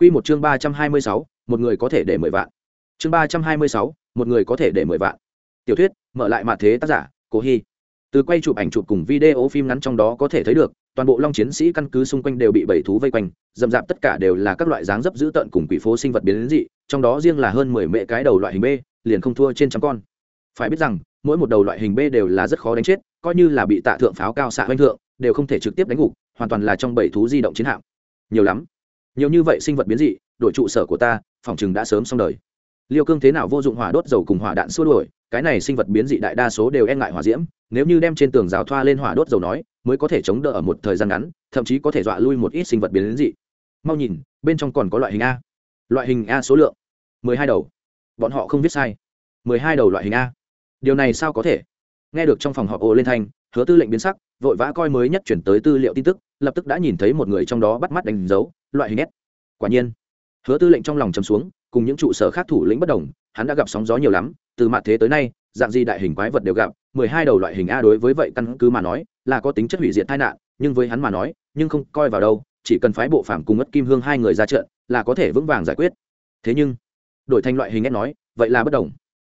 Quy một chương ba trăm hai mươi sáu, một người có thể để mười vạn. Chương ba trăm hai mươi sáu, một người có thể để mười vạn. Tiểu thuyết, mở lại mặt thế tác giả cố hi. từ quay chụp ảnh chụp cùng video phim ngắn trong đó có thể thấy được, toàn bộ long chiến sĩ căn cứ xung quanh đều bị bảy thú vây quanh dầm dạp tất cả đều là các loại dáng dấp dữ tợn cùng quỷ phố sinh vật biến đến dị, trong đó riêng là hơn mười mẹ cái đầu loại hình b, liền không thua trên trăm con. Phải biết rằng, mỗi một đầu loại hình b đều là rất khó đánh chết, coi như là bị tạ thượng pháo cao xạ hoành thượng, đều không thể trực tiếp đánh gục, hoàn toàn là trong bảy thú di động chiến hạm. Nhiều lắm nhiều như vậy sinh vật biến dị đội trụ sở của ta, phòng chừng đã sớm xong đời. Liêu cương thế nào vô dụng hỏa đốt dầu cùng hỏa đạn xua đuổi, cái này sinh vật biến dị đại đa số đều e ngại hỏa diễm, nếu như đem trên tường rào thoa lên hỏa đốt dầu nói, mới có thể chống đỡ ở một thời gian ngắn, thậm chí có thể dọa lui một ít sinh vật biến dị. Mau nhìn, bên trong còn có loại hình a. Loại hình a số lượng, mười hai đầu. Bọn họ không viết sai. mười hai đầu loại hình a. Điều này sao có thể? Nghe được trong phòng họp ồ lên thanh, hứa tư lệnh biến sắc, vội vã coi mới nhất chuyển tới tư liệu tin tức lập tức đã nhìn thấy một người trong đó bắt mắt đánh dấu loại hình nét, quả nhiên hứa tư lệnh trong lòng chầm xuống cùng những trụ sở khác thủ lĩnh bất đồng hắn đã gặp sóng gió nhiều lắm từ mặt thế tới nay dạng gì đại hình quái vật đều gặp mười hai đầu loại hình a đối với vậy căn cứ mà nói là có tính chất hủy diệt tai nạn nhưng với hắn mà nói nhưng không coi vào đâu chỉ cần phái bộ phạm cùng ất kim hương hai người ra trận là có thể vững vàng giải quyết. Thế nhưng đổi thành loại hình ép nói vậy là bất đồng.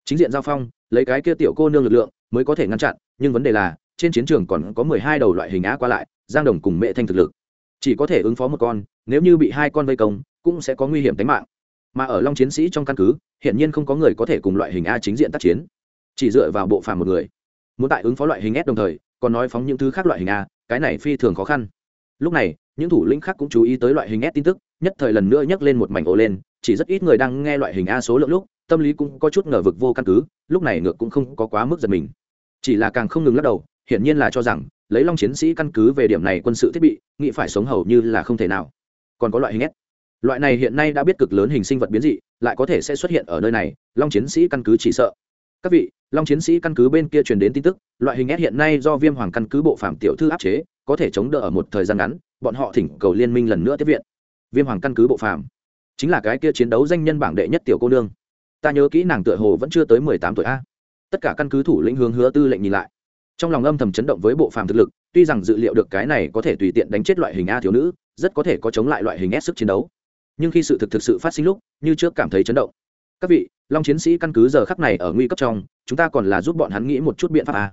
Chính diện giao phong lấy cái kia tiểu cô nương lực lượng mới có thể ngăn chặn nhưng vấn đề là trên chiến trường còn có mười hai đầu loại hình á qua lại giang đồng cùng mẹ thanh thực lực. Chỉ có thể ứng phó một con, nếu như bị hai con vây công, cũng sẽ có nguy hiểm tính mạng. Mà ở long chiến sĩ trong căn cứ hiện nhiên không có người có thể cùng loại hình a chính diện tác chiến. Chỉ dựa vào bộ phàm một người. Muốn tại ứng phó loại hình s đồng thời, còn nói phóng những thứ khác loại hình a, cái này phi thường khó khăn. Lúc này, những thủ lĩnh khác cũng chú ý tới loại hình s tin tức, nhất thời lần nữa nhắc lên một mảnh ổ lên, chỉ rất ít người đang nghe loại hình a số lượng lúc, tâm lý cũng có chút ngờ vực vô căn cứ, lúc này ngược cũng không có quá mức giật mình. Chỉ là càng không ngừng lắc đầu, hiển nhiên là cho rằng lấy long chiến sĩ căn cứ về điểm này quân sự thiết bị, nghĩ phải sống hầu như là không thể nào. Còn có loại hình s. Loại này hiện nay đã biết cực lớn hình sinh vật biến dị, lại có thể sẽ xuất hiện ở nơi này, long chiến sĩ căn cứ chỉ sợ. Các vị, long chiến sĩ căn cứ bên kia truyền đến tin tức, loại hình s hiện nay do viêm hoàng căn cứ bộ phạm tiểu thư áp chế, có thể chống đỡ ở một thời gian ngắn, bọn họ thỉnh cầu liên minh lần nữa tiếp viện. Viêm hoàng căn cứ bộ phạm chính là cái kia chiến đấu danh nhân bảng đệ nhất tiểu cô nương. Ta nhớ kỹ nàng tựa hồ vẫn chưa tới mười tám tuổi a. Tất cả căn cứ thủ lĩnh hướng hứa tư lệnh nhìn lại trong lòng âm thầm chấn động với bộ phàm thực lực, tuy rằng dự liệu được cái này có thể tùy tiện đánh chết loại hình a thiếu nữ, rất có thể có chống lại loại hình s sức chiến đấu. Nhưng khi sự thực thực sự phát sinh lúc, như trước cảm thấy chấn động. Các vị, long chiến sĩ căn cứ giờ khắc này ở nguy cấp trong, chúng ta còn là giúp bọn hắn nghĩ một chút biện pháp a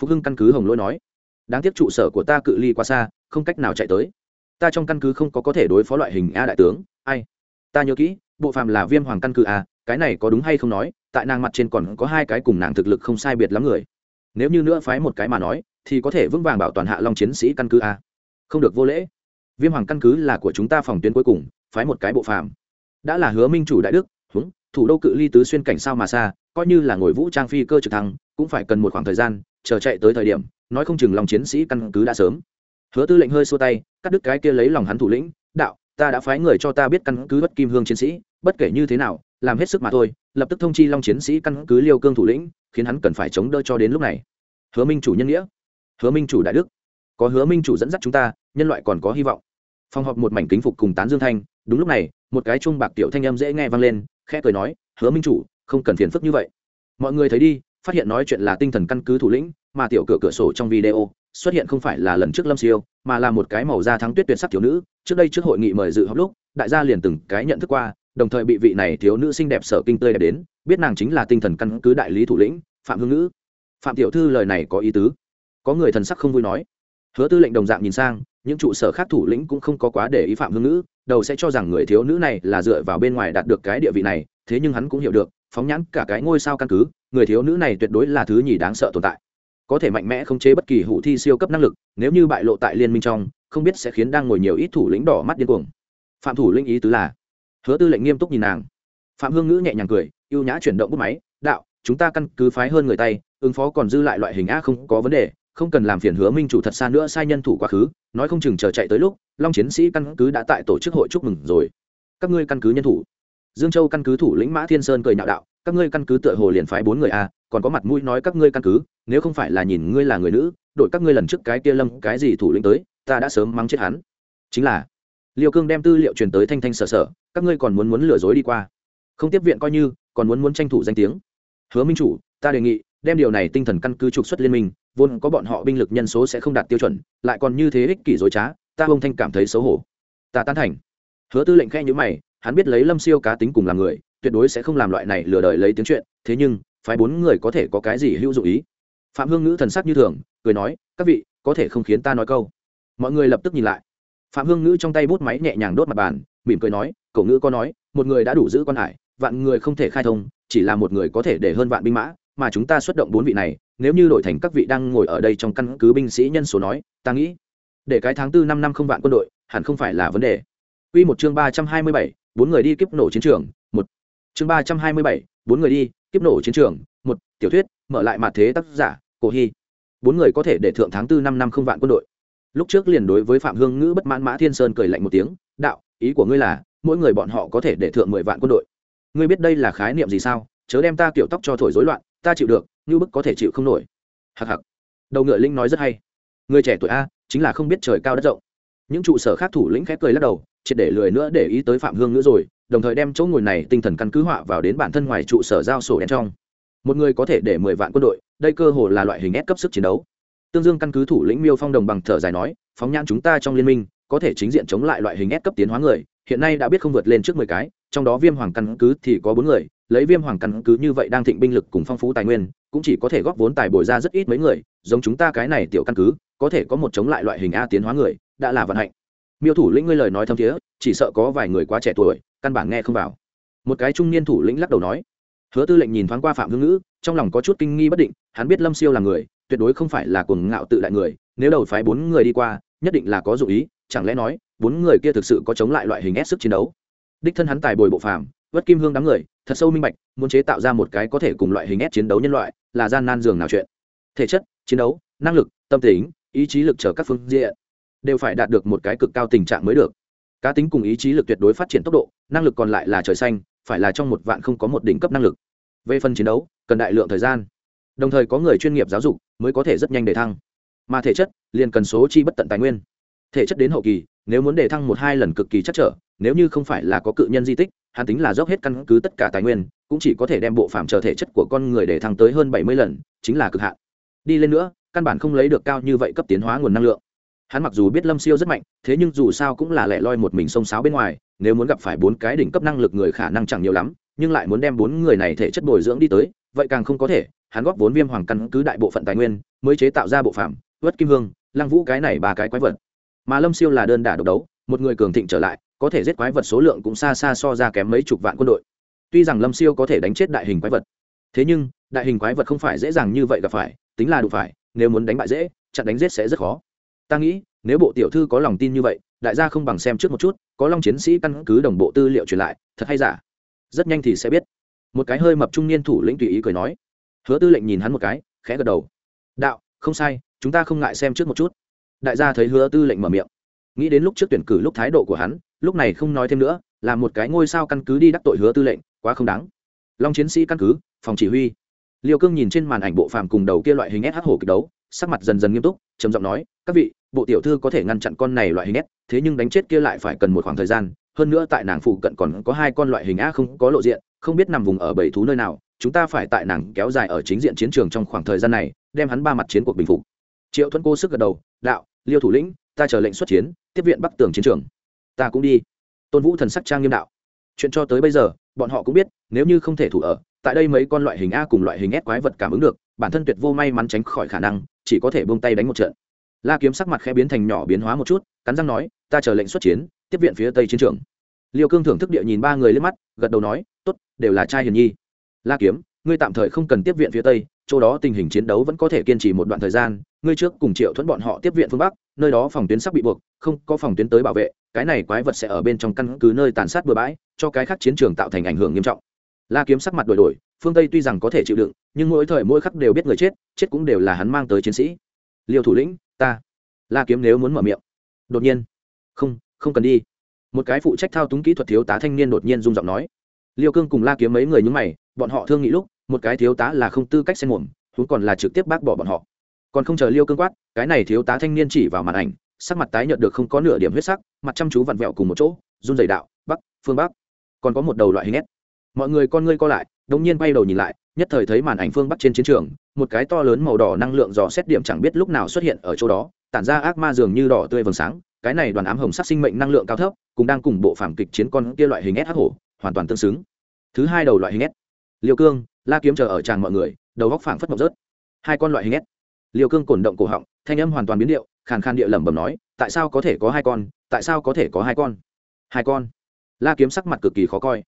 phục hưng căn cứ hồng lỗi nói. Đáng tiếc trụ sở của ta cự ly quá xa, không cách nào chạy tới. Ta trong căn cứ không có có thể đối phó loại hình a đại tướng, ai? Ta nhớ kỹ, bộ phàm là viêm hoàng căn cứ a cái này có đúng hay không nói, tại nàng mặt trên còn có hai cái cùng nàng thực lực không sai biệt lắm người nếu như nữa phái một cái mà nói, thì có thể vững vàng bảo toàn hạ long chiến sĩ căn cứ a. Không được vô lễ. Viêm hoàng căn cứ là của chúng ta phòng tuyến cuối cùng, phái một cái bộ phàm. Đã là hứa minh chủ đại đức, húng, thủ đô cự ly tứ xuyên cảnh sao mà xa, coi như là ngồi vũ trang phi cơ trực thăng, cũng phải cần một khoảng thời gian, chờ chạy tới thời điểm, nói không chừng lòng chiến sĩ căn cứ đã sớm. Hứa tư lệnh hơi xua tay, cắt đứt cái kia lấy lòng hắn thủ lĩnh, đạo, ta đã phái người cho ta biết căn cứ bất kim hương chiến sĩ, bất kể như thế nào, làm hết sức mà thôi lập tức thông chi long chiến sĩ căn cứ liêu cương thủ lĩnh, khiến hắn cần phải chống đỡ cho đến lúc này. Hứa minh chủ nhân nghĩa. Hứa minh chủ đại đức. Có hứa minh chủ dẫn dắt chúng ta, nhân loại còn có hy vọng. Phòng họp một mảnh kính phục cùng tán dương thanh, đúng lúc này, một cái chuông bạc tiểu thanh âm dễ nghe vang lên, khẽ cười nói, hứa minh chủ, không cần phiền phức như vậy. Mọi người thấy đi, phát hiện nói chuyện là tinh thần căn cứ thủ lĩnh, mà tiểu cửa cửa sổ trong video xuất hiện không phải là lần trước lâm siêu, mà là một cái màu da thắng tuyết tuyệt sắc thiếu nữ. Trước đây trước hội nghị mời dự họp lúc, đại gia liền từng cái nhận thức qua đồng thời bị vị này thiếu nữ xinh đẹp sở kinh tươi đẹp đến, biết nàng chính là tinh thần căn cứ đại lý thủ lĩnh, phạm hương ngữ. Phạm tiểu thư lời này có ý tứ. Có người thần sắc không vui nói. Hứa tư lệnh đồng dạng nhìn sang, những trụ sở khác thủ lĩnh cũng không có quá để ý phạm hương ngữ, đầu sẽ cho rằng người thiếu nữ này là dựa vào bên ngoài đạt được cái địa vị này, thế nhưng hắn cũng hiểu được, phóng nhãn cả cái ngôi sao căn cứ, người thiếu nữ này tuyệt đối là thứ nhì đáng sợ tồn tại. Có thể mạnh mẽ khống chế bất kỳ hụ thi siêu cấp năng lực, nếu như bại lộ tại liên minh trong, không biết sẽ khiến đang ngồi nhiều ít thủ lĩnh đỏ mắt điên cuồng. Phạm thủ lĩnh ý tứ là hứa tư lệnh nghiêm túc nhìn nàng. Phạm hương ngữ nhẹ nhàng cười y ê u nhã chuyển động bút máy, đạo, chúng ta căn cứ phái hơn người tay, ứng phó còn dư lại loại hình a không có vấn đề, không cần làm phiền hứa minh chủ thật xa nữa sai nhân thủ quá khứ, nói không chừng chờ chạy tới lúc, long chiến sĩ căn cứ đã tại tổ chức hội chúc mừng rồi. Các ngươi căn cứ nhân thủ. Dương châu căn cứ thủ lĩnh mã thiên sơn cười nhạo đạo, các ngươi căn cứ tựa hồ liền phái bốn người a, còn có mặt mũi nói các ngươi căn cứ, nếu không phải là nhìn ngươi là người nữ, đội các ngươi lần trước cái kia lâm, cái gì thủ lĩnh tới, ta đã sớm mắng chết hắn. Chính là liêu cương đem tư liệu truyền tới thanh thanh sở sở, các ngươi còn muốn muốn lừa dối đi qua. Không tiếp viện coi như, còn muốn muốn tranh thủ danh tiếng. Hứa minh chủ, ta đề nghị, đem điều này tinh thần căn cứ trục xuất liên minh, vốn có bọn họ binh lực nhân số sẽ không đạt tiêu chuẩn, lại còn như thế ích kỷ dối trá, ta ông thanh cảm thấy xấu hổ. Ta tán thành. Hứa tư lệnh khe nhữ mày, hắn biết lấy lâm siêu cá tính cùng làm người, tuyệt đối sẽ không làm loại này lừa đời lấy tiếng chuyện, thế nhưng, phái bốn người có thể có cái gì hữu dụng ý? Phạm hương ngữ thần sắc như thường, cười nói, các vị, có thể không khiến ta nói câu. Mọi người lập tức nhìn lại phạm hương ngữ trong tay bút máy nhẹ nhàng đốt mặt bàn mỉm cười nói cậu ngữ có nói một người đã đủ giữ quan hải vạn người không thể khai thông chỉ là một người có thể để hơn vạn binh mã mà chúng ta xuất động bốn vị này nếu như đổi thành các vị đang ngồi ở đây trong căn cứ binh sĩ nhân số nói ta nghĩ để cái tháng tư năm năm không vạn quân đội hẳn không phải là vấn đề Quy một chương ba trăm hai mươi bảy, bốn người đi kiếp nổ chiến trường, một. Chương ba trăm hai mươi bảy, bốn người đi, kiếp nổ chiến trường, một. Tiểu thuyết, mở lại mặt thế tác giả, Cổ Hi. Bốn người có thể để thượng tháng tư năm năm không vạn quân đội. Lúc trước liền đối với Phạm Hương Ngữ bất mãn Mã Thiên Sơn cười lạnh một tiếng, "Đạo, ý của ngươi là, mỗi người bọn họ có thể để thượng mười vạn quân đội. Ngươi biết đây là khái niệm gì sao? Chớ đem ta kiểu tóc cho thổi rối loạn, ta chịu được, như bức có thể chịu không nổi." Hặc hặc. Đầu ngựa linh nói rất hay. Người trẻ tuổi a, chính là không biết trời cao đất rộng. Những trụ sở khác thủ lĩnh khẽ cười lắc đầu, triệt để lười nữa để ý tới phạm hương nữa rồi đồng thời đem chỗ ngồi này tinh thần căn cứ họa vào đến bản thân ngoài trụ sở giao sổ đen trong một người có thể để mười vạn quân đội đây cơ hồ là loại hình ép cấp sức chiến đấu tương dương căn cứ thủ lĩnh miêu phong đồng bằng thở dài nói, phóng nhãn chúng ta trong liên minh, có thể chính diện chống lại loại hình ép cấp tiến hóa người, hiện nay đã biết không vượt lên trước mười cái, trong đó viêm hoàng căn cứ thì có bốn người, lấy viêm hoàng căn cứ như vậy đang thịnh binh lực cùng phong phú tài nguyên, cũng chỉ có thể góp vốn tài bồi ra rất ít mấy người, giống chúng ta cái này tiểu căn cứ, có thể có một chống lại loại hình a tiến hóa người, đã là vận hạnh. Miêu thủ lĩnh ngươi lời nói thâm thiế, chỉ sợ có vài người quá trẻ tuổi, căn bản nghe không vào. Một cái trung niên thủ lĩnh lắc đầu nói, hứa tư lệnh nhìn thoáng qua phạm hương ngữ, trong lòng có chút kinh nghi bất định, hắn biết lâm siêu là người tuyệt đối không phải là cuồng ngạo tự đại người, nếu đầu phái bốn người đi qua, nhất định là có dụ ý, chẳng lẽ nói, bốn người kia thực sự có chống lại loại hình ép sức chiến đấu? Đích thân hắn tài bồi bộ phàm, vất kim hương đám người, thật sâu minh bạch, muốn chế tạo ra một cái có thể cùng loại hình ép chiến đấu nhân loại, là gian nan dường nào chuyện. Thể chất, chiến đấu, năng lực, tâm tính, ý chí lực trở các phương diện, đều phải đạt được một cái cực cao tình trạng mới được. Cá tính cùng ý chí lực tuyệt đối phát triển tốc độ, năng lực còn lại là trời xanh, phải là trong một vạn không có một đỉnh cấp năng lực. Về phần chiến đấu, cần đại lượng thời gian đồng thời có người chuyên nghiệp giáo dục mới có thể rất nhanh để thăng. Mà thể chất liền cần số chi bất tận tài nguyên. Thể chất đến hậu kỳ, nếu muốn để thăng một hai lần cực kỳ chắc trở, nếu như không phải là có cự nhân di tích, hắn tính là dốc hết căn cứ tất cả tài nguyên, cũng chỉ có thể đem bộ phạm chờ thể chất của con người để thăng tới hơn bảy mươi lần, chính là cực hạn. Đi lên nữa, căn bản không lấy được cao như vậy cấp tiến hóa nguồn năng lượng. Hắn mặc dù biết lâm siêu rất mạnh, thế nhưng dù sao cũng là lẻ loi một mình xông xáo bên ngoài, nếu muốn gặp phải bốn cái đỉnh cấp năng lực người khả năng chẳng nhiều lắm, nhưng lại muốn đem bốn người này thể chất bồi dưỡng đi tới vậy càng không có thể, hắn góp vốn viêm hoàng căn cứ đại bộ phận tài nguyên, mới chế tạo ra bộ phạm vớt kim hương, lăng vũ cái này ba cái quái vật. Mà lâm siêu là đơn đả độc đấu, một người cường thịnh trở lại, có thể giết quái vật số lượng cũng xa xa so ra kém mấy chục vạn quân đội. Tuy rằng lâm siêu có thể đánh chết đại hình quái vật, thế nhưng, đại hình quái vật không phải dễ dàng như vậy gặp phải, tính là đủ phải, nếu muốn đánh bại dễ, chặn đánh giết sẽ rất khó. Ta nghĩ, nếu bộ tiểu thư có lòng tin như vậy, đại gia không bằng xem trước một chút, có long chiến sĩ căn cứ đồng bộ tư liệu truyền lại, thật hay giả? Rất nhanh thì sẽ biết một cái hơi mập trung niên thủ lĩnh tùy ý cười nói. Hứa tư lệnh nhìn hắn một cái, khẽ gật đầu. Đạo, không sai, chúng ta không ngại xem trước một chút. Đại gia thấy hứa tư lệnh mở miệng. Nghĩ đến lúc trước tuyển cử lúc thái độ của hắn, lúc này không nói thêm nữa, là một cái ngôi sao căn cứ đi đắc tội hứa tư lệnh, quá không đáng. Long chiến sĩ căn cứ, phòng chỉ huy. Liêu cương nhìn trên màn ảnh bộ phàm cùng đầu kia loại hình sh hổ kịch đấu, sắc mặt dần dần nghiêm túc, trầm giọng nói, các vị, bộ tiểu thư có thể ngăn chặn con này loại hình s, thế nhưng đánh chết kia lại phải cần một khoảng thời gian hơn nữa tại nàng phụ cận còn có hai con loại hình a không có lộ diện, không biết nằm vùng ở bảy thú nơi nào, chúng ta phải tại nàng kéo dài ở chính diện chiến trường trong khoảng thời gian này, đem hắn ba mặt chiến cuộc bình phục. Triệu thuẫn cô sức gật đầu, đạo, liêu thủ lĩnh, ta chờ lệnh xuất chiến, tiếp viện bắc tường chiến trường. Ta cũng đi. Tôn vũ thần sắc trang nghiêm đạo. Chuyện cho tới bây giờ, bọn họ cũng biết, nếu như không thể thủ ở, tại đây mấy con loại hình a cùng loại hình s quái vật cảm ứng được, bản thân tuyệt vô may mắn tránh khỏi khả năng, chỉ có thể buông tay đánh một trận. La kiếm sắc mặt khẽ biến thành nhỏ biến hóa một chút, cắn răng nói, ta chờ lệnh xuất chiến tiếp viện phía tây chiến trường. Liêu cương thưởng thức địa nhìn ba người lên mắt, gật đầu nói, tốt, đều là trai hiền nhi. La kiếm, ngươi tạm thời không cần tiếp viện phía tây, chỗ đó tình hình chiến đấu vẫn có thể kiên trì một đoạn thời gian, ngươi trước cùng triệu thuẫn bọn họ tiếp viện phương bắc, nơi đó phòng tuyến sắp bị buộc, không có phòng tuyến tới bảo vệ, cái này quái vật sẽ ở bên trong căn cứ nơi tàn sát bừa bãi, cho cái khác chiến trường tạo thành ảnh hưởng nghiêm trọng. La kiếm sắc mặt đổi đổi, phương tây tuy rằng có thể chịu đựng, nhưng mỗi thời mỗi khắc đều biết người chết chết cũng đều là hắn mang tới chiến sĩ. Liêu thủ lĩnh, ta. La kiếm nếu muốn mở miệng, đột nhiên. Không không cần đi. Một cái phụ trách thao túng kỹ thuật thiếu tá thanh niên đột nhiên rung giọng nói. Liêu cương cùng la kiếm mấy người nhúng mày, bọn họ thương nghĩ lúc, một cái thiếu tá là không tư cách xen mồm chúng còn là trực tiếp bác bỏ bọn họ. Còn không chờ liêu cương quát, cái này thiếu tá thanh niên chỉ vào màn ảnh, sắc mặt tái nhợt được không có nửa điểm huyết sắc, mặt chăm chú vặn vẹo cùng một chỗ, run dày đạo, bắc, phương bắc. Còn có một đầu loại hình ép mọi người con ngươi co lại đống nhiên bay đầu nhìn lại, nhất thời thấy màn ảnh phương bắc trên chiến trường, một cái to lớn màu đỏ năng lượng dò xét điểm chẳng biết lúc nào xuất hiện ở chỗ đó, tản ra ác ma dường như đỏ tươi vầng sáng cái này đoàn ám hồng sắc sinh mệnh năng lượng cao thấp cũng đang cùng bộ phàm kịch chiến con kia loại hình s hổ hoàn toàn tương xứng. Thứ hai đầu loại hình s. Liều cương, la kiếm chờ ở tràn mọi người, đầu góc phảng phất mộng rớt. Hai con loại hình s. Liều cương cổn động cổ họng, thanh âm hoàn toàn biến điệu, khàn khàn địa lẩm bẩm nói, tại sao có thể có hai con, tại sao có thể có hai con? Hai con. La kiếm sắc mặt cực kỳ khó coi.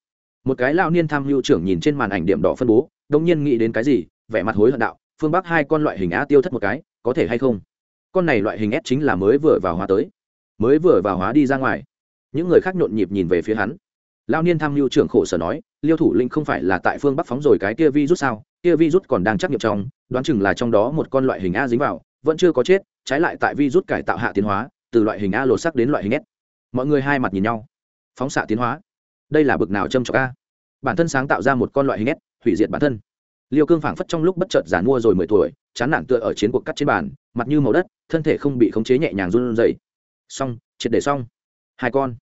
Một cái lao niên tham mưu trưởng nhìn trên màn ảnh điểm đỏ phân bố đông nhiên nghĩ đến cái gì, vẻ mặt hối hận đạo, phương bắc hai con loại hình á tiêu thất một cái, có thể hay không? Con này loại hình s chính là mới vừa vào hóa tới mới vừa vào hóa đi ra ngoài. Những người khác nhộn nhịp nhìn về phía hắn. Lao niên tham mưu trưởng khổ sở nói, liêu thủ linh không phải là tại phương bắc phóng rồi cái kia vi rút sao? Kia vi rút còn đang trắc nghiệm trong, đoán chừng là trong đó một con loại hình a dính vào, vẫn chưa có chết, trái lại tại vi rút cải tạo hạ tiến hóa, từ loại hình a lột sắc đến loại hình s. Mọi người hai mặt nhìn nhau. Phóng xạ tiến hóa. Đây là bực nào châm trọc a? Bản thân sáng tạo ra một con loại hình s, hủy diệt bản thân. Liêu cương phảng phất trong lúc bất chợt giàn mua rồi mười tuổi, chán nản tựa ở chiến cuộc cắt trên bàn, mặt như màu đất, thân thể không bị khống chế nhẹ nhàng run rẩy xong, triệt để xong. Hai con.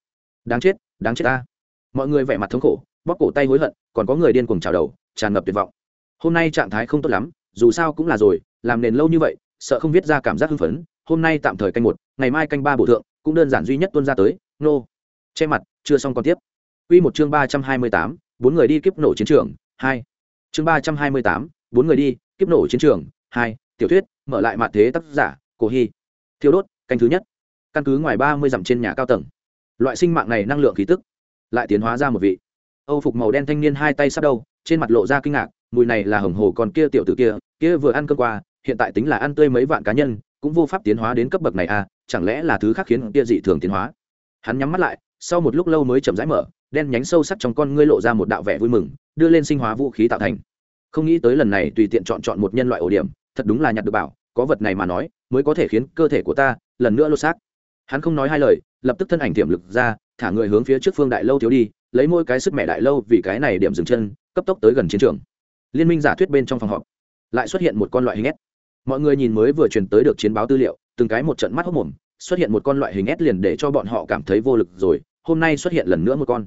Đáng chết đáng chết ta. Mọi người vẻ mặt thống khổ bóc cổ tay hối hận, còn có người điên cuồng trào đầu, tràn ngập tuyệt vọng. Hôm nay trạng thái không tốt lắm, dù sao cũng là rồi, làm nền lâu như vậy, sợ không viết ra cảm giác hưng phấn. Hôm nay tạm thời canh một, ngày mai canh ba bổ thượng, cũng đơn giản duy nhất tuân ra tới, nô. Che mặt, chưa xong còn tiếp. Quy một chương ba trăm hai mươi tám, bốn người đi kiếp nổ chiến trường, hai. Chương ba trăm hai mươi tám, bốn người đi kiếp nổ chiến trường, hai. Tiểu thuyết, mở lại mặt thế tác giả, cổ hy. Thiêu đốt, canh thứ nhất căn cứ ngoài ba mươi dặm trên nhà cao tầng. Loại sinh mạng này năng lượng khí tức lại tiến hóa ra một vị. Âu phục màu đen thanh niên hai tay sắp đầu trên mặt lộ ra kinh ngạc, mùi này là hồng hồ còn kia tiểu tử kia kia vừa ăn cơm qua, hiện tại tính là ăn tươi mấy vạn cá nhân, cũng vô pháp tiến hóa đến cấp bậc này à chẳng lẽ là thứ khác khiến kia dị thường tiến hóa? Hắn nhắm mắt lại, sau một lúc lâu mới chậm rãi mở, đen nhánh sâu sắc trong con ngươi lộ ra một đạo vẻ vui mừng, đưa lên sinh hóa vũ khí tạo thành. Không nghĩ tới lần này tùy tiện chọn chọn một nhân loại ổ điểm, thật đúng là nhặt được bảo, có vật này mà nói, mới có thể khiến cơ thể của ta lần nữa lột xác hắn không nói hai lời, lập tức thân ảnh tiềm lực ra, thả người hướng phía trước phương đại lâu thiếu đi, lấy mỗi cái sức mẹ đại lâu vì cái này điểm dừng chân, cấp tốc tới gần chiến trường. Liên minh giả thuyết bên trong phòng họp, lại xuất hiện một con loại hình s. Mọi người nhìn mới vừa truyền tới được chiến báo tư liệu, từng cái một trận mắt hốc mồm, xuất hiện một con loại hình s liền để cho bọn họ cảm thấy vô lực rồi, hôm nay xuất hiện lần nữa một con.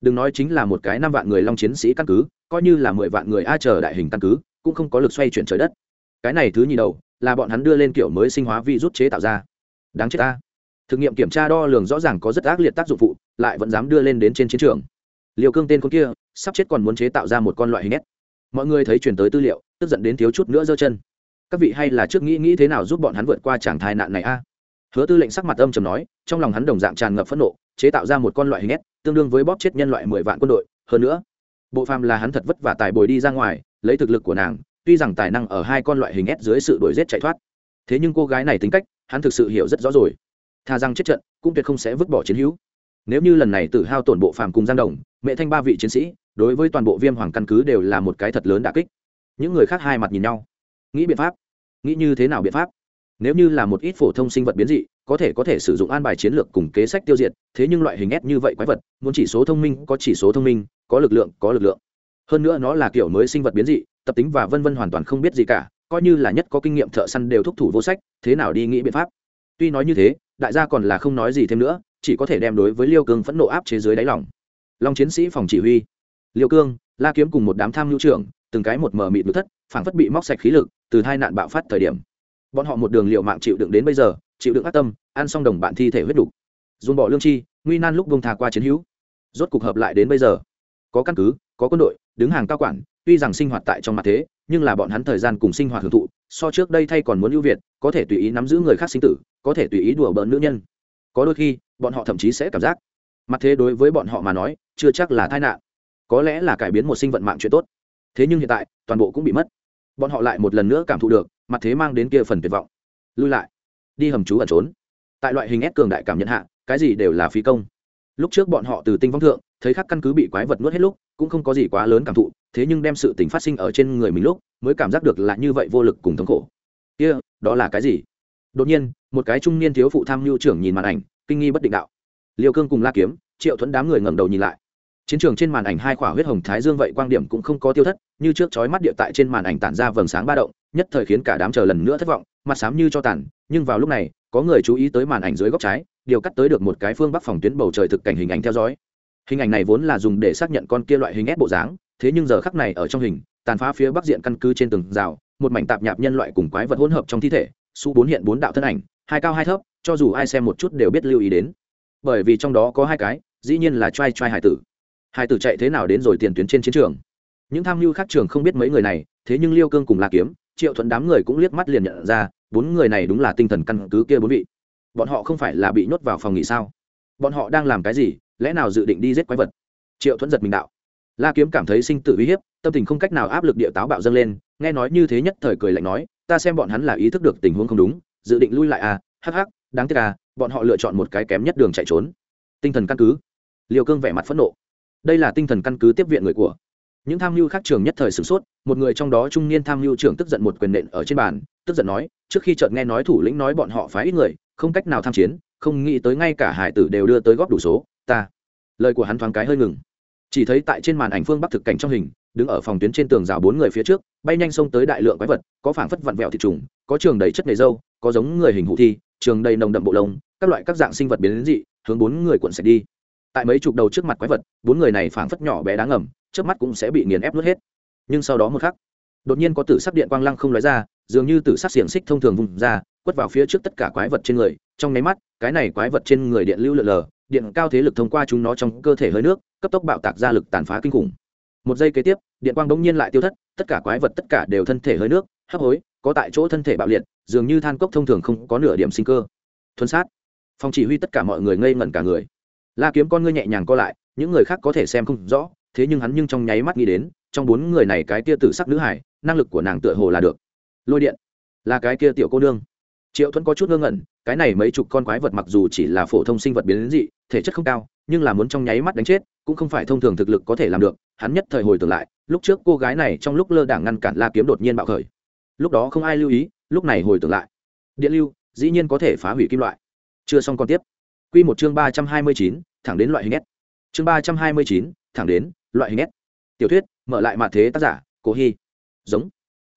Đừng nói chính là một cái năm vạn người long chiến sĩ căn cứ, coi như là mười vạn người a chờ đại hình căn cứ, cũng không có lực xoay chuyển trời đất. Cái này thứ nhì đầu, là bọn hắn đưa lên kiểu mới sinh hóa vi rút chế tạo ra. Đáng chết ta thực nghiệm kiểm tra đo lường rõ ràng có rất ác liệt tác dụng phụ, lại vẫn dám đưa lên đến trên chiến trường. Liều cương tên con kia, sắp chết còn muốn chế tạo ra một con loại hình nét. Mọi người thấy chuyển tới tư liệu, tức giận đến thiếu chút nữa giơ chân. Các vị hay là trước nghĩ nghĩ thế nào giúp bọn hắn vượt qua tràng thai nạn này a? Hứa tư lệnh sắc mặt âm trầm nói, trong lòng hắn đồng dạng tràn ngập phẫn nộ, chế tạo ra một con loại hình nét, tương đương với bóp chết nhân loại mười vạn quân đội. Hơn nữa, bộ phàm là hắn thật vất vả tài bồi đi ra ngoài, lấy thực lực của nàng, tuy rằng tài năng ở hai con loại hình ép dưới sự đuổi giết chạy thoát. Thế nhưng cô gái này tính cách, hắn thực sự hiểu rất rõ rồi tha rằng chết trận, cũng tuyệt không sẽ vứt bỏ chiến hữu. Nếu như lần này tự hao tổn bộ phàm cùng giang đồng, mẹ thanh ba vị chiến sĩ, đối với toàn bộ viêm hoàng căn cứ đều là một cái thật lớn đà kích. Những người khác hai mặt nhìn nhau. Nghĩ biện pháp. Nghĩ như thế nào biện pháp? Nếu như là một ít phổ thông sinh vật biến dị, có thể có thể sử dụng an bài chiến lược cùng kế sách tiêu diệt, thế nhưng loại hình ép như vậy quái vật, muốn chỉ số thông minh, có chỉ số thông minh, có lực lượng, có lực lượng. Hơn nữa nó là kiểu mới sinh vật biến dị, tập tính và vân vân hoàn toàn không biết gì cả, coi như là nhất có kinh nghiệm thợ săn đều thúc thủ vô sách, thế nào đi nghĩ biện pháp? Tuy nói như thế, đại gia còn là không nói gì thêm nữa, chỉ có thể đem đối với liêu cương phẫn nộ áp chế dưới đáy lòng. Long chiến sĩ phòng chỉ huy. Liêu cương, la kiếm cùng một đám tham hữu trưởng, từng cái một mờ mịt nước thất, phảng phất bị móc sạch khí lực, từ hai nạn bạo phát thời điểm. Bọn họ một đường liệu mạng chịu đựng đến bây giờ, chịu đựng ác tâm, ăn xong đồng bạn thi thể huyết đục. Dùng bỏ lương chi, nguy nan lúc bông thà qua chiến hữu. Rốt cục hợp lại đến bây giờ. Có căn cứ, có quân đội, đứng hàng cao quản tuy rằng sinh hoạt tại trong mặt thế, nhưng là bọn hắn thời gian cùng sinh hoạt hưởng thụ, so trước đây thay còn muốn ưu việt, có thể tùy ý nắm giữ người khác sinh tử, có thể tùy ý đùa bỡn nữ nhân. Có đôi khi, bọn họ thậm chí sẽ cảm giác, mặt thế đối với bọn họ mà nói, chưa chắc là tai nạn. Có lẽ là cải biến một sinh vận mạng chuyện tốt. Thế nhưng hiện tại, toàn bộ cũng bị mất. Bọn họ lại một lần nữa cảm thụ được, mặt thế mang đến kia phần tuyệt vọng. Lui lại. Đi hầm trú ẩn trốn. Tại loại hình ép cường đại cảm nhận hạ, cái gì đều là phí công. Lúc trước bọn họ từ tinh vong thượng, thấy khắc căn cứ bị quái vật nuốt hết lúc, cũng không có gì quá lớn cảm thụ thế nhưng đem sự tình phát sinh ở trên người mình lúc mới cảm giác được là như vậy vô lực cùng thống khổ. Kia、yeah, đó là cái gì? Đột nhiên một cái trung niên thiếu phụ tham mưu trưởng nhìn màn ảnh kinh nghi bất định đạo. Liêu cương cùng la kiếm triệu thuẫn đám người ngẩng đầu nhìn lại. Chiến trường trên màn ảnh hai khỏa huyết hồng thái dương vậy quan điểm cũng không có tiêu thất như trước chói mắt địa tại trên màn ảnh tản ra vầng sáng ba động nhất thời khiến cả đám chờ lần nữa thất vọng mặt xám như cho tàn nhưng vào lúc này có người chú ý tới màn ảnh dưới góc trái điều cắt tới được một cái phương bắc phòng tuyến bầu trời thực cảnh hình ảnh theo dõi hình ảnh này vốn là dùng để xác nhận con kia loại hình ép bộ dáng, thế nhưng giờ khắc này ở trong hình, tàn phá phía bắc diện căn cứ trên từng rào, một mảnh tạp nhạp nhân loại cùng quái vật hỗn hợp trong thi thể, su bốn hiện bốn đạo thân ảnh, hai cao hai thấp, cho dù ai xem một chút đều biết lưu ý đến. Bởi vì trong đó có hai cái, dĩ nhiên là trai trai hải tử. Hải tử chạy thế nào đến rồi tiền tuyến trên chiến trường? Những tham mưu khác trường không biết mấy người này, thế nhưng liêu cương cùng la kiếm, triệu thuận đám người cũng liếc mắt liền nhận ra, bốn người này đúng là tinh thần căn cứ kia bốn vị. Bọn họ không phải là bị nhốt vào phòng nghỉ sao? Bọn họ đang làm cái gì, lẽ nào dự định đi giết quái vật? Triệu thuẫn giật mình đạo. La kiếm cảm thấy sinh tử uy hiếp, tâm tình không cách nào áp lực địa táo bạo dâng lên, nghe nói như thế nhất thời cười lạnh nói, ta xem bọn hắn là ý thức được tình huống không đúng, dự định lui lại à hắc hắc, đáng tiếc à bọn họ lựa chọn một cái kém nhất đường chạy trốn. Tinh thần căn cứ. Liều cương vẻ mặt phẫn nộ. Đây là tinh thần căn cứ tiếp viện người của. Những tham mưu khác trường nhất thời sửng sốt, một người trong đó trung niên tham mưu trưởng tức giận một quyền nện ở trên bàn, tức giận nói, trước khi chợt nghe nói thủ lĩnh nói bọn họ phái ít người, không cách nào tham chiến không nghĩ tới ngay cả hải tử đều đưa tới góp đủ số, ta. Lời của hắn thoáng cái hơi ngừng. Chỉ thấy tại trên màn ảnh phương bắc thực cảnh trong hình, đứng ở phòng tuyến trên tường rào bốn người phía trước, bay nhanh xông tới đại lượng quái vật, có phảng phất vặn vẹo thịt trùng, có trường đầy chất nề dâu, có giống người hình hụ thi, trường đầy nồng đậm bộ lông, các loại các dạng sinh vật biến đến dị, hướng bốn người cuộn sạch đi. Tại mấy chục đầu trước mặt quái vật, bốn người này phảng phất nhỏ bé đáng ngầm, trước mắt cũng sẽ bị nghiền ép nuốt hết. Nhưng sau đó một khắc, đột nhiên có tử sắc điện quang lăng không lóe ra, dường như tử sắc xiềng xích thông thường vùng ra, quất vào phía trước tất cả quái vật trên người trong nháy mắt, cái này quái vật trên người điện lưu lượn lờ, điện cao thế lực thông qua chúng nó trong cơ thể hơi nước, cấp tốc bạo tạc ra lực tàn phá kinh khủng. Một giây kế tiếp, điện quang bỗng nhiên lại tiêu thất, tất cả quái vật tất cả đều thân thể hơi nước, hấp hối, có tại chỗ thân thể bạo liệt, dường như than cốc thông thường không có nửa điểm sinh cơ. Thuần sát. Phòng chỉ huy tất cả mọi người ngây ngẩn cả người. La kiếm con ngươi nhẹ nhàng co lại, những người khác có thể xem không rõ, thế nhưng hắn nhưng trong nháy mắt nghĩ đến, trong bốn người này cái kia tử sắc nữ hải, năng lực của nàng tựa hồ là được. Lôi điện. Là cái kia tiểu cô nương. Triệu thuẫn có chút ngơ ngẩn cái này mấy chục con quái vật mặc dù chỉ là phổ thông sinh vật biến đến dị, thể chất không cao, nhưng là muốn trong nháy mắt đánh chết, cũng không phải thông thường thực lực có thể làm được, hắn nhất thời hồi tưởng lại, lúc trước cô gái này trong lúc lơ đảng ngăn cản la kiếm đột nhiên bạo khởi. Lúc đó không ai lưu ý, lúc này hồi tưởng lại. Điện lưu, dĩ nhiên có thể phá hủy kim loại. Chưa xong còn tiếp. Q một chương ba trăm hai mươi chín, thẳng đến loại hình s. Chương ba trăm hai mươi chín, thẳng đến loại hình s. Tiểu thuyết, mở lại mạ thế tác giả, cố hy. Giống.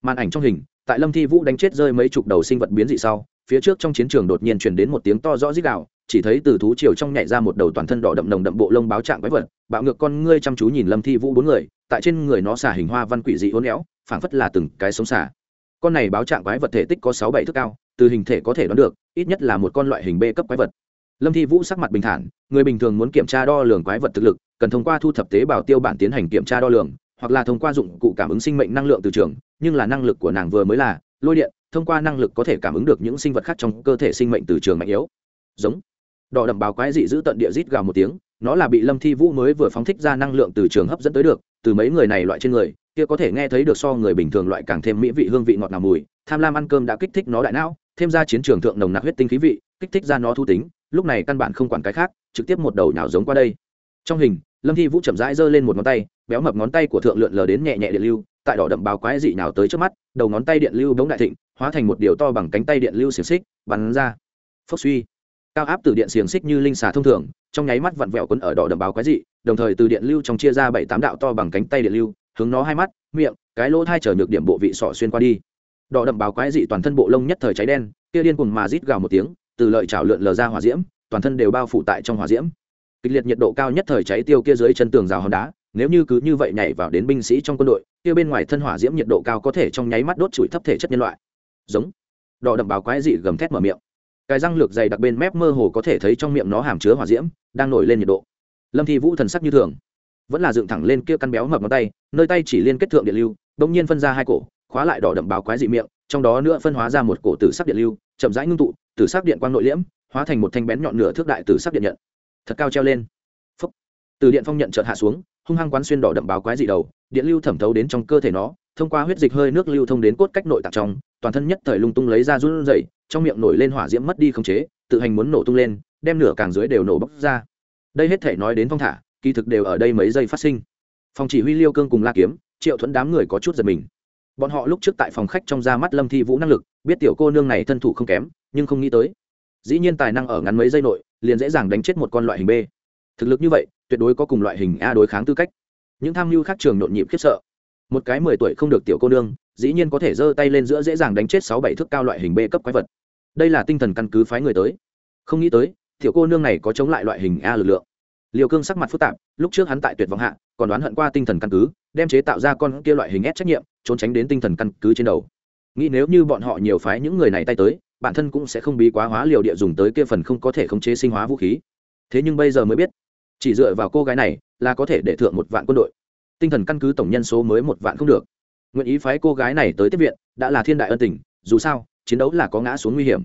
Màn ảnh trong hình, tại lâm thi vũ đánh chết rơi mấy chục đầu sinh vật biến dị sau phía trước trong chiến trường đột nhiên truyền đến một tiếng to rõ rít gào, chỉ thấy từ thú triều trong nhảy ra một đầu toàn thân đỏ đậm nồng đậm bộ lông báo trạng quái vật, bạo ngược con ngươi chăm chú nhìn lâm thi vũ bốn người, tại trên người nó xả hình hoa văn quỷ dị uốn éo, phảng phất là từng cái sống xả. Con này báo trạng quái vật thể tích có sáu bảy thước cao, từ hình thể có thể đoán được, ít nhất là một con loại hình b cấp quái vật. Lâm thi vũ sắc mặt bình thản, người bình thường muốn kiểm tra đo lường quái vật thực lực, cần thông qua thu thập tế bào tiêu bản tiến hành kiểm tra đo lường, hoặc là thông qua dụng cụ cảm ứng sinh mệnh năng lượng từ trường, nhưng là năng lực của nàng vừa mới là lôi điện, thông qua năng lực có thể cảm ứng được những sinh vật khác trong cơ thể sinh mệnh từ trường mạnh yếu. Giống. Đỏ đậm bào quái dị giữ tận địa rít gào một tiếng, nó là bị lâm thi vũ mới vừa phóng thích ra năng lượng từ trường hấp dẫn tới được, từ mấy người này loại trên người, kia có thể nghe thấy được so người bình thường loại càng thêm mỹ vị hương vị ngọt ngào mùi, tham lam ăn cơm đã kích thích nó đại não, thêm ra chiến trường thượng nồng nặc huyết tinh khí vị, kích thích ra nó thu tính, lúc này căn bản không quản cái khác, trực tiếp một đầu nào giống qua đây. Trong hình, lâm thi vũ chậm rãi giơ lên một ngón tay, béo mập ngón tay của thượng lượn lờ đến nhẹ nhẹ điện lưu tại đỏ đậm báo quái dị nào tới trước mắt, đầu ngón tay điện lưu bỗng đại thịnh, hóa thành một điều to bằng cánh tay điện lưu xiềng xích, bắn ra. Phốc suy. Cao áp từ điện xiềng xích như linh xà thông thường, trong nháy mắt vặn vẹo quấn ở đỏ đậm báo quái dị, đồng thời từ điện lưu trong chia ra bảy tám đạo to bằng cánh tay điện lưu, hướng nó hai mắt, miệng, cái lỗ thai chở nhược điểm bộ vị sọ xuyên qua đi. Đỏ đậm báo quái dị toàn thân bộ lông nhất thời cháy đen, kia điên cùng mà rít gào một tiếng, từ lợi chảo lượn lờ ra hỏa diễm, toàn thân đều bao phủ tại trong hỏa diễm. Kịch liệt nhiệt độ cao nhất thời cháy tiêu kia dưới chân tường rào hòn đá nếu như cứ như vậy nhảy vào đến binh sĩ trong quân đội, kia bên ngoài thân hỏa diễm nhiệt độ cao có thể trong nháy mắt đốt chuỗi thấp thể chất nhân loại. Giống. Đỏ đậm báo quái dị gầm thét mở miệng. Cái răng lược dày đặc bên mép mơ hồ có thể thấy trong miệng nó hàm chứa hỏa diễm, đang nổi lên nhiệt độ. Lâm thi vũ thần sắc như thường. Vẫn là dựng thẳng lên kia căn béo mập ngón tay, nơi tay chỉ liên kết thượng điện lưu, bỗng nhiên phân ra hai cổ, khóa lại đỏ đậm báo quái dị miệng, trong đó nữa phân hóa ra một cổ tử sắc điện lưu, chậm rãi ngưng tụ, tử sắc điện quang nội liễm, hóa thành một thanh bén nhọn nửa thước đại tử sắc điện nhận. Thật cao treo lên. Phúc. từ điện phong nhận chợt hạ xuống hung hăng quán xuyên đỏ đậm báo quái dị đầu, điện lưu thẩm thấu đến trong cơ thể nó, thông qua huyết dịch hơi nước lưu thông đến cốt cách nội tạng trong, toàn thân nhất thời lung tung lấy ra run rẩy, trong miệng nổi lên hỏa diễm mất đi khống chế, tự hành muốn nổ tung lên, đem nửa càng dưới đều nổ bốc ra. Đây hết thể nói đến phong thả, kỳ thực đều ở đây mấy giây phát sinh. Phòng chỉ huy liêu cương cùng la kiếm, triệu thuẫn đám người có chút giật mình. Bọn họ lúc trước tại phòng khách trong ra mắt lâm thi vũ năng lực, biết tiểu cô nương này thân thủ không kém, nhưng không nghĩ tới. Dĩ nhiên tài năng ở ngắn mấy giây nội, liền dễ dàng đánh chết một con loại hình b. Thực lực như vậy tuyệt đối có cùng loại hình a đối kháng tư cách. Những tham mưu khác trường nhộn nhịp khiếp sợ. Một cái mười tuổi không được tiểu cô nương, dĩ nhiên có thể giơ tay lên giữa dễ dàng đánh chết sáu bảy thước cao loại hình b cấp quái vật. Đây là tinh thần căn cứ phái người tới. Không nghĩ tới, tiểu cô nương này có chống lại loại hình a lực lượng. Liều cương sắc mặt phức tạp, lúc trước hắn tại tuyệt vọng hạ, còn đoán hận qua tinh thần căn cứ, đem chế tạo ra con kia loại hình ép trách nhiệm, trốn tránh đến tinh thần căn cứ trên đầu. Nghĩ nếu như bọn họ nhiều phái những người này tay tới, bản thân cũng sẽ không bí quá hóa liều địa dùng tới kia phần không có thể khống chế sinh hóa vũ khí. Thế nhưng bây giờ mới biết chỉ dựa vào cô gái này là có thể để thượng một vạn quân đội. Tinh thần căn cứ tổng nhân số mới một vạn không được. Nguyện ý phái cô gái này tới tiếp viện đã là thiên đại ân tình, dù sao, chiến đấu là có ngã xuống nguy hiểm.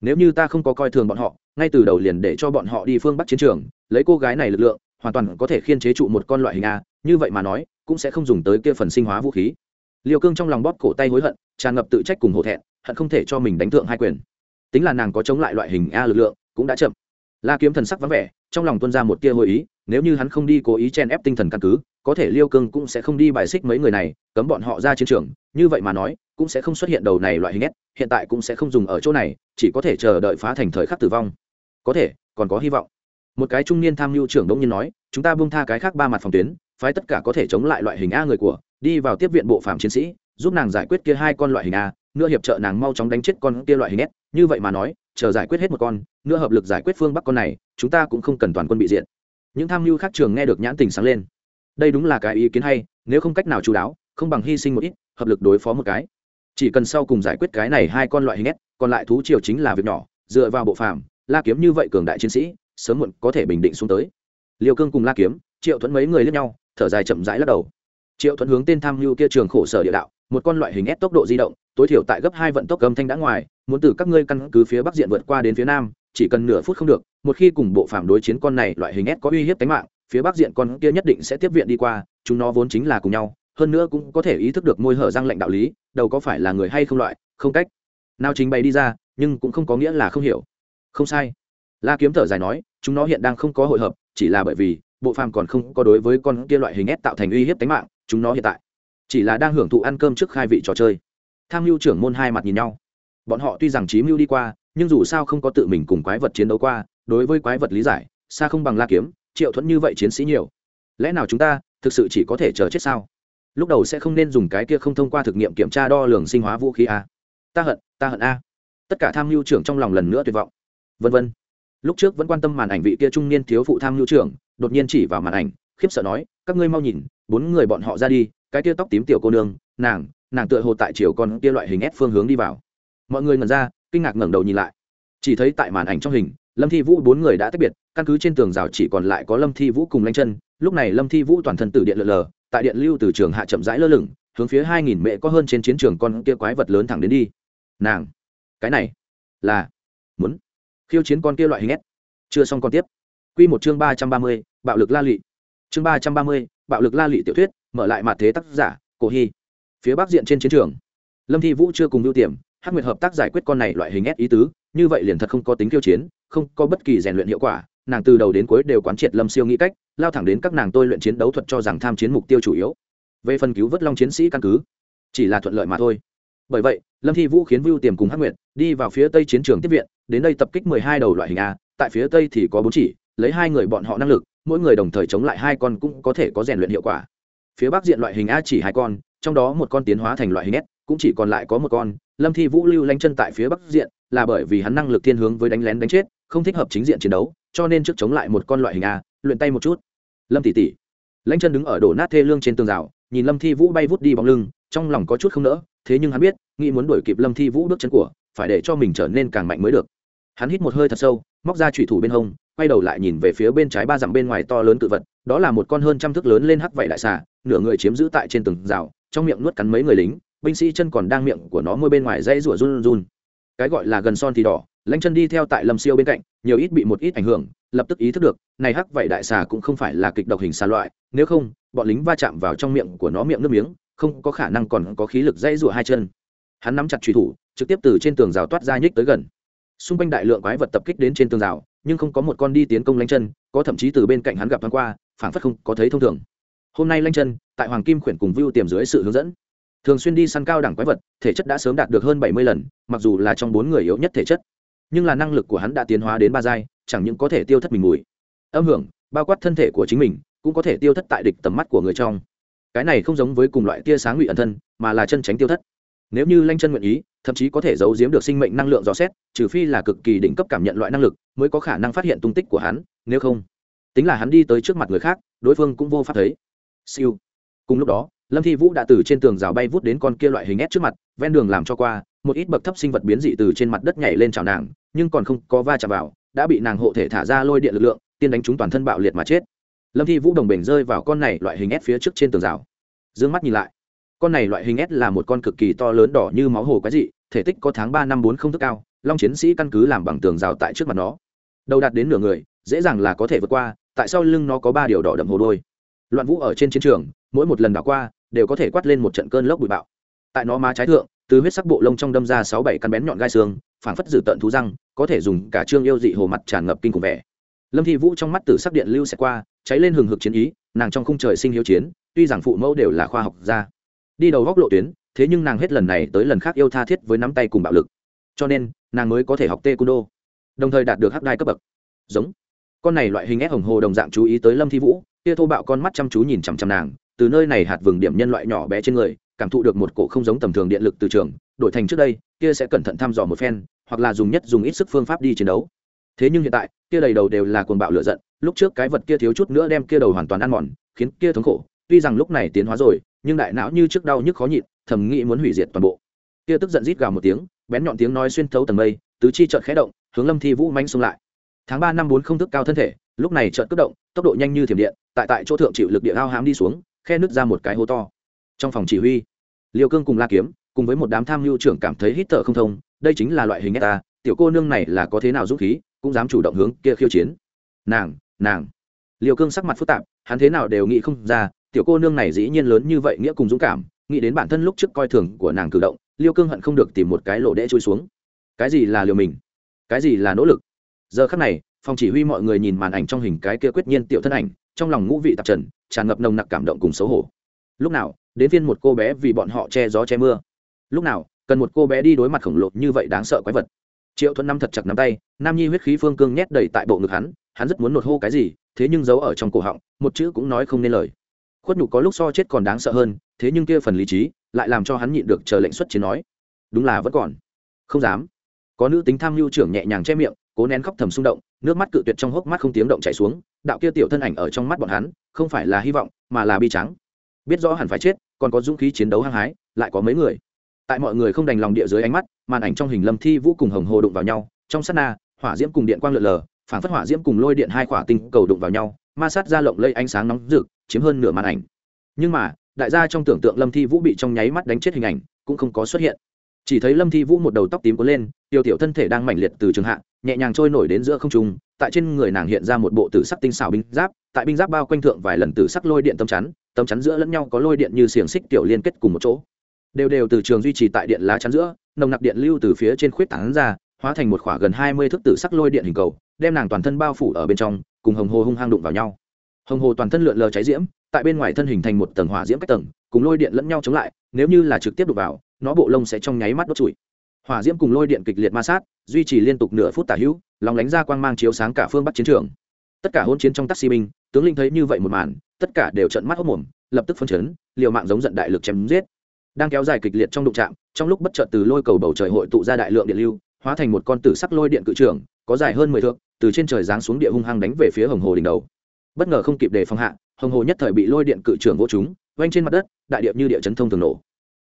Nếu như ta không có coi thường bọn họ, ngay từ đầu liền để cho bọn họ đi phương bắc chiến trường, lấy cô gái này lực lượng, hoàn toàn có thể khiên chế trụ một con loại hình a, như vậy mà nói, cũng sẽ không dùng tới kia phần sinh hóa vũ khí. Liêu cương trong lòng bóp cổ tay hối hận, tràn ngập tự trách cùng hổ thẹn, hận không thể cho mình đánh thượng hai quyền. Tính là nàng có chống lại loại hình a lực lượng, cũng đã chậm la kiếm thần sắc vắng vẻ, trong lòng tuân ra một tia hồi ý, nếu như hắn không đi cố ý chen ép tinh thần căn cứ, có thể liêu cương cũng sẽ không đi bài xích mấy người này, cấm bọn họ ra chiến trường, như vậy mà nói, cũng sẽ không xuất hiện đầu này loại hình nét. hiện tại cũng sẽ không dùng ở chỗ này, chỉ có thể chờ đợi phá thành thời khắc tử vong có thể, còn có hy vọng một cái trung niên tham mưu trưởng đông nhiên nói, chúng ta buông tha cái khác ba mặt phòng tuyến, phái tất cả có thể chống lại loại hình a người của, đi vào tiếp viện bộ phạm chiến sĩ, giúp nàng giải quyết kia hai con loại hình a nữa hiệp trợ nàng mau chóng đánh chết con kia loại hình s như vậy mà nói chờ giải quyết hết một con, nữa hợp lực giải quyết phương bắc con này, chúng ta cũng không cần toàn quân bị diện những tham mưu khác trường nghe được nhãn tình sáng lên. Đây đúng là cái ý kiến hay, nếu không cách nào chú đáo, không bằng hy sinh một ít, hợp lực đối phó một cái. Chỉ cần sau cùng giải quyết cái này hai con loại hình ép còn lại thú triều chính là việc nhỏ, dựa vào bộ phàm, la kiếm như vậy cường đại chiến sĩ, sớm muộn có thể bình định xuống tới. Liều cương cùng la kiếm, triệu thuẫn mấy người lẫn nhau, thở dài chậm rãi lắc đầu. Triệu thuẫn hướng tên tham mưu kia trường khổ sở địa đạo một con loại hình ép tốc độ di động, tối thiểu tại gấp hai vận tốc âm thanh đã ngoài, muốn từ các ngươi căn cứ phía bắc diện vượt qua đến phía nam, chỉ cần nửa phút không được, một khi cùng bộ phàm đối chiến con này loại hình ép có uy hiếp tính mạng, phía bắc diện con kia nhất định sẽ tiếp viện đi qua, chúng nó vốn chính là cùng nhau, hơn nữa cũng có thể ý thức được môi hở răng lệnh đạo lý, đầu có phải là người hay không loại, không cách nào trình bày đi ra, nhưng cũng không có nghĩa là không hiểu. Không sai. La kiếm thở dài nói, chúng nó hiện đang không có hội hợp, chỉ là bởi vì bộ phàm còn không có đối với con kia loại hình ép tạo thành uy hiếp tính mạng, chúng nó hiện tại chỉ là đang hưởng thụ ăn cơm trước khai vị trò chơi. Tham mưu trưởng môn hai mặt nhìn nhau. Bọn họ tuy rằng trí mưu đi qua, nhưng dù sao không có tự mình cùng quái vật chiến đấu qua, đối với quái vật lý giải, xa không bằng la kiếm, triệu thuẫn như vậy chiến sĩ nhiều. Lẽ nào chúng ta thực sự chỉ có thể chờ chết sao? Lúc đầu sẽ không nên dùng cái kia không thông qua thực nghiệm kiểm tra đo lường sinh hóa vũ khí a ta hận ta hận a. Tất cả tham mưu trưởng trong lòng lần nữa tuyệt vọng. Vân vân. Lúc trước vẫn quan tâm màn ảnh vị kia trung niên thiếu phụ tham mưu trưởng, đột nhiên chỉ vào màn ảnh, khiếp sợ nói, các ngươi mau nhìn, bốn người bọn họ ra đi cái tia tóc tím tiểu cô nương, nàng nàng tựa hồ tại chiều con kia loại hình ép phương hướng đi vào. Mọi người ngần ra, kinh ngạc ngẩng đầu nhìn lại. Chỉ thấy tại màn ảnh trong hình, lâm thi vũ bốn người đã tách biệt, căn cứ trên tường rào chỉ còn lại có lâm thi vũ cùng lanh chân. Lúc này lâm thi vũ toàn thân tử điện lờ lờ, tại điện lưu từ trường hạ chậm rãi lơ lửng, hướng phía hai nghìn mẹ có hơn trên chiến trường con kia quái vật lớn thẳng đến đi. Nàng, cái này, là, muốn khiêu chiến con kia loại hình ép chưa xong con tiếp. Q một chương ba trăm ba mươi, bạo lực la lị. Chương ba trăm ba mươi, bạo lực la lị tiểu thuyết mở lại mặt thế tác giả, cổ hy. Phía bắc diện trên chiến trường, lâm thi vũ chưa cùng ưu tiềm, hắc nguyệt hợp tác giải quyết con này loại hình ép ý tứ, như vậy liền thật không có tính kiêu chiến, không có bất kỳ rèn luyện hiệu quả, nàng từ đầu đến cuối đều quán triệt lâm siêu nghĩ cách, lao thẳng đến các nàng tôi luyện chiến đấu thuật cho rằng tham chiến mục tiêu chủ yếu. Về phần cứu vớt long chiến sĩ căn cứ, chỉ là thuận lợi mà thôi. Bởi vậy, lâm thi vũ khiến vưu tiềm cùng hắc nguyệt đi vào phía tây chiến trường tiếp viện, đến đây tập kích mười hai đầu loại hình a, tại phía tây thì có bốn chỉ, lấy hai người bọn họ năng lực, mỗi người đồng thời chống lại hai con cũng có thể có rèn luyện hiệu quả phía bắc diện loại hình a chỉ hai con, trong đó một con tiến hóa thành loại hình s, cũng chỉ còn lại có một con. Lâm thi vũ lưu lanh chân tại phía bắc diện, là bởi vì hắn năng lực thiên hướng với đánh lén đánh chết, không thích hợp chính diện chiến đấu, cho nên trước chống lại một con loại hình a, luyện tay một chút. Lâm tỷ tỷ. Lãnh chân đứng ở đổ nát thê lương trên tường rào, nhìn lâm thi vũ bay vút đi bóng lưng, trong lòng có chút không nỡ, thế nhưng hắn biết, nghĩ muốn đuổi kịp lâm thi vũ bước chân của, phải để cho mình trở nên càng mạnh mới được. Hắn hít một hơi thật sâu, móc ra thủy thủ bên hông quay đầu lại nhìn về phía bên trái ba dặm bên ngoài to lớn cự vật, đó là một con hơn trăm thước lớn lên hắc vảy đại xà, nửa người chiếm giữ tại trên tường rào, trong miệng nuốt cắn mấy người lính, binh sĩ chân còn đang miệng của nó môi bên ngoài dãy rủa run run cái gọi là gần son thì đỏ lãnh chân đi theo tại lâm siêu bên cạnh, nhiều ít bị một ít ảnh hưởng, lập tức ý thức được, này hắc vảy đại xà cũng không phải là kịch độc hình xà loại, nếu không, bọn lính va chạm vào trong miệng của nó miệng nước miếng, không có khả năng còn có khí lực dãy rủa hai chân. Hắn nắm chặt truy thủ, trực tiếp từ trên tường rào toát ra nhích tới gần xung quanh đại lượng quái vật tập kích đến trên tường rào, nhưng không có một con đi tiến công lãnh chân, có thậm chí từ bên cạnh hắn gặp thoáng qua, phảng phất không có thấy thông thường. Hôm nay lãnh chân, tại hoàng kim khuyển cùng vưu tiềm dưới sự hướng dẫn. Thường xuyên đi săn cao đẳng quái vật, thể chất đã sớm đạt được hơn bảy mươi lần, mặc dù là trong bốn người yếu nhất thể chất. Nhưng là năng lực của hắn đã tiến hóa đến ba giai, chẳng những có thể tiêu thất mình mùi. Âm hưởng, bao quát thân thể của chính mình, cũng có thể tiêu thất tại địch tầm mắt của người trong. Cái này không giống với cùng loại tia sáng ngụy ẩn thân, mà là chân tránh tiêu thất nếu như lanh chân nguyện ý, thậm chí có thể giấu giếm được sinh mệnh năng lượng dò xét, trừ phi là cực kỳ đỉnh cấp cảm nhận loại năng lực, mới có khả năng phát hiện tung tích của hắn, nếu không, tính là hắn đi tới trước mặt người khác, đối phương cũng vô pháp thấy. Siêu. Cùng lúc đó, lâm thi vũ đã từ trên tường rào bay vút đến con kia loại hình ép trước mặt, ven đường làm cho qua, một ít bậc thấp sinh vật biến dị từ trên mặt đất nhảy lên chào nàng, nhưng còn không có va chạm vào, đã bị nàng hộ thể thả ra lôi điện lực lượng, tiên đánh chúng toàn thân bạo liệt mà chết. Lâm thi vũ đồng bình rơi vào con này loại hình ép phía trước trên tường rào. D ư ơ n g mắt nhìn lại con này loại hình s là một con cực kỳ to lớn đỏ như máu hồ quái dị, thể tích có tháng ba năm bốn không thức cao, long chiến sĩ căn cứ làm bằng tường rào tại trước mặt nó. Đầu đạt đến nửa người, dễ dàng là có thể vượt qua, tại sao lưng nó có ba điều đỏ đậm hồ đôi. Loạn vũ ở trên chiến trường, mỗi một lần đảo qua, đều có thể quát lên một trận cơn lốc bụi bạo. Tại nó má trái thượng, từ huyết sắc bộ lông trong đâm ra sáu bảy căn bén nhọn gai xương, phảng phất dử tận thú răng, có thể dùng cả trương yêu dị hồ mặt tràn ngập kinh khủng vẻ. Lâm thi vũ trong mắt tử sắc điện lưu sẽ qua, cháy lên hừng hực chiến ý, nàng trong khung trời sinh hiếu chiến, tuy rằng phụ mẫu đều là khoa học gia đi đầu góc lộ tuyến, thế nhưng nàng hết lần này tới lần khác yêu tha thiết với nắm tay cùng bạo lực. Cho nên, nàng mới có thể học tê cung đô đồng thời đạt được hắc đai cấp bậc. Giống, con này loại hình ép hồng hồ đồng dạng chú ý tới lâm thi vũ, kia thô bạo con mắt chăm chú nhìn chằm chằm nàng, từ nơi này hạt vừng điểm nhân loại nhỏ bé trên người, cảm thụ được một cổ không giống tầm thường điện lực từ trường, đổi thành trước đây, kia sẽ cẩn thận thăm dò một phen, hoặc là dùng nhất dùng ít sức phương pháp đi chiến đấu. Thế nhưng hiện tại, kia đầy đầu đều là cuồng bạo lửa giận, lúc trước cái vật kia thiếu chút nữa đem kia đầu hoàn toàn ăn mòn, khiến kia thống khổ, tuy rằng lúc này tiến hóa rồi nhưng đại não như trước đau nhức khó nhịn, thầm nghĩ muốn hủy diệt toàn bộ. Kia tức giận rít gào một tiếng, bén nhọn tiếng nói xuyên thấu tầng mây, tứ chi trợn khẽ động, hướng lâm thi vũ manh xông lại. Tháng ba năm bốn không thức cao thân thể, lúc này trợn cất động, tốc độ nhanh như thiểm điện, tại tại chỗ thượng chịu lực địa ao hám đi xuống, khe nứt ra một cái hố to. Trong phòng chỉ huy, liêu cương cùng la kiếm, cùng với một đám tham mưu trưởng cảm thấy hít thở không thông, đây chính là loại hình ta tiểu cô nương này là có thế nào dũng khí, cũng dám chủ động hướng kia khiêu chiến. Nàng nàng. Liêu cương sắc mặt phức tạp, hắn thế nào đều nghĩ không ra tiểu cô nương này dĩ nhiên lớn như vậy nghĩa cùng dũng cảm, nghĩ đến bản thân lúc trước coi thường của nàng cử động, liêu cương hận không được tìm một cái lỗ đẽ trôi xuống. Cái gì là liều mình? Cái gì là nỗ lực? Giờ khắc này, phòng chỉ huy mọi người nhìn màn ảnh trong hình cái kia quyết nhiên tiểu thân ảnh, trong lòng ngũ vị tạp trần, tràn ngập nồng nặc cảm động cùng xấu hổ. Lúc nào, đến phiên một cô bé vì bọn họ che gió che mưa. Lúc nào, cần một cô bé đi đối mặt khổng lồ như vậy đáng sợ quái vật. Triệu thuận năm thật chặt nắm tay, nam nhi huyết khí phương cương nhét đầy tại bộ ngực hắn hắn rất muốn nột hô cái gì, thế nhưng giấu ở trong cổ họng, một chữ cũng nói không nên lời khuất nhục có lúc so chết còn đáng sợ hơn, thế nhưng kia phần lý trí lại làm cho hắn nhịn được chờ lệnh xuất chiến nói, đúng là vẫn còn. Không dám. Có nữ tính tham mưu trưởng nhẹ nhàng che miệng, cố nén khóc thầm xung động, nước mắt cự tuyệt trong hốc mắt không tiếng động chảy xuống, đạo kia tiểu thân ảnh ở trong mắt bọn hắn, không phải là hy vọng, mà là bi trắng biết rõ hẳn phải chết, còn có dũng khí chiến đấu hăng hái, lại có mấy người. Tại mọi người không đành lòng địa dưới ánh mắt, màn ảnh trong hình lâm thi vũ cùng hồng hồ đụng vào nhau, trong sát na, hỏa diễm cùng điện quang lượn lờ phản phất hỏa diễm cùng lôi điện hai khỏa tinh cầu đụng vào nhau ma sát ra lộng lây ánh sáng nóng rực, chiếm hơn nửa màn ảnh. Nhưng mà, đại gia trong tưởng tượng lâm thi vũ bị trong nháy mắt đánh chết hình ảnh cũng không có xuất hiện. Chỉ thấy lâm thi vũ một đầu tóc tím cuốn lên, tiểu tiểu thân thể đang mảnh liệt từ trường hạ, nhẹ nhàng trôi nổi đến giữa không trung, tại trên người nàng hiện ra một bộ tử sắc tinh xảo binh giáp, tại binh giáp bao quanh thượng vài lần tử sắc lôi điện tâm chắn tâm chắn giữa lẫn nhau có lôi điện như xiềng xích tiểu liên kết cùng một chỗ. Đều đều từ trường duy trì tại điện lá chắn giữa, nồng nặc điện lưu từ phía trên khuyết tảng ra, hóa thành một khoảng gần hai mươi thước tử sắc lôi điện hình cầu đem nàng toàn thân bao phủ ở bên trong, cùng hồng hồ hung hăng đụng vào nhau. Hồng hồ toàn thân lượn lờ cháy diễm, tại bên ngoài thân hình thành một tầng hỏa diễm cách tầng, cùng lôi điện lẫn nhau chống lại, nếu như là trực tiếp đụng vào, nó bộ lông sẽ trong nháy mắt đốt trụi. Hỏa diễm cùng lôi điện kịch liệt ma sát, duy trì liên tục nửa phút tả hữu, lòng lánh ra quang mang chiếu sáng cả phương bắc chiến trường. Tất cả hôn chiến trong taxi binh, tướng linh thấy như vậy một màn, tất cả đều trận mắt hốc mồm, lập tức phân chấn, liều mạng giống giận đại lực chém giết. Đang kéo dài kịch liệt trong đụng trạm trong lúc bất chợt từ lôi cầu bầu trời hội tụ ra đại lượng điện lưu, hóa thành một con tử sắc lôi điện cự trưởng có dài hơn mười thước, từ trên trời giáng xuống địa hung hăng đánh về phía hồng hồ đỉnh đầu. Bất ngờ không kịp đề phòng hạ, hồng hồ nhất thời bị lôi điện cự trưởng vô chúng oanh trên mặt đất, đại điệp như địa chấn thông thường nổ.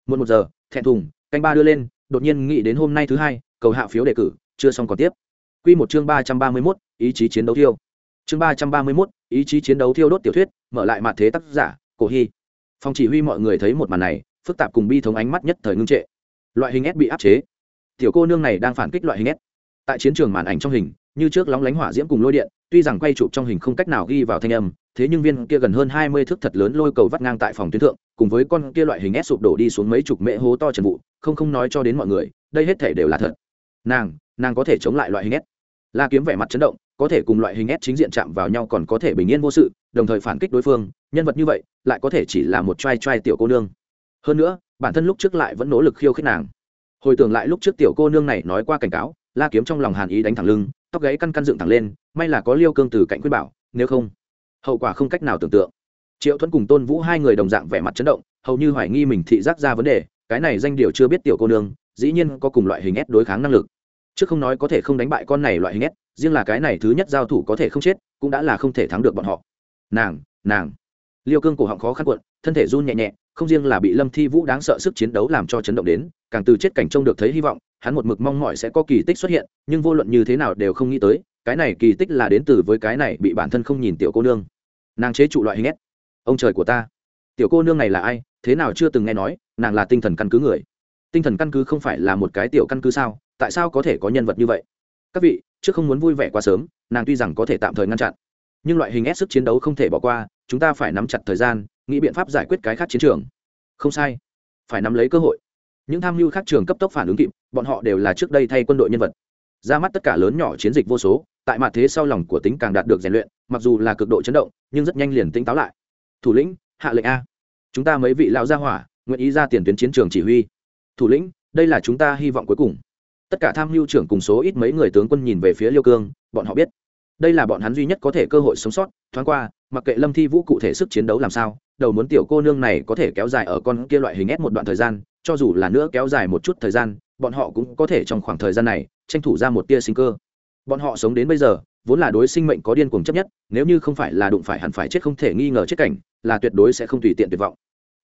Một một giờ, thẹn thùng, canh ba đưa lên, đột nhiên nghĩ đến hôm nay thứ hai, cầu hạ phiếu đề cử, chưa xong còn tiếp. Quy một chương ba trăm ba mươi mốt, ý chí chiến đấu thiêu. Chương ba trăm ba mươi mốt, ý chí chiến đấu thiêu đốt tiểu thuyết, mở lại mặt thế tác giả, cổ hy. Phòng chỉ huy mọi người thấy một màn này, phức tạp cùng bi thống ánh mắt nhất thời ngưng trệ. Loại hình s bị áp chế. Tiểu cô nương này đang phản kích loại hình s tại chiến trường màn ảnh trong hình, như trước lóng lánh hỏa diễm cùng lôi điện, tuy rằng quay chụp trong hình không cách nào ghi vào thanh âm, thế nhưng viên kia gần hơn hai mươi thước thật lớn lôi cầu vắt ngang tại phòng tuyến thượng, cùng với con kia loại hình ép sụp đổ đi xuống mấy chục mễ hố to trần vụ, không không nói cho đến mọi người, đây hết thể đều là thật. Nàng nàng có thể chống lại loại hình ép la kiếm vẻ mặt chấn động, có thể cùng loại hình ép chính diện chạm vào nhau còn có thể bình yên vô sự, đồng thời phản kích đối phương, nhân vật như vậy, lại có thể chỉ là một trai trai tiểu cô nương. Hơn nữa, bản thân lúc trước lại vẫn nỗ lực khiêu khích nàng. Hồi tưởng lại lúc trước tiểu cô nương này nói qua cảnh cáo la kiếm trong lòng hàn ý đánh thẳng lưng, tóc gáy căn căn dựng thẳng lên, may là có liêu cương từ cạnh quyết bảo, nếu không, hậu quả không cách nào tưởng tượng. Triệu thuẫn cùng tôn vũ hai người đồng dạng vẻ mặt chấn động, hầu như hoài nghi mình thị giác ra vấn đề, cái này danh điều chưa biết tiểu cô nương, dĩ nhiên có cùng loại hình ép đối kháng năng lực. Chứ không nói có thể không đánh bại con này loại hình ép riêng là cái này thứ nhất giao thủ có thể không chết, cũng đã là không thể thắng được bọn họ. Nàng nàng. Liêu cương cổ họng khó khăn cuộn, thân thể run nhẹ nhẹ, không riêng là bị lâm thi vũ đáng sợ sức chiến đấu làm cho chấn động đến, càng từ chết cảnh trông được thấy hy vọng hắn một mực mong mỏi sẽ có kỳ tích xuất hiện, nhưng vô luận như thế nào đều không nghĩ tới, cái này kỳ tích là đến từ với cái này bị bản thân không nhìn tiểu cô nương. Nàng chế trụ loại hình ép ông trời của ta. Tiểu cô nương này là ai, thế nào chưa từng nghe nói, nàng là tinh thần căn cứ người. Tinh thần căn cứ không phải là một cái tiểu căn cứ sao, tại sao có thể có nhân vật như vậy? Các vị, trước không muốn vui vẻ quá sớm, nàng tuy rằng có thể tạm thời ngăn chặn, nhưng loại hình ép sức chiến đấu không thể bỏ qua, chúng ta phải nắm chặt thời gian, nghĩ biện pháp giải quyết cái khác chiến trường. Không sai. Phải nắm lấy cơ hội những tham mưu khác trường cấp tốc phản ứng kịp, bọn họ đều là trước đây thay quân đội nhân vật. Ra mắt tất cả lớn nhỏ chiến dịch vô số, tại mặt thế sau lòng của tính càng đạt được rèn luyện, mặc dù là cực độ chấn động, nhưng rất nhanh liền tỉnh táo lại. Thủ lĩnh, hạ lệnh a. Chúng ta mấy vị lão gia hỏa, nguyện ý ra tiền tuyến chiến trường chỉ huy. Thủ lĩnh, đây là chúng ta hy vọng cuối cùng. Tất cả tham mưu trưởng cùng số ít mấy người tướng quân nhìn về phía liêu cương, bọn họ biết đây là bọn hắn duy nhất có thể cơ hội sống sót, thoáng qua, mặc kệ lâm thi vũ cụ thể sức chiến đấu làm sao, đầu muốn tiểu cô nương này có thể kéo dài ở con kia loại hình ép một đoạn thời gian, cho dù là nữa kéo dài một chút thời gian, bọn họ cũng có thể trong khoảng thời gian này, tranh thủ ra một tia sinh cơ. Bọn họ sống đến bây giờ, vốn là đối sinh mệnh có điên cuồng chấp nhất, nếu như không phải là đụng phải hẳn phải chết không thể nghi ngờ chết cảnh, là tuyệt đối sẽ không tùy tiện tuyệt vọng.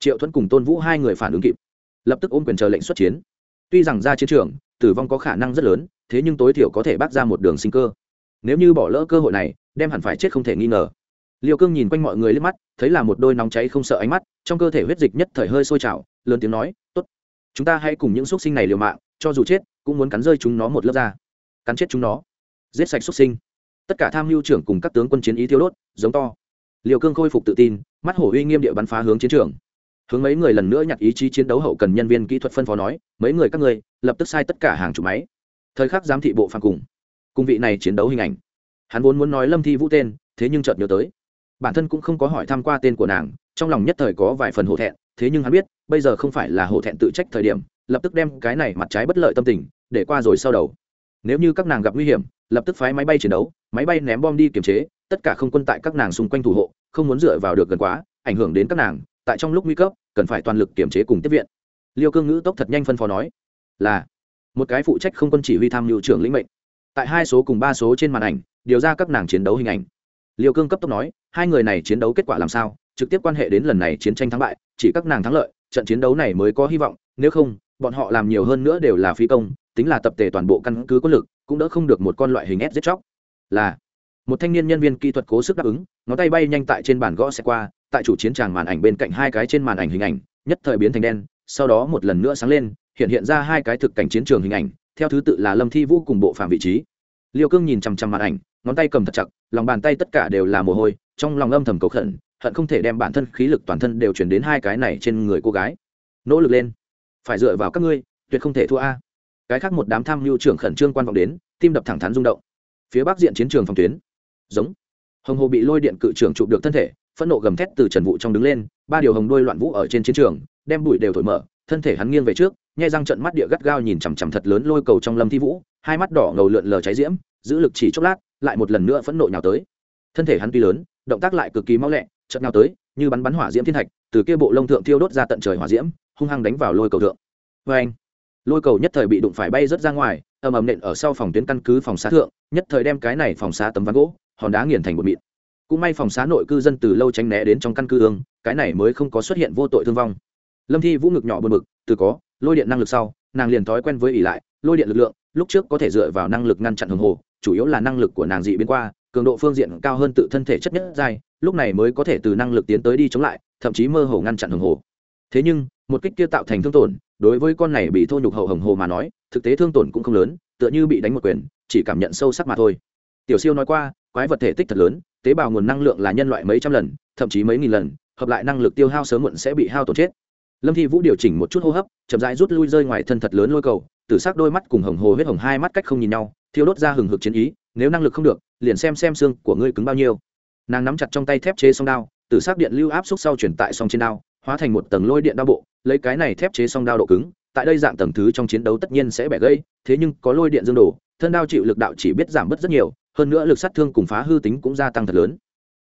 Triệu thuẫn cùng tôn vũ hai người phản ứng kịp, lập tức ôm quyền chờ lệnh xuất chiến. Tuy rằng ra chiến trường, tử vong có khả năng rất lớn, thế nhưng tối thiểu có thể bác ra một đường sinh cơ nếu như bỏ lỡ cơ hội này, đem hẳn phải chết không thể nghi ngờ. Liêu cương nhìn quanh mọi người lên mắt, thấy là một đôi nóng cháy không sợ ánh mắt, trong cơ thể huyết dịch nhất thời hơi sôi trào, lớn tiếng nói, tốt, chúng ta hãy cùng những x u ấ t sinh này liều mạng, cho dù chết, cũng muốn cắn rơi chúng nó một lớp da. Cắn chết chúng nó. Giết sạch x u ấ t sinh. Tất cả tham mưu trưởng cùng các tướng quân chiến ý thiêu đốt, giống to. Liều cương khôi phục tự tin, mắt hổ uy nghiêm địa bắn phá hướng chiến trường. Hướng mấy người lần nữa nhặt ý chí chiến đấu hậu cần nhân viên kỹ thuật phân phó nói, mấy người các người lập tức sai tất cả hàng chục máy. Thời khắc giám thị bộ phản cùng cùng vị này chiến đấu hình ảnh. Hắn vốn muốn nói lâm thi vũ tên, thế nhưng chợt nhớ tới. Bản thân cũng không có hỏi thăm qua tên của nàng, trong lòng nhất thời có vài phần hổ thẹn, thế nhưng hắn biết, bây giờ không phải là hổ thẹn tự trách thời điểm, lập tức đem cái này mặt trái bất lợi tâm tình, để qua rồi sau đầu. Nếu như các nàng gặp nguy hiểm, lập tức phái máy bay chiến đấu, máy bay ném bom đi kiềm chế, tất cả không quân tại các nàng xung quanh thủ hộ, không muốn dựa vào được gần quá, ảnh hưởng đến các nàng, tại trong lúc nguy cấp, cần phải toàn lực kiềm chế cùng tiếp viện. Liêu cương ngữ tốc thật nhanh phân phó nói, là, một cái phụ trách không quân chỉ huy tham mưu trưởng lĩnh mệnh tại hai số cùng ba số trên màn ảnh, điều ra các nàng chiến đấu hình ảnh. Liêu cương cấp tốc nói, hai người này chiến đấu kết quả làm sao? Trực tiếp quan hệ đến lần này chiến tranh thắng bại, chỉ các nàng thắng lợi, trận chiến đấu này mới có hy vọng, nếu không, bọn họ làm nhiều hơn nữa đều là phi công, tính là tập thể toàn bộ căn cứ quân lực, cũng đỡ không được một con loại hình ép giết chóc. Là, một thanh niên nhân viên kỹ thuật cố sức đáp ứng, ngón tay bay nhanh tại trên bàn gõ xe qua, tại chủ chiến tràng màn ảnh bên cạnh hai cái trên màn ảnh hình ảnh, nhất thời biến thành đen, sau đó một lần nữa sáng lên, hiện hiện ra hai cái thực cảnh chiến trường hình ảnh theo thứ tự là lâm thi vũ cùng bộ phạm vị trí. Liêu cương nhìn chằm chằm màn ảnh, ngón tay cầm thật chặt, lòng bàn tay tất cả đều là mồ hôi, trong lòng âm thầm cầu khẩn, hận không thể đem bản thân khí lực toàn thân đều chuyển đến hai cái này trên người cô gái. Nỗ lực lên. Phải dựa vào các ngươi, tuyệt không thể thua a. Cái khác một đám tham mưu trưởng khẩn trương quan vọng đến, tim đập thẳng thắn rung động. Phía bắc diện chiến trường phòng tuyến. Giống. Hồng hồ bị lôi điện cự trưởng chụp được thân thể, phẫn nộ gầm thét từ trần vụ trong đứng lên, ba điều hồng đôi loạn vũ ở trên chiến trường, đem bụi đều thổi mở thân thể hắn nghiêng về trước, nhai răng trận mắt địa gắt gao nhìn chằm chằm thật lớn lôi cầu trong lâm thi vũ, hai mắt đỏ ngầu lượn lờ cháy diễm, giữ lực chỉ chốc lát, lại một lần nữa phẫn nộ nhào tới. Thân thể hắn tuy lớn, động tác lại cực kỳ mau lẹ, chợt nhào tới, như bắn bắn hỏa diễm thiên thạch, từ kia bộ lông thượng thiêu đốt ra tận trời hỏa diễm, hung hăng đánh vào lôi cầu thượng. Vê anh, lôi cầu nhất thời bị đụng phải bay rớt ra ngoài, ầm ầm nện ở sau phòng tuyến căn cứ phòng xá thượng, nhất thời đem cái này phòng xá tấm ván gỗ, hòn đá nghiền thành bột mịn. Cũng may phòng xá nội cư dân từ lâu tránh né đến trong căn cứ ương, cái này mới không có xuất hiện vô tội thương vong lâm thi vũ ngực nhỏ bờ mực từ có, lôi điện năng lực sau, nàng liền thói quen với ỉ lại, lôi điện lực lượng, lúc trước có thể dựa vào năng lực ngăn chặn hồng hồ, chủ yếu là năng lực của nàng dị biến qua, cường độ phương diện cao hơn tự thân thể chất nhất giai, lúc này mới có thể từ năng lực tiến tới đi chống lại, thậm chí mơ hồ ngăn chặn hồng hồ. Thế nhưng, một kích kia tạo thành thương tổn, đối với con này bị thô nhục hậu hồng hồ mà nói, thực tế thương tổn cũng không lớn, tựa như bị đánh một quyền, chỉ cảm nhận sâu sắc mà thôi. Tiểu siêu nói qua, quái vật thể tích thật lớn, tế bào nguồn năng lượng là nhân loại mấy trăm lần, thậm chí mấy nghìn lần, hợp lại năng lực tiêu hao sớm muộn sẽ bị hao tổn chết lâm thi vũ điều chỉnh một chút hô hấp, chậm rãi rút lui rơi ngoài thân thật lớn lôi cầu, tử s ắ c đôi mắt cùng hồng hồ huyết hồng hai mắt cách không nhìn nhau, thiêu đốt ra hừng hực chiến ý, nếu năng lực không được, liền xem xem xương của ngươi cứng bao nhiêu. Nàng nắm chặt trong tay thép chế song đao, tử s ắ c điện lưu áp xúc sau chuyển tại song trên đao, hóa thành một tầng lôi điện đao bộ, lấy cái này thép chế song đao độ cứng, tại đây dạng tầng thứ trong chiến đấu tất nhiên sẽ bẻ gây thế nhưng có lôi điện dương đổ, thân đao chịu lực đạo chỉ biết giảm bớt rất nhiều, hơn nữa lực sát thương cùng phá hư tính cũng gia tăng thật lớn.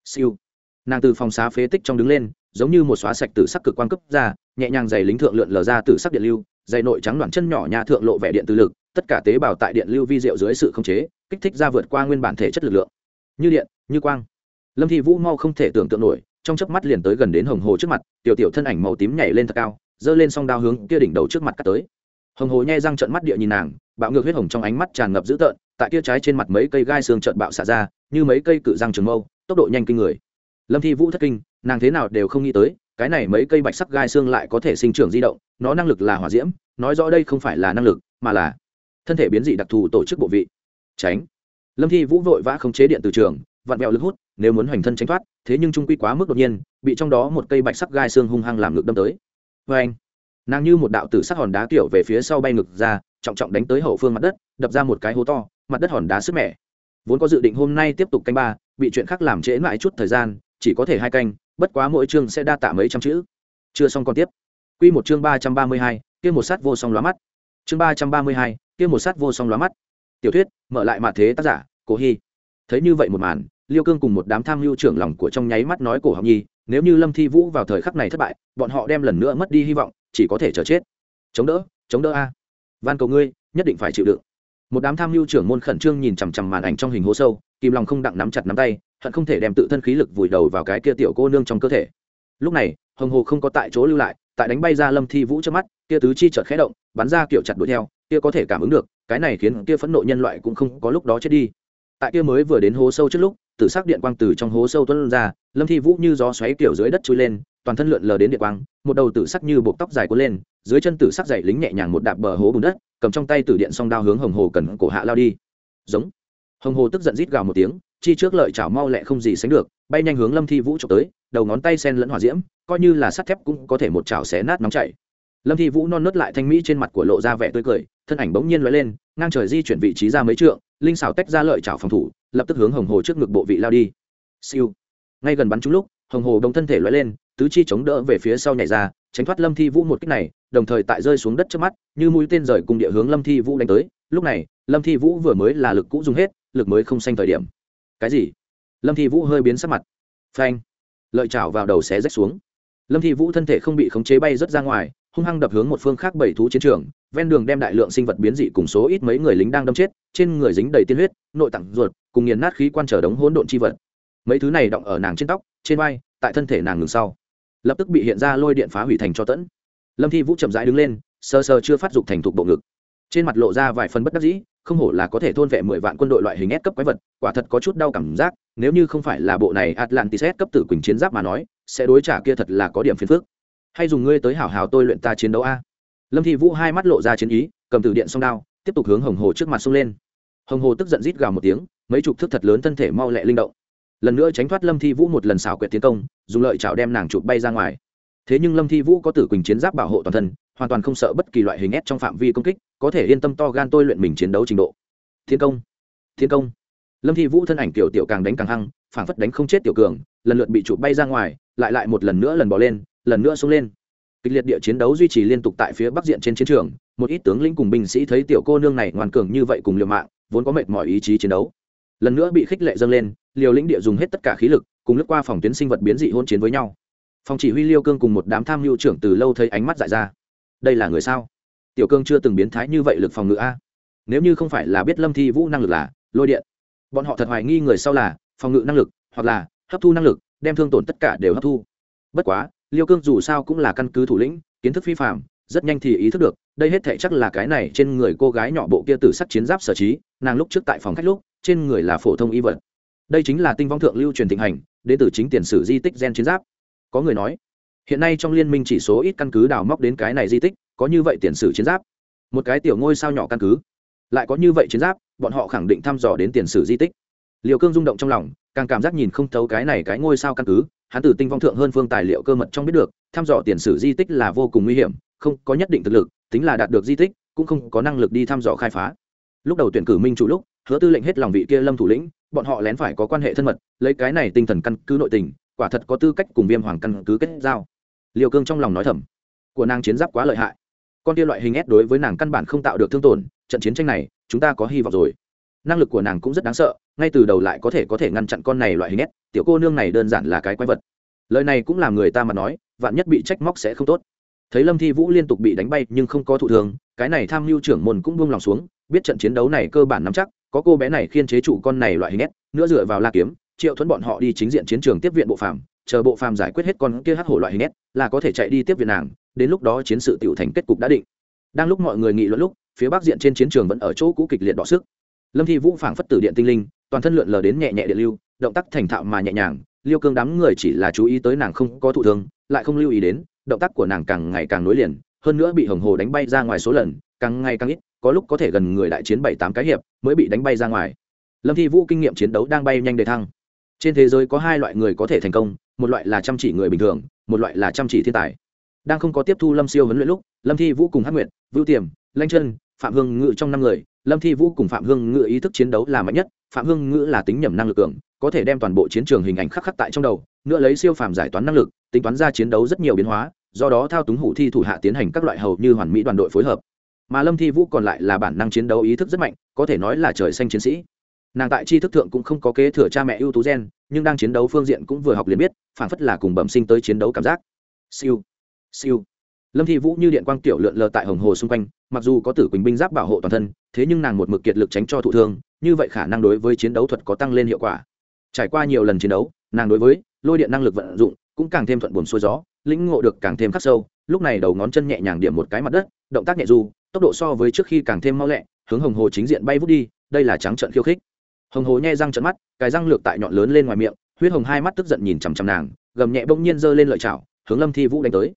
Siêu. Nàng từ phòng xá phế tích trong đứng lên, giống như một xóa sạch từ sắc cực quan cấp ra nhẹ nhàng giày lính thượng lượn lờ ra từ sắc điện lưu dày nội trắng đoạn chân nhỏ nhà thượng lộ vẻ điện từ lực, tất cả tế bào tại điện lưu vi diệu dưới sự khống chế, kích thích ra vượt qua nguyên bản thể chất lực lượng. Như điện, như quang. Lâm thi vũ mau không thể tưởng tượng nổi, trong chớp mắt liền tới gần đến hồng hồ trước mặt, tiểu tiểu thân ảnh màu tím nhảy lên thật cao, giơ lên song đao hướng kia đỉnh đầu trước mặt cắt tới. Hồng hồ nhai răng trợn mắt địa nhìn nàng, bạo ngược huyết hồng trong ánh mắt tràn ngập dữ tợn, tại kia trái trên mặt mấy cây gai xương trợn bạo xả ra, như mấy cây cự răng trường mâu, tốc độ nhanh kinh người. Lâm thi vũ thất kinh, nàng thế nào đều không nghĩ tới cái này mấy cây bạch sắc gai xương lại có thể sinh trưởng di động, nó năng lực là hỏa diễm, nói rõ đây không phải là năng lực, mà là thân thể biến dị đặc thù tổ chức bộ vị. Tránh. Lâm thi vũ vội vã không chế điện từ trường, vặn vẹo lực hút, nếu muốn hoành thân tránh thoát, thế nhưng trung quy quá mức đột nhiên, bị trong đó một cây bạch sắc gai xương hung hăng làm ngực đâm tới. Vê anh nàng như một đạo tử sắc hòn đá tiểu về phía sau bay ngực ra, trọng trọng đánh tới hậu phương mặt đất, đập ra một cái hố to, mặt đất hòn đá sức mẻ. Vốn có dự định hôm nay tiếp tục canh ba, bị chuyện khác làm trễ mãi chút thời gian, chỉ có thể hai canh bất quá mỗi chương sẽ đa tạ mấy trăm chữ. Chưa xong còn tiếp. Q một chương ba trăm ba mươi hai, kia một sát vô song lóa mắt. Chương ba trăm ba mươi hai, kia một sát vô song lóa mắt. Tiểu thuyết, mở lại mạ thế tác giả cố hy. Thấy như vậy một màn, liêu cương cùng một đám tham mưu trưởng lòng của trong nháy mắt nói cổ học nhi, nếu như lâm thi vũ vào thời khắc này thất bại, bọn họ đem lần nữa mất đi hy vọng, chỉ có thể chờ chết. Chống đỡ chống đỡ a. Van cầu ngươi, nhất định phải chịu đựng. Một đám tham mưu trưởng môn khẩn trương nhìn chằm chằm màn ảnh trong hình hố sâu, kìm lòng không đặng nắm chặt nắm tay hận không thể đem tự thân khí lực vùi đầu vào cái kia tiểu cô nương trong cơ thể. Lúc này, hồng hồ không có tại chỗ lưu lại, tại đánh bay ra lâm thi vũ trước mắt, kia tứ chi chợt khẽ động, bắn ra kiểu chặt đuổi theo, kia có thể cảm ứng được, cái này khiến kia phẫn nộ nhân loại cũng không có lúc đó chết đi. Tại kia mới vừa đến hố sâu trước lúc, tử sắc điện quang từ trong hố sâu tuân ra, lâm thi vũ như gió xoáy kiểu dưới đất trôi lên, toàn thân lượn lờ đến điện quang, một đầu tử sắc như buộc tóc dài cuốn lên, dưới chân tử sắc dày lính nhẹ nhàng một đạp bờ hố bùn đất, cầm trong tay tử điện song đao hướng hồng hồ cần cổ hạ lao đi. Giống. Hồng hồ tức giận rít gào một tiếng chi trước lợi chảo mau lẹ không gì sánh được, bay nhanh hướng lâm thi vũ trộm tới, đầu ngón tay sen lẫn hỏa diễm, coi như là sắt thép cũng có thể một chảo xé nát nóng chảy. Lâm thi vũ non nớt lại thanh mỹ trên mặt của lộ ra vẻ tươi cười, thân ảnh bỗng nhiên lóe lên, ngang trời di chuyển vị trí ra mấy trượng, linh xào tách ra lợi chảo phòng thủ, lập tức hướng hồng hồ trước ngực bộ vị lao đi. Siêu. Ngay gần bắn trúng lúc, hồng hồ đồng thân thể lóe lên, tứ chi chống đỡ về phía sau nhảy ra, tránh thoát lâm thi vũ một cách này, đồng thời tại rơi xuống đất trước mắt, như mũi tên rời cùng địa hướng lâm thi vũ đánh tới. Lúc này, lâm thi vũ vừa mới là lực cũ dùng hết, lực mới không xanh thời điểm cái gì? Lâm thi vũ hơi biến sắc mặt. Phanh. Lợi chảo vào đầu xé rách xuống. Lâm thi vũ thân thể không bị khống chế bay rớt ra ngoài, hung hăng đập hướng một phương khác bảy thú chiến trường, ven đường đem đại lượng sinh vật biến dị cùng số ít mấy người lính đang đâm chết, trên người dính đầy tiên huyết, nội tạng ruột, cùng nghiền nát khí quan trở đống hỗn độn chi vật. Mấy thứ này động ở nàng trên tóc, trên vai, tại thân thể nàng ngừng sau. Lập tức bị hiện ra lôi điện phá hủy thành cho tẫn. Lâm thi vũ chậm rãi đứng lên, sơ sơ chưa phát dục thành thục bộ ngực. Trên mặt lộ ra vài phần bất đắc dĩ không hổ là có thể thôn vệ mười vạn quân đội loại hình S cấp quái vật, quả thật có chút đau cảm giác, nếu như không phải là bộ này Atlantis S cấp tử quỳnh chiến giáp mà nói, sẽ đối trả kia thật là có điểm phiền phức. Hay dùng ngươi tới hảo hảo tôi luyện ta chiến đấu a. Lâm Thi Vũ hai mắt lộ ra chiến ý, cầm từ điện song đao, tiếp tục hướng Hồng Hồ trước mặt xông lên. Hồng Hồ tức giận rít gào một tiếng, mấy chục thước thật lớn thân thể mau lẹ linh động. Lần nữa tránh thoát Lâm Thi Vũ một lần xảo quyệt tiến công, dùng lợi chảo đem nàng chụp bay ra ngoài. Thế nhưng Lâm Thi Vũ có tử quỳnh chiến giáp bảo hộ toàn thân, hoàn toàn không sợ bất kỳ loại hình ép trong phạm vi công kích, có thể yên tâm to gan tôi luyện mình chiến đấu trình độ. Thiên công thiên công. Lâm thi vũ thân ảnh tiểu tiểu càng đánh càng hăng phảng phất đánh không chết tiểu cường lần lượt bị chụp bay ra ngoài lại lại một lần nữa lần bỏ lên lần nữa xuống lên. Kịch liệt địa chiến đấu duy trì liên tục tại phía bắc diện trên chiến trường một ít tướng lĩnh cùng binh sĩ thấy tiểu cô nương này ngoan cường như vậy cùng liều mạng vốn có mệt mỏi ý chí chiến đấu. Lần nữa bị khích lệ dâng lên liều lĩnh địa dùng hết tất cả khí lực cùng lướt qua phòng tuyến sinh vật biến dị hôn chiến với nhau. Phòng chỉ huy liêu cương cùng một đám tham mưu trưởng từ lâu thấy ánh mắt dại ra đây là người sao? Tiểu cương chưa từng biến thái như vậy lực phòng ngự a. Nếu như không phải là biết lâm thi vũ năng lực là lôi điện. Bọn họ thật hoài nghi người sau là phòng ngự năng lực hoặc là hấp thu năng lực, đem thương tổn tất cả đều hấp thu. Bất quá, liêu cương dù sao cũng là căn cứ thủ lĩnh, kiến thức phi phạm rất nhanh thì ý thức được, đây hết thể chắc là cái này trên người cô gái nhỏ bộ kia từ sắc chiến giáp sở trí, nàng lúc trước tại phòng khách lúc, trên người là phổ thông y vật. Đây chính là tinh vong thượng lưu truyền thịnh hành, đến từ chính tiền sử di tích gen chiến giáp. Có người nói hiện nay trong liên minh chỉ số ít căn cứ đào móc đến cái này di tích, có như vậy tiền sử chiến giáp. Một cái tiểu ngôi sao nhỏ căn cứ. Lại có như vậy chiến giáp, bọn họ khẳng định thăm dò đến tiền sử di tích. Liệu cương rung động trong lòng, càng cảm giác nhìn không thấu cái này cái ngôi sao căn cứ. Hắn từ tinh vong thượng hơn phương tài liệu cơ mật trong biết được, thăm dò tiền sử di tích là vô cùng nguy hiểm, không có nhất định thực lực, tính là đạt được di tích, cũng không có năng lực đi thăm dò khai phá. Lúc đầu tuyển cử minh chủ lúc, hứa tư lệnh hết lòng vị kia lâm thủ lĩnh, bọn họ lén phải có quan hệ thân mật, lấy cái này tinh thần căn cứ nội tình, quả thật có tư cách cùng viêm hoàng căn cứ kết giao liều cương trong lòng nói thầm, của nàng chiến giáp quá lợi hại. Con kia loại hình ép đối với nàng căn bản không tạo được thương tổn, trận chiến tranh này, chúng ta có hy vọng rồi. Năng lực của nàng cũng rất đáng sợ, ngay từ đầu lại có thể có thể ngăn chặn con này loại hình ép, tiểu cô nương này đơn giản là cái quái vật. Lời này cũng làm người ta mà nói, vạn nhất bị trách móc sẽ không tốt. Thấy lâm thi vũ liên tục bị đánh bay nhưng không có thụ thường cái này tham mưu trưởng môn cũng buông lòng xuống, biết trận chiến đấu này cơ bản nắm chắc, có cô bé này khiên chế chủ con này loại hình ép, nữa dựa vào la kiếm, triệu thuẫn bọn họ đi chính diện chiến trường tiếp viện bộ phạm chờ bộ phàm giải quyết hết con kia hắc hổ loại hình nét, là có thể chạy đi tiếp viện nàng, đến lúc đó chiến sự tiểu thành kết cục đã định. Đang lúc mọi người nghị luận lúc, phía bắc diện trên chiến trường vẫn ở chỗ cũ kịch liệt đọ sức. Lâm thi vũ phảng phất tử điện tinh linh, toàn thân lượn lờ đến nhẹ nhẹ địa lưu, động tác thành thạo mà nhẹ nhàng, liêu cương đám người chỉ là chú ý tới nàng không có thụ thương, lại không lưu ý đến, động tác của nàng càng ngày càng nối liền, hơn nữa bị hồng hồ đánh bay ra ngoài số lần, càng ngày càng ít, có lúc có thể gần người đại chiến bảy tám cái hiệp, mới bị đánh bay ra ngoài. Lâm thi vũ kinh nghiệm chiến đấu đang bay nhanh đề thăng. Trên thế giới có hai loại người có thể thành công một loại là chăm chỉ người bình thường, một loại là chăm chỉ thiên tài. Đang không có tiếp thu lâm siêu huấn luyện lúc, lâm thi vũ cùng hát nguyện vưu tiềm, lanh chân, phạm hương ngự trong năm người, lâm thi vũ cùng phạm hương ngự ý thức chiến đấu là mạnh nhất, phạm hương ngự là tính nhầm năng lực cường, có thể đem toàn bộ chiến trường hình ảnh khắc khắc tại trong đầu, nữa lấy siêu phàm giải toán năng lực, tính toán ra chiến đấu rất nhiều biến hóa, do đó thao túng hủ thi thủ hạ tiến hành các loại hầu như hoàn mỹ đoàn đội phối hợp. Mà lâm thi vũ còn lại là bản năng chiến đấu ý thức rất mạnh, có thể nói là trời xanh chiến sĩ. Nàng tại tri thức thượng cũng không có kế thừa cha mẹ ưu tú gen nhưng đang chiến đấu phương diện cũng vừa học liền biết phản phất là cùng bẩm sinh tới chiến đấu cảm giác. Siêu siêu. Lâm thi vũ như điện quang tiểu lượn lờ tại hồng hồ xung quanh, mặc dù có tử quỳnh binh giáp bảo hộ toàn thân, thế nhưng nàng một mực kiệt lực tránh cho thụ thương, như vậy khả năng đối với chiến đấu thuật có tăng lên hiệu quả. Trải qua nhiều lần chiến đấu, nàng đối với lôi điện năng lực vận dụng cũng càng thêm thuận buồm xuôi gió, lĩnh ngộ được càng thêm khắc sâu, lúc này đầu ngón chân nhẹ nhàng điểm một cái mặt đất, động tác nhẹ du, tốc độ so với trước khi càng thêm mau lẹ, hướng hồng hồ chính diện bay vút đi, đây là trắng trận khiêu khích hồng hồ nhai răng trận mắt, cái răng lược tại nhọn lớn lên ngoài miệng, huyết hồng hai mắt tức giận nhìn chằm chằm nàng, gầm nhẹ bỗng nhiên giơ lên lợi chảo, hướng lâm thi vũ đánh tới.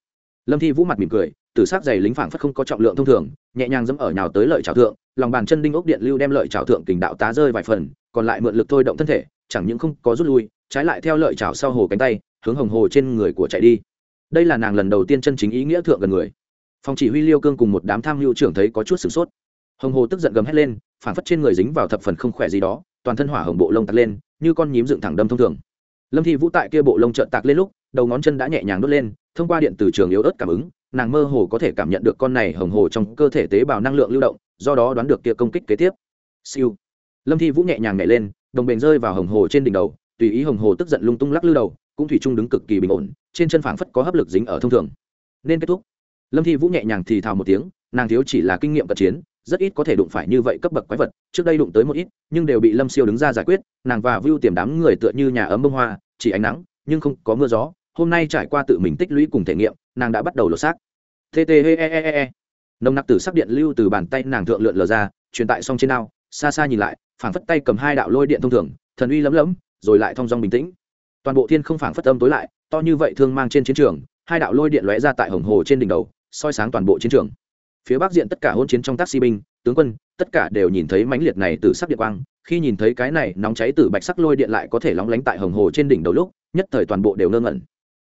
Lâm thi vũ mặt mỉm cười tử s ắ c dày lính phảng phất không có trọng lượng thông thường, nhẹ nhàng dẫm ở nhào tới lợi trào thượng, lòng bàn chân đinh ốc điện lưu đem lợi trào thượng kình đạo tá rơi vài phần, còn lại mượn lực thôi động thân thể, chẳng những không có rút lui, trái lại theo lợi trào sau hồ cánh tay, hướng hồng hồ trên người của chạy đi. Đây là nàng lần đầu tiên chân chính ý nghĩa thượng gần người. Phòng chỉ huy liêu cương cùng một đám tham mưu trưởng thấy có chút sửng sốt. Hồng hồ tức giận gầm hét lên, phảng phất trên người dính vào thập phần không khỏe gì đó toàn thân hỏa hồng bộ lông tạc lên, như con nhím dựng thẳng đâm thông thường. Lâm thi vũ tại kia bộ lông trợn tạc lên lúc, đầu ngón chân đã nhẹ nhàng đốt lên, thông qua điện từ trường yếu ớt cảm ứng, nàng mơ hồ có thể cảm nhận được con này hồng hồ trong cơ thể tế bào năng lượng lưu động, do đó đoán được kia công kích kế tiếp. Siêu. Lâm thi vũ nhẹ nhàng nhảy lên, đồng bền rơi vào hồng hồ trên đỉnh đầu, tùy ý hồng hồ tức giận lung tung lắc lư đầu, cũng thủy chung đứng cực kỳ bình ổn, trên chân phảng phất có hấp lực dính ở thông thường. Nên kết thúc. Lâm thi vũ nhẹ nhàng thì thào một tiếng, nàng thiếu chỉ là kinh nghiệm cận chiến rất ít có thể đụng phải như vậy cấp bậc quái vật, trước đây đụng tới một ít, nhưng đều bị lâm siêu đứng ra giải quyết, nàng và vưu tiềm đám người tựa như nhà ấm bông hoa, chỉ ánh nắng, nhưng không có mưa gió, hôm nay trải qua tự mình tích lũy cùng thể nghiệm, nàng đã bắt đầu lột xác. Tt he he he he nồng nặc tử sắc điện lưu từ bàn tay nàng thượng lượn lờ ra, truyền tại xong trên ao xa xa nhìn lại, phảng phất tay cầm hai đạo lôi điện thông thường, thần uy lấm lấm, rồi lại thong dong bình tĩnh. Toàn bộ thiên không phảng phất âm tối lại, to như vậy thương mang trên chiến trường, hai đạo lôi điện lóe ra tại hồng hồ trên đỉnh đầu, soi sáng toàn bộ chiến trường phía bắc diện tất cả hôn chiến trong taxi binh, tướng quân, tất cả đều nhìn thấy mãnh liệt này từ sắc điện quang. Khi nhìn thấy cái này nóng cháy từ bạch sắc lôi điện lại có thể lóng lánh tại hồng hồ trên đỉnh đầu lúc, nhất thời toàn bộ đều ngơ ngẩn.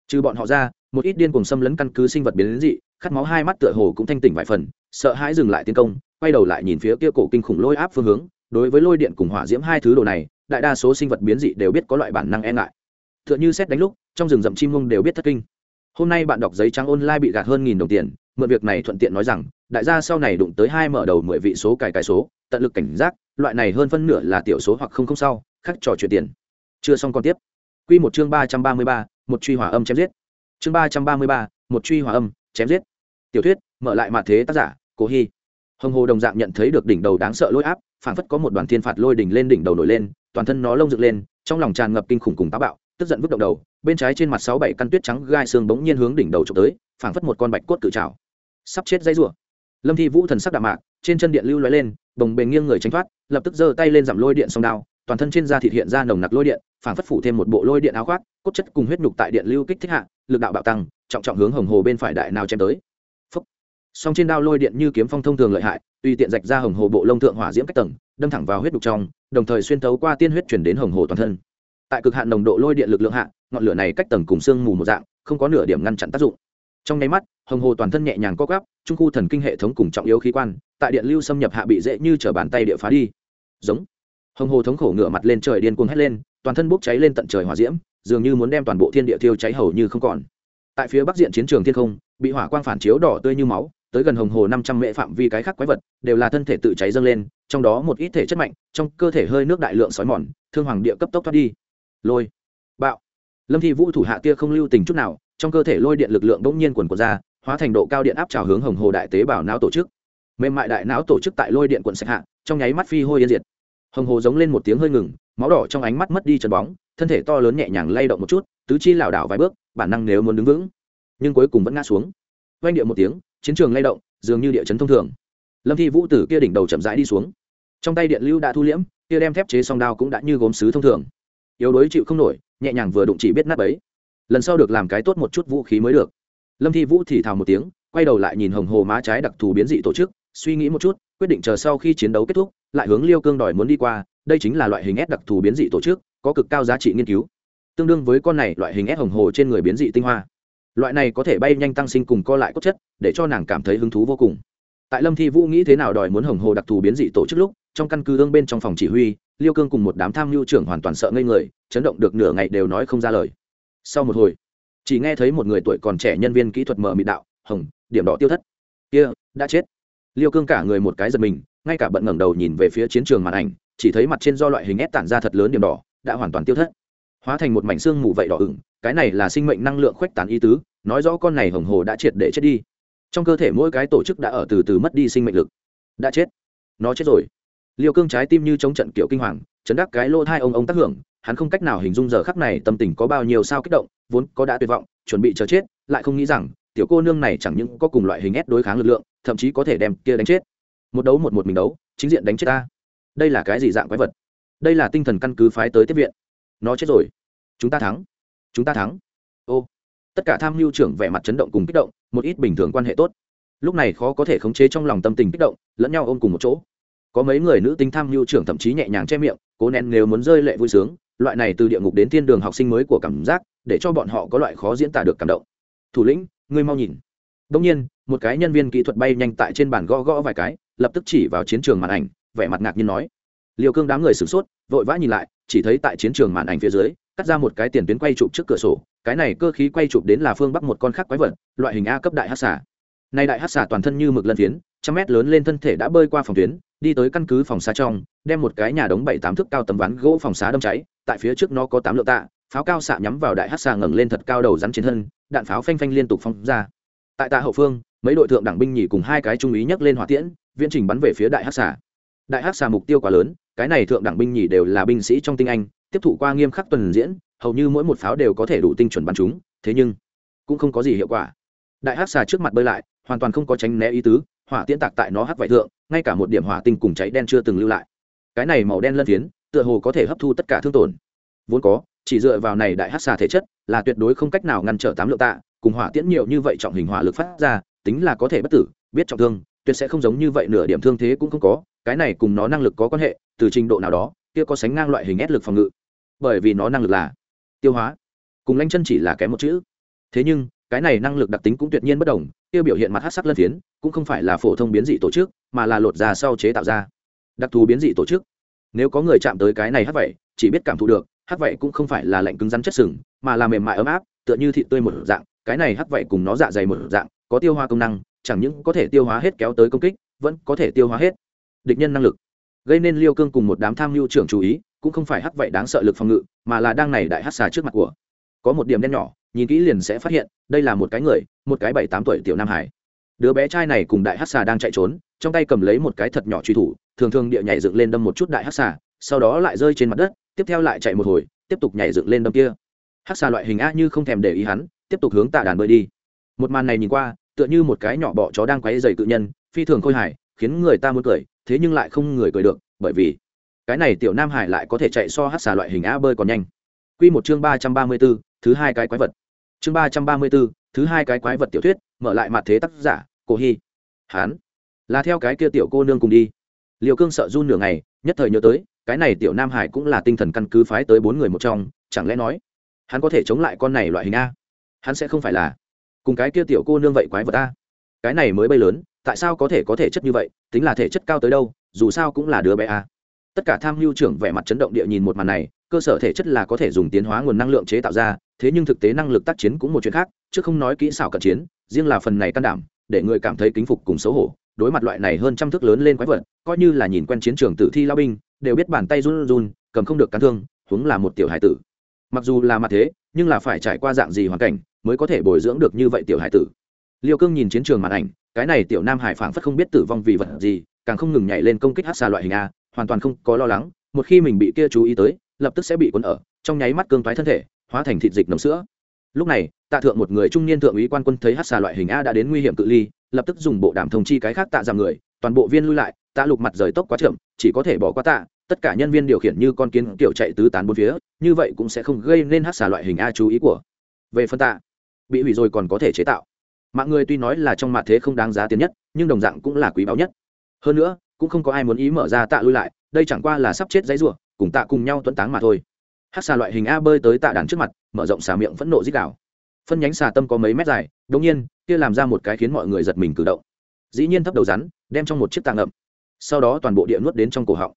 Trừ bọn họ ra, một ít điên cùng xâm lấn căn cứ sinh vật biến dị, khát máu hai mắt tựa hồ cũng thanh tỉnh vài phần, sợ hãi dừng lại tiến công, quay đầu lại nhìn phía kia cổ kinh khủng lôi áp phương hướng. Đối với lôi điện cùng hỏa diễm hai thứ đồ này, đại đa số sinh vật biến dị đều biết có loại bản năng e ngại. Tựa như xét đánh lúc, trong rừng rậm chim mông đều biết thất kinh. Hôm nay bạn đọc giấy trắng online bị gạt hơn nghìn đồng tiền mượn việc này thuận tiện nói rằng, đại gia sau này đụng tới hai mở đầu mười vị số cài cài số, tận lực cảnh giác, loại này hơn phân nửa là tiểu số hoặc không không sau, khắc trò chuyện tiền. Chưa xong còn tiếp. Q một chương ba trăm ba mươi ba, một truy hỏa âm chém giết. Chương ba trăm ba mươi ba, một truy hỏa âm chém giết. Tiểu thuyết, mở lại mạ thế tác giả, cố hy. Hồng hồ đồng dạng nhận thấy được đỉnh đầu đáng sợ lôi áp phản phất có một đoàn thiên phạt lôi đỉnh lên đỉnh đầu nổi lên, toàn thân nó lông dựng lên, trong lòng tràn ngập kinh khủng cùng táo bạo, tức giận vứt động đầu, bên trái trên mặt sáu bảy căn tuyết trắng gai xương bỗng nhiên hướng đỉnh đầu trộm tới, phảng phất một con bạch cốt cự trào sắp chết dây rủa. Lâm thi vũ thần sắc đạm mạc, trên chân điện lưu lóe lên, bồng bềnh nghiêng người tránh thoát, lập tức giơ tay lên giảm lôi điện song đao, toàn thân trên da thịt hiện ra nồng nặc lôi điện, phảng phất phủ thêm một bộ lôi điện áo khoác, cốt chất cùng huyết nhục tại điện lưu kích thích hạ, lực đạo bạo tăng, trọng trọng hướng hồng hồ bên phải đại nào chém tới. Phúc. song trên đao lôi điện như kiếm phong thông thường lợi hại, tùy tiện rạch ra hồng hồ bộ lông thượng hỏa diễm cách tầng, đâm thẳng vào huyết nhục trong, đồng thời xuyên thấu qua tiên huyết chuyển đến hồng hồ toàn thân. Tại cực hạn nồng độ lôi điện lực lượng hạ, ngọn lửa này cách tầng cùng xương mù một dạng, không có nửa điểm ngăn chặn tác dụng trong nháy mắt, hồng hồ toàn thân nhẹ nhàng co gắp trung khu thần kinh hệ thống cùng trọng yếu khí quan, tại điện lưu xâm nhập hạ bị dễ như t bàn tay địa phá đi. Giống. Hồng hồ thống khổ ngửa mặt lên trời điên cuồng hét lên, toàn thân bốc cháy lên tận trời hỏa diễm, dường như muốn đem toàn bộ thiên địa thiêu cháy hầu như không còn. Tại phía bắc diện chiến trường thiên không, bị hỏa quang phản chiếu đỏ tươi như máu, tới gần hồng hồ năm trăm mễ phạm vi cái khác quái vật, đều là thân thể tự cháy dâng lên, trong đó một ít thể chất mạnh, trong cơ thể hơi nước đại lượng sói mòn, thương hoàng địa cấp tốc thoát đi. Lôi. Bạo. Lâm thi vũ thủ hạ kia không lưu tình chút nào trong cơ thể lôi điện lực lượng bỗng nhiên quần quần ra, hóa thành độ cao điện áp trào hướng hồng hồ đại tế bào não tổ chức. Mềm mại đại não tổ chức tại lôi điện quận sạch hạ, trong nháy mắt phi hôi yên diệt. Hồng hồ giống lên một tiếng hơi ngừng, máu đỏ trong ánh mắt mất đi chân bóng, thân thể to lớn nhẹ nhàng lay động một chút, tứ chi lảo đảo vài bước, bản năng nếu muốn đứng vững, nhưng cuối cùng vẫn ngã xuống. Oanh địa một tiếng, chiến trường lay động, dường như địa chấn thông thường. Lâm thi vũ tử kia đỉnh đầu chậm rãi đi xuống. Trong tay điện lưu đã thu liễm, kia đem thép chế song đao cũng đã như gốm sứ thông thường. Yếu đuối chịu không nổi, nhẹ nhàng vừa đụng chỉ biết nát ấy lần sau được làm cái tốt một chút vũ khí mới được. Lâm thi vũ thì thào một tiếng, quay đầu lại nhìn hồng hồ má trái đặc thù biến dị tổ chức, suy nghĩ một chút, quyết định chờ sau khi chiến đấu kết thúc, lại hướng liêu cương đòi muốn đi qua, đây chính là loại hình s đặc thù biến dị tổ chức, có cực cao giá trị nghiên cứu. Tương đương với con này loại hình s hồng hồ trên người biến dị tinh hoa. Loại này có thể bay nhanh tăng sinh cùng co lại cốt chất, để cho nàng cảm thấy hứng thú vô cùng. Tại lâm thi vũ nghĩ thế nào đòi muốn hồng hồ đặc thù biến dị tổ chức lúc, trong căn cứ ương bên trong phòng chỉ huy, liêu cương cùng một đám tham mưu trưởng hoàn toàn sợ ngây người, chấn động được nửa ngày đều nói không ra lời sau một hồi, chỉ nghe thấy một người tuổi còn trẻ nhân viên kỹ thuật mở mịt đạo, hồng, điểm đỏ tiêu thất. Kia, đã chết. Liêu cương cả người một cái giật mình, ngay cả bận ngẩng đầu nhìn về phía chiến trường màn ảnh, chỉ thấy mặt trên do loại hình ép tản ra thật lớn điểm đỏ, đã hoàn toàn tiêu thất. Hóa thành một mảnh xương mù vậy đỏ ửng, cái này là sinh mệnh năng lượng khuếch tán ý tứ, nói rõ con này hồng hồ đã triệt để chết đi. Trong cơ thể mỗi cái tổ chức đã ở từ từ mất đi sinh mệnh lực. Đã chết. Nó chết rồi. Liêu cương trái tim như chống trận kiểu kinh hoàng, chấn đắc cái lô thai ông ông tác hưởng hắn không cách nào hình dung giờ khắc này tâm tình có bao nhiêu sao kích động, vốn có đã tuyệt vọng, chuẩn bị chờ chết, lại không nghĩ rằng, tiểu cô nương này chẳng những có cùng loại hình ép đối kháng lực lượng, thậm chí có thể đem kia đánh chết. Một đấu một một mình đấu, chính diện đánh chết ta. Đây là cái gì dạng quái vật? Đây là tinh thần căn cứ phái tới tiếp viện. Nó chết rồi. Chúng ta thắng. Chúng ta thắng. Ô. Tất cả tham mưu trưởng vẻ mặt chấn động cùng kích động, một ít bình thường quan hệ tốt. Lúc này khó có thể khống chế trong lòng tâm tình kích động, lẫn nhau ôm cùng một chỗ. Có mấy người nữ tính tham mưu trưởng thậm chí nhẹ nhàng che miệng, cố nén nếu muốn rơi lệ vui sướng loại này từ địa ngục đến thiên đường học sinh mới của cảm giác, để cho bọn họ có loại khó diễn tả được cảm động. Thủ lĩnh, ngươi mau nhìn. Đông nhiên, một cái nhân viên kỹ thuật bay nhanh tại trên bàn gõ gõ vài cái, lập tức chỉ vào chiến trường màn ảnh, vẻ mặt ngạc nhiên nói. Liều cương đám người sửng sốt, vội vã nhìn lại, chỉ thấy tại chiến trường màn ảnh phía dưới, cắt ra một cái tiền tuyến quay chụp trước cửa sổ, cái này cơ khí quay chụp đến là phương bắc một con khác quái vật, loại hình a cấp đại hát xả nay đại hát xả toàn thân như mực lân phiến, trăm mét lớn lên thân thể đã bơi qua phòng tuyến đi tới căn cứ phòng xá trong, đem một cái nhà đống bảy tám thước cao tấm ván gỗ phòng xá đâm cháy, tại phía trước nó có tám lượng tạ, pháo cao xạ nhắm vào đại hát xà ngẩng lên thật cao đầu rắn chiến thân, đạn pháo phanh phanh liên tục phóng ra. Tại tạ hậu phương, mấy đội thượng đảng binh nhì cùng hai cái trung úy nhấc lên hỏa tiễn, viễn trình bắn về phía đại hát xà. Đại hát xà mục tiêu quá lớn, cái này thượng đảng binh nhì đều là binh sĩ trong tinh anh, tiếp thụ qua nghiêm khắc tuần diễn, hầu như mỗi một pháo đều có thể đủ tinh chuẩn bắn chúng, thế nhưng cũng không có gì hiệu quả. Đại hát xà trước mặt bơi lại, hoàn toàn không có tránh né ý tứ hỏa tiễn tạc tại nó hắc vải thượng, ngay cả một điểm hỏa tinh cùng cháy đen chưa từng lưu lại. Cái này màu đen lân phiến, tựa hồ có thể hấp thu tất cả thương tổn. Vốn có, chỉ dựa vào này đại hắc xà thể chất, là tuyệt đối không cách nào ngăn trở tám lượng tạ, cùng hỏa tiễn nhiều như vậy trọng hình hỏa lực phát ra, tính là có thể bất tử, biết trọng thương, tuyệt sẽ không giống như vậy nửa điểm thương thế cũng không có, cái này cùng nó năng lực có quan hệ, từ trình độ nào đó, kia có sánh ngang loại hình ép lực phòng ngự. Bởi vì nó năng lực là tiêu hóa, cùng lanh chân chỉ là kém một chữ. Thế nhưng cái này năng lực đặc tính cũng tuyệt nhiên bất đồng kia biểu hiện mặt hát sắc lân phiến, cũng không phải là phổ thông biến dị tổ chức, mà là lột ra sau chế tạo ra. Đặc thù biến dị tổ chức. Nếu có người chạm tới cái này hát vậy chỉ biết cảm thụ được, hát vậy cũng không phải là lạnh cứng rắn chất sừng, mà là mềm mại ấm áp, tựa như thịt tươi một dạng, cái này hát vậy cùng nó dạ dày một dạng, có tiêu hóa công năng, chẳng những có thể tiêu hóa hết kéo tới công kích, vẫn có thể tiêu hóa hết. Địch nhân năng lực. Gây nên liêu cương cùng một đám tham mưu trưởng chú ý, cũng không phải hắc vậy đáng sợ lực phòng ngự, mà là đang này đại hát xà trước mặt của có một điểm đen nhỏ, nhìn kỹ liền sẽ phát hiện, đây là một cái người, một cái bảy tám tuổi tiểu nam hải. Đứa bé trai này cùng đại hát xà đang chạy trốn, trong tay cầm lấy một cái thật nhỏ truy thủ, thường thường địa nhảy dựng lên đâm một chút đại hát xà, sau đó lại rơi trên mặt đất, tiếp theo lại chạy một hồi, tiếp tục nhảy dựng lên đâm kia. Hát xà loại hình a như không thèm để ý hắn, tiếp tục hướng tạ đàn bơi đi. Một màn này nhìn qua, tựa như một cái nhỏ bọ chó đang quấy dày cự nhân, phi thường khôi hài, khiến người ta muốn cười, thế nhưng lại không người cười được, bởi vì cái này tiểu nam hải lại có thể chạy so hát xà loại hình a bơi còn nhanh. Quy một chương ba trăm ba mươi b ố thứ hai cái quái vật. Chương ba trăm ba mươi b ố thứ hai cái quái vật tiểu thuyết, mở lại mặt thế tác giả, cổ hi hán. Là theo cái kia tiểu cô nương cùng đi. Liều cương sợ run nửa ngày, nhất thời nhớ tới, cái này tiểu nam hải cũng là tinh thần căn cứ phái tới bốn người một trong, chẳng lẽ nói, hắn có thể chống lại con này loại hình a? Hắn sẽ không phải là cùng cái kia tiểu cô nương vậy quái vật a? Cái này mới bay lớn, tại sao có thể có thể chất như vậy, tính là thể chất cao tới đâu, dù sao cũng là đứa bé a. Tất cả tham mưu trưởng vẻ mặt chấn động địa nhìn một màn này cơ sở thể chất là có thể dùng tiến hóa nguồn năng lượng chế tạo ra, thế nhưng thực tế năng lực tác chiến cũng một chuyện khác, chứ không nói kỹ xảo cận chiến, riêng là phần này can đảm, để người cảm thấy kính phục cùng xấu hổ. Đối mặt loại này hơn trăm thước lớn lên quái vật, coi như là nhìn quen chiến trường tử thi lao binh, đều biết bàn tay run run, cầm không được cắn thương, huống là một tiểu hải tử. Mặc dù là mặt thế, nhưng là phải trải qua dạng gì hoàn cảnh mới có thể bồi dưỡng được như vậy tiểu hải tử? Liêu cương nhìn chiến trường màn ảnh, cái này tiểu nam hải phảng phất không biết tử vong vì vật gì, càng không ngừng nhảy lên công kích hát xà loại hình a, hoàn toàn không có lo lắng, một khi mình bị kia chú ý tới lập tức sẽ bị cuốn ở, trong nháy mắt cương toái thân thể, hóa thành thịt dịch nồng sữa. Lúc này, tạ thượng một người trung niên thượng úy quan quân thấy hát xà loại hình a đã đến nguy hiểm cự ly, lập tức dùng bộ đàm thông chi cái khác tạ giảm người, toàn bộ viên lui lại, tạ lục mặt rời tốc quá chậm, chỉ có thể bỏ qua tạ, tất cả nhân viên điều khiển như con kiến kiểu chạy tứ tán bốn phía, như vậy cũng sẽ không gây nên hát xà loại hình a chú ý của. Về phân tạ, bị hủy rồi còn có thể chế tạo. Mạng người tuy nói là trong mặt thế không đáng giá tiền nhất, nhưng đồng dạng cũng là quý báu nhất. Hơn nữa, cũng không có ai muốn ý mở ra tạ lui lại, đây chẳng qua là sắp chết dãy rủa cùng tạ cùng nhau tuấn táng mà thôi. Hát xà loại hình a bơi tới tạ đàn trước mặt, mở rộng xà miệng phẫn nộ dích đảo phân nhánh xà tâm có mấy mét dài đ nhiên, kia làm ra một cái khiến mọi người giật mình cử động. Dĩ nhiên thấp đầu rắn, đem trong một chiếc tạ ngậm. Sau đó toàn bộ địa nuốt đến trong cổ họng.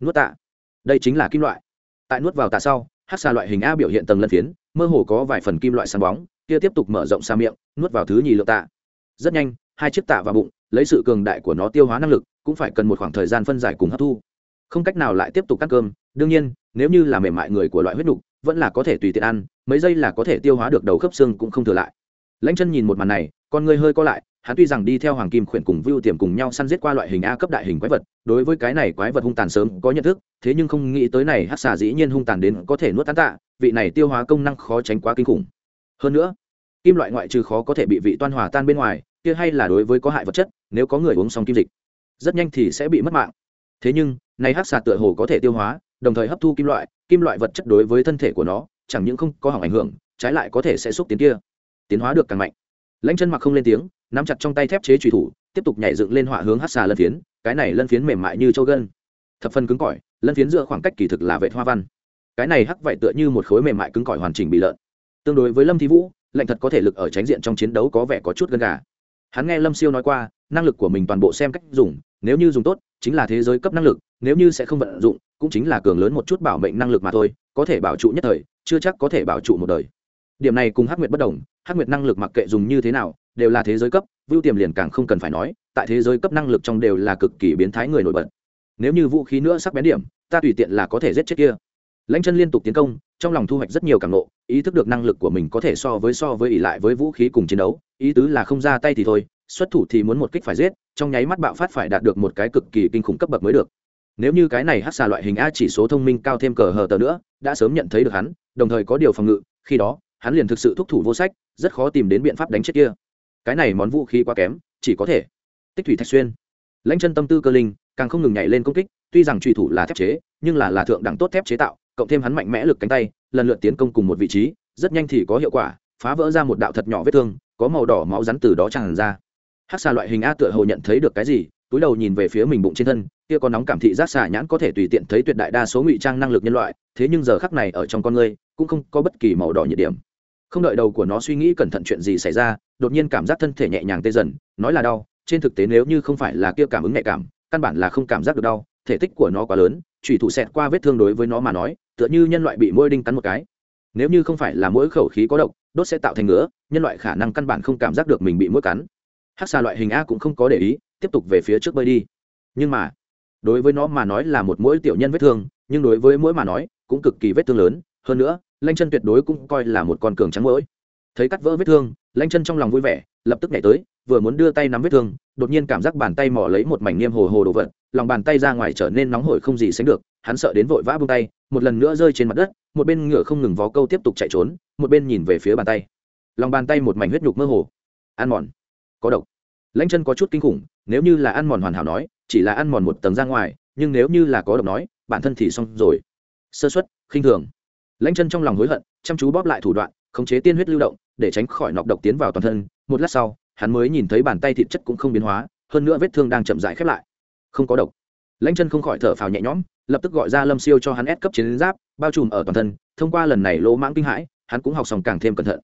Nuốt tạ. Đây chính là kim loại. Tại nuốt vào tạ sau, hát xà loại hình a biểu hiện tầng lân phiến, mơ hồ có vài phần kim loại sáng bóng, kia tiếp tục mở rộng xa miệng, nuốt vào thứ nhì lượng tạ. Rất nhanh, hai chiếc tạ vào bụng, lấy sự cường đại của nó tiêu hóa năng lực, cũng phải cần một khoảng thời gian phân giải cùng hấp thu. Không cách nào lại tiếp tục cắt cơm đương nhiên, nếu như là mềm mại người của loại huyết đục, vẫn là có thể tùy tiện ăn, mấy giây là có thể tiêu hóa được đầu khớp xương cũng không thừa lại. Lãnh chân nhìn một màn này, con người hơi co lại, hắn tuy rằng đi theo hoàng kim khuyển cùng vưu tiềm cùng nhau săn giết qua loại hình a cấp đại hình quái vật, đối với cái này quái vật hung tàn sớm có nhận thức, thế nhưng không nghĩ tới này hát xà dĩ nhiên hung tàn đến có thể nuốt tán tạ, vị này tiêu hóa công năng khó tránh quá kinh khủng. Hơn nữa, kim loại ngoại trừ khó có thể bị vị toan hòa tan bên ngoài, kia hay là đối với có hại vật chất, nếu có người uống xong kim dịch, rất nhanh thì sẽ bị mất mạng. Thế nhưng, này hát xà tựa hồ có thể tiêu hóa đồng thời hấp thu kim loại kim loại vật chất đối với thân thể của nó, chẳng những không có hỏng ảnh hưởng, trái lại có thể sẽ xúc tiến kia, tiến hóa được càng mạnh. Lãnh chân mặc không lên tiếng, nắm chặt trong tay thép chế trùy thủ, tiếp tục nhảy dựng lên hỏa hướng hát xà lân phiến, cái này lân phiến mềm mại như châu gân. Thập phân cứng cỏi, lân phiến giữa khoảng cách kỳ thực là vệ hoa văn. Cái này hắc vậy tựa như một khối mềm mại cứng cỏi hoàn chỉnh bị lợn. Tương đối với lâm thi vũ lệnh thật có thể lực ở tránh diện trong chiến đấu có vẻ có chút gần gà. Hắn nghe lâm siêu nói qua, năng lực của mình toàn bộ xem cách dùng, nếu như dùng tốt, chính là thế giới cấp năng lực nếu như sẽ không vận dụng, cũng chính là cường lớn một chút bảo mệnh năng lực mà thôi, có thể bảo trụ nhất thời, chưa chắc có thể bảo trụ một đời. Điểm này cùng hắc nguyệt bất đồng, hắc nguyệt năng lực mặc kệ dùng như thế nào, đều là thế giới cấp vưu tiềm liền càng không cần phải nói, tại thế giới cấp năng lực trong đều là cực kỳ biến thái người nổi bật. Nếu như vũ khí nữa sắc bén điểm, ta tùy tiện là có thể giết chết kia. Lãnh chân liên tục tiến công, trong lòng thu hoạch rất nhiều cảm nộ ý thức được năng lực của mình có thể so với so với ỉ lại với vũ khí cùng chiến đấu, ý tứ là không ra tay thì thôi, xuất thủ thì muốn một kích phải giết, trong nháy mắt bạo phát phải đạt được một cái cực kỳ kinh khủng cấp bậc mới được nếu như cái này hát xà loại hình a chỉ số thông minh cao thêm cờ hờ tờ nữa, đã sớm nhận thấy được hắn, đồng thời có điều phòng ngự, khi đó, hắn liền thực sự thúc thủ vô sách, rất khó tìm đến biện pháp đánh chết kia. Cái này món vũ khí quá kém, chỉ có thể tích thủy thạch xuyên. Lãnh chân tâm tư cơ linh, càng không ngừng nhảy lên công kích, tuy rằng truy thủ là thép chế, nhưng là là thượng đẳng tốt thép chế tạo, cộng thêm hắn mạnh mẽ lực cánh tay, lần lượt tiến công cùng một vị trí, rất nhanh thì có hiệu quả, phá vỡ ra một đạo thật nhỏ vết thương, có màu đỏ máu rắn từ đó tràn ra. Hát xà loại hình a tựa hồ nhận thấy được cái gì túi đầu nhìn về phía mình bụng trên thân, kia có nóng cảm thị giác xà nhãn có thể tùy tiện thấy tuyệt đại đa số ngụy trang năng lực nhân loại, thế nhưng giờ khắc này ở trong con người cũng không có bất kỳ màu đỏ nhiệt điểm. Không đợi đầu của nó suy nghĩ cẩn thận chuyện gì xảy ra, đột nhiên cảm giác thân thể nhẹ nhàng tê dần, nói là đau, trên thực tế nếu như không phải là kia cảm ứng nhạy cảm, căn bản là không cảm giác được đau, thể tích của nó quá lớn, chủy thủ xẹt qua vết thương đối với nó mà nói, tựa như nhân loại bị mũi đinh cắn một cái. Nếu như không phải là mỗi khẩu khí có độc, đốt sẽ tạo thành ngứa, nhân loại khả năng căn bản không cảm giác được mình bị mũi cắn. Hắc xà loại hình a cũng không có để ý tiếp tục về phía trước bơi đi. Nhưng mà, đối với nó mà nói là một mũi tiểu nhân vết thương, nhưng đối với mũi mà nói cũng cực kỳ vết thương lớn. Hơn nữa, lanh chân tuyệt đối cũng coi là một con cường trắng mũi. Thấy cắt vỡ vết thương, lanh chân trong lòng vui vẻ, lập tức nhảy tới, vừa muốn đưa tay nắm vết thương, đột nhiên cảm giác bàn tay mò lấy một mảnh niêm hồ hồ đồ vật, lòng bàn tay ra ngoài trở nên nóng hổi không gì sánh được, hắn sợ đến vội vã buông tay, một lần nữa rơi trên mặt đất, một bên ngựa không ngừng vó câu tiếp tục chạy trốn, một bên nhìn về phía bàn tay. Lòng bàn tay một mảnh huyết nhục mơ hồ. Ăn mòn. Có độc. Lãnh chân có chút kinh khủng nếu như là ăn mòn hoàn hảo nói, chỉ là ăn mòn một tầng ra ngoài, nhưng nếu như là có độc nói, bản thân thì xong rồi. Sơ xuất khinh thường. Lãnh chân trong lòng hối hận, chăm chú bóp lại thủ đoạn, khống chế tiên huyết lưu động, để tránh khỏi nọc độc tiến vào toàn thân. Một lát sau, hắn mới nhìn thấy bàn tay thịt chất cũng không biến hóa, hơn nữa vết thương đang chậm rãi khép lại. Không có độc. Lãnh chân không khỏi thở phào nhẹ nhõm, lập tức gọi ra lâm siêu cho hắn ép cấp chiến giáp, bao trùm ở toàn thân. Thông qua lần này lỗ mãng kinh hãi, hắn cũng học xong càng thêm cẩn thận.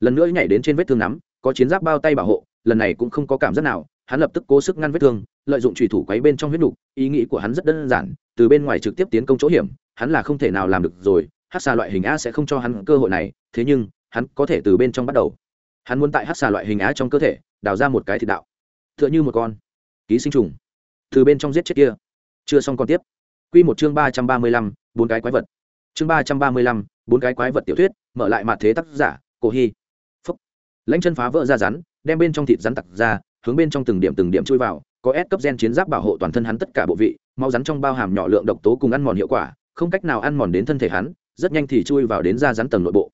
Lần nữa nhảy đến trên vết thương nắm, có chiến giáp bao tay bảo hộ, lần này cũng không có cảm giác nào hắn lập tức cố sức ngăn vết thương, lợi dụng trùy thủ quấy bên trong huyết nục, ý nghĩ của hắn rất đơn giản, từ bên ngoài trực tiếp tiến công chỗ hiểm, hắn là không thể nào làm được rồi, hát xà loại hình a sẽ không cho hắn cơ hội này, thế nhưng, hắn có thể từ bên trong bắt đầu. Hắn muốn tại hát xà loại hình á trong cơ thể, đào ra một cái thịt đạo. T h ư ợ n h ư một con ký sinh trùng. Từ bên trong giết chết kia. Chưa xong còn tiếp. Q một chương ba trăm ba mươi lăm, bốn cái quái vật. Chương ba trăm ba mươi lăm, bốn cái quái vật tiểu thuyết, mở lại mặt thế tác giả, cổ hy. Phúc. Lãnh chân phá vỡ ra rắn, đem bên trong thịt rắn tặc ra hướng bên trong từng điểm từng điểm chui vào, có S cấp gen chiến giáp bảo hộ toàn thân hắn tất cả bộ vị, mau rắn trong bao hàm nhỏ lượng độc tố cùng ăn mòn hiệu quả, không cách nào ăn mòn đến thân thể hắn, rất nhanh thì chui vào đến da rắn tầng nội bộ.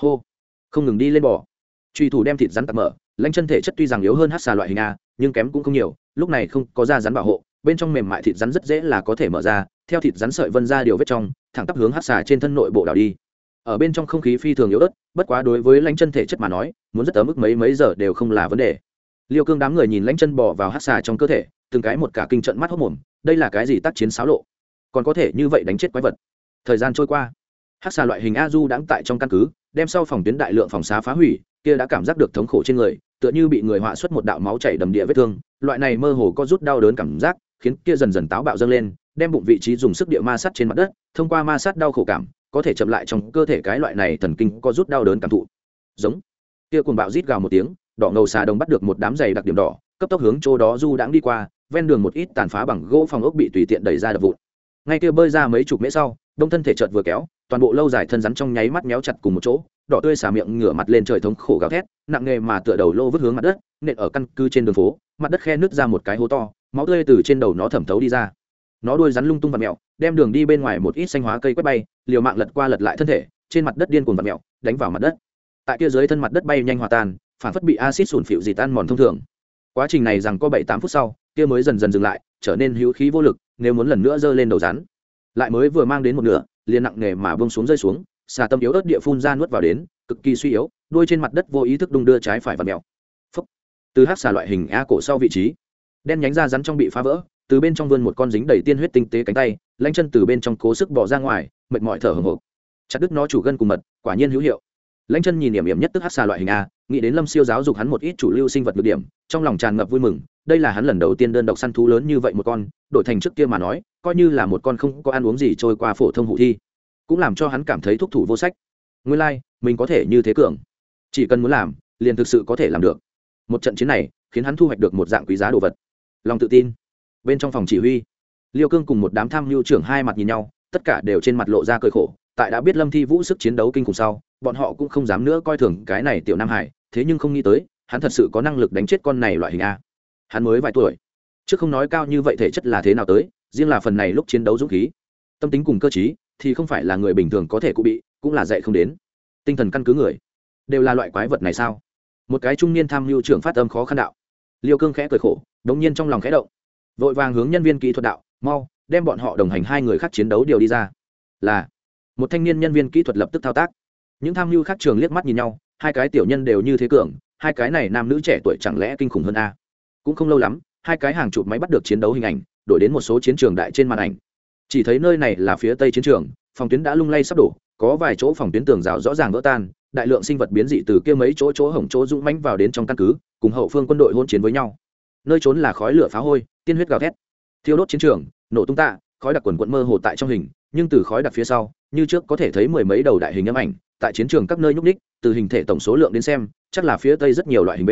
Hô! Không ngừng đi lên bò. Truy thủ đem thịt rắn tạt mở, lanh chân thể chất tuy rằng yếu hơn hát xà loại hình a, nhưng kém cũng không nhiều, lúc này không có da rắn bảo hộ, bên trong mềm mại thịt rắn rất dễ là có thể mở ra, theo thịt rắn sợi vân ra điều vết trong, thẳng tắp hướng hát xà trên thân nội bộ đảo đi. Ở bên trong không khí phi thường yếu ớt, bất quá đối với lãnh chân thể chất mà nói, muốn rất ấm ức mấy mấy giờ đều không là vấn đề liêu cương đám người nhìn lãnh chân bò vào hát xà trong cơ thể, từng cái một cả kinh trận mắt hốc mồm, đây là cái gì tác chiến xáo lộ? Còn có thể như vậy đánh chết quái vật. Thời gian trôi qua, hát xà loại hình a du đang tại trong căn cứ, đem sau phòng tuyến đại lượng phòng xá phá hủy, kia đã cảm giác được thống khổ trên người, tựa như bị người họa xuất một đạo máu chảy đầm địa vết thương, loại này mơ hồ có rút đau đớn cảm giác, khiến kia dần dần táo bạo dâng lên, đem bụng vị trí dùng sức địa ma sát trên mặt đất, thông qua ma sát đau khổ cảm, có thể chậm lại trong cơ thể cái loại này thần kinh có rút đau đớn cảm thụ. Giống. Kia cùng bạo rít gào một tiếng đỏ ngầu xà đồng bắt được một đám giày đặc điểm đỏ, cấp tốc hướng chỗ đó du đãng đi qua, ven đường một ít tàn phá bằng gỗ phòng ốc bị tùy tiện đẩy ra đập vụn. Ngay kia bơi ra mấy chục mễ sau, đông thân thể chợt vừa kéo, toàn bộ lâu dài thân rắn trong nháy mắt méo chặt cùng một chỗ, đỏ tươi xả miệng ngửa mặt lên trời thống khổ gào thét, nặng nghề mà tựa đầu lô vứt hướng mặt đất, nện ở căn cư trên đường phố, mặt đất khe nứt ra một cái hố to, máu tươi từ trên đầu nó thẩm thấu đi ra. Nó đuôi rắn lung tung vặt mẹo đem đường đi bên ngoài một ít xanh hóa cây quét bay, liều mạng lật qua lật lại thân thể, trên mặt đất điên cuồng vặt mẹo đánh vào mặt đất. Tại kia dưới thân mặt đất bay nhanh hòa tan phản phất bị acid sủn phịu gì tan mòn thông thường. Quá trình này rằng có bảy tám phút sau, kia mới dần dần dừng lại, trở nên hữu khí vô lực, nếu muốn lần nữa giơ lên đầu rắn. Lại mới vừa mang đến một nửa, liền nặng nề mà bông xuống rơi xuống, xà tâm yếu ớt địa phun ra nuốt vào đến, cực kỳ suy yếu đuôi trên mặt đất vô ý thức đung đưa trái phải và mèo từ hát xà loại hình a cổ sau vị trí. Đen nhánh ra rắn trong bị phá vỡ, từ bên trong vươn một con dính đầy tiên huyết tinh tế cánh tay, lanh chân từ bên trong cố sức bỏ ra ngoài, mệt mỏi thở hồng hộc. Chặt đứt nó chủ gân cùng mật, quả nhiên hữu hiệu lãnh chân nhìn điểm điểm nhất tức hát xà loại hình a nghĩ đến lâm siêu giáo dục hắn một ít chủ lưu sinh vật ngược điểm trong lòng tràn ngập vui mừng đây là hắn lần đầu tiên đơn độc săn thú lớn như vậy một con đổi thành trước kia mà nói coi như là một con không có ăn uống gì trôi qua phổ thông hụ thi cũng làm cho hắn cảm thấy thúc thủ vô sách. Nguyên lai、like, mình có thể như thế cường. Chỉ cần muốn làm liền thực sự có thể làm được. Một trận chiến này khiến hắn thu hoạch được một dạng quý giá đồ vật. Lòng tự tin. Bên trong phòng chỉ huy liêu cương cùng một đám tham mưu trưởng hai mặt nhìn nhau tất cả đều trên mặt lộ ra cơi khổ tại đã biết lâm thi vũ sức chiến đấu kinh khủng sau bọn họ cũng không dám nữa coi thường cái này tiểu nam hải, thế nhưng không nghĩ tới, hắn thật sự có năng lực đánh chết con này loại hình a. Hắn mới vài tuổi. Chứ không nói cao như vậy thể chất là thế nào tới, riêng là phần này lúc chiến đấu dũng khí. Tâm tính cùng cơ t thì không phải là người bình thường có thể cụ bị, cũng là dạy không đến. Tinh thần căn cứ người, đều là loại quái vật này sao? Một cái trung niên tham mưu trưởng phát âm khó khăn đạo. Liêu cương khẽ cười khổ, đống nhiên trong lòng khẽ động. Vội vàng hướng nhân viên kỹ thuật đạo, mau, đem bọn họ đồng hành hai người khác chiến đấu điều đi ra. Là, một thanh niên nhân viên kỹ thuật lập tức thao tác những tham mưu khác trường liếc mắt nhìn nhau, hai cái tiểu nhân đều như thế cường, hai cái này nam nữ trẻ tuổi chẳng lẽ kinh khủng hơn a? Cũng không lâu lắm, hai cái hàng chụp máy bắt được chiến đấu hình ảnh, đổi đến một số chiến trường đại trên màn ảnh. Chỉ thấy nơi này là phía tây chiến trường, phòng tuyến đã lung lay sắp đổ, có vài chỗ phòng tuyến tường rào rõ ràng vỡ tan, đại lượng sinh vật biến dị từ kia mấy chỗ chỗ hổng chỗ dũng mãnh vào đến trong căn cứ, cùng hậu phương quân đội hôn chiến với nhau. Nơi trốn là khói lửa phá hôi, tiên huyết gào thét. Thiêu đốt chiến trường, nổ tung tạ, khói đặc quần quận mơ hồ tại trong hình, nhưng từ khói đặc phía sau, như trước có thể thấy mười mấy đầu đại hình âm ảnh tại chiến trường các nơi nhúc ních từ hình thể tổng số lượng đến xem, chắc là phía tây rất nhiều loại hình b.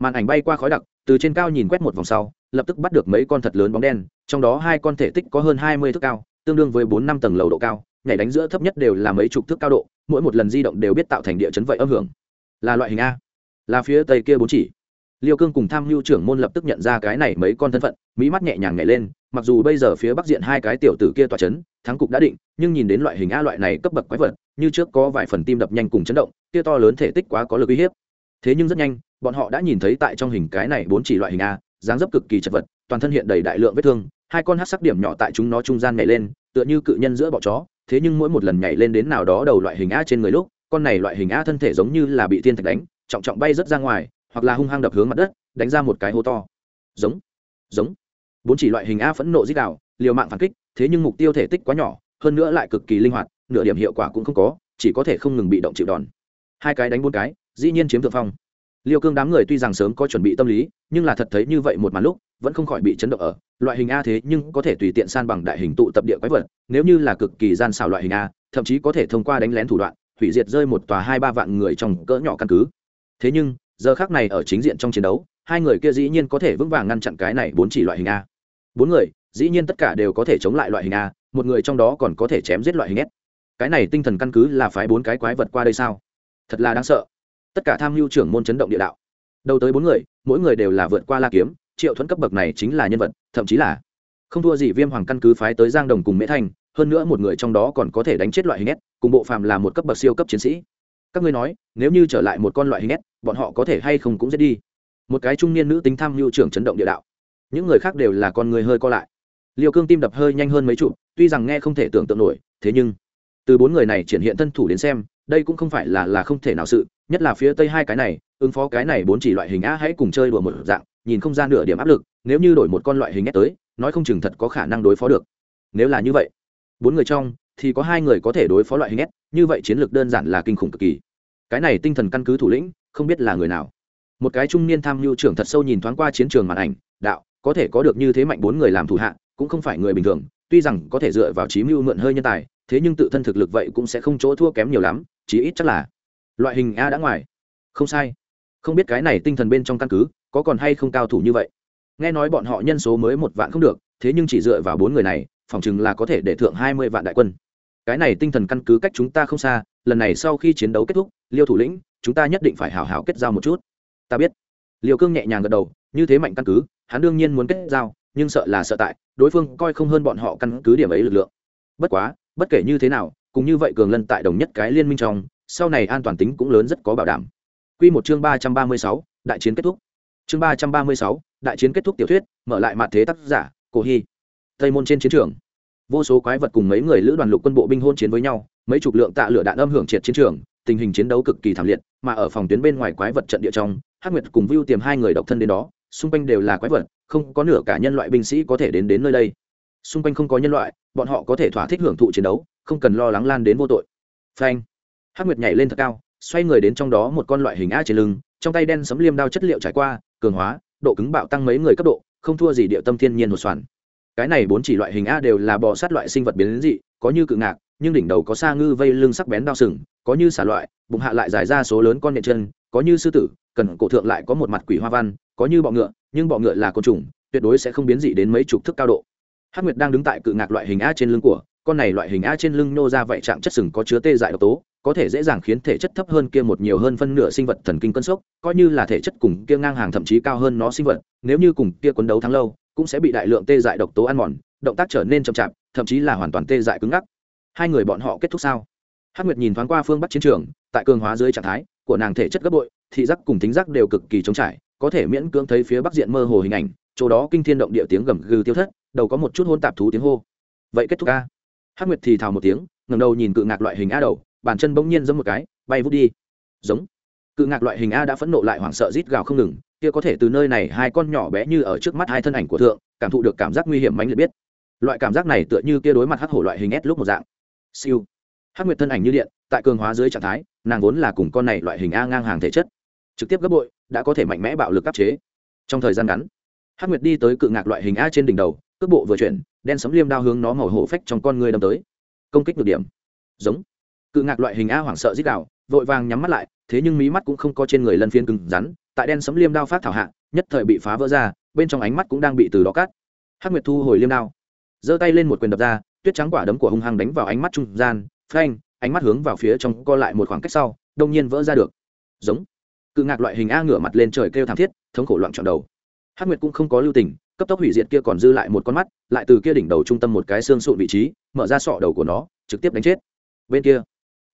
Màn ảnh bay qua khói đặc, từ trên cao nhìn quét một vòng sau, lập tức bắt được mấy con thật lớn bóng đen, trong đó hai con thể tích có hơn hai mươi thước cao, tương đương với bốn năm tầng lầu độ cao, nhảy đánh giữa thấp nhất đều là mấy chục thước cao độ, mỗi một lần di động đều biết tạo thành địa chấn vậy âm hưởng. Là loại hình a. Là phía tây kia bốn chỉ. Liêu cương cùng tham mưu trưởng môn lập tức nhận ra cái này mấy con thân phận mỹ mắt nhẹ nhàng nhảy lên, mặc dù bây giờ phía bắc diện hai cái tiểu tử kia tỏa chấn, thắng cục đã định, nhưng nhìn đến loại hình a loại này cấp bậc quái vật như trước có vài phần tim đập nhanh cùng chấn động kia to lớn thể tích quá có lực uy hiếp. Thế nhưng rất nhanh, bọn họ đã nhìn thấy tại trong hình cái này bốn chỉ loại hình a, dáng dấp cực kỳ chật vật, toàn thân hiện đầy đại lượng vết thương, hai con hát sắc điểm nhỏ tại chúng nó trung gian nhảy lên, tựa như cự nhân giữa bọ chó, thế nhưng mỗi một lần nhảy lên đến nào đó đầu loại hình a trên người lúc, con này loại hình a thân thể giống như là bị thiên thạch đánh, trọng trọng bay rớt ra ngoài, hoặc là hung hăng đập hướng mặt đất, đánh ra một cái hố to. Giống giống. Bốn chỉ loại hình a phẫn nộ dích đạo, liều mạng phản kích, thế nhưng mục tiêu thể tích quá nhỏ, hơn nữa lại cực kỳ linh hoạt nửa điểm hiệu quả cũng không có, chỉ có thể không ngừng bị động chịu đòn. Hai cái đánh bốn cái, dĩ nhiên chiếm thượng phong. Liêu cương đám người tuy rằng sớm có chuẩn bị tâm lý, nhưng là thật thấy như vậy một màn lúc, vẫn không khỏi bị chấn động ở. Loại hình a thế nhưng có thể tùy tiện san bằng đại hình tụ tập địa quái vật, nếu như là cực kỳ gian xảo loại hình a, thậm chí có thể thông qua đánh lén thủ đoạn, hủy diệt rơi một tòa hai ba vạn người trong cỡ nhỏ căn cứ. Thế nhưng, giờ khác này ở chính diện trong chiến đấu, hai người kia dĩ nhiên có thể vững vàng ngăn chặn cái này bốn chỉ loại hình a. Bốn người, dĩ nhiên tất cả đều có thể chống lại loại hình a, một người trong đó còn có thể chém giết loại hình s cái này tinh thần căn cứ là phái bốn cái quái vật qua đây sao? Thật là đáng sợ. Tất cả tham mưu trưởng môn chấn động địa đạo. Đầu tới bốn người, mỗi người đều là vượt qua la kiếm, triệu thuẫn cấp bậc này chính là nhân vật, thậm chí là không thua gì viêm hoàng căn cứ phái tới giang đồng cùng mễ thanh hơn nữa một người trong đó còn có thể đánh chết loại hình s, cùng bộ phàm là một cấp bậc siêu cấp chiến sĩ. Các ngươi nói, nếu như trở lại một con loại hình s, bọn họ có thể hay không cũng giết đi. Một cái trung niên nữ tính tham mưu trưởng chấn động địa đạo. Những người khác đều là con người hơi co lại. Liều cương tim đập hơi nhanh hơn mấy chục, tuy rằng nghe không thể tưởng tượng nổi, thế nhưng từ bốn người này triển hiện thân thủ đến xem, đây cũng không phải là là không thể nào sự, nhất là phía tây hai cái này, ứng phó cái này bốn chỉ loại hình a hãy cùng chơi đùa một dạng, nhìn không gian nửa điểm áp lực, nếu như đổi một con loại hình s tới, nói không chừng thật có khả năng đối phó được. Nếu là như vậy, bốn người trong, thì có hai người có thể đối phó loại hình s, như vậy chiến lược đơn giản là kinh khủng cực kỳ. Cái này tinh thần căn cứ thủ lĩnh, không biết là người nào. Một cái trung niên tham mưu trưởng thật sâu nhìn thoáng qua chiến trường màn ảnh, đạo, có thể có được như thế mạnh bốn người làm thủ hạ, cũng không phải người bình thường, tuy rằng có thể dựa vào trí mưu mượn hơi nhân tài thế nhưng tự thân thực lực vậy cũng sẽ không chỗ thua kém nhiều lắm, chí ít chắc là. Loại hình a đã ngoài. Không sai. Không biết cái này tinh thần bên trong căn cứ, có còn hay không cao thủ như vậy? Nghe nói bọn họ nhân số mới một vạn không được, thế nhưng chỉ dựa vào bốn người này, phòng chừng là có thể để thượng hai mươi vạn đại quân. Cái này tinh thần căn cứ cách chúng ta không xa, lần này sau khi chiến đấu kết thúc, liêu thủ lĩnh, chúng ta nhất định phải hào hào kết giao một chút. Ta biết. Liều cương nhẹ nhàng gật đầu, như thế mạnh căn cứ, hắn đương nhiên muốn kết giao, nhưng sợ là sợ tại, đối phương coi không hơn bọn họ căn cứ điểm ấy lực lượng. Bất quá bất kể như thế nào cũng như vậy cường lân tại đồng nhất cái liên minh trong, sau này an toàn tính cũng lớn rất có bảo đảm. Quy một chương ba trăm ba mươi sáu, đại chiến kết thúc. Chương ba trăm ba mươi sáu, đại chiến kết thúc tiểu thuyết, mở lại mặt thế tác giả, cổ hy. Tây môn trên chiến trường. Vô số quái vật cùng mấy người lữ đoàn lục quân bộ binh hôn chiến với nhau, mấy chục lượng tạ lửa đạn âm hưởng triệt chiến trường, tình hình chiến đấu cực kỳ thảm liệt, mà ở phòng tuyến bên ngoài quái vật trận địa trong, hắc nguyệt cùng vưu tiềm hai người độc thân đến đó, xung quanh đều là quái vật, không có nửa cả nhân loại binh sĩ có thể đến đến nơi đây xung quanh không có nhân loại, bọn họ có thể thỏa thích hưởng thụ chiến đấu, không cần lo lắng lan đến vô tội. Phanh. Hắc nguyệt nhảy lên thật cao, xoay người đến trong đó một con loại hình a trên lưng, trong tay đen sấm liêm đao chất liệu trải qua, cường hóa, độ cứng bạo tăng mấy người cấp độ, không thua gì địa tâm thiên nhiên một soàn cái này bốn chỉ loại hình a đều là bò sát loại sinh vật biến dị, có như cự ngạc, nhưng đỉnh đầu có sa ngư vây lưng sắc bén đao sừng, có như xả loại, bụng hạ lại dài ra số lớn con nhện chân, có như sư tử, cần cổ thượng lại có một mặt quỷ hoa văn, có như bọ ngựa, nhưng bọ ngựa là côn trùng, tuyệt đối sẽ không biến dị đến mấy chục thước cao độ hắc nguyệt đang đứng tại cự ngạc loại hình a trên lưng của, con này loại hình a trên lưng nô ra vậy trạng chất sừng có chứa tê dại độc tố, có thể dễ dàng khiến thể chất thấp hơn kia một nhiều hơn phân nửa sinh vật thần kinh cân sốc, coi như là thể chất cùng kia ngang hàng thậm chí cao hơn nó sinh vật, nếu như cùng kia quấn đấu thắng lâu, cũng sẽ bị đại lượng tê dại độc tố ăn mòn, động tác trở nên chậm chạp, thậm chí là hoàn toàn tê dại cứng ngắc. Hai người bọn họ kết thúc sao? Hắc nguyệt nhìn thoáng qua phương bắc chiến trường, tại cường hóa dưới trạng thái của nàng thể chất gấp bội, thị giác cùng tính giác đều cực kỳ trống trải, có thể miễn cưỡng thấy phía bắc diện mơ hồ hình ảnh, chỗ đó kinh thiên động địa tiếng gầm gừ tiêu thất đầu có một chút hôn tạp thú tiếng hô. Vậy kết thúc a hắc nguyệt thì thào một tiếng ngầm đầu nhìn cự ngạc loại hình a đầu, bàn chân bỗng nhiên giống một cái, bay vút đi. Giống. Cự ngạc loại hình a đã phẫn nộ lại hoảng sợ rít gào không ngừng, kia có thể từ nơi này hai con nhỏ bé như ở trước mắt hai thân ảnh của thượng, cảm thụ được cảm giác nguy hiểm mãnh liệt biết. Loại cảm giác này tựa như kia đối mặt hắc hổ loại hình s lúc một dạng. Siêu. Hắc nguyệt thân ảnh như điện, tại cường hóa dưới trạng thái, nàng vốn là cùng con này loại hình a ngang hàng thể chất. Trực tiếp gấp bội, đã có thể mạnh mẽ bạo lực áp chế. Trong thời gian ngắn, hắc nguyệt đi tới cự ngạc loại hình a trên đỉnh đầu cước bộ vừa chuyển, đen sấm liêm đao hướng nó màu hổ phách trong con người đâm tới. Công kích được điểm. Giống. Cự ngạc loại hình a hoảng sợ dích đạo vội vàng nhắm mắt lại, thế nhưng mí mắt cũng không có trên người lân phiên cứng rắn, tại đen sấm liêm đao phát thảo hạ, nhất thời bị phá vỡ ra, bên trong ánh mắt cũng đang bị từ đó cắt. Hắc nguyệt thu hồi liêm đao, giơ tay lên một quyền đập ra, tuyết trắng quả đấm của hung hăng đánh vào ánh mắt trung gian, phanh, ánh mắt hướng vào phía trong co lại một khoảng cách sau, đông nhiên vỡ ra được. Giống. Cự ngạc loại hình a ngửa mặt lên trời kêu thảm thiết, thống khổ loạn trọn đầu. Hắc nguyệt cũng không có lưu tình cấp tốc hủy diệt kia còn dư lại một con mắt, lại từ kia đỉnh đầu trung tâm một cái xương sụn vị trí, mở ra sọ đầu của nó, trực tiếp đánh chết. Bên kia,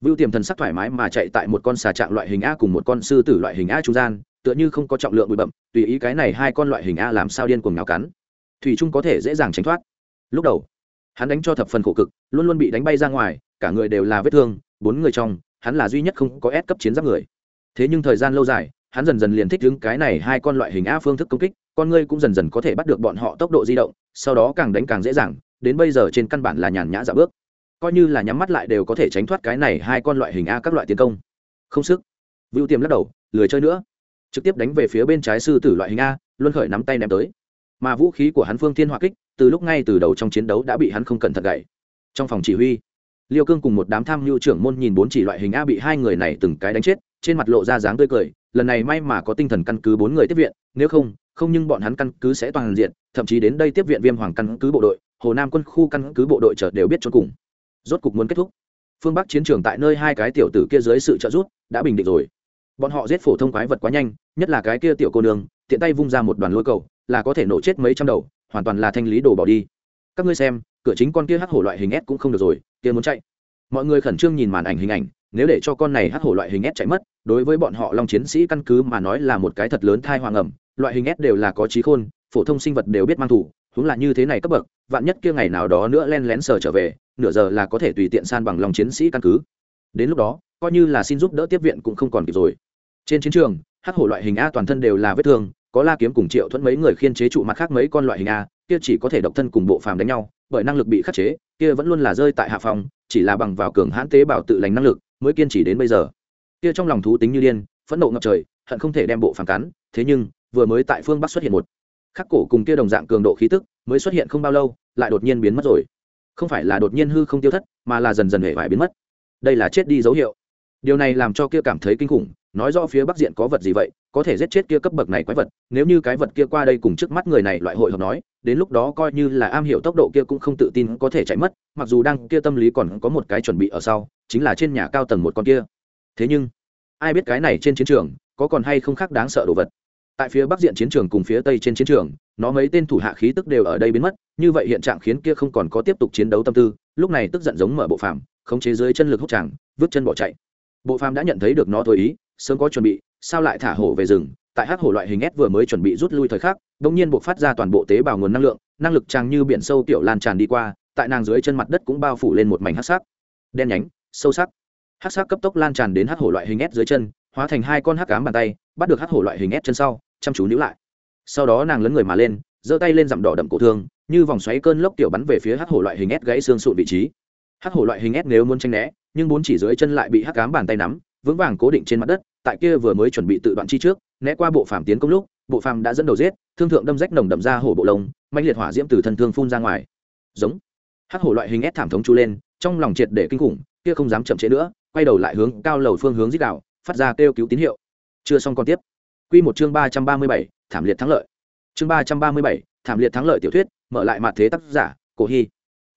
vưu tiềm thần sắc thoải mái mà chạy tại một con xà trạng loại hình a cùng một con sư tử loại hình a trung gian, tựa như không có trọng lượng bụi bậm tùy ý cái này hai con loại hình a làm sao điên cuồng nào cắn. Thủy trung có thể dễ dàng tránh thoát. Lúc đầu, hắn đánh cho thập phần khổ cực, luôn luôn bị đánh bay ra ngoài, cả người đều là vết thương, bốn người trong, hắn là duy nhất không có ép cấp chiến giáp người. Thế nhưng thời gian lâu dài, hắn dần dần liền thích đứng cái này hai con loại hình a phương thức công kích con ngươi cũng dần dần có thể bắt được bọn họ tốc độ di động, sau đó càng đánh càng dễ dàng, đến bây giờ trên căn bản là nhàn nhã dạo bước. Coi như là nhắm mắt lại đều có thể tránh thoát cái này hai con loại hình a các loại tiến công. Không sức. Vưu tiềm lắc đầu, lười chơi nữa. Trực tiếp đánh về phía bên trái sư tử loại hình a, luân khởi nắm tay ném tới. Mà vũ khí của hắn phương thiên hỏa kích, từ lúc ngay từ đầu trong chiến đấu đã bị hắn không cẩn thận gậy trong phòng chỉ huy, liêu cương cùng một đám tham mưu trưởng môn nhìn bốn chỉ loại hình a bị hai người này từng cái đánh chết, trên mặt lộ ra dáng tươi cười, lần này may mà có tinh thần căn cứ bốn người tiếp viện, nếu không không nhưng bọn hắn căn cứ sẽ toàn diện, thậm chí đến đây tiếp viện viêm hoàng căn cứ bộ đội, hồ nam quân khu căn cứ bộ đội chợt đều biết cho cùng. Rốt cục muốn kết thúc. Phương bắc chiến trường tại nơi hai cái tiểu tử kia dưới sự trợ giúp, đã bình định rồi. Bọn họ giết phổ thông quái vật quá nhanh, nhất là cái kia tiểu cô nương, tiện tay vung ra một đoàn lôi cầu, là có thể nổ chết mấy trăm đầu, hoàn toàn là thanh lý đồ bỏ đi. Các ngươi xem, cửa chính con kia hắc hổ loại hình s cũng không được rồi, kia muốn chạy. Mọi người khẩn trương nhìn màn ảnh hình ảnh, nếu để cho con này hắc hổ loại hình s chạy mất, đối với bọn họ long chiến sĩ căn cứ mà nói là một cái thật lớn thai hoàng ẩm loại hình s đều là có trí khôn, phổ thông sinh vật đều biết mang thủ, huống là như thế này cấp bậc, vạn nhất kia ngày nào đó nữa len lén sờ trở về, nửa giờ là có thể tùy tiện san bằng lòng chiến sĩ căn cứ. Đến lúc đó, coi như là xin giúp đỡ tiếp viện cũng không còn kịp rồi. Trên chiến trường, hắc hổ loại hình a toàn thân đều là vết thương, có la kiếm cùng triệu thuẫn mấy người khiên chế trụ mặt khác mấy con loại hình a, kia chỉ có thể độc thân cùng bộ phàm đánh nhau, bởi năng lực bị khắc chế, kia vẫn luôn là rơi tại hạ phòng, chỉ là bằng vào cường hãn tế bào tự lành năng lực mới kiên trì đến bây giờ. Kia trong lòng thú tính như điên, phẫn nộ ngập trời, hận không thể đem bộ phàm cắn thế nhưng, vừa mới tại phương bắc xuất hiện một khắc cổ cùng kia đồng dạng cường độ khí tức, mới xuất hiện không bao lâu, lại đột nhiên biến mất rồi. Không phải là đột nhiên hư không tiêu thất, mà là dần dần hệ vải biến mất. Đây là chết đi dấu hiệu. Điều này làm cho kia cảm thấy kinh khủng, nói rõ phía bắc diện có vật gì vậy, có thể giết chết kia cấp bậc này quái vật, nếu như cái vật kia qua đây cùng trước mắt người này loại hội hợp nói, đến lúc đó coi như là am hiểu tốc độ kia cũng không tự tin có thể chạy mất, mặc dù đang kia tâm lý còn có một cái chuẩn bị ở sau, chính là trên nhà cao tầng một con kia. Thế nhưng, ai biết cái này trên chiến trường, có còn hay không khác đáng sợ đồ vật? Tại phía bắc diện chiến trường cùng phía tây trên chiến trường, nó mấy tên thủ hạ khí tức đều ở đây biến mất, như vậy hiện trạng khiến kia không còn có tiếp tục chiến đấu tâm tư, lúc này tức giận giống mở bộ phàm, khống chế dưới chân lực hút chàng vứt chân bỏ chạy. Bộ phàm đã nhận thấy được nó thôi ý, sớm có chuẩn bị, sao lại thả hổ về rừng? Tại hắc hổ loại hình s vừa mới chuẩn bị rút lui thời khắc, đột nhiên buộc phát ra toàn bộ tế bào nguồn năng lượng, năng lực chàng như biển sâu tiểu lan tràn đi qua, tại nàng dưới chân mặt đất cũng bao phủ lên một mảnh hắc sắc. Đen nhánh, sâu sắc. Hắc sắc cấp tốc lan tràn đến hắc hổ loại hình s dưới chân, hóa thành hai con hắc cám bàn tay, bắt được hắc hổ loại hình s chân sau chăm chú níu lại. Sau đó nàng lấn người mà lên, giơ tay lên dặm đỏ đậm cổ thương, như vòng xoáy cơn lốc tiểu bắn về phía hắc hổ loại hình s gãy xương sụn vị trí. Hắc hổ loại hình s nếu muốn tranh né, nhưng bốn chỉ dưới chân lại bị hắc ám bàn tay nắm, vững vàng cố định trên mặt đất, tại kia vừa mới chuẩn bị tự đoạn chi trước, né qua bộ phàm tiến công lúc, bộ phàm đã dẫn đầu giết, thương thượng đâm rách nồng đậm ra hổ bộ lông mạnh liệt hỏa diễm từ thân thương phun ra ngoài. Giống. Hắc hổ loại hình ép thảm thống chú lên, trong lòng triệt để kinh khủng, kia không dám chậm trễ nữa, quay đầu lại hướng cao lầu phương hướng dích đạo, phát ra kêu cứu tín hiệu. Chưa xong còn tiếp quy một chương ba trăm ba mươi bảy, thảm liệt thắng lợi. Chương ba trăm ba mươi bảy, thảm liệt thắng lợi tiểu thuyết, mở lại mặt thế tác giả, cổ hy.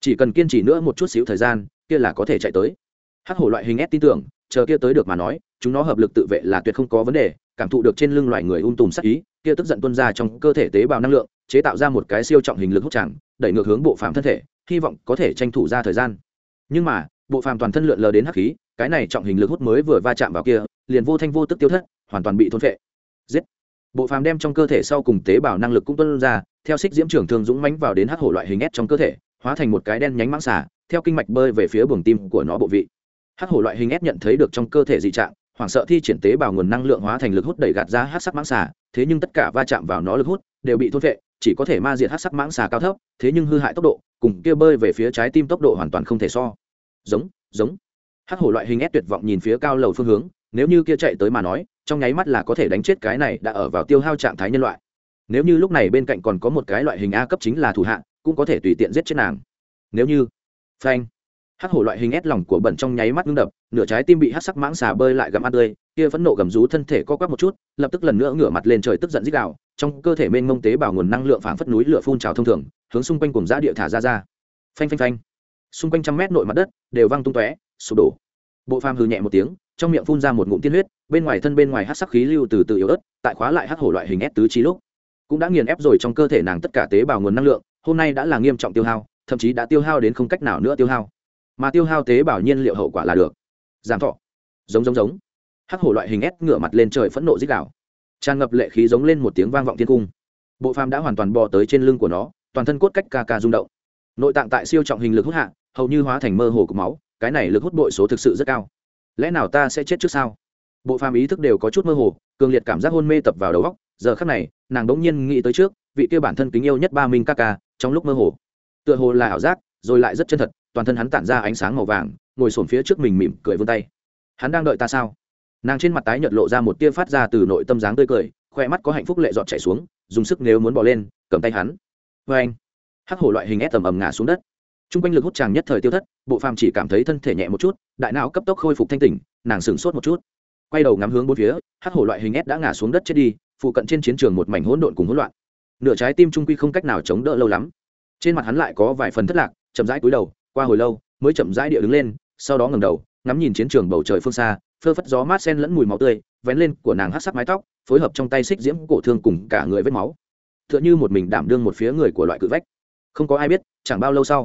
Chỉ cần kiên trì nữa một chút xíu thời gian, kia là có thể chạy tới. Hắc hổ loại hình ép tin tưởng, chờ kia tới được mà nói, chúng nó hợp lực tự vệ là tuyệt không có vấn đề, cảm thụ được trên lưng loài người ung tùm sát ý, kia tức giận tuôn ra trong cơ thể tế bào năng lượng, chế tạo ra một cái siêu trọng hình lực hút chẳng đẩy ngược hướng bộ phàm thân thể, hy vọng có thể tranh thủ ra thời gian. Nhưng mà, bộ phàm toàn thân lượn lờ đến hắc khí, cái này trọng hình lực hút mới vừa va chạm vào kia, liền vô thanh vô tức tiêu thất, hoàn toàn bị thôn phệ giết. Bộ phàm đem trong cơ thể sau cùng tế bào năng lực cũng tuân ra, theo xích diễm trưởng thường dũng mãnh vào đến hắc hổ loại hình ép trong cơ thể, hóa thành một cái đen nhánh mãng xả theo kinh mạch bơi về phía buồng tim của nó bộ vị. Hắc hổ loại hình ép nhận thấy được trong cơ thể dị trạng, hoảng sợ thi triển tế bào nguồn năng lượng hóa thành lực hút đẩy gạt ra hát sắc mãng xà, thế nhưng tất cả va chạm vào nó lực hút đều bị thôn vệ chỉ có thể ma diệt hát sắc mãng xà cao thấp, thế nhưng hư hại tốc độ cùng kia bơi về phía trái tim tốc độ hoàn toàn không thể so. Giống giống. Hắc hổ loại hình ép tuyệt vọng nhìn phía cao lầu phương hướng, nếu như kia chạy tới mà nói trong nháy mắt là có thể đánh chết cái này đã ở vào tiêu hao trạng thái nhân loại. Nếu như lúc này bên cạnh còn có một cái loại hình a cấp chính là thủ hạ, cũng có thể tùy tiện giết chết nàng. Nếu như, phanh, hắc hổ loại hình ép lòng của bẩn trong nháy mắt ngưng đập, nửa trái tim bị hắc sắc mãng xà bơi lại gặm ăn tươi, kia phẫn nộ gầm rú thân thể co quắp một chút, lập tức lần nữa ngửa mặt lên trời tức giận dích đạo trong cơ thể mênh mông tế bào nguồn năng lượng phảng phất núi lửa phun trào thông thường, hướng xung quanh cùng giã địa thả ra ra. Phanh phanh phanh. Xung quanh trăm mét nội mặt đất đều văng tung tóe, sụp đổ. Bộ phàm hừ nhẹ một tiếng trong miệng phun ra một ngụm tiên huyết, bên ngoài thân bên ngoài hát sắc khí lưu từ từ yếu ớt, tại khóa lại hát hổ loại hình ép tứ trí lúc. Cũng đã nghiền ép rồi trong cơ thể nàng tất cả tế bào nguồn năng lượng, hôm nay đã là nghiêm trọng tiêu hao, thậm chí đã tiêu hao đến không cách nào nữa tiêu hao. Mà tiêu hao tế bào nhiên liệu hậu quả là được. Giảm thọ. Giống giống giống. Hắc hổ loại hình ép ngửa mặt lên trời phẫn nộ dích đảo tràn ngập lệ khí giống lên một tiếng vang vọng thiên cung. Bộ phàm đã hoàn toàn bò tới trên lưng của nó, toàn thân cốt cách ca ca rung động. Nội tạng tại siêu trọng hình lực hút hạ, hầu như hóa thành mơ hồ của máu, cái này lực hút bội số thực sự rất cao lẽ nào ta sẽ chết trước sao? Bộ phàm ý thức đều có chút mơ hồ, cường liệt cảm giác hôn mê tập vào đầu góc giờ khắc này, nàng đống nhiên nghĩ tới trước, vị kia bản thân kính yêu nhất ba minh ca ca, trong lúc mơ hồ. Tựa hồ là ảo giác, rồi lại rất chân thật, toàn thân hắn tản ra ánh sáng màu vàng, ngồi sổm phía trước mình mỉm cười vươn tay. Hắn đang đợi ta sao? Nàng trên mặt tái nhợt lộ ra một tia phát ra từ nội tâm dáng tươi cười, khoe mắt có hạnh phúc lệ dọn chảy xuống, dùng sức nếu muốn bỏ lên, cầm tay hắn. Vê anh hắc hổ loại hình ép tầm ầm ngã xuống đất t r u n g quanh lực hút chàng nhất thời tiêu thất, bộ phàm chỉ cảm thấy thân thể nhẹ một chút, đại não cấp tốc khôi phục thanh tỉnh, nàng sửng sốt một chút. Quay đầu ngắm hướng bốn phía, hắc hổ loại hình ép đã ngã xuống đất chết đi, phụ cận trên chiến trường một mảnh hỗn độn cùng hỗn loạn. Nửa trái tim trung quy không cách nào chống đỡ lâu lắm. Trên mặt hắn lại có vài phần thất lạc, chậm rãi cúi đầu, qua hồi lâu, mới chậm rãi địa đứng lên, sau đó ngẩng đầu, ngắm nhìn chiến trường bầu trời phương xa, phơ phất gió mát sen lẫn mùi máu tươi, vén lên của nàng hát sắc mái tóc, phối hợp trong tay xích diễm cổ thương cùng cả người vết máu. T h ư ợ n h ư một mình đảm đương một phía người của loại cự vách. Không có ai biết, chẳng bao lâu sau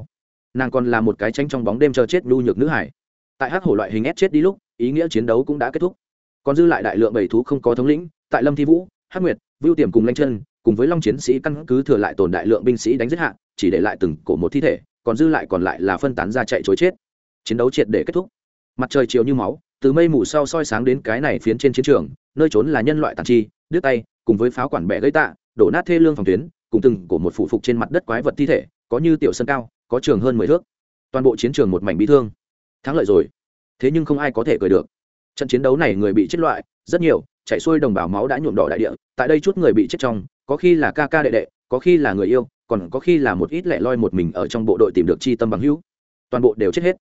nàng còn là một cái tranh trong bóng đêm chờ chết nhu nhược nữ hải. Tại hắc hổ loại hình ép chết đi lúc, ý nghĩa chiến đấu cũng đã kết thúc. Còn dư lại đại lượng bảy thú không có thống lĩnh, tại lâm thi vũ, hắc nguyệt, vưu tiềm cùng lanh chân, cùng với long chiến sĩ căn cứ thừa lại tồn đại lượng binh sĩ đánh giết hạ, chỉ để lại từng cổ một thi thể, còn dư lại còn lại là phân tán ra chạy chối chết. Chiến đấu triệt để kết thúc. Mặt trời chiều như máu, từ mây mù sau soi sáng đến cái này phiến trên chiến trường, nơi trốn là nhân loại tàn chi, đứt tay, cùng với pháo quản bẻ gây tạ, đổ nát thê lương phòng tuyến, cùng từng của một phụ phục trên mặt đất quái vật thi thể, có như tiểu sân cao có trường hơn mười thước. Toàn bộ chiến trường một mảnh bị thương. Thắng lợi rồi. Thế nhưng không ai có thể cười được. Trận chiến đấu này người bị chết loại, rất nhiều, chảy xuôi đồng bào máu đã nhuộm đỏ đại địa, tại đây chút người bị chết trong, có khi là ca ca đệ đệ, có khi là người yêu, còn có khi là một ít lẻ loi một mình ở trong bộ đội tìm được chi tâm bằng hữu. Toàn bộ đều chết hết.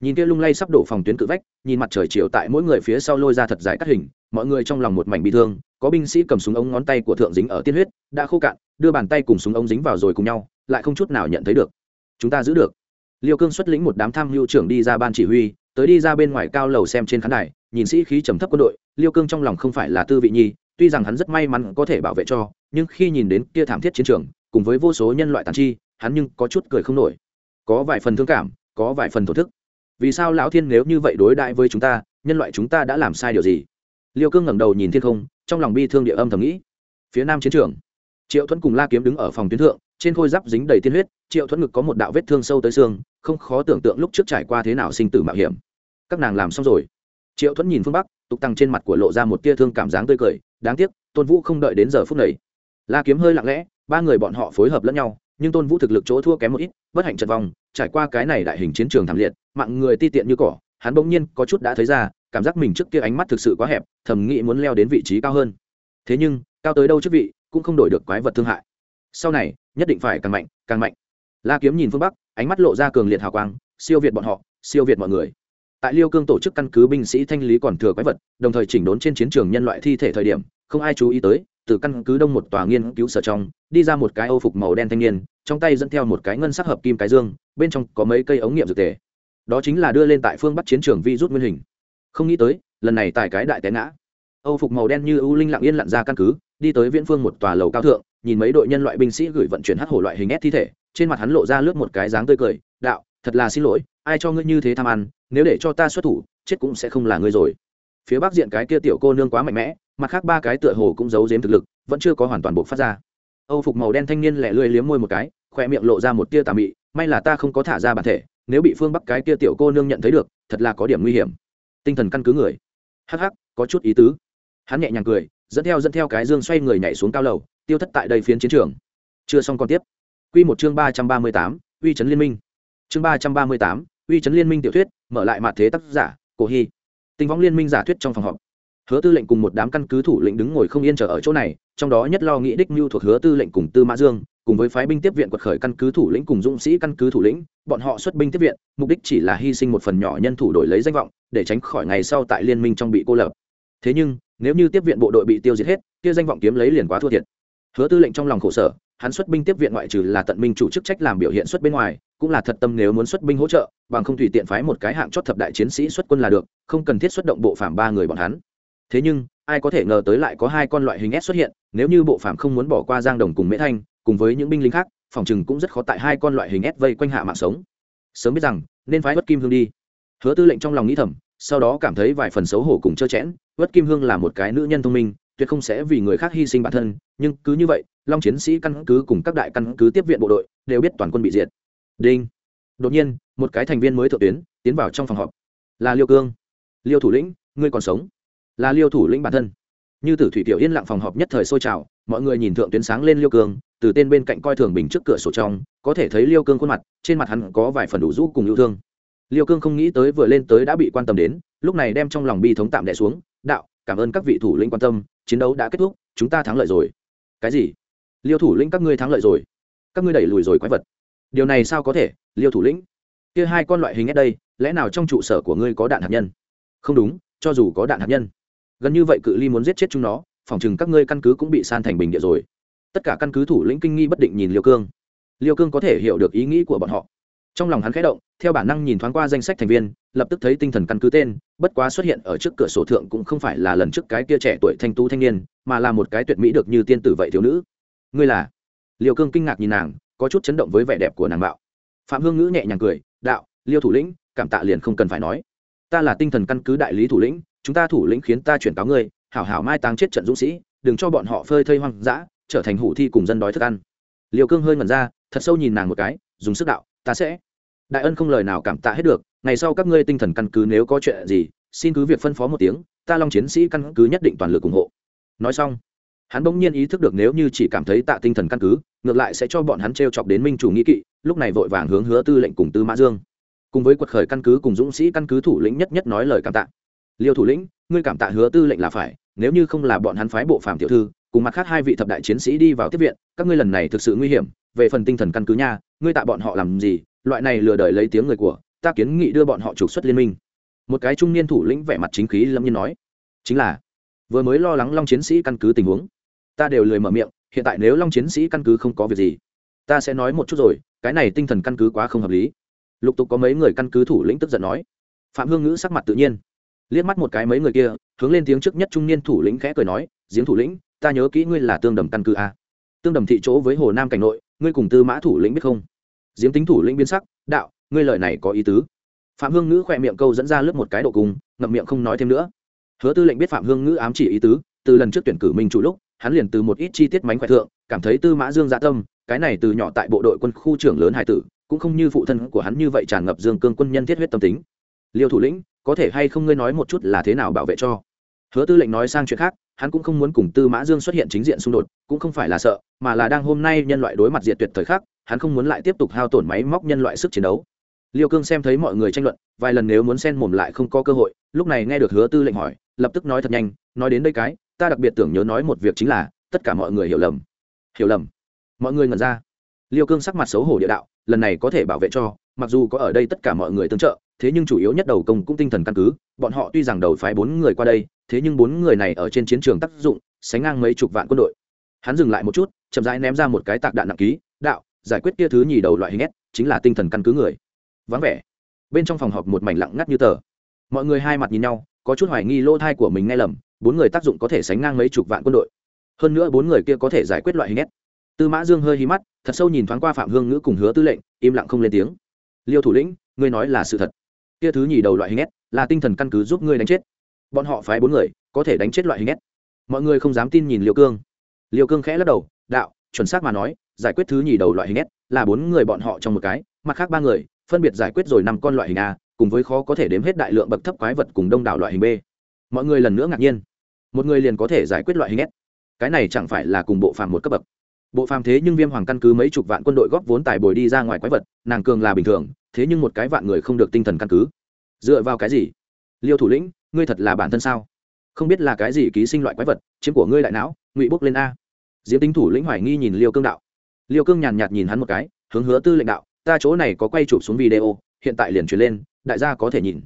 Nhìn kia lung lay sắp đổ phòng tuyến cự vách, nhìn mặt trời chiều tại mỗi người phía sau lôi ra thật dài cắt hình, mọi người trong lòng một mảnh bị thương, có binh sĩ cầm súng ống ngón tay của thượng dính ở tiên huyết, đã khô cạn, đưa bàn tay cùng súng ống dính vào rồi cùng nhau, lại không chút nào nhận thấy được chúng ta giữ được. Liêu cương xuất lĩnh một đám tham mưu trưởng đi ra ban chỉ huy, tới đi ra bên ngoài cao lầu xem trên khán đài, nhìn sĩ khí trầm thấp quân đội, liêu cương trong lòng không phải là tư vị nhi, tuy rằng hắn rất may mắn có thể bảo vệ cho, nhưng khi nhìn đến kia thảm thiết chiến trường, cùng với vô số nhân loại tàn chi, hắn nhưng có chút cười không nổi. Có vài phần thương cảm, có vài phần thổ thức. Vì sao lão thiên nếu như vậy đối đãi với chúng ta, nhân loại chúng ta đã làm sai điều gì? Liêu cương ngẩng đầu nhìn thiên không, trong lòng bi thương địa âm thầm nghĩ. Phía nam chiến trường triệu thuẫn cùng la kiếm đứng ở phòng tuyến thượng, trên khôi giáp dính đầy tiên huyết, triệu thuẫn ngực có một đạo vết thương sâu tới xương, không khó tưởng tượng lúc trước trải qua thế nào sinh tử mạo hiểm. Các nàng làm xong rồi. Triệu thuẫn nhìn phương bắc, tục tăng trên mặt của lộ ra một tia thương cảm dáng tươi cười, đáng tiếc, tôn vũ không đợi đến giờ phút này. La kiếm hơi lặng lẽ, ba người bọn họ phối hợp lẫn nhau, nhưng tôn vũ thực lực chỗ thua kém một ít, bất hạnh chật vong trải qua cái này đại hình chiến trường thảm liệt, mạng người ti tiện như cỏ, hắn bỗng nhiên có chút đã thấy ra, cảm giác mình trước kia ánh mắt thực sự quá hẹp, thầm nghĩ muốn leo đến vị trí cao hơn. Thế nhưng, cao tới đâu chức vị cũng không đổi được quái vật thương hại. Sau này, nhất định phải càng mạnh càng mạnh. La kiếm nhìn phương bắc, ánh mắt lộ ra cường liệt hào quang, siêu việt bọn họ, siêu việt mọi người. Tại liêu cương tổ chức căn cứ binh sĩ thanh lý còn thừa quái vật, đồng thời chỉnh đốn trên chiến trường nhân loại thi thể thời điểm, không ai chú ý tới, từ căn cứ đông một tòa nghiên cứu sở trong, đi ra một cái âu phục màu đen thanh niên, trong tay dẫn theo một cái ngân sắc hợp kim cái dương, bên trong có mấy cây ống nghiệm dược tề. Đó chính là đưa lên tại phương bắc chiến trường vi rút nguyên hình. Không nghĩ tới, lần này tại cái đại té ngã. Âu phục màu đen như ưu linh lặng yên lặn ra căn cứ đi tới viễn phương một tòa lầu cao thượng, nhìn mấy đội nhân loại binh sĩ gửi vận chuyển hắc hổ loại hình ép thi thể, trên mặt hắn lộ ra lướt một cái dáng tươi cười, đạo, thật là xin lỗi, ai cho ngươi như thế tham ăn, nếu để cho ta xuất thủ, chết cũng sẽ không là ngươi rồi. Phía bắc diện cái kia tiểu cô nương quá mạnh mẽ, mặt khác ba cái tựa hồ cũng giấu giếm thực lực, vẫn chưa có hoàn toàn buộc phát ra. Âu phục màu đen thanh niên lẻ lươi liếm môi một cái, khoe miệng lộ ra một tia tà mị, may là ta không có thả ra bản thể, nếu bị phương bắc cái kia tiểu cô nương nhận thấy được, thật là có điểm nguy hiểm. Tinh thần căn cứ người. Hắc hắc, có chút ý tứ. Hắn nhẹ nhàng cười dẫn theo dẫn theo cái dương xoay người nhảy xuống cao lầu, tiêu thất tại đây phiến chiến trường. Chưa xong còn tiếp. Q một chương ba trăm ba mươi tám, uy chấn liên minh. Chương ba trăm ba mươi tám, uy chấn liên minh tiểu thuyết, mở lại mặt thế tác giả, cổ hy. Tinh võng liên minh giả thuyết trong phòng họp. Hứa tư lệnh cùng một đám căn cứ thủ lĩnh đứng ngồi không yên chờ ở chỗ này, trong đó nhất lo nghĩ đích mưu thuộc hứa tư lệnh cùng tư mã dương, cùng với phái binh tiếp viện quật khởi căn cứ thủ lĩnh cùng dũng sĩ căn cứ thủ lĩnh, bọn họ xuất binh tiếp viện, mục đích chỉ là hy sinh một phần nhỏ nhân thủ đổi lấy danh vọng, để tránh khỏi ngày sau tại liên minh trong bị cô lập. Thế nhưng nếu như tiếp viện bộ đội bị tiêu diệt hết, kia danh vọng kiếm lấy liền quá thua thiệt. Hứa tư lệnh trong lòng khổ sở, hắn xuất binh tiếp viện ngoại trừ là tận minh chủ chức trách làm biểu hiện xuất bên ngoài, cũng là thật tâm nếu muốn xuất binh hỗ trợ, bằng không tùy tiện phái một cái hạng chót thập đại chiến sĩ xuất quân là được, không cần thiết xuất động bộ phạm ba người bọn hắn. Thế nhưng, ai có thể ngờ tới lại có hai con loại hình s xuất hiện, nếu như bộ phạm không muốn bỏ qua giang đồng cùng mễ thanh, cùng với những binh lính khác, phòng chừng cũng rất khó tại hai con loại hình s vây quanh hạ mạng sống. Sớm biết rằng, nên phái bất kim hương đi. Hứa tư lệnh trong lòng nghĩ thầm sau đó cảm thấy vài phần xấu hổ cùng trơ chẽn, vất kim hương là một cái nữ nhân thông minh, tuyệt không sẽ vì người khác hy sinh bản thân, nhưng cứ như vậy, long chiến sĩ căn cứ cùng các đại căn cứ tiếp viện bộ đội đều biết toàn quân bị diệt. Đinh. Đột nhiên, một cái thành viên mới thượng tuyến tiến vào trong phòng họp. Là liêu cương. Liêu thủ lĩnh, ngươi còn sống? Là liêu thủ lĩnh bản thân. Như tử thủy tiểu yên lặng phòng họp nhất thời sôi trào, mọi người nhìn thượng tuyến sáng lên liêu cương, từ tên bên cạnh coi thường bình trước cửa sổ trong, có thể thấy liêu cương khuôn mặt, trên mặt hắn có vài phần đủ rũ cùng yêu thương liêu cương không nghĩ tới vừa lên tới đã bị quan tâm đến, lúc này đem trong lòng bi thống tạm đẻ xuống, đạo, cảm ơn các vị thủ lĩnh quan tâm, chiến đấu đã kết thúc, chúng ta thắng lợi rồi. Cái gì? Liêu thủ lĩnh các ngươi thắng lợi rồi. Các ngươi đẩy lùi rồi quái vật. Điều này sao có thể, liêu thủ lĩnh? Kia hai con loại hình ép đây, lẽ nào trong trụ sở của ngươi có đạn hạt nhân? Không đúng, cho dù có đạn hạt nhân. Gần như vậy cự ly muốn giết chết chúng nó, phòng chừng các ngươi căn cứ cũng bị san thành bình địa rồi. Tất cả căn cứ thủ lĩnh kinh nghi bất định nhìn liêu cương. Liêu cương có thể hiểu được ý nghĩ của bọn họ trong lòng hắn khẽ động, theo bản năng nhìn thoáng qua danh sách thành viên, lập tức thấy tinh thần căn cứ tên, bất quá xuất hiện ở trước cửa sổ thượng cũng không phải là lần trước cái kia trẻ tuổi thanh tú thanh niên, mà là một cái tuyệt mỹ được như tiên tử vậy thiếu nữ. Ngươi là? Liều cương kinh ngạc nhìn nàng, có chút chấn động với vẻ đẹp của nàng bạo. Phạm hương ngữ nhẹ nhàng cười, đạo, liêu thủ lĩnh, cảm tạ liền không cần phải nói. Ta là tinh thần căn cứ đại lý thủ lĩnh, chúng ta thủ lĩnh khiến ta chuyển cáo ngươi, hảo hảo mai táng chết trận dũng sĩ, đừng cho bọn họ phơi thây hoang dã, trở thành hủ thi cùng dân đói thức ăn. Liều cương hơi ngẩn ra, thật sâu nhìn nàng một cái, dùng sức đạo ta sẽ. Đại ân không lời nào cảm tạ hết được, ngày sau các ngươi tinh thần căn cứ nếu có chuyện gì, xin cứ việc phân phó một tiếng, ta long chiến sĩ căn cứ nhất định toàn lực ủng hộ. Nói xong, hắn bỗng nhiên ý thức được nếu như chỉ cảm thấy tạ tinh thần căn cứ, ngược lại sẽ cho bọn hắn t r e o chọc đến minh chủ nghĩ kỵ, lúc này vội vàng hướng hứa tư lệnh cùng tư mã dương. Cùng với quật khởi căn cứ cùng dũng sĩ căn cứ thủ lĩnh nhất nhất nói lời cảm tạ. Liêu thủ lĩnh, ngươi cảm tạ hứa tư lệnh là phải, nếu như không là bọn hắn phái bộ phàm tiểu thư, cùng mặt khác hai vị thập đại chiến sĩ đi vào tiếp viện, các ngươi lần này thực sự nguy hiểm về phần tinh thần căn cứ nha, ngươi tạ bọn họ làm gì, loại này lừa đời lấy tiếng người của, ta kiến nghị đưa bọn họ trục xuất liên minh. Một cái trung niên thủ lĩnh vẻ mặt chính khí lâm nhiên nói. Chính là, vừa mới lo lắng long chiến sĩ căn cứ tình huống, ta đều lười mở miệng, hiện tại nếu long chiến sĩ căn cứ không có việc gì, ta sẽ nói một chút rồi, cái này tinh thần căn cứ quá không hợp lý. Lục tục có mấy người căn cứ thủ lĩnh tức giận nói. Phạm hương ngữ sắc mặt tự nhiên, liếc mắt một cái mấy người kia, hướng lên tiếng trước nhất trung niên thủ lĩnh khẽ cười nói, giếng thủ lĩnh, ta nhớ kỹ ngươi là tương đầm căn cứ a. Tương đầm thị chỗ với hồ nam cảnh nội ngươi cùng tư mã thủ lĩnh biết không? Diếm tính thủ lĩnh biến sắc, đạo, ngươi lời này có ý tứ. Phạm hương ngữ khỏe miệng câu dẫn ra lướt một cái độ cùng, ngậm miệng không nói thêm nữa. Hứa tư lệnh biết phạm hương ngữ ám chỉ ý tứ, từ lần trước tuyển cử minh chủ lúc, hắn liền từ một ít chi tiết mánh khỏe thượng, cảm thấy tư mã dương dạ tâm, cái này từ nhỏ tại bộ đội quân khu trưởng lớn hải tử, cũng không như phụ thân của hắn như vậy tràn ngập dương cương quân nhân thiết huyết tâm tính. Liêu thủ lĩnh, có thể hay không ngươi nói một chút là thế nào bảo vệ cho? Hứa tư lệnh nói sang chuyện khác hắn cũng không muốn cùng tư mã dương xuất hiện chính diện xung đột, cũng không phải là sợ, mà là đang hôm nay nhân loại đối mặt diệt tuyệt thời khắc, hắn không muốn lại tiếp tục hao tổn máy móc nhân loại sức chiến đấu. Liêu cương xem thấy mọi người tranh luận, vài lần nếu muốn xen mồm lại không có cơ hội, lúc này nghe được hứa tư lệnh hỏi, lập tức nói thật nhanh, nói đến đây cái, ta đặc biệt tưởng nhớ nói một việc chính là, tất cả mọi người hiểu lầm. Hiểu lầm. Mọi người ngẩn ra. Liêu cương sắc mặt xấu hổ địa đạo, lần này có thể bảo vệ cho, mặc dù có ở đây tất cả mọi người tương trợ, thế nhưng chủ yếu nhất đầu công cũng tinh thần căn cứ, bọn họ tuy rằng đầu phái bốn người qua đây thế nhưng bốn người này ở trên chiến trường tác dụng, sánh ngang mấy chục vạn quân đội. Hắn dừng lại một chút, chậm rãi ném ra một cái tạc đạn nặng ký, đạo, giải quyết kia thứ nhì đầu loại hình ép chính là tinh thần căn cứ người. Vắng vẻ. Bên trong phòng họp một mảnh lặng ngắt như tờ. Mọi người hai mặt nhìn nhau, có chút hoài nghi lỗ thai của mình nghe lầm, bốn người tác dụng có thể sánh ngang mấy chục vạn quân đội. Hơn nữa bốn người kia có thể giải quyết loại hình ép tư mã dương hơi hí mắt, thật sâu nhìn thoáng qua phạm hương ngữ cùng hứa tư lệnh, im lặng không lên tiếng. Liêu thủ lĩnh, ngươi nói là sự thật. Kia thứ nhì đầu loại hình ép là tinh thần căn cứ giúp ngươi đánh chết bọn họ phái bốn người, có thể đánh chết loại hình ép mọi người không dám tin nhìn liêu cương. Liêu cương khẽ lắc đầu, đạo, chuẩn xác mà nói, giải quyết thứ nhì đầu loại hình s là bốn người bọn họ trong một cái, mặt khác ba người, phân biệt giải quyết rồi năm con loại hình a, cùng với khó có thể đếm hết đại lượng bậc thấp quái vật cùng đông đảo loại hình b. Mọi người lần nữa ngạc nhiên. Một người liền có thể giải quyết loại hình s. Cái này chẳng phải là cùng bộ phàm một cấp bậc. Bộ phàm thế nhưng viêm hoàng căn cứ mấy chục vạn quân đội góp vốn tài bồi đi ra ngoài quái vật, nàng cường là bình thường, thế nhưng một cái vạn người không được tinh thần căn cứ. Dựa vào cái gì? Liêu thủ lĩnh ngươi thật là bản thân sao không biết là cái gì ký sinh loại quái vật chiếm của ngươi đại não ngụy bốc lên a diễm tính thủ lĩnh hoài nghi nhìn liêu cương đạo liêu cương nhàn nhạt nhìn hắn một cái hướng hứa tư lệnh đạo ta chỗ này có quay chụp xuống video hiện tại liền truyền lên đại gia có thể nhìn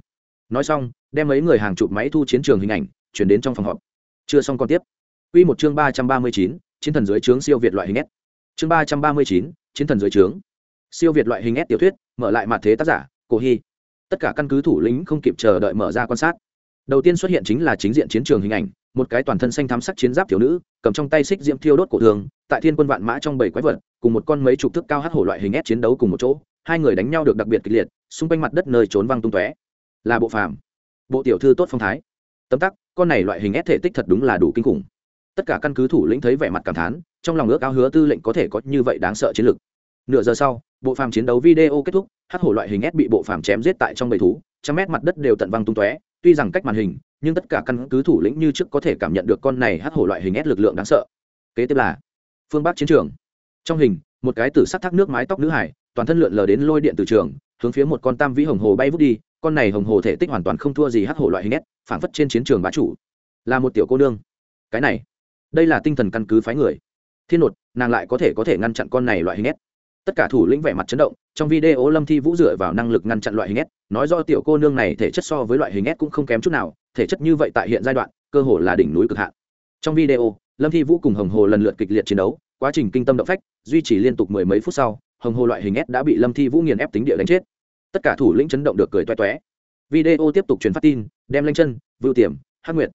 nói xong đem mấy người hàng chụp máy thu chiến trường hình ảnh chuyển đến trong phòng họp chưa xong còn tiếp Quy một chương ba trăm ba mươi chín chiến thần dưới trướng siêu việt loại hình S. Chương ba trăm ba mươi chín chiến thần dưới trướng. Siêu việt loại hình S tiểu thuyết, mở lại mặt thế tác giả, Cổ Hi. Tất cả căn cứ thủ lĩnh không kịp chờ đợi mở ra quan sát. Đầu tiên xuất hiện chính là chính diện chiến trường hình ảnh, một cái toàn thân xanh thắm sắc chiến giáp thiếu nữ, cầm trong tay xích diễm thiêu đốt cổ thường, tại thiên quân vạn mã trong bảy quái vật, cùng một con mấy chục thước cao hát hổ loại hình ép chiến đấu cùng một chỗ, hai người đánh nhau được đặc biệt kịch liệt, xung quanh mặt đất nơi trốn văng tung tóe. Là bộ phàm. Bộ tiểu thư tốt phong thái. Tấm tắc, con này loại hình ép thể tích thật đúng là đủ kinh khủng tất cả căn cứ thủ lĩnh thấy vẻ mặt cảm thán trong lòng ước ao hứa tư lệnh có thể có như vậy đáng sợ chiến lược nửa giờ sau bộ phàm chiến đấu video kết thúc hát hổ loại hình ép bị bộ phàm chém giết tại trong bầy thú trăm mét mặt đất đều tận văng tung tóe tuy rằng cách màn hình, nhưng tất cả căn cứ thủ lĩnh như trước có thể cảm nhận được con này hắc hổ loại hình ép lực lượng đáng sợ. Kế tiếp là, phương bắc chiến trường. Trong hình, một cái tử sắc thác nước mái tóc nữ hải, toàn thân lượn lờ đến lôi điện từ trường, hướng phía một con tam vĩ hồng hồ bay vút đi, con này hồng hồ thể tích hoàn toàn không thua gì hắc hổ loại hình ép phảng phất trên chiến trường bá chủ. Là một tiểu cô nương. Cái này, đây là tinh thần căn cứ phái người. Thiên nột, nàng lại có thể có thể ngăn chặn con này loại hình ép tất cả thủ lĩnh vẻ mặt chấn động, trong video lâm thi vũ dựa vào năng lực ngăn chặn loại hình s, nói do tiểu cô nương này thể chất so với loại hình s cũng không kém chút nào, thể chất như vậy tại hiện giai đoạn, cơ hồ là đỉnh núi cực hạn. Trong video, lâm thi vũ cùng hồng hồ lần lượt kịch liệt chiến đấu, quá trình kinh tâm động phách, duy trì liên tục mười mấy phút sau, hồng hồ loại hình s đã bị lâm thi vũ nghiền ép tính địa đánh chết. Tất cả thủ lĩnh chấn động được cười toe toé. Video tiếp tục truyền phát tin, đem lanh chân, vưu tiềm hát nguyệt,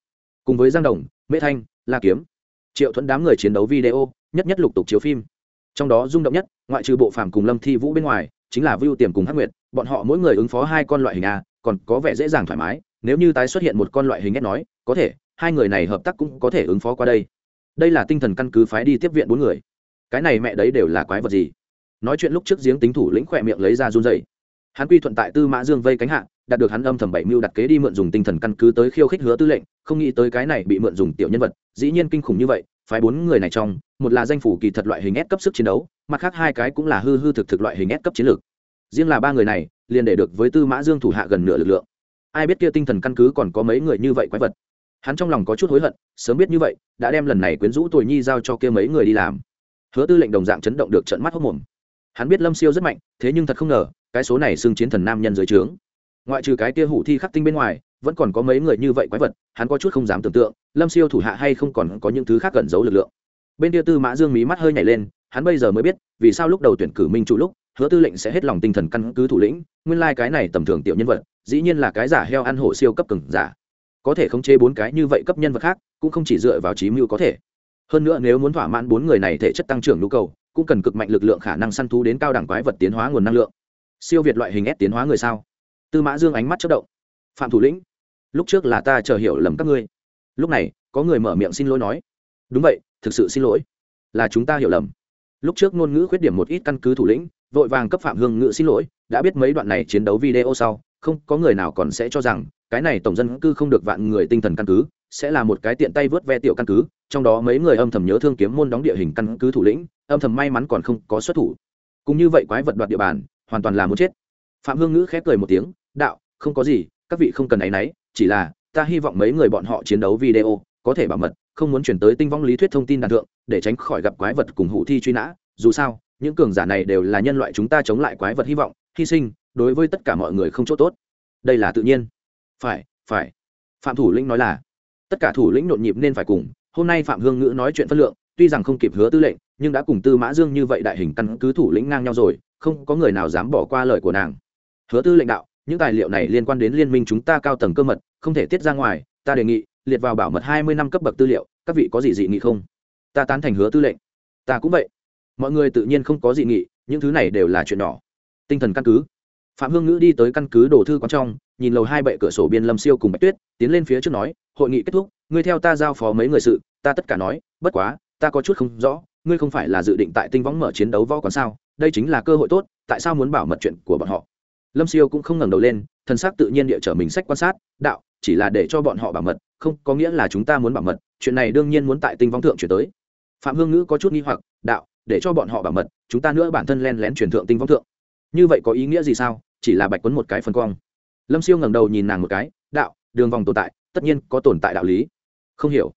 cùng với giang đồng, mễ thanh, la kiếm, triệu thuẫn đám người chiến đấu video, nhất nhất lục tục chiếu phim trong đó rung động nhất, ngoại trừ bộ phàm cùng lâm thi vũ bên ngoài, chính là vưu tiềm cùng hắc nguyệt, bọn họ mỗi người ứng phó hai con loại hình a, còn có vẻ dễ dàng thoải mái, nếu như tái xuất hiện một con loại hình ép nói, có thể, hai người này hợp tác cũng có thể ứng phó qua đây. Đây là tinh thần căn cứ phái đi tiếp viện bốn người. Cái này mẹ đấy đều là quái vật gì? Nói chuyện lúc trước giếng tính thủ lĩnh khỏe miệng lấy ra run dày hắn quy thuận tại tư mã dương vây cánh hạ, đạt được hắn âm thầm bảy mưu đặt kế đi mượn dùng tinh thần căn cứ tới khiêu khích hứa tư lệnh, không nghĩ tới cái này bị mượn dùng tiểu nhân vật, dĩ nhiên kinh khủng như vậy phái bốn người này trong, một là danh phủ kỳ thật loại hình S cấp sức chiến đấu, mặt khác hai cái cũng là hư hư thực thực loại hình S cấp chiến lược. Riêng là ba người này, liền để được với tư mã dương thủ hạ gần nửa lực lượng. Ai biết kia tinh thần căn cứ còn có mấy người như vậy quái vật. Hắn trong lòng có chút hối hận, sớm biết như vậy, đã đem lần này quyến rũ tuổi nhi giao cho kia mấy người đi làm. Hứa tư lệnh đồng dạng chấn động được trận mắt hốc mồm. Hắn biết lâm siêu rất mạnh, thế nhưng thật không ngờ, cái số này xưng chiến thần nam nhân dưới trướng. Ngoại trừ cái kia hủ thi khắc tinh bên ngoài, vẫn còn có mấy người như vậy quái vật, hắn có chút không dám tưởng tượng lâm siêu thủ hạ hay không còn có những thứ khác cẩn giấu lực lượng. Bên kia tư mã dương mí mắt hơi nhảy lên, hắn bây giờ mới biết, vì sao lúc đầu tuyển cử minh chủ lúc, hứa tư lệnh sẽ hết lòng tinh thần căn cứ thủ lĩnh, nguyên lai、like、cái này tầm thường tiểu nhân vật, dĩ nhiên là cái giả heo ăn hổ siêu cấp cứng giả. Có thể khống chế bốn cái như vậy cấp nhân vật khác, cũng không chỉ dựa vào trí mưu có thể. Hơn nữa nếu muốn thỏa mãn bốn người này thể chất tăng trưởng nhu cầu, cũng cần cực mạnh lực lượng khả năng săn thú đến cao đẳng quái vật tiến hóa nguồn năng lượng. Siêu việt loại hình ép tiến hóa người sao? Tư mã dương ánh mắt chất động. Phạm thủ lĩnh, lúc trước là ta chờ hiểu lầm các ngươi lúc này, có người mở miệng xin lỗi nói. Đúng vậy, thực sự xin lỗi. Là chúng ta hiểu lầm. Lúc trước ngôn ngữ khuyết điểm một ít căn cứ thủ lĩnh, vội vàng cấp phạm hương ngữ xin lỗi, đã biết mấy đoạn này chiến đấu video sau, không có người nào còn sẽ cho rằng, cái này tổng dân cư không được vạn người tinh thần căn cứ, sẽ là một cái tiện tay vớt ve tiểu căn cứ, trong đó mấy người âm thầm nhớ thương kiếm môn đóng địa hình căn cứ thủ lĩnh, âm thầm may mắn còn không có xuất thủ. Cũng như vậy quái vật đoạt địa bàn, hoàn toàn là muốn chết. Phạm hương ngữ khép cười một tiếng, đạo, không có gì, các vị không cần áy náy, chỉ là ta hy vọng mấy người bọn họ chiến đấu video, có thể bảo mật, không muốn chuyển tới tinh vong lý thuyết thông tin đàn thượng, để tránh khỏi gặp quái vật cùng hụ thi truy nã. Dù sao, những cường giả này đều là nhân loại chúng ta chống lại quái vật hy vọng, hy sinh, đối với tất cả mọi người không chỗ tốt. Đây là tự nhiên. Phải phải. Phạm thủ lĩnh nói là, tất cả thủ lĩnh nhộn nhịp nên phải cùng. Hôm nay phạm hương ngữ nói chuyện phân lượng, tuy rằng không kịp hứa tư lệnh, nhưng đã cùng tư mã dương như vậy đại hình căn cứ thủ lĩnh ngang nhau rồi, không có người nào dám bỏ qua lời của nàng. Hứa tư lệnh đạo, những tài liệu này liên quan đến liên minh chúng ta cao tầng cơ mật không thể tiết ra ngoài, ta đề nghị, liệt vào bảo mật hai mươi năm cấp bậc tư liệu, các vị có gì dị nghị không? Ta tán thành hứa tư lệnh. Ta cũng vậy. Mọi người tự nhiên không có dị nghị, những thứ này đều là chuyện nhỏ. Tinh thần căn cứ. Phạm hương ngữ đi tới căn cứ đồ thư quán trong, nhìn lầu hai bệ cửa sổ biên lâm siêu cùng bạch tuyết, tiến lên phía trước nói, hội nghị kết thúc, ngươi theo ta giao phó mấy người sự, ta tất cả nói, bất quá, ta có chút không rõ, ngươi không phải là dự định tại tinh võng mở chiến đấu võ quán sao? Đây chính là cơ hội tốt, tại sao muốn bảo mật chuyện của bọn họ? Lâm siêu cũng không ngẩng đầu lên thân xác tự nhiên địa trở mình sách quan sát, đạo chỉ là để cho bọn họ bảo mật, không có nghĩa là chúng ta muốn bảo mật, chuyện này đương nhiên muốn tại tinh vong thượng chuyển tới. Phạm hương ngữ có chút nghi hoặc, đạo, để cho bọn họ bảo mật, chúng ta nữa bản thân len lén chuyển thượng tinh vong thượng. Như vậy có ý nghĩa gì sao? Chỉ là bạch quấn một cái phần cong lâm siêu ngẩng đầu nhìn nàng một cái, đạo, đường vòng tồn tại, tất nhiên có tồn tại đạo lý. Không hiểu.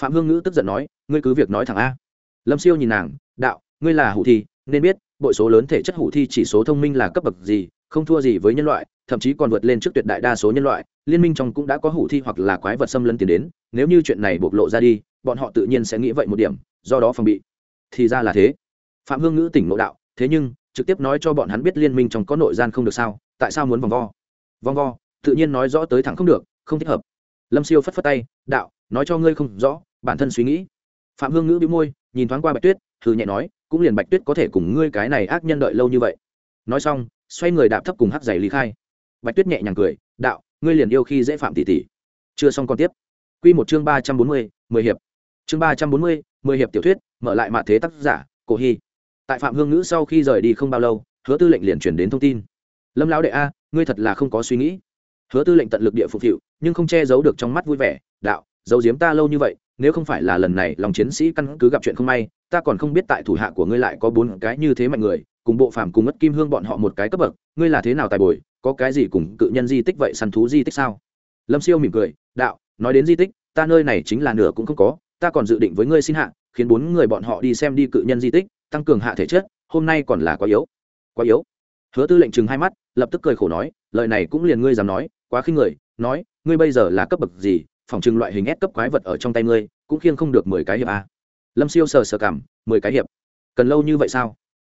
Phạm hương ngữ tức giận nói, ngươi cứ việc nói thẳng a. Lâm siêu nhìn nàng, đạo, ngươi là hủ thi, nên biết, bội số lớn thể chất hủ thi chỉ số thông minh là cấp bậc gì, không thua gì với nhân loại thậm chí còn vượt lên trước tuyệt đại đa số nhân loại, liên minh trong cũng đã có hủ thi hoặc là quái vật xâm lấn tiến đến, nếu như chuyện này bộc lộ ra đi, bọn họ tự nhiên sẽ nghĩ vậy một điểm, do đó phòng bị. Thì ra là thế. Phạm hương ngữ tỉnh nội đạo, thế nhưng, trực tiếp nói cho bọn hắn biết liên minh trong có nội gian không được sao, tại sao muốn vòng vo? Vòng vo, tự nhiên nói rõ tới thẳng không được, không thích hợp. Lâm siêu phất phất tay, đạo, nói cho ngươi không rõ, bản thân suy nghĩ. Phạm hương ngữ bị môi, nhìn thoáng qua bạch tuyết thư nhẹ nói, cũng liền bạch tuyết có thể cùng ngươi cái này ác nhân đợi lâu như vậy. Nói xong, xoay người đạp thấp cùng hắc giày lý khai bạch tuyết nhẹ nhàng cười đạo ngươi liền yêu khi dễ phạm tỷ tỷ. Chưa xong còn tiếp. Q một chương ba trăm bốn mươi mười hiệp. Chương ba trăm bốn mươi mười hiệp tiểu thuyết mở lại mạ thế tác giả cổ hy. Tại phạm hương ngữ sau khi rời đi không bao lâu hứa tư lệnh liền chuyển đến thông tin. Lâm lão đệ a ngươi thật là không có suy nghĩ. Hứa tư lệnh tận lực địa phục vụ, nhưng không che giấu được trong mắt vui vẻ đạo giấu giếm ta lâu như vậy nếu không phải là lần này lòng chiến sĩ căn cứ gặp chuyện không may ta còn không biết tại thủ hạ của ngươi lại có bốn cái như thế mạnh người cùng bộ phàm cùng mất kim hương bọn họ một cái cấp bậc, ngươi là thế nào tài bồi, có cái gì cùng cự nhân di tích vậy săn thú di tích sao? Lâm siêu mỉm cười, đạo, nói đến di tích, ta nơi này chính là nửa cũng không có, ta còn dự định với ngươi xin hạ, khiến bốn người bọn họ đi xem đi cự nhân di tích, tăng cường hạ thể chất, hôm nay còn là quá yếu. Quá yếu. Hứa tư lệnh chừng hai mắt, lập tức cười khổ nói, lời này cũng liền ngươi dám nói, quá khinh người, nói, ngươi bây giờ là cấp bậc gì, phòng trừng loại hình ép cấp quái vật ở trong tay ngươi, cũng khiêng không được mười cái hiệp a lâm siêu sờ sờ cảm, mười cái hiệp. Cần lâu như vậy sao?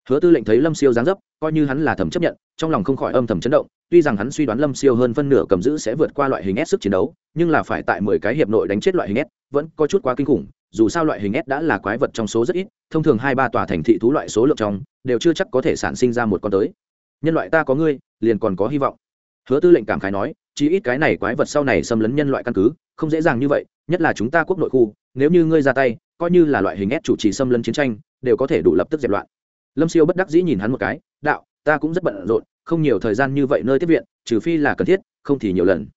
Hứa tư lệnh thấy lâm siêu dáng dấp, coi như hắn là thầm chấp nhận, trong lòng không khỏi âm thầm chấn động, tuy rằng hắn suy đoán lâm siêu hơn phân nửa cầm giữ sẽ vượt qua loại hình s sức chiến đấu, nhưng là phải tại mười cái hiệp nội đánh chết loại hình s vẫn có chút quá kinh khủng, dù sao loại hình s đã là quái vật trong số rất ít, thông thường hai ba tòa thành thị thú loại số lượng trong, đều chưa chắc có thể sản sinh ra một con tới. Nhân loại ta có ngươi, liền còn có hy vọng. Hứa tư lệnh cảm khái nói chỉ ít cái này quái vật sau này xâm lấn nhân loại căn cứ, không dễ dàng như vậy, nhất là chúng ta quốc nội khu, nếu như ngươi ra tay, coi như là loại hình ép chủ trì xâm lấn chiến tranh, đều có thể đủ lập tức dẹp loạn lâm siêu bất đắc dĩ nhìn hắn một cái, đạo, ta cũng rất bận rộn, không nhiều thời gian như vậy nơi tiếp viện, trừ phi là cần thiết, không thì nhiều lần.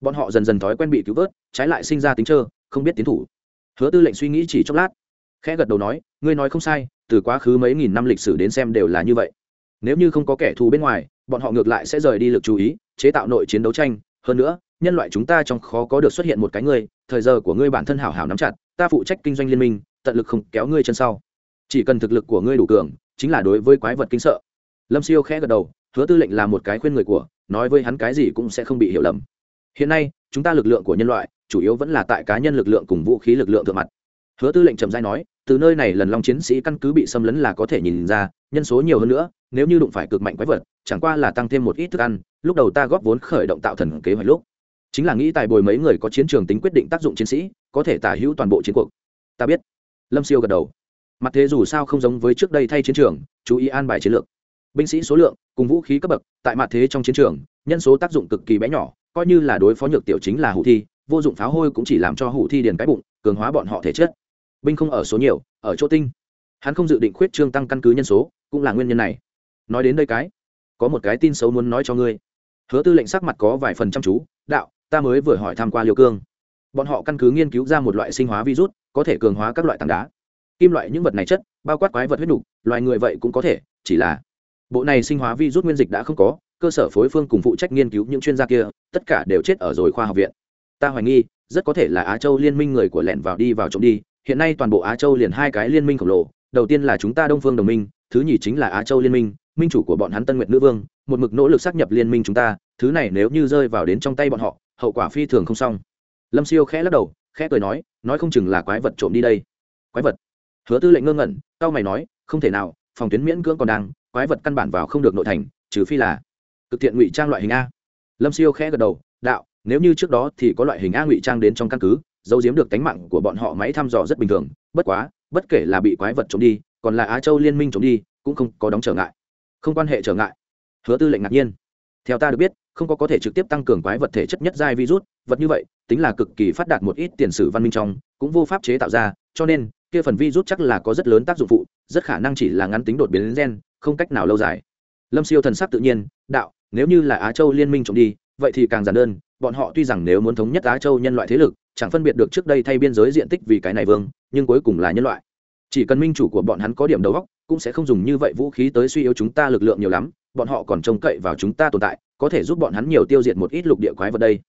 Bọn họ dần dần thói quen bị cứu vớt, trái lại sinh ra tính trơ, không biết tiến thủ. Hứa tư lệnh suy nghĩ chỉ chốc lát, khẽ gật đầu nói, ngươi nói không sai, từ quá khứ mấy nghìn năm lịch sử đến xem đều là như vậy. Nếu như không có kẻ thù bên ngoài, bọn họ ngược lại sẽ rời đi lực chú ý, chế tạo nội chiến đấu tranh. Hơn nữa, nhân loại chúng ta trong khó có được xuất hiện một cái ngươi, thời giờ của ngươi bản thân hảo hảo nắm chặt, ta phụ trách kinh doanh liên minh, tận lực không kéo ngươi chân sau. Chỉ cần thực lực của ngươi đủ cường chính là đối với quái vật kinh sợ. Lâm siêu khẽ gật đầu, hứa tư lệnh là một cái khuyên người của, nói với hắn cái gì cũng sẽ không bị hiểu lầm. Hiện nay, chúng ta lực lượng của nhân loại, chủ yếu vẫn là tại cá nhân lực lượng cùng vũ khí lực lượng thượng mặt. Hứa tư lệnh trầm giai nói, từ nơi này lần long chiến sĩ căn cứ bị xâm lấn là có thể nhìn ra, nhân số nhiều hơn nữa, nếu như đụng phải cực mạnh quái vật, chẳng qua là tăng thêm một ít thức ăn, lúc đầu ta góp vốn khởi động tạo thần kế hoạch lúc. Chính là nghĩ tài bồi mấy người có chiến trường tính quyết định tác dụng chiến sĩ, có thể tả hữu toàn bộ chiến cuộc. Ta biết. Lâm siêu gật đầu mặt thế dù sao không giống với trước đây thay chiến trường, chú ý an bài chiến lược. Binh sĩ số lượng, cùng vũ khí cấp bậc, tại mặt thế trong chiến trường, nhân số tác dụng cực kỳ bé nhỏ, coi như là đối phó nhược tiểu chính là hủ thi, vô dụng pháo hôi cũng chỉ làm cho hủ thi điền cái bụng, cường hóa bọn họ thể chất. Binh không ở số nhiều, ở chỗ tinh. Hắn không dự định khuyết trương tăng căn cứ nhân số, cũng là nguyên nhân này. Nói đến đây cái, có một cái tin xấu muốn nói cho ngươi. Hứa tư lệnh sắc mặt có vài phần chăm chú, đạo, ta mới vừa hỏi tham q u a liều cương. Bọn họ căn cứ nghiên cứu ra một loại sinh hóa virus, có thể cường hóa các loại tảng đá kim loại những vật này chất, bao quát quái vật huyết đủ loài người vậy cũng có thể, chỉ là bộ này sinh hóa vi rút nguyên dịch đã không có, cơ sở phối phương cùng phụ trách nghiên cứu những chuyên gia kia, tất cả đều chết ở rồi khoa học viện. Ta hoài nghi, rất có thể là á châu liên minh người của lẻn vào đi vào trộm đi, hiện nay toàn bộ á châu liền hai cái liên minh khổng lồ, đầu tiên là chúng ta đông phương đồng minh, thứ nhì chính là á châu liên minh minh chủ của bọn hắn tân nguyệt nữ vương, một mực nỗ lực xác nhập liên minh chúng ta, thứ này nếu như rơi vào đến trong tay bọn họ, hậu quả phi thường không xong. Lâm siêu khẽ lắc đầu, khẽ cười nói nói không chừng là quái vật trộm đi đây. Quái vật? Hứa tư lệnh ngơ ngẩn cao mày nói, không thể nào, phòng tuyến miễn cưỡng còn đang, quái vật căn bản vào không được nội thành, trừ phi là cực thiện ngụy trang loại hình a. Lâm siêu khẽ gật đầu, đạo, nếu như trước đó thì có loại hình a ngụy trang đến trong căn cứ, giấu giếm được tánh mạng của bọn họ máy thăm dò rất bình thường, bất quá, bất kể là bị quái vật trộm đi, còn là á châu liên minh trộm đi, cũng không có đóng trở ngại. Không quan hệ trở ngại. Hứa tư lệnh ngạc nhiên. Theo ta được biết, không có có thể trực tiếp tăng cường quái vật thể chất nhất giai virus, vật như vậy, tính là cực kỳ phát đạt một ít tiền sử văn minh trong, cũng vô pháp chế tạo ra, cho nên kia phần virus chắc là có rất lớn tác dụng phụ, rất khả năng chỉ là ngắn tính đột biến gen, không cách nào lâu dài. Lâm siêu thần sắc tự nhiên, đạo, nếu như là á châu liên minh trộm đi, vậy thì càng giản đơn, bọn họ tuy rằng nếu muốn thống nhất á châu nhân loại thế lực, chẳng phân biệt được trước đây thay biên giới diện tích vì cái này vương, nhưng cuối cùng là nhân loại. Chỉ cần minh chủ của bọn hắn có điểm đầu góc cũng sẽ không dùng như vậy vũ khí tới suy yếu chúng ta lực lượng nhiều lắm, bọn họ còn trông cậy vào chúng ta tồn tại, có thể giúp bọn hắn nhiều tiêu diệt một ít lục địa quái vật đây.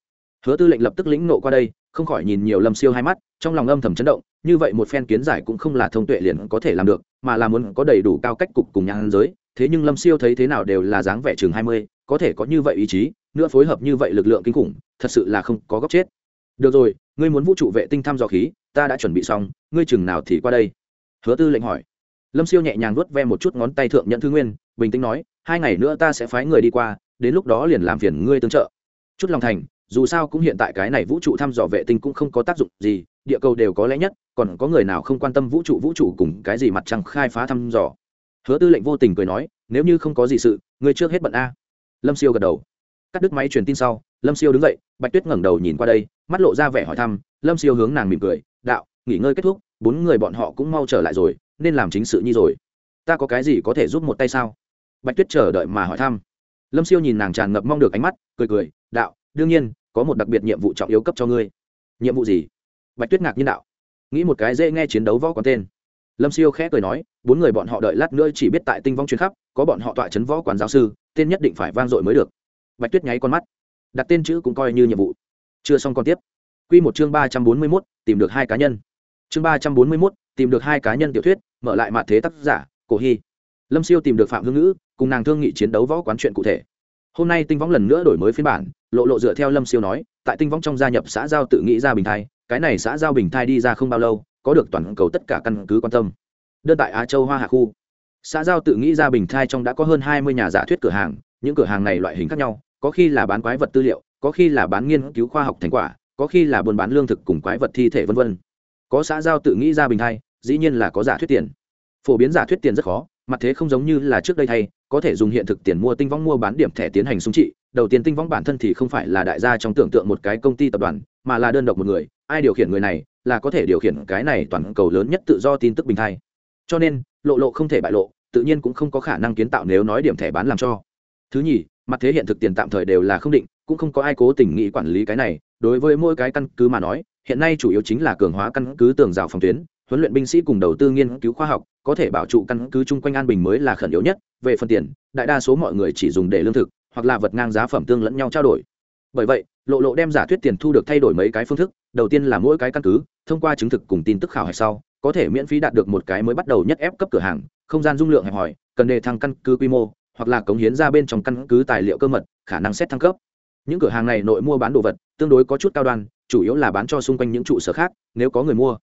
Hứa tư lệnh lập tức lĩnh nộ qua đây, không khỏi nhìn nhiều lâm siêu hai mắt, trong lòng âm thầm chấn động như vậy một phen kiến giải cũng không là thông tuệ liền có thể làm được, mà là muốn có đầy đủ cao cách cục cùng nhãn giới. Thế nhưng lâm siêu thấy thế nào đều là dáng vẻ chừng hai mươi, có thể có như vậy ý chí, nữa phối hợp như vậy lực lượng kinh khủng, thật sự là không có góc chết. Được rồi, ngươi muốn vũ trụ vệ tinh thăm dò khí, ta đã chuẩn bị xong, ngươi chừng nào thì qua đây? Hứa tư lệnh hỏi. Lâm siêu nhẹ nhàng vuốt ve một chút ngón tay thượng nhận thư nguyên, bình tĩnh nói, hai ngày nữa ta sẽ phái người đi qua, đến lúc đó liền làm phiền ngươi tương trợ. Chút lòng thành dù sao cũng hiện tại cái này vũ trụ thăm dò vệ tinh cũng không có tác dụng gì, địa cầu đều có lẽ nhất, còn có người nào không quan tâm vũ trụ vũ trụ cùng cái gì mặt trăng khai phá thăm dò? Hứa tư lệnh vô tình cười nói, nếu như không có gì sự người trước hết bận a. Lâm siêu gật đầu. Cắt đứt máy truyền tin sau, lâm siêu đứng dậy, bạch tuyết ngẩng đầu nhìn qua đây, mắt lộ ra vẻ hỏi thăm, lâm siêu hướng nàng mỉm cười, đạo, nghỉ ngơi kết thúc, bốn người bọn họ cũng mau trở lại rồi, nên làm chính sự nhi rồi. Ta có cái gì có thể giúp một tay sao? Bạch tuyết chờ đợi mà hỏi thăm. Lâm siêu nhìn nàng tràn ngập mong được ánh mắt, cười cười, đạo đương nhiên, có một đặc biệt nhiệm vụ trọng yếu cấp cho ngươi. Nhiệm vụ gì? Bạch tuyết ngạc nhiên đạo. Nghĩ một cái dễ nghe chiến đấu võ quán tên. Lâm siêu khẽ cười nói, bốn người bọn họ đợi lát nữa chỉ biết tại tinh vong chuyến khắp, có bọn họ tọa chấn võ quán giáo sư, tên nhất định phải vang dội mới được. Bạch tuyết nháy con mắt. Đặt tên chữ cũng coi như nhiệm vụ. Chưa xong còn tiếp. Q một chương ba trăm bốn mươi mốt, tìm được hai cá nhân. Chương ba trăm bốn mươi mốt, tìm được hai cá nhân tiểu thuyết, mở lại mạ thế tác giả, cổ hy. Lâm siêu tìm được phạm hương ngữ, cùng nàng thương nghị chiến đấu võ quán chuyện cụ thể hôm nay tinh võng lần nữa đổi mới phiên bản, lộ lộ dựa theo lâm siêu nói, tại tinh võng trong gia nhập xã giao tự nghĩ ra bình thai, cái này xã giao bình thai đi ra không bao lâu, có được toàn cầu tất cả căn cứ quan tâm. Đơn tại á châu hoa hạ khu, xã giao tự nghĩ ra bình thai trong đã có hơn hai mươi nhà giả thuyết cửa hàng, những cửa hàng này loại hình khác nhau, có khi là bán quái vật tư liệu, có khi là bán nghiên cứu khoa học thành quả, có khi là buôn bán lương thực cùng quái vật thi thể v v có xã giao tự nghĩ ra bình thai, dĩ nhiên là có giả thuyết tiền. Phổ biến giả thuyết tiền rất khó, mặt thế không giống như là trước đây thay có thể dùng hiện thực tiền mua tinh võng mua bán điểm thẻ tiến hành xung trị. Đầu tiên tinh võng bản thân thì không phải là đại gia trong tưởng tượng một cái công ty tập đoàn, mà là đơn độc một người. Ai điều khiển người này là có thể điều khiển cái này toàn cầu lớn nhất tự do tin tức bình thay. Cho nên, lộ lộ không thể bại lộ, tự nhiên cũng không có khả năng kiến tạo nếu nói điểm thẻ bán làm cho. Thứ nhì, mặt thế hiện thực tiền tạm thời đều là không định, cũng không có ai cố tình nghĩ quản lý cái này. Đối với mỗi cái căn cứ mà nói, hiện nay chủ yếu chính là cường hóa căn cứ tường rào phòng tuyến huấn luyện binh sĩ cùng đầu tư nghiên cứu khoa học, có thể bảo trụ căn cứ chung quanh an bình mới là khẩn yếu nhất. Về phần tiền, đại đa số mọi người chỉ dùng để lương thực, hoặc là vật ngang giá phẩm tương lẫn nhau trao đổi. Bởi vậy, lộ lộ đem giả thuyết tiền thu được thay đổi mấy cái phương thức. Đầu tiên là mỗi cái căn cứ, thông qua chứng thực cùng tin tức khảo hạch sau, có thể miễn phí đạt được một cái mới bắt đầu nhất ép cấp cửa hàng. Không gian dung lượng hẹp hòi, cần đề thăng căn cứ quy mô, hoặc là cống hiến ra bên trong căn cứ tài liệu cơ mật, khả năng xét thăng cấp. Những cửa hàng này nội mua bán đồ vật, tương đối có chút cao đoan, chủ yếu là bán cho xung quanh những trụ sở khác, nếu có người mua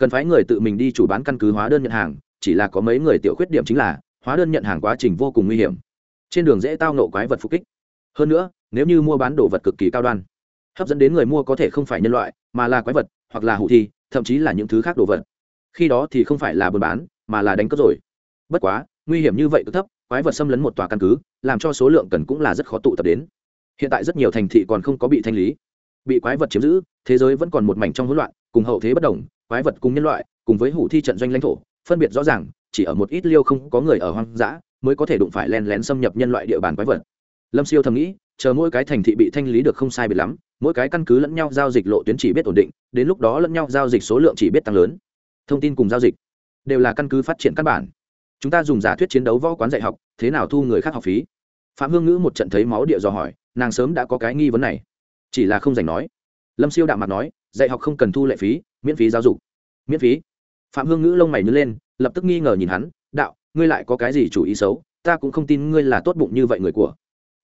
cần phải người tự mình đi chủ bán căn cứ hóa đơn nhận hàng, chỉ là có mấy người tiểu khuyết điểm chính là, hóa đơn nhận hàng quá trình vô cùng nguy hiểm. Trên đường dễ tao nộ quái vật phục kích. Hơn nữa, nếu như mua bán đồ vật cực kỳ cao đoan, hấp dẫn đến người mua có thể không phải nhân loại, mà là quái vật, hoặc là hủ thi, thậm chí là những thứ khác đồ vật. Khi đó thì không phải là buôn bán, mà là đánh cướp rồi. Bất quá, nguy hiểm như vậy cứ thấp, quái vật xâm lấn một tòa căn cứ, làm cho số lượng cần cũng là rất khó tụ tập đến. Hiện tại rất nhiều thành thị còn không có bị thanh lý. Bị quái vật chiếm giữ, thế giới vẫn còn một mảnh trong hỗn loạn, cùng hậu thế bất đồng quái vật cùng nhân loại, cùng với hủ thi trận doanh lãnh thổ, phân biệt rõ ràng, chỉ ở một ít liêu không có người ở hoang dã mới có thể đụng phải len lén xâm nhập nhân loại địa bàn quái vật. Lâm siêu thầm nghĩ, chờ mỗi cái thành thị bị thanh lý được không sai biệt lắm, mỗi cái căn cứ lẫn nhau giao dịch lộ tuyến chỉ biết ổn định, đến lúc đó lẫn nhau giao dịch số lượng chỉ biết tăng lớn. Thông tin cùng giao dịch đều là căn cứ phát triển căn bản. Chúng ta dùng giả thuyết chiến đấu võ quán dạy học, thế nào thu người khác học phí? Phạm hương ngữ một trận thấy máu địa dò hỏi, nàng sớm đã có cái nghi vấn này. Chỉ là không dành nói. Lâm siêu đạm mặt nói, dạy học không cần thu lệ phí miễn phí giáo dục. Miễn phí. Phạm hương ngữ lông mày nhớ lên, lập tức nghi ngờ nhìn hắn, đạo, ngươi lại có cái gì chủ ý xấu? Ta cũng không tin ngươi là tốt bụng như vậy người của.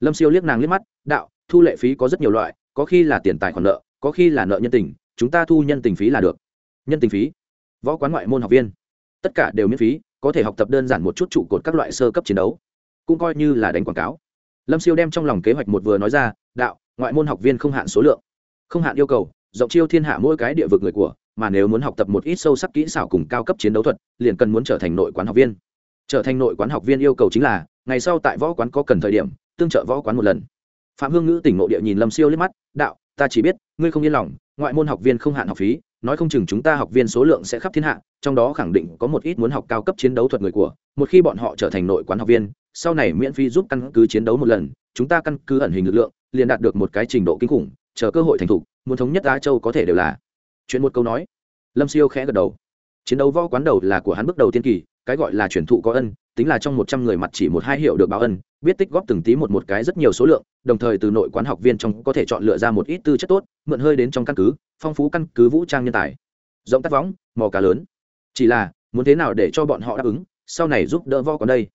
Lâm siêu liếc nàng liếc mắt, đạo, thu lệ phí có rất nhiều loại, có khi là tiền tài khoản nợ, có khi là nợ nhân tình, chúng ta thu nhân tình phí là được. Nhân tình phí? Võ quán ngoại môn học viên. Tất cả đều miễn phí, có thể học tập đơn giản một chút trụ cột các loại sơ cấp chiến đấu, cũng coi như là đánh quảng cáo. Lâm siêu đem trong lòng kế hoạch một vừa nói ra, đạo, ngoại môn học viên không hạn số lượng, không hạn yêu cầu, rộng chiêu thiên hạ mỗi cái địa vực người của mà nếu muốn học tập một ít sâu sắc kỹ xảo cùng cao cấp chiến đấu thuật, liền cần muốn trở thành nội quán học viên. Trở thành nội quán học viên yêu cầu chính là, ngày sau tại võ quán có cần thời điểm, tương trợ võ quán một lần. Phạm hương ngữ tỉnh ngộ địa nhìn lâm siêu liếc mắt, đạo, ta chỉ biết, ngươi không yên lòng, ngoại môn học viên không hạn học phí, nói không chừng chúng ta học viên số lượng sẽ khắp thiên hạ, trong đó khẳng định có một ít muốn học cao cấp chiến đấu thuật người của, một khi bọn họ trở thành nội quán học viên, sau này miễn phí giúp căn cứ chiến đấu một lần, chúng ta căn cứ ẩn hình lực lượng, liền đạt được một cái trình độ kinh khủng, chờ cơ hội thành thục, muốn thống nhất á châu có thể đều là chuyện một câu nói. Lâm siêu khẽ gật đầu. Chiến đấu võ quán đầu là của hắn bước đầu tiên kỳ, cái gọi là truyền thụ có ân, tính là trong một trăm người mặt chỉ một hai hiệu được báo ân, biết tích góp từng tí một một cái rất nhiều số lượng, đồng thời từ nội quán học viên trong có thể chọn lựa ra một ít tư chất tốt, mượn hơi đến trong căn cứ, phong phú căn cứ vũ trang nhân tài. Rộng tác võng, mò cá lớn. Chỉ là, muốn thế nào để cho bọn họ đáp ứng, sau này giúp đỡ võ còn đây?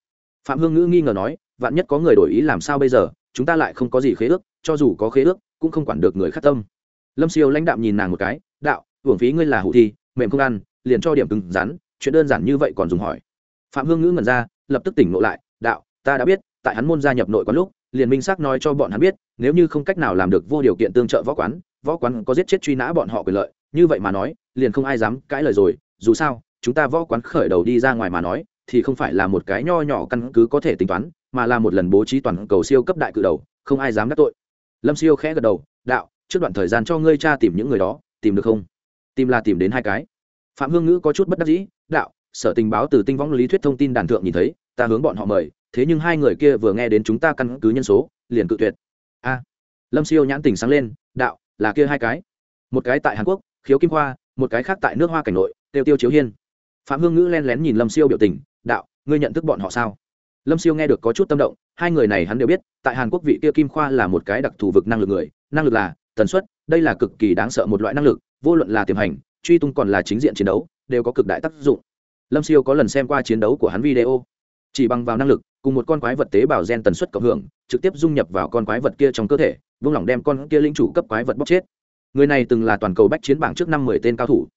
Phạm hương ngữ nghi ngờ nói, vạn nhất có người đổi ý làm sao bây giờ, chúng ta lại không có gì khế ước, cho dù có khế ước, cũng không quản được người khắc tâm lâm siêu lãnh đạm nhìn nàng một cái, đạo, hưởng phí ngươi là hụ thi, mềm không ăn, liền cho điểm cứng rắn, chuyện đơn giản như vậy còn dùng hỏi. Phạm hương ngữ ngẩn ra, lập tức tỉnh ngộ lại, đạo, ta đã biết, tại hắn môn gia nhập nội quán lúc, liền minh xác nói cho bọn hắn biết, nếu như không cách nào làm được vô điều kiện tương trợ võ quán võ quán có giết chết truy nã bọn họ quyền lợi, như vậy mà nói, liền không ai dám cãi lời rồi, dù sao, chúng ta võ quán khởi đầu đi ra ngoài mà nói, thì không phải là một cái nho nhỏ căn cứ có thể tính toán, mà là một lần bố trí toàn cầu siêu cấp đại cự đầu, không ai dám đắc tội. Lâm siêu khẽ gật đầu, đạo trước đoạn thời gian cho ngươi cha tìm những người đó, tìm được không? Tìm là tìm đến hai cái. Phạm hương ngữ có chút bất đắc dĩ, đạo, sở tình báo từ tinh võng lý thuyết thông tin đàn thượng nhìn thấy, ta hướng bọn họ mời, thế nhưng hai người kia vừa nghe đến chúng ta căn cứ nhân số, liền cự tuyệt. A. Lâm siêu nhãn tình sáng lên, đạo, là kia hai cái. Một cái tại hàn quốc, khiếu kim khoa, một cái khác tại nước hoa cảnh nội, tiêu tiêu chiếu hiên. Phạm hương ngữ len lén nhìn lâm siêu biểu tình, đạo, ngươi nhận thức bọn họ sao? Lâm siêu nghe được có chút tâm động, hai người này hắn đều biết, tại hàn quốc vị kia kim khoa là một cái đặc thù vực năng lực người, năng lực là tần suất, đây là cực kỳ đáng sợ một loại năng lực, vô luận là tiềm hành, truy tung còn là chính diện chiến đấu, đều có cực đại tác dụng. Lâm siêu có lần xem qua chiến đấu của hắn video. Chỉ bằng vào năng lực, cùng một con quái vật tế bào gen tần suất cộng hưởng, trực tiếp dung nhập vào con quái vật kia trong cơ thể, vung lỏng đem con kia linh chủ cấp quái vật bóc chết. Người này từng là toàn cầu bách chiến bảng trước năm mười tên cao thủ.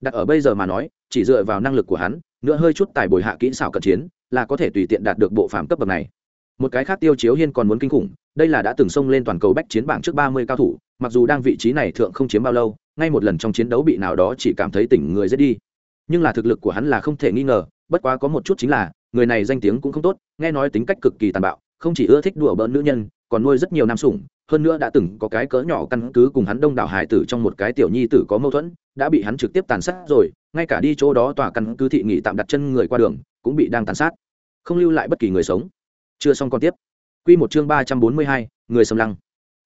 Đặt ở bây giờ mà nói, chỉ dựa vào năng lực của hắn, nữa hơi chút tài bồi hạ kỹ xảo cận chiến, là có thể tùy tiện đạt được bộ phàm cấp bậc này. Một cái khác tiêu chiếu hiên còn muốn kinh khủng, đây là đã từng xông lên toàn cầu bách chiến bảng trước ba mươi cao thủ mặc dù đang vị trí này thượng không chiếm bao lâu, ngay một lần trong chiến đấu bị nào đó chỉ cảm thấy tỉnh người dễ đi. Nhưng là thực lực của hắn là không thể nghi ngờ, bất quá có một chút chính là, người này danh tiếng cũng không tốt, nghe nói tính cách cực kỳ tàn bạo, không chỉ ưa thích đùa bỡn nữ nhân, còn nuôi rất nhiều nam sủng, hơn nữa đã từng có cái cỡ nhỏ căn cứ cùng hắn đông đảo hải tử trong một cái tiểu nhi tử có mâu thuẫn, đã bị hắn trực tiếp tàn sát rồi, ngay cả đi chỗ đó tòa căn cứ thị nghị tạm đặt chân người qua đường, cũng bị đang tàn sát. Không lưu lại bất kỳ người sống. Chưa xong còn tiếp. Quy một chương ba trăm bốn mươi hai, người xâm lăng.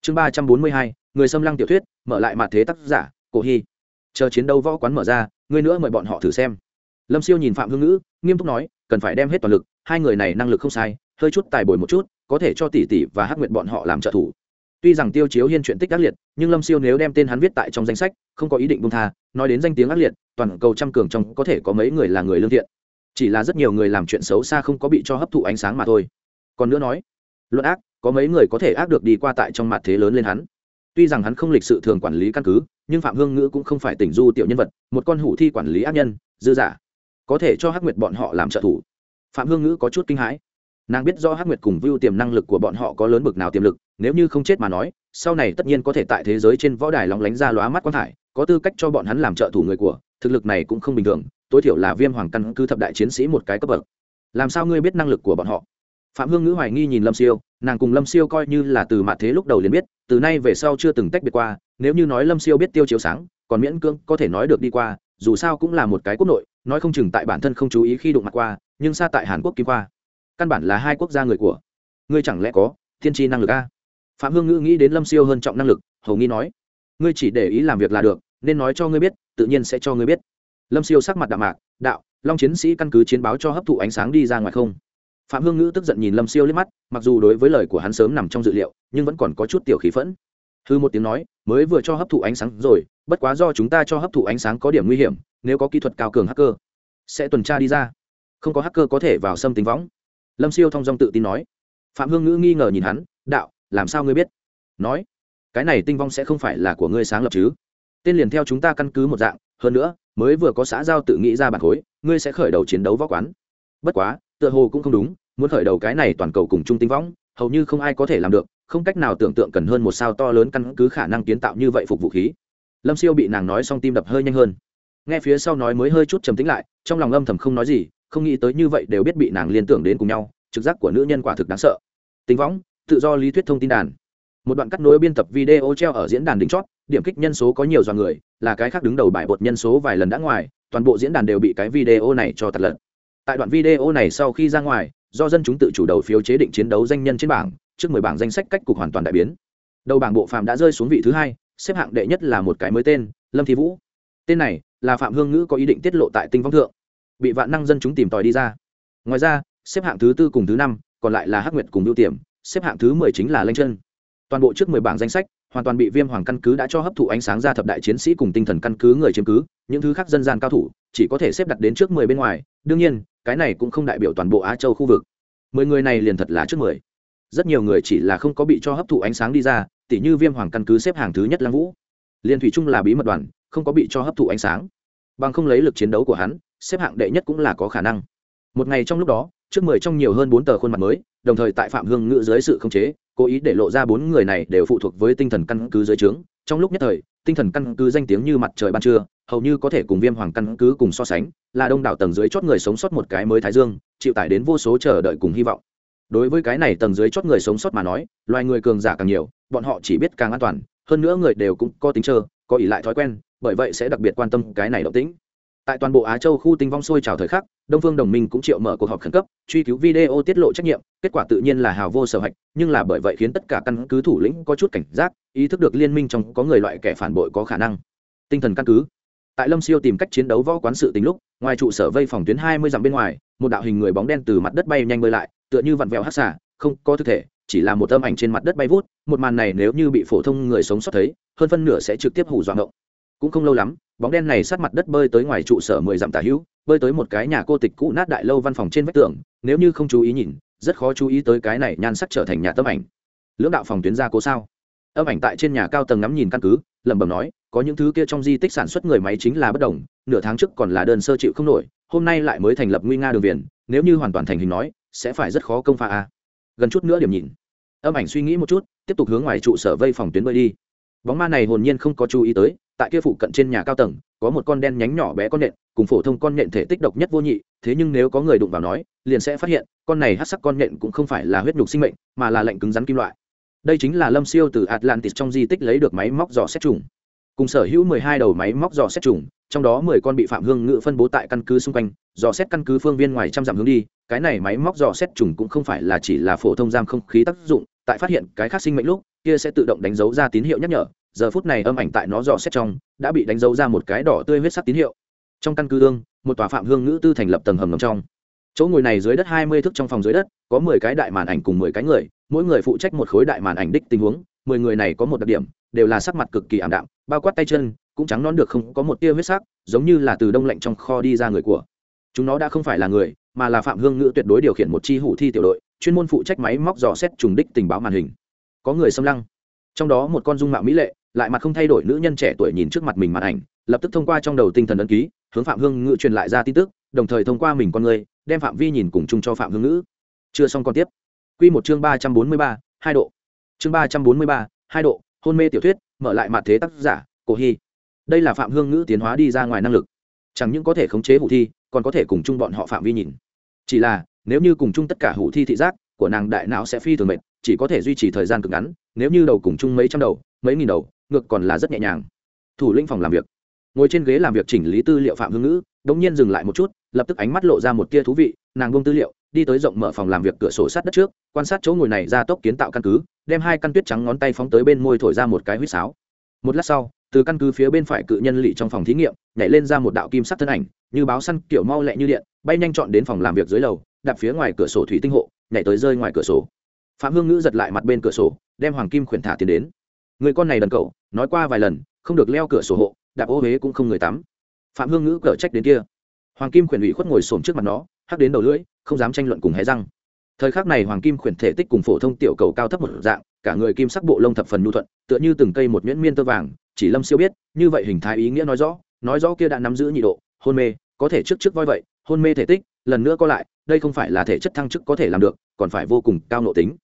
Chương ba trăm bốn mươi hai người xâm lăng tiểu thuyết, mở lại mặt thế tác giả, cổ hy. Chờ chiến đấu võ quán mở ra, ngươi nữa mời bọn họ thử xem. Lâm siêu nhìn phạm hương ngữ, nghiêm túc nói, cần phải đem hết toàn lực, hai người này năng lực không sai, hơi chút tài bồi một chút, có thể cho tỷ tỷ và hắc nguyệt bọn họ làm trợ thủ. Tuy rằng tiêu chiếu hiên chuyện tích ác liệt, nhưng lâm siêu nếu đem tên hắn viết tại trong danh sách, không có ý định bung tha, nói đến danh tiếng ác liệt, toàn cầu trăm cường trong có thể có mấy người là người lương thiện. Chỉ là rất nhiều người làm chuyện xấu xa không có bị cho hấp thụ ánh sáng mà thôi. Còn nữa nói, luận ác, có mấy người có thể ác được đi qua tại trong mặt thế lớn lên hắn tuy rằng hắn không lịch sự thường quản lý căn cứ, nhưng phạm hương ngữ cũng không phải tỉnh du tiểu nhân vật, một con hủ thi quản lý ác nhân, dư giả. Có thể cho hắc nguyệt bọn họ làm trợ thủ. Phạm hương ngữ có chút kinh hãi. Nàng biết do hắc nguyệt cùng vưu tiềm năng lực của bọn họ có lớn bực nào tiềm lực, nếu như không chết mà nói, sau này tất nhiên có thể tại thế giới trên võ đài lóng lánh ra lóa mắt quang thải, có tư cách cho bọn hắn làm trợ thủ người của, thực lực này cũng không bình thường, tối thiểu là viêm hoàng căn cứ thập đại chiến sĩ một cái cấp bậc. Làm sao ngươi biết năng lực của bọn họ? Phạm hương ngữ hoài nghi nhìn lâm siêu, nàng cùng lâm siêu coi như là từ mạ thế lúc đầu liền biết, từ nay về sau chưa từng tách biệt qua, nếu như nói lâm siêu biết tiêu chiếu sáng, còn miễn cưỡng có thể nói được đi qua, dù sao cũng là một cái quốc nội, nói không chừng tại bản thân không chú ý khi đụng mặt qua, nhưng xa tại hàn quốc kim qua căn bản là hai quốc gia người của. Ngươi chẳng lẽ có thiên tri năng lực a? Phạm hương ngữ nghĩ đến lâm siêu hơn trọng năng lực, hầu nghi nói, ngươi chỉ để ý làm việc là được, nên nói cho ngươi biết, tự nhiên sẽ cho ngươi biết. Lâm siêu sắc mặt đạm mạc, đạo, long chiến sĩ căn cứ chiến báo cho hấp thụ ánh sáng đi ra ngoài không? Phạm hương ngữ tức giận nhìn lâm siêu liếc mắt, mặc dù đối với lời của hắn sớm nằm trong dự liệu, nhưng vẫn còn có chút tiểu khí phẫn. Hư một tiếng nói, mới vừa cho hấp thụ ánh sáng rồi, bất quá do chúng ta cho hấp thụ ánh sáng có điểm nguy hiểm, nếu có kỹ thuật cao cường hacker, sẽ tuần tra đi ra. Không có hacker có thể vào xâm tính võng. Lâm siêu thông dong tự tin nói. Phạm hương ngữ nghi ngờ nhìn hắn, đạo, làm sao ngươi biết? Nói, cái này tinh vong sẽ không phải là của ngươi sáng lập chứ. Tên liền theo chúng ta căn cứ một dạng, hơn nữa, mới vừa có xã giao tự nghĩ ra bản khối, ngươi sẽ khởi đầu chiến đấu võ quán. Bất quá tựa hồ cũng không đúng, muốn khởi đầu cái này toàn cầu cùng chung tinh võng hầu như không ai có thể làm được, không cách nào tưởng tượng cần hơn một sao to lớn căn cứ khả năng kiến tạo như vậy phục vũ khí. Lâm siêu bị nàng nói xong tim đập hơi nhanh hơn. Nghe phía sau nói mới hơi chút trầm tính lại, trong lòng âm thầm không nói gì, không nghĩ tới như vậy đều biết bị nàng liên tưởng đến cùng nhau, trực giác của nữ nhân quả thực đáng sợ. Tính võng tự do lý thuyết thông tin đàn. Một đoạn cắt nối biên tập video treo ở diễn đàn đỉnh chót, điểm kích nhân số có nhiều dòng người, là cái khác đứng đầu bài bột nhân số vài lần đã ngoài, toàn bộ diễn đàn đều bị cái video này cho tạt lận tại đoạn video này sau khi ra ngoài, do dân chúng tự chủ đầu phiếu chế định chiến đấu danh nhân trên bảng, trước mười bảng danh sách cách cục hoàn toàn đại biến. Đầu bảng bộ phạm đã rơi xuống vị thứ hai, xếp hạng đệ nhất là một cái mới tên, lâm thi vũ. Tên này là phạm hương ngữ có ý định tiết lộ tại tinh vong thượng. Bị vạn năng dân chúng tìm tòi đi ra. Ngoài ra, xếp hạng thứ tư cùng thứ năm, còn lại là hắc nguyệt cùng ưu tiềm, xếp hạng thứ mười chính là lanh chân. Toàn bộ trước mười bảng danh sách, hoàn toàn bị viêm hoàng căn cứ đã cho hấp thụ ánh sáng ra thập đại chiến sĩ cùng tinh thần căn cứ người chiếm cứ, những thứ khác dân gian cao thủ, chỉ có thể xếp đặt đến trước mười bên ngoài. Đương nhiên cái này cũng không đại biểu toàn bộ á châu khu vực. Mười người này liền thật là trước mười. Rất nhiều người chỉ là không có bị cho hấp thụ ánh sáng đi ra, tỉ như viêm hoàng căn cứ xếp hàng thứ nhất lăng vũ. Liên thủy trung là bí mật đoàn, không có bị cho hấp thụ ánh sáng. Bằng không lấy lực chiến đấu của hắn, xếp hạng đệ nhất cũng là có khả năng. Một ngày trong lúc đó, trước mười trong nhiều hơn bốn tờ khuôn mặt mới, đồng thời tại phạm hương ngữ dưới sự khống chế, cố ý để lộ ra bốn người này đều phụ thuộc với tinh thần căn cứ dưới trướng. Trong lúc nhất thời tinh thần căn cứ danh tiếng như mặt trời ban trưa hầu như có thể cùng viêm hoàng căn cứ cùng so sánh là đông đảo tầng dưới chót người sống sót một cái mới thái dương chịu tải đến vô số chờ đợi cùng hy vọng. Đối với cái này tầng dưới chót người sống sót mà nói loài người cường giả càng nhiều bọn họ chỉ biết càng an toàn hơn nữa người đều cũng có tính chờ, có ỷ lại thói quen bởi vậy sẽ đặc biệt quan tâm cái này động tĩnh tại toàn bộ á châu khu tinh vong sôi trào thời khắc, đông phương đồng minh cũng triệu mở cuộc họp khẩn cấp, truy cứu video tiết lộ trách nhiệm, kết quả tự nhiên là hào vô sở hạch, nhưng là bởi vậy khiến tất cả căn cứ thủ lĩnh có chút cảnh giác, ý thức được liên minh trong có người loại kẻ phản bội có khả năng. Tinh thần căn cứ. Tại lâm siêu tìm cách chiến đấu võ quán sự tính lúc, ngoài trụ sở vây phòng tuyến hai mươi dặm bên ngoài, một đạo hình người bóng đen từ mặt đất bay nhanh bơi lại, tựa như vặn vẹo hát xả không có thực thể, chỉ là một âm ảnh trên mặt đất bay vút, một màn này nếu như bị phổ thông người sống sót thấy, hơn phân nửa sẽ trực tiếp hủ dọa động cũng không lâu lắm, bóng đen này sát mặt đất bơi tới ngoài trụ sở mười dặm tả hữu, bơi tới một cái nhà cô tịch cũ nát đại lâu văn phòng trên vách tường, nếu như không chú ý nhìn, rất khó chú ý tới cái này nhan sắc trở thành nhà tấm ảnh. Lưỡng đạo phòng tuyến ra cố sao? Âm ảnh tại trên nhà cao tầng ngắm nhìn căn cứ, lẩm bẩm nói, có những thứ kia trong di tích sản xuất người máy chính là bất đồng, nửa tháng trước còn là đơn sơ chịu không nổi, hôm nay lại mới thành lập nguy nga đường viền nếu như hoàn toàn thành hình nói, sẽ phải rất khó công pha a. Gần chút nữa điểm nhìn. Âm ảnh suy nghĩ một chút, tiếp tục hướng ngoài trụ sở vây phòng tuyến bơi đi. Bóng ma này hồn nhiên không có chú ý tới tại kia phụ cận trên nhà cao tầng, có một con đen nhánh nhỏ bé con nện cùng phổ thông con nện thể tích độc nhất vô nhị, thế nhưng nếu có người đụng vào nói, liền sẽ phát hiện, con này hát sắc con nện cũng không phải là huyết nhục sinh mệnh, mà là lạnh cứng rắn kim loại. Đây chính là lâm siêu từ atlantis trong di tích lấy được máy móc dò xét trùng cùng sở hữu mười hai đầu máy móc dò xét trùng trong đó mười con bị phạm hương ngự phân bố tại căn cứ xung quanh, dò xét căn cứ phương viên ngoài trăm dặm hướng đi, cái này máy móc dò xét trùng cũng không phải là chỉ là phổ thông giam không khí tác dụng, tại phát hiện cái khác sinh mệnh lúc, kia sẽ tự động đánh dấu ra tín hiệu nhắc nhở giờ phút này âm ảnh tại nó dò xét trong, đã bị đánh dấu ra một cái đỏ tươi huyết sắc tín hiệu. Trong căn cứ ương, một tòa phạm hương ngữ tư thành lập tầng hầm ngầm trong. Chỗ ngồi này dưới đất hai mươi thước trong phòng dưới đất, có mười cái đại màn ảnh cùng mười cái người, mỗi người phụ trách một khối đại màn ảnh đích tình huống, mười người này có một đặc điểm, đều là sắc mặt cực kỳ ảm đạm, bao quát tay chân, cũng trắng non được không có một tia huyết sắc, giống như là từ đông lạnh trong kho đi ra người của. Chúng nó đã không phải là người, mà là phạm hương ngữ tuyệt đối điều khiển một chi hủ thi tiểu đội, chuyên môn phụ trách máy móc dò xét trùng đích tình báo màn hình. Có người xâm lăng. Trong đó một con dung mạo mỹ lệ lại mặt không thay đổi nữ nhân trẻ tuổi nhìn trước mặt mình màn ảnh, lập tức thông qua trong đầu tinh thần ấn ký, hướng phạm hương ngữ truyền lại ra tin tức, đồng thời thông qua mình con người, đem phạm vi nhìn cùng chung cho phạm hương ngữ. Chưa xong còn tiếp. Q một chương ba trăm bốn mươi ba, hai độ. Chương ba trăm bốn mươi ba, hai độ, hôn mê tiểu thuyết, mở lại mặt thế tác giả, cổ hy. Đây là phạm hương ngữ tiến hóa đi ra ngoài năng lực. Chẳng những có thể khống chế hủ thi, còn có thể cùng chung bọn họ phạm vi nhìn. Chỉ là, nếu như cùng chung tất cả hủ thi thị giác của nàng đại não sẽ phi thường mệt, chỉ có thể duy trì thời gian cực ngắn, nếu như đầu cùng chung mấy trăm đầu, mấy nghìn đầu ngược còn là rất nhẹ nhàng. Thủ lĩnh phòng làm việc. Ngồi trên ghế làm việc chỉnh lý tư liệu phạm hương ngữ, đống nhiên dừng lại một chút, lập tức ánh mắt lộ ra một tia thú vị, nàng bông tư liệu, đi tới rộng mở phòng làm việc cửa sổ sát đất trước, quan sát chỗ ngồi này ra tốc kiến tạo căn cứ, đem hai căn tuyết trắng ngón tay phóng tới bên môi thổi ra một cái huýt sáo. Một lát sau, từ căn cứ phía bên phải cự nhân lỵ trong phòng thí nghiệm, nhảy lên ra một đạo kim sắc thân ảnh, như báo săn kiểu mau lẹ như điện, bay nhanh chọn đến phòng làm việc dưới lầu, đạp phía ngoài cửa sổ thủy tinh hộ, nhảy tới rơi ngoài cửa sổ. Phạm hương ngữ giật lại mặt bên cửa sổ, đem hoàng kim khuyển thả tiền đến người con này đần cậu, nói qua vài lần, không được leo cửa sổ hộ, đạp ô huế cũng không người tắm. Phạm hương ngữ cở trách đến kia. Hoàng kim khuyển ủy khuất ngồi xổm trước mặt nó, hắc đến đầu lưỡi, không dám tranh luận cùng hé răng. Thời khắc này hoàng kim khuyển thể tích cùng phổ thông tiểu cầu cao thấp một dạng, cả người kim sắc bộ lông thập phần nhu thuận, tựa như từng cây một nhuyễn miên tơ vàng, chỉ lâm siêu biết, như vậy hình thái ý nghĩa nói rõ nói rõ kia đã nắm giữ nhị độ, hôn mê, có thể trước trước voi vậy, hôn mê thể tích, lần nữa có lại, đây không phải là thể chất thăng chức có thể làm được, còn phải vô cùng cao nộ tính.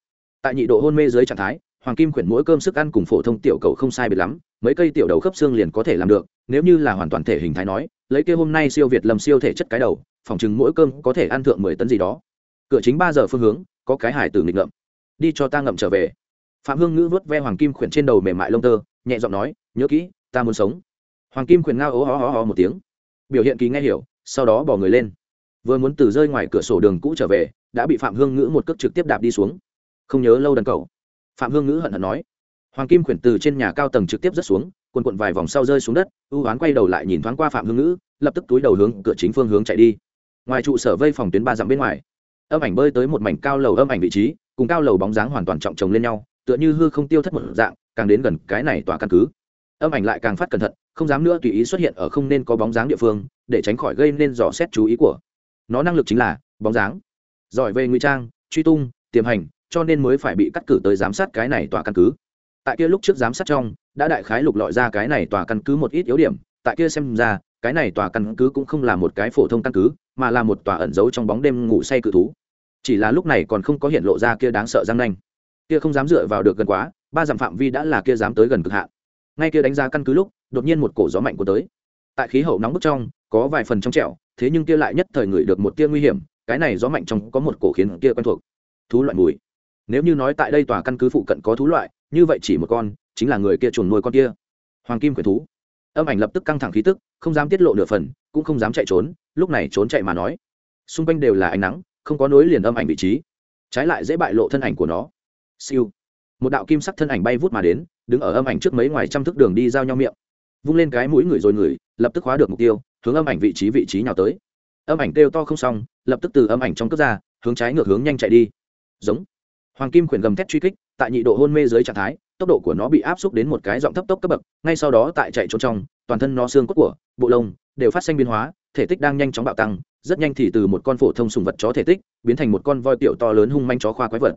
Tại nhị độ hôn mê dưới trạng thái hoàng kim khuyển mỗi cơm sức ăn cùng phổ thông tiểu cầu không sai biệt lắm, mấy cây tiểu đầu khớp xương liền có thể làm được, nếu như là hoàn toàn thể hình thái nói, lấy kia hôm nay siêu việt lầm siêu thể chất cái đầu, phòng chừng mỗi cơm có thể ăn thượng mười tấn gì đó. Cửa chính ba giờ phương hướng, có cái hải tử nghịch ngậm đi cho ta ngậm trở về. Phạm hương ngữ vớt ve hoàng kim khuyển trên đầu mềm mại lông tơ, nhẹ giọng nói, nhớ kỹ, ta muốn sống. Hoàng kim khuyển ngao ố ho ho ho một tiếng. Biểu hiện kỳ nghe hiểu, sau đó bỏ người lên. Vừa muốn từ rơi ngoài cửa sổ đường cũ trở về, đã bị phạm hương ngữ một cước trực tiếp đạp đi xuống. Không nhớ lâu đần cầu phạm hương ngữ hận hận nói. Hoàng kim khuyển từ trên nhà cao tầng trực tiếp rớt xuống quần quận vài vòng sau rơi xuống đất, ưu oán quay đầu lại nhìn thoáng qua phạm hương ngữ, lập tức túi đầu hướng cửa chính phương hướng chạy đi. Ngoài trụ sở vây phòng tuyến ba dặm bên ngoài, âm ảnh bơi tới một mảnh cao lầu âm ảnh vị trí, cùng cao lầu bóng dáng hoàn toàn trọng chồng lên nhau, tựa như hư không tiêu thất một dạng, càng đến gần cái này tòa căn cứ. Âm ảnh lại càng phát cẩn thận, không dám nữa tùy ý xuất hiện ở không nên có bóng dáng địa phương, để tránh khỏi gây nên dò xét chú ý của nó. Năng lực chính là bóng dáng. Giỏi về ngụy trang, truy tung, tiềm hành cho nên mới phải bị cắt cử tới giám sát cái này tòa căn cứ. Tại kia lúc trước giám sát trong, đã đại khái lục lọi ra cái này tòa căn cứ một ít yếu điểm, tại kia xem ra, cái này tòa căn cứ cũng không là một cái phổ thông căn cứ, mà là một tòa ẩn giấu trong bóng đêm ngủ say cự thú. Chỉ là lúc này còn không có hiện lộ ra kia đáng sợ răng nanh. Kia không dám dựa vào được gần quá, ba dặm phạm vi đã là kia dám tới gần cực hạn. Ngay kia đánh giá căn cứ lúc, đột nhiên một cổ gió mạnh của tới. Tại khí hậu nóng bức trong, có vài phần trong trẻo, thế nhưng kia lại nhất thời ngửi được một tia nguy hiểm, cái này gió mạnh trong có một cổ khiến kia quen thuộc. Thú loại mùi nếu như nói tại đây tòa căn cứ phụ cận có thú loại, như vậy chỉ một con, chính là người kia chuồn nuôi con kia. Hoàng kim quyển thú. Âm ảnh lập tức căng thẳng khí tức, không dám tiết lộ nửa phần, cũng không dám chạy trốn, lúc này trốn chạy mà nói. Xung quanh đều là ánh nắng, không có nối liền âm ảnh vị trí. Trái lại dễ bại lộ thân ảnh của nó. Siêu. Một đạo kim sắc thân ảnh bay vút mà đến, đứng ở âm ảnh trước mấy ngoài trăm thước đường đi giao nhau miệng. Vung lên cái mũi người rồi người, lập tức hóa được mục tiêu, hướng âm ảnh vị trí vị trí nào tới. Âm ảnh kêu to không xong, lập tức từ âm ảnh trong cướp ra, hướng trái ngược hướng nhanh chạy đi. Giống hoàng kim khuyển gầm thét truy kích, tại nhị độ hôn mê dưới trạng thái, tốc độ của nó bị áp xúc đến một cái giọng thấp tốc cấp bậc, ngay sau đó tại chạy trốn trong, toàn thân nó xương cốt của, bộ lông đều phát sinh biến hóa, thể tích đang nhanh chóng bạo tăng, rất nhanh thì từ một con phổ thông sùng vật chó thể tích, biến thành một con voi tiểu to lớn hung manh chó khoa quái vật.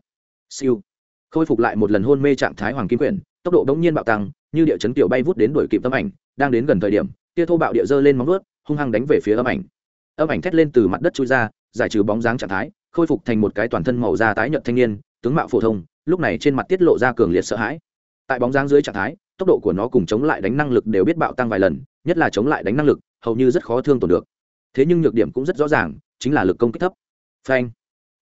Siêu. Khôi phục lại một lần hôn mê trạng thái hoàng kim quyển tốc độ đống nhiên bạo tăng, như địa chấn tiểu bay vút đến đuổi kịp âm ảnh, đang đến gần thời điểm kia thô bạo địa dơ lên móng vuốt, hung hăng đánh về phía âm ảnh. Âm ảnh thét lên từ mặt đất chui ra, giải trừ bóng dáng trạng thái, khôi phục thành một cái toàn thân màu da tái nhợt thanh niên tướng mạo phổ thông, lúc này trên mặt tiết lộ ra cường liệt sợ hãi. Tại bóng dáng dưới trạng thái, tốc độ của nó cùng chống lại đánh năng lực đều biết bạo tăng vài lần, nhất là chống lại đánh năng lực, hầu như rất khó thương tổn được. Thế nhưng nhược điểm cũng rất rõ ràng, chính là lực công kích thấp. Phanh.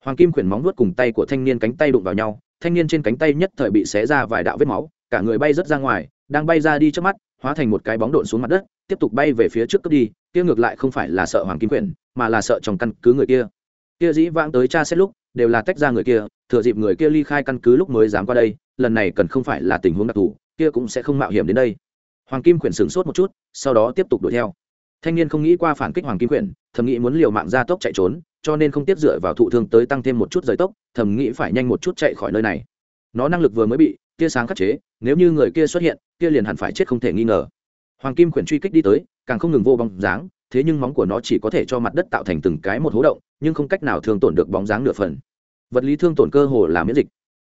Hoàng kim khuyển móng nuốt cùng tay của thanh niên cánh tay đụng vào nhau, thanh niên trên cánh tay nhất thời bị xé ra vài đạo vết máu, cả người bay rớt ra ngoài, đang bay ra đi trước mắt, hóa thành một cái bóng độn xuống mặt đất, tiếp tục bay về phía trước cướp đi, kia ngược lại không phải là sợ hoàng kim quyển mà là sợ trong căn cứ người kia kia dĩ vãng tới cha xét lúc, đều là tách ra người kia, thừa dịp người kia ly khai căn cứ lúc mới dám qua đây, lần này cần không phải là tình huống đặc thù, kia cũng sẽ không mạo hiểm đến đây. Hoàng kim quyển sửng sốt một chút, sau đó tiếp tục đuổi theo. Thanh niên không nghĩ qua phản kích hoàng kim quyển, thầm nghĩ muốn liều mạng ra tốc chạy trốn, cho nên không tiếp dựa vào thụ thương tới tăng thêm một chút giới tốc, thầm nghĩ phải nhanh một chút chạy khỏi nơi này. Nó năng lực vừa mới bị, tia sáng khắc chế, nếu như người kia xuất hiện, kia liền hẳn phải chết không thể nghi ngờ. Hoàng kim quyển truy kích đi tới, càng không ngừng vô bóng dáng thế nhưng móng của nó chỉ có thể cho mặt đất tạo thành từng cái một hố động, nhưng không cách nào thương tổn được bóng dáng nửa phần. Vật lý thương tổn cơ hồ là miễn dịch.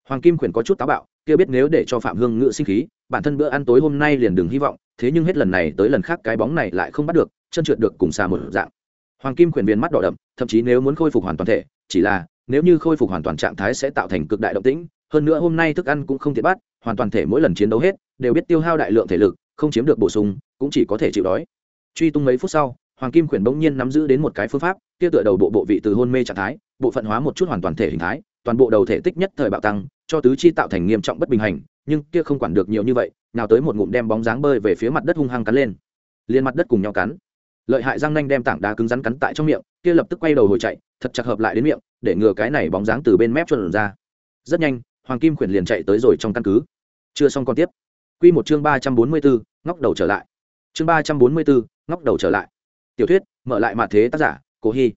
Hoàng kim khuyển có chút táo bạo kia biết nếu để cho phạm hương ngự sinh khí, bản thân bữa ăn tối hôm nay liền đừng hy vọng, thế nhưng hết lần này tới lần khác cái bóng này lại không bắt được, chân trượt được cùng xa một dạng. Hoàng kim khuyển viên mắt đỏ đậm, thậm chí nếu muốn khôi phục hoàn toàn thể, chỉ là nếu như khôi phục hoàn toàn trạng thái sẽ tạo thành cực đại động tĩnh, hơn nữa hôm nay thức ăn cũng không tiện bắt, hoàn toàn thể mỗi lần chiến đấu hết, đều biết tiêu hao đại lượng thể lực, không chiếm được bổ sung, cũng chỉ có thể chịu đói truy tung mấy phút sau, hoàng kim khuyển bỗng nhiên nắm giữ đến một cái phương pháp, kia tựa đầu bộ bộ vị từ hôn mê trạng thái, bộ phận hóa một chút hoàn toàn thể hình thái, toàn bộ đầu thể tích nhất thời bạo tăng, cho tứ chi tạo thành nghiêm trọng bất bình hành, nhưng kia không quản được nhiều như vậy, nào tới một ngụm đem bóng dáng bơi về phía mặt đất hung hăng cắn lên. Liên mặt đất cùng nhau cắn. Lợi hại răng nanh đem tảng đá cứng rắn cắn tại trong miệng, kia lập tức quay đầu hồi chạy, thật chặt hợp lại đến miệng, để ngừa cái này bóng dáng từ bên mép chuẩn ra. Rất nhanh, hoàng kim khuyển liền chạy tới rồi trong căn cứ. Chưa xong còn tiếp. Quy một chương ba trăm bốn mươi bốn ngóc đầu trở lại. Chương ba trăm bốn mươi bốn ngóc đầu trở lại. Tiểu thuyết, mở lại mạ thế tác giả, cố hy.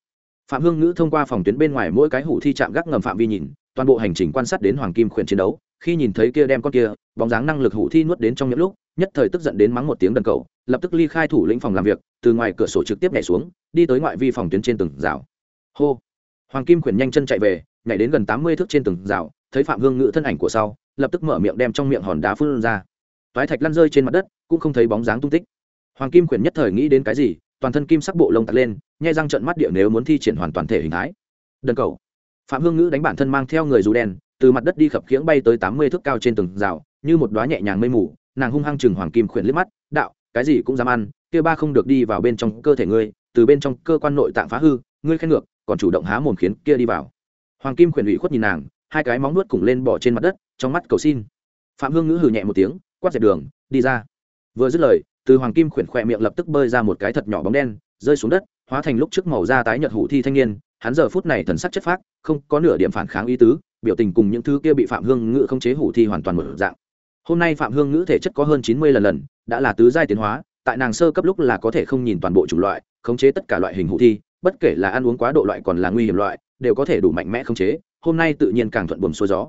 Phạm hương ngữ thông qua phòng tuyến bên ngoài mỗi cái hủ thi chạm gác ngầm phạm vi nhìn, toàn bộ hành trình quan sát đến hoàng kim khuyển chiến đấu, khi nhìn thấy kia đem con kia, bóng dáng năng lực hủ thi nuốt đến trong những lúc, nhất thời tức giận đến mắng một tiếng đần cầu, lập tức ly khai thủ lĩnh phòng làm việc, từ ngoài cửa sổ trực tiếp nhảy xuống, đi tới ngoại vi phòng tuyến trên từng rào. Hô! Hoàng kim khuyển nhanh chân chạy về, nhảy đến gần tám mươi thước trên từng rào, thấy phạm hương ngữ thân ảnh của sau, lập tức mở miệng đem trong miệng hòn đá phun ra. Toái thạch lăn rơi trên mặt đất, cũng không thấy bóng dáng tung tích hoàng kim Quyền nhất thời nghĩ đến cái gì, toàn thân kim sắc bộ lông tạt lên, nhai răng trận mắt địa nếu muốn thi triển hoàn toàn thể hình thái. Đơn cầu. Phạm hương ngữ đánh bản thân mang theo người dù đen, từ mặt đất đi khập khiễng bay tới tám mươi thước cao trên từng rào, như một đoá nhẹ nhàng mây mù, nàng hung hăng chừng hoàng kim khuyển liếc mắt, đạo, cái gì cũng dám ăn, kia ba không được đi vào bên trong cơ thể ngươi, từ bên trong cơ quan nội tạng phá hư, ngươi khen ngược, còn chủ động há mồm khiến kia đi vào. Hoàng kim khuyển ủy khuất nhìn nàng, hai cái móng nuốt cùng lên bỏ trên mặt đất, trong mắt cầu xin. Phạm hương ngữ hừ nhẹ một tiếng, quát dẹp đường, đi ra. Vừa dứt lời từ hoàng kim khuyển khỏe miệng lập tức bơi ra một cái thật nhỏ bóng đen, rơi xuống đất, hóa thành lúc trước màu da tái nhợt hủ thi thanh niên. Hắn giờ phút này thần sắc chất phác, không có nửa điểm phản kháng ý tứ, biểu tình cùng những thứ kia bị phạm hương ngữ không chế hủ thi hoàn toàn một dạng. Hôm nay phạm hương ngữ thể chất có hơn chín mươi lần lần, đã là tứ giai tiến hóa, tại nàng sơ cấp lúc là có thể không nhìn toàn bộ chủng loại, khống chế tất cả loại hình hủ thi, bất kể là ăn uống quá độ loại còn là nguy hiểm loại, đều có thể đủ mạnh mẽ khống chế, hôm nay tự nhiên càng thuận buồm xuôi gió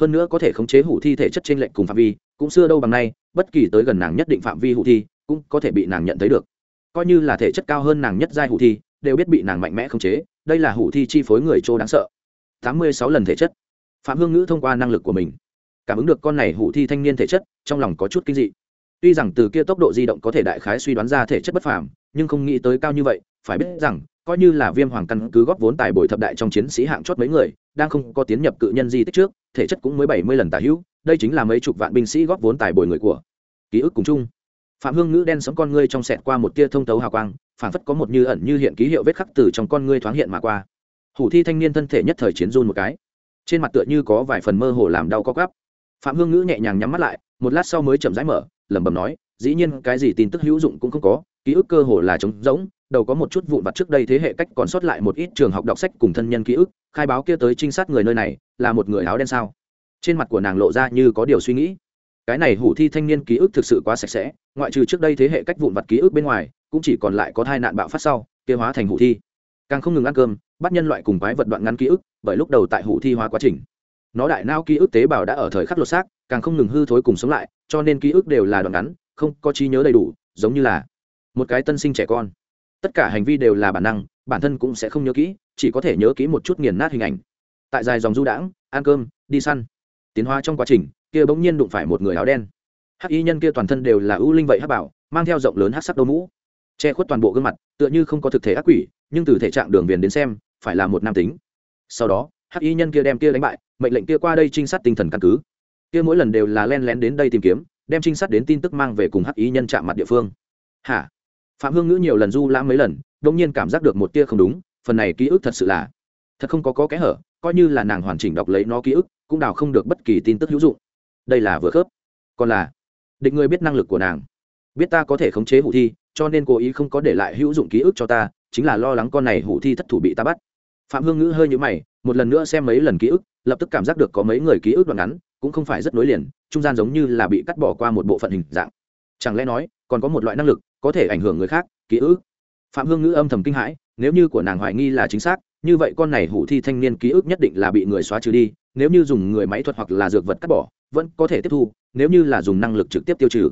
hơn nữa có thể khống chế hủ thi thể chất trên lệnh cùng phạm vi, cũng xưa đâu bằng nay, bất kỳ tới gần nàng nhất định phạm vi hủ thi, cũng có thể bị nàng nhận thấy được. Coi như là thể chất cao hơn nàng nhất giai hủ thi, đều biết bị nàng mạnh mẽ khống chế, đây là hủ thi chi phối người trô đáng sợ. Tám mươi sáu lần thể chất. Phạm hương ngữ thông qua năng lực của mình, cảm ứng được con này hủ thi thanh niên thể chất, trong lòng có chút kinh dị. Tuy rằng từ kia tốc độ di động có thể đại khái suy đoán ra thể chất bất phàm, nhưng không nghĩ tới cao như vậy, phải biết rằng, coi như là viêm hoàng căn cứ góp vốn tài bồi thập đại trong chiến sĩ hạng chót mấy người, đang không có tiến nhập cự nhân di tích trước thể chất cũng mới bảy mươi lần tả hữu, đây chính là mấy chục vạn binh sĩ góp vốn tài bồi người của. Ký ức cùng chung. Phạm hương ngữ đen sống con ngươi trong sẹt qua một tia thông tấu hào quang phản phất có một như ẩn như hiện ký hiệu vết khắc từ trong con ngươi thoáng hiện mà qua. Hủ thi thanh niên thân thể nhất thời chiến run một cái. Trên mặt tựa như có vài phần mơ hồ làm đau co gắp phạm hương ngữ nhẹ nhàng nhắm mắt lại, một lát sau mới chậm rãi mở, lẩm bẩm nói, dĩ nhiên cái gì tin tức hữu dụng cũng không có, ký ức cơ hồ là trống rỗng đầu có một chút vụn vặt trước đây thế hệ cách còn sót lại một ít trường học đọc sách cùng thân nhân ký ức, khai báo kia tới trinh sát người nơi này, là một người áo đen sao? Trên mặt của nàng lộ ra như có điều suy nghĩ. Cái này hủ thi thanh niên ký ức thực sự quá sạch sẽ, ngoại trừ trước đây thế hệ cách vụn vặt ký ức bên ngoài, cũng chỉ còn lại có thai nạn bạo phát sau, kia hóa thành hủ thi. Càng không ngừng ăn cơm, bắt nhân loại cùng quái vật đoạn ngắn ký ức, bởi lúc đầu tại hủ thi hóa quá trình. Nó đại nao ký ức tế bào đã ở thời khắc lột xác, càng không ngừng hư thối cùng sống lại, cho nên ký ức đều là đoạn ngắn, không có trí nhớ đầy đủ, giống như là một cái tân sinh trẻ con tất cả hành vi đều là bản năng, bản thân cũng sẽ không nhớ kỹ, chỉ có thể nhớ kỹ một chút nghiền nát hình ảnh. Tại dài dòng du đãng, ăn cơm, đi săn. Tiến hóa trong quá trình, kia bỗng nhiên đụng phải một người áo đen. Hắc y nhân kia toàn thân đều là ưu linh vậy hắc bảo, mang theo rộng lớn hắc sắc đôi mũ. Che khuất toàn bộ gương mặt, tựa như không có thực thể ác quỷ, nhưng từ thể trạng đường viền đến xem, phải là một nam tính. Sau đó, hắc y nhân kia đem kia đánh bại, mệnh lệnh kia qua đây trinh sát tinh thần căn cứ. Kia mỗi lần đều là len lén đến đây tìm kiếm, đem trinh sát đến tin tức mang về cùng hắc y nhân chạm mặt địa phương. Hả? Phạm hương ngữ nhiều lần du lãm mấy lần đông nhiên cảm giác được một tia không đúng phần này ký ức thật sự là thật không có, có kẽ hở coi như là nàng hoàn chỉnh đọc lấy nó ký ức cũng đào không được bất kỳ tin tức hữu dụng. Đây là vừa khớp. Còn là định người biết năng lực của nàng. Biết ta có thể khống chế hủ thi cho nên cố ý không có để lại hữu dụng ký ức cho ta chính là lo lắng con này hủ thi thất thủ bị ta bắt. Phạm hương ngữ hơi nhũ mày một lần nữa xem mấy lần ký ức lập tức cảm giác được có mấy người ký ức đoạn ngắn cũng không phải rất nối liền trung gian giống như là bị cắt bỏ qua một bộ phận hình dạng. Chẳng lẽ nói còn có một loại năng lực, có thể ảnh hưởng người khác, ký ức. Phạm hương ngữ âm thầm kinh hãi, nếu như của nàng hoài nghi là chính xác, như vậy con này hủ thi thanh niên ký ức nhất định là bị người xóa trừ đi, nếu như dùng người máy thuật hoặc là dược vật cắt bỏ, vẫn có thể tiếp thu, nếu như là dùng năng lực trực tiếp tiêu trừ.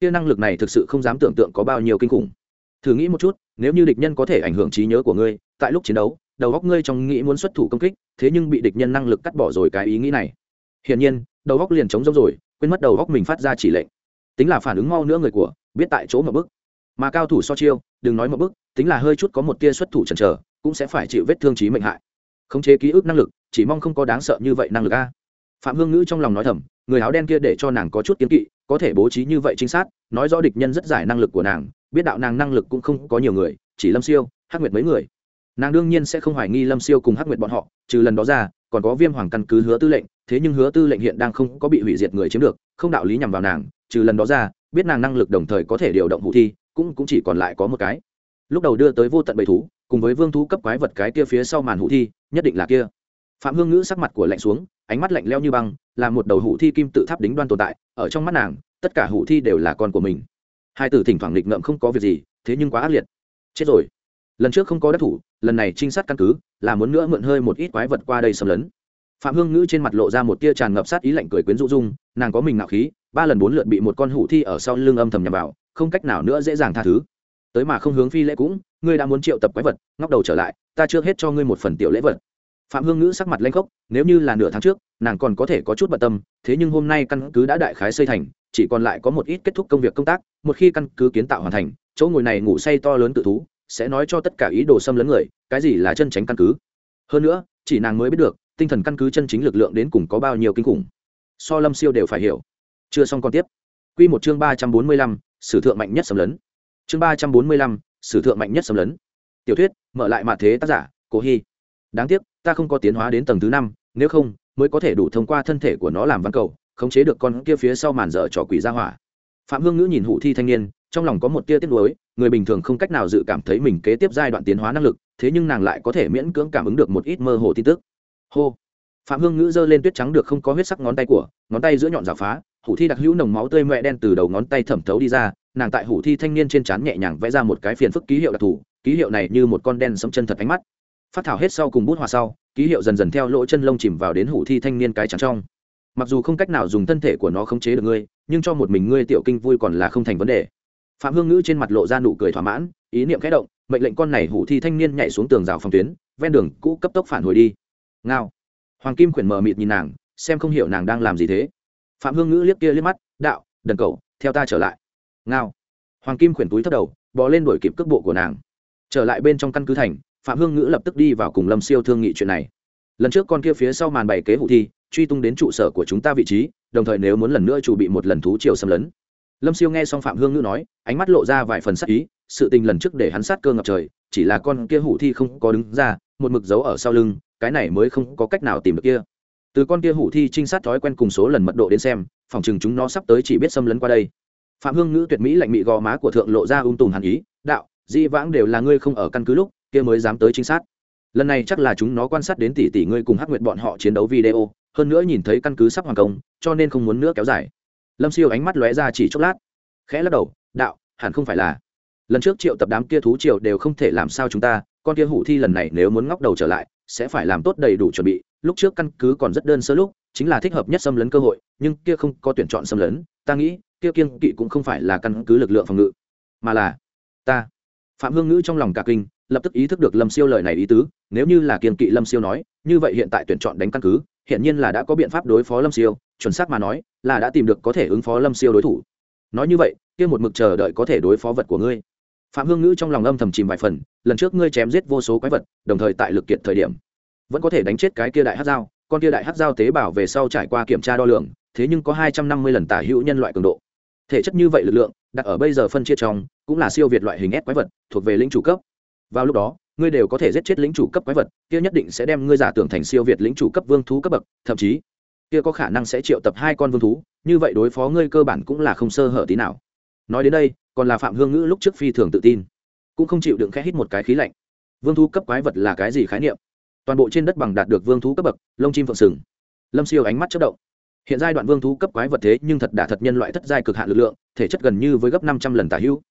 Kia năng lực này thực sự không dám tưởng tượng có bao nhiêu kinh khủng. Thử nghĩ một chút, nếu như địch nhân có thể ảnh hưởng trí nhớ của ngươi, tại lúc chiến đấu, đầu góc ngươi trong nghĩ muốn xuất thủ công kích, thế nhưng bị địch nhân năng lực cắt bỏ rồi cái ý nghĩ này. Hiển nhiên, đầu góc liền chống rỗng rồi, quên mất đầu góc mình phát ra chỉ lệnh. Tính là phản ứng mau nữa người của biết tại chỗ một bước, mà cao thủ so chiêu đừng nói một bước, tính là hơi chút có một tia xuất thủ chần chờ cũng sẽ phải chịu vết thương trí mệnh hại. Khống chế ký ức năng lực chỉ mong không có đáng sợ như vậy năng lực a. Phạm hương ngữ trong lòng nói thầm người áo đen kia để cho nàng có chút kiến kỵ có thể bố trí như vậy chính xác nói rõ địch nhân rất giải năng lực của nàng biết đạo nàng năng lực cũng không có nhiều người chỉ lâm siêu hắc nguyệt mấy người. Nàng đương nhiên sẽ không hoài nghi lâm siêu cùng hắc nguyệt bọn họ trừ lần đó ra còn có viêm hoàng căn cứ hứa tư lệnh thế nhưng hứa tư lệnh hiện đang không có bị hủy diệt người chiếm được không đạo lý nhằm vào nàng trừ lần đó ra biết nàng năng lực đồng thời có thể điều động hụ thi, cũng cũng chỉ còn lại có một cái. Lúc đầu đưa tới vô tận bầy thú, cùng với vương thú cấp quái vật cái kia phía sau màn hụ thi, nhất định là kia. Phạm hương ngữ sắc mặt của lạnh xuống, ánh mắt lạnh leo như băng, là một đầu hụ thi kim tự tháp đính đoan tồn tại, ở trong mắt nàng, tất cả hụ thi đều là con của mình. Hai tử thỉnh thoảng nghịch ngợm không có việc gì, thế nhưng quá ác liệt. Chết rồi. Lần trước không có đắc thủ, lần này trinh sát căn cứ, là muốn nữa mượn hơi một ít quái vật qua đây xâm lấn. Phạm hương ngữ trên mặt lộ ra một tia tràn ngập sát ý lạnh cười quyến rũ dung, nàng có mình ngạo khí ba lần bốn lượt bị một con hủ thi ở sau lưng âm thầm nhằm vào, không cách nào nữa dễ dàng tha thứ. Tới mà không hướng phi lễ cũng, ngươi đã muốn triệu tập quái vật, ngóc đầu trở lại, ta chưa hết cho ngươi một phần tiểu lễ vật. Phạm hương ngữ sắc mặt lanh khốc, nếu như là nửa tháng trước, nàng còn có thể có chút bận tâm, thế nhưng hôm nay căn cứ đã đại khái xây thành, chỉ còn lại có một ít kết thúc công việc công tác, một khi căn cứ kiến tạo hoàn thành, chỗ ngồi này ngủ say to lớn tự thú, sẽ nói cho tất cả ý đồ xâm lấn người, cái gì là chân tránh căn cứ. Hơn nữa, chỉ nàng mới biết được, tinh thần căn cứ chân chính lực lượng đến cùng có bao nhiêu kinh khủng. So lâm siêu đều phải hiểu chưa xong còn tiếp. Q một chương ba trăm bốn mươi lăm, sử thượng mạnh nhất xâm lấn. Chương ba trăm bốn mươi lăm, sử thượng mạnh nhất xâm lấn. Tiểu thuyết, mở lại mạ thế tác giả cố hy. Đáng tiếc, ta không có tiến hóa đến tầng thứ năm, nếu không, mới có thể đủ thông qua thân thể của nó làm văn cầu, khống chế được con kia phía sau màn dở trò quỷ ra hỏa. Phạm hương ngữ nhìn hụ thi thanh niên, trong lòng có một tia tiếc nuối, người bình thường không cách nào dự cảm thấy mình kế tiếp giai đoạn tiến hóa năng lực, thế nhưng nàng lại có thể miễn cưỡng cảm ứng được một ít mơ hồ tin tức. Hô. Phạm hương ngữ giơ lên tuyết trắng được không có huyết sắc ngón tay của, ngón tay giữa nhọn giả phá hủ thi đặc hữu nồng máu tươi mẹ đen từ đầu ngón tay thẩm thấu đi ra, nàng tại hủ thi thanh niên trên trán nhẹ nhàng vẽ ra một cái phiền phức ký hiệu đặc thù, ký hiệu này như một con đen sống chân thật ánh mắt. Phát thảo hết sau cùng bút hòa sau, ký hiệu dần dần theo lỗ chân lông chìm vào đến hủ thi thanh niên cái trắng trong. Mặc dù không cách nào dùng thân thể của nó khống chế được ngươi, nhưng cho một mình ngươi tiểu kinh vui còn là không thành vấn đề. Phạm hương ngữ trên mặt lộ ra nụ cười thỏa mãn, ý niệm kẽ động, mệnh lệnh con này hủ thi thanh niên nhảy xuống tường rào phòng tuyến, ven đường, cũ cấp tốc phản hồi đi. Ngao. Hoàng kim khuyển mờ mịt nhìn nàng, xem không hiểu nàng đang làm gì thế phạm hương ngữ liếc kia liếc mắt, đạo, đần cầu theo ta trở lại. Ngao. Hoàng kim khuyển túi thấp đầu, bò lên đuổi kịp cước bộ của nàng. Trở lại bên trong căn cứ thành, phạm hương ngữ lập tức đi vào cùng lâm siêu thương nghị chuyện này. Lần trước con kia phía sau màn bày kế hụ thi, truy tung đến trụ sở của chúng ta vị trí, đồng thời nếu muốn lần nữa chủ bị một lần thú chiều xâm lấn. Lâm siêu nghe xong phạm hương ngữ nói, ánh mắt lộ ra vài phần sắc ý, sự tình lần trước để hắn sát cơ ngập trời, chỉ là con kia hủ thi không có đứng ra, một mực giấu ở sau lưng, cái này mới không có cách nào tìm được kia từ con kia hủ thi trinh sát thói quen cùng số lần mật độ đến xem, phòng chừng chúng nó sắp tới chỉ biết xâm lấn qua đây. Phạm hương ngữ tuyệt mỹ lạnh mị gò má của thượng lộ ra ung tùng hàn ý, đạo, di vãng đều là ngươi không ở căn cứ lúc, kia mới dám tới trinh sát. Lần này chắc là chúng nó quan sát đến tỷ tỷ ngươi cùng hắc nguyệt bọn họ chiến đấu video, hơn nữa nhìn thấy căn cứ sắp hoàn công, cho nên không muốn nữa kéo dài. Lâm siêu ánh mắt lóe ra chỉ chốc lát, khẽ lắc đầu, đạo, hẳn không phải là. Lần trước triệu tập đám kia thú triệu đều không thể làm sao chúng ta, con kia hủ thi lần này nếu muốn ngóc đầu trở lại sẽ phải làm tốt đầy đủ chuẩn bị. Lúc trước căn cứ còn rất đơn sơ lúc, chính là thích hợp nhất xâm lấn cơ hội, nhưng kia không có tuyển chọn xâm lấn, ta nghĩ, kia kiên kỵ cũng không phải là căn cứ lực lượng phòng ngự, mà là ta. Phạm hương ngữ trong lòng cả kinh, lập tức ý thức được lâm siêu lời này ý tứ, nếu như là kiên kỵ lâm siêu nói, như vậy hiện tại tuyển chọn đánh căn cứ hiện nhiên là đã có biện pháp đối phó lâm siêu, chuẩn xác mà nói, là đã tìm được có thể ứng phó lâm siêu đối thủ. Nói như vậy, kia một mực chờ đợi có thể đối phó vật của ngươi phạm hương ngữ trong lòng âm thầm chìm vài phần, lần trước ngươi chém giết vô số quái vật, đồng thời tại lực kiện thời điểm, vẫn có thể đánh chết cái kia đại hát dao con kia đại hát dao tế bào về sau trải qua kiểm tra đo lường, thế nhưng có hai trăm năm mươi lần tả hữu nhân loại cường độ. Thể chất như vậy lực lượng, đặt ở bây giờ phân chia trong, cũng là siêu việt loại hình ép quái vật, thuộc về lĩnh chủ cấp. Vào lúc đó, ngươi đều có thể giết chết lĩnh chủ cấp quái vật, kia nhất định sẽ đem ngươi giả tưởng thành siêu việt lĩnh chủ cấp vương thú cấp bậc, thậm chí, kia có khả năng sẽ triệu tập hai con vương thú, như vậy đối phó ngươi cơ bản cũng là không sơ hở tí nào. Nói đến đây còn là phạm hương ngữ lúc trước phi thường tự tin, cũng không chịu đựng khẽ hít một cái khí lạnh. Vương thú cấp quái vật là cái gì khái niệm? Toàn bộ trên đất bằng đạt được vương thú cấp bậc, lông chim phượng sừng. Lâm siêu ánh mắt chất động. Hiện giai đoạn vương thú cấp quái vật thế nhưng thật đã thật nhân loại thất giai cực hạn lực lượng, thể chất gần như với gấp năm trăm lần tả hữu.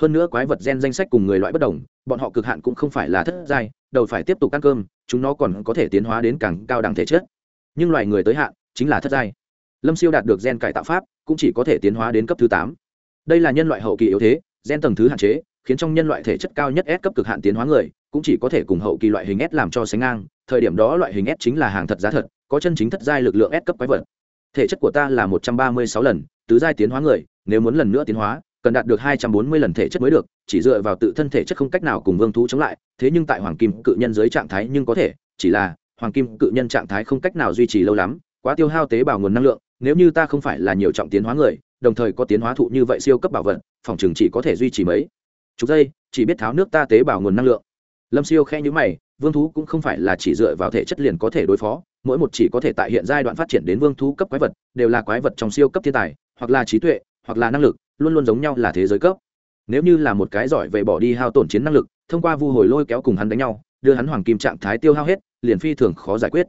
Hơn nữa quái vật gen danh sách cùng người loại bất đồng, bọn họ cực hạn cũng không phải là thất giai, đầu phải tiếp tục ăn cơm, chúng nó còn có thể tiến hóa đến càng cao đẳng thể chất. Nhưng loài người tới hạn, chính là thất giai. Lâm siêu đạt được gen cải tạo pháp, cũng chỉ có thể tiến hóa đến cấp thứ tám đây là nhân loại hậu kỳ yếu thế gen tầng thứ hạn chế khiến trong nhân loại thể chất cao nhất S cấp cực hạn tiến hóa người, cũng chỉ có thể cùng hậu kỳ loại hình S làm cho sánh ngang, thời điểm đó loại hình S chính là hàng thật giá thật, có chân chính thất giai lực lượng S cấp quái vật. Thể chất của ta là một trăm ba mươi sáu lần, tứ giai tiến hóa người, nếu muốn lần nữa tiến hóa, cần đạt được hai trăm bốn mươi lần thể chất mới được, chỉ dựa vào tự thân thể chất không cách nào cùng vương thú chống lại, thế nhưng tại hoàng kim cự nhân dưới trạng thái nhưng có thể, chỉ là hoàng kim cự nhân trạng thái không cách nào duy trì lâu lắm, quá tiêu hao tế bào nguồn năng lượng, nếu như ta không phải là nhiều trọng tiến hóa người, đồng thời có tiến hóa thụ như vậy siêu cấp bảo vật, phòng trường chỉ có thể duy trì mấy. Chục giây chỉ biết tháo nước ta tế bào nguồn năng lượng. Lâm siêu khe nhữ mày vương thú cũng không phải là chỉ dựa vào thể chất liền có thể đối phó mỗi một chỉ có thể tại hiện giai đoạn phát triển đến vương thú cấp quái vật đều là quái vật trong siêu cấp thiên tài hoặc là trí tuệ hoặc là năng lực luôn luôn giống nhau là thế giới cấp. Nếu như là một cái giỏi về bỏ đi hao tổn chiến năng lực thông qua vu hồi lôi kéo cùng hắn đánh nhau đưa hắn hoàng kim trạng thái tiêu hao hết liền phi thường khó giải quyết.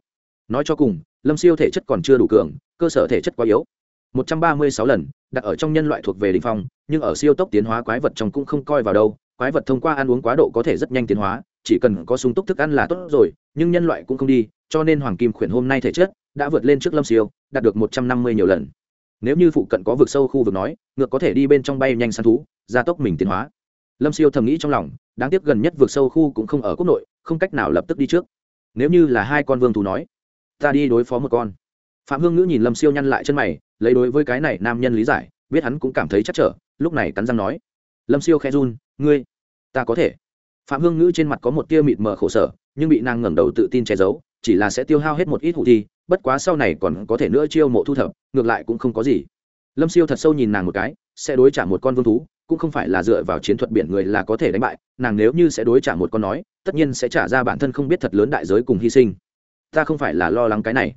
Nói cho cùng lâm siêu thể chất còn chưa đủ cường cơ sở thể chất quá yếu một trăm ba mươi sáu lần, đặt ở trong nhân loại thuộc về đ ỉ n h phong, nhưng ở siêu tốc tiến hóa quái vật trong cũng không coi vào đâu. Quái vật thông qua ăn uống quá độ có thể rất nhanh tiến hóa, chỉ cần có sung túc thức ăn là tốt rồi, nhưng nhân loại cũng không đi, cho nên hoàng kim khuyển hôm nay thể chất đã vượt lên trước lâm siêu, đạt được một trăm năm mươi nhiều lần. Nếu như phụ cận có vực sâu khu vực nói, ngược có thể đi bên trong bay nhanh săn thú, gia tốc mình tiến hóa. Lâm siêu thầm nghĩ trong lòng, đáng tiếc gần nhất vực sâu khu cũng không ở quốc nội, không cách nào lập tức đi trước. Nếu như là hai con vương thú nói, ta đi đối phó một con. Phạm hương ngữ nhìn lâm siêu nhăn lại chân mày lấy đối với cái này nam nhân lý giải, biết hắn cũng cảm thấy chắc trở, lúc này cắn răng nói. Lâm siêu khe run, ngươi, ta có thể. Phạm hương ngữ trên mặt có một tia mịt mờ khổ sở, nhưng bị nàng ngẩng đầu tự tin che giấu, chỉ là sẽ tiêu hao hết một ít hụ thi, bất quá sau này còn có thể nữa chiêu mộ thu thập, ngược lại cũng không có gì. Lâm siêu thật sâu nhìn nàng một cái, sẽ đối trả một con vương thú, cũng không phải là dựa vào chiến thuật biển người là có thể đánh bại, nàng nếu như sẽ đối trả một con nói, tất nhiên sẽ trả ra bản thân không biết thật lớn đại giới cùng hy sinh. Ta không phải là lo lắng cái này.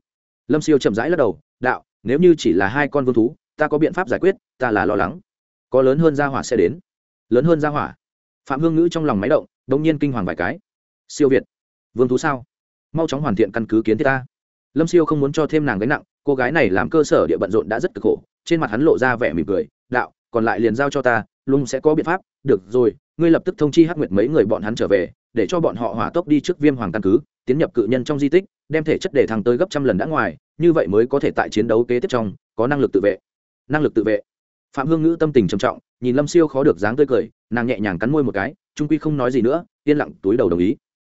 Lâm siêu chậm rãi lắc đầu, đạo nếu như chỉ là hai con vương thú, ta có biện pháp giải quyết, ta là lo lắng. Có lớn hơn gia hỏa sẽ đến. Lớn hơn gia hỏa. Phạm hương ngữ trong lòng máy động đông nhiên kinh hoàng vài cái. Siêu việt. Vương thú sao? Mau chóng hoàn thiện căn cứ kiến thiết ta. Lâm siêu không muốn cho thêm nàng gánh nặng, cô gái này làm cơ sở địa bận rộn đã rất cực khổ. Trên mặt hắn lộ ra vẻ mỉm cười, đạo, còn lại liền giao cho ta, luôn sẽ có biện pháp. Được rồi, ngươi lập tức thông chi hắc nguyệt mấy người bọn hắn trở về, để cho bọn họ hỏa tốc đi trước viêm hoàng căn cứ, tiến nhập cự nhân trong di tích, đem thể chất để thăng tới gấp trăm lần đã ngoài như vậy mới có thể tại chiến đấu kế tiếp trong, có năng lực tự vệ. Năng lực tự vệ. Phạm hương ngữ tâm tình trầm trọng, nhìn lâm siêu khó được dáng tươi cười, nàng nhẹ nhàng cắn môi một cái, trung quy không nói gì nữa, yên lặng túi đầu đồng ý.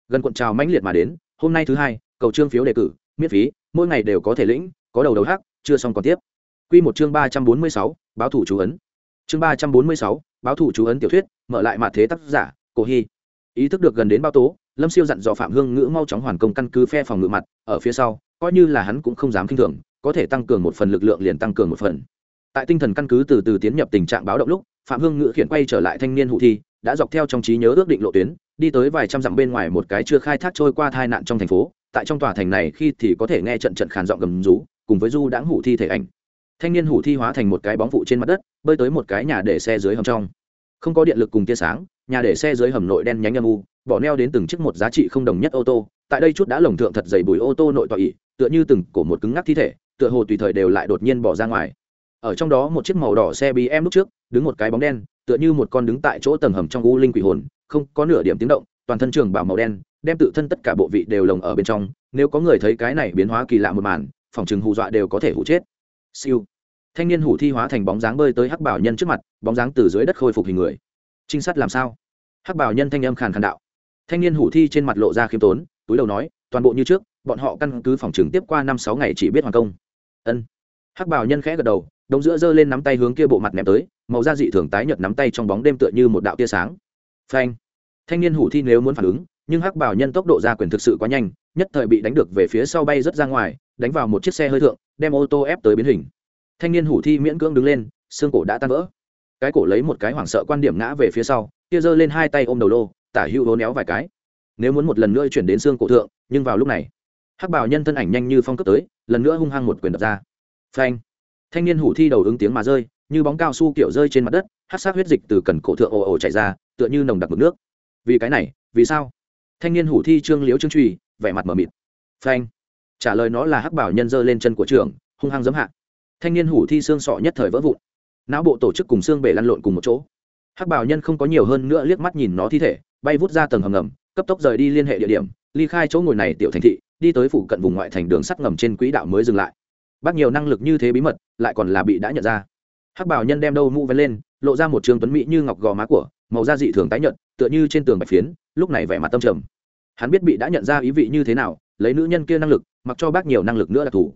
Gần cuộn trào mãnh liệt mà đến, hôm nay thứ hai, cầu trương phiếu đề cử, miễn phí, mỗi ngày đều có thể lĩnh, có đầu đầu hắc, chưa xong còn tiếp. Q một chương ba trăm bốn mươi sáu, báo thủ chú ấn. Chương ba trăm bốn mươi sáu, báo thủ chú ấn tiểu thuyết, mở lại mạ thế tác giả, cổ hy. Ý thức được gần đến bao tố, lâm siêu dặn dò phạm hương ngữ mau chóng hoàn công căn cứ phe phòng ngự mặt, ở phía sau coi như là hắn cũng không dám k i n h thường, có thể tăng cường một phần lực lượng liền tăng cường một phần. Tại tinh thần căn cứ từ từ tiến nhập tình trạng báo động lúc, phạm hương Ngự khiển quay trở lại thanh niên hụ thi, đã dọc theo trong trí nhớ ước định lộ tuyến, đi tới vài trăm dặm bên ngoài một cái chưa khai thác trôi qua tai nạn trong thành phố, tại trong tòa thành này khi thì có thể nghe trận trận khàn giọng gầm rú, cùng với du đãng hủ thi thể ảnh. Thanh niên hủ thi hóa thành một cái bóng vụ trên mặt đất, bơi tới một cái nhà để xe dưới hầm trong. Không có điện lực cùng tia sáng, nhà để xe dưới hầm nội đen nhánh âm u, bỏ neo đến từng chiếc một giá trị không đồng nhất ô tô, tại đây chút đã lồng thượng thật dày bùi ô tô nội tọa ỉ tựa như từng cổ một cứng ngắc thi thể, tựa hồ tùy thời đều lại đột nhiên bỏ ra ngoài. Ở trong đó một chiếc màu đỏ xe bí em lúc trước, đứng một cái bóng đen, tựa như một con đứng tại chỗ tầng hầm trong u linh quỷ hồn, không có nửa điểm tiếng động, toàn thân trường bảo màu đen, đem tự thân tất cả bộ vị đều lồng ở bên trong, nếu có người thấy cái này biến hóa kỳ lạ một màn, phòng chừng hù dọa đều có thể hụ chết. Siêu. Thanh niên hủ thi hóa thành bóng dáng bơi tới hắc bảo nhân trước mặt, bóng dáng từ dưới đất khôi phục hình người. Trinh sát làm sao? Hắc bảo nhân thanh âm khàn khàn đạo. Thanh niên hủ thi trên mặt lộ ra khiêm tốn, túi đầu nói, toàn bộ như trước bọn họ căn cứ phòng trừng tiếp qua năm sáu ngày chỉ biết hoàn công. Ân. Hắc bảo nhân khẽ gật đầu, đống giữa giơ lên nắm tay hướng kia bộ mặt ném tới, màu da dị thường tái nhợt nắm tay trong bóng đêm tựa như một đạo tia sáng. Phanh. Thanh niên hủ thi nếu muốn phản ứng, nhưng hắc bảo nhân tốc độ ra quyền thực sự quá nhanh, nhất thời bị đánh được về phía sau bay rất ra ngoài, đánh vào một chiếc xe hơi thượng, đem ô tô ép tới biến hình. Thanh niên hủ thi miễn cưỡng đứng lên, xương cổ đã tan vỡ. Cái cổ lấy một cái hoảng sợ quan điểm ngã về phía sau, kia giơ lên hai tay ôm đầu lô, tả hữu hố néo vài cái. Nếu muốn một lần nữa chuyển đến xương cổ thượng, nhưng vào lúc này hắc bảo nhân thân ảnh nhanh như phong cấp tới, lần nữa hung hăng một quyền đập ra. Phanh. Thanh niên hủ thi đầu ứng tiếng mà rơi, như bóng cao su kiểu rơi trên mặt đất hát sát huyết dịch từ cần cổ thượng ồ ồ chảy ra, tựa như nồng đặc mực nước. Vì cái này, vì sao? Thanh niên hủ thi trương liếu trương truy, vẻ mặt mờ mịt. Phanh. Trả lời nó là hắc bảo nhân giơ lên chân của trường, hung hăng giấm hạ. Thanh niên hủ thi xương sọ nhất thời vỡ vụn. Não bộ tổ chức cùng xương bể lăn lộn cùng một chỗ. Hắc bảo nhân không có nhiều hơn nữa liếc mắt nhìn nó thi thể, bay vút ra tầng hầm ngầm, cấp tốc rời đi liên hệ địa điểm, ly khai chỗ ngồi này tiểu thành thị đi tới phủ cận vùng ngoại thành đường sắt ngầm trên quỹ đạo mới dừng lại. Bác nhiều năng lực như thế bí mật, lại còn là bị đã nhận ra. Hắc bảo nhân đem đâu mũ vén lên, lộ ra một trường tuấn mỹ như ngọc gò má của, màu da dị thường tái nhợt, tựa như trên tường bạch phiến, lúc này vẻ mặt tâm trầm. Hắn biết bị đã nhận ra ý vị như thế nào, lấy nữ nhân kia năng lực, mặc cho bác nhiều năng lực nữa đặc thù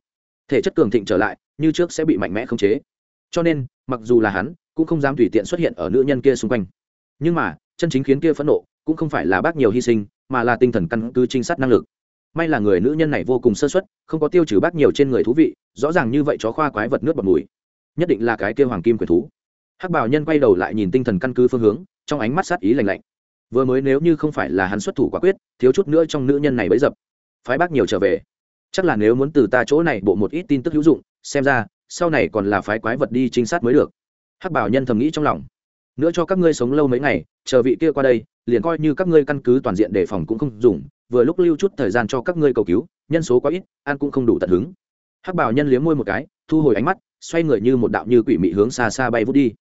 thể chất cường thịnh trở lại, như trước sẽ bị mạnh mẽ khống chế. Cho nên, mặc dù là hắn, cũng không dám tùy tiện xuất hiện ở nữ nhân kia xung quanh. Nhưng mà, chân chính khiến kia phẫn nộ, cũng không phải là bác nhiều hy sinh, mà là tinh thần căn cứ trinh sát năng lực may là người nữ nhân này vô cùng sơ xuất không có tiêu trừ bác nhiều trên người thú vị, rõ ràng như vậy chó khoa quái vật nước bọt mùi. Nhất định là cái kêu hoàng kim quyền thú. Hắc bảo nhân quay đầu lại nhìn tinh thần căn cứ phương hướng, trong ánh mắt sát ý lành lạnh. Vừa mới nếu như không phải là hắn xuất thủ quả quyết, thiếu chút nữa trong nữ nhân này bấy dập. Phái bác nhiều trở về. Chắc là nếu muốn từ ta chỗ này bộ một ít tin tức hữu dụng, xem ra, sau này còn là phái quái vật đi trinh sát mới được. Hắc bảo nhân thầm nghĩ trong lòng. Nữa cho các ngươi sống lâu mấy ngày, chờ vị kia qua đây, liền coi như các ngươi căn cứ toàn diện đề phòng cũng không dùng vừa lúc lưu chút thời gian cho các ngươi cầu cứu, nhân số quá ít, ăn cũng không đủ tận hứng. Hắc bảo nhân liếm môi một cái, thu hồi ánh mắt, xoay người như một đạo như quỷ mị hướng xa xa bay vút đi.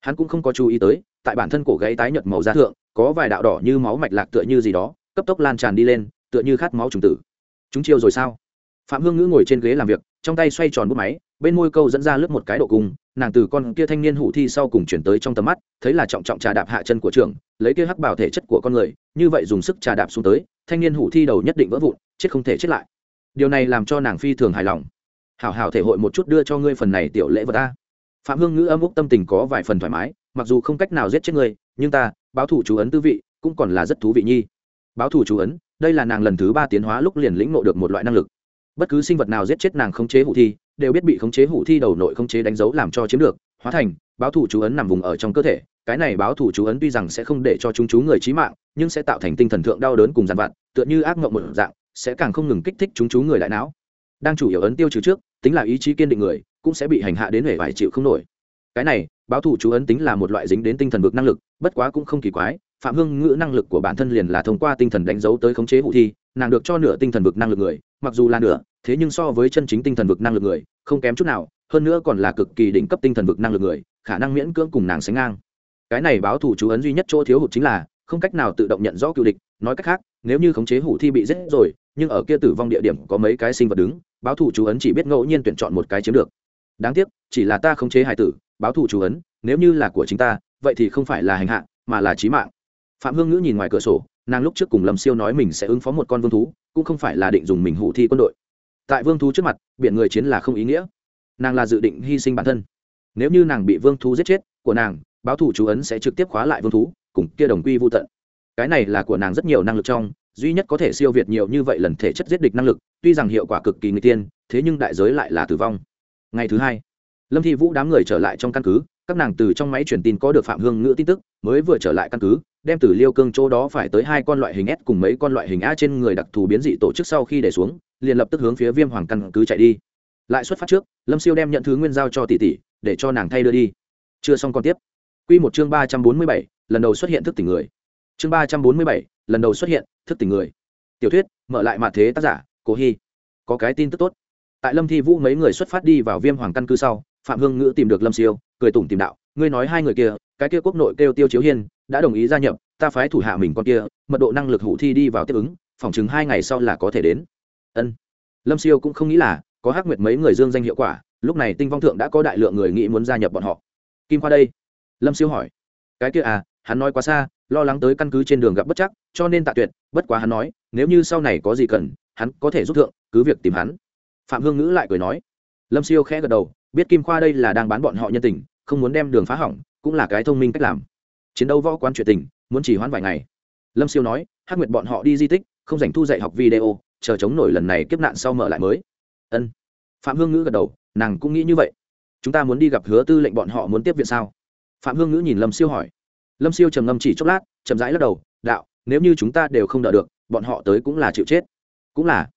Hắn cũng không có chú ý tới, tại bản thân cổ gáy tái nhợt màu da thượng, có vài đạo đỏ như máu mạch lạc tựa như gì đó, cấp tốc lan tràn đi lên, tựa như khát máu trùng tử. Chúng chiêu rồi sao? Phạm hương ngữ ngồi trên ghế làm việc, trong tay xoay tròn bút máy, bên môi câu dẫn ra lướt một cái độ cung nàng từ con kia thanh niên hủ thi sau cùng chuyển tới trong tầm mắt, thấy là trọng trọng trà đạp hạ chân của trường lấy kia hắc bảo thể chất của con người, như vậy dùng sức trà đạp xuống tới, thanh niên hủ thi đầu nhất định vỡ vụn, chết không thể chết lại. Điều này làm cho nàng phi thường hài lòng. Hảo hảo thể hội một chút đưa cho ngươi phần này tiểu lễ vật ta. Phạm hương ngữ âm úc tâm tình có vài phần thoải mái, mặc dù không cách nào giết chết ngươi, nhưng ta, báo thủ chú ấn tư vị, cũng còn là rất thú vị nhi. Báo thủ chú ấn, đây là nàng lần thứ ba tiến hóa lúc liền lĩnh nộ được một loại năng lực. Bất cứ sinh vật nào giết chết nàng không chế hủ thi đều biết bị khống chế hủ thi đầu nội khống chế đánh dấu làm cho chiếm được, hóa thành, báo thủ chú ấn nằm vùng ở trong cơ thể. Cái này báo thủ chú ấn tuy rằng sẽ không để cho chúng chú người trí mạng, nhưng sẽ tạo thành tinh thần thượng đau đớn cùng dàn vặt, tựa như ác mộng một dạng, sẽ càng không ngừng kích thích chúng chú người đại não. Đang chủ yếu ấn tiêu trừ trước, tính là ý chí kiên định người, cũng sẽ bị hành hạ đến hệ vải chịu không nổi. Cái này, báo thủ chú ấn tính là một loại dính đến tinh thần vực năng lực, bất quá cũng không kỳ quái, phạm hương ngữ năng lực của bản thân liền là thông qua tinh thần đánh dấu tới khống chế hụ thi, nàng được cho nửa tinh thần vực năng lực người, mặc dù là nửa, thế nhưng so với chân chính tinh thần vực năng lực người không kém chút nào, hơn nữa còn là cực kỳ đỉnh cấp tinh thần vực năng lực người, khả năng miễn cưỡng cùng nàng sánh ngang. Cái này báo thủ chú ấn duy nhất chỗ thiếu hụt chính là, không cách nào tự động nhận rõ cựu địch, nói cách khác, nếu như khống chế hủ thi bị giết rồi, nhưng ở kia tử vong địa điểm có mấy cái sinh vật đứng, báo thủ chú ấn chỉ biết ngẫu nhiên tuyển chọn một cái chiếm được. Đáng tiếc, chỉ là ta khống chế hải tử, báo thủ chú ấn, nếu như là của chính ta, vậy thì không phải là hành hạ, mà là trí mạng. Phạm hương ngữ nhìn ngoài cửa sổ, nàng lúc trước cùng lâm siêu nói mình sẽ ứng phó một con vương thú, cũng không phải là định dùng mình hủ thi quân đội tại vương thú trước mặt, biển người chiến là không ý nghĩa. Nàng là dự định hy sinh bản thân. Nếu như nàng bị vương thú giết chết của nàng, báo thủ chú ấn sẽ trực tiếp khóa lại vương thú, cùng kia đồng quy vô tận. Cái này là của nàng rất nhiều năng lực trong, duy nhất có thể siêu việt nhiều như vậy lần thể chất giết địch năng lực, tuy rằng hiệu quả cực kỳ người tiên, thế nhưng đại giới lại là tử vong. Ngày thứ hai, lâm thi vũ đám người trở lại trong căn cứ, các nàng từ trong máy truyền tin có được phạm hương ngữ tin tức, mới vừa trở lại căn cứ, đem từ liêu cương chỗ đó phải tới hai con loại hình s cùng mấy con loại hình a trên người đặc thù biến dị tổ chức sau khi để xuống liền lập tức hướng phía viêm hoàng căn cứ chạy đi. Lại xuất phát trước, lâm siêu đem nhận thứ nguyên giao cho tỷ tỷ, để cho nàng thay đưa đi. Chưa xong còn tiếp. Q một chương ba trăm bốn mươi bảy, lần đầu xuất hiện thức tỉnh người. Chương ba trăm bốn mươi bảy, lần đầu xuất hiện thức tỉnh người. Tiểu thuyết, mở lại mạ thế tác giả, cố hy. Có cái tin tức tốt. Tại lâm thi vũ mấy người xuất phát đi vào viêm hoàng căn cứ sau, phạm hương ngữ tìm được lâm siêu, cười tủm tìm đạo, ngươi nói hai người kia, cái kia quốc nội kêu tiêu chiếu hiên, đã đồng ý gia nhập, ta phái thủ hạ mình con kia, mật độ năng lực hủ thi đi vào tiếp ứng phỏng chứng hai ngày sau là có thể đến ân. Lâm siêu cũng không nghĩ là có hắc nguyệt mấy người dương danh hiệu quả, lúc này tinh vong thượng đã có đại lượng người nghĩ muốn gia nhập bọn họ. Kim Khoa đây? Lâm siêu hỏi. Cái kia à hắn nói quá xa, lo lắng tới căn cứ trên đường gặp bất chắc, cho nên tạ tuyệt, bất quá hắn nói, nếu như sau này có gì cần, hắn có thể giúp thượng, cứ việc tìm hắn. Phạm hương ngữ lại cười nói. Lâm siêu khẽ gật đầu, biết kim khoa đây là đang bán bọn họ nhân tình, không muốn đem đường phá hỏng, cũng là cái thông minh cách làm. Chiến đấu võ quán chuyện tình, muốn chỉ hoãn vài ngày. Lâm siêu nói hát nguyệt bọn họ đi di tích, không dành thu dạy học video chờ chống nổi lần này kiếp nạn sau mở lại mới. Ân. Phạm hương ngữ gật đầu, nàng cũng nghĩ như vậy. Chúng ta muốn đi gặp hứa tư lệnh bọn họ muốn tiếp viện sao? Phạm hương ngữ nhìn lâm siêu hỏi. Lâm siêu trầm ngâm chỉ chốc lát, chậm rãi lắc đầu, đạo, nếu như chúng ta đều không đợi được, bọn họ tới cũng là chịu chết. Cũng là.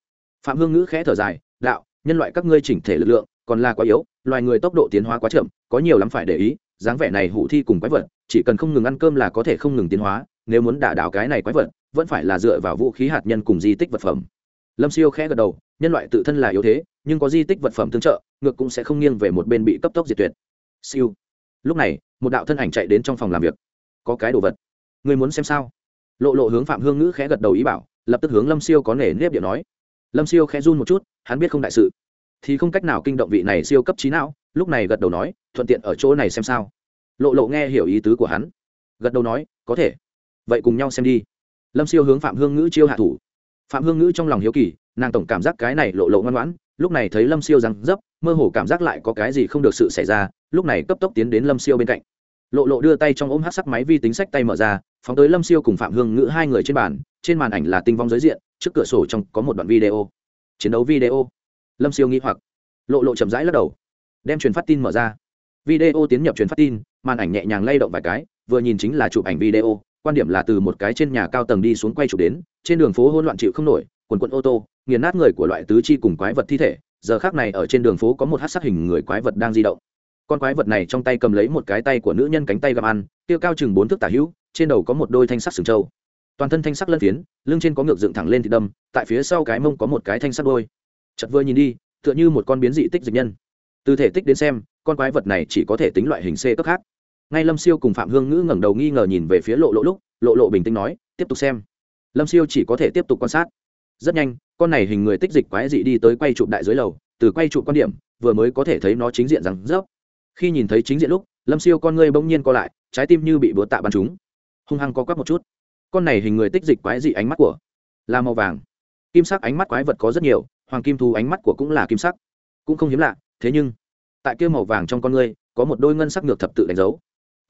Phạm hương ngữ khẽ thở dài, đạo, nhân loại các ngươi chỉnh thể lực lượng, còn là quá yếu, loài người tốc độ tiến hóa quá chậm, có nhiều lắm phải để ý, dáng vẻ này hủ thi cùng quái vật, chỉ cần không ngừng ăn cơm là có thể không ngừng tiến hóa, nếu muốn đả đảo cái này quái vật, vẫn phải là dựa vào vũ khí hạt nhân cùng di tích vật phẩm lâm siêu khẽ gật đầu, nhân loại tự thân là yếu thế, nhưng có di tích vật phẩm tương trợ, ngược cũng sẽ không nghiêng về một bên bị cấp tốc diệt tuyệt. Siêu. Lúc này, một đạo thân ảnh chạy đến trong phòng làm việc. Có cái đồ vật. Người muốn xem sao? Lộ lộ hướng phạm hương ngữ khẽ gật đầu ý bảo, lập tức hướng lâm siêu có nể nếp điện nói. Lâm siêu khẽ run một chút, hắn biết không đại sự. Thì không cách nào kinh động vị này siêu cấp trí não, lúc này gật đầu nói, thuận tiện ở chỗ này xem sao. Lộ lộ nghe hiểu ý tứ của hắn. Gật đầu nói, có thể. Vậy cùng nhau xem đi. Lâm siêu hướng phạm hương ngữ chiêu hạ thủ phạm hương ngữ trong lòng hiếu kỳ, nàng tổng cảm giác cái này lộ lộ ngoan ngoãn, lúc này thấy lâm siêu răng dấp, mơ hồ cảm giác lại có cái gì không được sự xảy ra, lúc này cấp tốc tiến đến lâm siêu bên cạnh. Lộ lộ đưa tay trong ôm hát sắc máy vi tính sách tay mở ra, phóng tới lâm siêu cùng phạm hương ngữ hai người trên bàn, trên màn ảnh là tinh vong giới diện, trước cửa sổ trong có một đoạn video. Chiến đấu video. Lâm siêu nghĩ hoặc. Lộ lộ chậm rãi lắc đầu. Đem truyền phát tin mở ra. Video tiến nhập truyền phát tin, màn ảnh nhẹ nhàng lay động vài cái, vừa nhìn chính là chụp ảnh video quan điểm là từ một cái trên nhà cao tầng đi xuống quay chụp đến, trên đường phố hỗn loạn chịu không nổi, quần quận ô tô, nghiền nát người của loại tứ chi cùng quái vật thi thể, giờ khác này ở trên đường phố có một hát sát hình người quái vật đang di động. Con quái vật này trong tay cầm lấy một cái tay của nữ nhân cánh tay gặm ăn, tiêu cao chừng bốn thước tả hữu, trên đầu có một đôi thanh sắc sừng trâu. Toàn thân thanh sắc lân phiến, lưng trên có ngược dựng thẳng lên thì đâm, tại phía sau cái mông có một cái thanh sắc đôi chật vừa nhìn đi, tựa như một con biến dị tích dịch nhân. Từ thể tích đến xem, con quái vật này chỉ có thể tính loại hình c cấp khác ngay lâm siêu cùng phạm hương ngữ ngẩng đầu nghi ngờ nhìn về phía lộ lộ lúc, lộ lộ bình tĩnh nói, tiếp tục xem. Lâm siêu chỉ có thể tiếp tục quan sát. Rất nhanh, con này hình người tích dịch quái dị đi tới quay trụ đại dưới lầu, từ quay trụ quan điểm, vừa mới có thể thấy nó chính diện rằng rớp. Khi nhìn thấy chính diện lúc, lâm siêu con ngươi bỗng nhiên co lại, trái tim như bị búa tạ bắn chúng hung hăng co quắp một chút. Con này hình người tích dịch quái dị ánh mắt của là màu vàng. Kim sắc ánh mắt quái vật có rất nhiều, hoàng kim thu ánh mắt của cũng là kim sắc. Cũng không hiếm lạ, thế nhưng, tại kia màu vàng trong con ngươi, có một đôi ngân sắc ngược thập tự đánh dấu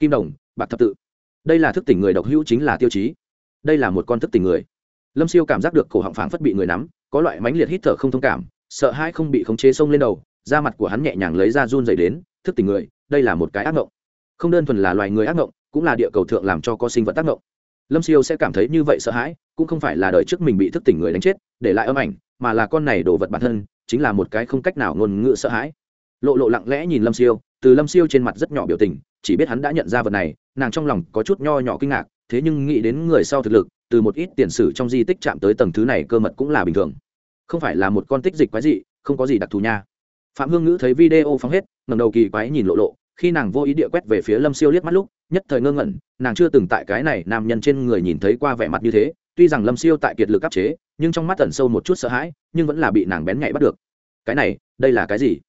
kim đồng, bạc thập tự. Đây là thức tỉnh người độc hữu chính là tiêu chí. Đây là một con thức tỉnh người. Lâm siêu cảm giác được cổ họng phảng phất bị người nắm, có loại mãnh liệt hít thở không thông cảm, sợ hãi không bị khống chế sông lên đầu, da mặt của hắn nhẹ nhàng lấy ra run dày đến, thức tỉnh người, đây là một cái ác mộng không đơn thuần là loài người ác mộng cũng là địa cầu thượng làm cho có sinh vật tác mộng lâm siêu sẽ cảm thấy như vậy sợ hãi, cũng không phải là đời trước mình bị thức tỉnh người đánh chết, để lại âm ảnh, mà là con này đồ vật bản thân, chính là một cái không cách nào ngôn ngữ sợ hãi. Lộ lộ lặng lẽ nhìn lâm siêu từ lâm siêu trên mặt rất nhỏ biểu tình, chỉ biết hắn đã nhận ra vật này, nàng trong lòng có chút nho nhỏ kinh ngạc, thế nhưng nghĩ đến người sau thực lực, từ một ít tiền sử trong di tích chạm tới tầng thứ này cơ mật cũng là bình thường. Không phải là một con tích dịch quái dị, không có gì đặc thù nha. Phạm hương ngữ thấy video phóng hết ngầm đầu kỳ quái nhìn lộ lộ, khi nàng vô ý địa quét về phía lâm siêu liếc mắt lúc, nhất thời ngơ ngẩn, nàng chưa từng tại cái này nam nhân trên người nhìn thấy qua vẻ mặt như thế, tuy rằng lâm siêu tại kiệt lực áp chế, nhưng trong mắt tẩn sâu một chút sợ hãi, nhưng vẫn là bị nàng bén nhạy bắt được. Cái này, đây là cái gì?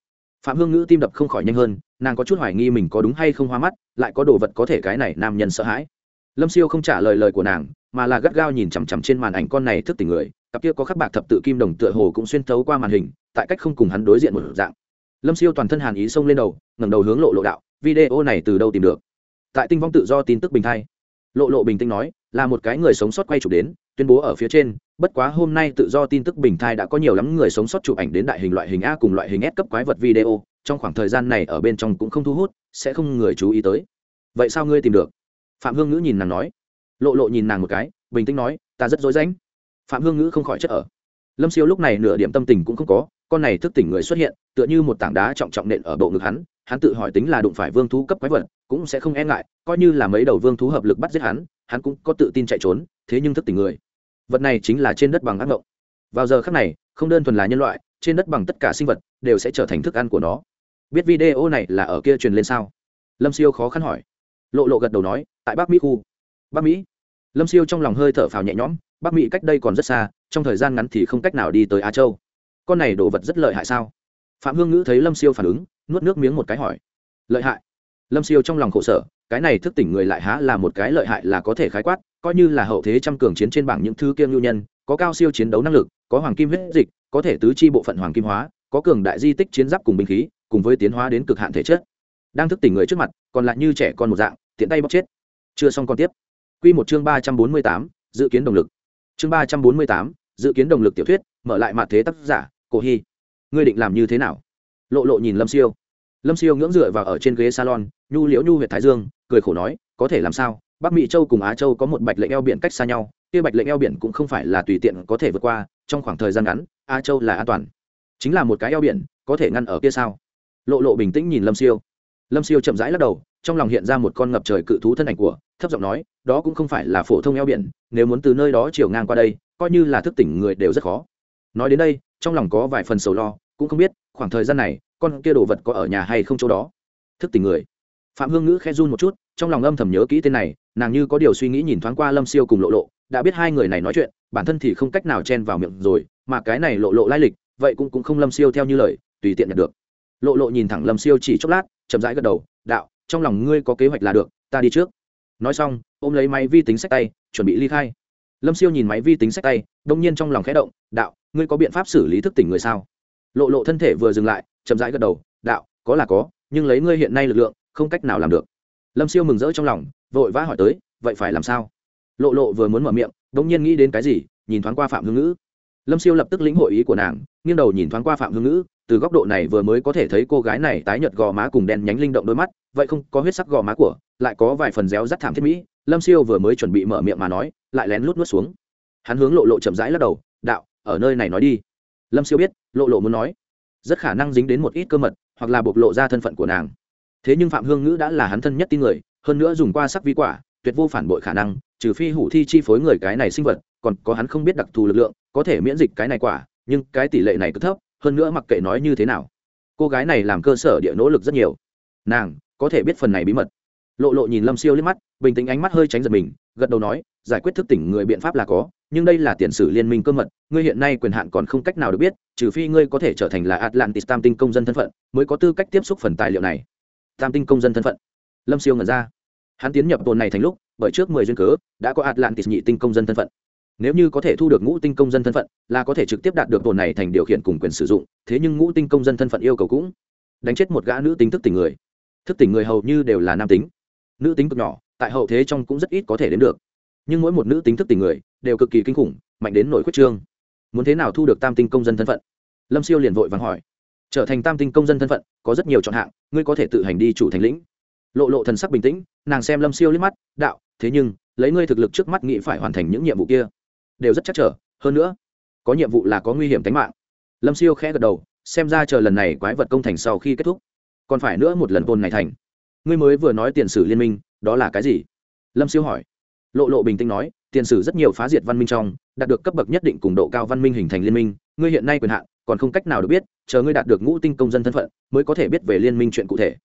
Phạm hương ngữ tim đập không khỏi nhanh hơn, nàng có chút hoài nghi mình có đúng hay không hoa mắt, lại có đồ vật có thể cái này nam nhân sợ hãi. Lâm siêu không trả lời lời của nàng, mà là gắt gao nhìn chằm chằm trên màn ảnh con này thức tỉnh người, cặp kia có khắc bạc thập tự kim đồng tựa hồ cũng xuyên thấu qua màn hình, tại cách không cùng hắn đối diện một dạng. Lâm siêu toàn thân hàn ý xông lên đầu, ngẩng đầu hướng lộ lộ đạo, video này từ đâu tìm được? Tại tinh vong tự do tin tức bình thay, lộ lộ bình tĩnh nói, là một cái người sống sót quay chụp đến tuyên bố ở phía trên, bất quá hôm nay tự do tin tức bình thai đã có nhiều lắm người sống sót chụp ảnh đến đại hình loại hình a cùng loại hình s cấp quái vật video, trong khoảng thời gian này ở bên trong cũng không thu hút, sẽ không người chú ý tới. Vậy sao ngươi tìm được? Phạm hương ngữ nhìn nàng nói. Lộ lộ nhìn nàng một cái, bình tĩnh nói, ta rất dối danh phạm hương ngữ không khỏi chất ở. Lâm siêu lúc này nửa điểm tâm tình cũng không có, con này thức tỉnh người xuất hiện, tựa như một tảng đá trọng trọng nện ở bộ ngực hắn hắn tự hỏi tính là đụng phải vương thú cấp quái vật, cũng sẽ không e ngại, coi như là mấy đầu vương thú hợp lực bắt giết hắn hắn cũng có tự tin chạy trốn, thế nhưng thức tỉnh người vật này chính là trên đất bằng ác mộng vào giờ khác này, không đơn thuần là nhân loại, trên đất bằng tất cả sinh vật đều sẽ trở thành thức ăn của nó. Biết video này là ở kia truyền lên sao? Lâm siêu khó khăn hỏi. Lộ lộ gật đầu nói, tại bắc mỹ khu. Bắc mỹ? Lâm siêu trong lòng hơi thở phào nhẹ nhõm, bắc mỹ cách đây còn rất xa, trong thời gian ngắn thì không cách nào đi tới á châu. Con này đồ vật rất lợi hại sao? Phạm hương ngữ thấy lâm siêu phản ứng, nuốt nước miếng một cái hỏi. Lợi hại. Lâm siêu trong lòng khổ sở cái này thức tỉnh người lại há là một cái lợi hại là có thể khái quát, coi như là hậu thế trăm cường chiến trên bảng những thứ kiêng lưu nhân, có cao siêu chiến đấu năng lực, có hoàng kim huyết dịch, có thể tứ chi bộ phận hoàng kim hóa, có cường đại di tích chiến giáp cùng binh khí, cùng với tiến hóa đến cực hạn thể chất. Đang thức tỉnh người trước mặt, còn lại như trẻ con một dạng, tiện tay bóc chết. Chưa xong còn tiếp. Quy một chương ba trăm bốn mươi tám, dự kiến động lực. Chương ba trăm bốn mươi tám, dự kiến động lực tiểu thuyết, mở lại mặt thế tác giả, cổ hy. Ngươi định làm như thế nào? Lộ lộ nhìn lâm siêu. Lâm siêu ngưỡng dựa vào ở trên ghế salon nhu liễu nhu huyện thái dương, cười khổ nói, có thể làm sao? Bắc mỹ châu cùng á châu có một bạch lệnh eo biển cách xa nhau, kia bạch lệnh eo biển cũng không phải là tùy tiện có thể vượt qua, trong khoảng thời gian ngắn, á châu là an toàn. Chính là một cái eo biển, có thể ngăn ở kia sao? Lộ lộ bình tĩnh nhìn lâm siêu. Lâm siêu chậm rãi lắc đầu, trong lòng hiện ra một con ngập trời cự thú thân ảnh của, thấp giọng nói, đó cũng không phải là phổ thông eo biển, nếu muốn từ nơi đó chiều ngang qua đây, coi như là thức tỉnh người đều rất khó. Nói đến đây, trong lòng có vài phần sầu lo, cũng không biết, khoảng thời gian này, con kia đồ vật có ở nhà hay không chỗ đó? Thức tỉnh người phạm hương ngữ khẽ run một chút, trong lòng âm thầm nhớ kỹ tên này, nàng như có điều suy nghĩ nhìn thoáng qua lâm siêu cùng lộ lộ, đã biết hai người này nói chuyện, bản thân thì không cách nào chen vào miệng rồi, mà cái này lộ lộ lai lịch, vậy cũng cũng không lâm siêu theo như lời, tùy tiện nhận được. Lộ lộ nhìn thẳng lâm siêu chỉ chốc lát, chậm rãi gật đầu, đạo, trong lòng ngươi có kế hoạch là được, ta đi trước. Nói xong, ôm lấy máy vi tính sách tay, chuẩn bị ly khai. Lâm siêu nhìn máy vi tính sách tay, đông nhiên trong lòng khẽ động, đạo, ngươi có biện pháp xử lý thức tỉnh người sao? Lộ lộ thân thể vừa dừng lại, chậm rãi gật đầu, đạo, có là có, nhưng lấy ngươi hiện nay lực lượng không cách nào làm được. Lâm siêu mừng rỡ trong lòng, vội vã hỏi tới, vậy phải làm sao? Lộ lộ vừa muốn mở miệng đ ỗ n g nhiên nghĩ đến cái gì, nhìn thoáng qua phạm hương ngữ. Lâm siêu lập tức lĩnh hội ý của nàng, nghiêng đầu nhìn thoáng qua phạm hương ngữ, từ góc độ này vừa mới có thể thấy cô gái này tái nhợt gò má cùng đen nhánh linh động đôi mắt, vậy không có huyết sắc gò má của, lại có vài phần réo rắt thảm thiết mỹ, lâm siêu vừa mới chuẩn bị mở miệng mà nói, lại lén lút nuốt xuống. Hắn hướng lộ lộ chậm rãi lắc đầu, đạo, ở nơi này nói đi. Lâm siêu biết, lộ lộ muốn nói, rất khả năng dính đến một ít cơ mật, hoặc là bộc lộ ra thân phận của nàng thế nhưng phạm hương ngữ đã là hắn thân nhất tin người, hơn nữa dùng qua sắc vi quả, tuyệt vô phản bội khả năng, trừ phi hủ thi chi phối người cái này sinh vật, còn có hắn không biết đặc thù lực lượng, có thể miễn dịch cái này quả, nhưng cái tỷ lệ này cứ thấp, hơn nữa mặc kệ nói như thế nào, cô gái này làm cơ sở địa nỗ lực rất nhiều. Nàng, có thể biết phần này bí mật. Lộ lộ nhìn lâm siêu liếc mắt, bình tĩnh ánh mắt hơi tránh giật mình, gật đầu nói, giải quyết thức tỉnh người biện pháp là có, nhưng đây là tiền sử liên minh cơ mật, ngươi hiện nay quyền hạn còn không cách nào được biết, trừ phi ngươi có thể trở thành là atlantis tam tinh công dân thân phận, mới có tư cách tiếp xúc phần tài liệu này tam tinh công dân thân phận. Lâm siêu ngẩn ra. Hắn tiến nhập tồn này thành lúc, bởi trước mười duyên cớ, đã có atlantis nhị tinh công dân thân phận. Nếu như có thể thu được ngũ tinh công dân thân phận, là có thể trực tiếp đạt được tồn này thành điều khiển cùng quyền sử dụng, thế nhưng ngũ tinh công dân thân phận yêu cầu cũng đánh chết một gã nữ tính thức tỉnh người. Thức tỉnh người hầu như đều là nam tính. Nữ tính cực nhỏ, tại hậu thế trong cũng rất ít có thể đến được. Nhưng mỗi một nữ tính thức tỉnh người, đều cực kỳ kinh khủng, mạnh đến nổi khuyết trương. Muốn thế nào thu được tam tinh công dân thân phận? Lâm siêu liền vội vàng hỏi trở thành tam tinh công dân thân phận, có rất nhiều chọn hạng, ngươi có thể tự hành đi chủ thành lĩnh. Lộ lộ thần sắc bình tĩnh, nàng xem lâm siêu liếc mắt, đạo, thế nhưng, lấy ngươi thực lực trước mắt nghĩ phải hoàn thành những nhiệm vụ kia, đều rất chắc trở, hơn nữa, có nhiệm vụ là có nguy hiểm tính mạng. Lâm siêu khẽ gật đầu, xem ra chờ lần này quái vật công thành sau khi kết thúc, còn phải nữa một lần tôn này thành. Ngươi mới vừa nói tiền sử liên minh, đó là cái gì? Lâm siêu hỏi. Lộ lộ bình tĩnh nói, tiền sử rất nhiều phá diệt văn minh trong, đạt được cấp bậc nhất định cùng độ cao văn minh hình thành liên minh, ngươi hiện nay quyền hạn còn không cách nào được biết, chờ ngươi đạt được ngũ tinh công dân thân phận, mới có thể biết về liên minh chuyện cụ thể.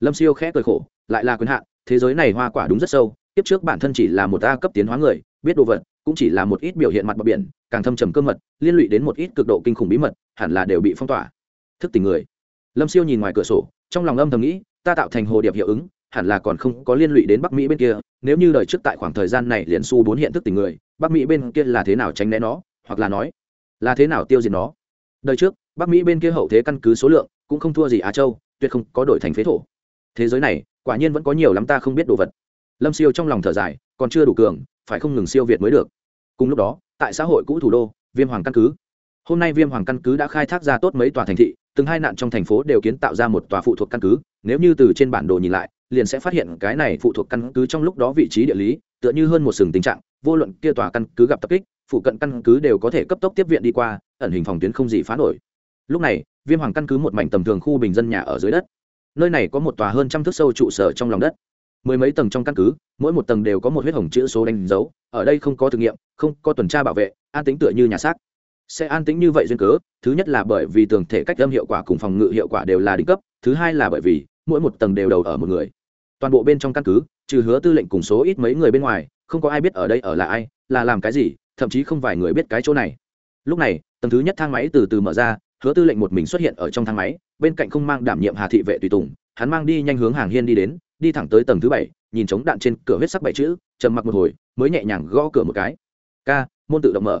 Lâm siêu khẽ cười khổ, lại là quyền hạn, thế giới này hoa quả đúng rất sâu tiếp trước bản thân chỉ là một a cấp tiến hóa người, biết đồ vật, cũng chỉ là một ít biểu hiện mặt bờ biển, càng thâm trầm cơ mật, liên lụy đến một ít cực độ kinh khủng bí mật, hẳn là đều bị phong tỏa. Thức tỉnh người. Lâm siêu nhìn ngoài cửa sổ, trong lòng âm thầm nghĩ, ta tạo thành hồ điệp hiệu ứng, hẳn là còn không có liên lụy đến bắc mỹ bên kia, nếu như đời trước tại khoảng thời gian này liền su bốn hiện thức tỉnh người, bắc mỹ bên kia là thế nào tránh né nó, hoặc là nói, là thế nào tiêu diệt nó? Đời trước, bắc mỹ bên kia hậu thế căn cứ số lượng cũng không thua gì á châu, tuyệt không có đổi thành phế thổ. Thế giới này, quả nhiên vẫn có nhiều lắm ta không biết đồ vật. Lâm siêu trong lòng thở dài, còn chưa đủ cường, phải không ngừng siêu việt mới được. Cùng lúc đó, tại xã hội cũ thủ đô, viêm hoàng căn cứ. Hôm nay viêm hoàng căn cứ đã khai thác ra tốt mấy tòa thành thị, từng hai nạn trong thành phố đều kiến tạo ra một tòa phụ thuộc căn cứ. Nếu như từ trên bản đồ nhìn lại, liền sẽ phát hiện cái này phụ thuộc căn cứ trong lúc đó vị trí địa lý, tựa như hơn một sừng tình trạng, vô luận kia tòa căn cứ gặp tập kích phụ cận căn cứ đều có thể cấp tốc tiếp viện đi qua, ẩn hình phòng tuyến không gì phá nổi. Lúc này, viêm hoàng căn cứ một mảnh tầm thường khu bình dân nhà ở dưới đất. Nơi này có một tòa hơn trăm thước sâu trụ sở trong lòng đất. Mười mấy tầng trong căn cứ, mỗi một tầng đều có một huyết hồng chữ số đánh dấu, ở đây không có thực nghiệm, không có tuần tra bảo vệ, an tính tựa như nhà xác. Sẽ an tính như vậy duyên cớ, thứ nhất là bởi vì tường thể cách âm hiệu quả cùng phòng ngự hiệu quả đều là đỉnh cấp, thứ hai là bởi vì mỗi một tầng đều đầu ở một người. Toàn bộ bên trong căn cứ, trừ hứa tư lệnh cùng số ít mấy người bên ngoài, không có ai biết ở đây ở là ai, là làm cái gì thậm chí không vài người biết cái chỗ này. Lúc này, tầng thứ nhất thang máy từ từ mở ra, hứa tư lệnh một mình xuất hiện ở trong thang máy, bên cạnh không mang đảm nhiệm hà thị vệ tùy tùng, hắn mang đi nhanh hướng hàng hiên đi đến, đi thẳng tới tầng thứ bảy, nhìn trống đạn trên cửa huyết sắc bảy chữ, trầm mặc một hồi, mới nhẹ nhàng gõ cửa một cái. Ca, môn tự động mở.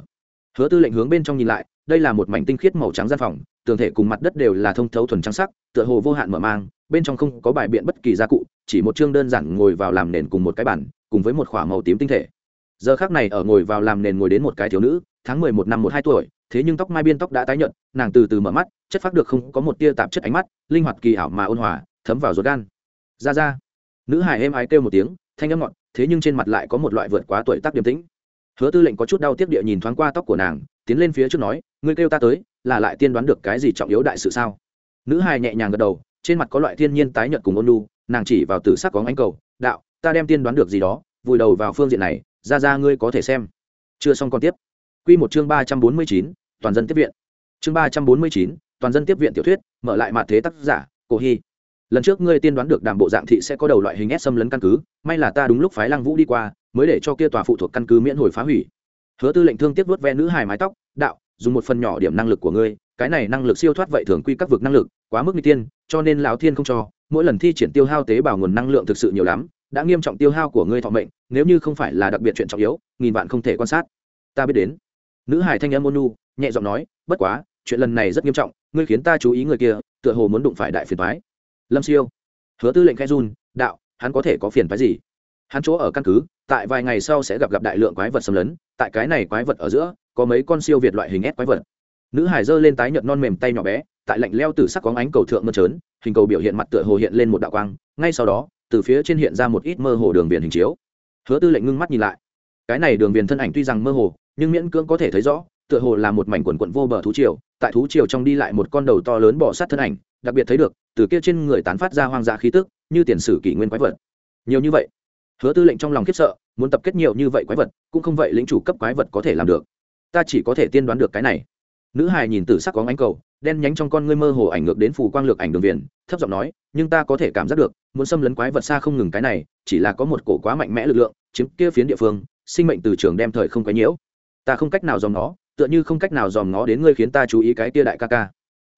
Hứa tư lệnh hướng bên trong nhìn lại, đây là một mảnh tinh khiết màu trắng gian phòng, tường thể cùng mặt đất đều là thông thấu thuần trắng sắc, tựa hồ vô hạn mở mang, bên trong không có bài biện bất kỳ gia cụ, chỉ một chương đơn giản ngồi vào làm nền cùng một cái bản cùng với một k h ỏ a màu tím tinh thể giờ khác này ở ngồi vào làm nền ngồi đến một cái thiếu nữ tháng mười một năm một hai tuổi thế nhưng tóc mai biên tóc đã tái nhợt nàng từ từ mở mắt chất phát được không có một tia tạp chất ánh mắt linh hoạt kỳ ảo mà ôn hòa thấm vào ruột gan. Ra ra. Nữ hải êm ái kêu một tiếng thanh âm ngọt thế nhưng trên mặt lại có một loại vượt quá tuổi tác điềm tĩnh. Hứa tư lệnh có chút đau tiếc địa nhìn thoáng qua tóc của nàng tiến lên phía trước nói ngươi kêu ta tới là lại tiên đoán được cái gì trọng yếu đại sự sao? Nữ hài nhẹ nhàng gật đầu trên mặt có loại thiên nhiên tái nhợt cùng ôn nhu, nàng chỉ vào tử sắc có ánh cầu đạo ta đem tiên đoán được gì đó vùi đầu vào phương diện này ra ra ngươi có thể xem. Chưa xong còn tiếp. Quy một chương ba trăm bốn mươi chín, toàn dân tiếp viện. Chương ba trăm bốn mươi chín, toàn dân tiếp viện tiểu thuyết, mở lại mạ thế tác giả, cổ hy. Lần trước ngươi tiên đoán được đàm bộ dạng thị sẽ có đầu loại hình ép xâm lấn căn cứ, may là ta đúng lúc phái lăng vũ đi qua, mới để cho kia tòa phụ thuộc căn cứ miễn hồi phá hủy. Hứa tư lệnh thương tiếp vớt ve nữ hài mái tóc, đạo, dùng một phần nhỏ điểm năng lực của ngươi, cái này năng lực siêu thoát vậy thường quy các vực năng lực, quá mức n tiên, cho nên lão thiên không cho, mỗi lần thi triển tiêu hao tế bào nguồn năng lượng thực sự nhiều lắm đã nghiêm trọng tiêu hao của ngươi thọ mệnh, nếu như không phải là đặc biệt chuyện trọng yếu, nghìn vạn không thể quan sát. Ta biết đến. Nữ hải thanh âm ôn nu nhẹ giọng nói, bất quá, chuyện lần này rất nghiêm trọng, ngươi khiến ta chú ý người kia, tựa hồ muốn đụng phải đại phiền thoái lâm siêu. Hứa tư lệnh khai dun đạo, hắn có thể có phiền phái gì? Hắn chỗ ở căn cứ, tại vài ngày sau sẽ gặp gặp đại lượng quái vật xâm lấn, tại cái này quái vật ở giữa, có mấy con siêu việt loại hình ép quái vật. Nữ hải giơ lên tái nhợt non mềm tay nhỏ bé, tại lạnh leo từ sắc có ánh cầu thượng mơn trớn, hình cầu biểu hiện mặt tựa hồ hiện lên một đạo quang, ngay sau đó từ phía trên hiện ra một ít mơ hồ đường viền hình chiếu. Hứa tư lệnh ngưng mắt nhìn lại. Cái này đường viền thân ảnh tuy rằng mơ hồ, nhưng miễn cưỡng có thể thấy rõ, tựa hồ là một mảnh quần quận vô bờ thú triều. Tại thú triều trong đi lại một con đầu to lớn bỏ sát thân ảnh, đặc biệt thấy được, từ kia trên người tán phát ra hoang dã khí tức, như tiền sử kỷ nguyên quái vật. Nhiều như vậy, hứa tư lệnh trong lòng khiếp sợ, muốn tập kết nhiều như vậy quái vật, cũng không vậy lĩnh chủ cấp quái vật có thể làm được. Ta chỉ có thể tiên đoán được cái này. Nữ hài nhìn tử sắc có ánh cầu đen nhánh trong con ngươi mơ hồ ảnh ngược đến phù quang lược ảnh đường viền, thấp giọng nói, nhưng ta có thể cảm giác được, muốn xâm lấn quái vật xa không ngừng cái này, chỉ là có một cổ quá mạnh mẽ lực lượng, chiếm kia phiến địa phương, sinh mệnh từ trường đem thời không quấy nhiễu. Ta không cách nào dòm nó, tựa như không cách nào dòm nó đến ngươi khiến ta chú ý cái kia đại ca ca.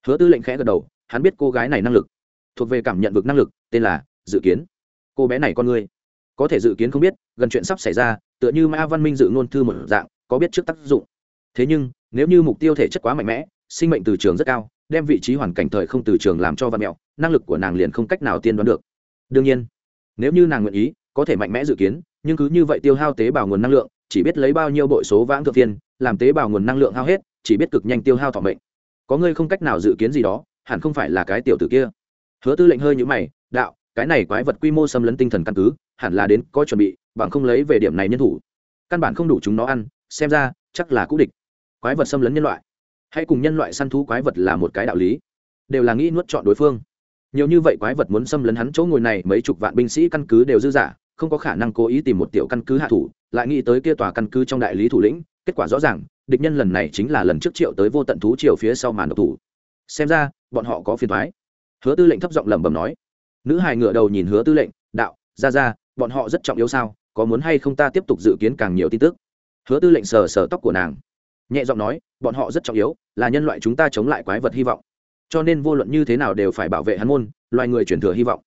Hứa tư lệnh khẽ gật đầu, hắn biết cô gái này năng lực, thuộc về cảm nhận vực năng lực, tên là dự kiến. Cô bé này con ngươi, có thể dự kiến không biết, gần chuyện sắp xảy ra, tựa như ma văn minh dự ngôn thư một dạng, có biết trước tác dụng. Thế nhưng, nếu như mục tiêu thể chất quá mạnh mẽ sinh mệnh từ trường rất cao, đem vị trí hoàn cảnh thời không từ trường làm cho văn mẹo, năng lực của nàng liền không cách nào tiên đoán được. Đương nhiên, nếu như nàng nguyện ý, có thể mạnh mẽ dự kiến, nhưng cứ như vậy tiêu hao tế bào nguồn năng lượng, chỉ biết lấy bao nhiêu bội số vãng thượng tiên làm tế bào nguồn năng lượng hao hết, chỉ biết cực nhanh tiêu hao thọ mệnh. Có ngươi không cách nào dự kiến gì đó, hẳn không phải là cái tiểu tử kia. Hứa tư lệnh hơi như mày, đạo, cái này quái vật quy mô xâm lấn tinh thần căn cứ, hẳn là đến có chuẩn bị, bằng không lấy về điểm này nhân thủ. Căn bản không đủ chúng nó ăn, xem ra, chắc là cũ địch. Quái vật xâm lấn nhân loại hãy cùng nhân loại săn thú quái vật là một cái đạo lý. Đều là nghĩ nuốt chọn đối phương. Nhiều như vậy quái vật muốn xâm lấn hắn chỗ ngồi này, mấy chục vạn binh sĩ căn cứ đều dư giả, không có khả năng cố ý tìm một tiểu căn cứ hạ thủ, lại nghĩ tới kia tòa căn cứ trong đại lý thủ lĩnh, kết quả rõ ràng, địch nhân lần này chính là lần trước triệu tới vô tận thú triều phía sau màn độc thủ. Xem ra, bọn họ có phiền thoái hứa tư lệnh thấp giọng lẩm bẩm nói. Nữ hài ngựa đầu nhìn hứa tư lệnh, đạo, ra ra, bọn họ rất trọng yếu sao, có muốn hay không ta tiếp tục dự kiến càng nhiều tin tức? Hứa tư lệnh sờ sờ tóc của nàng nhẹ giọng nói, bọn họ rất trọng yếu, là nhân loại chúng ta chống lại quái vật hy vọng. Cho nên vô luận như thế nào đều phải bảo vệ hắn môn, loài người chuyển thừa hy vọng.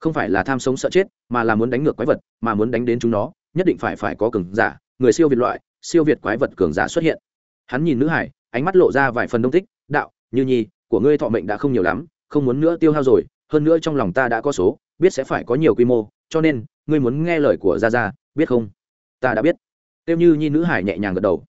Không phải là tham sống sợ chết, mà là muốn đánh ngược quái vật, mà muốn đánh đến chúng nó, nhất định phải phải có cường giả, người siêu việt loại, siêu việt quái vật cường giả xuất hiện. Hắn nhìn nữ hải, ánh mắt lộ ra vài phần đông thích đạo, như nhi, của ngươi thọ mệnh đã không nhiều lắm, không muốn nữa tiêu hao rồi, hơn nữa trong lòng ta đã có số, biết sẽ phải có nhiều quy mô, cho nên, ngươi muốn nghe lời của gia gia, biết không? Ta đã biết. Tiêu như nhi nữ hải nhẹ nhàng gật đầu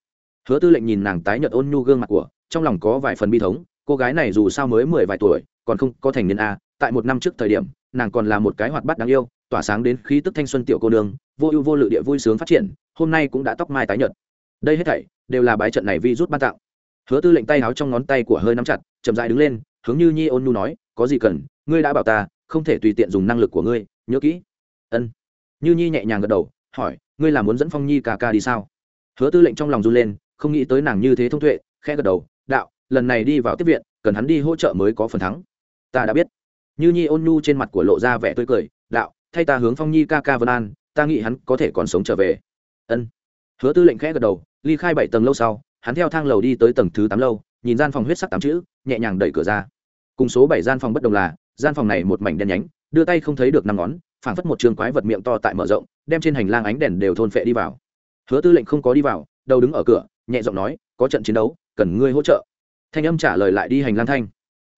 hứa tư lệnh nhìn nàng tái nhợt ôn nhu gương mặt của, trong lòng có vài phần bi thống, cô gái này dù sao mới mười vài tuổi, còn không có thành niên a, tại một năm trước thời điểm, nàng còn là một cái hoạt bát đáng yêu, tỏa sáng đến khí tức thanh xuân tiểu cô nương, vô ưu vô lự địa vui sướng phát triển, hôm nay cũng đã tóc mai tái nhợt. Đây hết thảy đều là bái trận này vi rút ban tặng. Hứa tư lệnh tay áo trong ngón tay của hơi nắm chặt, chậm dại đứng lên, hướng như nhi ôn nhu nói, có gì cần, ngươi đã bảo ta, không thể tùy tiện dùng năng lực của ngươi, nhớ kỹ. Ân. Như nhi nhẹ nhàng gật đầu, hỏi, ngươi là muốn dẫn phong nhi ca ca đi sao? Hứa tư lệnh trong lòng run lên không nghĩ tới nàng như thế thông tuệ, khẽ gật đầu, đạo, lần này đi vào tiếp viện, cần hắn đi hỗ trợ mới có phần thắng. Ta đã biết. Như nhi ôn nhu trên mặt của lộ ra vẻ tươi cười, đạo, thay ta hướng phong nhi ca ca vân an, ta nghĩ hắn có thể còn sống trở về. Ân. Hứa tư lệnh khẽ gật đầu, ly khai bảy tầng lâu sau, hắn theo thang lầu đi tới tầng thứ tám lâu, nhìn gian phòng huyết sắc tám chữ, nhẹ nhàng đẩy cửa ra. Cùng số bảy gian phòng bất đồng là, gian phòng này một mảnh đen nhánh, đưa tay không thấy được năm ngón, phảng phất một trường quái vật miệng to tại mở rộng, đem trên hành lang ánh đèn đều thôn phệ đi vào. Hứa tư lệnh không có đi vào, đầu đứng ở cửa nhẹ giọng nói, có trận chiến đấu, cần ngươi hỗ trợ. Thanh âm trả lời lại đi hành lang thanh.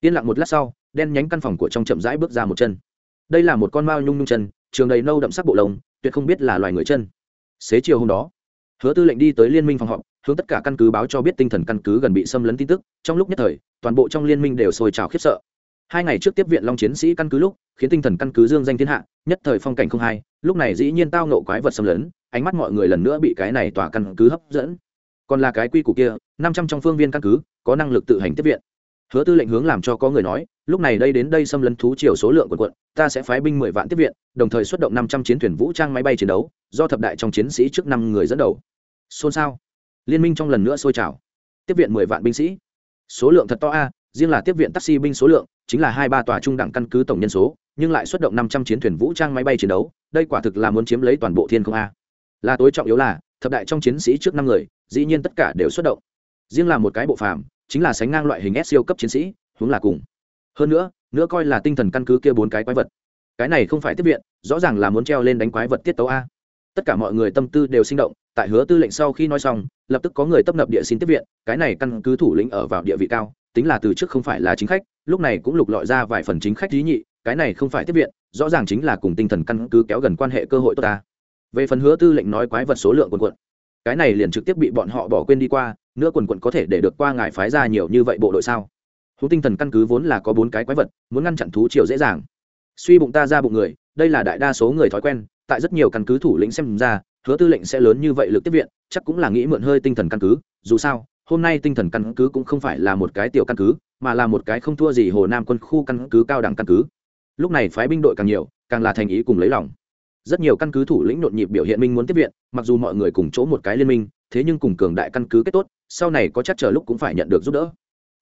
Yên lặng một lát sau, đen nhánh căn phòng của trong chậm rãi bước ra một chân. Đây là một con mao nhung nhung chân, trường đầy nâu đậm sắc bộ lông, tuyệt không biết là loài người chân. Xế chiều hôm đó, hứa tư lệnh đi tới liên minh phòng họp, hướng tất cả căn cứ báo cho biết tinh thần căn cứ gần bị xâm lấn tin tức. Trong lúc nhất thời, toàn bộ trong liên minh đều sôi trào khiếp sợ. Hai ngày trước tiếp viện long chiến sĩ căn cứ lúc, khiến tinh thần căn cứ dương danh thiên hạ, nhất thời phong cảnh không hai lúc này dĩ nhiên tao nộ quái vật xâm lấn, ánh mắt mọi người lần nữa bị cái này tỏa căn cứ hấp dẫn còn là cái quy củ kia, năm trăm trong phương viên căn cứ, có năng lực tự hành tiếp viện. Hứa tư lệnh hướng làm cho có người nói, lúc này đây đến đây xâm lấn thú chiều số lượng quần quận, ta sẽ phái binh mười vạn tiếp viện, đồng thời xuất động năm trăm chiến thuyền vũ trang máy bay chiến đấu, do thập đại trong chiến sĩ trước năm người dẫn đầu. Xôn xao. Liên minh trong lần nữa sôi trào. Tiếp viện mười vạn binh sĩ. Số lượng thật to a, riêng là tiếp viện taxi binh số lượng, chính là hai ba tòa trung đẳng căn cứ tổng nhân số, nhưng lại xuất động năm trăm chiến thuyền vũ trang máy bay chiến đấu, đây quả thực là muốn chiếm lấy toàn bộ thiên không a. Là tối trọng yếu là, thập đại trong chiến sĩ trước năm người dĩ nhiên tất cả đều xuất động. Riêng là một cái bộ phàm, chính là sánh ngang loại hình S siêu cấp chiến sĩ, hướng là cùng. Hơn nữa nữa coi là tinh thần căn cứ kia bốn cái quái vật. Cái này không phải tiếp viện, rõ ràng là muốn treo lên đánh quái vật tiết tấu a. Tất cả mọi người tâm tư đều sinh động, tại hứa tư lệnh sau khi nói xong, lập tức có người tấp nập địa xin tiếp viện, cái này căn cứ thủ lĩnh ở vào địa vị cao, tính là từ trước không phải là chính khách, lúc này cũng lục lọi ra vài phần chính khách lý nhị, cái này không phải tiếp viện, rõ ràng chính là cùng tinh thần căn cứ kéo gần quan hệ cơ hội tốt ta. Về phần hứa tư lệnh nói quái vật số lượng quần quận cái này liền trực tiếp bị bọn họ bỏ quên đi qua, nữa quần quận có thể để được qua ngài phái ra nhiều như vậy bộ đội sao? Thú tinh thần căn cứ vốn là có bốn cái quái vật, muốn ngăn chặn thú chiều dễ dàng. Suy bụng ta ra bụng người, đây là đại đa số người thói quen, tại rất nhiều căn cứ thủ lĩnh xem ra, hứa tư lệnh sẽ lớn như vậy lực tiếp viện, chắc cũng là nghĩ mượn hơi tinh thần căn cứ. Dù sao, hôm nay tinh thần căn cứ cũng không phải là một cái tiểu căn cứ, mà là một cái không thua gì hồ nam quân khu căn cứ cao đẳng căn cứ. Lúc này phái binh đội càng nhiều, càng là thành ý cùng lấy lòng rất nhiều căn cứ thủ lĩnh nhộn nhịp biểu hiện minh muốn tiếp viện, mặc dù mọi người cùng chỗ một cái liên minh, thế nhưng cùng cường đại căn cứ kết tốt, sau này có chắc chờ lúc cũng phải nhận được giúp đỡ.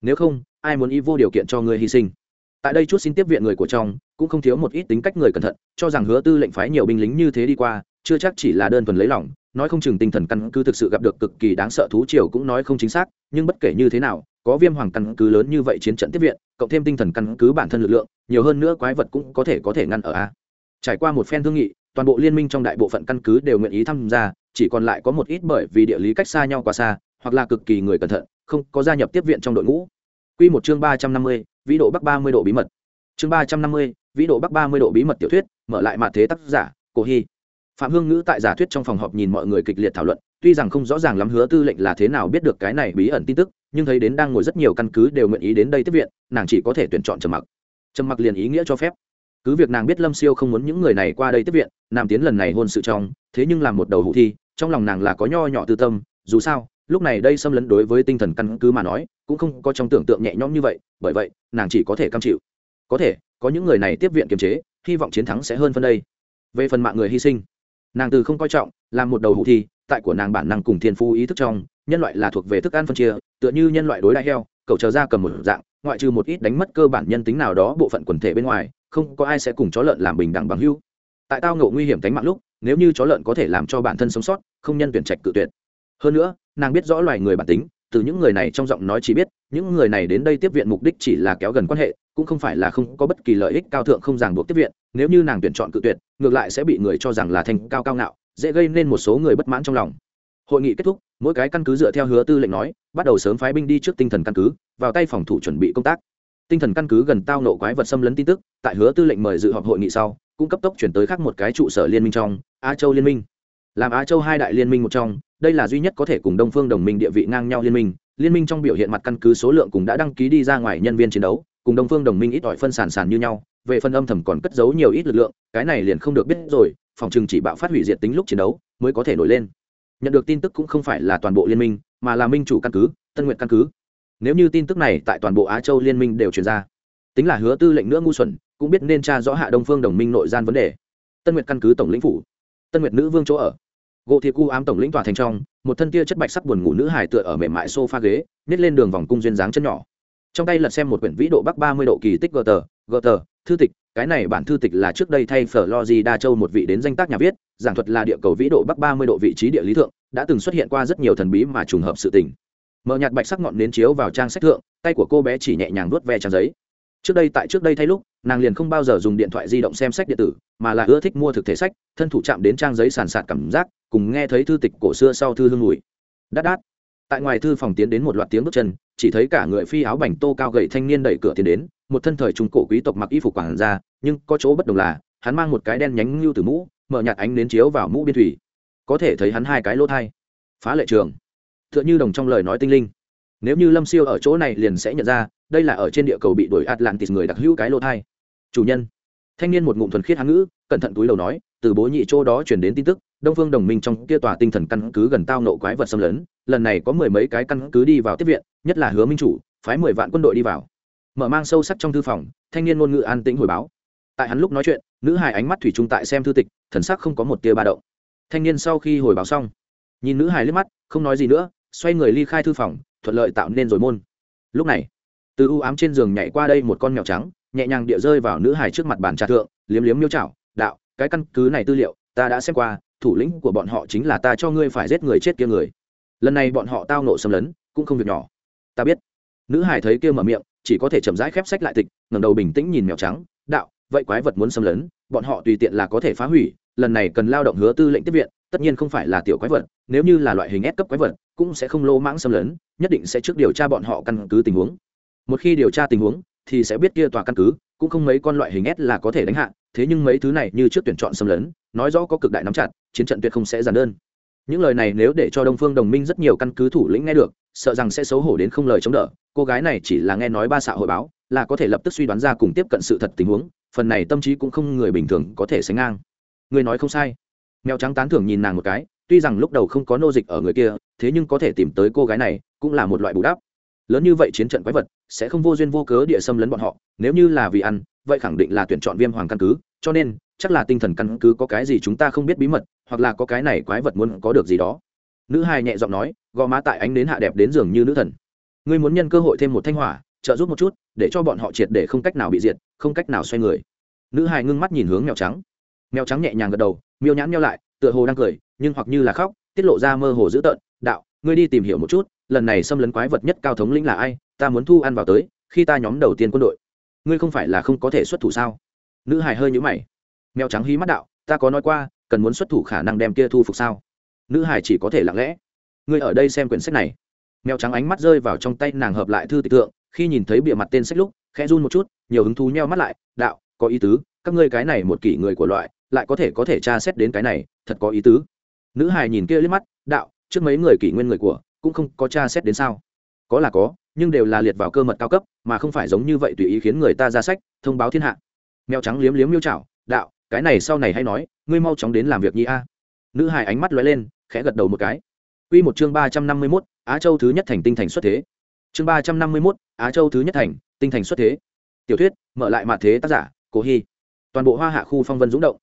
Nếu không, ai muốn y vô điều kiện cho người hy sinh? Tại đây chút xin tiếp viện người của trong, cũng không thiếu một ít tính cách người cẩn thận, cho rằng hứa tư lệnh phái nhiều binh lính như thế đi qua, chưa chắc chỉ là đơn thuần lấy lòng, nói không chừng tinh thần căn cứ thực sự gặp được cực kỳ đáng sợ thú triều cũng nói không chính xác, nhưng bất kể như thế nào, có viêm hoàng căn cứ lớn như vậy chiến trận tiếp viện, cộng thêm tinh thần căn cứ bản thân lực lượng, nhiều hơn nữa quái vật cũng có thể có thể ngăn ở a. Trải qua một phen thương nghị toàn bộ liên minh trong đại bộ phận căn cứ đều nguyện ý tham gia chỉ còn lại có một ít bởi vì địa lý cách xa nhau quá xa hoặc là cực kỳ người cẩn thận không có gia nhập tiếp viện trong đội ngũ Quy một chương ba trăm năm mươi, vĩ độ bắc ba mươi độ bí mật. Chương ba trăm năm mươi, vĩ độ bắc ba mươi độ bí mật tiểu thuyết, mở lại mặt thế tác giả, Cổ hy Phạm Hương Ngữ tại giả thuyết trong phòng họp nhìn mọi người kịch liệt thảo luận, tuy rằng không rõ ràng lắm hứa tư lệnh là thế nào biết được cái này bí ẩn tin tức, nhưng thấy đến đang ngồi rất nhiều căn cứ đều nguyện ý đến đây tiếp viện, nàng chỉ có thể tuyển chọn trầm mặc. Trầm mặc liền ý nghĩa cho phép cứ việc nàng biết lâm siêu không muốn những người này qua đây tiếp viện nàng tiến lần này hôn sự trong, thế nhưng làm một đầu hụ thi, trong lòng nàng là có nho nhỏ tư tâm, dù sao, lúc này đây xâm lấn đối với tinh thần căn cứ mà nói, cũng không có trong tưởng tượng nhẹ nhõm như vậy, bởi vậy, nàng chỉ có thể cam chịu. Có thể, có những người này tiếp viện kiềm chế, hy vọng chiến thắng sẽ hơn phân đây. Về phần mạng người hy sinh, nàng từ không coi trọng, làm một đầu hụ thi, tại của nàng bản năng cùng thiên phu ý thức trong, nhân loại là thuộc về thức ăn phân chia, tựa như nhân loại đối đại heo, cậu chờ ra cầm một dạng, ngoại trừ một ít đánh mất cơ bản nhân tính nào đó bộ phận quần thể bên ngoài không có ai sẽ cùng chó lợn làm bình đẳng bằng hưu. Tại tao ngộ nguy hiểm tính mạng lúc, nếu như chó lợn có thể làm cho bản thân sống sót, không nhân tuyển trạch cự tuyệt. Hơn nữa, nàng biết rõ loài người bản tính, từ những người này trong giọng nói chỉ biết, những người này đến đây tiếp viện mục đích chỉ là kéo gần quan hệ, cũng không phải là không có bất kỳ lợi ích cao thượng không ràng buộc tiếp viện, nếu như nàng tuyển chọn cự tuyệt, ngược lại sẽ bị người cho rằng là thành cao cao ngạo, dễ gây nên một số người bất mãn trong lòng. Hội nghị kết thúc, mỗi cái căn cứ dựa theo hứa tư lệnh nói, bắt đầu sớm phái binh đi trước tinh thần căn cứ, vào tay phòng thủ chuẩn bị công tác tinh thần căn cứ gần tao nộ quái vật xâm lấn tin tức, tại hứa tư lệnh mời dự họp hội nghị sau, cũng cấp tốc chuyển tới khác một cái trụ sở liên minh trong, á châu liên minh. Làm á châu hai đại liên minh một trong, đây là duy nhất có thể cùng đông phương đồng minh địa vị ngang nhau liên minh. Liên minh trong biểu hiện mặt căn cứ số lượng cũng đã đăng ký đi ra ngoài nhân viên chiến đấu, cùng đông phương đồng minh ít ỏi phân sản sản như nhau, về phần âm thầm còn cất giấu nhiều ít lực lượng, cái này liền không được biết rồi, phòng trừng chỉ bạo phát hủy diệt tính lúc chiến đấu, mới có thể nổi lên. Nhận được tin tức cũng không phải là toàn bộ liên minh, mà là minh chủ căn cứ, tân nguyện căn cứ nếu như tin tức này tại toàn bộ á châu liên minh đều truyền ra, tính là hứa tư lệnh nữa ngu xuẩn, cũng biết nên tra rõ hạ đông phương đồng minh nội gian vấn đề. Tân nguyệt căn cứ tổng lĩnh phủ. Tân nguyệt nữ vương chỗ ở. Gỗ thiệt cu ám tổng lĩnh tòa thành trong, một thân tia chất bạch sắc buồn ngủ nữ hải tựa ở mềm mại sofa ghế, nhét lên đường vòng cung duyên dáng chân nhỏ. Trong tay lật xem một quyển vĩ độ bắc ba mươi độ kỳ tích gờ tờ gờ tờ, thư tịch, cái này bản thư tịch là trước đây thay phở lo gì đa châu một vị đến danh tác nhà viết, giảng thuật là địa cầu vĩ độ bắc ba mươi độ vị trí địa lý thượng, đã từng xuất hiện qua rất nhiều thần bí mà trùng hợp sự tình mở nhạt bạch sắc ngọn nến chiếu vào trang sách thượng, tay của cô bé chỉ nhẹ nhàng vuốt ve trang giấy. Trước đây tại trước đây thay lúc, nàng liền không bao giờ dùng điện thoại di động xem sách điện tử, mà là ưa thích mua thực thể sách, thân thủ chạm đến trang giấy sàn sạt cảm giác, cùng nghe thấy thư tịch cổ xưa sau thư hương mùi đát đát. Tại ngoài thư phòng tiến đến một loạt tiếng bước chân, chỉ thấy cả người phi áo bành tô cao gậy thanh niên đẩy cửa tiến đến, một thân thời trung cổ quý tộc mặc y phục quảng ra, nhưng có chỗ bất đồng là, hắn mang một cái đen nhánh lưu từ mũ, mở nhạt ánh nến chiếu vào mũ biên thủy. Có thể thấy hắn hai cái lỗ thai. Phá lệ trường. Tựa như đồng trong lời nói tinh linh. Nếu như lâm siêu ở chỗ này liền sẽ nhận ra, đây là ở trên địa cầu bị đuổi atlantis người đặc hữu cái lô thai. Chủ nhân. Thanh niên một ngụm thuần khiết hán ngữ, cẩn thận túi đầu nói, từ bố nhị châu đó chuyển đến tin tức, đông phương đồng minh trong kia tòa tinh thần căn cứ gần tao nộ quái vật xâm lấn, lần này có mười mấy cái căn cứ đi vào tiếp viện, nhất là hứa minh chủ, phái mười vạn quân đội đi vào. Mở mang sâu sắc trong thư phòng, thanh niên ngôn ngữ an tĩnh hồi báo. Tại hắn lúc nói chuyện, nữ hài ánh mắt thủy chung tại xem thư tịch, thần sắc không có một tia ba động. Thanh niên sau khi hồi báo xong, nhìn nữ hài liếc mắt, không nói gì nữa xoay người ly khai thư phòng, thuận lợi tạo nên rồi môn. Lúc này, từ u ám trên giường nhảy qua đây một con mèo trắng, nhẹ nhàng địa rơi vào nữ hài trước mặt bàn trà thượng, liếm liếm miêu chảo, đạo, cái căn cứ này tư liệu, ta đã xem qua, thủ lĩnh của bọn họ chính là ta cho ngươi phải giết người chết kia người. Lần này bọn họ tao nộ xâm lấn, cũng không việc nhỏ. Ta biết. Nữ hải thấy kia mở miệng, chỉ có thể chậm rãi khép sách lại tịch, ngẩng đầu bình tĩnh nhìn mèo trắng, đạo, vậy quái vật muốn xâm lấn, bọn họ tùy tiện là có thể phá hủy, lần này cần lao động hứa tư lệnh tiếp viện, tất nhiên không phải là tiểu quái vật nếu như là loại hình ép cấp quái vật cũng sẽ không lô mãng xâm lấn nhất định sẽ trước điều tra bọn họ căn cứ tình huống một khi điều tra tình huống thì sẽ biết kia tòa căn cứ cũng không mấy con loại hình S là có thể đánh hạ, thế nhưng mấy thứ này như trước tuyển chọn xâm lấn, nói rõ có cực đại nắm chặt, chiến trận tuyệt không sẽ giản đơn. Những lời này nếu để cho Đông Phương Đồng Minh rất nhiều căn cứ thủ lĩnh nghe được, sợ rằng sẽ xấu hổ đến không lời chống đỡ. Cô gái này chỉ là nghe nói ba xã hội báo, là có thể lập tức suy đoán ra cùng tiếp cận sự thật tình huống, phần này tâm trí cũng không người bình thường có thể sánh ngang. Người nói không sai. Mèo trắng tán thưởng nhìn nàng một cái, tuy rằng lúc đầu không có nô dịch ở người kia, thế nhưng có thể tìm tới cô gái này, cũng là một loại bù đắp. Lớn như vậy chiến trận quái vật sẽ không vô duyên vô cớ địa xâm lấn bọn họ nếu như là vì ăn vậy khẳng định là tuyển chọn viêm hoàng căn cứ cho nên chắc là tinh thần căn cứ có cái gì chúng ta không biết bí mật hoặc là có cái này quái vật muốn có được gì đó. Nữ hai nhẹ giọng nói gò má tại ánh đến hạ đẹp đến giường như nữ thần. Ngươi muốn nhân cơ hội thêm một thanh hỏa trợ giúp một chút để cho bọn họ triệt để không cách nào bị diệt không cách nào xoay người. Nữ hai ngưng mắt nhìn hướng mèo trắng. Mèo trắng nhẹ nhàng gật đầu miêu nhãn nhau lại tựa hồ đang cười, nhưng hoặc như là khóc, tiết lộ ra mơ hồ dữ tợn, đạo, ngươi đi tìm hiểu một chút, lần này xâm lấn quái vật nhất cao thống lĩnh là ai, ta muốn thu ăn vào tới, khi ta nhóm đầu tiên quân đội. Ngươi không phải là không có thể xuất thủ sao? Nữ hài hơi nhũ mày. Mèo trắng hí mắt đạo, ta có nói qua, cần muốn xuất thủ khả năng đem kia thu phục sao? Nữ hài chỉ có thể lặng lẽ. Ngươi ở đây xem quyển sách này. Mèo trắng ánh mắt rơi vào trong tay nàng hợp lại thư tịch tượng, khi nhìn thấy bìa mặt tên sách lúc, khẽ run một chút, nhiều hứng thú nheo mắt lại, đạo, có ý tứ, các ngươi cái này một kỷ người của loại lại có thể có thể tra xét đến cái này thật có ý tứ nữ hài nhìn kia liếc mắt đạo trước mấy người kỷ nguyên người của cũng không có tra xét đến sao có là có nhưng đều là liệt vào cơ mật cao cấp mà không phải giống như vậy tùy ý khiến người ta ra sách thông báo thiên hạ mèo trắng liếm liếm miêu chảo đạo cái này sau này hay nói ngươi mau chóng đến làm việc nhi a nữ hài ánh mắt lóe lên khẽ gật đầu một cái Quy một chương ba trăm năm mươi 351, Á Châu thứ nhất thành tinh thành xuất thế. Chương ba trăm năm mươi 351, Á Châu thứ nhất thành, tinh thành xuất thế. Tiểu thuyết, mở lại mạn thế tác giả, Cố Hi. Toàn bộ Hoa Hạ khu phong vân dũng động.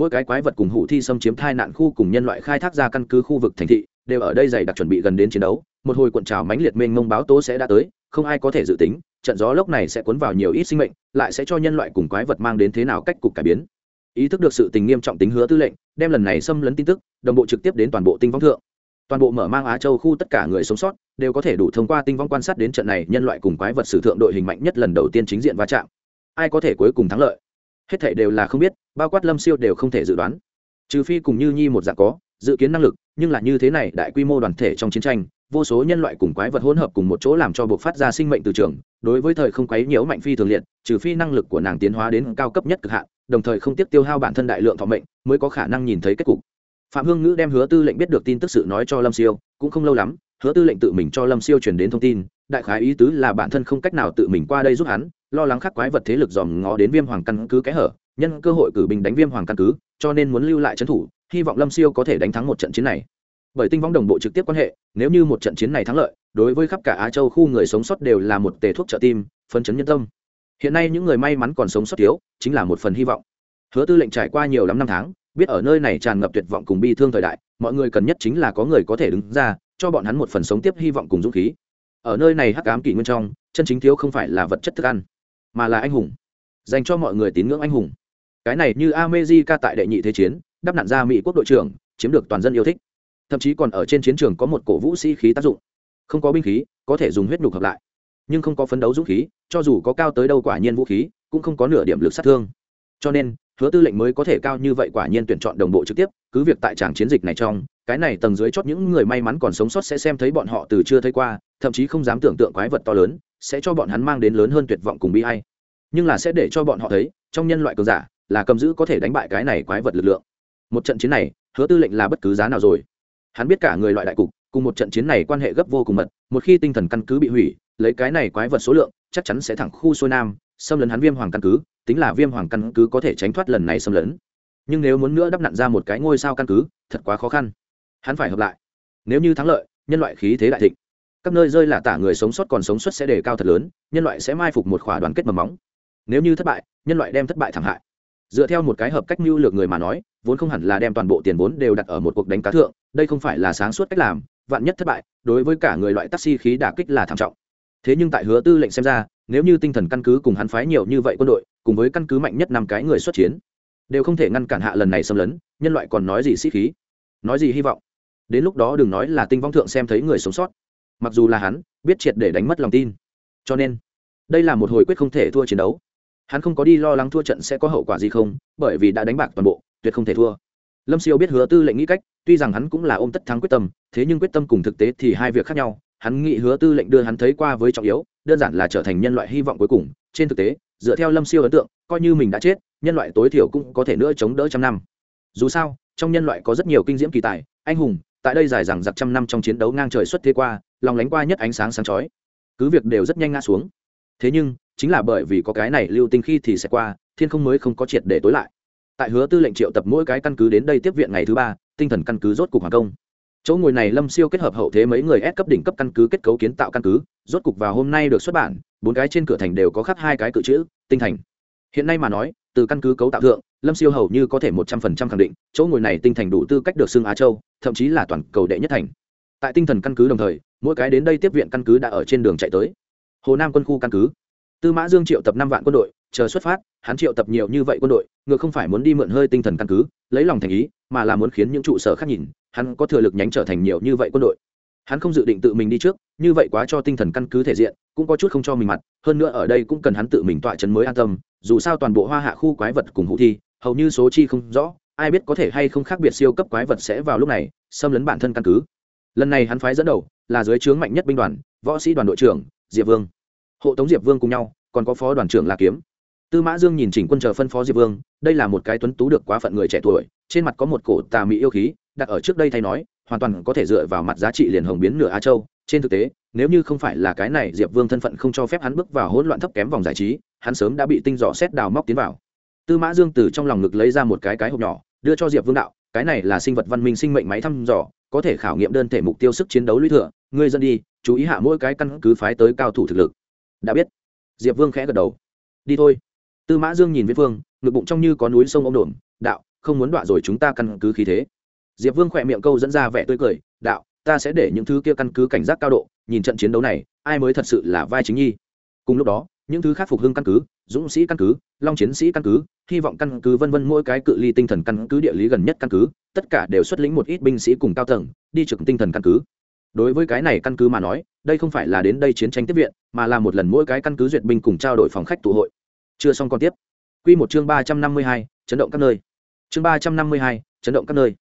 Mỗi cái quái vật cùng hủ thi xâm chiếm thai nạn khu cùng nhân loại khai thác ra căn cứ khu vực thành thị, đều ở đây dày đặc chuẩn bị gần đến chiến đấu. Một hồi cuộn trào mãnh liệt mênh mông báo tố sẽ đã tới không ai có thể dự tính trận gió lốc này sẽ cuốn vào nhiều ít sinh mệnh lại sẽ cho nhân loại cùng quái vật mang đến thế nào cách cục cải biến. Ý thức được sự tình nghiêm trọng tính hứa tư lệnh đem lần này xâm lấn tin tức đồng bộ trực tiếp đến toàn bộ tinh vong thượng. Toàn bộ mở mang á châu khu tất cả người sống sót đều có thể đủ thông qua tinh vong quan sát đến trận này nhân loại cùng quái vật sử thượng đội hình mạnh nhất lần đầu tiên chính diện va chạm. Ai có thể cuối cùng thắng lợi? Hết thể đều là không biết bao quát lâm siêu đều không thể dự đoán. Trừ phi cùng như nhi một dạng có, dự kiến năng lực, nhưng là như thế này, đại quy mô đoàn thể trong chiến tranh, vô số nhân loại cùng quái vật hỗn hợp cùng một chỗ làm cho buộc phát ra sinh mệnh từ trường, đối với thời không quấy nhiễu mạnh phi thường liệt, trừ phi năng lực của nàng tiến hóa đến cao cấp nhất cực hạn, đồng thời không tiếp tiêu hao bản thân đại lượng thọ mệnh, mới có khả năng nhìn thấy kết cục. Phạm hương ngữ đem hứa tư lệnh biết được tin tức sự nói cho lâm siêu, cũng không lâu lắm, hứa tư lệnh tự mình cho lâm siêu truyền đến thông tin, đại khái ý tứ là bản thân không cách nào tự mình qua đây giúp hắn, lo lắng khắc quái vật thế lực dòm ngó đến viêm hoàng căn cứ kẽ hở nhân cơ hội cử bình đánh viêm hoàng căn cứ, cho nên muốn lưu lại trấn thủ, hy vọng lâm siêu có thể đánh thắng một trận chiến này. Bởi tinh võng đồng bộ trực tiếp quan hệ, nếu như một trận chiến này thắng lợi, đối với khắp cả á châu khu người sống sót đều là một tề thuốc trợ tim phân chấn nhân tâm. Hiện nay những người may mắn còn sống sót thiếu, chính là một phần hy vọng. Hứa tư lệnh trải qua nhiều lắm năm tháng, biết ở nơi này tràn ngập tuyệt vọng cùng bi thương thời đại, mọi người cần nhất chính là có người có thể đứng ra, cho bọn hắn một phần sống tiếp hy vọng cùng dũng khí. Ở nơi này hắc ám kỷ nguyên trong, chân chính thiếu không phải là vật chất thức ăn, mà là anh hùng. Dành cho mọi người tín ngưỡng anh hùng cái này như amejica tại đệ nhị thế chiến, đắp nặn ra mỹ quốc đội trưởng, chiếm được toàn dân yêu thích. Thậm chí còn ở trên chiến trường có một cổ vũ sĩ khí tác dụng. Không có binh khí, có thể dùng huyết nục hợp lại. Nhưng không có phấn đấu dũng khí, cho dù có cao tới đâu quả nhiên vũ khí, cũng không có nửa điểm lực sát thương. Cho nên, hứa tư lệnh mới có thể cao như vậy quả nhiên tuyển chọn đồng bộ trực tiếp, cứ việc tại tràng chiến dịch này trong, cái này tầng dưới chót những người may mắn còn sống sót sẽ xem thấy bọn họ từ chưa thấy qua, thậm chí không dám tưởng tượng quái vật to lớn, sẽ cho bọn hắn mang đến lớn hơn tuyệt vọng cùng bi ai. Nhưng là sẽ để cho bọn họ thấy, trong nhân loại cường giả là cầm giữ có thể đánh bại cái này quái vật lực lượng. Một trận chiến này, hứa tư lệnh là bất cứ giá nào rồi. Hắn biết cả người loại đại cục, cùng một trận chiến này quan hệ gấp vô cùng mật, một khi tinh thần căn cứ bị hủy, lấy cái này quái vật số lượng, chắc chắn sẽ thẳng khu xuôi nam, xâm lấn hắn viêm hoàng căn cứ, tính là viêm hoàng căn cứ có thể tránh thoát lần này xâm lấn. Nhưng nếu muốn nữa đắp nặn ra một cái ngôi sao căn cứ, thật quá khó khăn. Hắn phải hợp lại. Nếu như thắng lợi, nhân loại khí thế đại thịnh. Các nơi rơi là tả người sống sót còn sống sót sẽ đề cao thật lớn, nhân loại sẽ mai phục một khỏa đoàn kết mầm móng. Nếu như thất bại, nhân loại đem thất bại thảm hại dựa theo một cái hợp cách mưu lược người mà nói, vốn không hẳn là đem toàn bộ tiền vốn đều đặt ở một cuộc đánh cá thượng, đây không phải là sáng suốt cách làm, vạn nhất thất bại, đối với cả người loại taxi khí đả kích là thảm trọng. Thế nhưng tại hứa tư lệnh xem ra, nếu như tinh thần căn cứ cùng hắn phái nhiều như vậy quân đội, cùng với căn cứ mạnh nhất năm cái người xuất chiến, đều không thể ngăn cản hạ lần này xâm lấn, nhân loại còn nói gì sĩ khí, nói gì hy vọng. Đến lúc đó đừng nói là tinh vong thượng xem thấy người sống sót. Mặc dù là hắn, biết triệt để đánh mất lòng tin. Cho nên, đây là một hồi quyết không thể thua chiến đấu hắn không có đi lo lắng thua trận sẽ có hậu quả gì không, bởi vì đã đánh bạc toàn bộ, tuyệt không thể thua. Lâm siêu biết hứa tư lệnh nghĩ cách, tuy rằng hắn cũng là ôm tất thắng quyết tâm, thế nhưng quyết tâm cùng thực tế thì hai việc khác nhau. Hắn nghĩ hứa tư lệnh đưa hắn thấy qua với trọng yếu, đơn giản là trở thành nhân loại hy vọng cuối cùng. Trên thực tế, dựa theo lâm siêu ấn tượng, coi như mình đã chết, nhân loại tối thiểu cũng có thể nữa chống đỡ trăm năm. Dù sao, trong nhân loại có rất nhiều kinh diễm kỳ tài, anh hùng, tại đây dài dằng giặc trăm năm trong chiến đấu ngang trời xuất thế qua, lòng lánh qua nhất ánh sáng sáng chói. Cứ việc đều rất nhanh ngã xuống. Thế nhưng chính là bởi vì có cái này lưu tinh khi thì sẽ qua, thiên không mới không có triệt để tối lại. Tại hứa tư lệnh triệu tập mỗi cái căn cứ đến đây tiếp viện ngày thứ ba, tinh thần căn cứ rốt cục hoàng công. Chỗ ngồi này lâm siêu kết hợp hậu thế mấy người ép cấp đỉnh cấp căn cứ kết cấu kiến tạo căn cứ, rốt cục vào hôm nay được xuất bản, bốn cái trên cửa thành đều có khắc hai cái cự chữ, tinh thành. Hiện nay mà nói, từ căn cứ cấu tạo thượng, lâm siêu hầu như có thể một trăm phần trăm khẳng định, chỗ ngồi này tinh thành đủ tư cách được xưng á châu, thậm chí là toàn cầu đệ nhất thành. Tại tinh thần căn cứ đồng thời, mỗi cái đến đây tiếp viện căn cứ đã ở trên đường chạy tới. Hồ nam quân khu căn cứ tư mã dương triệu tập năm vạn quân đội, chờ xuất phát, hắn triệu tập nhiều như vậy quân đội ngược không phải muốn đi mượn hơi tinh thần căn cứ, lấy lòng thành ý, mà là muốn khiến những trụ sở khác nhìn, hắn có thừa lực nhánh trở thành nhiều như vậy quân đội. Hắn không dự định tự mình đi trước, như vậy quá cho tinh thần căn cứ thể diện, cũng có chút không cho mình mặt, hơn nữa ở đây cũng cần hắn tự mình tọa chấn mới an tâm, dù sao toàn bộ hoa hạ khu quái vật cùng hụ thi, hầu như số chi không rõ, ai biết có thể hay không khác biệt siêu cấp quái vật sẽ vào lúc này, xâm lấn bản thân căn cứ. Lần này hắn phái dẫn đầu, là dưới trướng mạnh nhất binh đoàn, võ sĩ đoàn đội trưởng, diệp vương hộ tống diệp vương cùng nhau, còn có phó đoàn trưởng là kiếm. Tư mã dương nhìn chỉnh quân chờ phân phó diệp vương, đây là một cái tuấn tú được quá phận người trẻ tuổi, trên mặt có một cổ tà mỹ yêu khí, đặt ở trước đây thay nói, hoàn toàn có thể dựa vào mặt giá trị liền hồng biến nửa á châu. Trên thực tế, nếu như không phải là cái này, diệp vương thân phận không cho phép hắn bước vào hỗn loạn thấp kém vòng giải trí, hắn sớm đã bị tinh dọ xét đào móc tiến vào. Tư mã dương từ trong lòng ngực lấy ra một cái cái hộp nhỏ, đưa cho diệp vương đạo, cái này là sinh vật văn minh sinh mệnh máy thăm dò, có thể khảo nghiệm đơn thể mục tiêu sức chiến đấu lũy thừa. Ngươi dân đi, chú ý hạ mỗi cái căn cứ phái tới cao thủ thực lực đã biết. Diệp vương khẽ gật đầu. Đi thôi. Tư mã dương nhìn viễn vương ngực bụng trong như có núi sông ông đồn đạo, không muốn đọa rồi chúng ta căn cứ khí thế. Diệp vương khỏe miệng câu dẫn ra vẻ tươi cười, đạo, ta sẽ để những thứ kia căn cứ cảnh giác cao độ, nhìn trận chiến đấu này, ai mới thật sự là vai chính nhi? Cùng lúc đó, những thứ khác phục hưng căn cứ, dũng sĩ căn cứ, long chiến sĩ căn cứ, hy vọng căn cứ vân vân mỗi cái cự ly tinh thần căn cứ địa lý gần nhất căn cứ, tất cả đều xuất lĩnh một ít binh sĩ cùng cao tầng, đi trực tinh thần căn cứ. Đối với cái này căn cứ mà nói đây không phải là đến đây chiến tranh tiếp viện, mà là một lần mỗi cái căn cứ duyệt binh cùng trao đổi phòng khách tụ hội. Chưa xong còn tiếp. Q một chương ba trăm năm mươi hai, chấn động các nơi. Chương ba trăm năm mươi hai, chấn động các nơi.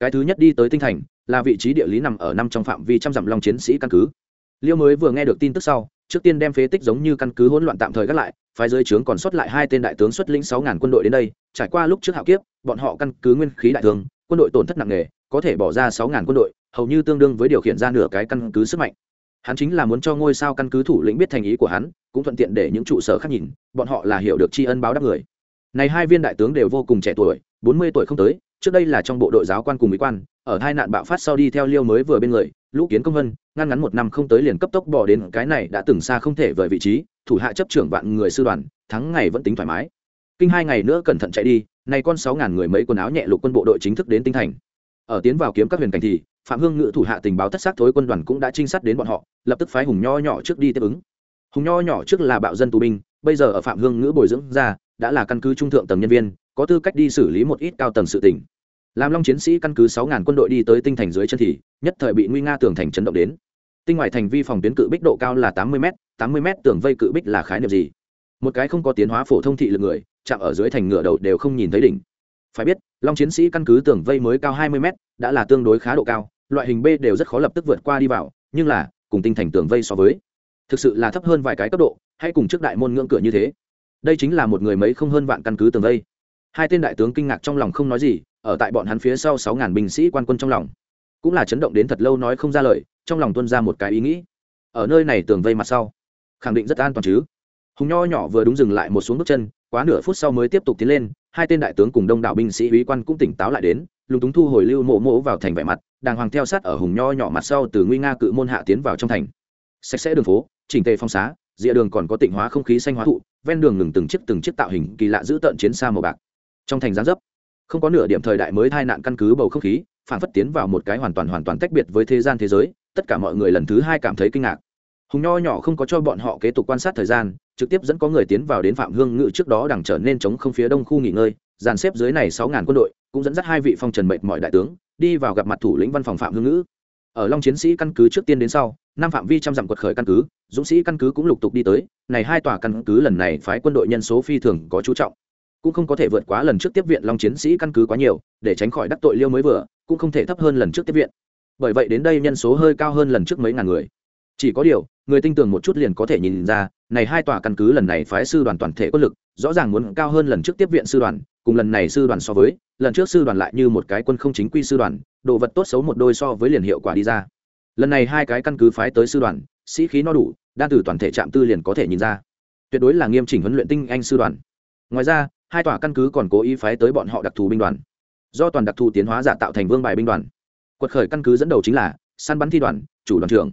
Cái thứ nhất đi tới tinh thành, là vị trí địa lý nằm ở năm trong phạm vi trăm dặm long chiến sĩ căn cứ. Liêu mới vừa nghe được tin tức sau, trước tiên đem phế tích giống như căn cứ hỗn loạn tạm thời gác lại, phái dưới trướng còn sót lại hai tên đại tướng xuất lĩnh sáu ngàn quân đội đến đây, trải qua lúc trước hạo kiếp, bọn họ căn cứ nguyên khí đại tướng quân đội tổn thất nặng nề, có thể bỏ ra sáu ngàn quân đội, hầu như tương đương với điều khiển ra nửa cái căn cứ sức mạnh hắn chính là muốn cho ngôi sao căn cứ thủ lĩnh biết thành ý của hắn, cũng thuận tiện để những trụ sở khác nhìn, bọn họ là hiểu được tri ân báo đáp người. Này hai viên đại tướng đều vô cùng trẻ tuổi, bốn mươi tuổi không tới, trước đây là trong bộ đội giáo quan cùng mỹ quan, ở hai nạn bạo phát sau đi theo liêu mới vừa bên người, lũ kiến công vân, ngăn ngắn một năm không tới liền cấp tốc bỏ đến, cái này đã từng xa không thể vời vị trí, thủ hạ chấp trưởng vạn người sư đoàn, thắng ngày vẫn tính thoải mái. Kinh hai ngày nữa cẩn thận chạy đi nay con sáu ngàn người mấy quần áo nhẹ lục quân bộ đội chính thức đến tinh thành. Ở tiến vào kiếm các huyền cảnh thì phạm hương ngự thủ hạ tình báo thất xác thối quân đoàn cũng đã trinh sát đến bọn họ, lập tức phái hùng nho nhỏ trước đi tiếp ứng. Hùng nho nhỏ trước là bạo dân tù binh, bây giờ ở phạm hương ngữ bồi dưỡng ra, đã là căn cứ trung thượng tầng nhân viên, có tư cách đi xử lý một ít cao tầng sự tỉnh làm long chiến sĩ căn cứ sáu ngàn quân đội đi tới tinh thành dưới chân thì, nhất thời bị nguy nga tường thành chấn động đến. Tinh ngoại thành vi phòng tuyến cự bích độ cao là tám mươi m tám mươi m tường vây cự bích là khái niệm gì? Một cái không có tiến hóa phổ thông thị lực người, chạm ở dưới thành ngựa đầu đều không nhìn thấy đỉnh. Phải biết, long chiến sĩ căn cứ tường vây mới cao hai mươi m đã là tương đối khá độ cao loại hình b đều rất khó lập tức vượt qua đi vào, nhưng là, cùng tinh thành tường vây so với, thực sự là thấp hơn vài cái cấp độ, hay cùng trước đại môn ngưỡng cửa như thế. Đây chính là một người mấy không hơn vạn căn cứ tường vây. Hai tên đại tướng kinh ngạc trong lòng không nói gì, ở tại bọn hắn phía sau sáu ngàn binh sĩ quan quân trong lòng. Cũng là chấn động đến thật lâu nói không ra lời, trong lòng tuân ra một cái ý nghĩ. Ở nơi này tường vây mặt sau, khẳng định rất an toàn chứ. Hùng nho nhỏ vừa đúng dừng lại một xuống bước chân, quá nửa phút sau mới tiếp tục tiến lên, hai tên đại tướng cùng đông đảo binh sĩ úy quan cũng tỉnh táo lại đến lúng túng thu hồi lưu mộ mộ vào thành vẻ mặt, đàng hoàng theo sát ở hùng nho nhỏ mặt sau từ nguy nga cự môn hạ tiến vào trong thành. Sạch sẽ đường phố, chỉnh tề phong xá, rìa đường còn có tịnh hóa không khí xanh hóa thụ, ven đường ngừng từng chiếc từng chiếc tạo hình kỳ lạ giữ tợn chiến xa màu bạc. Trong thành gián dấp, không có nửa điểm thời đại mới tai nạn căn cứ bầu không khí, phản phất tiến vào một cái hoàn toàn hoàn toàn tách biệt với thế gian thế giới, tất cả mọi người lần thứ hai cảm thấy kinh ngạc. Hùng nho nhỏ không có cho bọn họ kế tục quan sát thời gian, trực tiếp dẫn có người tiến vào đến phạm hương ngự trước đó đằng trở nên chống không phía đông khu nghỉ ngơi dàn xếp dưới này sáu ngàn quân đội, cũng dẫn dắt hai vị phong trần mệnh mọi đại tướng, đi vào gặp mặt thủ lĩnh văn phòng phạm hương ngữ. Ở long chiến sĩ căn cứ trước tiên đến sau, năm phạm vi trăm dặm quật khởi căn cứ, dũng sĩ căn cứ cũng lục tục đi tới, này hai tòa căn cứ lần này phái quân đội nhân số phi thường có chú trọng. Cũng không có thể vượt quá lần trước tiếp viện long chiến sĩ căn cứ quá nhiều, để tránh khỏi đắc tội liêu mới vừa, cũng không thể thấp hơn lần trước tiếp viện. Bởi vậy đến đây nhân số hơi cao hơn lần trước mấy ngàn người. Chỉ có điều, người tinh tường một chút liền có thể nhìn ra, này hai tòa căn cứ lần này phái sư đoàn toàn thể quân lực, rõ ràng muốn cao hơn lần trước tiếp viện sư đoàn cùng lần này sư đoàn so với, lần trước sư đoàn lại như một cái quân không chính quy sư đoàn, đồ vật tốt xấu một đôi so với liền hiệu quả đi ra. Lần này hai cái căn cứ phái tới sư đoàn, sĩ khí no đủ, đan từ toàn thể trạm tư liền có thể nhìn ra. Tuyệt đối là nghiêm chỉnh huấn luyện tinh anh sư đoàn. Ngoài ra, hai tòa căn cứ còn cố ý phái tới bọn họ đặc thù binh đoàn. Do toàn đặc thù tiến hóa giả tạo thành vương bài binh đoàn. Quật khởi căn cứ dẫn đầu chính là săn bắn thi đoàn, chủ đoàn trưởng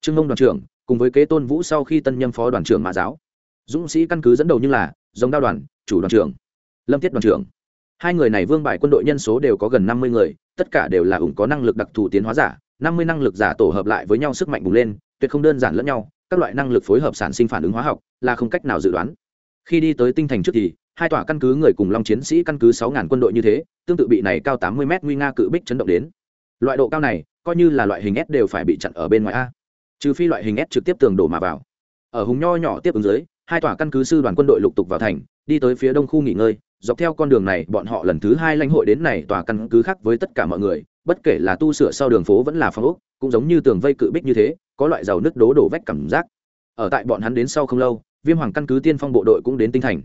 trương mông đoàn trưởng, cùng với kế tôn vũ sau khi tân nhâm phó đoàn trưởng mã giáo. Dũng sĩ căn cứ dẫn đầu như là giống đao đoàn, chủ đoàn trưởng lâm tiết đoàn trưởng. Hai người này vương bài quân đội nhân số đều có gần năm mươi người, tất cả đều là ủng có năng lực đặc thù tiến hóa giả, năm mươi năng lực giả tổ hợp lại với nhau sức mạnh bùng lên, tuyệt không đơn giản lẫn nhau, các loại năng lực phối hợp sản sinh phản ứng hóa học, là không cách nào dự đoán. Khi đi tới tinh thành trước thì, hai tòa căn cứ người cùng long chiến sĩ căn cứ sáu ngàn quân đội như thế, tương tự bị này cao tám mươi m nguy nga cự bích chấn động đến. Loại độ cao này, coi như là loại hình s đều phải bị chặn ở bên ngoài a. Trừ phi loại hình s trực tiếp tường đổ mà vào. Ở hùng nho nhỏ tiếp ứng dưới, hai tòa căn cứ sư đoàn quân đội lục tục vào thành, đi tới phía đông khu nghỉ ngơi dọc theo con đường này, bọn họ lần thứ hai lãnh hội đến này, tòa căn cứ khác với tất cả mọi người, bất kể là tu sửa sau đường phố vẫn là phong ốc, cũng giống như tường vây cự bích như thế, có loại dầu nứt đố đổ vách cảm giác. Ở tại bọn hắn đến sau không lâu, viêm hoàng căn cứ tiên phong bộ đội cũng đến tinh thành.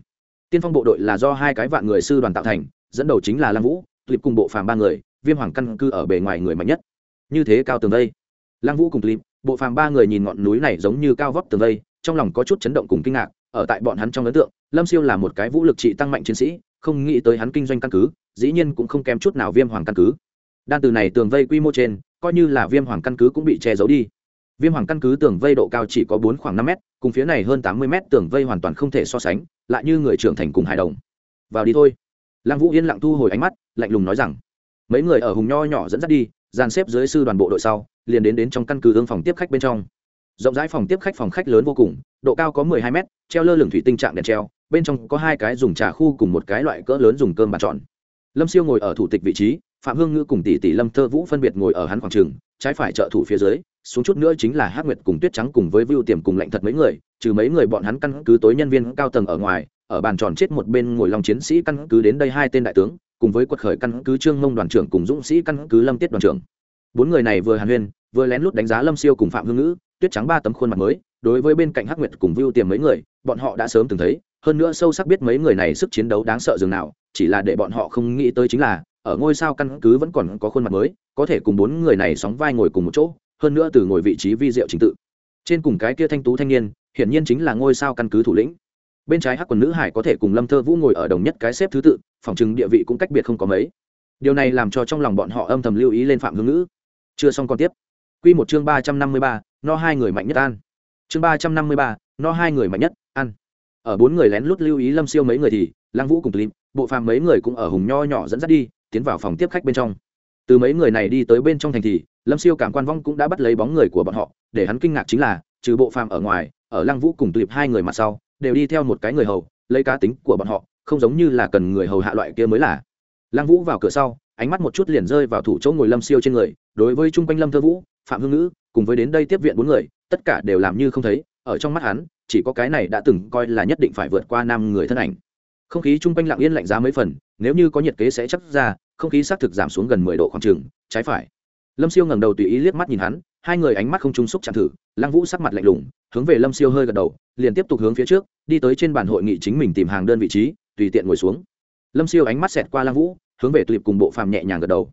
Tiên phong bộ đội là do hai cái vạn người sư đoàn tạo thành, dẫn đầu chính là lăng vũ clip cùng bộ phàm ba người, viêm hoàng căn cứ ở bề ngoài người mạnh nhất. Như thế cao tường vây. Lăng vũ cùng clip bộ phàm ba người nhìn ngọn núi này giống như cao vóc tường vây, trong lòng có chút chấn động cùng kinh ngạc, ở tại bọn hắn trong ấn tượng, lâm siêu là một cái vũ lực trị tăng mạnh chiến sĩ không nghĩ tới hắn kinh doanh căn cứ, dĩ nhiên cũng không kém chút nào viêm hoàng căn cứ. Đan từ này tường vây quy mô trên, coi như là viêm hoàng căn cứ cũng bị che giấu đi. Viêm hoàng căn cứ tường vây độ cao chỉ có bốn khoảng năm mét, cùng phía này hơn tám mươi mét tường vây hoàn toàn không thể so sánh, lại như người trưởng thành cùng hài đồng. Vào đi thôi. Lăng vũ yên lặng thu hồi ánh mắt, lạnh lùng nói rằng, mấy người ở hùng nho nhỏ dẫn dắt đi, dàn xếp dưới sư đoàn bộ đội sau, liền đến đến trong căn cứ ương phòng tiếp khách bên trong. Rộng rãi phòng tiếp khách phòng khách lớn vô cùng, độ cao có mười hai mét, treo lơ lửng thủy tinh trạng đèn treo bên trong có hai cái dùng trà khu cùng một cái loại cỡ lớn dùng cơm bàn tròn. Lâm siêu ngồi ở thủ tịch vị trí, phạm hương ngữ cùng tỷ tỷ lâm thơ vũ phân biệt ngồi ở hắn khoảng trường, trái phải trợ thủ phía dưới, xuống chút nữa chính là hát nguyệt cùng tuyết trắng cùng với vưu tiềm cùng lạnh thật mấy người, trừ mấy người bọn hắn căn cứ tối nhân viên cao tầng ở ngoài, ở bàn tròn chết một bên ngồi lòng chiến sĩ căn cứ đến đây hai tên đại tướng, cùng với quật khởi căn cứ trương mông đoàn trưởng cùng dũng sĩ căn cứ lâm tiết đoàn trưởng. Bốn người này vừa hàn huyên, vừa lén lút đánh giá lâm siêu cùng phạm hương ngữ, tuyết trắng ba tấm khuôn mặt mới, đối với bên cạnh hắc nguyệt cùng vưu tiềm mấy người, bọn họ đã sớm từng thấy hơn nữa sâu sắc biết mấy người này sức chiến đấu đáng sợ dường nào, chỉ là để bọn họ không nghĩ tới chính là, ở ngôi sao căn cứ vẫn còn có khuôn mặt mới, có thể cùng bốn người này sóng vai ngồi cùng một chỗ, hơn nữa từ ngồi vị trí vi diệu trình tự. Trên cùng cái kia thanh tú thanh niên, hiển nhiên chính là ngôi sao căn cứ thủ lĩnh. Bên trái hắc quần nữ hải có thể cùng lâm thơ vũ ngồi ở đồng nhất cái xếp thứ tự, phòng chừng địa vị cũng cách biệt không có mấy. Điều này làm cho trong lòng bọn họ âm thầm lưu ý lên phạm hương ngữ. Chưa xong còn tiếp. Quy một chương ba trăm năm mươi ba, no hai người mạnh nhất an chương ba trăm năm mươi ba, no hai người mạnh nhất ăn ở bốn người lén lút lưu ý lâm siêu mấy người thì, lăng vũ cùng tlim bộ phàm mấy người cũng ở hùng nho nhỏ dẫn dắt đi, tiến vào phòng tiếp khách bên trong. Từ mấy người này đi tới bên trong thành thì, lâm siêu cảm quan vong cũng đã bắt lấy bóng người của bọn họ, để hắn kinh ngạc chính là, trừ bộ phàm ở ngoài, ở lăng vũ cùng tlim hai người mặt sau, đều đi theo một cái người hầu, lấy cá tính của bọn họ, không giống như là cần người hầu hạ loại kia mới là. Lăng vũ vào cửa sau, ánh mắt một chút liền rơi vào thủ chỗ ngồi lâm siêu trên người, đối với chung quanh lâm thơ vũ, phạm hương ngữ, cùng với đến đây tiếp viện bốn người, tất cả đều làm như không thấy, ở trong mắt hắn chỉ có cái này đã từng coi là nhất định phải vượt qua năm người thân ảnh. Không khí chung quanh lặng yên lạnh giá mấy phần, nếu như có nhiệt kế sẽ chắc ra, không khí xác thực giảm xuống gần mười độ khoảng trường trái phải. Lâm siêu ngẩng đầu tùy ý liếc mắt nhìn hắn, hai người ánh mắt không trung xúc chạm thử, lăng vũ sắc mặt lạnh lùng, hướng về lâm siêu hơi gật đầu, liền tiếp tục hướng phía trước, đi tới trên bàn hội nghị chính mình tìm hàng đơn vị trí, tùy tiện ngồi xuống. Lâm siêu ánh mắt xẹt qua lăng vũ, hướng về tuyệp cùng bộ phàm nhẹ nhàng gật đầu.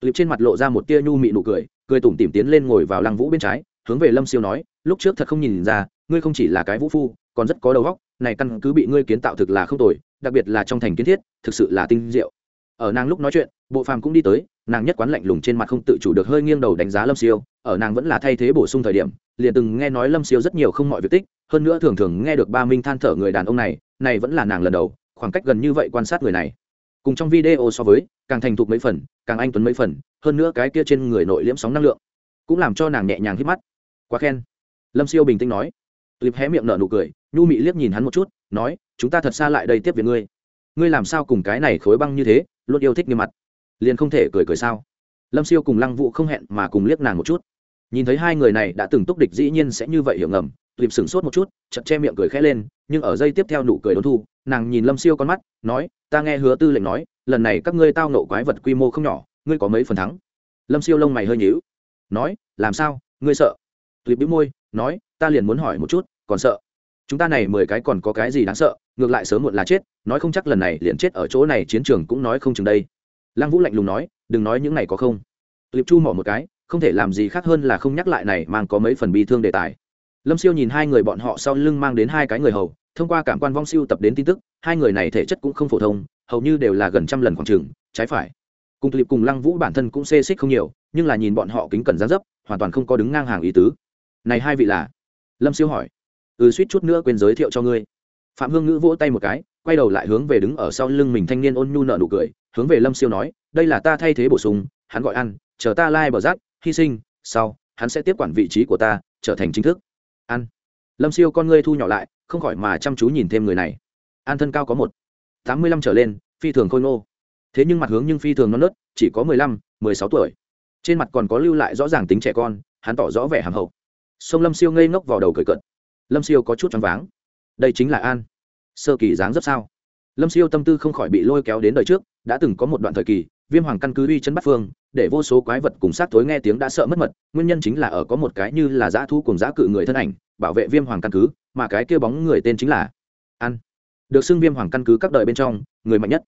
Tuyệp trên mặt lộ ra một tia nhu mị nụ cười cười tủm tỉm tiến lên ngồi vào lăng vũ bên trái, hướng về lâm siêu nói, lúc trước thật không nhìn ra ngươi không chỉ là cái vũ phu, còn rất có đầu óc, này căn cứ bị ngươi kiến tạo thực là không tồi, đặc biệt là trong thành kiến thiết, thực sự là tinh diệu. Ở nàng lúc nói chuyện, bộ phàm cũng đi tới, nàng nhất quán lạnh lùng trên mặt không tự chủ được hơi nghiêng đầu đánh giá lâm siêu, ở nàng vẫn là thay thế bổ sung thời điểm, liền từng nghe nói lâm siêu rất nhiều không mọi việc tích, hơn nữa thường thường nghe được ba minh than thở người đàn ông này này vẫn là nàng lần đầu, khoảng cách gần như vậy quan sát người này. Cùng trong video so với, càng thành thục mấy phần, càng anh tuấn mấy phần, hơn nữa cái kia trên người nội liễm sóng năng lượng, cũng làm cho nàng nhẹ nhàng hít mắt. Quá khen. Lâm siêu bình tĩnh nói clip hé miệng nở nụ cười, nhu mị liếc nhìn hắn một chút, nói, chúng ta thật xa lại đây tiếp viện ngươi. Ngươi làm sao cùng cái này khối băng như thế, luôn yêu thích như mặt? Liền không thể cười cười sao? Lâm siêu cùng lăng vũ không hẹn mà cùng liếc nàng một chút. Nhìn thấy hai người này đã từng túc địch dĩ nhiên sẽ như vậy hiểu ngầm clip sửng sốt một chút, chợt che miệng cười khẽ lên, nhưng ở giây tiếp theo nụ cười đốn thu, nàng nhìn lâm siêu con mắt, nói, ta nghe hứa tư lệnh nói, lần này các ngươi tao nộ quái vật quy mô không nhỏ, ngươi có mấy phần thắng? Lâm siêu lông mày hơi nhíu, nói, làm sao? Ngươi sợ? Tuyệt bĩu môi nói, ta liền muốn hỏi một chút, còn sợ? Chúng ta này mười cái còn có cái gì đáng sợ? Ngược lại sớm muộn là chết, nói không chắc lần này liền chết ở chỗ này, chiến trường cũng nói không chừng đây. Lăng vũ lạnh lùng nói, đừng nói những này có không. Liệp chu mỏ một cái, không thể làm gì khác hơn là không nhắc lại này mang có mấy phần bi thương đề tài. Lâm siêu nhìn hai người bọn họ sau lưng mang đến hai cái người hầu, thông qua cảm quan vong siêu tập đến tin tức, hai người này thể chất cũng không phổ thông, hầu như đều là gần trăm lần khoảng trường trái phải. Cùng liệp cùng lăng vũ bản thân cũng xê xích không nhiều, nhưng là nhìn bọn họ kính cẩn gián dấp, hoàn toàn không có đứng ngang hàng ý tứ này hai vị là? Lâm siêu hỏi. Ừ suýt chút nữa quên giới thiệu cho ngươi. Phạm hương ngữ vỗ tay một cái, quay đầu lại hướng về đứng ở sau lưng mình thanh niên ôn nhu nợ nụ cười, hướng về lâm siêu nói, đây là ta thay thế bổ sung, hắn gọi ăn, chờ ta lai、like、bờ rác, hy sinh, sau, hắn sẽ tiếp quản vị trí của ta, trở thành chính thức. Ăn. Lâm siêu con ngươi thu nhỏ lại, không khỏi mà chăm chú nhìn thêm người này. An thân cao có một, tám mươi lăm trở lên, phi thường khôi ngô. Thế nhưng mặt hướng nhưng phi thường non nớt, chỉ có mười lăm, mười sáu tuổi. Trên mặt còn có lưu lại rõ ràng tính trẻ con, hắn tỏ rõ vẻ hàm hậu sông lâm siêu ngây ngốc vào đầu cười cận lâm siêu có chút choáng váng. Đây chính là an. Sơ kỳ dáng rất sao? Lâm siêu tâm tư không khỏi bị lôi kéo đến đời trước, đã từng có một đoạn thời kỳ, viêm hoàng căn cứ uy chân bắt phương, để vô số quái vật cùng sát tối nghe tiếng đã sợ mất mật, nguyên nhân chính là ở có một cái như là giã thu cùng giã cự người thân ảnh, bảo vệ viêm hoàng căn cứ, mà cái kia bóng người tên chính là an. Được xưng viêm hoàng căn cứ các đời bên trong, người mạnh nhất.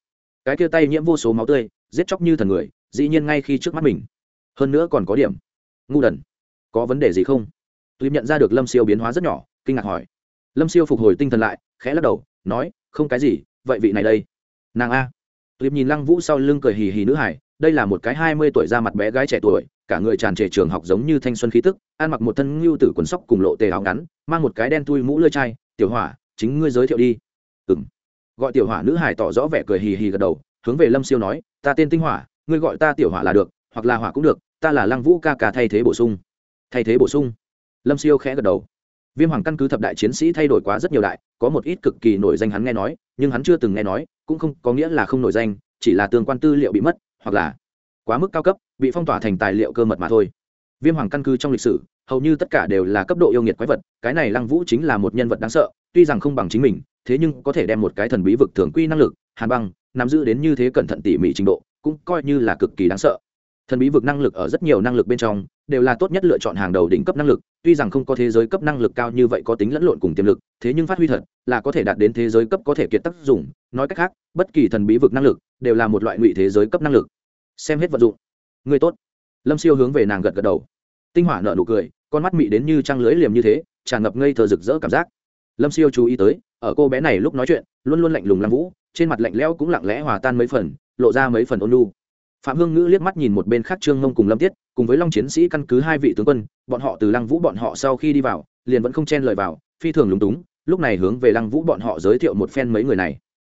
Cái kia tay nhiễm vô số máu tươi, giết chóc như thần người, dĩ nhiên ngay khi trước mắt mình. Hơn nữa còn có điểm ngu đần. Có vấn đề gì không? Tuy nhận ra được lâm siêu biến hóa rất nhỏ, kinh ngạc hỏi. Lâm siêu phục hồi tinh thần lại, khẽ lắc đầu, nói, không cái gì, vậy vị này đây. Nàng a. Tôi nhìn lăng vũ sau lưng cười hì hì nữ hải, đây là một cái hai mươi tuổi ra mặt bé gái trẻ tuổi, cả người tràn trề trường học giống như thanh xuân khí tức, ăn mặc một thân ngưu tử quần sóc cùng lộ tề áo ngắn, mang một cái đen tui mũ lơi chai, tiểu hỏa, chính ngươi giới thiệu đi. Ừng gọi tiểu hỏa nữ hải tỏ rõ vẻ cười hì hì gật đầu, hướng về lâm siêu nói, ta tên tinh hỏa, ngươi gọi ta tiểu hỏa là được, hoặc là hỏa cũng được, ta là lăng vũ ca ca thay thế bổ sung. Thay thế bổ sung? Lâm siêu khẽ gật đầu. Viêm hoàng căn cứ thập đại chiến sĩ thay đổi quá rất nhiều đại, có một ít cực kỳ nổi danh hắn nghe nói, nhưng hắn chưa từng nghe nói, cũng không có nghĩa là không nổi danh, chỉ là tương quan tư liệu bị mất, hoặc là quá mức cao cấp, bị phong tỏa thành tài liệu cơ mật mà thôi. Viêm hoàng căn cứ trong lịch sử, hầu như tất cả đều là cấp độ yêu nghiệt quái vật, cái này lăng vũ chính là một nhân vật đáng sợ, tuy rằng không bằng chính mình, thế nhưng có thể đem một cái thần bí vực thường quy năng lực, hàn băng, nắm giữ đến như thế cẩn thận tỉ mỉ trình độ, cũng coi như là cực kỳ đáng sợ thần bí vực năng lực ở rất nhiều năng lực bên trong, đều là tốt nhất lựa chọn hàng đầu đỉnh cấp năng lực, tuy rằng không có thế giới cấp năng lực cao như vậy có tính lẫn lộn cùng tiềm lực, thế nhưng phát huy thật là có thể đạt đến thế giới cấp có thể kiệt tác dụng. Nói cách khác, bất kỳ thần bí vực năng lực đều là một loại ngụy thế giới cấp năng lực. Xem hết vận dụng. Người tốt. Lâm siêu hướng về nàng gật gật đầu. Tinh hỏa nợ nụ cười, con mắt mị đến như trăng lưới liềm như thế, tràn ngập ngây thờ rực rỡ cảm giác. Lâm siêu chú ý tới, ở cô bé này lúc nói chuyện, luôn luôn lạnh lùng lăng vũ, trên mặt lạnh lẽo cũng lặng lẽ hòa tan mấy phần, lộ ra mấy phần ôn lu phạm hương ngữ liếc mắt nhìn một bên khác trương mông cùng lâm tiết, cùng với long chiến sĩ căn cứ hai vị tướng quân, bọn họ từ lăng vũ bọn họ sau khi đi vào, liền vẫn không chen lời vào, phi thường lúng túng, lúc này hướng về lăng vũ bọn họ giới thiệu một phen mấy người này.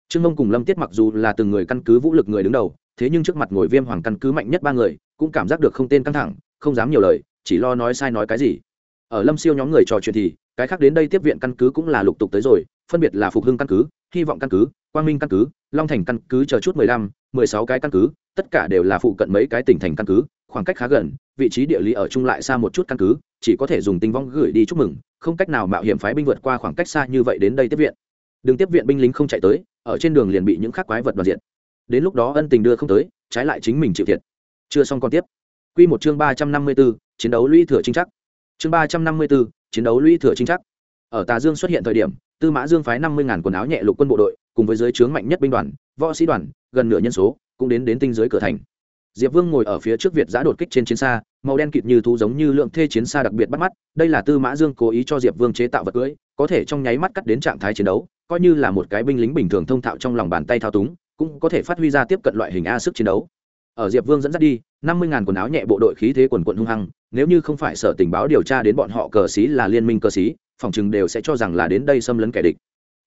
Trương mông cùng lâm tiết mặc dù là từng người căn cứ vũ lực người đứng đầu, thế nhưng trước mặt ngồi viêm hoàng căn cứ mạnh nhất ba người, cũng cảm giác được không tên căng thẳng, không dám nhiều lời, chỉ lo nói sai nói cái gì. Ở lâm siêu nhóm người trò chuyện thì, cái khác đến đây tiếp viện căn cứ cũng là lục tục tới rồi, phân biệt là phục hưng căn cứ, hy vọng căn cứ quang minh căn cứ long thành căn cứ chờ chút mười lăm mười sáu cái căn cứ tất cả đều là phụ cận mấy cái tỉnh thành căn cứ khoảng cách khá gần vị trí địa lý ở chung lại xa một chút căn cứ chỉ có thể dùng tinh vong gửi đi chúc mừng không cách nào mạo hiểm phái binh vượt qua khoảng cách xa như vậy đến đây tiếp viện đừng tiếp viện binh lính không chạy tới ở trên đường liền bị những khắc quái vật đoạt diện đến lúc đó ân tình đưa không tới trái lại chính mình chịu thiệt chưa xong còn tiếp Quy một chương ba trăm năm mươi 354, chiến đấu lũy thừa chính chắc. Chương ba trăm năm mươi 354, chiến đấu lũy thừa chính chắc. Ở Tà Dương xuất hiện thời điểm, Tư Mã Dương phái năm mươi ngàn quần áo nhẹ lục quân bộ đội, cùng với dưới trướng mạnh nhất binh đoàn, võ sĩ đoàn, gần nửa nhân số, cũng đến đến tinh dưới cửa thành. Diệp Vương ngồi ở phía trước Việt giã đột kích trên chiến xa, màu đen kịt như thú giống như lượng thê chiến xa đặc biệt bắt mắt, đây là Tư Mã Dương cố ý cho Diệp Vương chế tạo vật cưỡi, có thể trong nháy mắt cắt đến trạng thái chiến đấu coi như là một cái binh lính bình thường thông thạo trong lòng bàn tay thao túng cũng có thể phát huy ra tiếp cận loại hình a sức chiến đấu. Ở diệp vương dẫn dắt đi năm mươi ngàn quần áo nhẹ bộ đội khí thế quần quận hung hăng nếu như không phải sở tình báo điều tra đến bọn họ cờ xí là liên minh cờ xí phòng chừng đều sẽ cho rằng là đến đây xâm lấn kẻ địch.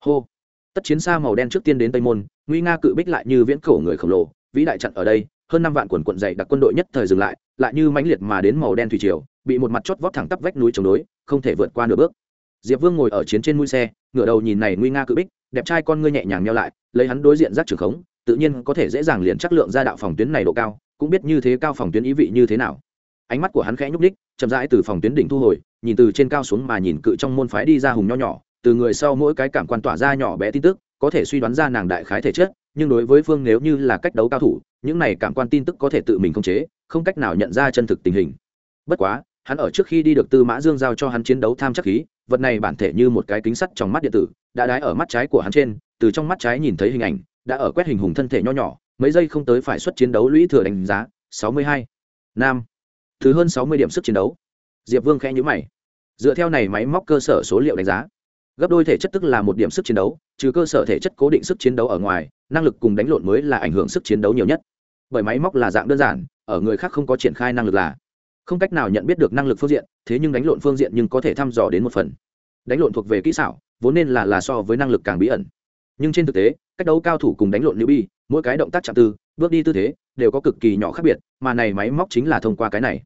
Hô tất chiến xa màu đen trước tiên đến tây môn, nguy nga cự bích lại như viễn cổ người khổng lồ, vĩ đại chặn ở đây, hơn năm vạn quần quận dày đặc quân đội nhất thời dừng lại lại như mãnh liệt mà đến màu đen thủy triều, bị một mặt chót vót thẳng tắp vách núi chống đối, không thể vượt qua nửa bước. Diệp vương ngồi ở chiến trên mũi xe, ngửa đầu nhìn này nguy nga cự bích, đẹp trai con ngươi nhẹ nhàng nhau lại, lấy hắn đối diện giác trường khống, tự nhiên có thể dễ dàng liền chắc lượng ra đạo phòng tuyến này độ cao, cũng biết như thế cao phòng tuyến ý vị như thế nào. Ánh mắt của hắn khẽ nhúc đích chậm rãi từ phòng tuyến đỉnh thu hồi, nhìn từ trên cao xuống mà nhìn cự trong môn phái đi ra hùng nho nhỏ từ người sau mỗi cái cảm quan tỏa ra nhỏ bé tin tức, có thể suy đoán ra nàng đại khái thể chất, nhưng đối với phương nếu như là cách đấu cao thủ, những này cảm quan tin tức có thể tự mình khống chế, không cách nào nhận ra chân thực tình hình. Bất quá, hắn ở trước khi đi được tư mã dương giao cho hắn chiến đấu tham chắc khí, vật này bản thể như một cái kính sắt trong mắt điện tử, đã đái ở mắt trái của hắn trên, từ trong mắt trái nhìn thấy hình ảnh, đã ở quét hình hùng thân thể nho nhỏ, mấy giây không tới phải xuất chiến đấu lũy thừa đánh giá, sáu mươi hai nam, thứ hơn sáu mươi điểm sức chiến đấu. Diệp vương khẽ nhữ mày. Dựa theo này máy móc cơ sở số liệu đánh giá gấp đôi thể chất tức là một điểm sức chiến đấu, trừ cơ sở thể chất cố định sức chiến đấu ở ngoài, năng lực cùng đánh lộn mới là ảnh hưởng sức chiến đấu nhiều nhất. Bởi máy móc là dạng đơn giản, ở người khác không có triển khai năng lực là. Không cách nào nhận biết được năng lực phương diện, thế nhưng đánh lộn phương diện nhưng có thể thăm dò đến một phần. Đánh lộn thuộc về kỹ xảo, vốn nên là là so với năng lực càng bí ẩn. Nhưng trên thực tế, cách đấu cao thủ cùng đánh lộn nữ bi mỗi cái động tác chạm tư bước đi tư thế, đều có cực kỳ nhỏ khác biệt, mà này máy móc chính là thông qua cái này.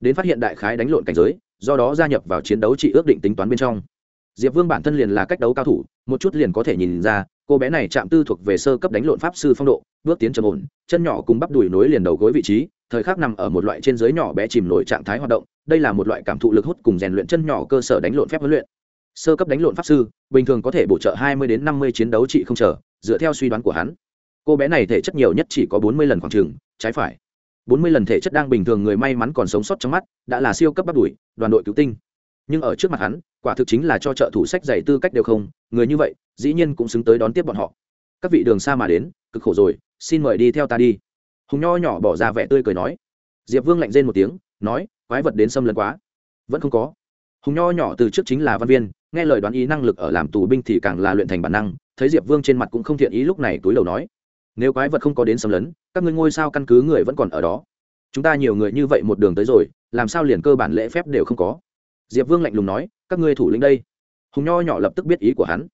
Đến phát hiện đại khái đánh lộn cảnh giới, do đó gia nhập vào chiến đấu trị ước định tính toán bên trong diệp vương bản thân liền là cách đấu cao thủ, một chút liền có thể nhìn ra, cô bé này chạm tư thuộc về sơ cấp đánh lộn pháp sư phong độ, bước tiến trầm ổn, chân nhỏ cùng bắp đùi nối liền đầu gối vị trí, thời khắc nằm ở một loại trên dưới nhỏ bé chìm nổi trạng thái hoạt động, đây là một loại cảm thụ lực hút cùng rèn luyện chân nhỏ cơ sở đánh lộn phép huấn luyện. Sơ cấp đánh lộn pháp sư, bình thường có thể bổ trợ hai mươi đến năm mươi chiến đấu trị không chờ, dựa theo suy đoán của hắn. Cô bé này thể chất nhiều nhất chỉ có bốn mươi lần khoảng trường trái phải. Bốn mươi lần thể chất đang bình thường người may mắn còn sống sót trong mắt, đã là siêu cấp bắt đuổi đoàn đội cứu tinh nhưng ở trước mặt hắn, quả thực chính là cho trợ thủ sách giày tư cách đều không, người như vậy, dĩ nhiên cũng xứng tới đón tiếp bọn họ. Các vị đường xa mà đến, cực khổ rồi, xin mời đi theo ta đi. Hùng nho nhỏ bỏ ra vẻ tươi cười nói. Diệp vương lạnh rên một tiếng, nói, quái vật đến xâm lấn quá. Vẫn không có. Hùng nho nhỏ từ trước chính là văn viên, nghe lời đoán ý năng lực ở làm tù binh thì càng là luyện thành bản năng, thấy diệp vương trên mặt cũng không thiện ý lúc này túi đầu nói. Nếu quái vật không có đến xâm lấn, các ngươi ngôi sao căn cứ người vẫn còn ở đó. Chúng ta nhiều người như vậy một đường tới rồi, làm sao liền cơ bản lễ phép đều không có? Diệp vương lạnh lùng nói, các ngươi thủ lĩnh đây. Hùng nho nhỏ lập tức biết ý của hắn.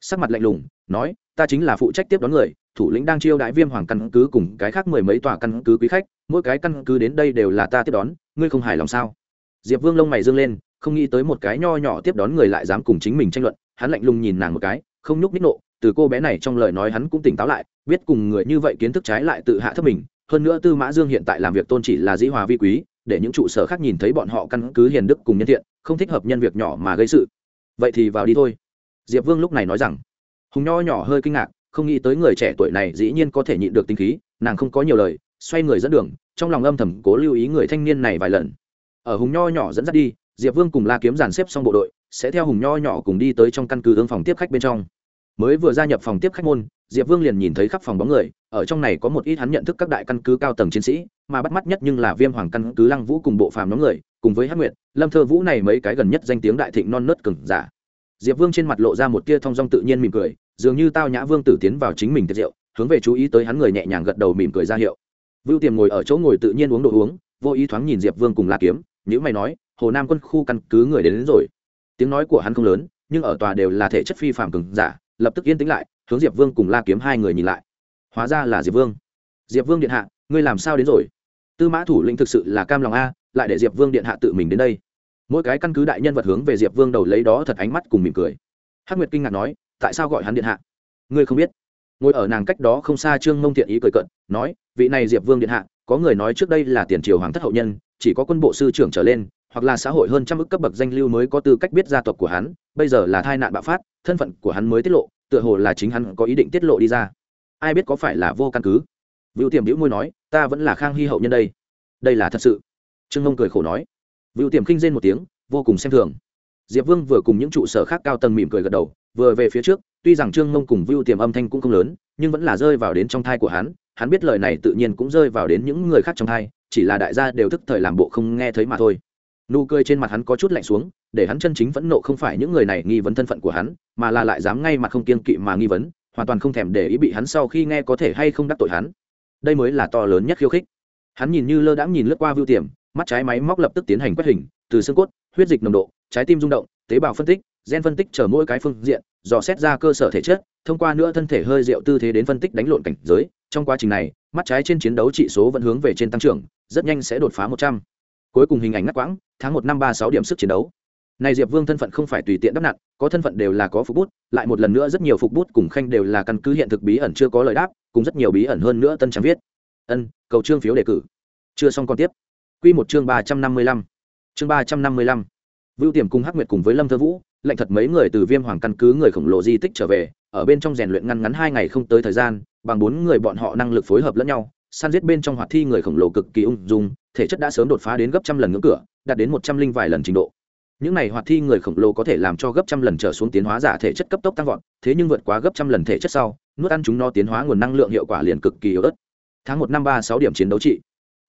Sắc mặt lạnh lùng, nói, ta chính là phụ trách tiếp đón người, thủ lĩnh đang chiêu đãi viêm hoàng căn cứ cùng cái khác mười mấy tòa căn cứ quý khách, mỗi cái căn cứ đến đây đều là ta tiếp đón, ngươi không hài lòng sao? Diệp vương lông mày dâng lên, không nghĩ tới một cái nho nhỏ tiếp đón người lại dám cùng chính mình tranh luận, hắn lạnh lùng nhìn nàng một cái, không nhúc ních nộ, từ cô bé này trong lời nói hắn cũng tỉnh táo lại, biết cùng người như vậy kiến thức trái lại tự hạ thấp mình, hơn nữa tư mã dương hiện tại làm việc tôn chỉ là dĩ hòa vi quý để những trụ sở khác nhìn thấy bọn họ căn cứ hiền đức cùng nhân thiện, không thích hợp nhân việc nhỏ mà gây sự. Vậy thì vào đi thôi. Diệp vương lúc này nói rằng. Hùng nho nhỏ hơi kinh ngạc, không nghĩ tới người trẻ tuổi này dĩ nhiên có thể nhịn được tinh khí, nàng không có nhiều lời, xoay người dẫn đường, trong lòng âm thầm cố lưu ý người thanh niên này vài lần. Ở hùng nho nhỏ dẫn dắt đi, diệp vương cùng la kiếm dàn xếp xong bộ đội, sẽ theo hùng nho nhỏ cùng đi tới trong căn cứ ương phòng tiếp khách bên trong. Mới vừa gia nhập phòng tiếp khách môn, diệp vương liền nhìn thấy khắp phòng bóng người ở trong này có một ít hắn nhận thức các đại căn cứ cao tầng chiến sĩ mà bắt mắt nhất nhưng là viêm hoàng căn cứ lăng vũ cùng bộ phàm nhóm người cùng với hát nguyệt lâm thơ vũ này mấy cái gần nhất danh tiếng đại thịnh non nớt cừng giả. Diệp vương trên mặt lộ ra một tia thong dong tự nhiên mỉm cười dường như tao nhã vương tử tiến vào chính mình tiệt diệu hướng về chú ý tới hắn người nhẹ nhàng gật đầu mỉm cười ra hiệu. Vưu tiềm ngồi ở chỗ ngồi tự nhiên uống đồ uống vô ý thoáng nhìn diệp vương cùng la kiếm nhữ mày nói hồ nam quân khu căn cứ người đến, đến rồi. Tiếng nói của hắn không lớn nhưng ở tòa đều là thể chất phi phạm cừng giả lập tức yên tĩnh lại hướng diệp vương cùng la kiếm hai người nhìn lại hóa ra là diệp vương. Diệp vương điện hạ, ngươi làm sao đến rồi? Tư mã thủ lĩnh thực sự là cam lòng a, lại để diệp vương điện hạ tự mình đến đây. Mỗi cái căn cứ đại nhân vật hướng về diệp vương đầu lấy đó thật ánh mắt cùng mỉm cười. Hắc nguyệt kinh ngạc nói, tại sao gọi hắn điện hạ? Ngươi không biết. Ngồi ở nàng cách đó không xa trương mông thiện ý cười cận nói, vị này diệp vương điện hạ, có người nói trước đây là tiền triều hoàng thất hậu nhân, chỉ có quân bộ sư trưởng trở lên, hoặc là xã hội hơn trăm ức cấp bậc danh lưu mới có tư cách biết gia tộc của hắn, bây giờ là tai nạn bạo phát, thân phận của hắn mới tiết lộ, tựa hồ là chính hắn có ý định tiết lộ đi ra ai biết có phải là vô căn cứ? Vựu tiềm đĩu môi nói, ta vẫn là khang hy hậu nhân đây. Đây là thật sự. Trương mông cười khổ nói. Vựu tiềm khinh rên một tiếng, vô cùng xem thường. Diệp vương vừa cùng những trụ sở khác cao tầng mỉm cười gật đầu, vừa về phía trước, tuy rằng trương mông cùng Vũ tiềm âm thanh cũng không lớn, nhưng vẫn là rơi vào đến trong thai của hắn. Hắn biết lời này tự nhiên cũng rơi vào đến những người khác trong thai, chỉ là đại gia đều thức thời làm bộ không nghe thấy mà thôi. Nụ cười trên mặt hắn có chút lạnh xuống, để hắn chân chính phẫn nộ không phải những người này nghi vấn thân phận của hắn, mà là lại dám ngay mặt không kiên kỵ mà nghi vấn hoàn toàn không thèm để ý bị hắn sau khi nghe có thể hay không đắc tội hắn. Đây mới là to lớn nhất khiêu khích. Hắn nhìn như lơ đãng nhìn lướt qua vưu tiềm, mắt trái máy móc lập tức tiến hành quét hình, từ xương cốt, huyết dịch nồng độ, trái tim rung động, tế bào phân tích, gen phân tích chờ mỗi cái phương diện, dò xét ra cơ sở thể chất, thông qua nữa thân thể hơi rượu tư thế đến phân tích đánh lộn cảnh giới. Trong quá trình này, mắt trái trên chiến đấu trị số vẫn hướng về trên tăng trưởng, rất nhanh sẽ đột phá một trăm. Cuối cùng hình ảnh ngắt quãng, tháng một năm ba sáu điểm sức chiến đấu này diệp vương thân phận không phải tùy tiện đắp nặn có thân phận đều là có phục bút, lại một lần nữa rất nhiều phục bút cùng khanh đều là căn cứ hiện thực bí ẩn chưa có lời đáp, cùng rất nhiều bí ẩn hơn nữa tân trang viết. Ân, cầu trương phiếu đề cử. Chưa xong còn tiếp. Q một chương ba trăm năm mươi lăm. Chương ba trăm năm mươi lăm. Vưu tiềm cùng hắc nguyệt cùng với lâm thơ vũ, lệnh thật mấy người từ viêm hoàng căn cứ người khổng lồ di tích trở về, ở bên trong rèn luyện ngăn ngắn hai ngày không tới thời gian, bằng bốn người bọn họ năng lực phối hợp lẫn nhau săn giết bên trong hoạt thi người khổng lồ cực kỳ ung dung, thể chất đã sớm đột phá đến gấp trăm lần ngưỡng cửa, đạt đến một trăm linh vài lần trình độ những này hoạt thi người khổng lồ có thể làm cho gấp trăm lần trở xuống tiến hóa giả thể chất cấp tốc tăng vọt, thế nhưng vượt quá gấp trăm lần thể chất sau, nuốt ăn chúng nó tiến hóa nguồn năng lượng hiệu quả liền cực kỳ yếu ớt. Tháng một năm ba sáu điểm chiến đấu trị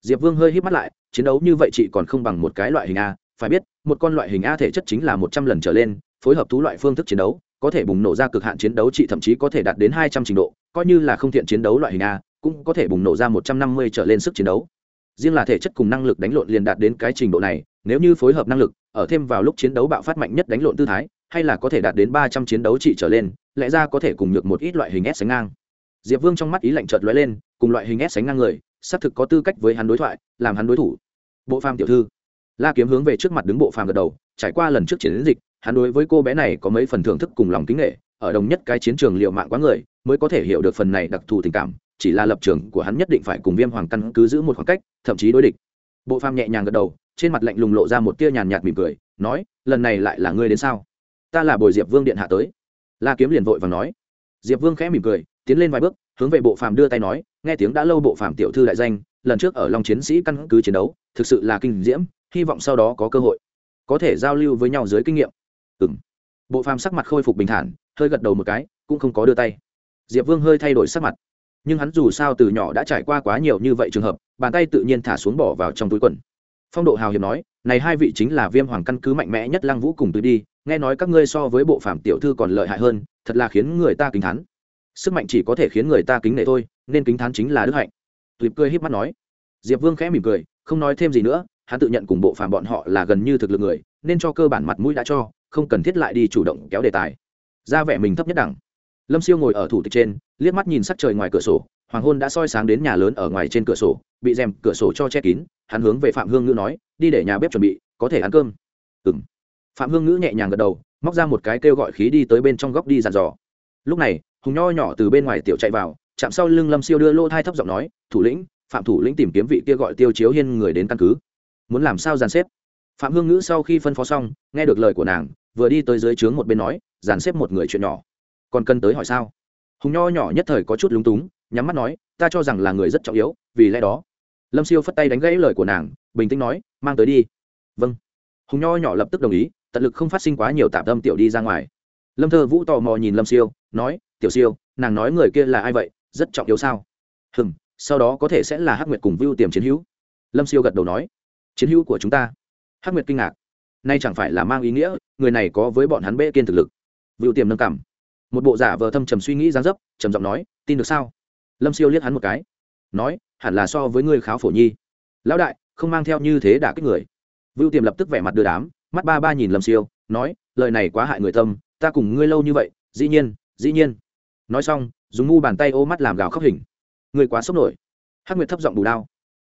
diệp vương hơi hít mắt lại, chiến đấu như vậy chị còn không bằng một cái loại hình a, phải biết, một con loại hình a thể chất chính là một trăm lần trở lên, phối hợp thú loại phương thức chiến đấu, có thể bùng nổ ra cực hạn chiến đấu trị thậm chí có thể đạt đến hai trăm trình độ, coi như là không thiện chiến đấu loại hình a, cũng có thể bùng nổ ra một trăm năm mươi trở lên sức chiến đấu. Riêng là thể chất cùng năng lực đánh lộn liền đạt đến cái trình độ này, nếu như phối hợp năng lực ở thêm vào lúc chiến đấu bạo phát mạnh nhất đánh lộn tư thái, hay là có thể đạt đến ba trăm chiến đấu trị trở lên, lẽ ra có thể cùng nhược một ít loại hình s sánh ngang. Diệp vương trong mắt ý lạnh chợt lóe lên, cùng loại hình s sánh ngang người, xác thực có tư cách với hắn đối thoại, làm hắn đối thủ. Bộ phàm tiểu thư. La kiếm hướng về trước mặt đứng bộ phàm gật đầu, trải qua lần trước chiến dịch, hắn đối với cô bé này có mấy phần thưởng thức cùng lòng kính nghệ, ở đồng nhất cái chiến trường liệu mạng quá người, mới có thể hiểu được phần này đặc thù tình cảm, chỉ là lập trường của hắn nhất định phải cùng viêm hoàng căn cứ giữ một khoảng cách, thậm chí đối địch. Bộ phàm nhẹ nhàng gật đầu trên mặt lạnh lùng lộ ra một tia nhàn nhạt mỉm cười, nói, lần này lại là ngươi đến sao? Ta là bồi diệp vương điện hạ tới. La kiếm liền vội và nói. Diệp vương khẽ mỉm cười, tiến lên vài bước, hướng về bộ phàm đưa tay nói, nghe tiếng đã lâu bộ phàm tiểu thư đại danh, lần trước ở long chiến sĩ căn cứ chiến đấu, thực sự là kinh diễm, hy vọng sau đó có cơ hội, có thể giao lưu với nhau dưới kinh nghiệm. Ừ m bộ phàm sắc mặt khôi phục bình thản, hơi gật đầu một cái, cũng không có đưa tay. Diệp vương hơi thay đổi sắc mặt. Nhưng hắn dù sao từ nhỏ đã trải qua quá nhiều như vậy trường hợp, bàn tay tự nhiên thả xuống bỏ vào trong túi quần phong độ hào hiệp nói, này hai vị chính là viêm hoàng căn cứ mạnh mẽ nhất lăng vũ cùng từ đi, nghe nói các ngươi so với bộ phạm tiểu thư còn lợi hại hơn, thật là khiến người ta kính thán. Sức mạnh chỉ có thể khiến người ta kính nể thôi, nên kính thán chính là đức hạnh. Tuyệt cười híp mắt nói. Diệp vương khẽ mỉm cười, không nói thêm gì nữa, hắn tự nhận cùng bộ phàm bọn họ là gần như thực lực người, nên cho cơ bản mặt mũi đã cho, không cần thiết lại đi chủ động kéo đề tài. Ra vẻ mình thấp nhất đẳng. Lâm siêu ngồi ở thủ tịch trên, liếc mắt nhìn sắc trời ngoài cửa sổ, hoàng hôn đã soi sáng đến nhà lớn ở ngoài trên cửa sổ, bị rèm cửa sổ cho che kín hắn hướng về phạm hương ngữ nói, đi để nhà bếp chuẩn bị, có thể ăn cơm. Ừng phạm hương ngữ nhẹ nhàng gật đầu, móc ra một cái kêu gọi khí đi tới bên trong góc đi dàn dò. Lúc này, hùng nho nhỏ từ bên ngoài tiểu chạy vào, chạm sau lưng lâm siêu đưa lô thai thấp giọng nói, thủ lĩnh, phạm thủ lĩnh tìm kiếm vị kia gọi tiêu chiếu hiên người đến căn cứ. Muốn làm sao dàn xếp? Phạm hương ngữ sau khi phân phó xong, nghe được lời của nàng, vừa đi tới dưới trướng một bên nói, dàn xếp một người chuyện nhỏ. Còn cần tới hỏi sao? Hùng nho nhỏ nhất thời có chút lúng túng, nhắm mắt nói, ta cho rằng là người rất trọng yếu, vì lẽ đó lâm siêu phất tay đánh gãy lời của nàng, bình tĩnh nói, mang tới đi. Vâng. Hùng nho nhỏ lập tức đồng ý, tận lực không phát sinh quá nhiều tạm tâm tiểu đi ra ngoài. Lâm thơ vũ tò mò nhìn lâm siêu, nói, tiểu siêu, nàng nói người kia là ai vậy? Rất trọng yếu sao? Hừm, sau đó có thể sẽ là hắc nguyệt cùng vưu tiềm chiến hữu. Lâm siêu gật đầu nói, chiến hữu của chúng ta. Hắc nguyệt kinh ngạc, nay chẳng phải là mang ý nghĩa, người này có với bọn hắn bê kiên thực lực. Vưu tiềm nâng cảm một bộ giả vờ thâm trầm suy nghĩ dáng dấp, trầm giọng nói, tin được sao? Lâm siêu liếc hắn một cái nói, hẳn là so với ngươi kháo phổ nhi. Lão đại, không mang theo như thế đả kích người. Vưu tiềm lập tức vẻ mặt đưa đám, mắt ba ba nhìn lâm siêu, nói, lời này quá hại người tâm, ta cùng ngươi lâu như vậy, dĩ nhiên dĩ nhiên. Nói xong, dùng ngu bàn tay ô mắt làm gào khóc hình. Người quá sốc nổi. Hắc nguyệt thấp giọng bù đao.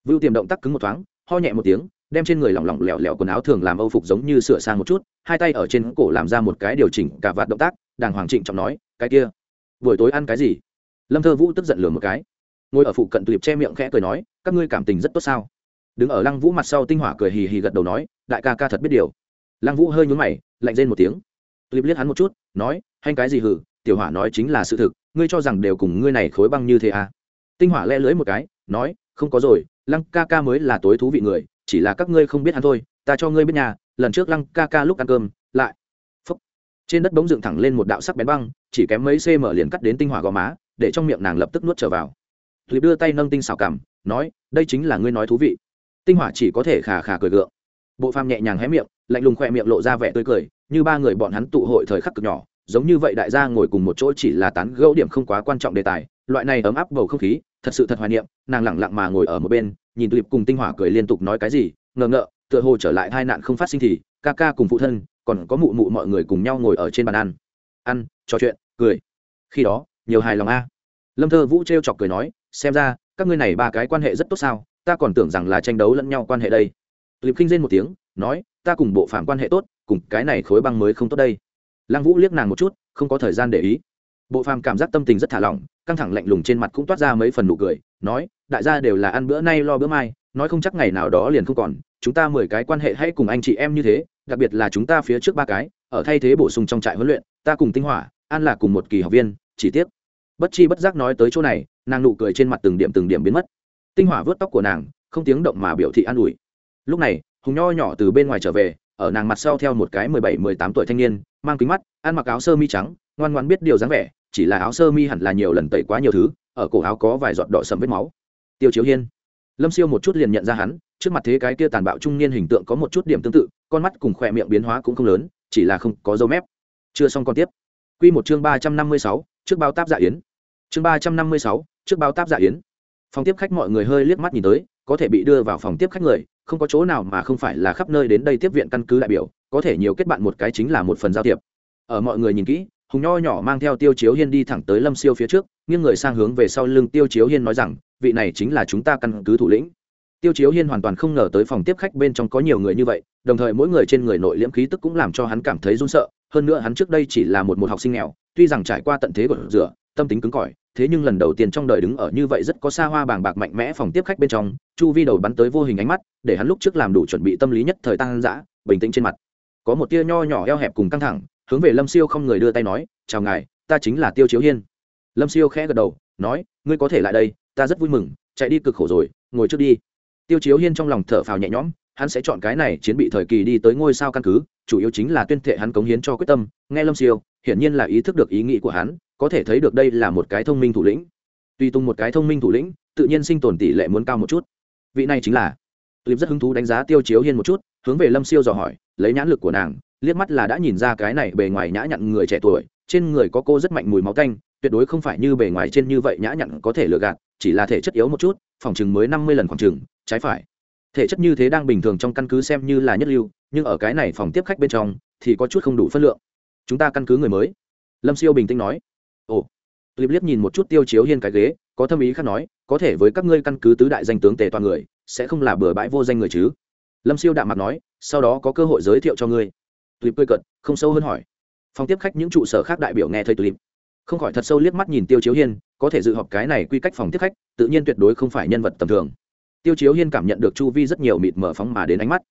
Vưu tiềm động tác cứng một thoáng, ho nhẹ một tiếng, đem trên người lỏng lỏng lẻo lẻo quần áo thường làm âu phục giống như sửa sang một chút, hai tay ở trên cổ làm ra một cái điều chỉnh cả vạt động tác, đàng hoàng trịnh trọng nói, cái kia, buổi tối ăn cái gì? Lâm thơ vũ tức giận lừa một cái ngồi ở phụ cận tuyệt che miệng khẽ cười nói, các ngươi cảm tình rất tốt sao? Đứng ở lăng vũ mặt sau tinh hỏa cười hì hì gật đầu nói, đại ca ca thật biết điều. Lăng vũ hơi nhún mày, lạnh rên một tiếng. Tuyệt liếc hắn một chút, nói hay cái gì hử, tiểu hỏa nói chính là sự thực, ngươi cho rằng đều cùng ngươi này khối băng như thế à? Tinh hỏa le lưới một cái, nói, không có rồi, lăng ca ca mới là tối thú vị người, chỉ là các ngươi không biết hắn thôi, ta cho ngươi biết nhà, lần trước lăng ca ca lúc ăn cơm, lại phúc. Trên đất bỗng dựng thẳng lên một đạo sắc bén băng, chỉ kém mấy cm liền cắt đến tinh hỏa gò má, để trong miệng nàng lập tức nuốt trở vào. Liệp đưa tay nâng tinh xảo cằm, nói, đây chính là ngươi nói thú vị. Tinh hỏa chỉ có thể khà khà cười gượng. bộ phàm nhẹ nhàng hé miệng lạnh lùng khỏe miệng lộ ra vẻ tươi cười như ba người bọn hắn tụ hội thời khắc cực nhỏ giống như vậy đại gia ngồi cùng một chỗ chỉ là tán gẫu điểm không quá quan trọng đề tài loại này ấm áp bầu không khí thật sự thật hoài niệm nàng lẳng lặng mà ngồi ở một bên nhìn Liệp cùng tinh hỏa cười liên tục nói cái gì ngờ ngợ tựa hồ trở lại tai nạn không phát sinh thì ca ca cùng phụ thân còn có mụ mụ mọi người cùng nhau ngồi ở trên bàn ăn ăn trò chuyện cười khi đó nhiều hài lòng a lâm thơ vũ treo chọc cười nói xem ra, các ngươi này ba cái quan hệ rất tốt sao, ta còn tưởng rằng là tranh đấu lẫn nhau quan hệ đây. Liệp khinh rên một tiếng, nói, ta cùng bộ phản quan hệ tốt, cùng cái này khối băng mới không tốt đây. Lăng vũ liếc nàng một chút, không có thời gian để ý. Bộ phàm cảm giác tâm tình rất thả lỏng, căng thẳng lạnh lùng trên mặt cũng toát ra mấy phần nụ cười, nói, đại gia đều là ăn bữa nay lo bữa mai, nói không chắc ngày nào đó liền không còn, chúng ta mười cái quan hệ hay cùng anh chị em như thế, đặc biệt là chúng ta phía trước ba cái, ở thay thế bổ sung trong trại huấn luyện, ta cùng tinh hỏa, an là cùng một kỳ học viên, chỉ tiếc. Bất chi bất giác nói tới chỗ này nàng nụ cười trên mặt từng điểm từng điểm biến mất. Tinh hỏa vớt tóc của nàng, không tiếng động mà biểu thị an ủi. Lúc này, hùng nho nhỏ từ bên ngoài trở về, ở nàng mặt sau theo một cái mười bảy, mười tám tuổi thanh niên, mang kính mắt, ăn mặc áo sơ mi trắng, ngoan ngoan biết điều dáng vẻ, chỉ là áo sơ mi hẳn là nhiều lần tẩy quá nhiều thứ, ở cổ áo có vài giọt đỏ sầm vết máu. Tiêu chiếu hiên. Lâm siêu một chút liền nhận ra hắn, trước mặt thế cái kia tàn bạo trung niên hình tượng có một chút điểm tương tự, con mắt cùng khỏe miệng biến hóa cũng không lớn, chỉ là không có dấu mép. Chưa xong còn tiếp. Quy một chương ba trăm năm mươi sáu, trước bao táp dạ yến. Chương ba trăm năm mươi sáu trước báo táp dạ yến. Phòng tiếp khách mọi người hơi liếc mắt nhìn tới, có thể bị đưa vào phòng tiếp khách người, không có chỗ nào mà không phải là khắp nơi đến đây tiếp viện căn cứ đại biểu, có thể nhiều kết bạn một cái chính là một phần giao thiệp. Ở mọi người nhìn kỹ, hùng nho nhỏ mang theo tiêu chiếu hiên đi thẳng tới lâm siêu phía trước, nghiêng người sang hướng về sau lưng tiêu chiếu hiên nói rằng, vị này chính là chúng ta căn cứ thủ lĩnh. Tiêu chiếu hiên hoàn toàn không ngờ tới phòng tiếp khách bên trong có nhiều người như vậy, đồng thời mỗi người trên người nội liễm khí tức cũng làm cho hắn cảm thấy run sợ, hơn nữa hắn trước đây chỉ là một một học sinh nghèo, tuy rằng trải qua tận thế của rửa, tâm tính cứng cỏi thế nhưng lần đầu tiên trong đời đứng ở như vậy rất có xa hoa bàng bạc mạnh mẽ phòng tiếp khách bên trong, chu vi đầu bắn tới vô hình ánh mắt, để hắn lúc trước làm đủ chuẩn bị tâm lý nhất thời tăng giã bình tĩnh trên mặt. Có một tia nho nhỏ eo hẹp cùng căng thẳng, hướng về lâm siêu không người đưa tay nói, chào ngài, ta chính là tiêu chiếu hiên. Lâm siêu khẽ gật đầu, nói, ngươi có thể lại đây, ta rất vui mừng, chạy đi cực khổ rồi, ngồi trước đi. Tiêu chiếu hiên trong lòng thở phào nhẹ nhõm, hắn sẽ chọn cái này chiến bị thời kỳ đi tới ngôi sao căn cứ, chủ yếu chính là tuyên thệ hắn cống hiến cho quyết tâm. Nghe lâm siêu, hiển nhiên là ý thức được ý nghĩ của hắn có thể thấy được đây là một cái thông minh thủ lĩnh. Tuy tung một cái thông minh thủ lĩnh, tự nhiên sinh tồn tỷ lệ muốn cao một chút. Vị này chính là clip rất hứng thú đánh giá tiêu chiếu hiên một chút, hướng về lâm siêu dò hỏi, lấy nhãn lực của nàng, liếc mắt là đã nhìn ra cái này bề ngoài nhã nhặn người trẻ tuổi, trên người có cô rất mạnh mùi máu canh, tuyệt đối không phải như bề ngoài trên như vậy nhã nhặn có thể lừa gạt, chỉ là thể chất yếu một chút, phòng chừng mới năm mươi lần khoảng chừng trái phải. Thể chất như thế đang bình thường trong căn cứ xem như là nhất lưu, nhưng ở cái này phòng tiếp khách bên trong thì có chút không đủ phân lượng. Chúng ta căn cứ người mới. Lâm siêu bình tĩnh nói ồ. Clip liếc nhìn một chút tiêu chiếu hiên cái ghế, có thâm ý khác nói, có thể với các ngươi căn cứ tứ đại danh tướng tề toàn người, sẽ không là bừa bãi vô danh người chứ? Lâm siêu đạm mặt nói, sau đó có cơ hội giới thiệu cho ngươi. Clip cười cận không sâu hơn hỏi. Phòng tiếp khách những trụ sở khác đại biểu nghe thấy clip. Không khỏi thật sâu liếc mắt nhìn tiêu chiếu hiên, có thể dự họp cái này quy cách phòng tiếp khách, tự nhiên tuyệt đối không phải nhân vật tầm thường. Tiêu chiếu hiên cảm nhận được chu vi rất nhiều mịt mở phóng mà đến ánh mắt.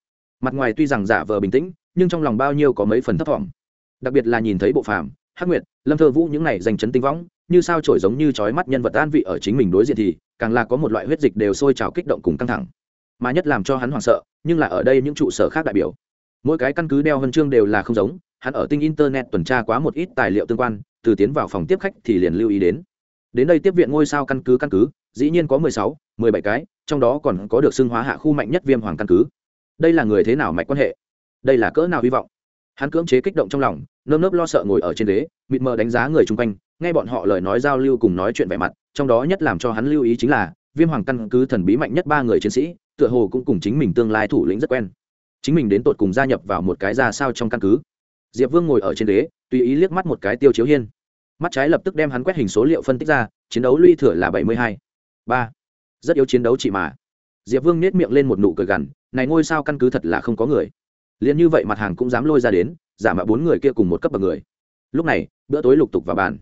Mặt ngoài tuy rằng giả vờ bình tĩnh, nhưng trong lòng bao nhiêu có mấy phần thấp thỏm. Đặc biệt là nhìn thấy bộ phàm hắc nguyệt, lâm thơ vũ những này danh chấn tinh võng, như sao trổi giống như trói mắt nhân vật an vị ở chính mình đối diện thì, càng là có một loại huyết dịch đều sôi trào kích động cùng căng thẳng. Mà nhất làm cho hắn hoảng sợ, nhưng là ở đây những trụ sở khác đại biểu. Mỗi cái căn cứ đeo huân chương đều là không giống, hắn ở tinh internet tuần tra quá một ít tài liệu tương quan, từ tiến vào phòng tiếp khách thì liền lưu ý đến. Đến đây tiếp viện ngôi sao căn cứ căn cứ, dĩ nhiên có mười sáu, mười bảy cái, trong đó còn có được xưng hóa hạ khu mạnh nhất viêm hoàng căn cứ. Đây là người thế nào mạch quan hệ? Đây là cỡ nào hy vọng? Hắn cưỡng chế kích động trong lòng, nơm nớp lo sợ ngồi ở trên ghế, mịt mờ đánh giá người chung quanh, nghe bọn họ lời nói giao lưu cùng nói chuyện vẻ mặt, trong đó nhất làm cho hắn lưu ý chính là, viêm hoàng căn cứ thần bí mạnh nhất ba người chiến sĩ, tựa hồ cũng cùng chính mình tương lai thủ lĩnh rất quen. Chính mình đến tột cùng gia nhập vào một cái ra sao trong căn cứ. Diệp vương ngồi ở trên ghế, tùy ý liếc mắt một cái tiêu chiếu hiên. Mắt trái lập tức đem hắn quét hình số liệu phân tích ra, chiến đấu luy thừa là bảy mươi hai. Ba. Rất yếu chiến đấu chị mà. Diệp vương nết miệng lên một nụ cười gằn, này ngôi sao căn cứ thật là không có người liền như vậy mặt hàng cũng dám lôi ra đến, giả mạo bốn người kia cùng một cấp bậc người. Lúc này, bữa tối lục tục vào bàn.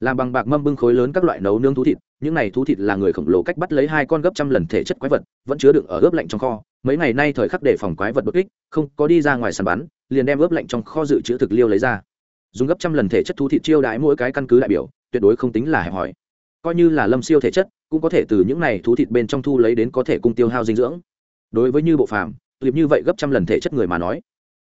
Làm bằng bạc mâm bưng khối lớn các loại nấu nướng thú thịt, những này thú thịt là người khổng lồ cách bắt lấy hai con gấp trăm lần thể chất quái vật, vẫn chứa đựng ở ướp lạnh trong kho. Mấy ngày nay thời khắc để phòng quái vật bất kích, không có đi ra ngoài sàn bắn, liền đem ướp lạnh trong kho dự trữ thực liêu lấy ra. Dùng gấp trăm lần thể chất thú thịt chiêu đãi mỗi cái căn cứ đại biểu, tuyệt đối không tính là hẹp hòi. Coi như là lâm siêu thể chất, cũng có thể từ những này thú thịt bên trong thu lấy đến có thể cung tiêu hao dinh dưỡng. Đối với như bộ phàm liệp như vậy gấp trăm lần thể chất người mà nói,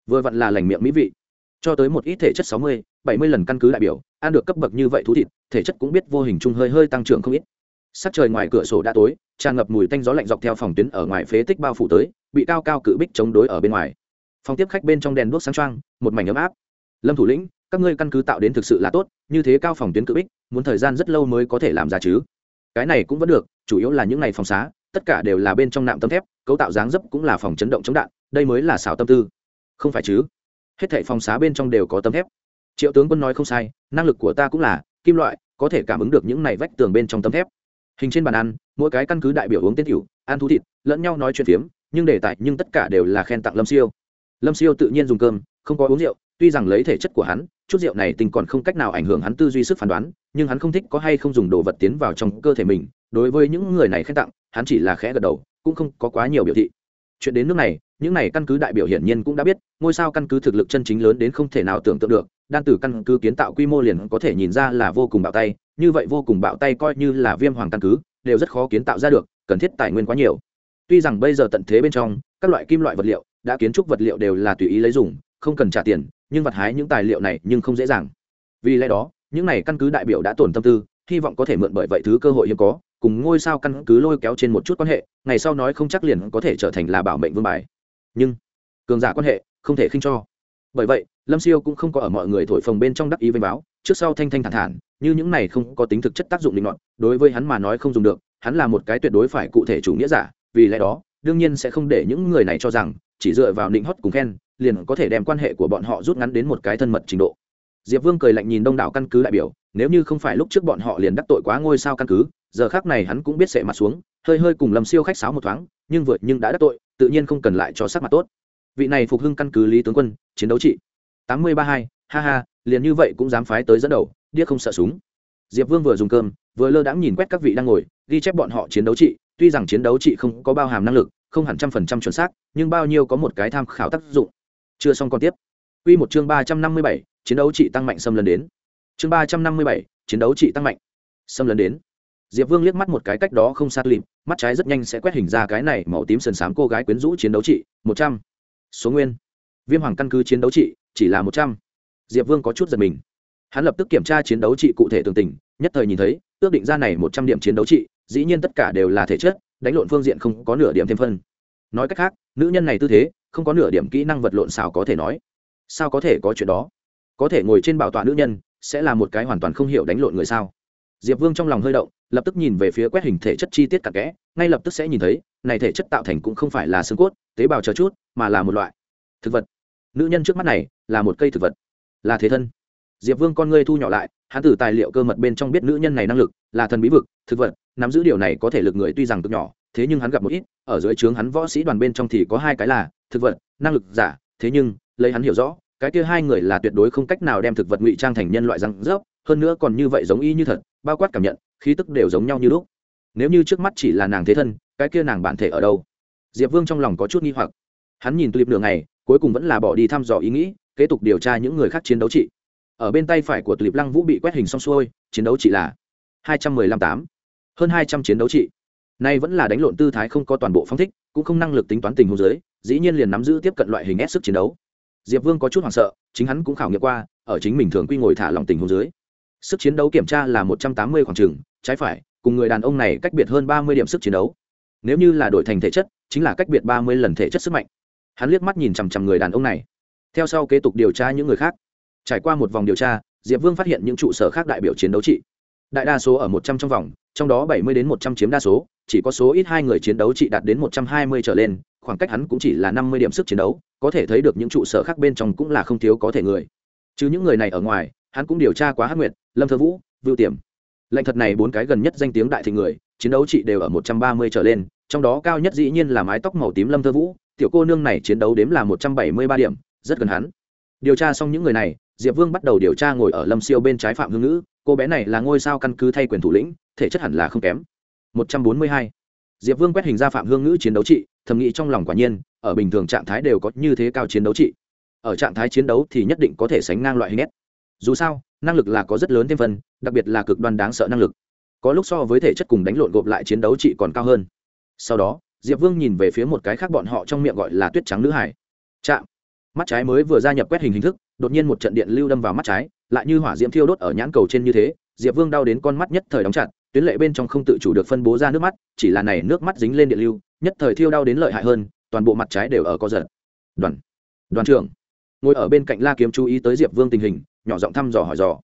vừa vặn là lành miệng mỹ vị. Cho tới một ít thể chất sáu mươi, bảy mươi lần căn cứ đại biểu, ăn được cấp bậc như vậy thú thịt, thể chất cũng biết vô hình chung hơi hơi tăng trưởng không ít. Sắc trời ngoài cửa sổ đã tối, tràn ngập mùi tanh gió lạnh dọc theo phòng tuyến ở ngoài phế tích bao phủ tới, bị cao cao cự bích chống đối ở bên ngoài. Phòng tiếp khách bên trong đèn đuốc sáng trăng một mảnh ấm áp. Lâm thủ lĩnh, các ngươi căn cứ tạo đến thực sự là tốt, như thế cao phòng tuyến cự bích, muốn thời gian rất lâu mới có thể làm ra chứ? Cái này cũng vẫn được, chủ yếu là những ngày phòng xá, tất cả đều là bên trong nạm tấm thép cấu tạo dáng dấp cũng là phòng chấn động chống đạn, đây mới là xảo tâm tư. Không phải chứ? Hết thảy phòng xá bên trong đều có tấm thép. Triệu tướng quân nói không sai, năng lực của ta cũng là, kim loại, có thể cảm ứng được những này vách tường bên trong tấm thép. Hình trên bàn ăn, mỗi cái căn cứ đại biểu uống tên tiểu, ăn thú thịt, lẫn nhau nói chuyện phiếm, nhưng đề tài nhưng tất cả đều là khen tặng lâm siêu. Lâm siêu tự nhiên dùng cơm, không có uống rượu, tuy rằng lấy thể chất của hắn, chút rượu này tình còn không cách nào ảnh hưởng hắn tư duy sức phán đoán nhưng hắn không thích có hay không dùng đồ vật tiến vào trong cơ thể mình, đối với những người này khen tặng, hắn chỉ là khẽ gật đầu, cũng không có quá nhiều biểu thị. Chuyện đến nước này, những này căn cứ đại biểu hiển nhiên cũng đã biết, ngôi sao căn cứ thực lực chân chính lớn đến không thể nào tưởng tượng được, đan từ căn cứ kiến tạo quy mô liền có thể nhìn ra là vô cùng bạo tay, như vậy vô cùng bạo tay coi như là viêm hoàng căn cứ, đều rất khó kiến tạo ra được, cần thiết tài nguyên quá nhiều. Tuy rằng bây giờ tận thế bên trong, các loại kim loại vật liệu, đã kiến trúc vật liệu đều là tùy ý lấy dùng, không cần trả tiền, nhưng vật hái những tài liệu này nhưng không dễ dàng. Vì lẽ đó những này căn cứ đại biểu đã tổn tâm tư, hy vọng có thể mượn bởi vậy thứ cơ hội hiếm có, cùng ngôi sao căn cứ lôi kéo trên một chút quan hệ, ngày sau nói không chắc liền có thể trở thành là bảo mệnh vương bài. Nhưng, cường giả quan hệ không thể khinh cho. Bởi vậy, lâm siêu cũng không có ở mọi người thổi phồng bên trong đắc ý vênh báo, trước sau thanh thanh thản thản, như những này không có tính thực chất tác dụng định luận đối với hắn mà nói không dùng được, hắn là một cái tuyệt đối phải cụ thể chủ nghĩa giả, vì lẽ đó, đương nhiên sẽ không để những người này cho rằng, chỉ dựa vào định hót cùng khen, liền có thể đem quan hệ của bọn họ rút ngắn đến một cái thân mật trình độ diệp vương cười lạnh nhìn đông đảo căn cứ đại biểu, nếu như không phải lúc trước bọn họ liền đắc tội quá ngôi sao căn cứ, giờ khác này hắn cũng biết sẽ mặt xuống, hơi hơi cùng lâm siêu khách sáo một thoáng, nhưng vượt nhưng đã đắc tội, tự nhiên không cần lại cho sắc mặt tốt. Vị này phục hưng căn cứ lý tướng quân, chiến đấu trị. Tám mươi ba hai, ha ha, liền như vậy cũng dám phái tới dẫn đầu, điếc không sợ súng. Diệp vương vừa dùng cơm, vừa lơ đãng nhìn quét các vị đang ngồi, ghi chép bọn họ chiến đấu trị, tuy rằng chiến đấu trị không có bao hàm năng lực, không hẳn trăm phần trăm chuẩn xác, nhưng bao nhiêu có một cái tham khảo tác dụng. Chưa xong còn tiếp. Quy một chương ba trăm năm mươi bảy chiến đấu trị tăng mạnh xâm lấn đến. Chương ba trăm năm mươi bảy, chiến đấu trị tăng mạnh xâm lấn đến. Diệp vương liếc mắt một cái cách đó không sát lịm, mắt trái rất nhanh sẽ quét hình ra cái này màu tím sần sám cô gái quyến rũ chiến đấu trị, một trăm. Số nguyên. Viêm hoàng căn cứ chiến đấu trị, chỉ là một trăm. Diệp vương có chút giật mình. Hắn lập tức kiểm tra chiến đấu trị cụ thể tường tình, nhất thời nhìn thấy, ước định ra này một trăm điểm chiến đấu trị, dĩ nhiên tất cả đều là thể chất, đánh lộn phương diện không có nửa điểm thêm phân. Nói cách khác, nữ nhân này tư thế, không có nửa điểm kỹ năng vật lộn xào có thể nói. Sao có thể có chuyện đó? Có thể ngồi trên bảo tọa nữ nhân sẽ là một cái hoàn toàn không hiểu đánh lộn người sao? Diệp vương trong lòng hơi động, lập tức nhìn về phía quét hình thể chất chi tiết cặn kẽ, ngay lập tức sẽ nhìn thấy, này thể chất tạo thành cũng không phải là xương cốt, tế bào chờ chút, mà là một loại thực vật. Nữ nhân trước mắt này là một cây thực vật. Là thế thân. Diệp vương con ngươi thu nhỏ lại, hắn từ tài liệu cơ mật bên trong biết nữ nhân này năng lực, là thần bí vực, thực vật, nắm giữ điều này có thể lực người tuy rằng cực nhỏ, thế nhưng hắn gặp một ít, ở dưới trướng hắn võ sĩ đoàn bên trong thì có hai cái là thực vật, năng lực giả, thế nhưng, lấy hắn hiểu rõ cái kia hai người là tuyệt đối không cách nào đem thực vật ngụy trang thành nhân loại răng rớp, hơn nữa còn như vậy giống y như thật, bao quát cảm nhận, khí tức đều giống nhau như lúc. Nếu như trước mắt chỉ là nàng thế thân, cái kia nàng bản thể ở đâu? Diệp vương trong lòng có chút nghi hoặc. Hắn nhìn tulip nửa ngày, cuối cùng vẫn là bỏ đi thăm dò ý nghĩ, kế tục điều tra những người khác chiến đấu trị. Ở bên tay phải của tulip lăng vũ bị quét hình xong xuôi, chiến đấu trị là hai trăm mười lăm tám. Hơn hai trăm chiến đấu trị. Nay vẫn là đánh lộn tư thái không có toàn bộ phong thích, cũng không năng lực tính toán tình huống dưới dĩ nhiên liền nắm giữ tiếp cận loại hình ép sức chiến đấu diệp vương có chút hoảng sợ, chính hắn cũng khảo nghiệm qua, ở chính mình thường quy ngồi thả lòng tình huống dưới. Sức chiến đấu kiểm tra là một trăm tám mươi khoảng trừng trái phải, cùng người đàn ông này cách biệt hơn ba mươi điểm sức chiến đấu. Nếu như là đổi thành thể chất, chính là cách biệt ba mươi lần thể chất sức mạnh. Hắn liếc mắt nhìn chằm chằm người đàn ông này. Theo sau kế tục điều tra những người khác. Trải qua một vòng điều tra, diệp vương phát hiện những trụ sở khác đại biểu chiến đấu trị đại đa số ở một trăm trong vòng, trong đó bảy mươi đến một trăm chiếm đa số, chỉ có số ít hai người chiến đấu trị đạt đến một trăm hai mươi trở lên, khoảng cách hắn cũng chỉ là năm mươi điểm sức chiến đấu, có thể thấy được những trụ sở khác bên trong cũng là không thiếu có thể người. Chứ những người này ở ngoài, hắn cũng điều tra quá hắc nguyệt, lâm thơ vũ, vưu tiềm. Lệnh thật này bốn cái gần nhất danh tiếng đại thị người, chiến đấu trị đều ở một trăm ba mươi trở lên, trong đó cao nhất dĩ nhiên là mái tóc màu tím lâm thơ vũ, tiểu cô nương này chiến đấu đếm là một trăm bảy mươi ba điểm, rất gần hắn. Điều tra xong những người này, diệp vương bắt đầu điều tra ngồi ở lâm siêu bên trái phạm hương ngữ cô bé này là ngôi sao căn cứ thay quyền thủ lĩnh, thể chất hẳn là không kém. Một trăm bốn mươi hai. Diệp vương quét hình ra phạm hương ngữ chiến đấu trị, thầm nghĩ trong lòng quả nhiên, ở bình thường trạng thái đều có như thế cao chiến đấu trị. Ở trạng thái chiến đấu thì nhất định có thể sánh ngang loại hình s dù sao, năng lực là có rất lớn thêm phần, đặc biệt là cực đoan đáng sợ năng lực. Có lúc so với thể chất cùng đánh lộn gộp lại chiến đấu trị còn cao hơn. Sau đó, diệp vương nhìn về phía một cái khác bọn họ trong miệng gọi là tuyết trắng nữ hải. Chạm. Mắt trái mới vừa gia nhập quét hình hình thức đột nhiên một trận điện lưu đâm vào mắt trái, lại như hỏa diễm thiêu đốt ở nhãn cầu trên như thế, diệp vương đau đến con mắt nhất thời đóng chặt, tuyến lệ bên trong không tự chủ được phân bố ra nước mắt, chỉ là này nước mắt dính lên điện lưu, nhất thời thiêu đau đến lợi hại hơn, toàn bộ mặt trái đều ở co giật. Đoàn đoàn trưởng, ngồi ở bên cạnh la kiếm chú ý tới diệp vương tình hình, nhỏ giọng thăm dò hỏi dò.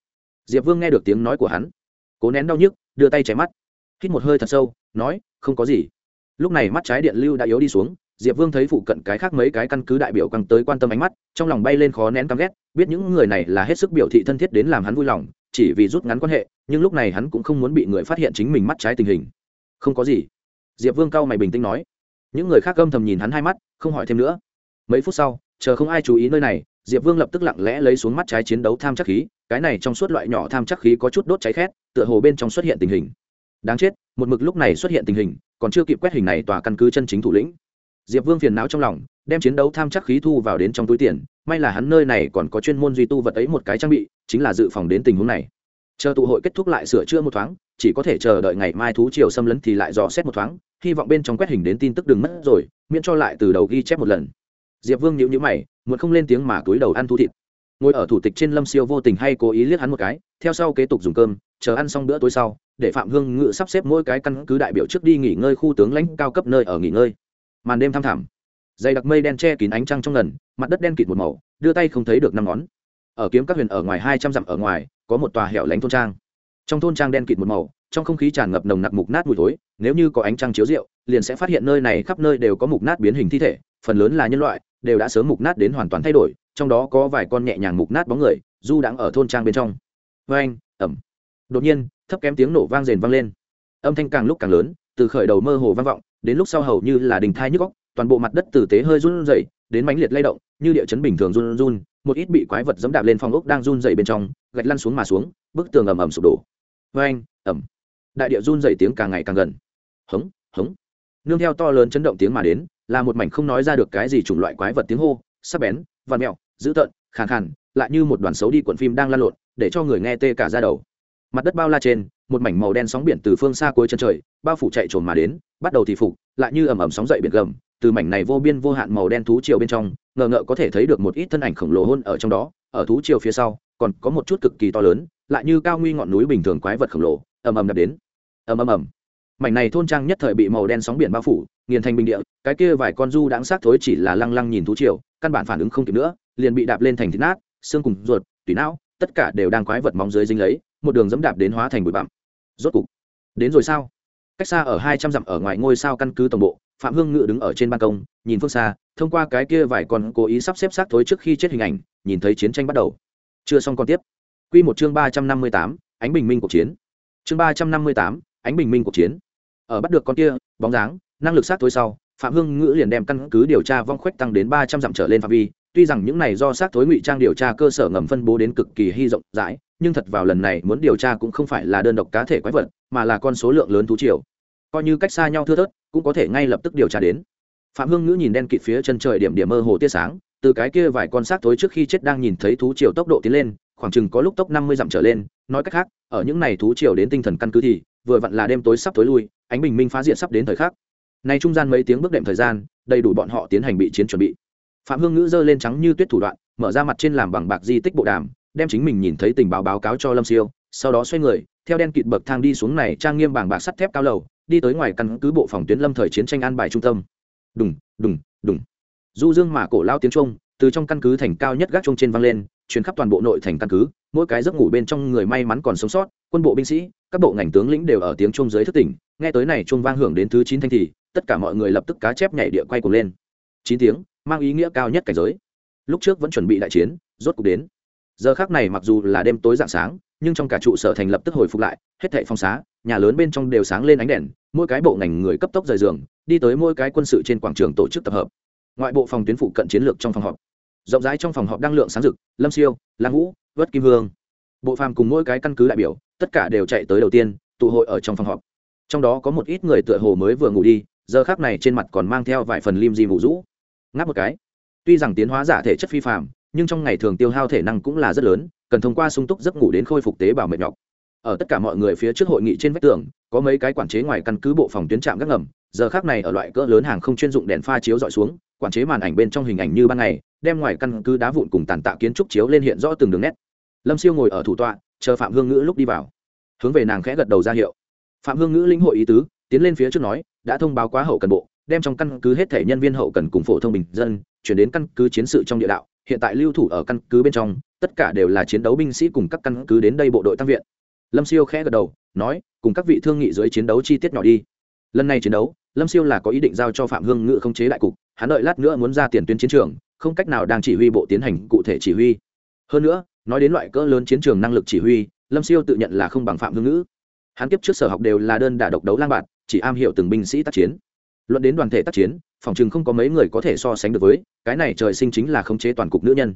Diệp vương nghe được tiếng nói của hắn, cố nén đau nhức, đưa tay chảy mắt, hít một hơi thật sâu, nói, không có gì. Lúc này mắt trái điện lưu đã yếu đi xuống diệp vương thấy phụ cận cái khác mấy cái căn cứ đại biểu căng tới quan tâm ánh mắt, trong lòng bay lên khó nén căm ghét, biết những người này là hết sức biểu thị thân thiết đến làm hắn vui lòng, chỉ vì rút ngắn quan hệ, nhưng lúc này hắn cũng không muốn bị người phát hiện chính mình mắt trái tình hình. Không có gì. Diệp vương cao mày bình tĩnh nói. Những người khác âm thầm nhìn hắn hai mắt, không hỏi thêm nữa. Mấy phút sau, chờ không ai chú ý nơi này, diệp vương lập tức lặng lẽ lấy xuống mắt trái chiến đấu tham chắc khí, cái này trong suốt loại nhỏ tham chắc khí có chút đốt cháy khét, tựa hồ bên trong xuất hiện tình hình. Đáng chết, một mực lúc này xuất hiện tình hình, còn chưa kịp quét hình này tòa căn cứ chân chính thủ lĩnh diệp vương phiền não trong lòng, đem chiến đấu tham chắc khí thu vào đến trong túi tiền. May là hắn nơi này còn có chuyên môn duy tu vật ấy một cái trang bị, chính là dự phòng đến tình huống này. Chờ tụ hội kết thúc lại sửa chữa một thoáng, chỉ có thể chờ đợi ngày mai thú triều xâm lấn thì lại dò xét một thoáng, hy vọng bên trong quét hình đến tin tức đừng mất rồi, miễn cho lại từ đầu ghi chép một lần. Diệp vương nhíu nhíu mày, muốn không lên tiếng mà túi đầu ăn thu thịt. Ngồi ở thủ tịch trên lâm siêu vô tình hay cố ý liếc hắn một cái, theo sau kế tục dùng cơm, chờ ăn xong bữa tối sau, để phạm hương ngự sắp xếp mỗi cái căn cứ đại biểu trước đi nghỉ ngơi khu tướng lãnh cao cấp nơi ở nghỉ ngơi màn đêm thăm thẳm. Dày đặc mây đen che kín ánh trăng trong lần mặt đất đen kịt một màu, đưa tay không thấy được năm ngón. Ở kiếm các huyền ở ngoài hai trăm dặm ở ngoài, có một tòa hẻo lánh thôn trang. Trong thôn trang đen kịt một màu, trong không khí tràn ngập nồng nặc mục nát mùi thối, nếu như có ánh trăng chiếu rượu, liền sẽ phát hiện nơi này khắp nơi đều có mục nát biến hình thi thể, phần lớn là nhân loại, đều đã sớm mục nát đến hoàn toàn thay đổi, trong đó có vài con nhẹ nhàng mục nát bóng người, du đang ở thôn trang bên trong. Vê anh, ẩm. Đột nhiên, thấp kém tiếng nổ vang rền vang lên. Âm thanh càng lúc càng lớn, từ khởi đầu mơ hồ vang vọng đến lúc sau hầu như là đình thai nhức góc toàn bộ mặt đất tử tế hơi run rẩy, đến mãnh liệt lay động, như địa chấn bình thường run run, một ít bị quái vật dẫm đạp lên phong ốc đang run rẩy bên trong, gạch lăn xuống mà xuống, bức tường ầm ầm sụp đổ. Vê anh ẩm đại địa run rẩy tiếng càng ngày càng gần. Hống hống. Nương theo to lớn chấn động tiếng mà đến, là một mảnh không nói ra được cái gì chủng loại quái vật tiếng hô, sắc bén vằn mẹo, dữ tợn, khàn khàn, lại như một đoàn xấu đi cuộn phim đang lan lộn, để cho người nghe tê cả ra đầu mặt đất bao la trên, một mảnh màu đen sóng biển từ phương xa cuối chân trời, bao phủ chạy trồn mà đến, bắt đầu thì phục, lại như ầm ầm sóng dậy biển gầm, từ mảnh này vô biên vô hạn màu đen thú triều bên trong, ngờ ngợ có thể thấy được một ít thân ảnh khổng lồ hôn ở trong đó, ở thú triều phía sau, còn có một chút cực kỳ to lớn, lại như cao nguy ngọn núi bình thường quái vật khổng lồ, ầm ầm đập đến. Ầm ầm ầm. Mảnh này thôn trang nhất thời bị màu đen sóng biển bao phủ, nghiền thành bình địa, cái kia vài con du đáng xác thối chỉ là lăng lăng nhìn thú triều, căn bản phản ứng không kịp nữa, liền bị đạp lên thành thịt nát, xương cùng ruột, tủy não, tất cả đều đang quái vật móng dưới dính lấy một đường dẫm đạp đến hóa thành bụi bặm. Rốt cục, đến rồi sao? Cách xa ở hai trăm dặm ở ngoài ngôi sao căn cứ tổng bộ, phạm hương ngự đứng ở trên ban công, nhìn phương xa, thông qua cái kia vài con cố ý sắp xếp xác thối trước khi chết hình ảnh, nhìn thấy chiến tranh bắt đầu. Chưa xong còn tiếp. Q một chương ba trăm năm mươi tám, ánh bình minh cuộc chiến. Chương ba trăm năm mươi tám, ánh bình minh cuộc chiến. Ở bắt được con kia, bóng dáng, năng lực sát thối sau, phạm hương ngữ liền đem căn cứ điều tra vong khoách tăng đến ba trăm dặm trở lên phạm vi, tuy rằng những này do sát thối ngụy trang điều tra cơ sở ngầm phân bố đến cực kỳ hy rộng, rãi nhưng thật vào lần này muốn điều tra cũng không phải là đơn độc cá thể quái vật, mà là con số lượng lớn thú triều. Coi như cách xa nhau thưa thớt, cũng có thể ngay lập tức điều tra đến. Phạm hương ngữ nhìn đen kịt phía chân trời điểm điểm mơ hồ tia sáng, từ cái kia vài con xác thối trước khi chết đang nhìn thấy thú triều tốc độ tiến lên, khoảng chừng có lúc tốc năm mươi dặm trở lên, nói cách khác, ở những này thú triều đến tinh thần căn cứ thì, vừa vặn là đêm tối sắp tối lui, ánh bình minh phá diện sắp đến thời khắc. Nay trung gian mấy tiếng bước đệm thời gian, đầy đủ bọn họ tiến hành bị chiến chuẩn bị. Phạm hương ngữ giơ lên trắng như tuyết thủ đoạn, mở ra mặt trên làm bằng bạc di tích bộ đàm đem chính mình nhìn thấy tình báo báo cáo cho lâm siêu, sau đó xoay người, theo đen kịt bậc thang đi xuống này trang nghiêm bảng bạc sắt thép cao lầu, đi tới ngoài căn cứ bộ phòng tuyến lâm thời chiến tranh an bài trung tâm. Đùng đùng đùng. Du dương mà cổ lao tiếng trung từ trong căn cứ thành cao nhất gác trung trên vang lên chuyến khắp toàn bộ nội thành căn cứ, mỗi cái giấc ngủ bên trong người may mắn còn sống sót, quân bộ binh sĩ, các bộ ngành tướng lĩnh đều ở tiếng trung dưới thức tỉnh, nghe tới này trung vang hưởng đến thứ chín thanh thì, tất cả mọi người lập tức cá chép nhảy địa quay cuồng lên. Chín tiếng, mang ý nghĩa cao nhất cảnh giới. Lúc trước vẫn chuẩn bị đại chiến, rốt cục đến giờ khác này mặc dù là đêm tối dạng sáng, nhưng trong cả trụ sở thành lập tức hồi phục lại, hết thệ phong xá, nhà lớn bên trong đều sáng lên ánh đèn, mỗi cái bộ ngành người cấp tốc rời giường, đi tới mỗi cái quân sự trên quảng trường tổ chức tập hợp. Ngoại bộ phòng tuyến phụ cận chiến lược trong phòng họp. Rộng rãi trong phòng họp đang lượng sáng rực, lâm siêu lang vũ, vất kim hương. Bộ phàm cùng mỗi cái căn cứ đại biểu, tất cả đều chạy tới đầu tiên, tụ hội ở trong phòng họp. Trong đó có một ít người tựa hồ mới vừa ngủ đi, giờ khác này trên mặt còn mang theo vài phần lim di vũ rũ. Ngáp một cái. Tuy rằng tiến hóa giả thể chất phi phạm nhưng trong ngày thường tiêu hao thể năng cũng là rất lớn, cần thông qua sung túc giấc ngủ đến khôi phục tế bào mệt nhọc. Ở tất cả mọi người phía trước hội nghị trên vách tường, có mấy cái quản chế ngoài căn cứ bộ phòng tuyến trạm gác ngầm, giờ khác này ở loại cỡ lớn hàng không chuyên dụng đèn pha chiếu dọi xuống, quản chế màn ảnh bên trong hình ảnh như ban ngày, đem ngoài căn cứ đá vụn cùng tàn tạ kiến trúc chiếu lên hiện rõ từng đường nét. Lâm siêu ngồi ở thủ tọa, chờ phạm hương ngữ lúc đi vào. Hướng về nàng khẽ gật đầu ra hiệu. Phạm hương ngữ lĩnh hội ý tứ, tiến lên phía trước nói, đã thông báo quá hậu cần bộ, đem trong căn cứ hết thể nhân viên hậu cần cùng phổ thông bình dân, chuyển đến căn cứ chiến sự trong địa đạo hiện tại lưu thủ ở căn cứ bên trong, tất cả đều là chiến đấu binh sĩ cùng các căn cứ đến đây bộ đội tăng viện. Lâm siêu khẽ gật đầu, nói, cùng các vị thương nghị dưới chiến đấu chi tiết nhỏ đi. Lần này chiến đấu, lâm siêu là có ý định giao cho phạm hương ngự không chế đại cục, hắn đợi lát nữa muốn ra tiền tuyến chiến trường, không cách nào đang chỉ huy bộ tiến hành cụ thể chỉ huy. Hơn nữa, nói đến loại cỡ lớn chiến trường năng lực chỉ huy, lâm siêu tự nhận là không bằng phạm hương ngữ hắn kiếp trước sở học đều là đơn đả độc đấu lang bạt chỉ am hiểu từng binh sĩ tác chiến luận đến đoàn thể tác chiến, phòng chừng không có mấy người có thể so sánh được với, cái này trời sinh chính là khống chế toàn cục nữ nhân.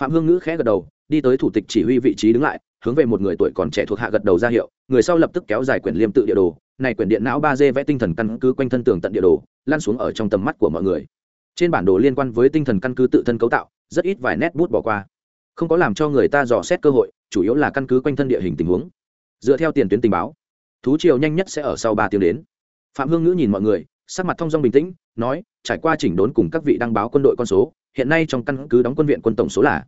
Phạm hương ngữ khẽ gật đầu, đi tới thủ tịch chỉ huy vị trí đứng lại, hướng về một người tuổi còn trẻ thuộc hạ gật đầu ra hiệu, người sau lập tức kéo dài quyển liêm tự địa đồ, này quyển điện não ba d vẽ tinh thần căn cứ quanh thân tường tận địa đồ lan xuống ở trong tầm mắt của mọi người. Trên bản đồ liên quan với tinh thần căn cứ tự thân cấu tạo, rất ít vài nét bút bỏ qua. Không có làm cho người ta dò xét cơ hội, chủ yếu là căn cứ quanh thân địa hình tình huống. Dựa theo tiền tuyến tình báo, thú triều nhanh nhất sẽ ở sau ba tiếng đến. Phạm hương ngữ nhìn mọi người sắc mặt thong dong bình tĩnh, nói, trải qua chỉnh đốn cùng các vị đăng báo quân đội con số, hiện nay trong căn cứ đóng quân viện quân tổng số là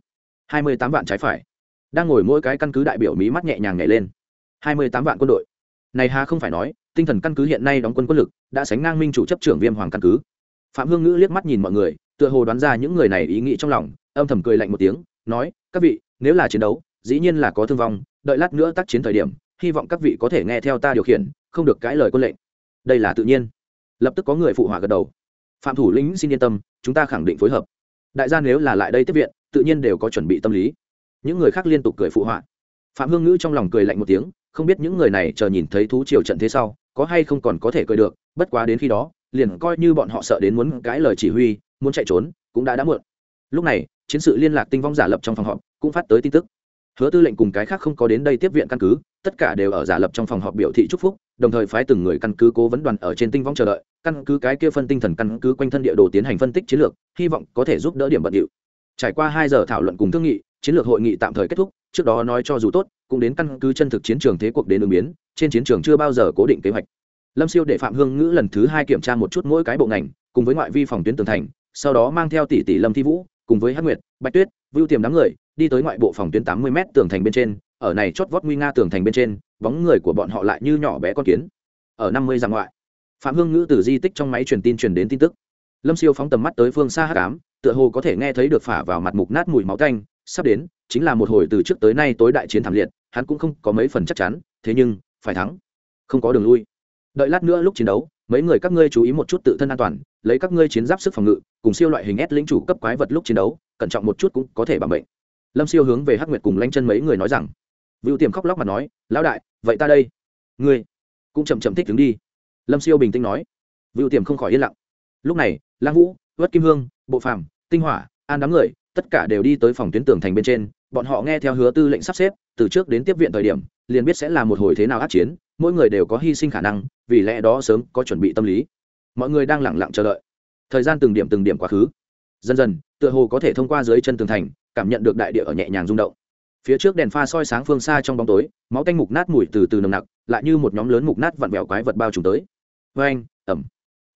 hai mươi tám vạn trái phải. Đang ngồi mỗi cái căn cứ đại biểu mí mắt nhẹ nhàng nhảy lên. hai mươi tám vạn quân đội. Này hà không phải nói, tinh thần căn cứ hiện nay đóng quân quân lực đã sánh ngang minh chủ chấp trưởng viêm hoàng căn cứ. Phạm hương ngữ liếc mắt nhìn mọi người, tựa hồ đoán ra những người này ý nghĩ trong lòng, âm thầm cười lạnh một tiếng, nói, các vị, nếu là chiến đấu, dĩ nhiên là có thương vong, đợi lát nữa tác chiến thời điểm, hy vọng các vị có thể nghe theo ta điều khiển, không được cãi lời quân lệnh. Đây là tự nhiên lập tức có người phụ họa gật đầu. Phạm thủ lĩnh xin yên tâm, chúng ta khẳng định phối hợp. Đại gia nếu là lại đây tiếp viện, tự nhiên đều có chuẩn bị tâm lý. Những người khác liên tục cười phụ họa. Phạm hương ngữ trong lòng cười lạnh một tiếng, không biết những người này chờ nhìn thấy thú triều trận thế sau, có hay không còn có thể cười được, bất quá đến khi đó, liền coi như bọn họ sợ đến muốn cãi lời chỉ huy, muốn chạy trốn, cũng đã đã muộn. Lúc này, chiến sự liên lạc tinh vong giả lập trong phòng họp, cũng phát tới tin tức. Hứa tư lệnh cùng cái khác không có đến đây tiếp viện căn cứ, tất cả đều ở giả lập trong phòng họp biểu thị chúc phúc đồng thời phái từng người căn cứ cố vấn đoàn ở trên tinh vong chờ đợi, căn cứ cái kia phân tinh thần căn cứ quanh thân địa đồ tiến hành phân tích chiến lược, hy vọng có thể giúp đỡ điểm bận điệu. Trải qua hai giờ thảo luận cùng thương nghị, chiến lược hội nghị tạm thời kết thúc, trước đó nói cho dù tốt, cũng đến căn cứ chân thực chiến trường thế cuộc đến ứng biến, trên chiến trường chưa bao giờ cố định kế hoạch. Lâm siêu để phạm hương ngữ lần thứ hai kiểm tra một chút mỗi cái bộ ngành, cùng với ngoại vi phòng tuyến tường thành, sau đó mang theo tỷ tỷ lâm thi vũ, cùng với hắc nguyệt, bạch tuyết, vưu tiềm đám người, đi tới ngoại bộ phòng tuyến tám mươi m tường thành bên trên ở này chót vót nguy nga tường thành bên trên, bóng người của bọn họ lại như nhỏ bé con kiến. Ở năm mươi dặm ngoại, phạm hương ngữ từ di tích trong máy truyền tin truyền đến tin tức. Lâm siêu phóng tầm mắt tới phương xa hát cám tựa hồ có thể nghe thấy được phả vào mặt mục nát mùi máu canh sắp đến, chính là một hồi từ trước tới nay tối đại chiến thảm liệt, hắn cũng không có mấy phần chắc chắn, thế nhưng, phải thắng. Không có đường lui. Đợi lát nữa lúc chiến đấu, mấy người các ngươi chú ý một chút tự thân an toàn, lấy các ngươi chiến giáp sức phòng ngự, cùng siêu loại hình ép lĩnh chủ cấp quái vật lúc chiến đấu, cẩn trọng một chút cũng có thể bằng bệnh. Lâm siêu hướng về hắc nguyệt cùng lanh chân mấy người nói rằng Vưu tiềm khóc lóc mà nói, lão đại, vậy ta đây. Ngươi? Cũng chậm chậm thích đứng đi. Lâm siêu bình tĩnh nói. Vưu tiềm không khỏi yên lặng. Lúc này, lang vũ vất kim hương, bộ phàm, tinh hỏa, an đám người, tất cả đều đi tới phòng tuyến tường thành bên trên. Bọn họ nghe theo hứa tư lệnh sắp xếp, từ trước đến tiếp viện thời điểm, liền biết sẽ là một hồi thế nào ác chiến, mỗi người đều có hy sinh khả năng, vì lẽ đó sớm có chuẩn bị tâm lý. Mọi người đang lặng lặng chờ đợi. Thời gian từng điểm từng điểm quá khứ. Dần dần, tựa hồ có thể thông qua dưới chân tường thành, cảm nhận được đại địa ở nhẹ nhàng rung động phía trước đèn pha soi sáng phương xa trong bóng tối, máu tanh mục nát mùi từ từ nồng nặc, lại như một nhóm lớn mục nát vặn vẹo quái vật bao trùm tới. Vê anh, ẩm.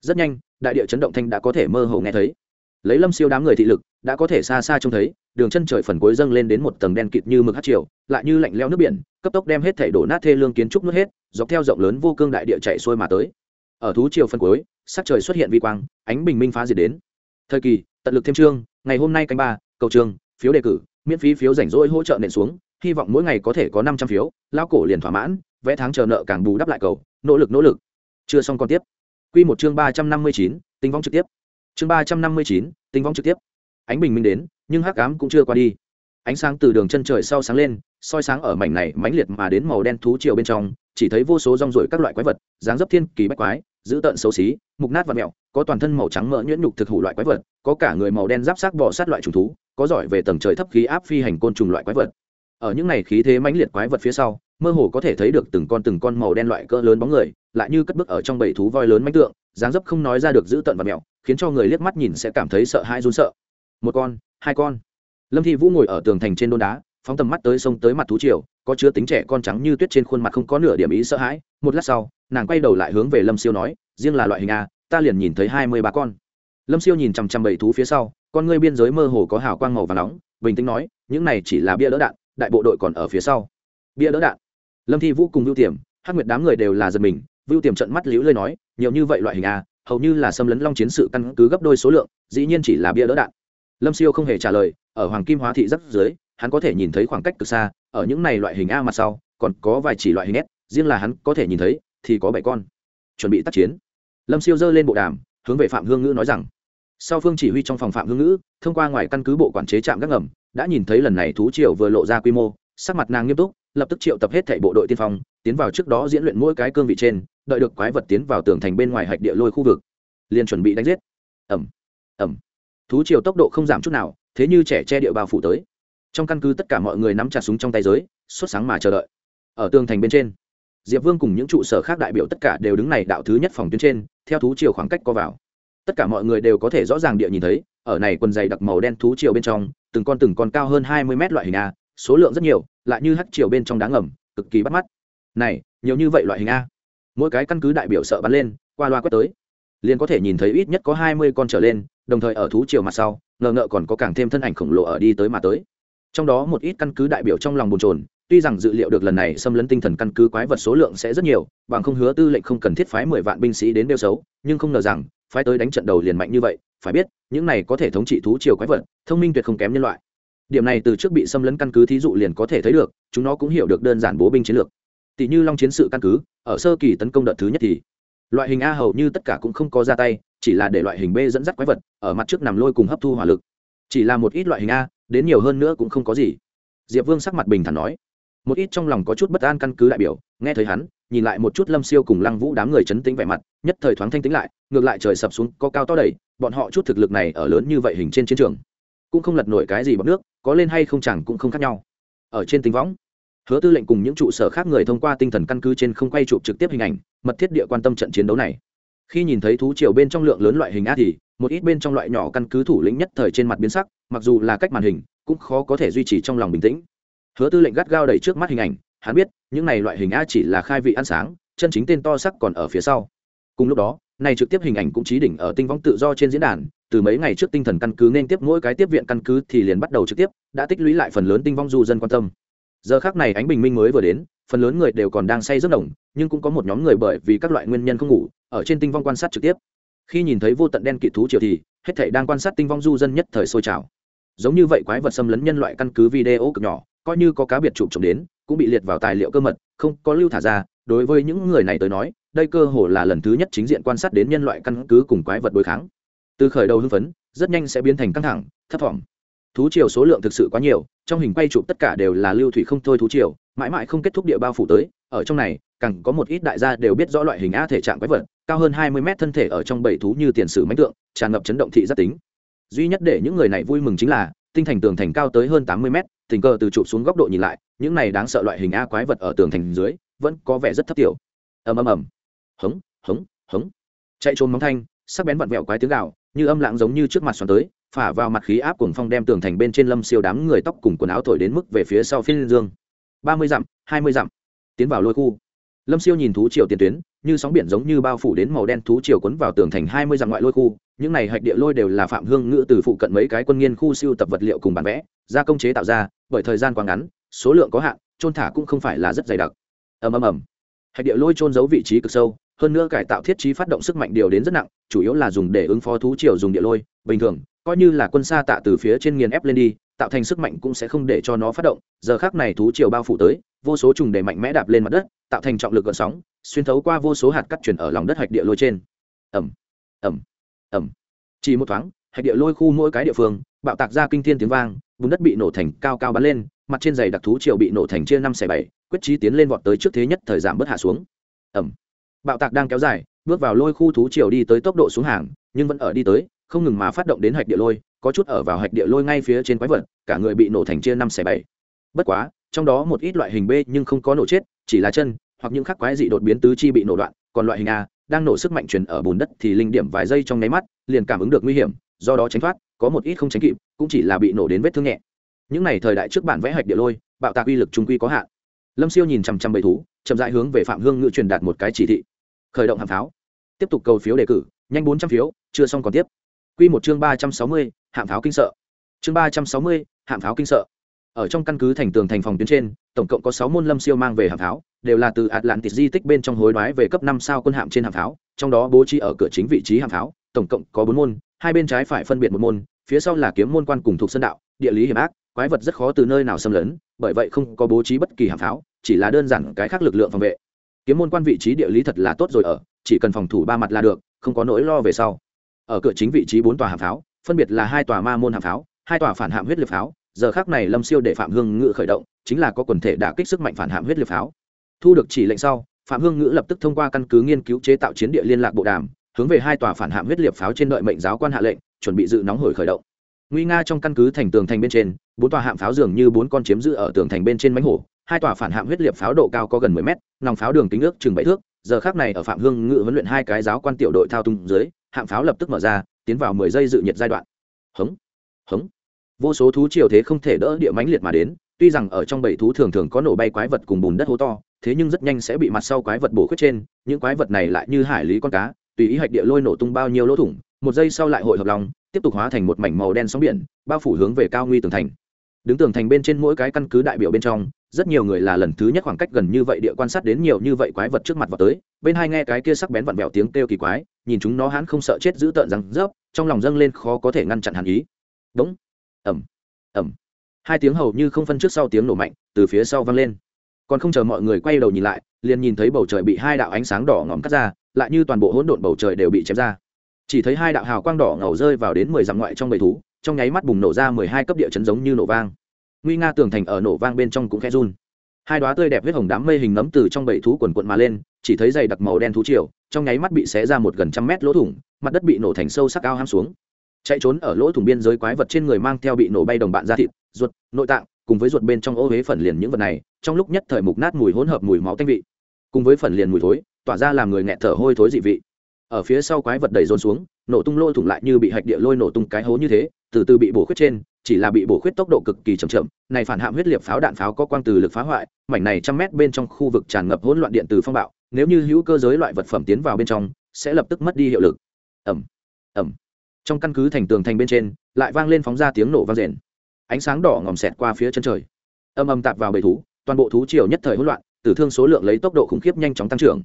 Rất nhanh, đại địa chấn động thanh đã có thể mơ hồ nghe thấy. Lấy lâm siêu đám người thị lực, đã có thể xa xa trông thấy, đường chân trời phần cuối dâng lên đến một tầng đen kịt như mực hát triều, lại như lạnh leo nước biển, cấp tốc đem hết thể đổ nát thê lương kiến trúc nước hết, dọc theo rộng lớn vô cương đại địa chạy xuôi mà tới. Ở thú triều phần cuối, sắc trời xuất hiện vi quang, ánh bình minh phá diệt đến. Thời kỳ, tận lực thêm trương ngày hôm nay canh ba, cầu trường phiếu đề cử miễn phí phiếu rảnh rỗi hỗ trợ nện xuống, hy vọng mỗi ngày có thể có năm trăm phiếu lao cổ liền thỏa mãn, vẽ tháng chờ nợ càng bù đắp lại cầu, nỗ lực nỗ lực. Chưa xong còn tiếp. Q một chương ba trăm năm mươi chín tinh vong trực tiếp. Chương ba trăm năm mươi chín tinh vong trực tiếp. Ánh bình minh đến, nhưng hắc ám cũng chưa qua đi. Ánh sáng từ đường chân trời sau sáng lên, soi sáng ở mảnh này mãnh liệt mà đến màu đen thú triều bên trong, chỉ thấy vô số rong rổi các loại quái vật, dáng dấp thiên kỳ bách quái dữ tợn xấu xí, mục nát và mẹo, có toàn thân màu trắng mỡ nhuyễn nhục thực hủ loại quái vật, có cả người màu đen giáp xác bò sát loại trùng thú, có giỏi về tầng trời thấp khí áp phi hành côn trùng loại quái vật. Ở những này khí thế mãnh liệt quái vật phía sau, mơ hồ có thể thấy được từng con từng con màu đen loại cỡ lớn bóng người, lại như cất bước ở trong bầy thú voi lớn mãnh tượng, dáng dấp không nói ra được dữ tợn và mẹo, khiến cho người liếc mắt nhìn sẽ cảm thấy sợ hãi run sợ. Một con, hai con. Lâm thi vũ ngồi ở tường thành trên đôn đá phóng tầm mắt tới sông tới mặt thú triều, có chứa tính trẻ con trắng như tuyết trên khuôn mặt không có nửa điểm ý sợ hãi. Một lát sau, nàng quay đầu lại hướng về lâm siêu nói, riêng là loại hình a, ta liền nhìn thấy hai mươi ba con. Lâm siêu nhìn chằm chằm bầy thú phía sau, con ngươi biên giới mơ hồ có hào quang màu và nóng, bình tĩnh nói, những này chỉ là bia đỡ đạn, đại bộ đội còn ở phía sau. Bia đỡ đạn? Lâm thi vũ cùng vưu tiềm hát nguyệt đám người đều là giật mình. Vưu tiềm trận mắt liễu lơi nói, nhiều như vậy loại hình a, hầu như là xâm lấn long chiến sự căn cứ gấp đôi số lượng, dĩ nhiên chỉ là bia đỡ đạn. Lâm siêu không hề trả lời, ở hoàng kim hóa thị rất dưới hắn có thể nhìn thấy khoảng cách cực xa, ở những này loại hình a mặt sau, còn có vài chỉ loại hình s, riêng là hắn có thể nhìn thấy, thì có bảy con. Chuẩn bị tác chiến. Lâm siêu giơ lên bộ đàm, hướng về phạm hương ngữ nói rằng, sau phương chỉ huy trong phòng phạm hương ngữ, thông qua ngoài căn cứ bộ quản chế trạm gác ngầm, đã nhìn thấy lần này thú triều vừa lộ ra quy mô, sắc mặt nàng nghiêm túc, lập tức triệu tập hết thảy bộ đội tiên phong, tiến vào trước đó diễn luyện mỗi cái cương vị trên, đợi được quái vật tiến vào tường thành bên ngoài hạch địa lôi khu vực. Liền chuẩn bị đánh giết. Ẩm ẩm thú triều tốc độ không giảm chút nào, thế như trẻ che địa bao phủ tới trong căn cứ tất cả mọi người nắm chặt súng trong tay giới xuất sáng mà chờ đợi. Ở tường thành bên trên, diệp vương cùng những trụ sở khác đại biểu tất cả đều đứng này đạo thứ nhất phòng tuyến trên, theo thú triều khoảng cách co vào. Tất cả mọi người đều có thể rõ ràng địa nhìn thấy, ở này quần dày đặc màu đen thú triều bên trong, từng con từng con cao hơn hai mươi mét loại hình a, số lượng rất nhiều, lại như hắt triều bên trong đá ngầm, cực kỳ bắt mắt. Này, nhiều như vậy loại hình a. Mỗi cái căn cứ đại biểu sợ bắn lên, qua loa quét tới. Liền có thể nhìn thấy ít nhất có hai mươi con trở lên, đồng thời ở thú triều mặt sau, ngờ ngợ còn có càng thêm thân ảnh khổng lồ ở đi tới mà tới trong đó một ít căn cứ đại biểu trong lòng bồn trồn tuy rằng dự liệu được lần này xâm lấn tinh thần căn cứ quái vật số lượng sẽ rất nhiều, bằng không hứa tư lệnh không cần thiết phái mười vạn binh sĩ đến đeo xấu, nhưng không ngờ rằng, phái tới đánh trận đầu liền mạnh như vậy, phải biết, những này có thể thống trị thú triều quái vật, thông minh tuyệt không kém nhân loại. Điểm này từ trước bị xâm lấn căn cứ thí dụ liền có thể thấy được, chúng nó cũng hiểu được đơn giản bố binh chiến lược. Tỷ như long chiến sự căn cứ, ở sơ kỳ tấn công đợt thứ nhất thì, loại hình a hầu như tất cả cũng không có ra tay, chỉ là để loại hình b dẫn dắt quái vật, ở mặt trước nằm lôi cùng hấp thu hỏa lực. Chỉ là một ít loại hình a đến nhiều hơn nữa cũng không có gì. Diệp vương sắc mặt bình thản nói, một ít trong lòng có chút bất an căn cứ đại biểu, nghe thấy hắn, nhìn lại một chút lâm siêu cùng lăng vũ đám người chấn tĩnh vẻ mặt, nhất thời thoáng thanh tĩnh lại, ngược lại trời sập xuống, có cao to đầy, bọn họ chút thực lực này ở lớn như vậy hình trên chiến trường, cũng không lật nổi cái gì bằng nước, có lên hay không chẳng cũng không khác nhau. Ở trên tính võng, hứa tư lệnh cùng những trụ sở khác người thông qua tinh thần căn cứ trên không quay chụp trực tiếp hình ảnh, mật thiết địa quan tâm trận chiến đấu này khi nhìn thấy thú triều bên trong lượng lớn loại hình a thì, một ít bên trong loại nhỏ căn cứ thủ lĩnh nhất thời trên mặt biến sắc, mặc dù là cách màn hình, cũng khó có thể duy trì trong lòng bình tĩnh. Hứa tư lệnh gắt gao đầy trước mắt hình ảnh, hắn biết, những này loại hình a chỉ là khai vị ăn sáng, chân chính tên to sắc còn ở phía sau. Cùng lúc đó, này trực tiếp hình ảnh cũng trí đỉnh ở tinh võng tự do trên diễn đàn, từ mấy ngày trước tinh thần căn cứ nên tiếp mỗi cái tiếp viện căn cứ thì liền bắt đầu trực tiếp, đã tích lũy lại phần lớn tinh vong du dân quan tâm. Giờ khác này ánh bình minh mới vừa đến, phần lớn người đều còn đang say giấc đồng nhưng cũng có một nhóm người bởi vì các loại nguyên nhân không ngủ ở trên tinh vong quan sát trực tiếp. Khi nhìn thấy vô tận đen kỵ thú triều thì, hết thảy đang quan sát tinh vong du dân nhất thời sôi trào. Giống như vậy quái vật xâm lấn nhân loại căn cứ video cực nhỏ, coi như có cá biệt chụp trộm đến, cũng bị liệt vào tài liệu cơ mật, không có lưu thả ra. Đối với những người này tới nói, đây cơ hồ là lần thứ nhất chính diện quan sát đến nhân loại căn cứ cùng quái vật đối kháng. Từ khởi đầu hưng phấn, rất nhanh sẽ biến thành căng thẳng, thấp thỏm. Thú triều số lượng thực sự quá nhiều, trong hình quay chụp tất cả đều là lưu thủy không thôi thú triều mãi mãi không kết thúc địa bao phủ tới, ở trong này, càng có một ít đại gia đều biết rõ loại hình a thể trạng quái vật, cao hơn hai mươi mét thân thể ở trong bảy thú như tiền sử mánh tượng, tràn ngập chấn động thị giác tính. Duy nhất để những người này vui mừng chính là, tinh thành tường thành cao tới hơn tám mươi mét, tình cờ từ chụp xuống góc độ nhìn lại, những này đáng sợ loại hình a quái vật ở tường thành dưới, vẫn có vẻ rất thấp tiểu. Ầm ầm ầm. Hống hống hống. Chạy trốn móng thanh, sắc bén vặn vẹo quái tiếng gạo như âm lãng giống như trước mặt xoắn tới, phả vào mặt khí áp cuồng phong đem tường thành bên trên lâm siêu đám người tóc cùng quần áo thổi đến mức về phía sau phiên dương ba mươi dặm, hai mươi dặm. Tiến vào lôi khu. Lâm siêu nhìn thú triều tiền tuyến, như sóng biển giống như bao phủ đến màu đen thú triều quấn vào tường thành hai mươi dặm ngoại lôi khu. Những này hạch địa lôi đều là phạm hương ngữ từ phụ cận mấy cái quân nghiên khu siêu tập vật liệu cùng bản vẽ, gia công chế tạo ra, bởi thời gian quá ngắn, số lượng có hạn trôn thả cũng không phải là rất dày đặc. Ầm ầm ầm. Hạch địa lôi trôn giấu vị trí cực sâu, hơn nữa cải tạo thiết trí phát động sức mạnh điều đến rất nặng, chủ yếu là dùng để ứng phó thú triều dùng địa lôi. Bình thường, coi như là quân xa tạ từ phía trên nghiền ép lên đi tạo thành sức mạnh cũng sẽ không để cho nó phát động. Giờ khác này thú triều bao phủ tới, vô số trùng để mạnh mẽ đạp lên mặt đất, tạo thành trọng lực gợn sóng, xuyên thấu qua vô số hạt cắt chuyển ở lòng đất hạch địa lôi trên. Ẩm ẩm ẩm chỉ một thoáng, hạch địa lôi khu mỗi cái địa phương, bạo tạc ra kinh thiên tiếng vang, bùn đất bị nổ thành cao cao bắn lên, mặt trên giày đặc thú triều bị nổ thành chia năm xẻ bảy, quyết trí tiến lên vọt tới trước thế nhất thời giảm bớt hạ xuống. Ẩm bạo tạc đang kéo dài, bước vào lôi khu thú triều đi tới tốc độ xuống hàng, nhưng vẫn ở đi tới không ngừng mà phát động đến hạch địa lôi, có chút ở vào hạch địa lôi ngay phía trên quái vật, cả người bị nổ thành chia năm xẻ bảy. Bất quá, trong đó một ít loại hình b nhưng không có nổ chết, chỉ là chân, hoặc những khắc quái dị đột biến tứ chi bị nổ đoạn, còn loại hình a, đang nổ sức mạnh truyền ở bùn đất thì linh điểm vài giây trong nháy mắt, liền cảm ứng được nguy hiểm, do đó tránh thoát, có một ít không tránh kịp, cũng chỉ là bị nổ đến vết thương nhẹ. Những này thời đại trước bản vẽ hạch địa lôi, bạo tạc uy lực trung quy có hạn. Lâm siêu nhìn chằm chằm bầy thú, chậm dại hướng về phạm hương ngự truyền đạt một cái chỉ thị. Khởi động hàm pháo. Tiếp tục cầu phiếu đề cử, nhanh bốn trăm phiếu, chưa xong còn tiếp. Quy một chương ba trăm sáu mươi, hạm pháo kinh sợ. Chương ba trăm sáu mươi, hạm pháo kinh sợ. Ở trong căn cứ thành tường thành phòng tuyến trên, tổng cộng có sáu môn lâm siêu mang về hạm pháo, đều là từ atlantis di tích bên trong hối đoái về cấp năm sao quân hạm trên hạm pháo, trong đó bố trí ở cửa chính vị trí hạm pháo, tổng cộng có bốn môn, hai bên trái phải phân biệt một môn, phía sau là kiếm môn quan cùng thuộc sân đạo, địa lý hiểm ác, quái vật rất khó từ nơi nào xâm lấn, bởi vậy không có bố trí bất kỳ hạm pháo, chỉ là đơn giản cái khác lực lượng phòng vệ. Kiếm môn quan vị trí địa lý thật là tốt rồi ở, chỉ cần phòng thủ ba mặt là được, không có nỗi lo về sau ở cửa chính vị trí bốn tòa hạm pháo, phân biệt là hai tòa ma môn hạm pháo, hai tòa phản hạm huyết liệt pháo. Giờ khác này lâm siêu để phạm hương ngự khởi động, chính là có quần thể đả kích sức mạnh phản hạm huyết liệt pháo. Thu được chỉ lệnh sau, phạm hương ngữ lập tức thông qua căn cứ nghiên cứu chế tạo chiến địa liên lạc bộ đàm, hướng về hai tòa phản hạm huyết liệt pháo trên đợi mệnh giáo quan hạ lệnh, chuẩn bị dự nóng hổi khởi động. Nguy nga trong căn cứ thành tường thành bên trên, bốn tòa hạm pháo dường như bốn con chiếm giữ ở tường thành bên trên mánh hổ, hai tòa phản hạm huyết liệt pháo độ cao có gần mười mét, nòng pháo đường kính ước chừng bảy thước. Giờ khác này ở phạm hương ngự huấn luyện hai cái giáo quan tiểu đội thao tung dưới hạm pháo lập tức mở ra, tiến vào mười giây dự nhiệt giai đoạn. Hống hống. Vô số thú triều thế không thể đỡ địa mãnh liệt mà đến, tuy rằng ở trong bảy thú thường thường có nổ bay quái vật cùng bùn đất hố to, thế nhưng rất nhanh sẽ bị mặt sau quái vật bổ khuyết trên, những quái vật này lại như hải lý con cá, tùy ý hạch địa lôi nổ tung bao nhiêu lỗ thủng, một giây sau lại hội hợp lòng, tiếp tục hóa thành một mảnh màu đen sóng biển, bao phủ hướng về cao nguy tường thành. Đứng tường thành bên trên mỗi cái căn cứ đại biểu bên trong rất nhiều người là lần thứ nhất khoảng cách gần như vậy địa quan sát đến nhiều như vậy quái vật trước mặt vào tới, bên hai nghe cái kia sắc bén vặn vẹo tiếng kêu kỳ quái, nhìn chúng nó hắn không sợ chết giữ tợn răng rớp, trong lòng dâng lên khó có thể ngăn chặn hàn ý. Đúng. Ẩm ẩm hai tiếng hầu như không phân trước sau tiếng nổ mạnh từ phía sau vang lên. Còn không chờ mọi người quay đầu nhìn lại, liền nhìn thấy bầu trời bị hai đạo ánh sáng đỏ ngòm cắt ra, lại như toàn bộ hỗn độn bầu trời đều bị chém ra. Chỉ thấy hai đạo hào quang đỏ ngầu rơi vào đến mười dặm ngoại trong bầy thú, trong nháy mắt bùng nổ ra mười hai cấp địa chấn giống như nổ vang nguy nga tường thành ở nổ vang bên trong cũng khẽ run. Hai đoá tươi đẹp huyết hồng đám mây hình nấm từ trong bầy thú quần quận mà lên, chỉ thấy dày đặc màu đen thú triều, trong nháy mắt bị xé ra một gần trăm mét lỗ thủng, mặt đất bị nổ thành sâu sắc cao ham xuống. Chạy trốn ở lỗ thủng biên giới quái vật trên người mang theo bị nổ bay đồng bạn ra thịt, ruột, nội tạng, cùng với ruột bên trong ô huế phần liền những vật này, trong lúc nhất thời mục nát mùi hỗn hợp mùi máu tanh vị. Cùng với phần liền mùi thối, tỏa ra làm người nghẹt thở hôi thối dị vị. Ở phía sau quái vật đầy rôn xuống, nổ tung lôi thủng lại như bị hạch địa lôi nổ tung cái hố như thế, từ từ bị bổ khuyết trên chỉ là bị bổ khuyết tốc độ cực kỳ chậm chậm này phản hạm huyết liệt pháo đạn pháo có quang từ lực phá hoại mảnh này trăm mét bên trong khu vực tràn ngập hỗn loạn điện từ phong bạo nếu như hữu cơ giới loại vật phẩm tiến vào bên trong sẽ lập tức mất đi hiệu lực. Ầm ầm, trong căn cứ thành tường thành bên trên lại vang lên phóng ra tiếng nổ vang rền. Ánh sáng đỏ ngòm xẹt qua phía chân trời. Âm âm tạp vào bầy thú toàn bộ thú triều nhất thời hỗn loạn tử thương số lượng lấy tốc độ khủng khiếp nhanh chóng tăng trưởng.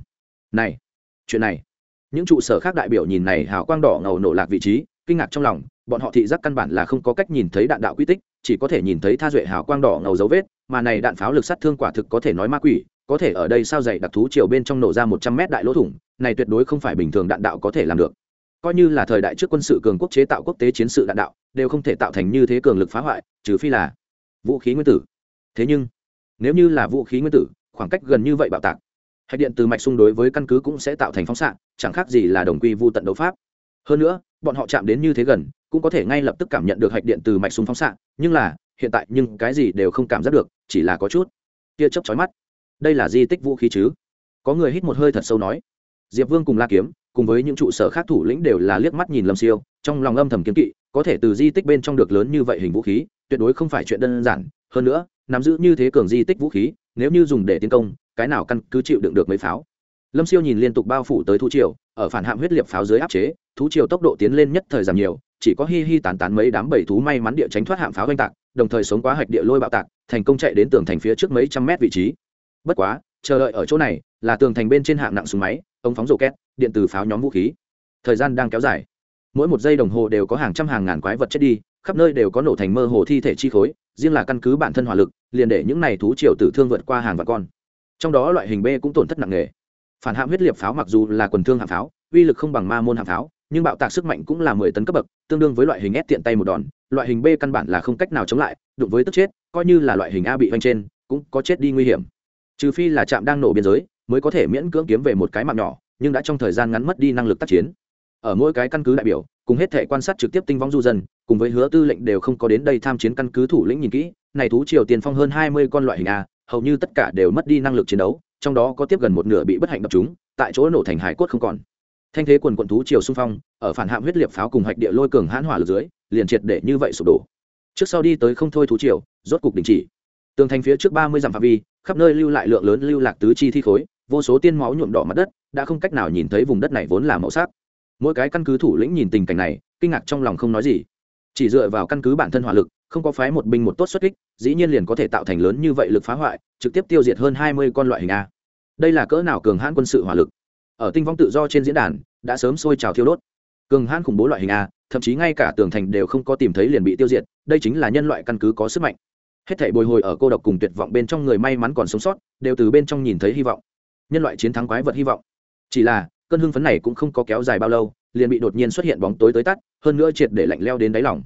Này chuyện này. Những trụ sở khác đại biểu nhìn này hào quang đỏ ngầu nổ lạc vị trí kinh ngạc trong lòng bọn họ thị giác căn bản là không có cách nhìn thấy đạn đạo quy tích, chỉ có thể nhìn thấy tha duệ hào quang đỏ ngầu dấu vết, mà này đạn pháo lực sát thương quả thực có thể nói ma quỷ, có thể ở đây sao dày đặc thú chiều bên trong nổ ra một trăm mét đại lỗ thủng, này tuyệt đối không phải bình thường đạn đạo có thể làm được. Coi như là thời đại trước quân sự cường quốc chế tạo quốc tế chiến sự đạn đạo, đều không thể tạo thành như thế cường lực phá hoại, trừ phi là vũ khí nguyên tử. Thế nhưng, nếu như là vũ khí nguyên tử, khoảng cách gần như vậy bạo tạc, hạch điện từ mạch xung đối với căn cứ cũng sẽ tạo thành phóng xạ, chẳng khác gì là đồng quy vô tận đấu pháp. Hơn nữa, bọn họ chạm đến như thế gần cũng có thể ngay lập tức cảm nhận được hạch điện từ mạch súng phóng xạ, nhưng là, hiện tại nhưng cái gì đều không cảm giác được, chỉ là có chút tia chớp chói mắt. Đây là di tích vũ khí chứ? Có người hít một hơi thật sâu nói. Diệp vương cùng la kiếm, cùng với những trụ sở khác thủ lĩnh đều là liếc mắt nhìn lâm siêu, trong lòng âm thầm kiếm kỵ, có thể từ di tích bên trong được lớn như vậy hình vũ khí, tuyệt đối không phải chuyện đơn giản. Hơn nữa, nắm giữ như thế cường di tích vũ khí, nếu như dùng để tiến công, cái nào căn cứ chịu đựng được mấy pháo? Lâm siêu nhìn liên tục bao phủ tới thu triều, ở phản hạm huyết liệt pháo dưới áp chế thú triều tốc độ tiến lên nhất thời giảm nhiều, chỉ có hi hi tán tán mấy đám bầy thú may mắn địa tránh thoát hạm pháo oanh tạc, đồng thời sống quá hạch địa lôi bạo tạc, thành công chạy đến tường thành phía trước mấy trăm mét vị trí. Bất quá, chờ đợi ở chỗ này, là tường thành bên trên hạng nặng súng máy, ống phóng rổ két điện từ pháo nhóm vũ khí. Thời gian đang kéo dài. Mỗi một giây đồng hồ đều có hàng trăm hàng ngàn quái vật chết đi, khắp nơi đều có nổ thành mơ hồ thi thể chi khối, riêng là căn cứ bản thân hỏa lực, liền để những này thú triều tử thương vượt qua hàng vạn con. Trong đó loại hình b cũng tổn thất nặng nề. Phản hạm huyết liệt pháo mặc dù là quần thương hạng pháo, uy lực không bằng ma môn hạng pháo nhưng bạo tạc sức mạnh cũng là mười tấn cấp bậc, tương đương với loại hình s tiện tay một đòn, loại hình b căn bản là không cách nào chống lại, đụng với tức chết, coi như là loại hình a bị vanh trên, cũng có chết đi nguy hiểm. Trừ phi là trạm đang nổ biên giới, mới có thể miễn cưỡng kiếm về một cái mạng nhỏ, nhưng đã trong thời gian ngắn mất đi năng lực tác chiến. Ở mỗi cái căn cứ đại biểu, cùng hết thể quan sát trực tiếp tinh vong du dân, cùng với hứa tư lệnh đều không có đến đây tham chiến căn cứ thủ lĩnh nhìn kỹ, này thú triều tiền phong hơn hai mươi con loại hình a, hầu như tất cả đều mất đi năng lực chiến đấu, trong đó có tiếp gần một nửa bị bất hạnh đập chúng, tại chỗ nổ thành hải cốt không còn thanh thế quần quận thú triều xung phong, ở phản hạm huyết liệt pháo cùng hạch địa lôi cường hãn hỏa lực dưới, liền triệt để như vậy sụp đổ. Trước sau đi tới không thôi thú triều, rốt cục đình chỉ. Tường thành phía trước ba mươi dặm phạm vi, khắp nơi lưu lại lượng lớn lưu lạc tứ chi thi khối, vô số tiên máu nhuộm đỏ mặt đất, đã không cách nào nhìn thấy vùng đất này vốn là màu sắc. Mỗi cái căn cứ thủ lĩnh nhìn tình cảnh này, kinh ngạc trong lòng không nói gì. Chỉ dựa vào căn cứ bản thân hỏa lực, không có phái một binh một tốt xuất kích, dĩ nhiên liền có thể tạo thành lớn như vậy lực phá hoại, trực tiếp tiêu diệt hơn hai mươi con loại hình a. Đây là cỡ nào cường hãn quân sự hỏa lực? Ở tinh vong tự do trên diễn đàn, đã sớm sôi trào thiêu đốt. Cường hãn khủng bố loại hình a, thậm chí ngay cả tường thành đều không có tìm thấy liền bị tiêu diệt, đây chính là nhân loại căn cứ có sức mạnh. Hết thảy bồi hồi ở cô độc cùng tuyệt vọng bên trong người may mắn còn sống sót, đều từ bên trong nhìn thấy hy vọng. Nhân loại chiến thắng quái vật hy vọng. Chỉ là, cơn hưng phấn này cũng không có kéo dài bao lâu, liền bị đột nhiên xuất hiện bóng tối tới tắt, hơn nữa triệt để lạnh leo đến đáy lòng.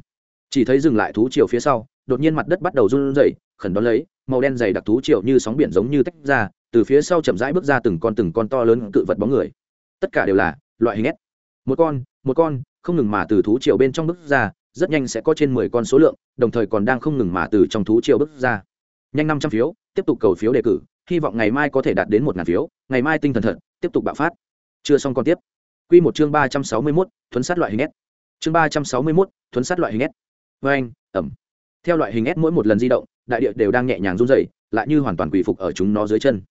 Chỉ thấy dừng lại thú chiều phía sau, đột nhiên mặt đất bắt đầu run rẩy, khẩn đón lấy màu đen dày đặc thú triệu như sóng biển giống như tách ra, từ phía sau chậm rãi bước ra từng con từng con to lớn cự vật bóng người. Tất cả đều là loại hình ép một con một con, không ngừng mà từ thú triều bên trong bước ra, rất nhanh sẽ có trên mười con số lượng, đồng thời còn đang không ngừng mà từ trong thú triều bước ra. Nhanh năm trăm phiếu, tiếp tục cầu phiếu đề cử, hy vọng ngày mai có thể đạt đến một ngàn phiếu, ngày mai tinh thần thật, tiếp tục bạo phát. Chưa xong còn tiếp. Q một chương ba trăm sáu mươi mốt, thuấn sát loại hình s. Chương ba trăm sáu mươi mốt, thuấn sát loại hình s. Vê anh ẩm. Theo loại hình s mỗi một lần di động đại địa đều đang nhẹ nhàng run rẩy, lại như hoàn toàn quỳ phục ở chúng nó dưới chân.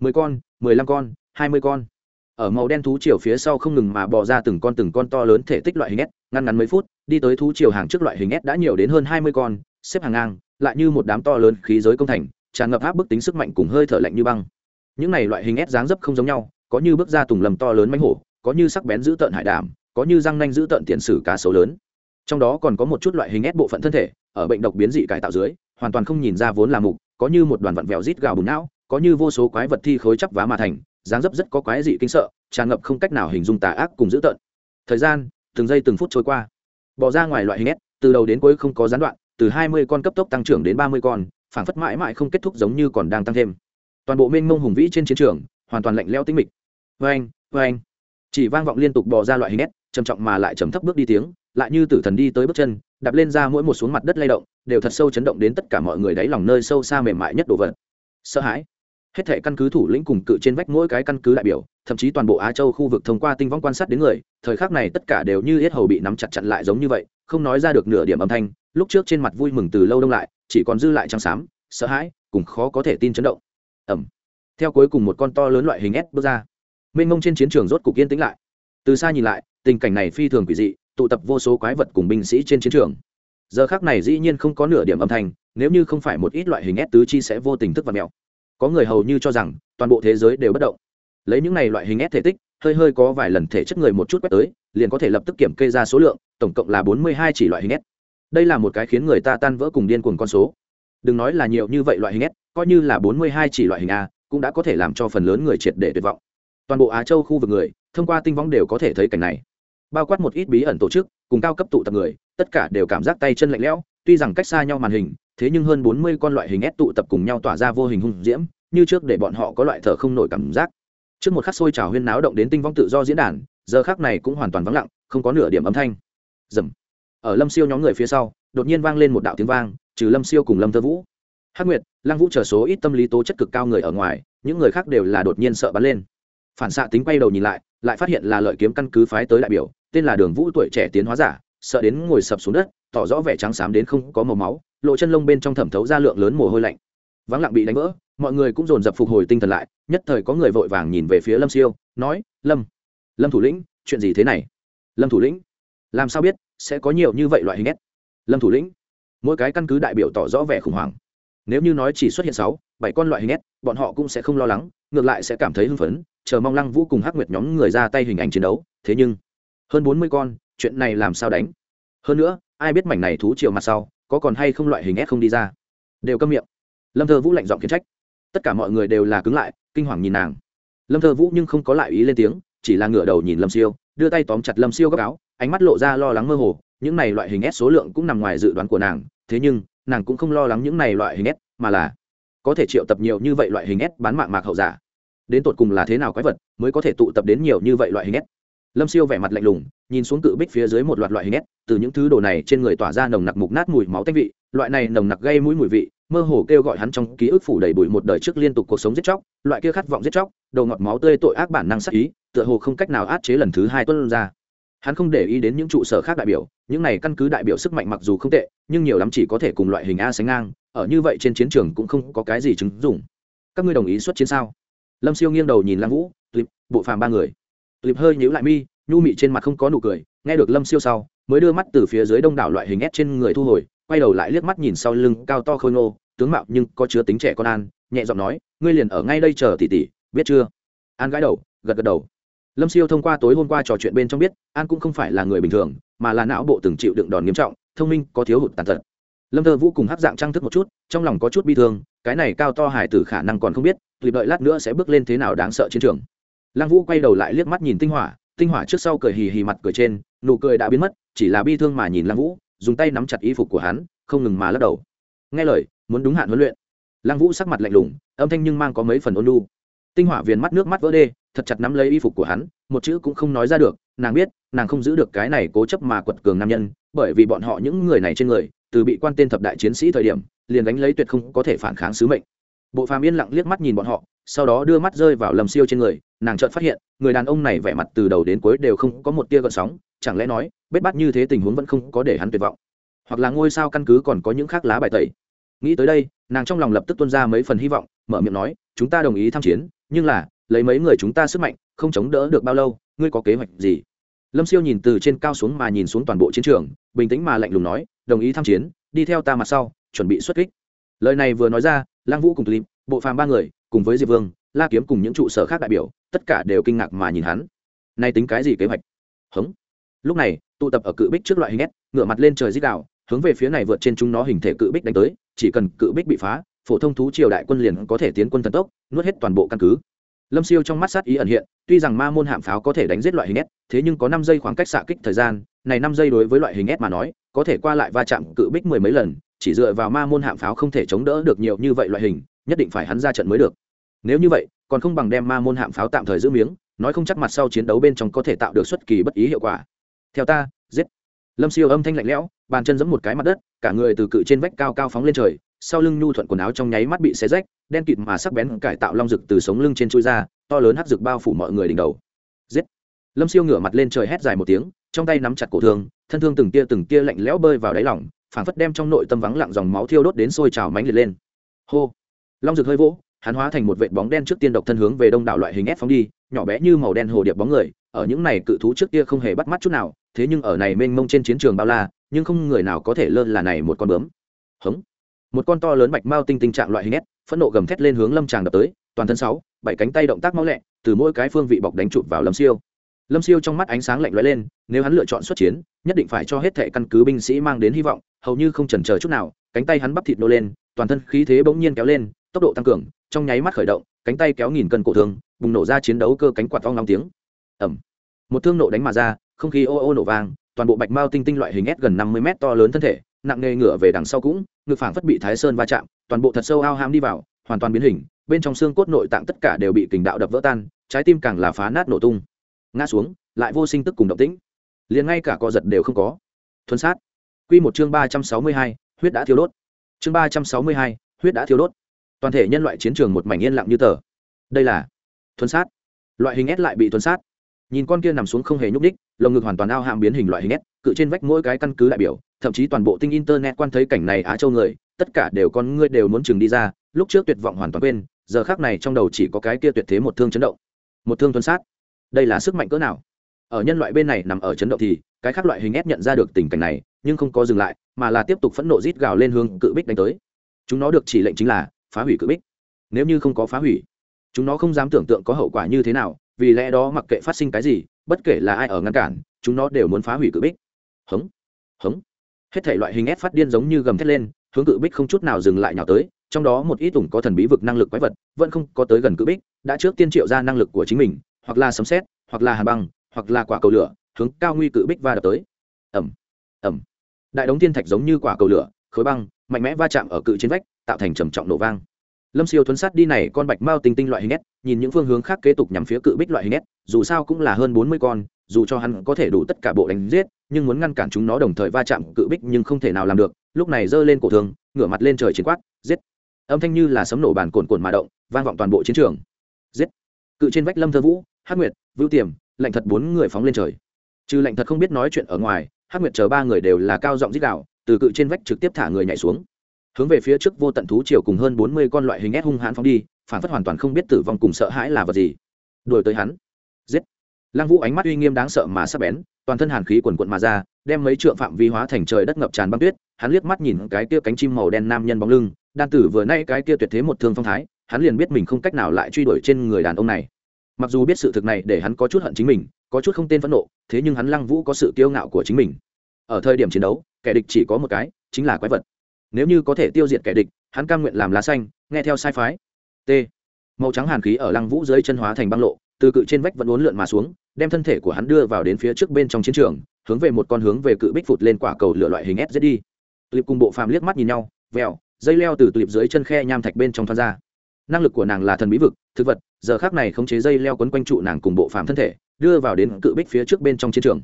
Mười con, mười lăm con, hai mươi con. Ở màu đen thú chiều phía sau không ngừng mà bò ra từng con từng con to lớn thể tích loại hình s, ngăn ngắn mấy phút, đi tới thú chiều hàng trước loại hình s đã nhiều đến hơn hai mươi con, xếp hàng ngang, lại như một đám to lớn khí giới công thành, tràn ngập áp bức tính sức mạnh cùng hơi thở lạnh như băng. Những này loại hình s dáng dấp không giống nhau, có như bước ra tùng lầm to lớn mánh hổ, có như sắc bén giữ tợn hải đảm có như răng nanh giữ tợn tiền sử cá sấu lớn. Trong đó còn có một chút loại hình s bộ phận thân thể ở bệnh độc biến dị cải tạo dưới, hoàn toàn không nhìn ra vốn là mục, có như một đoàn vặn vẹo rít gào bùn não, có như vô số quái vật thi khối chắp vá mà thành, dáng dấp rất có quái dị kinh sợ, tràn ngập không cách nào hình dung tà ác cùng dữ tợn. Thời gian, từng giây từng phút trôi qua. Bỏ ra ngoài loại hình ép từ đầu đến cuối không có gián đoạn, từ hai mươi con cấp tốc tăng trưởng đến ba mươi con, phảng phất mãi mãi không kết thúc giống như còn đang tăng thêm. Toàn bộ mênh mông hùng vĩ trên chiến trường, hoàn toàn lạnh leo tinh mịch. Vê anh vê anh chỉ vang vọng liên tục bỏ ra loại hình ép trầm trọng mà lại trầm thấp bước đi tiếng, lại như tử thần đi tới bước chân, đạp lên ra mỗi một xuống mặt đất lay động, đều thật sâu chấn động đến tất cả mọi người đáy lòng nơi sâu xa mềm mại nhất đồ vật. Sợ hãi. Hết thể căn cứ thủ lĩnh cùng cự trên vách mỗi cái căn cứ đại biểu, thậm chí toàn bộ á châu khu vực thông qua tinh vong quan sát đến người, thời khắc này tất cả đều như yết hầu bị nắm chặt chặn lại giống như vậy, không nói ra được nửa điểm âm thanh, lúc trước trên mặt vui mừng từ lâu đông lại, chỉ còn dư lại trắng xám, sợ hãi, cùng khó có thể tin chấn động. Ẩm theo cuối cùng một con to lớn loại hình s bước ra. Mênh mông trên chiến trường rốt cục yên tĩnh lại. Từ xa nhìn lại tình cảnh này phi thường quỷ dị, tụ tập vô số quái vật cùng binh sĩ trên chiến trường. Giờ khác này dĩ nhiên không có nửa điểm âm thanh, nếu như không phải một ít loại hình ép tứ chi sẽ vô tình thức và mèo. Có người hầu như cho rằng, toàn bộ thế giới đều bất động. Lấy những này loại hình ép thể tích, hơi hơi có vài lần thể chất người một chút quét tới, liền có thể lập tức kiểm kê ra số lượng, tổng cộng là bốn mươi hai chỉ loại hình ép đây là một cái khiến người ta tan vỡ cùng điên cuồng con số. Đừng nói là nhiều như vậy loại hình ép coi như là bốn mươi hai chỉ loại hình a, cũng đã có thể làm cho phần lớn người triệt để tuyệt vọng. Toàn bộ á châu khu vực người, thông qua tinh võng đều có thể thấy cảnh này bao quát một ít bí ẩn tổ chức, cùng cao cấp tụ tập người, tất cả đều cảm giác tay chân lạnh lẽo, tuy rằng cách xa nhau màn hình, thế nhưng hơn bốn mươi con loại hình ép tụ tập cùng nhau tỏa ra vô hình hung diễm, như trước để bọn họ có loại thở không nổi cảm giác. Trước một khắc sôi trào huyên náo động đến tinh vong tự do diễn đàn, giờ khắc này cũng hoàn toàn vắng lặng, không có nửa điểm âm thanh. Dầm. Ở lâm siêu nhóm người phía sau, đột nhiên vang lên một đạo tiếng vang, trừ lâm siêu cùng lâm thơ vũ. Hắc nguyệt, lăng vũ chờ số ít tâm lý tố chất cực cao người ở ngoài, những người khác đều là đột nhiên sợ bắn lên. Phản xạ tính quay đầu nhìn lại lại phát hiện là lợi kiếm căn cứ phái tới đại biểu, tên là đường vũ tuổi trẻ tiến hóa giả, sợ đến ngồi sập xuống đất, tỏ rõ vẻ trắng xám đến không có màu máu, lộ chân lông bên trong thẩm thấu ra lượng lớn mồ hôi lạnh. Vắng lặng bị đánh vỡ, mọi người cũng dồn dập phục hồi tinh thần lại, nhất thời có người vội vàng nhìn về phía lâm siêu, nói, lâm lâm thủ lĩnh, chuyện gì thế này? Lâm thủ lĩnh, làm sao biết sẽ có nhiều như vậy loại hình ép lâm thủ lĩnh, mỗi cái căn cứ đại biểu tỏ rõ vẻ khủng hoảng. Nếu như nói chỉ xuất hiện sáu, bảy con loại hình ép bọn họ cũng sẽ không lo lắng, ngược lại sẽ cảm thấy hưng phấn chờ mong lăng vũ cùng hắc nguyệt nhóm người ra tay hình ảnh chiến đấu, thế nhưng, hơn bốn mươi con, chuyện này làm sao đánh? Hơn nữa, ai biết mảnh này thú chiều mặt sau, có còn hay không loại hình ép không đi ra? Đều câm miệng. Lâm thơ vũ lạnh giọng khiển trách. Tất cả mọi người đều là cứng lại, kinh hoàng nhìn nàng. Lâm thơ vũ nhưng không có lại ý lên tiếng, chỉ là ngửa đầu nhìn lâm siêu, đưa tay tóm chặt lâm siêu góc áo, ánh mắt lộ ra lo lắng mơ hồ, những này loại hình ép số lượng cũng nằm ngoài dự đoán của nàng, thế nhưng, nàng cũng không lo lắng những này loại hình ép mà là, có thể triệu tập nhiều như vậy loại hình ép bán mạng mạc hậu giả đến tột cùng là thế nào quái vật mới có thể tụ tập đến nhiều như vậy loại hình s lâm siêu vẻ mặt lạnh lùng, nhìn xuống cự bích phía dưới một loạt loại hình s từ những thứ đồ này trên người tỏa ra nồng nặc mục nát mùi máu tanh vị, loại này nồng nặc gây mũi mùi vị, mơ hồ kêu gọi hắn trong ký ức phủ đầy bụi một đời trước liên tục cuộc sống giết chóc, loại kia khát vọng giết chóc đầu ngọt máu tươi tội ác bản năng sắc ý, tựa hồ không cách nào át chế lần thứ hai tuân ra. Hắn không để ý đến những trụ sở khác đại biểu, những này căn cứ đại biểu sức mạnh mặc dù không tệ, nhưng nhiều lắm chỉ có thể cùng loại hình a sánh ngang, ở như vậy trên chiến trường cũng không có cái gì chứng dụng. Các ngươi đồng ý xuất chiến sao? Lâm siêu nghiêng đầu nhìn lăng vũ clip bộ phàm ba người. Clip hơi nhíu lại mi, nhu mị trên mặt không có nụ cười, nghe được lâm siêu sau, mới đưa mắt từ phía dưới đông đảo loại hình ép trên người thu hồi, quay đầu lại liếc mắt nhìn sau lưng cao to khôi ngô, tướng mạo nhưng có chứa tính trẻ con an, nhẹ giọng nói, ngươi liền ở ngay đây chờ tỉ tỉ biết chưa? An gãi đầu, gật gật đầu. Lâm siêu thông qua tối hôm qua trò chuyện bên trong biết, an cũng không phải là người bình thường, mà là não bộ từng chịu đựng đòn nghiêm trọng, thông minh, có thiếu hụt tàn tật. Lâm thơ vũ cùng hát dạng trang thức một chút, trong lòng có chút bi thương cái này cao to hải tử khả năng còn không biết lịp đợi lát nữa sẽ bước lên thế nào đáng sợ chiến trường. Lăng vũ quay đầu lại liếc mắt nhìn tinh hỏa tinh hỏa trước sau cười hì hì mặt cười trên, nụ cười đã biến mất, chỉ là bi thương mà nhìn lăng vũ, dùng tay nắm chặt y phục của hắn, không ngừng mà lắc đầu. Nghe lời, muốn đúng hạn huấn luyện. Lăng vũ sắc mặt lạnh lùng, âm thanh nhưng mang có mấy phần ôn lu tinh hỏa viền mắt nước mắt vỡ đê, thật chặt nắm lấy y phục của hắn, một chữ cũng không nói ra được, nàng biết, nàng không giữ được cái này cố chấp mà quật cường nam nhân, bởi vì bọn họ những người này trên người, từ bị quan tên thập đại chiến sĩ thời điểm liền đánh lấy tuyệt không có thể phản kháng sứ mệnh. Bộ phàm yên lặng liếc mắt nhìn bọn họ, sau đó đưa mắt rơi vào lầm siêu trên người, nàng chợt phát hiện, người đàn ông này vẻ mặt từ đầu đến cuối đều không có một tia gợn sóng, chẳng lẽ nói, bết bắt như thế tình huống vẫn không có để hắn tuyệt vọng? Hoặc là ngôi sao căn cứ còn có những khác lá bài tẩy? Nghĩ tới đây, nàng trong lòng lập tức tuôn ra mấy phần hy vọng, mở miệng nói, chúng ta đồng ý tham chiến, nhưng là, lấy mấy người chúng ta sức mạnh, không chống đỡ được bao lâu, ngươi có kế hoạch gì? Lâm siêu nhìn từ trên cao xuống mà nhìn xuống toàn bộ chiến trường, bình tĩnh mà lạnh lùng nói, đồng ý tham chiến, đi theo ta mặt sau chuẩn bị xuất kích. Lời này vừa nói ra lang vũ cùng clip bộ phàm ba người, cùng với diệp vương, la kiếm cùng những trụ sở khác đại biểu, tất cả đều kinh ngạc mà nhìn hắn. Nay tính cái gì kế hoạch? Hống. Lúc này, tụ tập ở cự bích trước loại hình s ngựa mặt lên trời dích đạo hướng về phía này vượt trên chúng nó hình thể cự bích đánh tới, chỉ cần cự bích bị phá, phổ thông thú triều đại quân liền có thể tiến quân thần tốc, nuốt hết toàn bộ căn cứ. Lâm siêu trong mắt sát ý ẩn hiện, tuy rằng ma môn hạm pháo có thể đánh giết loại hình s, thế nhưng có năm giây khoảng cách xạ kích thời gian, này năm giây đối với loại hình s mà nói, có thể qua lại va chạm cự bích mười mấy lần chỉ dựa vào ma môn hạm pháo không thể chống đỡ được nhiều như vậy loại hình, nhất định phải hắn ra trận mới được. Nếu như vậy, còn không bằng đem ma môn hạm pháo tạm thời giữ miếng, nói không chắc mặt sau chiến đấu bên trong có thể tạo được xuất kỳ bất ý hiệu quả. Theo ta, giết. Lâm siêu âm thanh lạnh lẽo, bàn chân giẫm một cái mặt đất, cả người từ cự trên vách cao cao phóng lên trời, sau lưng nhu thuận quần áo trong nháy mắt bị xé rách, đen kịt mà sắc bén cải tạo long rực từ sống lưng trên chui ra, to lớn hắc rực bao phủ mọi người đỉnh đầu. Giết. Lâm siêu ngửa mặt lên trời hét dài một tiếng, trong tay nắm chặt cổ thương, thân thương từng tia từng tia lạnh lẽo bơi vào đáy lỏng phảng phất đem trong nội tâm vắng lặng dòng máu thiêu đốt đến sôi trào mánh liệt lên. Hô. Long rực hơi vỗ, hắn hóa thành một vệt bóng đen trước tiên độc thân hướng về đông đảo loại hình ép phóng đi, nhỏ bé như màu đen hồ điệp bóng người, ở những này cự thú trước kia không hề bắt mắt chút nào, thế nhưng ở này mênh mông trên chiến trường bao la, nhưng không người nào có thể lơ là này một con bướm. Hống. Một con to lớn bạch mao tinh tinh trạng loại hình ép, phẫn nộ gầm thét lên hướng lâm tràng đập tới, toàn thân sáu, bảy cánh tay động tác máu lẹ, từ mỗi cái phương vị bọc đánh chụp vào lâm siêu lâm siêu trong mắt ánh sáng lạnh lẽo lên, nếu hắn lựa chọn xuất chiến, nhất định phải cho hết thệ căn cứ binh sĩ mang đến hy vọng, hầu như không chần chờ chút nào, cánh tay hắn bắp thịt nô lên, toàn thân khí thế bỗng nhiên kéo lên, tốc độ tăng cường, trong nháy mắt khởi động, cánh tay kéo nghìn cân cổ thương, bùng nổ ra chiến đấu cơ cánh quạt vong long tiếng. Ẩm một thương nộ đánh mà ra, không khí ô ô nổ vang, toàn bộ bạch mao tinh tinh loại hình ép gần năm mươi mét to lớn thân thể, nặng nề ngửa về đằng sau cũng, ngực phảng phất bị thái sơn va chạm, toàn bộ thật sâu ao ham đi vào, hoàn toàn biến hình, bên trong xương cốt nội tạng tất cả đều bị kình đạo đập vỡ tan, trái tim càng là phá nát nổ tung ngã xuống, lại vô sinh tức cùng động tĩnh. Liền ngay cả cọ giật đều không có. Thuần sát. Quy một chương ba trăm sáu mươi hai, huyết đã thiêu đốt. Chương ba trăm sáu mươi hai, huyết đã thiêu đốt. Toàn thể nhân loại chiến trường một mảnh yên lặng như tờ. Đây là thuần sát. Loại hình s lại bị thuần sát. Nhìn con kia nằm xuống không hề nhúc đích lồng ngực hoàn toàn ao hạm biến hình loại hình s, cự trên vách mỗi cái căn cứ đại biểu, thậm chí toàn bộ tinh internet quan thấy cảnh này á châu người, tất cả đều con ngươi đều muốn chừng đi ra, lúc trước tuyệt vọng hoàn toàn quên, giờ khác này trong đầu chỉ có cái kia tuyệt thế một thương chấn động. Một thương thuần sát đây là sức mạnh cỡ nào? Ở nhân loại bên này nằm ở chấn động thì, cái khác loại hình ép nhận ra được tình cảnh này, nhưng không có dừng lại, mà là tiếp tục phẫn nộ rít gào lên hướng cự bích đánh tới. Chúng nó được chỉ lệnh chính là phá hủy cự bích. Nếu như không có phá hủy, chúng nó không dám tưởng tượng có hậu quả như thế nào, vì lẽ đó mặc kệ phát sinh cái gì, bất kể là ai ở ngăn cản, chúng nó đều muốn phá hủy cự bích. Hống hống. Hết thể loại hình ép phát điên giống như gầm thét lên, hướng cự bích không chút nào dừng lại nhào tới, trong đó một ít tùng có thần bí vực năng lực quái vật, vẫn không có tới gần cự bích, đã trước tiên triệu ra năng lực của chính mình hoặc là sấm sét, hoặc là hà băng hoặc là quả cầu lửa hướng cao nguy cự bích va đập tới. Ẩm ẩm đại đống thiên thạch giống như quả cầu lửa khối băng mạnh mẽ va chạm ở cự trên vách tạo thành trầm trọng nổ vang. Lâm siêu thuấn sát đi này con bạch mao tinh tinh loại hình nét nhìn những phương hướng khác kế tục nhằm phía cự bích loại hình nét dù sao cũng là hơn bốn mươi con dù cho hắn có thể đủ tất cả bộ đánh giết nhưng muốn ngăn cản chúng nó đồng thời va chạm cự bích nhưng không thể nào làm được lúc này giơ lên cổ thường ngửa mặt lên trời chiến quát giết. Âm thanh như là sấm nổ bàn cồn cồn mà động vang vọng toàn bộ chiến trường. Giết. Cự trên vách lâm thơ vũ hát nguyệt, vưu tiềm, lạnh thật bốn người phóng lên trời. Trừ lạnh thật không biết nói chuyện ở ngoài hát nguyệt chờ ba người đều là cao giọng dít đạo từ cự trên vách trực tiếp thả người nhảy xuống. Hướng về phía trước vô tận thú chiều cùng hơn bốn mươi con loại hình ép hung hãn phóng đi, phản phất hoàn toàn không biết tử vong cùng sợ hãi là vật gì. Đuổi tới hắn. Giết. Lăng vũ ánh mắt uy nghiêm đáng sợ mà sắp bén, toàn thân hàn khí quần quận mà ra, đem mấy trượng phạm vi hóa thành trời đất ngập tràn băng tuyết, hắn liếc mắt nhìn cái kia cánh chim màu đen nam nhân bóng lưng, đan tử vừa nay cái kia tuyệt thế một thương phong thái, hắn liền biết mình không cách nào lại truy đuổi trên người đàn ông này mặc dù biết sự thực này để hắn có chút hận chính mình, có chút không tên phẫn nộ, thế nhưng hắn lăng vũ có sự kiêu ngạo của chính mình. Ở thời điểm chiến đấu, kẻ địch chỉ có một cái, chính là quái vật. Nếu như có thể tiêu diệt kẻ địch, hắn cam nguyện làm lá xanh, nghe theo sai phái. T. Màu trắng hàn khí ở lăng vũ dưới chân hóa thành băng lộ, từ cự trên vách vẫn uốn lượn mà xuống, đem thân thể của hắn đưa vào đến phía trước bên trong chiến trường, hướng về một con hướng về cự bích phụt lên quả cầu lửa loại hình s đi clip cùng bộ phàm liếc mắt nhìn nhau vèo dây leo từ clip dưới chân khe nham thạch bên trong thoát ra. Năng lực của nàng là thần bí vực thực vật, giờ khác này khống chế dây leo quấn quanh trụ nàng cùng bộ phàm thân thể, đưa vào đến cự bích phía trước bên trong chiến trường.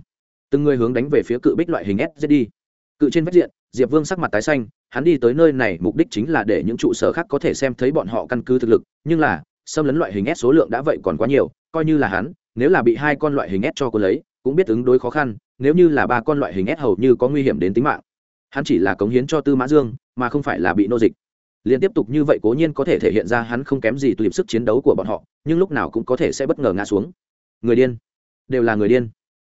Từng người hướng đánh về phía cự bích loại hình s đi cự trên vách diện, diệp vương sắc mặt tái xanh, hắn đi tới nơi này, mục đích chính là để những trụ sở khác có thể xem thấy bọn họ căn cứ thực lực, nhưng là, xâm lấn loại hình s số lượng đã vậy còn quá nhiều, coi như là hắn, nếu là bị hai con loại hình s cho cô lấy, cũng biết ứng đối khó khăn, nếu như là ba con loại hình s hầu như có nguy hiểm đến tính mạng. Hắn chỉ là cống hiến cho tư mã dương, mà không phải là bị nô dịch liên tiếp tục như vậy cố nhiên có thể thể hiện ra hắn không kém gì tùy sức chiến đấu của bọn họ, nhưng lúc nào cũng có thể sẽ bất ngờ ngã xuống. Người điên. Đều là người điên.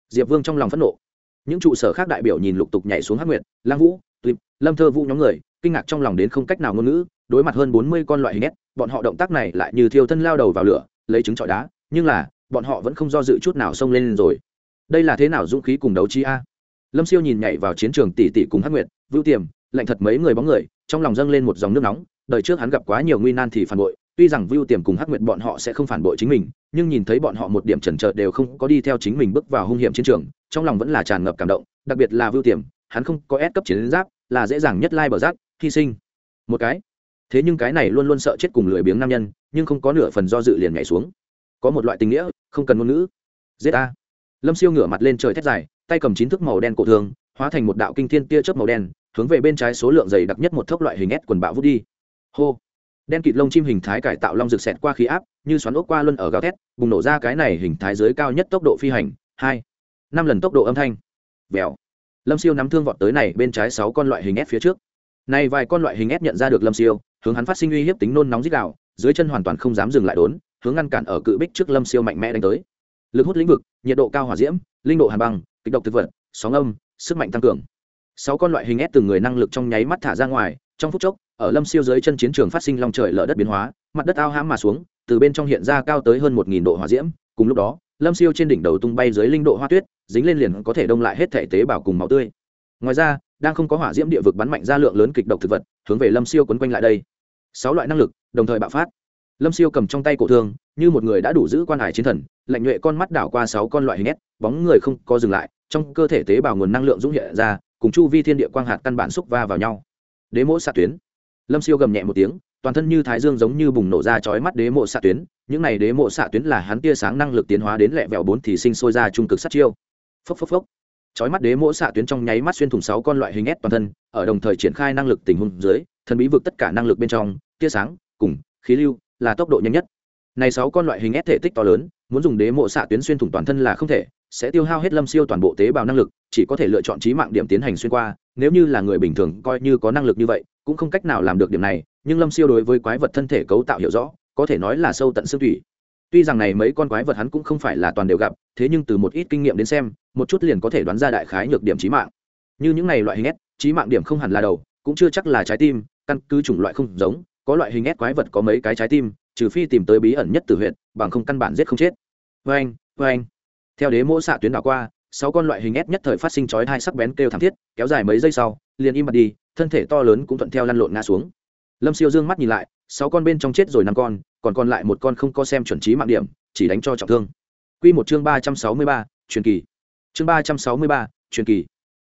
Diệp vương trong lòng phẫn nộ. Những trụ sở khác đại biểu nhìn lục tục nhảy xuống hắc nguyệt, lang vũ tùy lâm thơ vũ nhóm người, kinh ngạc trong lòng đến không cách nào ngôn ngữ, đối mặt hơn bốn mươi con loại hình nét, bọn họ động tác này lại như thiêu thân lao đầu vào lửa, lấy trứng trọi đá, nhưng là, bọn họ vẫn không do dự chút nào xông lên rồi. Đây là thế nào dũng khí cùng đấu trí a? Lâm siêu nhìn nhảy vào chiến trường tỷ tỷ cùng hắc nguyệt vưu tiềm lạnh thật mấy người bóng người, trong lòng dâng lên một dòng nước nóng, đời trước hắn gặp quá nhiều nguy nan thì phản bội, tuy rằng vưu tiềm cùng hắc nguyệt bọn họ sẽ không phản bội chính mình, nhưng nhìn thấy bọn họ một điểm trần trợt đều không có đi theo chính mình bước vào hung hiểm chiến trường, trong lòng vẫn là tràn ngập cảm động, đặc biệt là vưu tiềm, hắn không có ép cấp chiến giáp, là dễ dàng nhất lai bờ rác, hy sinh. Một cái. Thế nhưng cái này luôn luôn sợ chết cùng lười biếng nam nhân, nhưng không có nửa phần do dự liền nhảy xuống. Có một loại tình nghĩa, không cần ngôn ngữ. Giết ta. Lâm siêu ngửa mặt lên trời thét dài, tay cầm chín thước màu đen cổ thường, hóa thành một đạo kinh thiên tia chớp màu đen hướng về bên trái số lượng dày đặc nhất một thốc loại hình ép quần bạo vút đi. Hô. Đen kịt lông chim hình thái cải tạo long rực xẹt qua khí áp, như xoắn ốc qua luân ở gào thét, bùng nổ ra cái này hình thái dưới cao nhất tốc độ phi hành, hai, năm lần tốc độ âm thanh. Vèo. Lâm siêu nắm thương vọt tới này bên trái sáu con loại hình ép phía trước. Này vài con loại hình ép nhận ra được lâm siêu, hướng hắn phát sinh uy hiếp tính nôn nóng dích đạo dưới chân hoàn toàn không dám dừng lại đốn, hướng ngăn cản ở cự bích trước lâm siêu mạnh mẽ đánh tới. Lực hút lĩnh vực, nhiệt độ cao hỏa diễm, linh độ hàn băng kịch độc thực vật, sóng âm, sức mạnh tăng cường sáu con loại hình ép từng người năng lực trong nháy mắt thả ra ngoài, trong phút chốc, ở lâm siêu dưới chân chiến trường phát sinh long trời lở đất biến hóa, mặt đất ao hãm mà xuống, từ bên trong hiện ra cao tới hơn một nghìn độ hỏa diễm. Cùng lúc đó, lâm siêu trên đỉnh đầu tung bay dưới linh độ hoa tuyết, dính lên liền có thể đông lại hết thể tế bào cùng máu tươi. Ngoài ra, đang không có hỏa diễm địa vực bắn mạnh ra lượng lớn kịch độc thực vật, hướng về lâm siêu quấn quanh lại đây. Sáu loại năng lực, đồng thời bạo phát. Lâm siêu cầm trong tay cổ thương, như một người đã đủ giữ quan hải chiến thần, lạnh nhuệ con mắt đảo qua sáu con loại hình ép bóng người không có dừng lại, trong cơ thể tế bào nguồn năng lượng dũng hiện ra cùng chu vi thiên địa quang hạt căn bản xúc va vào nhau. Đế mỗ xạ tuyến. Lâm siêu gầm nhẹ một tiếng, toàn thân như thái dương giống như bùng nổ ra chói mắt đế mộ xạ tuyến, những này đế mộ xạ tuyến là hắn tia sáng năng lực tiến hóa đến lẹ vẹo bốn thì sinh sôi ra trung cực sát chiêu. Phốc phốc phốc. Chói mắt đế mộ xạ tuyến trong nháy mắt xuyên thủng sáu con loại hình ép toàn thân, ở đồng thời triển khai năng lực tình huống dưới, thần bí vực tất cả năng lực bên trong, tia sáng, cùng khí lưu là tốc độ nhanh nhất. Này sáu con loại hình ép thể tích to lớn, muốn dùng đế mộ xạ tuyến xuyên thủng toàn thân là không thể sẽ tiêu hao hết lâm siêu toàn bộ tế bào năng lực, chỉ có thể lựa chọn trí mạng điểm tiến hành xuyên qua. Nếu như là người bình thường coi như có năng lực như vậy, cũng không cách nào làm được điểm này, nhưng lâm siêu đối với quái vật thân thể cấu tạo hiểu rõ, có thể nói là sâu tận xương thủy. Tuy rằng này mấy con quái vật hắn cũng không phải là toàn đều gặp, thế nhưng từ một ít kinh nghiệm đến xem, một chút liền có thể đoán ra đại khái nhược điểm trí mạng. Như những này loại hình s, trí mạng điểm không hẳn là đầu, cũng chưa chắc là trái tim, căn cứ chủng loại không giống, có loại hình s quái vật có mấy cái trái tim, trừ phi tìm tới bí ẩn nhất từ huyện bằng không căn bản giết không chết. Vê anh vê anh theo đế mỗ xạ tuyến đảo qua, sáu con loại hình ép nhất thời phát sinh chói hai sắc bén kêu thảm thiết, kéo dài mấy giây sau, liền im bặt đi, thân thể to lớn cũng thuận theo lăn lộn ngã xuống. Lâm siêu dương mắt nhìn lại, sáu con bên trong chết rồi năm con, còn còn lại một con không có xem chuẩn trí mạng điểm, chỉ đánh cho trọng thương. Q một chương ba trăm sáu mươi ba, truyền kỳ. Chương ba trăm sáu mươi ba, truyền kỳ.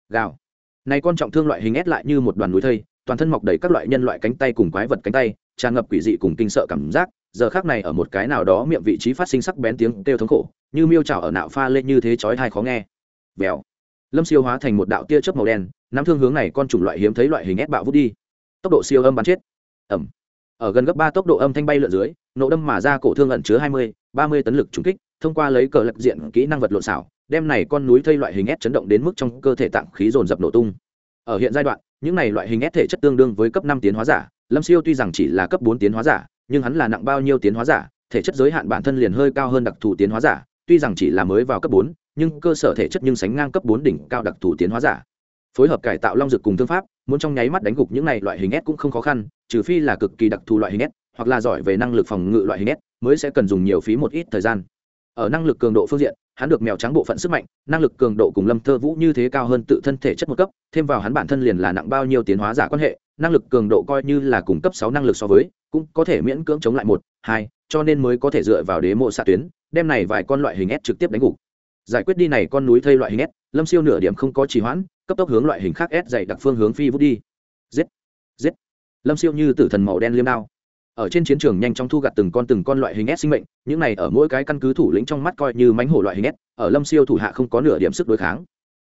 Gạo này con trọng thương loại hình ép lại như một đoàn núi thây, toàn thân mọc đầy các loại nhân loại cánh tay cùng quái vật cánh tay, tràn ngập quỷ dị cùng kinh sợ cảm giác, giờ khác này ở một cái nào đó miệng vị trí phát sinh sắc bén tiếng kêu thống khổ như miêu trào ở nạo pha lên như thế chói tai khó nghe. Vèo. Lâm siêu hóa thành một đạo tia chớp màu đen, nắm thương hướng này con chủng loại hiếm thấy loại hình ép bạo vút đi. Tốc độ siêu âm bắn chết. Ẩm ở gần gấp ba tốc độ âm thanh bay lượn dưới, nổ đâm mà ra cổ thương ẩn chứa hai mươi, ba mươi tấn lực trúng kích, thông qua lấy cờ lập diện kỹ năng vật lộn xảo, đem này con núi thây loại hình ép chấn động đến mức trong cơ thể tạng khí dồn dập nổ tung. Ở hiện giai đoạn, những này loại hình ép thể chất tương đương với cấp năm tiến hóa giả, lâm siêu tuy rằng chỉ là cấp bốn tiến hóa giả, nhưng hắn là nặng bao nhiêu tiến hóa giả, thể chất giới hạn bản thân liền hơi cao hơn đặc thù tiến hóa giả tuy rằng chỉ là mới vào cấp bốn, nhưng cơ sở thể chất nhưng sánh ngang cấp bốn đỉnh cao đặc thù tiến hóa giả. Phối hợp cải tạo long dược cùng thương pháp, muốn trong nháy mắt đánh gục những này loại hình s cũng không khó khăn, trừ phi là cực kỳ đặc thù loại hình s, hoặc là giỏi về năng lực phòng ngự loại hình s, mới sẽ cần dùng nhiều phí một ít thời gian. Ở năng lực cường độ phương diện, hắn được mèo trắng bộ phận sức mạnh, năng lực cường độ cùng lâm thơ vũ như thế cao hơn tự thân thể chất một cấp, thêm vào hắn bản thân liền là nặng bao nhiêu tiến hóa giả quan hệ, năng lực cường độ coi như là cùng cấp sáu năng lực so với cũng có thể miễn cưỡng chống lại một, hai, cho nên mới có thể dựa vào đế mộ xạ tuyến, đem này vài con loại hình s trực tiếp đánh gục. Giải quyết đi này con núi thây loại hình s, lâm siêu nửa điểm không có trì hoãn, cấp tốc hướng loại hình khác s dày đặc phương hướng phi vút đi. Giết giết. Lâm siêu như tử thần màu đen liêm đao. Ở trên chiến trường nhanh chóng thu gặt từng con từng con loại hình s sinh mệnh, những này ở mỗi cái căn cứ thủ lĩnh trong mắt coi như mánh hổ loại hình s, ở lâm siêu thủ hạ không có nửa điểm sức đối kháng.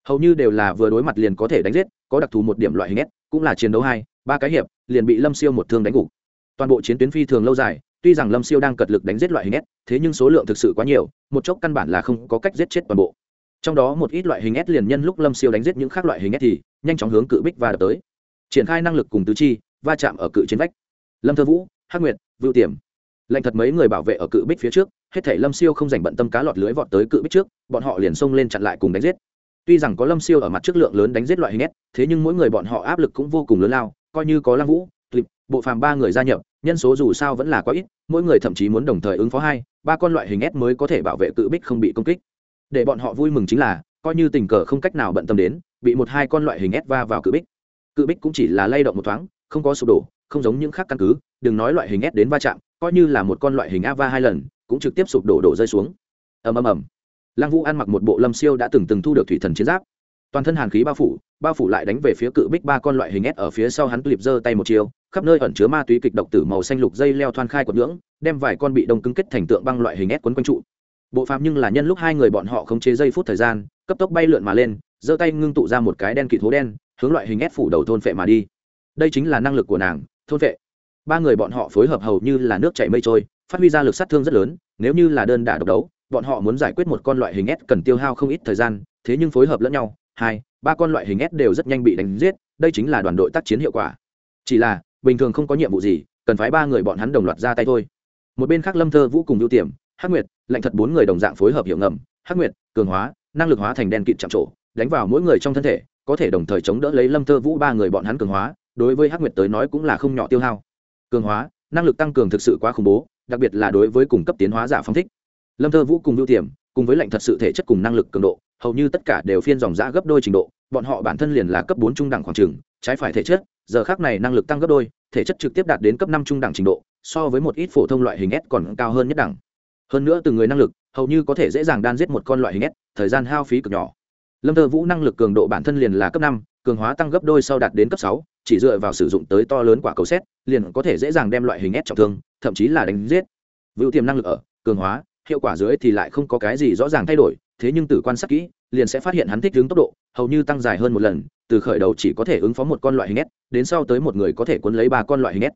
Hầu như đều là vừa đối mặt liền có thể đánh giết, có đặc thù một điểm loại hình s, cũng là chiến đấu hai, ba cái hiệp, liền bị lâm siêu một thương đánh gục toàn bộ chiến tuyến phi thường lâu dài, tuy rằng lâm siêu đang cật lực đánh giết loại hình s, thế nhưng số lượng thực sự quá nhiều, một chốc căn bản là không có cách giết chết toàn bộ. Trong đó một ít loại hình s liền nhân lúc lâm siêu đánh giết những khác loại hình s thì nhanh chóng hướng cự bích và đập tới. Triển khai năng lực cùng tứ chi, va chạm ở cự chiến vách. Lâm thơ vũ, hắc nguyệt, vưu tiềm. Lệnh thật mấy người bảo vệ ở cự bích phía trước, hết thể lâm siêu không dành bận tâm cá lọt lưới vọt tới cự bích trước, bọn họ liền xông lên chặn lại cùng đánh giết. Tuy rằng có lâm siêu ở mặt trước lượng lớn đánh giết loại hình s, thế nhưng mỗi người bọn họ áp lực cũng vô cùng lớn lao, coi như có lăng vũ clip bộ phàm ba người gia nhập nhân số dù sao vẫn là quá ít, mỗi người thậm chí muốn đồng thời ứng phó hai, ba con loại hình s mới có thể bảo vệ cự bích không bị công kích. Để bọn họ vui mừng chính là, coi như tình cờ không cách nào bận tâm đến, bị một hai con loại hình s va vào cự bích. Cự bích cũng chỉ là lay động một thoáng, không có sụp đổ, không giống những khác căn cứ, đừng nói loại hình s đến va chạm, coi như là một con loại hình a va hai lần, cũng trực tiếp sụp đổ đổ rơi xuống. Ầm ầm ầm. Lăng vũ ăn mặc một bộ lâm siêu đã từng từng thu được thủy thần chiến giáp toàn thân hàn khí bao phủ bao phủ lại đánh về phía cự bích ba con loại hình s ở phía sau hắn tulip giơ tay một chiều khắp nơi ẩn chứa ma túy kịch độc tử màu xanh lục dây leo thoan khai quật ngưỡng, đem vài con bị đông cứng kết thành tượng băng loại hình s quấn quanh trụ. Bộ phạm nhưng là nhân lúc hai người bọn họ khống chế giây phút thời gian, cấp tốc bay lượn mà lên, giơ tay ngưng tụ ra một cái đen kịt hố đen, hướng loại hình s phủ đầu thôn phệ mà đi. Đây chính là năng lực của nàng, thôn phệ. Ba người bọn họ phối hợp hầu như là nước chảy mây trôi, phát huy ra lực sát thương rất lớn, nếu như là đơn đả độc đấu, bọn họ muốn giải quyết một con loại hình s cần tiêu hao không ít thời gian, thế nhưng phối hợp lẫn nhau hai, ba con loại hình s đều rất nhanh bị đánh giết, đây chính là đoàn đội tác chiến hiệu quả. Chỉ là, bình thường không có nhiệm vụ gì, cần phái ba người bọn hắn đồng loạt ra tay thôi. Một bên khác lâm thơ vũ cùng ưu tiềm, hắc nguyệt, lạnh thật bốn người đồng dạng phối hợp hiệu ngầm. Hắc nguyệt, cường hóa, năng lực hóa thành đen kịt chạm trổ, đánh vào mỗi người trong thân thể, có thể đồng thời chống đỡ lấy lâm thơ vũ ba người bọn hắn cường hóa, đối với hắc nguyệt tới nói cũng là không nhỏ tiêu hao. Cường hóa, năng lực tăng cường thực sự quá khủng bố, đặc biệt là đối với cung cấp tiến hóa giả phong thích. Lâm thơ vũ cùng ưu tiềm cùng với lệnh thật sự thể chất cùng năng lực cường độ, hầu như tất cả đều phiên dòng giã gấp đôi trình độ, bọn họ bản thân liền là cấp bốn trung đẳng khoảng trường, trái phải thể chất, giờ khác này năng lực tăng gấp đôi, thể chất trực tiếp đạt đến cấp năm trung đẳng trình độ, so với một ít phổ thông loại hình s còn cao hơn nhất đẳng. Hơn nữa từng người năng lực, hầu như có thể dễ dàng đan giết một con loại hình s, thời gian hao phí cực nhỏ. Lâm thơ vũ năng lực cường độ bản thân liền là cấp năm, cường hóa tăng gấp đôi sau đạt đến cấp sáu, chỉ dựa vào sử dụng tới to lớn quả cầu xét liền có thể dễ dàng đem loại hình s trọng thương, thậm chí là đánh giết. Vựu tiềm năng lực ở, cường hóa hiệu quả dưới thì lại không có cái gì rõ ràng thay đổi, thế nhưng từ quan sát kỹ, liền sẽ phát hiện hắn thích hướng tốc độ, hầu như tăng dài hơn một lần, từ khởi đầu chỉ có thể ứng phó một con loại hình s, đến sau tới một người có thể cuốn lấy ba con loại hình s.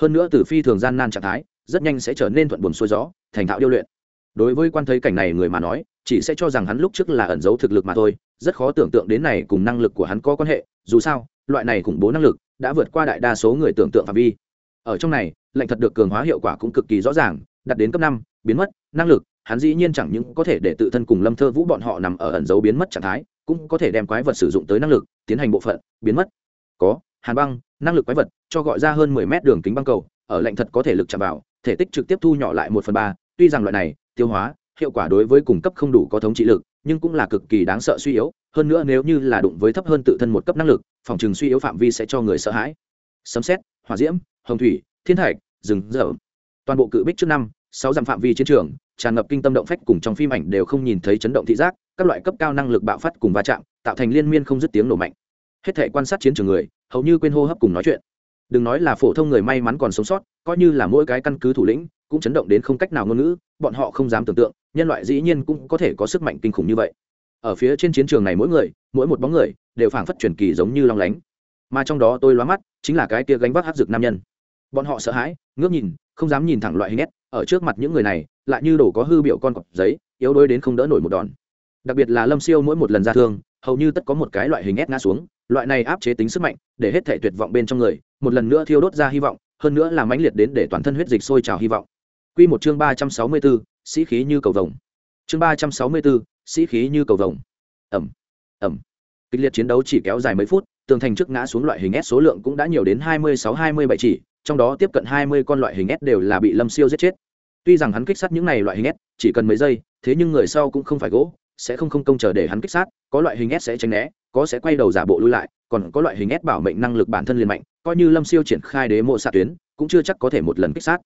Hơn nữa từ phi thường gian nan trạng thái, rất nhanh sẽ trở nên thuận buồn xuôi gió, thành thạo điêu luyện. Đối với quan thấy cảnh này người mà nói, chỉ sẽ cho rằng hắn lúc trước là ẩn giấu thực lực mà thôi, rất khó tưởng tượng đến này cùng năng lực của hắn có quan hệ, dù sao, loại này khủng bố năng lực đã vượt qua đại đa số người tưởng tượng phạm vi. Ở trong này, lệnh thật được cường hóa hiệu quả cũng cực kỳ rõ ràng đạt đến cấp năm, biến mất, năng lực, hắn dĩ nhiên chẳng những có thể để tự thân cùng lâm thơ vũ bọn họ nằm ở ẩn dấu biến mất trạng thái, cũng có thể đem quái vật sử dụng tới năng lực, tiến hành bộ phận, biến mất. Có, hàn băng, năng lực quái vật, cho gọi ra hơn mười mét đường kính băng cầu, ở lệnh thật có thể lực chạm vào, thể tích trực tiếp thu nhỏ lại một phần ba, tuy rằng loại này, tiêu hóa, hiệu quả đối với cung cấp không đủ có thống trị lực, nhưng cũng là cực kỳ đáng sợ suy yếu, hơn nữa nếu như là đụng với thấp hơn tự thân một cấp năng lực, phòng trường suy yếu phạm vi sẽ cho người sợ hãi. Sấm xét hỏa diễm, hồng thủy, thiên thạch, rừng rậm toàn bộ cự bích trước năm, sáu dặm phạm vi chiến trường, tràn ngập kinh tâm động phách cùng trong phim ảnh đều không nhìn thấy chấn động thị giác, các loại cấp cao năng lực bạo phát cùng va chạm, tạo thành liên miên không dứt tiếng nổ mạnh. Hết thể quan sát chiến trường người, hầu như quên hô hấp cùng nói chuyện. Đừng nói là phổ thông người may mắn còn sống sót, coi như là mỗi cái căn cứ thủ lĩnh, cũng chấn động đến không cách nào ngôn ngữ, bọn họ không dám tưởng tượng, nhân loại dĩ nhiên cũng có thể có sức mạnh kinh khủng như vậy. Ở phía trên chiến trường này mỗi người, mỗi một bóng người, đều phảng phất truyền kỳ giống như long lánh. Mà trong đó tôi lóa mắt, chính là cái kia gánh vác hát dược nam nhân. Bọn họ sợ hãi, ngước nhìn không dám nhìn thẳng loại hình nét ở trước mặt những người này lại như đổ có hư biểu con cọp giấy yếu đuối đến không đỡ nổi một đòn đặc biệt là lâm siêu mỗi một lần ra thương hầu như tất có một cái loại hình ép ngã xuống loại này áp chế tính sức mạnh để hết thể tuyệt vọng bên trong người một lần nữa thiêu đốt ra hy vọng hơn nữa là mãnh liệt đến để toàn thân huyết dịch sôi trào hy vọng Quy một chương ba trăm sáu mươi bốn sĩ khí như cầu vồng. Chương ba trăm sáu mươi bốn sĩ khí như cầu vồng. ẩm ẩm Kịch liệt chiến đấu chỉ kéo dài mấy phút, tường thành trước ngã xuống loại hình s số lượng cũng đã nhiều đến hai mươi sáu hai mươi bảy chỉ trong đó tiếp cận hai mươi con loại hình s đều là bị lâm siêu giết chết. Tuy rằng hắn kích sát những này loại hình s chỉ cần mấy giây, thế nhưng người sau cũng không phải gỗ, sẽ không không công chờ để hắn kích sát, có loại hình s sẽ tránh né, có sẽ quay đầu giả bộ lui lại, còn có loại hình s bảo mệnh năng lực bản thân liền mạnh, coi như lâm siêu triển khai đế mộ xạ tuyến, cũng chưa chắc có thể một lần kích sát.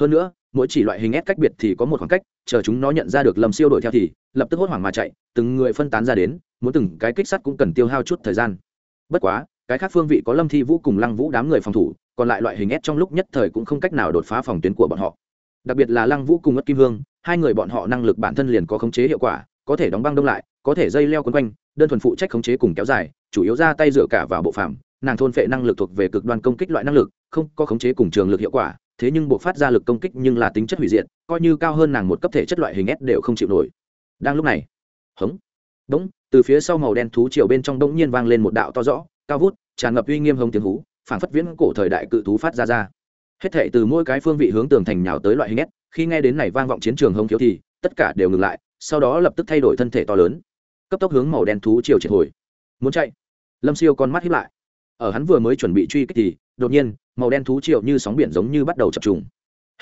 Hơn nữa, mỗi chỉ loại hình s cách biệt thì có một khoảng cách, chờ chúng nó nhận ra được lâm siêu đuổi theo thì, lập tức hốt hoảng mà chạy, từng người phân tán ra đến, muốn từng cái kích sắt cũng cần tiêu hao chút thời gian. Bất quá cái khác phương vị có lâm thi vũ cùng lăng vũ đám người phòng thủ, còn lại loại hình ép trong lúc nhất thời cũng không cách nào đột phá phòng tuyến của bọn họ. Đặc biệt là lăng vũ cùng ất kim hương, hai người bọn họ năng lực bản thân liền có khống chế hiệu quả, có thể đóng băng đông lại, có thể dây leo quấn quanh, đơn thuần phụ trách khống chế cùng kéo dài, chủ yếu ra tay dựa cả vào bộ phạm nàng thôn phệ năng lực thuộc về cực đoan công kích loại năng lực, không có khống chế cùng trường lực hiệu quả, thế nhưng bộ phát ra lực công kích nhưng là tính chất hủy diệt, coi như cao hơn nàng một cấp thể chất loại hình s đều không chịu nổi. Đang lúc này, hống đống từ phía sau màu đen thú chiều bên trong đống nhiên vang lên một đạo to rõ cao vút, tràn ngập uy nghiêm hông tiếng hú, phảng phất viễn cổ thời đại cự thú phát ra ra. Hết thệ từ mỗi cái phương vị hướng tường thành nhào tới loại hình s khi nghe đến này vang vọng chiến trường hông thiếu thì, tất cả đều ngừng lại, sau đó lập tức thay đổi thân thể to lớn. Cấp tốc hướng màu đen thú chiều triệt hồi. Muốn chạy? Lâm siêu con mắt hiếp lại. Ở hắn vừa mới chuẩn bị truy kích thì, đột nhiên, màu đen thú triệu như sóng biển giống như bắt đầu chập trùng.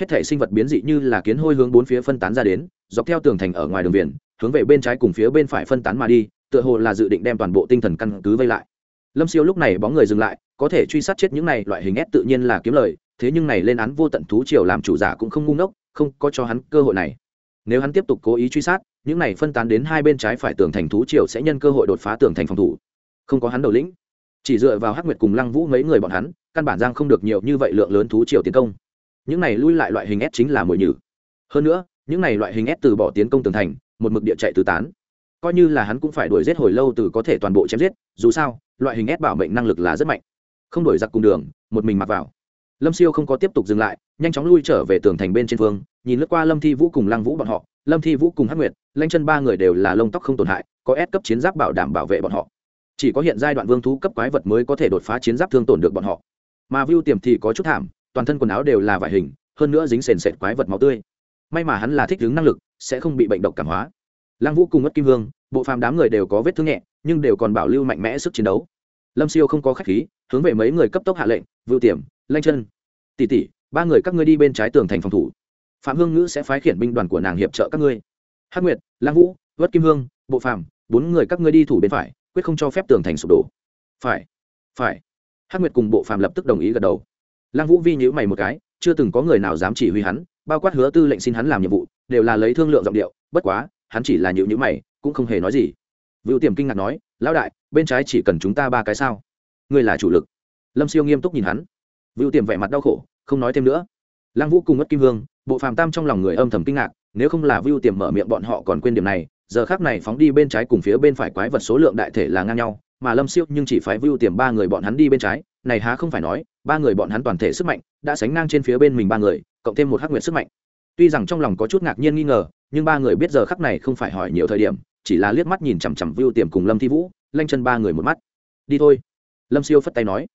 Hết thể sinh vật biến dị như là kiến hôi hướng bốn phía phân tán ra đến, dọc theo tường thành ở ngoài đường biển, hướng về bên trái cùng phía bên phải phân tán mà đi, tựa hồ là dự định đem toàn bộ tinh thần căn cứ vây lại lâm siêu lúc này bóng người dừng lại, có thể truy sát chết những này, loại hình ép tự nhiên là kiếm lời, thế nhưng này lên án vô tận thú triều làm chủ giả cũng không ngu ngốc, không có cho hắn cơ hội này. Nếu hắn tiếp tục cố ý truy sát, những này phân tán đến hai bên trái phải tường thành thú triều sẽ nhân cơ hội đột phá tường thành phòng thủ. Không có hắn đầu lĩnh, chỉ dựa vào hắc nguyệt cùng lăng vũ mấy người bọn hắn, căn bản giang không được nhiều như vậy lượng lớn thú triều tiến công. Những này lui lại loại hình ép chính là mồi nhử. Hơn nữa, những này loại hình ép từ bỏ tiến công tường thành, một mực địa chạy tứ tán coi như là hắn cũng phải đuổi giết hồi lâu từ có thể toàn bộ chém giết, dù sao, loại hình ép bảo mệnh năng lực là rất mạnh. Không đuổi giặc cùng đường, một mình mặc vào. Lâm siêu không có tiếp tục dừng lại, nhanh chóng lui trở về tường thành bên trên phương, nhìn lướt qua lâm thi vũ cùng lăng vũ bọn họ, lâm thi vũ cùng hắc nguyệt, lanh chân ba người đều là lông tóc không tổn hại, có ép cấp chiến giáp bảo đảm bảo vệ bọn họ. Chỉ có hiện giai đoạn vương thú cấp quái vật mới có thể đột phá chiến giáp thương tổn được bọn họ. Mà view tiềm thì có chút thảm, toàn thân quần áo đều là vải hình, hơn nữa dính sền sệt quái vật máu tươi. May mà hắn là thích ứng năng lực, sẽ không bị bệnh độc cảm hóa lăng vũ cùng mất kim vương bộ phàm đám người đều có vết thương nhẹ, nhưng đều còn bảo lưu mạnh mẽ sức chiến đấu. Lâm siêu không có khách khí, hướng về mấy người cấp tốc hạ lệnh, vưu tiềm, lanh chân, tỷ tỷ, ba người các ngươi đi bên trái tường thành phòng thủ. Phạm hương ngữ sẽ phái khiển binh đoàn của nàng hiệp trợ các ngươi. Hắc nguyệt, lăng vũ vất kim hương, bộ phàm, bốn người các ngươi đi thủ bên phải, quyết không cho phép tường thành sụp đổ. Phải phải. Hắc nguyệt cùng bộ phàm lập tức đồng ý gật đầu. Lăng vũ vi nhữ mày một cái, chưa từng có người nào dám chỉ huy hắn, bao quát hứa tư lệnh xin hắn làm nhiệm vụ, đều là lấy thương lượng giọng điệu, bất quá hắn chỉ là nhữ nhữ mày cũng không hề nói gì. Vựu tiềm kinh ngạc nói lão đại bên trái chỉ cần chúng ta ba cái sao? Ngươi là chủ lực. Lâm siêu nghiêm túc nhìn hắn. Vựu tiềm vẻ mặt đau khổ không nói thêm nữa. Lăng vũ cùng mất kim Vương, bộ phàm tam trong lòng người âm thầm kinh ngạc nếu không là vựu tiềm mở miệng bọn họ còn quên điểm này giờ khác này phóng đi bên trái cùng phía bên phải quái vật số lượng đại thể là ngang nhau mà lâm siêu nhưng chỉ phải vưu tiềm ba người bọn hắn đi bên trái này há không phải nói ba người bọn hắn toàn thể sức mạnh đã sánh ngang trên phía bên mình ba người cộng thêm một hắc nguyện sức mạnh. Tuy rằng trong lòng có chút ngạc nhiên nghi ngờ nhưng ba người biết giờ khắc này không phải hỏi nhiều thời điểm, chỉ là liếc mắt nhìn chằm chằm vưu tiềm cùng lâm thi vũ, lanh chân ba người một mắt. Đi thôi. Lâm siêu phất tay nói.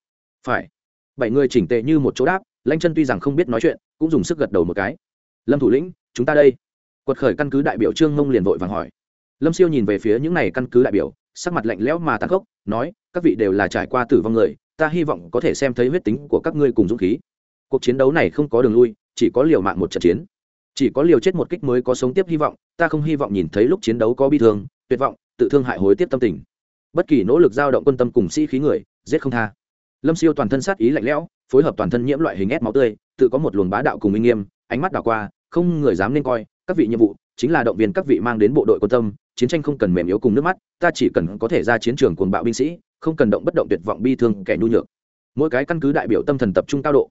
Phải. Bảy người chỉnh tệ như một chỗ đáp, lanh chân tuy rằng không biết nói chuyện, cũng dùng sức gật đầu một cái. Lâm thủ lĩnh, chúng ta đây. Quật khởi căn cứ đại biểu trương mông liền vội vàng hỏi. Lâm siêu nhìn về phía những này căn cứ đại biểu, sắc mặt lạnh lẽo mà tàn khốc, nói, các vị đều là trải qua tử vong người, ta hy vọng có thể xem thấy huyết tính của các ngươi cùng dũng khí. Cuộc chiến đấu này không có đường lui, chỉ có liều mạng một trận chiến chỉ có liều chết một kích mới có sống tiếp hy vọng, ta không hy vọng nhìn thấy lúc chiến đấu có bi thương, tuyệt vọng, tự thương hại hối tiếp tâm tình. Bất kỳ nỗ lực giao động quân tâm cùng sĩ khí người, giết không tha. Lâm siêu toàn thân sát ý lạnh lẽo, phối hợp toàn thân nhiễm loại hình ép máu tươi, tự có một luồng bá đạo cùng minh nghiêm, ánh mắt đảo qua, không người dám nên coi, các vị nhiệm vụ, chính là động viên các vị mang đến bộ đội quân tâm, chiến tranh không cần mềm yếu cùng nước mắt, ta chỉ cần có thể ra chiến trường cuồng bạo binh sĩ, không cần động bất động tuyệt vọng bi thương kẻ nhu nhược. Mỗi cái căn cứ đại biểu tâm thần tập trung cao độ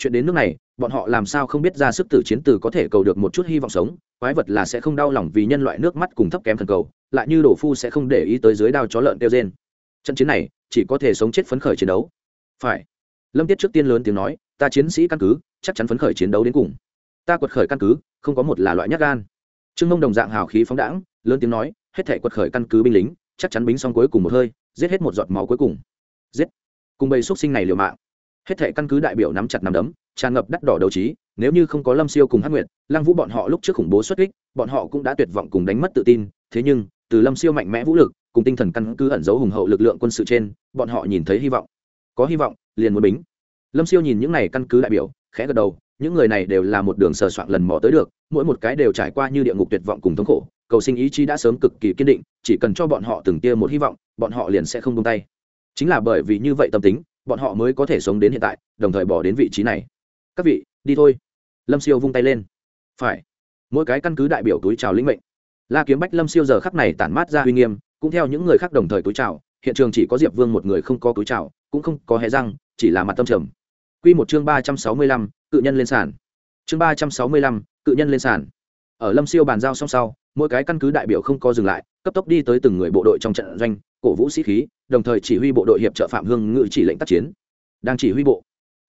chuyện đến nước này, bọn họ làm sao không biết ra sức tử chiến từ có thể cầu được một chút hy vọng sống, quái vật là sẽ không đau lòng vì nhân loại nước mắt cùng thấp kém thần cầu, lại như đổ phu sẽ không để ý tới dưới đao chó lợn kêu trên trận chiến này, chỉ có thể sống chết phấn khởi chiến đấu. Phải. Lâm tiết trước tiên lớn tiếng nói, ta chiến sĩ căn cứ, chắc chắn phấn khởi chiến đấu đến cùng. Ta quật khởi căn cứ, không có một là loại nhát gan. Trương mông đồng dạng hào khí phóng đãng, lớn tiếng nói, hết thể quật khởi căn cứ binh lính, chắc chắn bính xong cuối cùng một hơi, giết hết một giọt máu cuối cùng. Giết. Cùng bầy xúc sinh này liều mạng hết thệ căn cứ đại biểu nắm chặt nắm đấm, tràn ngập đắt đỏ đầu trí, nếu như không có lâm siêu cùng hắc nguyệt, lăng vũ bọn họ lúc trước khủng bố xuất kích, bọn họ cũng đã tuyệt vọng cùng đánh mất tự tin. Thế nhưng, từ lâm siêu mạnh mẽ vũ lực, cùng tinh thần căn cứ ẩn giấu hùng hậu lực lượng quân sự trên, bọn họ nhìn thấy hy vọng. Có hy vọng, liền muốn bính. Lâm siêu nhìn những n à y căn cứ đại biểu, khẽ gật đầu, những người này đều là một đường sờ soạn lần mò tới được, mỗi một cái đều trải qua như địa ngục tuyệt vọng cùng thống khổ, cầu sinh ý chí đã sớm cực kỳ kiên định, chỉ cần cho bọn họ từng tia một hy vọng, bọn họ liền sẽ không tung tay. Chính là bởi vì như vậy tâm tính bọn họ mới có thể sống đến hiện tại, đồng thời bỏ đến vị trí này. Các vị, đi thôi. Lâm siêu vung tay lên. Phải. Mỗi cái căn cứ đại biểu túi trào lĩnh mệnh. La kiếm bách lâm siêu giờ khắc này tản mát ra uy nghiêm, cũng theo những người khác đồng thời túi trào hiện trường chỉ có diệp vương một người không có túi trào cũng không có hé răng, chỉ là mặt tâm trầm. Q một chương ba trăm sáu mươi lăm, cự nhân lên sàn. Chương ba trăm sáu mươi lăm, cự nhân lên sàn. Ở lâm siêu bàn giao song sau, mỗi cái căn cứ đại biểu không có dừng lại, cấp tốc đi tới từng người bộ đội trong trận doanh, cổ vũ sĩ khí đồng thời chỉ huy bộ đội hiệp trợ phạm hương ngữ chỉ lệnh tác chiến. Đang chỉ huy bộ,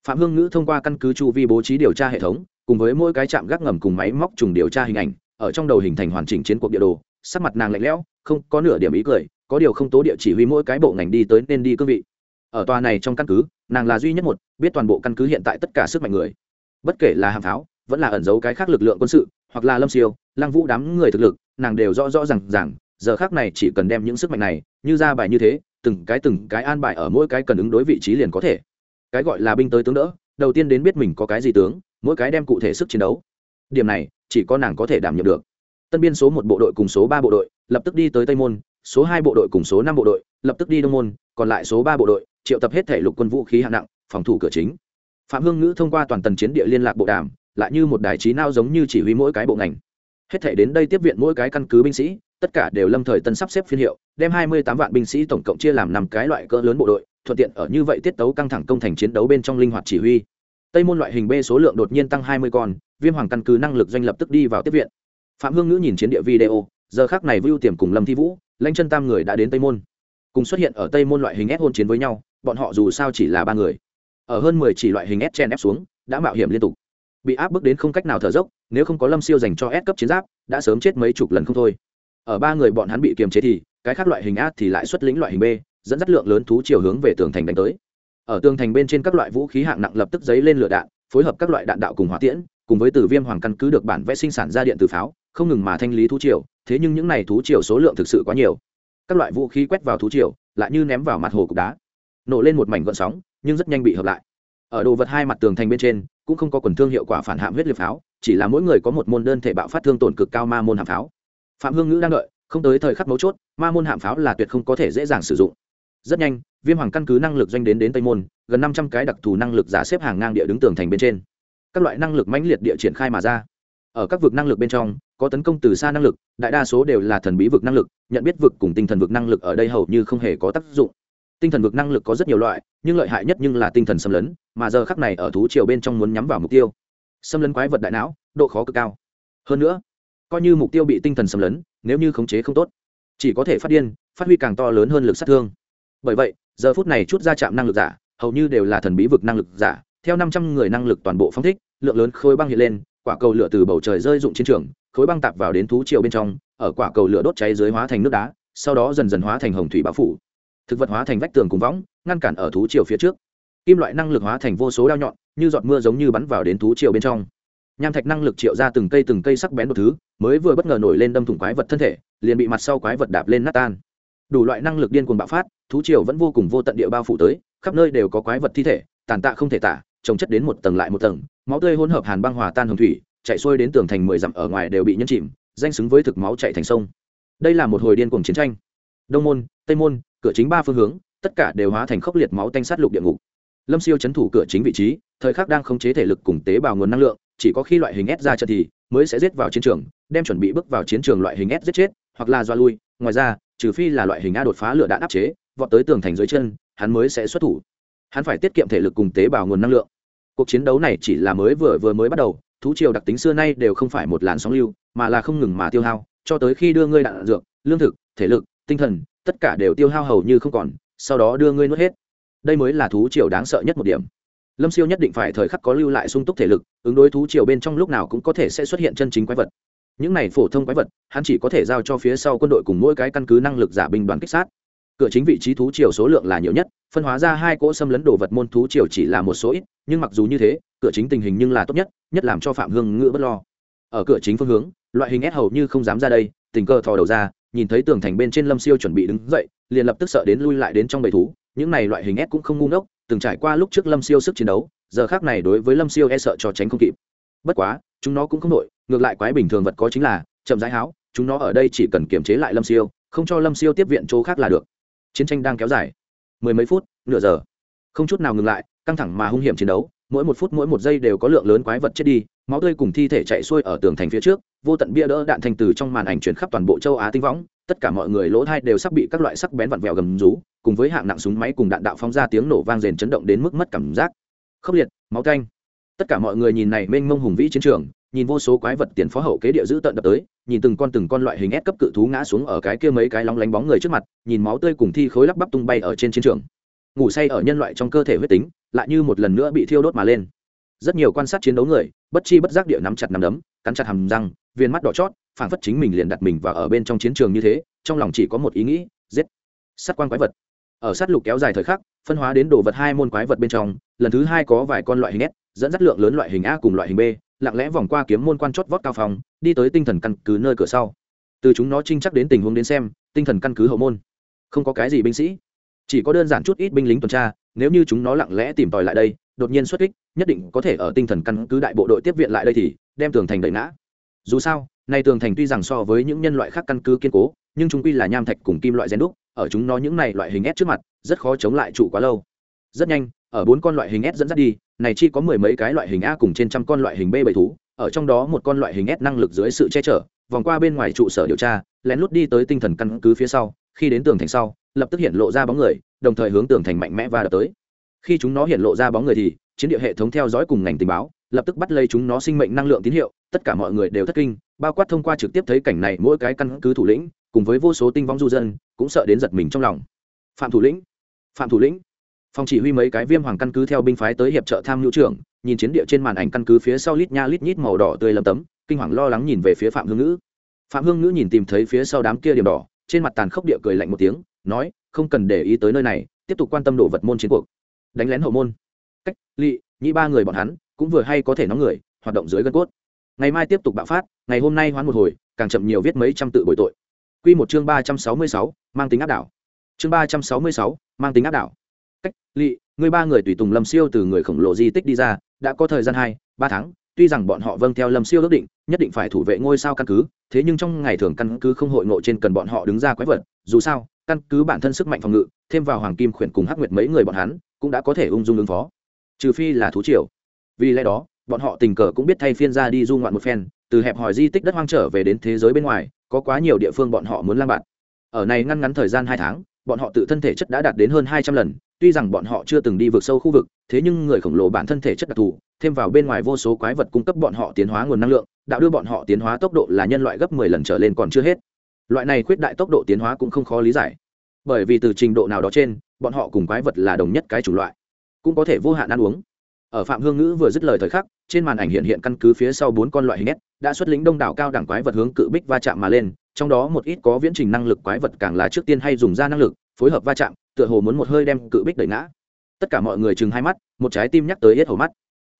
phạm hương ngữ thông qua căn cứ chu vi bố trí điều tra hệ thống, cùng với mỗi cái trạm gác ngầm cùng máy móc trùng điều tra hình ảnh, ở trong đầu hình thành hoàn chỉnh chiến cuộc địa đồ, sắc mặt nàng lạnh lẽo, không có nửa điểm ý cười, có điều không tố địa chỉ huy mỗi cái bộ ngành đi tới nên đi cương vị. Ở tòa này trong căn cứ, nàng là duy nhất một, biết toàn bộ căn cứ hiện tại tất cả sức mạnh người. Bất kể là hàng pháo, vẫn là ẩn giấu cái khác lực lượng quân sự, hoặc là lâm siêu, lăng vũ đám người thực lực, nàng đều rõ rõ r à n g rằng giờ khác này chỉ cần đem những sức mạnh này, như ra bài như thế từng cái từng cái an bài ở mỗi cái cần ứng đối vị trí liền có thể. Cái gọi là binh tới tướng đỡ, đầu tiên đến biết mình có cái gì tướng, mỗi cái đem cụ thể sức chiến đấu. Điểm này, chỉ có nàng có thể đảm nhiệm được. Tân biên số một bộ đội cùng số ba bộ đội, lập tức đi tới tây môn, số hai bộ đội cùng số năm bộ đội, lập tức đi đông môn, còn lại số ba bộ đội, triệu tập hết thể lục quân vũ khí hạng nặng, phòng thủ cửa chính. Phạm hương ngữ thông qua toàn tần chiến địa liên lạc bộ đàm, lại như một đài trí nao giống như chỉ huy mỗi cái bộ ngành. Hết thể đến đây tiếp viện mỗi cái căn cứ binh sĩ tất cả đều lâm thời tân sắp xếp phiên hiệu, đem hai mươi tám vạn binh sĩ tổng cộng chia làm năm cái loại cỡ lớn bộ đội, thuận tiện ở như vậy tiết tấu căng thẳng công thành chiến đấu bên trong linh hoạt chỉ huy. Tây môn loại hình b số lượng đột nhiên tăng hai mươi con, viêm hoàng căn cứ năng lực doanh lập tức đi vào tiếp viện. Phạm hương ngữ nhìn chiến địa video, giờ khác này vưu tiềm cùng lâm thi vũ, lãnh chân tam người đã đến tây môn. Cùng xuất hiện ở tây môn loại hình ép hôn chiến với nhau, bọn họ dù sao chỉ là ba người. Ở hơn mười chỉ loại hình ép chen ép xuống, đã mạo hiểm liên tục. Bị áp bức đến không cách nào thở dốc, nếu không có lâm siêu dành cho ép cấp chiến giáp, đã sớm chết mấy chục lần không thôi ở ba người bọn hắn bị kiềm chế thì, cái khác loại hình a thì lại xuất lĩnh loại hình b, dẫn dắt lượng lớn thú chiều hướng về tường thành đánh tới. Ở tường thành bên trên các loại vũ khí hạng nặng lập tức dấy lên lửa đạn, phối hợp các loại đạn đạo cùng hỏa tiễn, cùng với từ viêm hoàng căn cứ được bản vẽ sinh sản ra điện từ pháo, không ngừng mà thanh lý thú triều, thế nhưng những này thú triều số lượng thực sự quá nhiều. Các loại vũ khí quét vào thú triều, lại như ném vào mặt hồ cục đá, nổ lên một mảnh gọn sóng, nhưng rất nhanh bị hợp lại. Ở đồ vật hai mặt tường thành bên trên, cũng không có quần thương hiệu quả phản hạm huyết liệt pháo, chỉ là mỗi người có một môn đơn thể bạo phát thương tổn cực cao ma môn hạm pháo phạm hương ngữ đang đợi, không tới thời khắc mấu chốt, ma môn hạm pháo là tuyệt không có thể dễ dàng sử dụng. Rất nhanh, viêm hoàng căn cứ năng lực doanh đến đến tây môn, gần năm trăm cái đặc thù năng lực giả xếp hàng ngang địa đứng tường thành bên trên. Các loại năng lực mãnh liệt địa triển khai mà ra. Ở các vực năng lực bên trong, có tấn công từ xa năng lực, đại đa số đều là thần bí vực năng lực, nhận biết vực cùng tinh thần vực năng lực ở đây hầu như không hề có tác dụng. Tinh thần vực năng lực có rất nhiều loại, nhưng lợi hại nhất nhưng là tinh thần xâm lấn, mà giờ khắc này ở thú triều bên trong muốn nhắm vào mục tiêu. Xâm lấn quái vật đại não, độ khó cực cao. Hơn nữa coi như mục tiêu bị tinh thần xâm lấn, nếu như khống chế không tốt, chỉ có thể phát điên, phát huy càng to lớn hơn lực sát thương. Bởi vậy, giờ phút này chút ra chạm năng lực giả, hầu như đều là thần bí vực năng lực giả, theo năm trăm người năng lực toàn bộ phong thích, lượng lớn khối băng hiện lên, quả cầu lửa từ bầu trời rơi dụng chiến trường, khối băng tạp vào đến thú triều bên trong, ở quả cầu lửa đốt cháy dưới hóa thành nước đá, sau đó dần dần hóa thành hồng thủy bão phủ. Thực vật hóa thành vách tường cùng võng, ngăn cản ở thú triều phía trước. Kim loại năng lực hóa thành vô số đao nhọn, như giọt mưa giống như bắn vào đến thú triều bên trong nham thạch năng lực triệu ra từng cây từng cây sắc bén một thứ, mới vừa bất ngờ nổi lên đâm thủng quái vật thân thể, liền bị mặt sau quái vật đạp lên nát tan. Đủ loại năng lực điên cuồng bạo phát, thú triều vẫn vô cùng vô tận địa bao phủ tới, khắp nơi đều có quái vật thi thể, tàn tạ không thể tả, trồng chất đến một tầng lại một tầng, máu tươi hỗn hợp hàn băng hòa tan hồng thủy, chạy xuôi đến tường thành mười dặm ở ngoài đều bị nhấn chìm, danh xứng với thực máu chạy thành sông. Đây là một hồi điên cuồng chiến tranh. Đông môn, tây môn, cửa chính ba phương hướng, tất cả đều hóa thành khốc liệt máu tanh sát lục địa ngục. Lâm siêu chấn thủ cửa chính vị trí, thời khắc đang khống chế thể lực cùng tế bào nguồn năng lượng chỉ có khi loại hình S ra trận thì mới sẽ giết vào chiến trường, đem chuẩn bị bước vào chiến trường loại hình S giết chết, hoặc là dọa lui. Ngoài ra, trừ phi là loại hình A đột phá lửa đạn áp chế, vọt tới tường thành dưới chân, hắn mới sẽ xuất thủ. Hắn phải tiết kiệm thể lực cùng tế bào nguồn năng lượng. Cuộc chiến đấu này chỉ là mới vừa vừa mới bắt đầu, thú triều đặc tính xưa nay đều không phải một làn sóng lưu, mà là không ngừng mà tiêu hao, cho tới khi đưa ngươi đạn dược, lương thực, thể lực, tinh thần, tất cả đều tiêu hao hầu như không còn, sau đó đưa ngươi nuốt hết. Đây mới là thú triều đáng sợ nhất một điểm lâm siêu nhất định phải thời khắc có lưu lại sung túc thể lực, ứng đối thú triều bên trong lúc nào cũng có thể sẽ xuất hiện chân chính quái vật. Những này phổ thông quái vật, hắn chỉ có thể giao cho phía sau quân đội cùng mỗi cái căn cứ năng lực giả binh đoàn kích sát. Cửa chính vị trí thú triều số lượng là nhiều nhất, phân hóa ra hai cỗ xâm lấn đồ vật môn thú triều chỉ là một số ít, nhưng mặc dù như thế, cửa chính tình hình nhưng là tốt nhất nhất làm cho phạm hương ngữ bất lo. Ở cửa chính phương hướng, loại hình ép hầu như không dám ra đây, tình cờ thò đầu ra, nhìn thấy tường thành bên trên lâm siêu chuẩn bị đứng dậy, liền lập tức sợ đến lui lại đến trong bầy thú. Những này loại hình ép cũng không ngu ngốc từng trải qua lúc trước lâm siêu sức chiến đấu, giờ khác này đối với lâm siêu e sợ cho tránh không kịp. Bất quá, chúng nó cũng không nội ngược lại quái bình thường vật có chính là, chậm rãi háo, chúng nó ở đây chỉ cần kiềm chế lại lâm siêu, không cho lâm siêu tiếp viện chỗ khác là được. Chiến tranh đang kéo dài. Mười mấy phút, nửa giờ. Không chút nào ngừng lại, căng thẳng mà hung hiểm chiến đấu, mỗi một phút mỗi một giây đều có lượng lớn quái vật chết đi, máu tươi cùng thi thể chạy xuôi ở tường thành phía trước, vô tận bia đỡ đạn thành từ trong màn ảnh chuyển khắp toàn bộ châu á tinh võng, tất cả mọi người lỗ thai đều sắp bị các loại sắc bén vặn vẹo gầm rú cùng với hạng nặng súng máy cùng đạn đạo phóng ra tiếng nổ vang rền chấn động đến mức mất cảm giác. Khốc liệt, máu canh tất cả mọi người nhìn này mênh mông hùng vĩ chiến trường, nhìn vô số quái vật tiền phó hậu kế địa giữ tận đập tới, nhìn từng con từng con loại hình ép cấp cự thú ngã xuống ở cái kia mấy cái lóng lánh bóng người trước mặt, nhìn máu tươi cùng thi khối lắp bắp tung bay ở trên chiến trường. Ngủ say ở nhân loại trong cơ thể huyết tính, lại như một lần nữa bị thiêu đốt mà lên. Rất nhiều quan sát chiến đấu người, bất chi bất giác địa nắm chặt nắm đấm, cắn chặt hàm răng viên mắt đỏ chót phản phất chính mình liền đặt mình và ở bên trong chiến trường như thế, trong lòng chỉ có một ý nghĩ, giết. Sát quan quái vật ở sát lục kéo dài thời khắc, phân hóa đến đồ vật hai môn quái vật bên trong, lần thứ hai có vài con loại hình s, dẫn dắt lượng lớn loại hình a cùng loại hình b, lặng lẽ vòng qua kiếm môn quan chót vót cao phòng đi tới tinh thần căn cứ nơi cửa sau. Từ chúng nó trinh chắc đến tình huống đến xem, tinh thần căn cứ hậu môn. Không có cái gì binh sĩ, chỉ có đơn giản chút ít binh lính tuần tra, nếu như chúng nó lặng lẽ tìm tòi lại đây, đột nhiên xuất kích, nhất định có thể ở tinh thần căn cứ đại bộ đội tiếp viện lại đây thì, đem tường thành đẩy ngã. Dù sao, nay tường thành tuy rằng so với những nhân loại khác căn cứ kiên cố, nhưng chúng quy là nham thạch cùng kim loại rèn đúc ở chúng nó những này loại hình ép trước mặt rất khó chống lại trụ quá lâu rất nhanh ở bốn con loại hình S dẫn dắt đi, này chi có mười mấy cái loại hình A cùng trên trăm con loại hình B bầy thú, ở trong đó một con loại hình S năng lực dưới sự che chở, vòng qua bên ngoài trụ sở điều tra, lén lút đi tới tinh thần căn cứ phía sau, khi đến tường thành sau, lập tức hiện lộ ra bóng người, đồng thời hướng tường thành mạnh mẽ và đập tới. Khi chúng nó hiện lộ ra bóng người thì, chiến địa hệ thống theo dõi cùng ngành tình báo, lập tức bắt lấy chúng nó sinh mệnh năng lượng tín hiệu, tất cả mọi người đều thất kinh, bao quát thông qua trực tiếp thấy cảnh này mỗi cái căn cứ thủ lĩnh, cùng với vô số tinh vong du dân, cũng sợ đến giật mình trong lòng. Phạm thủ lĩnh, Phạm thủ lĩnh, phòng chỉ huy mấy cái viêm hoàng căn cứ theo binh phái tới hiệp trợ tham hữu trưởng nhìn chiến địa trên màn ảnh căn cứ phía sau lít nha lít nhít màu đỏ tươi lấm tấm kinh hoàng lo lắng nhìn về phía phạm hương ngữ. Phạm hương ngữ nhìn tìm thấy phía sau đám kia điểm đỏ trên mặt tàn khốc địa cười lạnh một tiếng nói không cần để ý tới nơi này tiếp tục quan tâm đồ vật môn chiến cuộc. Đánh lén hậu môn. Cách lỵ nhĩ ba người bọn hắn cũng vừa hay có thể nóng người hoạt động dưới gân cốt. Ngày mai tiếp tục bạo phát ngày hôm nay hoán một hồi càng chậm nhiều viết mấy trăm tự bồi tội. Quy một chương ba trăm sáu mươi sáu, mang tính áp đảo. Chương ba trăm sáu mươi sáu, mang tính áp đảo. Cách lỵ người ba người tùy tùng lâm siêu từ người khổng lồ di tích đi ra, đã có thời gian hai, ba tháng, tuy rằng bọn họ vâng theo lâm siêu ước định, nhất định phải thủ vệ ngôi sao căn cứ, thế nhưng trong ngày thường căn cứ không hội ngộ trên cần bọn họ đứng ra quái vật, dù sao, căn cứ bản thân sức mạnh phòng ngự, thêm vào hoàng kim khuyển cùng hắc nguyệt mấy người bọn hắn, cũng đã có thể ung dung ứng phó. Trừ phi là thú triều. Vì lẽ đó, bọn họ tình cờ cũng biết thay phiên ra đi du ngoạn một phen, từ hẹp hòi di tích đất hoang trở về đến thế giới bên ngoài có quá nhiều địa phương bọn họ muốn lang bạt. Ở này ngăn ngắn thời gian hai tháng, bọn họ tự thân thể chất đã đạt đến hơn hai trăm lần, tuy rằng bọn họ chưa từng đi vượt sâu khu vực, thế nhưng người khổng lồ bản thân thể chất đặc thù, thêm vào bên ngoài vô số quái vật cung cấp bọn họ tiến hóa nguồn năng lượng, đã đưa bọn họ tiến hóa tốc độ là nhân loại gấp mười lần trở lên còn chưa hết. Loại này khuyết đại tốc độ tiến hóa cũng không khó lý giải. Bởi vì từ trình độ nào đó trên, bọn họ cùng quái vật là đồng nhất cái chủng loại, cũng có thể vô hạn ăn uống. Ở phạm hương ngữ vừa dứt lời thời khắc, trên màn ảnh hiện hiện căn cứ phía sau bốn con loại hình nét đã xuất lĩnh đông đảo cao đẳng quái vật hướng cự bích va chạm mà lên, trong đó một ít có viễn trình năng lực quái vật càng là trước tiên hay dùng ra năng lực, phối hợp va chạm, tựa hồ muốn một hơi đem cự bích đẩy ngã. Tất cả mọi người chừng hai mắt, một trái tim nhắc tới hết hầu mắt.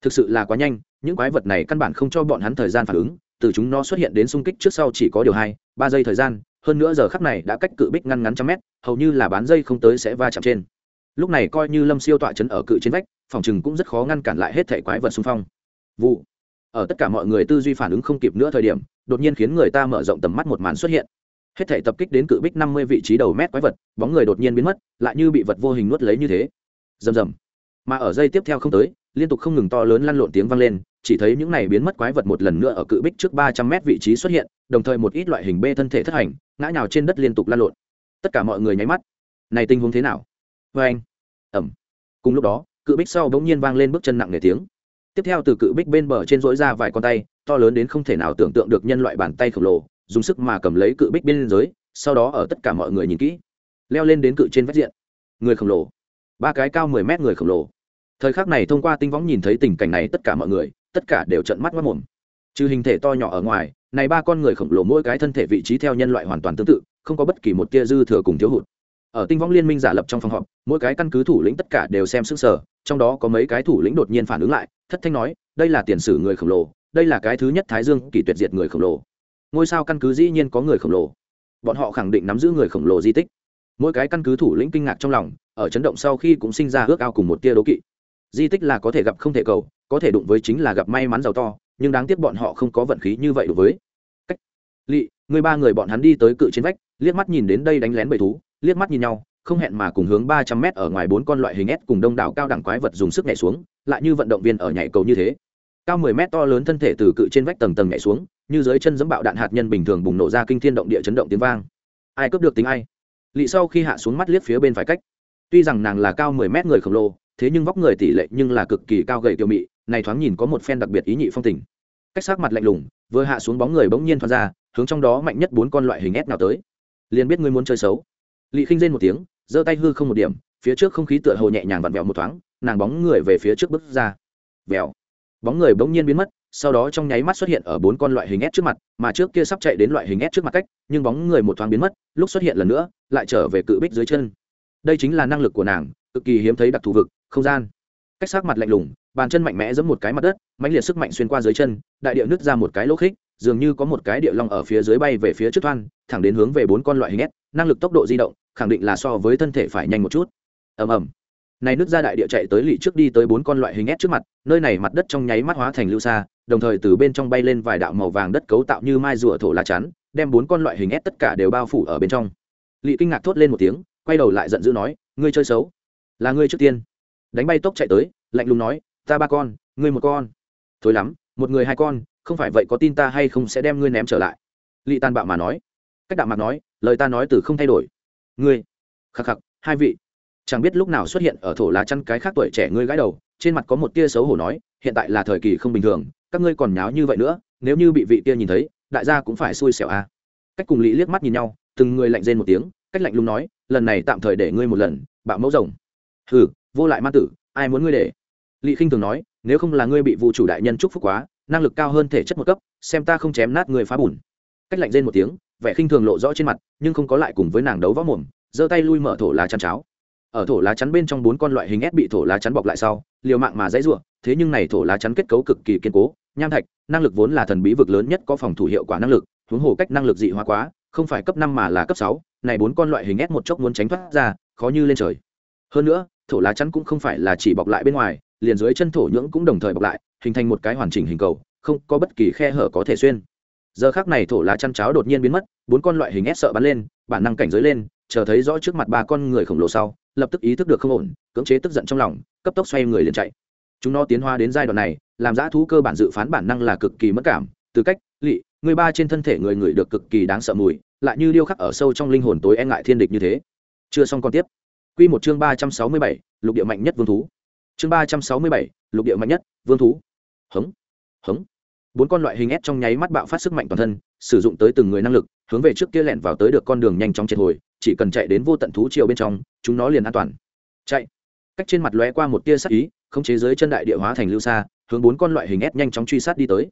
Thực sự là quá nhanh, những quái vật này căn bản không cho bọn hắn thời gian phản ứng, từ chúng nó xuất hiện đến xung kích trước sau chỉ có điều hai, ba giây thời gian, hơn nữa giờ khắc này đã cách cự bích ngăn ngắn trăm mét, hầu như là bán dây không tới sẽ va chạm trên. Lúc này coi như lâm siêu tọa chấn ở cự trên vách, phòng chừng cũng rất khó ngăn cản lại hết thể quái vật xung phong. Vụ ở tất cả mọi người tư duy phản ứng không kịp nữa thời điểm, đột nhiên khiến người ta mở rộng tầm mắt một màn xuất hiện. Hết thể tập kích đến cự bích năm mươi vị trí đầu mét quái vật, bóng người đột nhiên biến mất, lại như bị vật vô hình nuốt lấy như thế. Rầm rầm. Mà ở dây tiếp theo không tới, liên tục không ngừng to lớn lăn lộn tiếng vang lên, chỉ thấy những này biến mất quái vật một lần nữa ở cự bích trước ba trăm mét vị trí xuất hiện, đồng thời một ít loại hình bê thân thể thất hành, ngã nhào trên đất liên tục lăn lộn. Tất cả mọi người nháy mắt. Này tình huống thế nào? Vê anh ẩm. Cùng lúc đó, cự bích sau bỗng nhiên vang lên bước chân nặng nề tiếng tiếp theo từ cự bích bên bờ trên dỗi ra vài con tay, to lớn đến không thể nào tưởng tượng được nhân loại bàn tay khổng lồ, dùng sức mà cầm lấy cự bích bên dưới, sau đó ở tất cả mọi người nhìn kỹ, leo lên đến cự trên vách diện. Người khổng lồ. Ba cái cao mười mét người khổng lồ. Thời khắc này thông qua tinh võng nhìn thấy tình cảnh này tất cả mọi người, tất cả đều trận mắt mất mồm trừ hình thể to nhỏ ở ngoài, này ba con người khổng lồ mỗi cái thân thể vị trí theo nhân loại hoàn toàn tương tự, không có bất kỳ một tia dư thừa cùng thiếu hụt ở tinh vong liên minh giả lập trong phòng họp, mỗi cái căn cứ thủ lĩnh tất cả đều xem sức sở trong đó có mấy cái thủ lĩnh đột nhiên phản ứng lại, thất thanh nói, đây là tiền sử người khổng lồ, đây là cái thứ nhất thái dương kỷ tuyệt diệt người khổng lồ. Ngôi sao căn cứ dĩ nhiên có người khổng lồ. Bọn họ khẳng định nắm giữ người khổng lồ di tích. Mỗi cái căn cứ thủ lĩnh kinh ngạc trong lòng, ở chấn động sau khi cũng sinh ra ước ao cùng một tia đố kỵ. Di tích là có thể gặp không thể cầu, có thể đụng với chính là gặp may mắn giàu to, nhưng đáng tiếc bọn họ không có vận khí như vậy đối với. Cách lỵ người ba người bọn hắn đi tới cự trên vách, liếc mắt nhìn đến đây đánh lén bầy thú liếc mắt nhìn nhau không hẹn mà cùng hướng ba trăm mét ở ngoài bốn con loại hình S cùng đông đảo cao đẳng quái vật dùng sức nhảy xuống, lại như vận động viên ở nhảy cầu như thế. Cao mười mét to lớn thân thể từ cự trên vách tầng tầng nhảy xuống, như dưới chân dẫm bạo đạn hạt nhân bình thường bùng nổ ra kinh thiên động địa chấn động tiếng vang. Ai cướp được tính ai? Lị sau khi hạ xuống mắt liếc phía bên phải cách. Tuy rằng nàng là cao mười mét người khổng lồ, thế nhưng vóc người tỷ lệ nhưng là cực kỳ cao gầy kiều mị, này thoáng nhìn có một phen đặc biệt ý nhị phong tình. Cách sát mặt lạnh lùng, vừa hạ xuống bóng người bỗng nhiên thoát ra, hướng trong đó mạnh nhất bốn con loại hình S nào tới. Liền biết ngươi muốn chơi xấu. Lị khinh rên một tiếng, giơ tay hư không một điểm phía trước không khí tựa hồ nhẹ nhàng vặn vẹo một thoáng nàng bóng người về phía trước bước ra vẹo, bóng người bỗng nhiên biến mất sau đó trong nháy mắt xuất hiện ở bốn con loại hình S trước mặt, mà trước kia sắp chạy đến loại hình S trước mặt cách, nhưng bóng người một thoáng biến mất, lúc xuất hiện lần nữa, lại trở về cự bích dưới chân. Đây chính là năng lực của nàng, cực kỳ hiếm thấy đặc thù vực, không gian. Cách sắc mặt lạnh lùng, bàn chân mạnh mẽ giẫm một cái mặt đất, mãnh liệt sức mạnh xuyên qua dưới chân, đại địa nứt ra một cái lỗ khích, dường như có một cái địa long ở phía dưới bay về phía trước thoăn, thẳng đến hướng về bốn con loại hình S, năng lực tốc độ di động, khẳng định là so với thân thể phải nhanh một chút. Ầm ầm. Này nước ra đại địa chạy tới lì trước đi tới bốn con loại hình s trước mặt nơi này mặt đất trong nháy mắt hóa thành lưu xa đồng thời từ bên trong bay lên vài đạo màu vàng đất cấu tạo như mai rùa thổ lá chắn đem bốn con loại hình s tất cả đều bao phủ ở bên trong. Lì kinh ngạc thốt lên một tiếng quay đầu lại giận dữ nói ngươi chơi xấu. Là ngươi trước tiên. Đánh bay tốc chạy tới lạnh lùng nói ta ba con ngươi một con. Thối lắm một người hai con không phải vậy có tin ta hay không sẽ đem ngươi ném trở lại. Lỵ tàn bạo mà nói. Cách đạo mạc nói, lời ta nói từ không thay đổi. Ngươi. Khắc khắc, hai vị. Chẳng biết lúc nào xuất hiện ở thổ lá chăn cái khác tuổi trẻ ngươi gãi đầu, trên mặt có một tia xấu hổ nói, hiện tại là thời kỳ không bình thường, các ngươi còn nháo như vậy nữa, nếu như bị vị tia nhìn thấy, đại gia cũng phải xui xẻo à. cách cùng lý liếc mắt nhìn nhau, từng người lạnh rên một tiếng, cách lạnh lùng nói, lần này tạm thời để ngươi một lần, bạo mẫu rồng. Hừ, vô lại ma tử, ai muốn ngươi để? Lý khinh thường nói, nếu không là ngươi bị vụ chủ đại nhân chúc phúc quá năng lực cao hơn thể chất một cấp, xem ta không chém nát người phá bùn. Cách lạnh rên một tiếng, vẻ khinh thường lộ rõ trên mặt, nhưng không có lại cùng với nàng đấu võ mồm, giơ tay lui mở thổ lá chắn cháo. Ở thổ lá chắn bên trong bốn con loại hình ép bị thổ lá chắn bọc lại sau, liều mạng mà dãy rủa, thế nhưng này thổ lá chắn kết cấu cực kỳ kiên cố, nham thạch, năng lực vốn là thần bí vực lớn nhất có phòng thủ hiệu quả năng lực, huống hồ cách năng lực dị hóa quá, không phải cấp năm mà là cấp sáu, này bốn con loại hình ép một chốc muốn tránh thoát ra, khó như lên trời. Hơn nữa, thổ lá chắn cũng không phải là chỉ bọc lại bên ngoài, liền dưới chân thổ nhưỡng cũng đồng thời bọc lại hình thành một cái hoàn chỉnh hình cầu, không có bất kỳ khe hở có thể xuyên. Giờ khác này thổ lá chăn cháo đột nhiên biến mất, bốn con loại hình ép sợ bắn lên, bản năng cảnh giới lên, chờ thấy rõ trước mặt ba con người khổng lồ sau, lập tức ý thức được không ổn, cưỡng chế tức giận trong lòng, cấp tốc xoay người liền chạy. Chúng nó tiến hóa đến giai đoạn này, làm giã thú cơ bản dự phán bản năng là cực kỳ mất cảm từ cách, lị, người ba trên thân thể người người được cực kỳ đáng sợ mùi, lại như điêu khắc ở sâu trong linh hồn tối e ngại thiên địch như thế. Chưa xong còn tiếp. Q một chương ba trăm sáu mươi bảy, lục địa mạnh nhất vương thú. Chương ba trăm sáu mươi bảy, lục địa mạnh nhất vương thú hống hống. Bốn con loại hình ép trong nháy mắt bạo phát sức mạnh toàn thân, sử dụng tới từng người năng lực, hướng về trước kia lẹn vào tới được con đường nhanh chóng triệt hồi, chỉ cần chạy đến vô tận thú chiều bên trong, chúng nó liền an toàn. Chạy. Cách trên mặt lóe qua một tia sắc ý không chế dưới chân đại địa hóa thành lưu xa hướng bốn con loại hình ép nhanh chóng truy sát đi tới.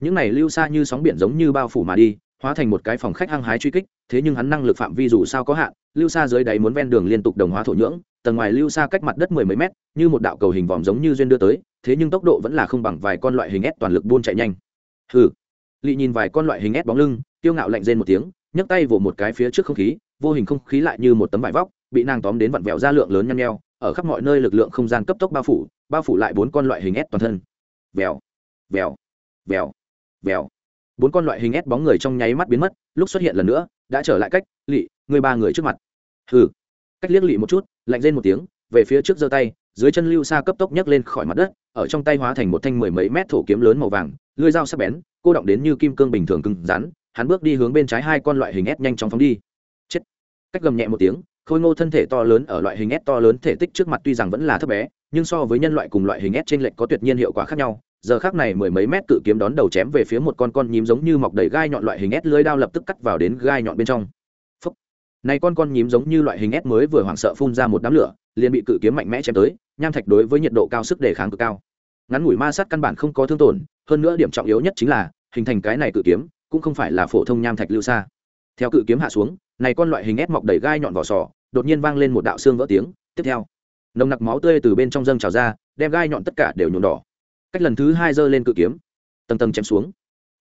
Những này lưu xa như sóng biển giống như bao phủ mà đi, hóa thành một cái phòng khách hăng hái truy kích, thế nhưng hắn năng lực phạm vi dù sao có hạn, lưu xa dưới đáy muốn ven đường liên tục đồng hóa thổ nhưỡng, tầng ngoài lưu xa cách mặt đất mười mấy mét, như một đạo cầu hình vòm giống như duyên đưa tới thế nhưng tốc độ vẫn là không bằng vài con loại hình ép toàn lực buôn chạy nhanh. Hừ. Lị nhìn vài con loại hình ép bóng lưng tiêu ngạo lạnh rên một tiếng, nhấc tay vỗ một cái phía trước không khí, vô hình không khí lại như một tấm vải vóc, bị nàng tóm đến vặn vẹo ra lượng lớn nhăn nheo, ở khắp mọi nơi lực lượng không gian cấp tốc bao phủ bao phủ lại bốn con loại hình ép toàn thân. Vèo. Vèo. Vèo. Vèo. Bốn con loại hình ép bóng người trong nháy mắt biến mất, lúc xuất hiện lần nữa, đã trở lại cách, lị, người ba người trước mặt. Hừ. Cách liếc lị một chút, lạnh rên một tiếng, về phía trước giơ tay dưới chân lưu xa cấp tốc nhấc lên khỏi mặt đất, ở trong tay hóa thành một thanh mười mấy mét thổ kiếm lớn màu vàng, lưỡi dao sắc bén, cô động đến như kim cương bình thường cứng rắn, hắn bước đi hướng bên trái hai con loại hình ép nhanh chóng phóng đi. Chết. Cách gầm nhẹ một tiếng, khôi ngô thân thể to lớn ở loại hình ép to lớn thể tích trước mặt tuy rằng vẫn là thấp bé, nhưng so với nhân loại cùng loại hình ép trên lệnh có tuyệt nhiên hiệu quả khác nhau. Giờ khác này mười mấy mét cự kiếm đón đầu chém về phía một con con nhím giống như mọc đầy gai nhọn loại hình ép lưới đao lập tức cắt vào đến gai nhọn bên trong này con con nhím giống như loại hình ép mới vừa hoảng sợ phun ra một đám lửa, liền bị cự kiếm mạnh mẽ chém tới, nham thạch đối với nhiệt độ cao sức đề kháng cực cao. Ngắn ngủi ma sát căn bản không có thương tổn, hơn nữa điểm trọng yếu nhất chính là, hình thành cái này cự kiếm, cũng không phải là phổ thông nham thạch lưu xa. Theo cự kiếm hạ xuống, này con loại hình ép mọc đầy gai nhọn vỏ sò, đột nhiên vang lên một đạo xương vỡ tiếng, tiếp theo, nồng nặc máu tươi từ bên trong dâng trào ra, đem gai nhọn tất cả đều nhuộm đỏ. Cách lần thứ hai giơ lên cự kiếm, tầng tầng chém xuống.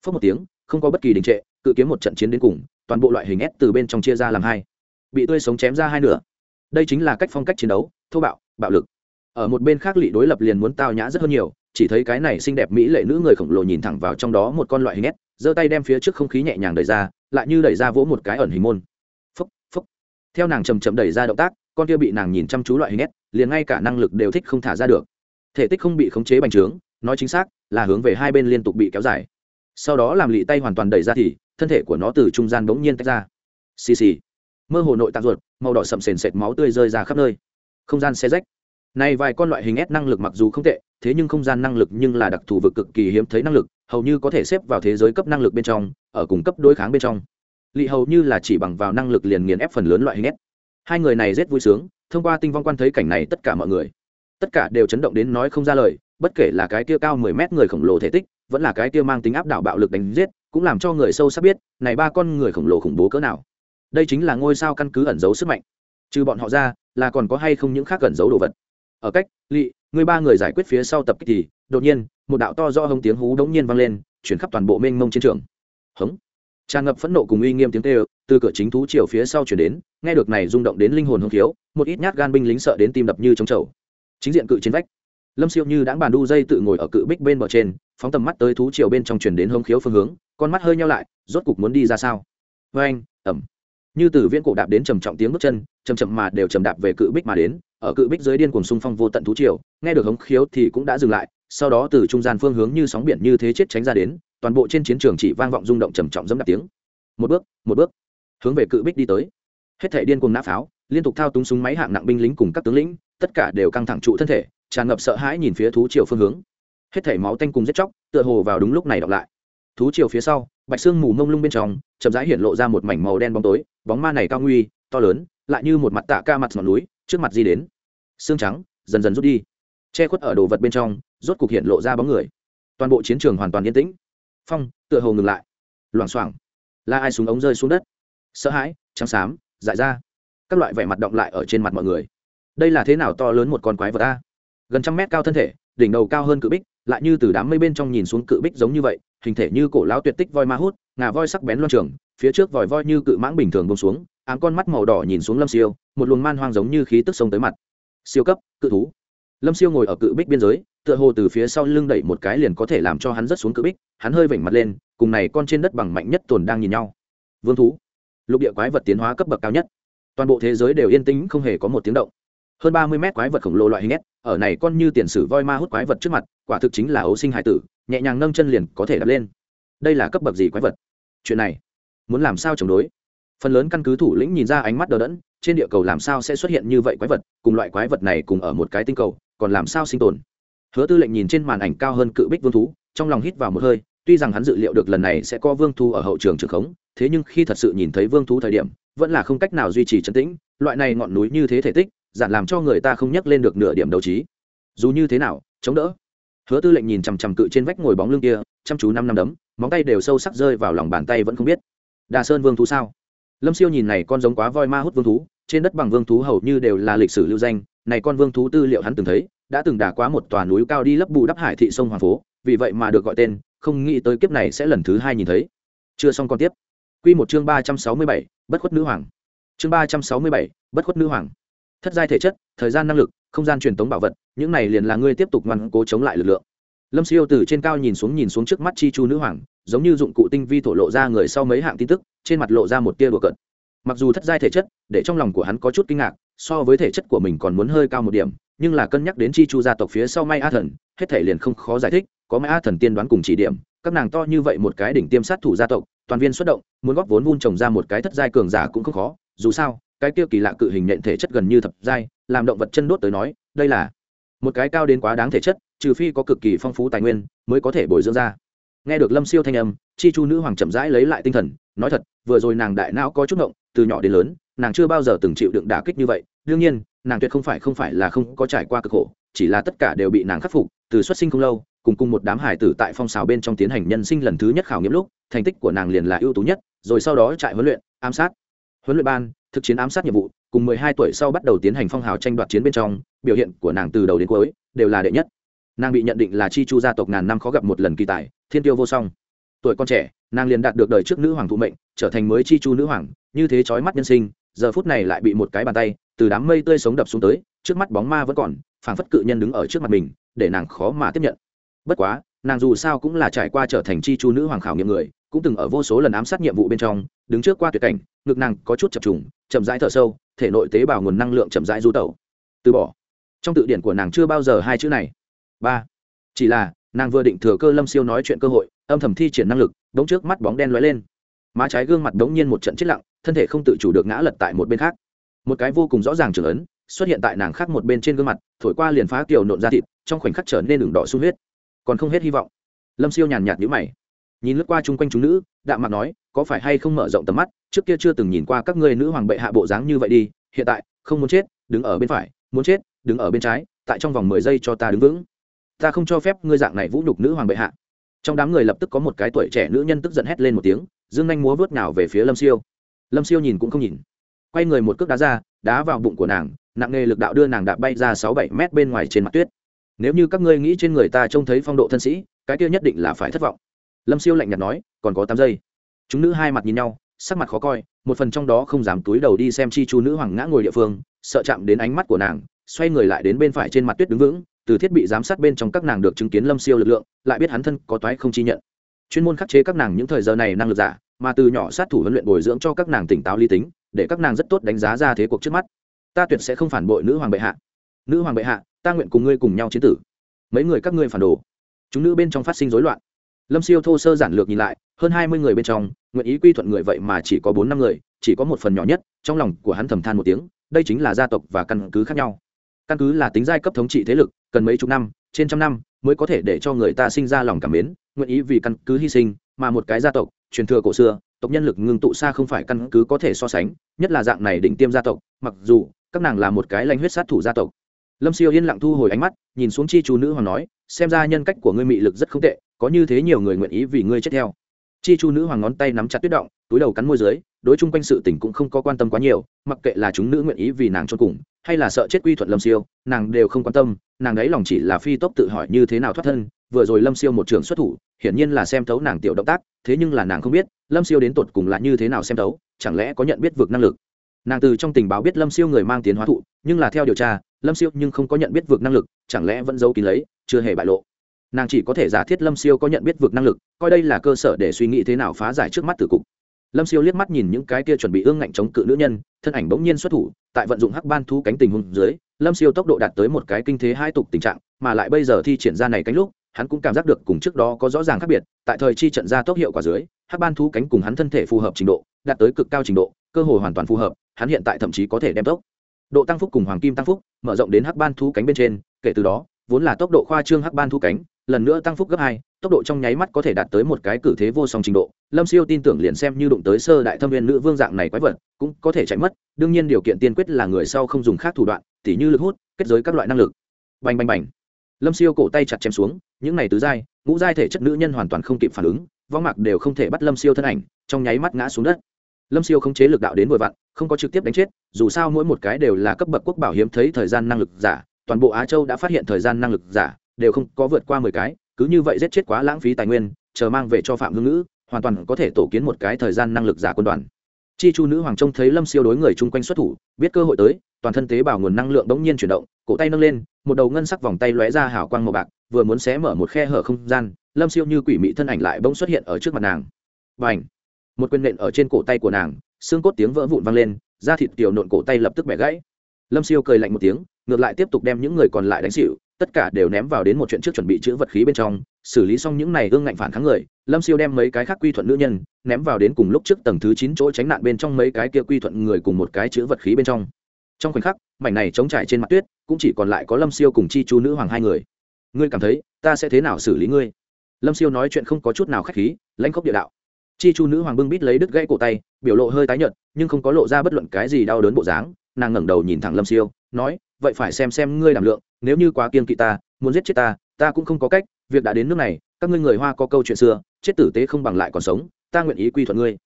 Phớt một tiếng, không có bất kỳ đình trệ cự kiếm một trận chiến đến cùng, toàn bộ loại hình ép từ bên trong chia ra làm hai. Bị tươi sống chém ra hai nửa. Đây chính là cách phong cách chiến đấu, thô bạo bạo lực. Ở một bên khác, lị đối lập liền muốn tao nhã rất hơn nhiều, chỉ thấy cái này xinh đẹp mỹ lệ nữ người khổng lồ nhìn thẳng vào trong đó một con loại hình ép giơ tay đem phía trước không khí nhẹ nhàng đẩy ra, lại như đẩy ra vỗ một cái ẩn hình môn. Phúc phúc theo nàng chầm chậm đẩy ra động tác, con kia bị nàng nhìn chăm chú loại hình ép liền ngay cả năng lực đều thích không thả ra được. Thể tích không bị khống chế bành trướng, nói chính xác, là hướng về hai bên liên tục bị kéo dài sau đó làm lị tay hoàn toàn đẩy ra thì thân thể của nó từ trung gian bỗng nhiên tách ra. Xì xì. Mơ hồ nội tạng ruột, màu đỏ sậm sền sệt máu tươi rơi ra khắp nơi. Không gian xe rách. Này vài con loại hình ép năng lực mặc dù không tệ, thế nhưng không gian năng lực nhưng là đặc thù vực cực kỳ hiếm thấy năng lực, hầu như có thể xếp vào thế giới cấp năng lực bên trong, ở cùng cấp đối kháng bên trong. Lị hầu như là chỉ bằng vào năng lực liền nghiền ép phần lớn loại hình ép hai người này rất vui sướng, thông qua tinh vong quan thấy cảnh này tất cả mọi người, tất cả đều chấn động đến nói không ra lời bất kể là cái kia cao mười mét người khổng lồ thể tích, vẫn là cái kia mang tính áp đảo bạo lực đánh giết, cũng làm cho người sâu sắc biết, này ba con người khổng lồ khủng bố cỡ nào. Đây chính là ngôi sao căn cứ ẩn giấu sức mạnh. Trừ bọn họ ra, là còn có hay không những khác ẩn giấu đồ vật? Ở cách lỵ người ba người giải quyết phía sau tập kích thì, đột nhiên, một đạo to do hông tiếng hú đống nhiên vang lên, chuyển khắp toàn bộ mênh mông chiến trường. Hống. Tràn ngập phẫn nộ cùng uy nghiêm tiếng kêu, từ cửa chính thú chiều phía sau chuyển đến, nghe được này rung động đến linh hồn hông khiếu, một ít nhát gan binh lính sợ đến tim đập như trong chậu. Chính diện cự chiến vách lâm siêu như đã bàn đu dây tự ngồi ở cự bích bên bờ trên, phóng tầm mắt tới thú chiều bên trong chuyển đến hông khiếu phương hướng, con mắt hơi nhau lại, rốt cục muốn đi ra sao? Vê anh, ẩm. Như từ viễn cổ đạp đến trầm trọng tiếng bước chân chầm chậm mà đều trầm đạp về cự bích mà đến, ở cự bích dưới điên cuồng xung phong vô tận thú triều, nghe được hống khiếu thì cũng đã dừng lại, sau đó từ trung gian phương hướng như sóng biển như thế chết tránh ra đến, toàn bộ trên chiến trường chỉ vang vọng rung động trầm trọng dẫm đạp tiếng. Một bước một bước, hướng về cự bích đi tới. Hết thể điên cuồng nã pháo, liên tục thao túng súng máy hạng nặng binh lính cùng các tướng lĩnh, tất cả đều căng thẳng trụ thân thể tràn ngập sợ hãi nhìn phía thú triều phương hướng. Hết thảy máu tanh cùng giết chóc, tựa hồ vào đúng lúc này đọc lại. Thú triều phía sau, bạch xương mù mông lung bên trong, chậm rãi hiện lộ ra một mảnh màu đen bóng tối, bóng ma này cao nguy, to lớn, lại như một mặt tạ ca mặt ngọn núi, trước mặt di đến. Xương trắng, dần dần rút đi. Che khuất ở đồ vật bên trong, rốt cục hiện lộ ra bóng người. Toàn bộ chiến trường hoàn toàn yên tĩnh. Phong, tựa hồ ngừng lại. Loảng xoảng. La ai súng ống rơi xuống đất. Sợ hãi, trắng xám, dại ra. Các loại vẻ mặt động lại ở trên mặt mọi người. Đây là thế nào to lớn một con quái vật ta gần trăm mét cao thân thể, đỉnh đầu cao hơn cự bích, lại như từ đám mây bên trong nhìn xuống cự bích giống như vậy, hình thể như cổ lão tuyệt tích voi ma hút, ngà voi sắc bén loan trường, phía trước vòi voi như cự mãng bình thường bông xuống, ám con mắt màu đỏ nhìn xuống lâm siêu, một luồng man hoang giống như khí tức sông tới mặt. Siêu cấp, cự thú. Lâm siêu ngồi ở cự bích biên giới, tựa hồ từ phía sau lưng đẩy một cái liền có thể làm cho hắn rớt xuống cự bích, hắn hơi vểnh mặt lên, cùng này con trên đất bằng mạnh nhất tồn đang nhìn nhau. Vương thú. Lục địa quái vật tiến hóa cấp bậc cao nhất. Toàn bộ thế giới đều yên tĩnh, không hề có một tiếng động hơn ba mươi mét quái vật khổng lồ loại hình ép ở này con như tiền sử voi ma hút quái vật trước mặt, quả thực chính là ấu sinh hải tử, nhẹ nhàng nâng chân liền có thể đập lên. Đây là cấp bậc gì quái vật? Chuyện này, muốn làm sao chống đối? Phần lớn căn cứ thủ lĩnh nhìn ra ánh mắt đờ đẫn, trên địa cầu làm sao sẽ xuất hiện như vậy quái vật, cùng loại quái vật này cùng ở một cái tinh cầu, còn làm sao sinh tồn? Hứa tư lệnh nhìn trên màn ảnh cao hơn cự bích vương thú, trong lòng hít vào một hơi, tuy rằng hắn dự liệu được lần này sẽ có vương thú ở hậu trường trường khống, thế nhưng khi thật sự nhìn thấy vương thú thời điểm, vẫn là không cách nào duy trì trấn tĩnh, loại này ngọn núi như thế thể tích giản làm cho người ta không nhắc lên được nửa điểm đấu trí. Dù như thế nào, chống đỡ. Hứa tư lệnh nhìn chằm chằm cự trên vách ngồi bóng lưng kia, chăm chú năm năm đấm, móng tay đều sâu sắc rơi vào lòng bàn tay vẫn không biết. Đà sơn vương thú sao? Lâm siêu nhìn này con giống quá voi ma hút vương thú, trên đất bằng vương thú hầu như đều là lịch sử lưu danh, này con vương thú tư liệu hắn từng thấy, đã từng đả quá một tòa núi cao đi lấp bù đắp hải thị sông hoàng phố, vì vậy mà được gọi tên, không nghĩ tới kiếp này sẽ lần thứ hai nhìn thấy. Chưa xong còn tiếp. Q một chương ba trăm sáu mươi bảy, bất khuất nữ hoàng. Chương ba trăm sáu mươi bảy, bất khuất nữ hoàng thất giai thể chất, thời gian năng lực, không gian truyền tống bảo vật, những này liền là ngươi tiếp tục ngoan cố chống lại lực lượng. Lâm siêu từ trên cao nhìn xuống nhìn xuống trước mắt chi chu nữ hoàng, giống như dụng cụ tinh vi thổ lộ ra người sau mấy hạng tin tức, trên mặt lộ ra một tia đùa cợt. Mặc dù thất giai thể chất, để trong lòng của hắn có chút kinh ngạc, so với thể chất của mình còn muốn hơi cao một điểm, nhưng là cân nhắc đến chi chu gia tộc phía sau may a thần, hết thể liền không khó giải thích, có may a thần tiên đoán cùng chỉ điểm, các nàng to như vậy một cái đỉnh tiêm sát thủ gia tộc, toàn viên xuất động, muốn góp vốn vun trồng ra một cái thất giai cường giả cũng không khó, dù sao cái kia kỳ lạ cự hình nện thể chất gần như thập giai, làm động vật chân đốt tới nói, đây là một cái cao đến quá đáng thể chất, trừ phi có cực kỳ phong phú tài nguyên mới có thể bồi dưỡng ra. Nghe được lâm siêu thanh âm, chi chu nữ hoàng chậm rãi lấy lại tinh thần, nói thật, vừa rồi nàng đại não có chút ngộng, từ nhỏ đến lớn, nàng chưa bao giờ từng chịu đựng đả kích như vậy. Đương nhiên, nàng tuyệt không phải không phải là không có trải qua cực khổ, chỉ là tất cả đều bị nàng khắc phục, từ xuất sinh không lâu, cùng cùng một đám hải tử tại phong xào bên trong tiến hành nhân sinh lần thứ nhất khảo nghiệm lúc, thành tích của nàng liền là ưu tú nhất, rồi sau đó trại huấn luyện, ám sát. Huấn luyện ban thực chiến ám sát nhiệm vụ, cùng mười hai tuổi sau bắt đầu tiến hành phong hào tranh đoạt chiến bên trong, biểu hiện của nàng từ đầu đến cuối đều là đệ nhất. Nàng bị nhận định là chi chu gia tộc ngàn năm khó gặp một lần kỳ tài, thiên tiêu vô song. Tuổi con trẻ, nàng liền đạt được đời trước nữ hoàng thụ mệnh, trở thành mới chi chu nữ hoàng, như thế trói mắt nhân sinh, giờ phút này lại bị một cái bàn tay từ đám mây tươi sống đập xuống tới, trước mắt bóng ma vẫn còn, phảng phất cự nhân đứng ở trước mặt mình, để nàng khó mà tiếp nhận. Bất quá, nàng dù sao cũng là trải qua trở thành chi chu nữ hoàng khảo nghiệm người, cũng từng ở vô số lần ám sát nhiệm vụ bên trong, đứng trước qua tuyệt cảnh ngực nàng có chút chập trùng, chậm rãi thở sâu, thể nội tế bào nguồn năng lượng chậm rãi du tẩu. Từ bỏ. Trong tự điển của nàng chưa bao giờ hai chữ này. Ba. Chỉ là, nàng vừa định thừa cơ lâm siêu nói chuyện cơ hội, âm thầm thi triển năng lực, đống trước mắt bóng đen lóe lên. Má trái gương mặt đống nhiên một trận chết lặng, thân thể không tự chủ được ngã lật tại một bên khác. Một cái vô cùng rõ ràng trưởng ấn, xuất hiện tại nàng khác một bên trên gương mặt, thổi qua liền phá kiều nộn ra thịt, trong khoảnh khắc trở nên đường đỏ sung huyết. Còn không hết hy vọng. Lâm siêu nhàn nhạt nhữ mày. Nhìn lướt qua chung quanh chúng nữ, đạm mặt nói có phải hay không mở rộng tầm mắt, trước kia chưa từng nhìn qua các ngươi nữ hoàng bệ hạ bộ dáng như vậy đi, hiện tại, không muốn chết, đứng ở bên phải, muốn chết, đứng ở bên trái, tại trong vòng mười giây cho ta đứng vững. Ta không cho phép ngươi dạng này vũ nhục nữ hoàng bệ hạ. Trong đám người lập tức có một cái tuổi trẻ nữ nhân tức giận hét lên một tiếng, dương nhanh múa vớt nào về phía lâm siêu. Lâm siêu nhìn cũng không nhìn. Quay người một cước đá ra, đá vào bụng của nàng, nặng nề lực đạo đưa nàng đạp bay ra sáu bảy mét bên ngoài trên mặt tuyết. Nếu như các ngươi nghĩ trên người ta trông thấy phong độ thân sĩ, cái kia nhất định là phải thất vọng. Lâm siêu lạnh nhạt nói, còn có tám giây chúng nữ hai mặt nhìn nhau, sắc mặt khó coi, một phần trong đó không dám túi đầu đi xem chi chu nữ hoàng ngã ngồi địa phương, sợ chạm đến ánh mắt của nàng, xoay người lại đến bên phải trên mặt tuyết đứng vững, từ thiết bị giám sát bên trong các nàng được chứng kiến lâm siêu lực lượng, lại biết hắn thân có toái không chi nhận. Chuyên môn khắc chế các nàng những thời giờ này năng lực giả, mà từ nhỏ sát thủ huấn luyện bồi dưỡng cho các nàng tỉnh táo lý tính, để các nàng rất tốt đánh giá ra thế cuộc trước mắt. Ta tuyệt sẽ không phản bội nữ hoàng bệ hạ. Nữ hoàng bệ hạ, ta nguyện cùng ngươi cùng nhau chiến tử. Mấy người các ngươi phản đồ. Chúng nữ bên trong phát sinh rối loạn lâm siêu thô sơ giản lược nhìn lại, hơn hai mươi người bên trong, nguyện ý quy thuận người vậy mà chỉ có bốn năm người, chỉ có một phần nhỏ nhất, trong lòng của hắn thầm than một tiếng, đây chính là gia tộc và căn cứ khác nhau. Căn cứ là tính giai cấp thống trị thế lực, cần mấy chục năm, trên trăm năm mới có thể để cho người ta sinh ra lòng cảm mến, nguyện ý vì căn cứ hy sinh, mà một cái gia tộc, truyền thừa cổ xưa, tộc nhân lực ngưng tụ xa không phải căn cứ có thể so sánh, nhất là dạng này định tiêm gia tộc, mặc dù, các nàng là một cái lanh huyết sát thủ gia tộc. Lâm siêu yên lặng thu hồi ánh mắt, nhìn xuống chi chú nữ hoàng nói, xem ra nhân cách của ngươi mị lực rất không tệ có như thế nhiều người nguyện ý vì ngươi chết theo. Chi chu nữ hoàng ngón tay nắm chặt tuyết động, túi đầu cắn môi dưới, đối chung quanh sự tình cũng không có quan tâm quá nhiều, mặc kệ là chúng nữ nguyện ý vì nàng cho cùng, hay là sợ chết quy thuận lâm siêu, nàng đều không quan tâm, nàng ấy lòng chỉ là phi tốc tự hỏi như thế nào thoát thân, vừa rồi lâm siêu một trường xuất thủ, hiển nhiên là xem thấu nàng tiểu động tác, thế nhưng là nàng không biết, lâm siêu đến tột cùng là như thế nào xem thấu, chẳng lẽ có nhận biết vượt năng lực. Nàng từ trong tình báo biết lâm siêu người mang tiến hóa thụ, nhưng là theo điều tra, lâm siêu nhưng không có nhận biết vượt năng lực, chẳng lẽ vẫn giấu kín lấy, chưa hề bại lộ nàng chỉ có thể giả thiết lâm siêu có nhận biết vượt năng lực, coi đây là cơ sở để suy nghĩ thế nào phá giải trước mắt tử cục. Lâm siêu liếc mắt nhìn những cái kia chuẩn bị ương ngạnh chống cự nữ nhân, thân ảnh bỗng nhiên xuất thủ, tại vận dụng hắc ban Thú cánh tình hùng dưới, lâm siêu tốc độ đạt tới một cái kinh thế hai tục tình trạng, mà lại bây giờ thi triển ra này cánh lúc, hắn cũng cảm giác được cùng trước đó có rõ ràng khác biệt, tại thời chi trận ra tốc hiệu quả dưới, hắc ban Thú cánh cùng hắn thân thể phù hợp trình độ, đạt tới cực cao trình độ, cơ hội hoàn toàn phù hợp, hắn hiện tại thậm chí có thể đem tốc. Độ tăng phúc cùng hoàng kim tăng phúc, mở rộng đến hắc ban Thú cánh bên trên, kể từ đó, vốn là tốc độ khoa trương hắc ban Thú cánh lần nữa tăng phúc gấp hai, tốc độ trong nháy mắt có thể đạt tới một cái cử thế vô song trình độ. Lâm siêu tin tưởng liền xem như đụng tới sơ đại thâm viên nữ vương dạng này quái vật, cũng có thể chạy mất, đương nhiên điều kiện tiên quyết là người sau không dùng khác thủ đoạn, tỉ như lực hút, kết giới các loại năng lực. Bành bành bành. Lâm siêu cổ tay chặt chém xuống, những này tứ giai, ngũ giai thể chất nữ nhân hoàn toàn không kịp phản ứng, vong mạc đều không thể bắt lâm siêu thân ảnh, trong nháy mắt ngã xuống đất. Lâm siêu không chế lực đạo đến vội vặn, không có trực tiếp đánh chết, dù sao mỗi một cái đều là cấp bậc quốc bảo hiếm thấy thời gian năng lực giả, toàn bộ á châu đã phát hiện thời gian năng lực giả đều không có vượt qua mười cái, cứ như vậy giết chết quá lãng phí tài nguyên, chờ mang về cho phạm hương ngữ, hoàn toàn có thể tổ kiến một cái thời gian năng lực giả quân đoàn. Chi chu nữ hoàng trông thấy lâm siêu đối người chung quanh xuất thủ, biết cơ hội tới, toàn thân tế bào nguồn năng lượng bỗng nhiên chuyển động, cổ tay nâng lên, một đầu ngân sắc vòng tay lóe ra hào quang màu bạc, vừa muốn xé mở một khe hở không gian, lâm siêu như quỷ mị thân ảnh lại bỗng xuất hiện ở trước mặt nàng. Và ảnh một quyền nện ở trên cổ tay của nàng, xương cốt tiếng vỡ vụn vang lên, da thịt tiểu nộn cổ tay lập tức bẻ gãy. Lâm siêu cười lạnh một tiếng, ngược lại tiếp tục đem những người còn lại đánh xịu tất cả đều ném vào đến một chuyện trước chuẩn bị chữ vật khí bên trong, xử lý xong những này ương ngạnh phản kháng người, lâm siêu đem mấy cái khác quy thuận nữ nhân ném vào đến cùng lúc trước tầng thứ chín chỗ tránh nạn bên trong mấy cái kia quy thuận người cùng một cái chữ vật khí bên trong. Trong khoảnh khắc, mảnh này chống trải trên mặt tuyết, cũng chỉ còn lại có lâm siêu cùng chi chu nữ hoàng hai người. Ngươi cảm thấy, ta sẽ thế nào xử lý ngươi? Lâm siêu nói chuyện không có chút nào k h á c h khí, lãnh khốc địa đạo. Chi chu nữ hoàng bưng bít lấy đứt gãy cổ tay, biểu lộ hơi tái nhợt, nhưng không có lộ ra bất luận cái gì đau đớn bộ dáng, nàng ngẩng đầu nhìn thẳng lâm siêu, nói vậy phải xem xem ngươi đảm lượng, nếu như quá kiên kỵ ta, muốn giết chết ta ta cũng không có cách, việc đã đến nước này, các ngươi người hoa có câu chuyện xưa, chết tử tế không bằng lại còn sống, ta nguyện ý quy thuận ngươi.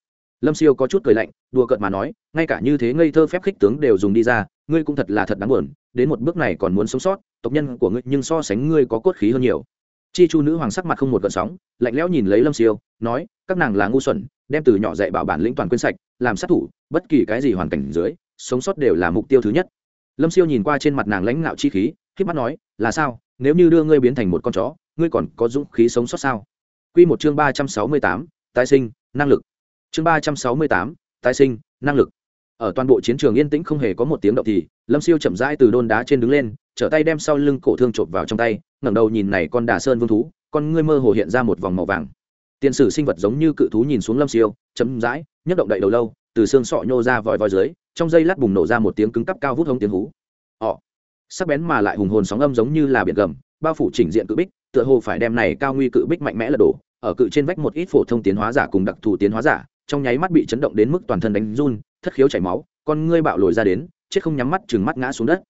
Lâm siêu có chút cười lạnh, đùa cợt mà nói, ngay cả như thế ngây thơ phép khích tướng đều dùng đi ra, ngươi cũng thật là thật đáng buồn, đến một bước này còn muốn sống sót, tộc nhân của ngươi nhưng so sánh ngươi có cốt khí hơn nhiều. Chi chu nữ hoàng sắc mặt không một gợn sóng, lạnh lẽo nhìn lấy lâm siêu, nói, các nàng là ngu xuẩn, đem từ nhỏ dạy bảo bản lĩnh toàn quên sạch, làm sát thủ, bất kỳ cái gì hoàn cảnh dưới, sống sót đều là mục tiêu thứ nhất lâm siêu nhìn qua trên mặt nàng lãnh ngạo chi khí k h mắt nói, là sao? Nếu như đưa ngươi biến thành một con chó, ngươi còn có dũng khí sống sót sao? Q một chương ba trăm sáu mươi tám, tái sinh, năng lực. Chương ba trăm sáu mươi tám, tái sinh, năng lực. Ở toàn bộ chiến trường yên tĩnh không hề có một tiếng động thì, lâm siêu chậm rãi từ đôn đá trên đứng lên, trở tay đem sau lưng cổ thương chộp vào trong tay, ngẩng đầu nhìn này con đà sơn vương thú, con ngươi mơ hồ hiện ra một vòng màu vàng. Tiền sử sinh vật giống như cự thú nhìn xuống lâm siêu chấm dãi nhấc động đậy đầu lâu, từ xương sọ nhô ra vòi vòi dưới trong dây lát bùng nổ ra một tiếng cứng cắp cao vút hống tiếng hú. Họ, sắc bén mà lại hùng hồn sóng âm giống như là biển gầm, bao phủ chỉnh diện cự bích, tựa hồ phải đem này cao nguy cự bích mạnh mẽ lật đổ, ở cự trên vách một ít phổ thông tiến hóa giả cùng đặc thù tiến hóa giả, trong nháy mắt bị chấn động đến mức toàn thân đánh run, thất khiếu chảy máu, con ngươi bạo lồi ra đến, chết không nhắm mắt chừng mắt ngã xuống đất.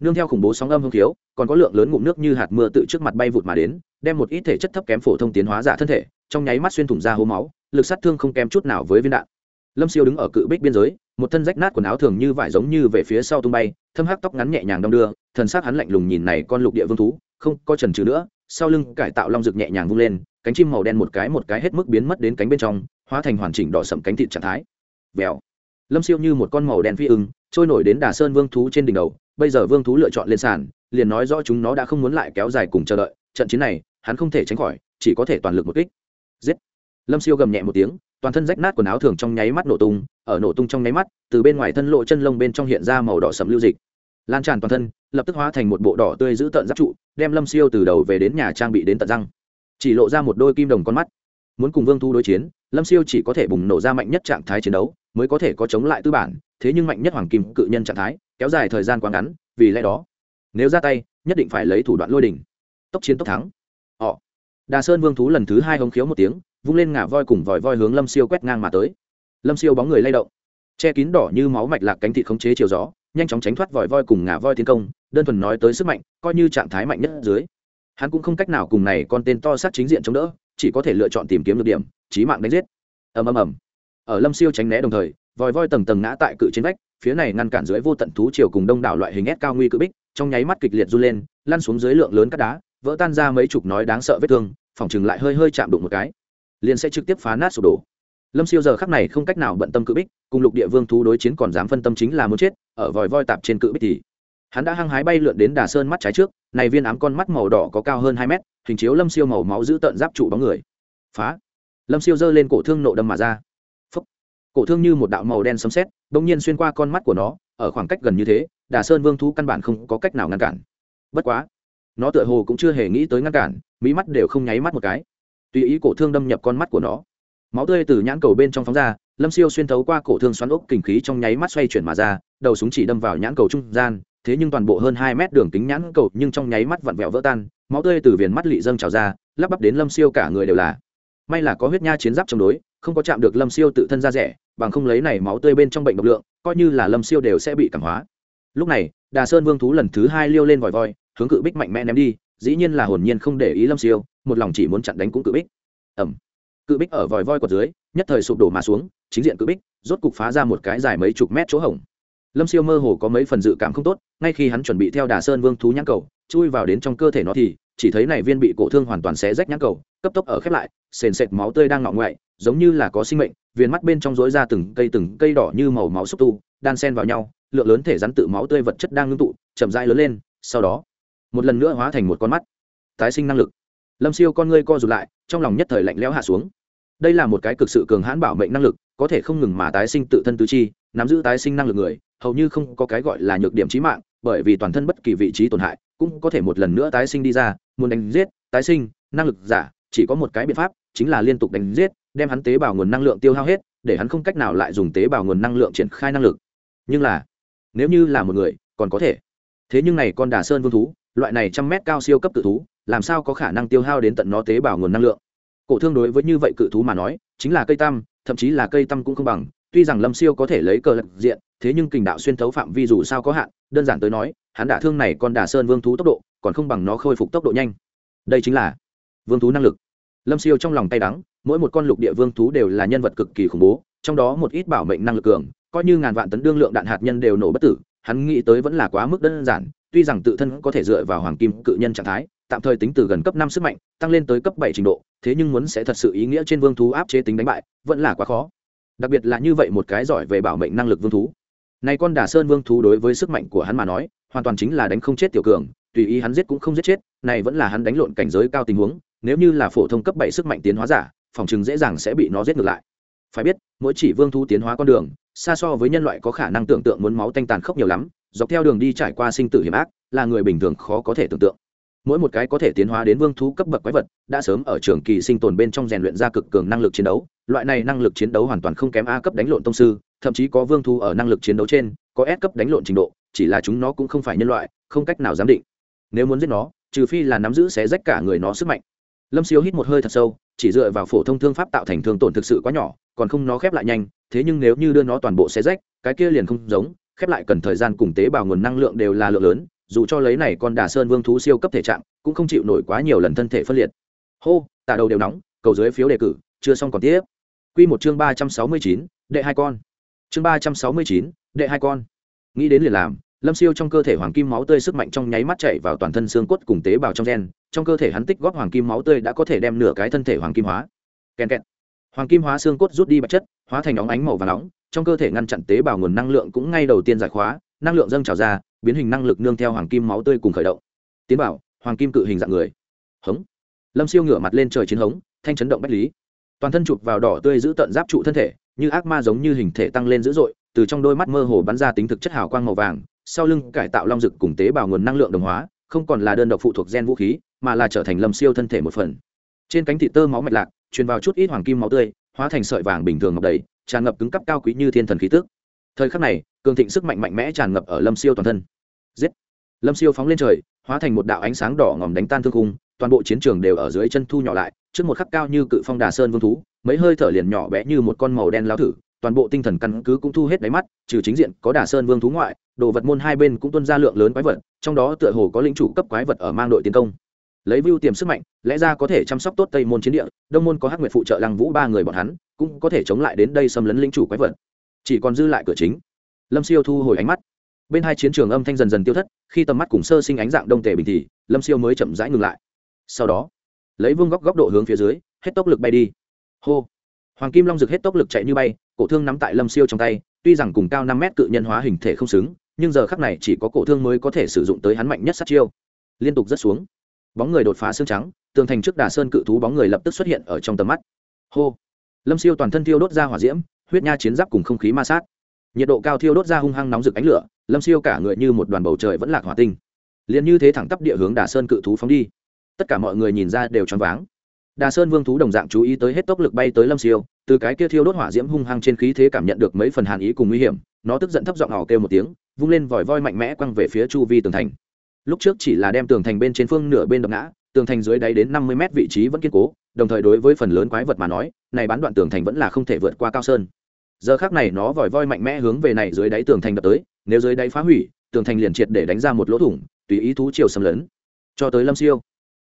Nương theo khủng bố sóng âm hông khiếu, còn có lượng lớn ngụm nước như hạt mưa tự trước mặt bay vụt mà đến, đem một ít thể chất thấp kém phổ thông tiến hóa giả thân thể, trong nháy mắt xuyên thủng ra hố máu, lực sát thương không kém chút nào với viên đạn lâm siêu đứng ở cự bích biên giới, một thân rách nát quần áo thường như vải giống như về phía sau tung bay, thâm hắc tóc ngắn nhẹ nhàng đong đưa, thần sắc hắn lạnh lùng nhìn này con lục địa vương thú, không có trần trừ nữa, sau lưng cải tạo long rực nhẹ nhàng vung lên, cánh chim màu đen một cái một cái hết mức biến mất đến cánh bên trong, hóa thành hoàn chỉnh đỏ sậm cánh thịt trạng thái. Vèo. Lâm siêu như một con màu đen phi ưng, trôi nổi đến đà sơn vương thú trên đỉnh đầu, bây giờ vương thú lựa chọn lên sàn, liền nói rõ chúng nó đã không muốn lại kéo dài cùng chờ đợi, trận chiến này, hắn không thể tránh khỏi, chỉ có thể toàn lực một kích. Giết. Lâm siêu gầm nhẹ một tiếng toàn thân rách nát quần áo thường trong nháy mắt nổ tung, ở nổ tung trong nháy mắt, từ bên ngoài thân lộ chân lông bên trong hiện ra màu đỏ sầm lưu dịch. Lan tràn toàn thân, lập tức hóa thành một bộ đỏ tươi giữ tận giáp trụ, đem lâm siêu từ đầu về đến nhà trang bị đến tận răng. Chỉ lộ ra một đôi kim đồng con mắt. Muốn cùng vương thu đối chiến, lâm siêu chỉ có thể bùng nổ ra mạnh nhất trạng thái chiến đấu, mới có thể có chống lại tư bản, thế nhưng mạnh nhất hoàng kim cự nhân trạng thái, kéo dài thời gian quá ngắn, vì lẽ đó, nếu ra tay, nhất định phải lấy thủ đoạn lôi đỉnh tốc chiến tốc thắng. Họ. Đà sơn vương thú lần thứ hai hống khiếu một tiếng vung lên ngả voi cùng vòi voi hướng lâm siêu quét ngang mà tới. Lâm siêu bóng người lay động, che kín đỏ như máu mạch lạc cánh thị khống chế chiều gió, nhanh chóng tránh thoát vòi voi cùng ngả voi tiến công, đơn thuần nói tới sức mạnh, coi như trạng thái mạnh nhất dưới. Hắn cũng không cách nào cùng này con tên to sát chính diện chống đỡ, chỉ có thể lựa chọn tìm kiếm được điểm trí mạng đánh giết. Ầm ầm ầm. Ở lâm siêu tránh né đồng thời, vòi voi tầng tầng ngã tại cự trên vách, phía này ngăn cản dưới vô tận thú chiều cùng đông đảo loại hình ép cao nguy cự bích, trong nháy mắt kịch liệt run lên, lăn xuống dưới lượng lớn cát đá, vỡ tan ra mấy chục nói đáng sợ vết thương, phòng chừng lại hơi hơi chạm đụng một cái liền sẽ trực tiếp phá nát sụp đổ. Lâm siêu giờ khắc này không cách nào bận tâm cự bích, cùng lục địa vương thú đối chiến còn dám phân tâm chính là muốn chết, ở vòi voi tạp trên cự bích thì hắn đã hăng hái bay lượn đến đà sơn mắt trái trước, này viên ám con mắt màu đỏ có cao hơn hai mét, hình chiếu lâm siêu màu máu giữ tợn giáp trụ bóng người. Phá! Lâm siêu giơ lên cổ thương nộ đâm mà ra. Phúc. cổ thương như một đạo màu đen sấm sét đ nhiên xuyên qua con mắt của nó, ở khoảng cách gần như thế, đà sơn vương thú căn bản không có cách nào ngăn cản. Bất quá, nó tựa hồ cũng chưa hề nghĩ tới ngăn cản mỹ mắt đều không nháy mắt một cái tùy ý cổ thương đâm nhập con mắt của nó. Máu tươi từ nhãn cầu bên trong phóng ra, lâm siêu xuyên thấu qua cổ thương xoắn ốc kình khí trong nháy mắt xoay chuyển mà ra, đầu súng chỉ đâm vào nhãn cầu trung gian, thế nhưng toàn bộ hơn hai mét đường kính nhãn cầu nhưng trong nháy mắt vặn vẹo vỡ tan, máu tươi từ viền mắt lị dâng trào ra, lắp bắp đến lâm siêu cả người đều là. May là có huyết nha chiến giáp chống đối, không có chạm được lâm siêu tự thân ra rẻ, bằng không lấy này máu tươi bên trong bệnh độc lượng, coi như là lâm siêu đều sẽ bị cảm hóa. Lúc này, đà sơn vương thú lần thứ hai liêu lên vòi voi, hướng cự bích mạnh mẽ ném đi, dĩ nhiên là hồn nhiên không để ý lâm siêu một lòng chỉ muốn chặn đánh cũng cự bích. Ẩm cự bích ở vòi voi quật dưới, nhất thời sụp đổ mà xuống, chính diện cự bích, rốt cục phá ra một cái dài mấy chục mét chỗ hổng. Lâm siêu mơ hồ có mấy phần dự cảm không tốt, ngay khi hắn chuẩn bị theo đà sơn vương thú nhãn cầu, chui vào đến trong cơ thể nó thì, chỉ thấy này viên bị cổ thương hoàn toàn xé rách nhãn cầu, cấp tốc ở khép lại, sền sệt máu tươi đang ngọ ngoại, giống như là có sinh mệnh, viền mắt bên trong rối ra từng cây từng cây đỏ như màu máu xúc tu, đan sen vào nhau, lượng lớn thể rắn tự máu tươi vật chất đang ngưng tụ, chậm rãi lớn lên, sau đó, một lần nữa hóa thành một con mắt, tái sinh năng lực lâm siêu con ngươi co rụt lại, trong lòng nhất thời lạnh lẽo hạ xuống. Đây là một cái cực sự cường hãn bảo mệnh năng lực, có thể không ngừng mà tái sinh tự thân tứ chi, nắm giữ tái sinh năng lực người, hầu như không có cái gọi là nhược điểm trí mạng, bởi vì toàn thân bất kỳ vị trí tổn hại cũng có thể một lần nữa tái sinh đi ra, muốn đánh giết, tái sinh, năng lực giả, chỉ có một cái biện pháp, chính là liên tục đánh giết, đem hắn tế bào nguồn năng lượng tiêu hao hết, để hắn không cách nào lại dùng tế bào nguồn năng lượng triển khai năng lực. Nhưng là, nếu như là một người, còn có thể. Thế nhưng này con đà sơn vương thú loại này trăm mét cao siêu cấp cự thú, làm sao có khả năng tiêu hao đến tận nó tế bào nguồn năng lượng? Cổ thương đối với như vậy cự thú mà nói, chính là cây tăm, thậm chí là cây tăm cũng không bằng. Tuy rằng lâm siêu có thể lấy cờ lật diện, thế nhưng kình đạo xuyên thấu phạm vi dù sao có hạn, đơn giản tới nói, hắn đả thương này còn đả sơn vương thú tốc độ, còn không bằng nó khôi phục tốc độ nhanh. Đây chính là vương thú năng lực. Lâm siêu trong lòng tay đắng, mỗi một con lục địa vương thú đều là nhân vật cực kỳ khủng bố, trong đó một ít bảo mệnh năng lực cường, coi như ngàn vạn tấn đương lượng đạn hạt nhân đều nổ bất tử, hắn nghĩ tới vẫn là quá mức đơn giản tuy rằng tự thân có thể dựa vào hoàng kim cự nhân trạng thái, tạm thời tính từ gần cấp năm sức mạnh, tăng lên tới cấp bảy trình độ, thế nhưng muốn sẽ thật sự ý nghĩa trên vương thú áp chế tính đánh bại, vẫn là quá khó. Đặc biệt là như vậy một cái giỏi về bảo mệnh năng lực vương thú. Này con đà sơn vương thú đối với sức mạnh của hắn mà nói, hoàn toàn chính là đánh không chết tiểu cường, tùy ý hắn giết cũng không giết chết, này vẫn là hắn đánh lộn cảnh giới cao tình huống, nếu như là phổ thông cấp bảy sức mạnh tiến hóa giả, phòng chừng dễ dàng sẽ bị nó giết ngược lại. Phải biết, mỗi chỉ vương thú tiến hóa con đường, xa so với nhân loại có khả năng tưởng tượng muốn máu tanh tàn khốc nhiều lắm dọc theo đường đi trải qua sinh tử hiểm ác, là người bình thường khó có thể tưởng tượng. Mỗi một cái có thể tiến hóa đến vương thú cấp bậc quái vật, đã sớm ở trường kỳ sinh tồn bên trong rèn luyện ra cực cường năng lực chiến đấu. Loại này năng lực chiến đấu hoàn toàn không kém a cấp đánh lộn tông sư, thậm chí có vương thú ở năng lực chiến đấu trên, có S cấp đánh lộn trình độ, chỉ là chúng nó cũng không phải nhân loại, không cách nào giám định. Nếu muốn giết nó, trừ phi là nắm giữ xé rách cả người nó sức mạnh. Lâm siêu hít một hơi thật sâu, chỉ dựa vào phổ thông thương pháp tạo thành thương tổn thực sự quá nhỏ, còn không nó khép lại nhanh, thế nhưng nếu như đưa nó toàn bộ xé rách, cái kia liền không giống khép lại cần thời gian cùng tế bào nguồn năng lượng đều là lượng lớn, dù cho lấy này con đà sơn vương thú siêu cấp thể trạng, cũng không chịu nổi quá nhiều lần thân thể phân liệt. Hô, tạ đầu đều nóng, cầu dưới phiếu đề cử, chưa xong còn tiếp. Q một chương ba trăm sáu mươi chín, đệ hai con. Chương ba trăm sáu mươi chín, đệ hai con. Nghĩ đến liền làm, lâm siêu trong cơ thể hoàng kim máu tươi sức mạnh trong nháy mắt chạy vào toàn thân xương cốt cùng tế bào trong gen, trong cơ thể hắn tích góp hoàng kim máu tươi đã có thể đem nửa cái thân thể hoàng kim hóa. Kèn kẹt. Hoàng kim hóa xương cốt rút đi bạch chất, hóa thành óng ánh màu và nóng trong cơ thể ngăn chặn tế bào nguồn năng lượng cũng ngay đầu tiên giải khóa, năng lượng dâng trào ra, biến hình năng lực nương theo hoàng kim máu tươi cùng khởi động. Tiến bảo, hoàng kim cự hình dạng người. Hống. Lâm siêu ngửa mặt lên trời chiến hống, thanh chấn động bách lý. Toàn thân chụp vào đỏ tươi giữ tận giáp trụ thân thể, như ác ma giống như hình thể tăng lên dữ dội, từ trong đôi mắt mơ hồ bắn ra tính thực chất hào quang màu vàng, sau lưng cải tạo long dực cùng tế bào nguồn năng lượng đồng hóa, không còn là đơn độc phụ thuộc gen vũ khí, mà là trở thành lâm siêu thân thể một phần. Trên cánh thị tơ máu mạch lạc, truyền vào chút ít hoàng kim máu tươi, hóa thành sợi vàng bình thường ngọc đầy tràn ngập cứng cấp cao quý như thiên thần khí tước thời khắc này, cường thịnh sức mạnh mạnh mẽ tràn ngập ở lâm siêu toàn thân. Giết! Lâm siêu phóng lên trời, hóa thành một đạo ánh sáng đỏ ngòm đánh tan thương khung, toàn bộ chiến trường đều ở dưới chân thu nhỏ lại, trước một khắc cao như cự phong đà sơn vương thú, mấy hơi thở liền nhỏ bé như một con màu đen lao thử, toàn bộ tinh thần căn cứ cũng thu hết đáy mắt, trừ chính diện có đà sơn vương thú ngoại, đồ vật môn hai bên cũng tuân ra lượng lớn quái vật, trong đó tựa hồ có lĩnh chủ cấp quái vật ở mang đội tiến công lấy view tiềm sức mạnh, lẽ ra có thể chăm sóc tốt tây môn chiến địa, đông môn có hắc nguyệt phụ trợ lăng vũ ba người bọn hắn, cũng có thể chống lại đến đây xâm lấn linh chủ quái vật. Chỉ còn dư lại cửa chính. Lâm siêu thu hồi ánh mắt. Bên hai chiến trường âm thanh dần dần tiêu thất, khi tầm mắt cùng sơ sinh ánh dạng đông tề bình thì, lâm siêu mới chậm rãi ngừng lại. Sau đó, lấy vương góc góc độ hướng phía dưới, hết tốc lực bay đi. Hô! Hoàng kim long rực hết tốc lực chạy như bay, cổ thương nắm tại lâm siêu trong tay, tuy rằng cùng cao năm mét cự nhân hóa hình thể không xứng, nhưng giờ khắc này chỉ có cổ thương mới có thể sử dụng tới hắn mạnh nhất sát chiêu. Liên tục rất xuống bóng người đột phá xương trắng, tường thành trước đà sơn cự thú bóng người lập tức xuất hiện ở trong tầm mắt. Hô! Lâm siêu toàn thân thiêu đốt ra hỏa diễm, huyết nha chiến giáp cùng không khí ma sát. Nhiệt độ cao thiêu đốt ra hung hăng nóng rực ánh lửa, lâm siêu cả người như một đoàn bầu trời vẫn lạc hỏa tinh. Liền như thế thẳng tắp địa hướng đà sơn cự thú phóng đi. Tất cả mọi người nhìn ra đều choáng váng. Đà sơn vương thú đồng dạng chú ý tới hết tốc lực bay tới lâm siêu, từ cái kia thiêu đốt hỏa diễm hung hăng trên khí thế cảm nhận được mấy phần hàn ý cùng nguy hiểm, nó tức giận thấp giọng hò kêu một tiếng, vung lên vòi voi mạnh mẽ quăng về phía chu vi tường thành lúc trước chỉ là đem tường thành bên trên phương nửa bên đập ngã, tường thành dưới đáy đến năm mươi mét vị trí vẫn kiên cố, đồng thời đối với phần lớn quái vật mà nói, này bán đoạn tường thành vẫn là không thể vượt qua cao sơn. Giờ khác này nó vòi voi mạnh mẽ hướng về này dưới đáy tường thành đập tới, nếu dưới đáy phá hủy, tường thành liền triệt để đánh ra một lỗ thủng, tùy ý thú chiều xâm lấn. Cho tới lâm siêu,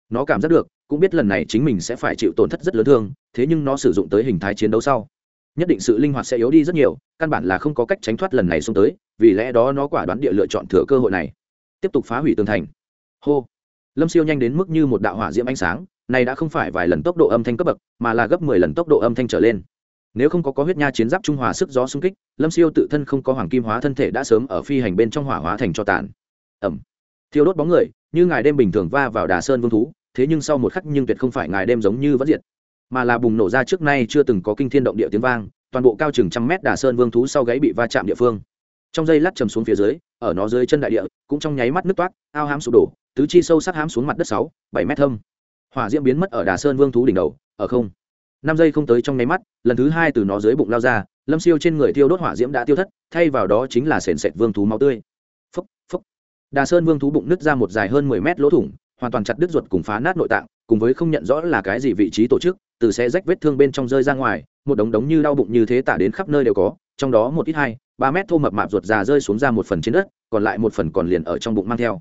nó cảm giác được, cũng biết lần này chính mình sẽ phải chịu tổn thất rất lớn thương, thế nhưng nó sử dụng tới hình thái chiến đấu sau, nhất định sự linh hoạt sẽ yếu đi rất nhiều, căn bản là không có cách tránh thoát lần này xuống tới, vì lẽ đó nó quả đoán địa lựa chọn thừa cơ hội này tiếp tục phá hủy tường thành. Hô. Lâm siêu nhanh đến mức như một đạo hỏa diễm ánh sáng, này đã không phải vài lần tốc độ âm thanh cấp bậc, mà là gấp mười lần tốc độ âm thanh trở lên. Nếu không có có huyết nha chiến giáp trung hòa sức gió xung kích, lâm siêu tự thân không có hoàng kim hóa thân thể đã sớm ở phi hành bên trong hỏa hóa thành cho tàn. Ẩm. Thiêu đốt bóng người, như ngài đêm bình thường va vào đà sơn vương thú, thế nhưng sau một khắc nhưng tuyệt không phải ngài đêm giống như vẫn diệt. Mà là bùng nổ ra trước nay chưa từng có kinh thiên động địa tiếng vang, toàn bộ cao chừng trăm mét đà sơn vương thú sau gáy bị va chạm địa phương. Trong dây lát chầm xuống phía dưới ở nó dưới chân đại địa, cũng trong nháy mắt nước toát ao hám sụp đổ, tứ chi sâu sắc hám xuống mặt đất sáu, bảy mét thâm. Hỏa diễm biến mất ở đà sơn vương thú đỉnh đầu, ở không. Năm giây không tới trong nháy mắt, lần thứ hai từ nó dưới bụng lao ra, lâm siêu trên người thiêu đốt hỏa diễm đã tiêu thất, thay vào đó chính là sền sệt vương thú máu tươi. Phốc phốc. Đà sơn vương thú bụng nứt ra một dài hơn mười mét lỗ thủng, hoàn toàn chặt đứt ruột cùng phá nát nội tạng, cùng với không nhận rõ là cái gì vị trí tổ chức, từ xe rách vết thương bên trong rơi ra ngoài, một đống đống như đau bụng như thế tả đến khắp nơi đều có, trong đó một ít hai ba mét thô mập mạp ruột già rơi xuống ra một phần trên đất, còn lại một phần còn liền ở trong bụng mang theo.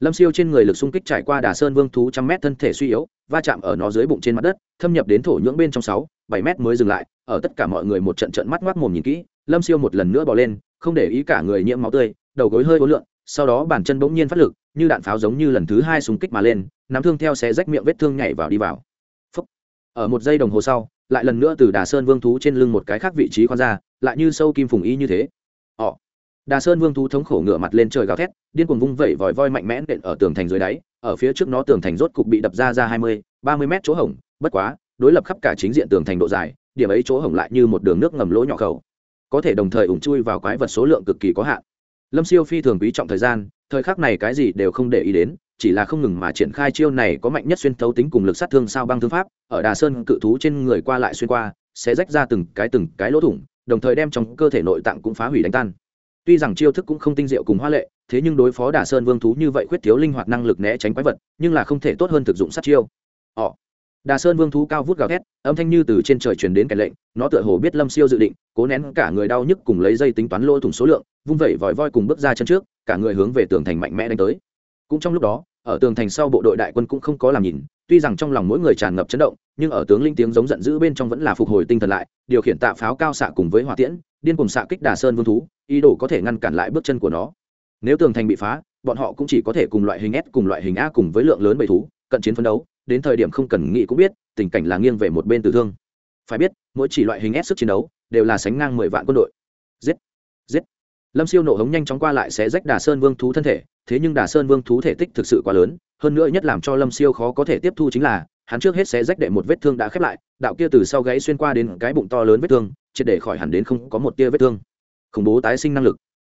Lâm siêu trên người lực xung kích trải qua đà sơn vương thú trăm mét thân thể suy yếu, va chạm ở nó dưới bụng trên mặt đất, thâm nhập đến thổ nhưỡng bên trong sáu, bảy mét mới dừng lại, ở tất cả mọi người một trận trận mắt ngoác mồm nhìn kỹ, lâm siêu một lần nữa bỏ lên, không để ý cả người nhiễm máu tươi, đầu gối hơi ố lượn, sau đó bàn chân bỗng nhiên phát lực, như đạn pháo giống như lần thứ hai súng kích mà lên, nắm thương theo xe rách miệng vết thương nhảy vào đi vào. Phúc. ở một giây đồng hồ sau, lại lần nữa từ đà sơn vương thú trên lưng một cái khác vị trí khoan ra, lại như sâu kim phùng y như thế họ. Đà sơn vương thú thống khổ ngửa mặt lên trời gào thét, điên cuồng vung vẩy vòi voi mạnh mẽ nện ở tường thành dưới đáy, ở phía trước nó tường thành rốt cục bị đập ra ra hai mươi, ba mươi mét chỗ hổng, bất quá, đối lập khắp cả chính diện tường thành độ dài, điểm ấy chỗ hổng lại như một đường nước ngầm lỗ nhỏ khẩu. Có thể đồng thời ủng chui vào quái vật số lượng cực kỳ có hạn. Lâm siêu phi thường quý trọng thời gian, thời khắc này cái gì đều không để ý đến, chỉ là không ngừng mà triển khai chiêu này có mạnh nhất xuyên thấu tính cùng lực sát thương sao băng thương pháp, ở đà sơn cự thú trên người qua lại xuyên qua, sẽ rách ra từng cái từng cái lỗ thủng đồng thời đem trong cơ thể nội tạng cũng phá hủy đánh tan. Tuy rằng chiêu thức cũng không tinh diệu cùng hoa lệ, thế nhưng đối phó đà sơn vương thú như vậy khuyết thiếu linh hoạt năng lực né tránh quái vật, nhưng là không thể tốt hơn thực dụng sát chiêu. Ỏ đà sơn vương thú cao vút gào thét, âm thanh như từ trên trời truyền đến kẻ lệnh, nó tựa hồ biết lâm siêu dự định, cố nén cả người đau nhức cùng lấy dây tính toán lỗ thủng số lượng, vung vẩy vòi voi cùng bước ra chân trước, cả người hướng về tường thành mạnh mẽ đánh tới. Cũng trong lúc đó, ở tường thành sau bộ đội đại quân cũng không có làm nhìn tuy rằng trong lòng mỗi người tràn ngập chấn động, nhưng ở tướng linh tiếng giống giận dữ bên trong vẫn là phục hồi tinh thần lại, điều khiển tạ pháo cao xạ cùng với hỏa tiễn, điên cùng xạ kích đà sơn vương thú, ý đồ có thể ngăn cản lại bước chân của nó. Nếu tường thành bị phá, bọn họ cũng chỉ có thể cùng loại hình s cùng loại hình a cùng với lượng lớn bầy thú, cận chiến phấn đấu, đến thời điểm không cần nghĩ cũng biết, tình cảnh là nghiêng về một bên tử thương. Phải biết, mỗi chỉ loại hình s sức chiến đấu, đều là sánh ngang mười vạn quân đội. Giết giết! Lâm siêu nổ hống nhanh chóng qua lại sẽ rách đà sơn vương thú thân thể, thế nhưng đà sơn vương thú thể tích thực sự quá lớn, hơn nữa nhất làm cho lâm siêu khó có thể tiếp thu chính là, hắn trước hết sẽ rách đệ một vết thương đã khép lại, đạo kia từ sau gáy xuyên qua đến cái bụng to lớn vết thương, triệt để khỏi hẳn đến không có một tia vết thương. Khủng bố tái sinh năng lực.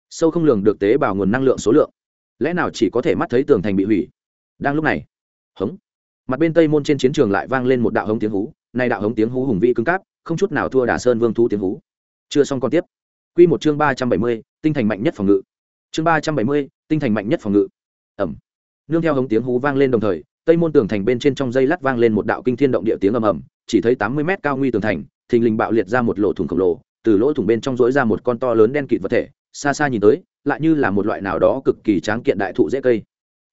Sâu không lường được tế bào nguồn năng lượng số lượng. Lẽ nào chỉ có thể mắt thấy tường thành bị hủy? Đang lúc này, hống. Mặt bên tây môn trên chiến trường lại vang lên một đạo hống tiếng hú, nay đạo hống tiếng hú hùng vị cứng cáp, không chút nào thua đà sơn vương thú tiếng hú. Chưa xong còn tiếp quy một chương ba trăm bảy mươi, tinh thành mạnh nhất phòng ngự. Chương ba trăm bảy mươi, tinh thành mạnh nhất phòng ngự. Ầm nương theo hống tiếng hú vang lên đồng thời, tây môn tường thành bên trên trong dây lát vang lên một đạo kinh thiên động địa tiếng ầm ầm, chỉ thấy tám mươi mét cao nguy tường thành, thình lình bạo liệt ra một lỗ thủng khổng lồ, từ lỗ thủng bên trong rỗi ra một con to lớn đen kịt vật thể, xa xa nhìn tới, lại như là một loại nào đó cực kỳ tráng kiện đại thụ dễ cây.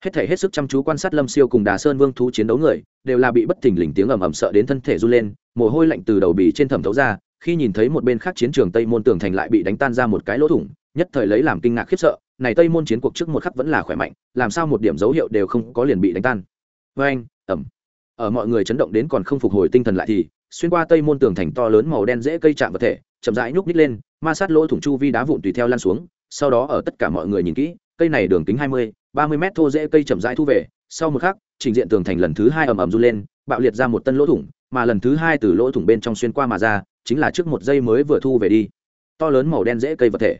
Hết thể hết sức chăm chú quan sát lâm siêu cùng đà sơn vương thú chiến đấu người, đều là bị bất thình lình tiếng ầm ầm sợ đến thân thể run lên, mồ hôi lạnh từ đầu bì trên thẩm thấu ra khi nhìn thấy một bên khác chiến trường tây môn tường thành lại bị đánh tan ra một cái lỗ thủng, nhất thời lấy làm kinh ngạc khiếp sợ, này tây môn chiến cuộc trước một khắc vẫn là khỏe mạnh, làm sao một điểm dấu hiệu đều không có liền bị đánh tan. Vê anh, ẩm. Ở mọi người chấn động đến còn không phục hồi tinh thần lại thì, xuyên qua tây môn tường thành to lớn màu đen dễ cây chạm vật thể, chậm rãi nhúc ních lên, ma sát lỗ thủng chu vi đá vụn tùy theo lan xuống, sau đó ở tất cả mọi người nhìn kỹ, cây này đường kính hai mươi, ba mươi mét thô dễ cây chậm rãi thu về, sau một khắc, trình diện tường thành lần thứ hai ầm ầm run lên, bạo liệt ra một tân lỗ thủng, mà lần thứ hai từ lỗ thủng bên trong xuyên qua mà ra chính là trước một giây mới vừa thu về đi. To lớn màu đen dễ cây vật thể.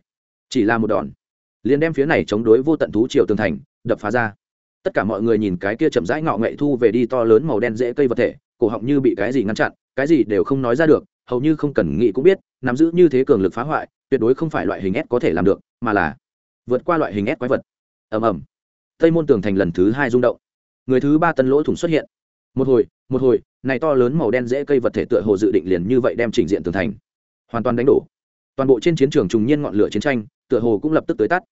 Chỉ là một đòn. Liền đem phía này chống đối vô tận thú triều tường thành, đập phá ra. Tất cả mọi người nhìn cái kia chậm rãi ngọ nghệ thu về đi to lớn màu đen dễ cây vật thể, cổ họng như bị cái gì ngăn chặn, cái gì đều không nói ra được, hầu như không cần nghĩ cũng biết, nắm giữ như thế cường lực phá hoại, tuyệt đối không phải loại hình s có thể làm được, mà là vượt qua loại hình s quái vật. Ầm ầm. Tây môn tường thành lần thứ hai rung động. Người thứ ba tân lỗ thủng xuất hiện. Một hồi một hồi này to lớn màu đen dễ cây vật thể tựa hồ dự định liền như vậy đem chỉnh diện tường thành. Hoàn toàn đánh đổ. Toàn bộ trên chiến trường trùng nhiên ngọn lửa chiến tranh, tựa hồ cũng lập tức tới tắt.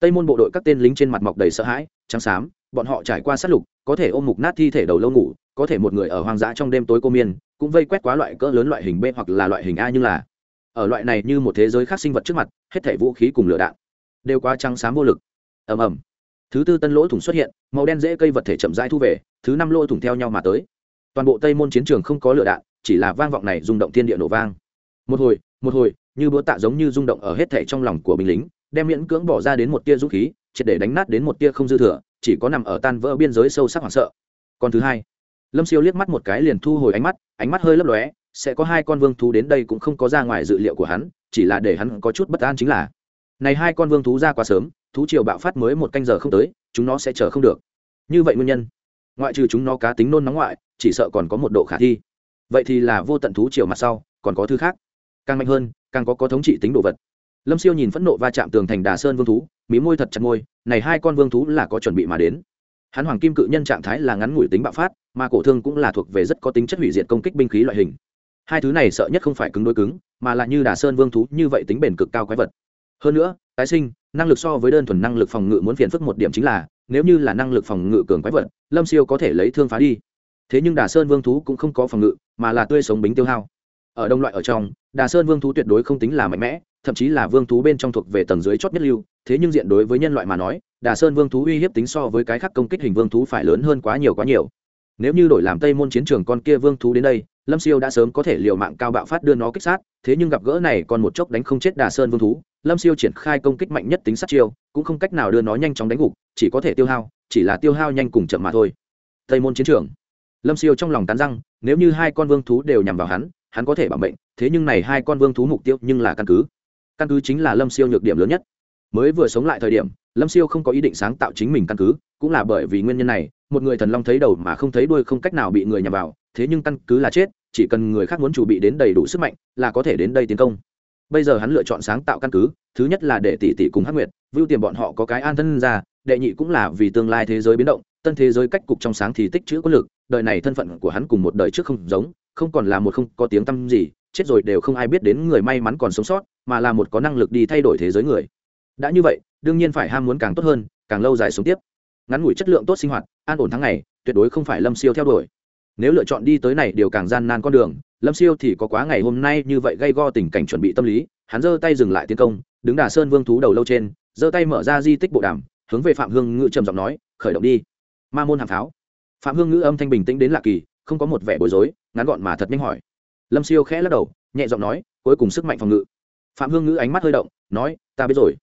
Tây môn bộ đội các tên lính trên mặt mọc đầy sợ hãi, trắng xám, bọn họ trải qua sát lục, có thể ôm mục nát thi thể đầu lâu ngủ, có thể một người ở hoang dã trong đêm tối cô miên, cũng vây quét quá loại cỡ lớn loại hình b hoặc là loại hình a nhưng là, ở loại này như một thế giới khác sinh vật trước mặt, hết thể vũ khí cùng lửa đạn đều quá trắng xám vô lực. Ầm ầm. Thứ tư tân lỗ thủng xuất hiện, màu đen dễ cây vật thể chậm rãi thu về, thứ năm lỗ thủng theo nhau mà tới toàn bộ tây môn chiến trường không có lửa đạn, chỉ là vang vọng này rung động thiên địa nổ vang. Một hồi một hồi, như búa tạ giống như rung động ở hết thể trong lòng của binh lính, đem miễn cưỡng bỏ ra đến một tia dũng khí, triệt để đánh nát đến một tia không dư thừa, chỉ có nằm ở tan vỡ biên giới sâu sắc hoảng sợ. Còn thứ hai, lâm siêu liếc mắt một cái liền thu hồi ánh mắt ánh mắt hơi lấp lóe, sẽ có hai con vương thú đến đây cũng không có ra ngoài dự liệu của hắn, chỉ là để hắn có chút bất an chính là, này hai con vương thú ra quá sớm, thú triều bạo phát mới một canh giờ không tới, chúng nó sẽ chờ không được. Như vậy nguyên nhân ngoại trừ chúng nó cá tính nôn nóng ngoại, chỉ sợ còn có một độ khả thi. Vậy thì là vô tận thú triều mặt sau, còn có thứ khác. Càng mạnh hơn, càng có có thống trị tính đồ vật. Lâm siêu nhìn phẫn nộ va chạm tường thành đà sơn vương thú, mí môi thật chặt môi, này hai con vương thú là có chuẩn bị mà đến. Hắn hoàng kim cự nhân trạng thái là ngắn ngủi tính bạo phát, mà cổ thương cũng là thuộc về rất có tính chất hủy diệt công kích binh khí loại hình. Hai thứ này sợ nhất không phải cứng đối cứng, mà là như đà sơn vương thú như vậy tính bền cực cao quái vật. Hơn nữa, tái sinh, năng lực so với đơn thuần năng lực phòng ngự muốn phiền phức một điểm chính là nếu như là năng lực phòng ngự cường quái vật, lâm siêu có thể lấy thương phá đi. Thế nhưng đà sơn vương thú cũng không có phòng ngự, mà là tươi sống bính tiêu hao. Ở đông loại ở trong, đà sơn vương thú tuyệt đối không tính là mạnh mẽ, thậm chí là vương thú bên trong thuộc về tầng dưới chót nhất lưu. Thế nhưng diện đối với nhân loại mà nói, đà sơn vương thú uy hiếp tính so với cái khác công kích hình vương thú phải lớn hơn quá nhiều quá nhiều. Nếu như đổi làm tây môn chiến trường con kia vương thú đến đây, lâm siêu đã sớm có thể liều mạng cao bạo phát đưa nó kích sát, thế nhưng gặp gỡ này còn một chốc đánh không chết đà sơn vương thú. Lâm siêu triển khai công kích mạnh nhất tính sát chiêu, cũng không cách nào đưa nó nhanh chóng đánh gục chỉ có thể tiêu hao, chỉ là tiêu hao nhanh cùng chậm mà thôi. Tây môn chiến trường. Lâm siêu trong lòng tán răng, nếu như hai con vương thú đều nhằm vào hắn hắn có thể bảo mệnh, thế nhưng này hai con vương thú mục tiêu nhưng là căn cứ. Căn cứ chính là lâm siêu nhược điểm lớn nhất. Mới vừa sống lại thời điểm, lâm siêu không có ý định sáng tạo chính mình căn cứ, cũng là bởi vì nguyên nhân này, một người thần long thấy đầu mà không thấy đuôi không cách nào bị người nhằm vào, thế nhưng căn cứ là chết, chỉ cần người khác muốn chuẩn bị đến đầy đủ sức mạnh, là có thể đến đây tiến công. Bây giờ hắn lựa chọn sáng tạo căn cứ, thứ nhất là để tỷ tỷ cùng hắc nguyệt, vưu tiền bọn họ có cái an thân ra đệ nhị cũng là vì tương lai thế giới biến động, tân thế giới cách cục trong sáng thì tích chữ có lực, đời này thân phận của hắn cùng một đời trước không giống, không còn là một không có tiếng tăm gì, chết rồi đều không ai biết đến người may mắn còn sống sót, mà là một có năng lực đi thay đổi thế giới người. Đã như vậy, đương nhiên phải ham muốn càng tốt hơn, càng lâu dài sống tiếp. Ngắn ngủi chất lượng tốt sinh hoạt, an ổn tháng ngày, tuyệt đối không phải lâm siêu theo đuổi. Nếu lựa chọn đi tới này điều càng gian nan con đường, lâm siêu thì có quá ngày hôm nay như vậy gây go tình cảnh chuẩn bị tâm lý, hắn giơ tay dừng lại tiến công, đứng đà sơn vương thú đầu lâu trên, giơ tay mở ra di tích bộ đàm hướng về phạm hương ngữ trầm giọng nói, khởi động đi. Ma môn hàng pháo. Phạm hương ngữ âm thanh bình tĩnh đến lạ kỳ, không có một vẻ bối rối, ngắn gọn mà thật nhanh hỏi. Lâm siêu khẽ lắc đầu, nhẹ giọng nói, cuối cùng sức mạnh phòng ngự. Phạm hương ngữ ánh mắt hơi động, nói, ta biết rồi.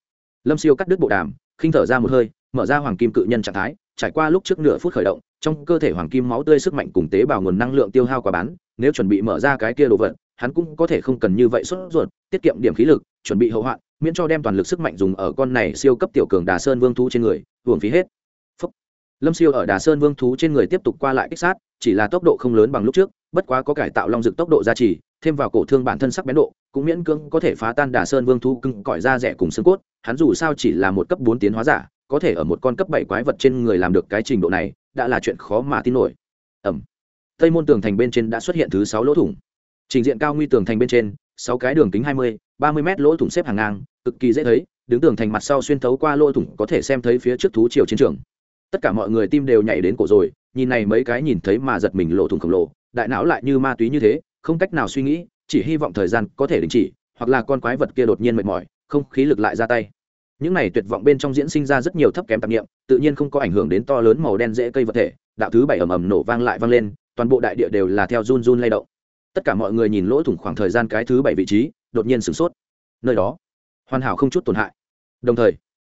Lâm siêu cắt đứt bộ đàm, khinh thở ra một hơi, mở ra hoàng kim cự nhân trạng thái, trải qua lúc trước nửa phút khởi động, trong cơ thể hoàng kim máu tươi sức mạnh cùng tế bào nguồn năng lượng tiêu hao quá bán, nếu chuẩn bị mở ra cái kia đồ vật, hắn cũng có thể không cần như vậy sốt ruột, tiết kiệm điểm khí lực, chuẩn bị hậu hoạn miễn cho đem toàn lực sức mạnh dùng ở con này siêu cấp tiểu cường đà sơn vương thú trên người hưởng phí hết. Phúc. lâm siêu ở đà sơn vương thú trên người tiếp tục qua lại kích sát, chỉ là tốc độ không lớn bằng lúc trước, bất quá có cải tạo long dực tốc độ gia trì, thêm vào cổ thương bản thân sắc bén độ, cũng miễn cưỡng có thể phá tan đà sơn vương thú cưng cõi da rẻ cùng xương cốt, hắn dù sao chỉ là một cấp bốn tiến hóa giả, có thể ở một con cấp bảy quái vật trên người làm được cái trình độ này, đã là chuyện khó mà tin nổi. Ẩm. Tây môn tường thành bên trên đã xuất hiện thứ sáu lỗ thủng. Trình diện cao nguy tường thành bên trên, sáu cái đường kính hai mươi ba mươi mét lỗ thủng xếp hàng ngang, cực kỳ dễ thấy, đứng tường thành mặt sau xuyên thấu qua lỗ thủng có thể xem thấy phía trước thú triều chiến trường. Tất cả mọi người tim đều nhảy đến cổ rồi, nhìn này mấy cái nhìn thấy mà giật mình lỗ thủng khổng lồ, đại não lại như ma túy như thế, không cách nào suy nghĩ, chỉ hy vọng thời gian có thể đình chỉ, hoặc là con quái vật kia đột nhiên mệt mỏi, không khí lực lại ra tay. Những này tuyệt vọng bên trong diễn sinh ra rất nhiều thấp kém tạp nghiệm tự nhiên không có ảnh hưởng đến to lớn màu đen dễ cây vật thể, đạo thứ bảy ầm ầm nổ vang lại vang lên, toàn bộ đại địa đều là theo run run lay động. Tất cả mọi người nhìn lỗ thủng khoảng thời gian cái thứ bảy vị trí đột nhiên sửng sốt. Nơi đó, hoàn hảo không chút tổn hại. Đồng thời,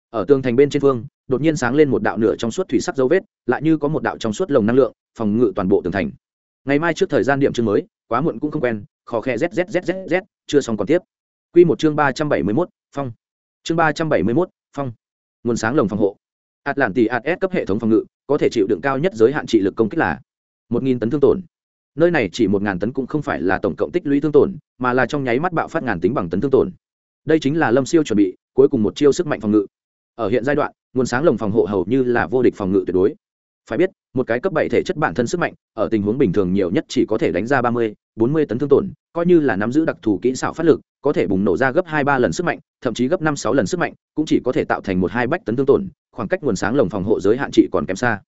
ở tường thành bên trên phương, đột nhiên sáng lên một đạo nửa trong suốt thủy sắc dấu vết, lại như có một đạo trong suốt lồng năng lượng, phòng ngự toàn bộ tường thành. Ngày mai trước thời gian điểm chương mới, quá muộn cũng không quen, khó khe zzzzz chưa xong còn tiếp. Q một chương ba trăm bảy mươi mốt, phong. Chương ba trăm bảy mươi mốt, phong. Nguồn sáng lồng phòng hộ. Atlanti as cấp hệ thống phòng ngự, có thể chịu đựng cao nhất giới hạn trị lực công kích là một nghìn tấn thương tổn nơi này chỉ một ngàn tấn cũng không phải là tổng cộng tích lũy thương tổn, mà là trong nháy mắt bạo phát ngàn tính bằng tấn thương tổn. Đây chính là lâm siêu chuẩn bị, cuối cùng một chiêu sức mạnh phòng ngự. Ở hiện giai đoạn, nguồn sáng lồng phòng hộ hầu như là vô địch phòng ngự tuyệt đối. Phải biết, một cái cấp bảy thể chất bản thân sức mạnh, ở tình huống bình thường nhiều nhất chỉ có thể đánh ra ba mươi, bốn mươi tấn thương tổn, coi như là nắm giữ đặc thù kỹ xảo phát lực, có thể bùng nổ ra gấp hai ba lần sức mạnh, thậm chí gấp năm sáu lần sức mạnh, cũng chỉ có thể tạo thành một hai bách tấn thương tổn, khoảng cách nguồn sáng lồng phòng hộ giới hạn trị còn kém xa.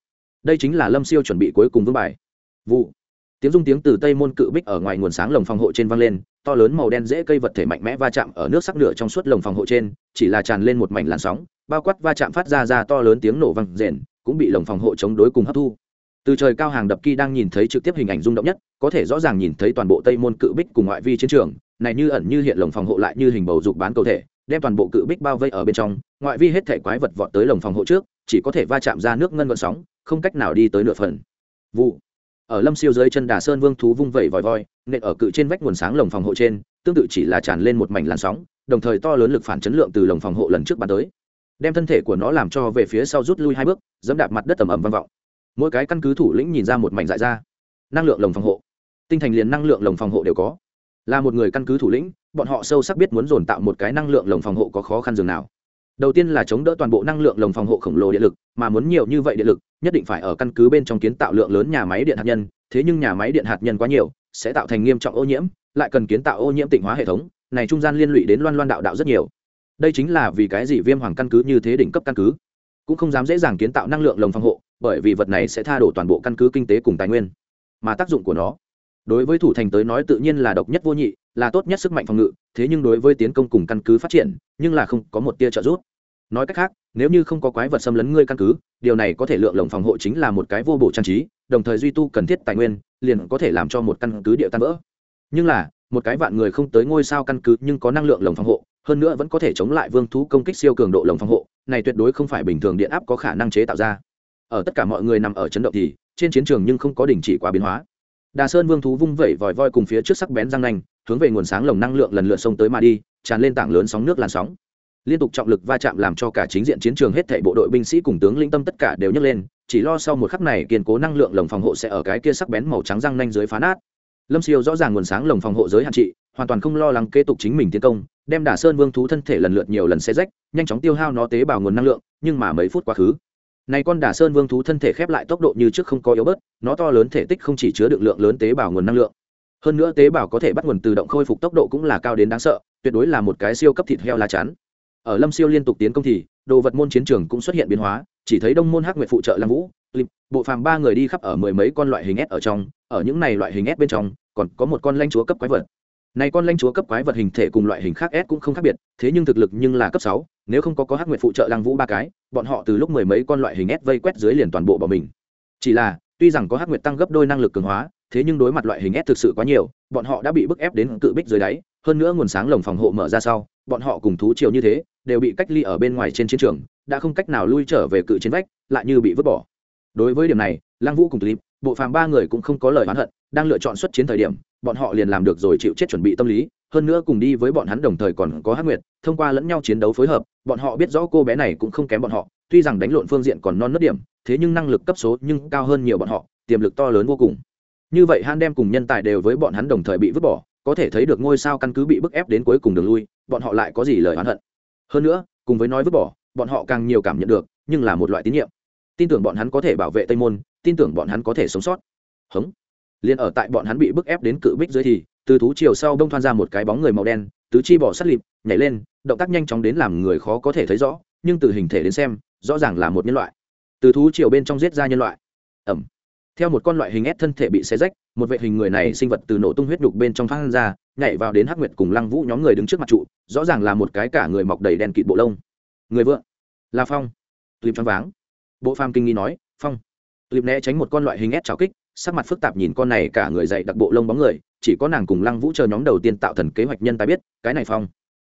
Đây chính là lâm siêu chuẩn bị cuối cùng vương bài. Vụ tiếng rung tiếng từ tây môn cự bích ở ngoài nguồn sáng lồng phòng hộ trên văng lên, to lớn màu đen dễ cây vật thể mạnh mẽ va chạm ở nước sắc nửa trong suốt lồng phòng hộ trên, chỉ là tràn lên một mảnh làn sóng, bao quát va chạm phát ra ra to lớn tiếng nổ văng rền, cũng bị lồng phòng hộ chống đối cùng hấp thu. Từ trời cao hàng đập kỳ đang nhìn thấy trực tiếp hình ảnh rung động nhất, có thể rõ ràng nhìn thấy toàn bộ tây môn cự bích cùng ngoại vi chiến trường, này như ẩn như hiện lồng phòng hộ lại như hình bầu dục bán cầu thể, đem toàn bộ cự bích bao vây ở bên trong, ngoại vi hết thể quái vật vọt tới lồng phòng hộ trước, chỉ có thể va chạm ra nước ngân vận sóng, không cách nào đi tới nửa phần. Vụ ở lâm siêu dưới chân đà sơn vương thú vung vẩy vòi voi, nện ở cự trên vách nguồn sáng lồng phòng hộ trên, tương tự chỉ là tràn lên một mảnh làn sóng, đồng thời to lớn lực phản chấn lượng từ lồng phòng hộ lần trước bắn tới. Đem thân thể của nó làm cho về phía sau rút lui hai bước, dẫm đạp mặt đất ẩm ẩm vang vọng. Mỗi cái căn cứ thủ lĩnh nhìn ra một mảnh dại ra. Năng lượng lồng phòng hộ. Tinh thành liền năng lượng lồng phòng hộ đều có. Là một người căn cứ thủ lĩnh, bọn họ sâu sắc biết muốn dồn tạo một cái năng lượng lồng phòng hộ có khó khăn dường nào đầu tiên là chống đỡ toàn bộ năng lượng lồng phòng hộ khổng lồ điện lực, mà muốn nhiều như vậy điện lực, nhất định phải ở căn cứ bên trong kiến tạo lượng lớn nhà máy điện hạt nhân. Thế nhưng nhà máy điện hạt nhân quá nhiều, sẽ tạo thành nghiêm trọng ô nhiễm, lại cần kiến tạo ô nhiễm tịnh hóa hệ thống, này trung gian liên lụy đến loan loan đạo đạo rất nhiều. Đây chính là vì cái gì viêm hoàng căn cứ như thế đỉnh cấp căn cứ. Cũng không dám dễ dàng kiến tạo năng lượng lồng phòng hộ, bởi vì vật này sẽ tha đổ toàn bộ căn cứ kinh tế cùng tài nguyên, mà tác dụng của nó. Đối với thủ thành tới nói tự nhiên là độc nhất vô nhị là tốt nhất sức mạnh phòng ngự, thế nhưng đối với tiến công cùng căn cứ phát triển, nhưng là không có một tia trợ giúp. Nói cách khác, nếu như không có quái vật xâm lấn ngươi căn cứ, điều này có thể lượng lồng phòng hộ chính là một cái vô bổ trang trí, đồng thời duy tu cần thiết tài nguyên, liền có thể làm cho một căn cứ địa tan vỡ. Nhưng là, một cái vạn người không tới ngôi sao căn cứ nhưng có năng lượng lồng phòng hộ, hơn nữa vẫn có thể chống lại vương thú công kích siêu cường độ lồng phòng hộ, này tuyệt đối không phải bình thường điện áp có khả năng chế tạo ra. Ở tất cả mọi người nằm ở chấn động thì, trên chiến trường nhưng không có đình chỉ quá biến hóa. Đà sơn vương thú vung vẩy vòi voi cùng phía trước sắc bén răng nanh hướng về nguồn sáng lồng năng lượng lần lượt xông tới mà đi, tràn lên tảng lớn sóng nước làn sóng. Liên tục trọng lực va chạm làm cho cả chính diện chiến trường hết thảy bộ đội binh sĩ cùng tướng linh tâm tất cả đều nhấc lên, chỉ lo sau một khắc này kiên cố năng lượng lồng phòng hộ sẽ ở cái kia sắc bén màu trắng răng nanh dưới phá nát. Lâm siêu rõ ràng nguồn sáng lồng phòng hộ giới hạn trị, hoàn toàn không lo lắng kế tục chính mình tiến công, đem đả sơn vương thú thân thể lần lượt nhiều lần xe rách, nhanh chóng tiêu hao nó tế bào nguồn năng lượng, nhưng mà mấy phút quá khứ. Này con đả sơn vương thú thân thể khép lại tốc độ như trước không có yếu bớt, nó to lớn thể tích không chỉ chứa được lượng lớn tế bào nguồn năng lượng hơn nữa tế bào có thể bắt nguồn tự động khôi phục tốc độ cũng là cao đến đáng sợ tuyệt đối là một cái siêu cấp thịt heo lá chắn ở lâm siêu liên tục tiến công thì đồ vật môn chiến trường cũng xuất hiện biến hóa chỉ thấy đông môn hắc nguyệt phụ trợ lam vũ Lịp, bộ phàm ba người đi khắp ở mười mấy con loại hình S ở trong, ở những này loại hình S bên trong, còn có một con lanh chúa cấp quái vật. Này con lanh chúa cấp quái vật hình thể cùng loại hình khác S cũng không khác biệt, thế nhưng thực lực nhưng là cấp sáu, nếu không có có Hắc Nguyệt phụ trợ Lăng Vũ ba cái, bọn họ từ lúc mười mấy con loại hình S vây quét dưới liền toàn bộ bỏ mình. Chỉ là, tuy rằng có Hắc Nguyệt tăng gấp đôi năng lực cường hóa, thế nhưng đối mặt loại hình S thực sự quá nhiều, bọn họ đã bị bức ép đến cự bích dưới đáy, hơn nữa nguồn sáng lồng phòng hộ mở ra sau, bọn họ cùng thú triều như thế, đều bị cách ly ở bên ngoài trên chiến trường, đã không cách nào lui trở về cự chiến vách, lại như bị vứt bỏ. Đối với điểm này lăng vũ cùng clip bộ phàm ba người cũng không có lời oán hận đang lựa chọn xuất chiến thời điểm bọn họ liền làm được rồi chịu chết chuẩn bị tâm lý hơn nữa cùng đi với bọn hắn đồng thời còn có hắc nguyệt thông qua lẫn nhau chiến đấu phối hợp bọn họ biết rõ cô bé này cũng không kém bọn họ tuy rằng đánh lộn phương diện còn non nớt điểm thế nhưng năng lực cấp số nhưng cao hơn nhiều bọn họ tiềm lực to lớn vô cùng như vậy han đem cùng nhân tài đều với bọn hắn đồng thời bị vứt bỏ, có thể thấy được ngôi sao căn cứ bị bức ép đến cuối cùng đường lui, bọn họ lại có gì lời oán hận. Hơn nữa, cùng với nói vứt bỏ, bọn họ càng nhiều cảm nhận được, nhưng là một loại tín nhiệm. Tin tưởng bọn hắn có thể bảo vệ tây môn, tin tưởng bọn hắn có thể sống sót. Hống. Liền ở tại bọn hắn bị bức ép đến cự bích dưới thì, từ thú chiều sau đông thoan ra một cái bóng người màu đen, tứ chi bỏ sắt lịp, nhảy lên, động tác nhanh chóng đến làm người khó có thể thấy rõ, nhưng từ hình thể đến xem, rõ ràng là một nhân loại. Từ thú chiều bên trong giết ra nhân loại. Ẩm theo một con loại hình ép thân thể bị xé rách, một vệ hình người này sinh vật từ nổ tung huyết đục bên trong thoát ra, nhảy vào đến hắc nguyệt cùng lăng vũ nhóm người đứng trước mặt trụ, rõ ràng là một cái cả người mọc đầy đen kịt bộ lông. Người vượng. Là phong. Lịp choáng váng bộ pham kinh nghi nói, phong. Lịp né tránh một con loại hình ép trào kích, sắc mặt phức tạp nhìn con này cả người dậy đặc bộ lông bóng người, chỉ có nàng cùng lăng vũ chờ nhóm đầu tiên tạo thần kế hoạch nhân tài biết, cái này phong.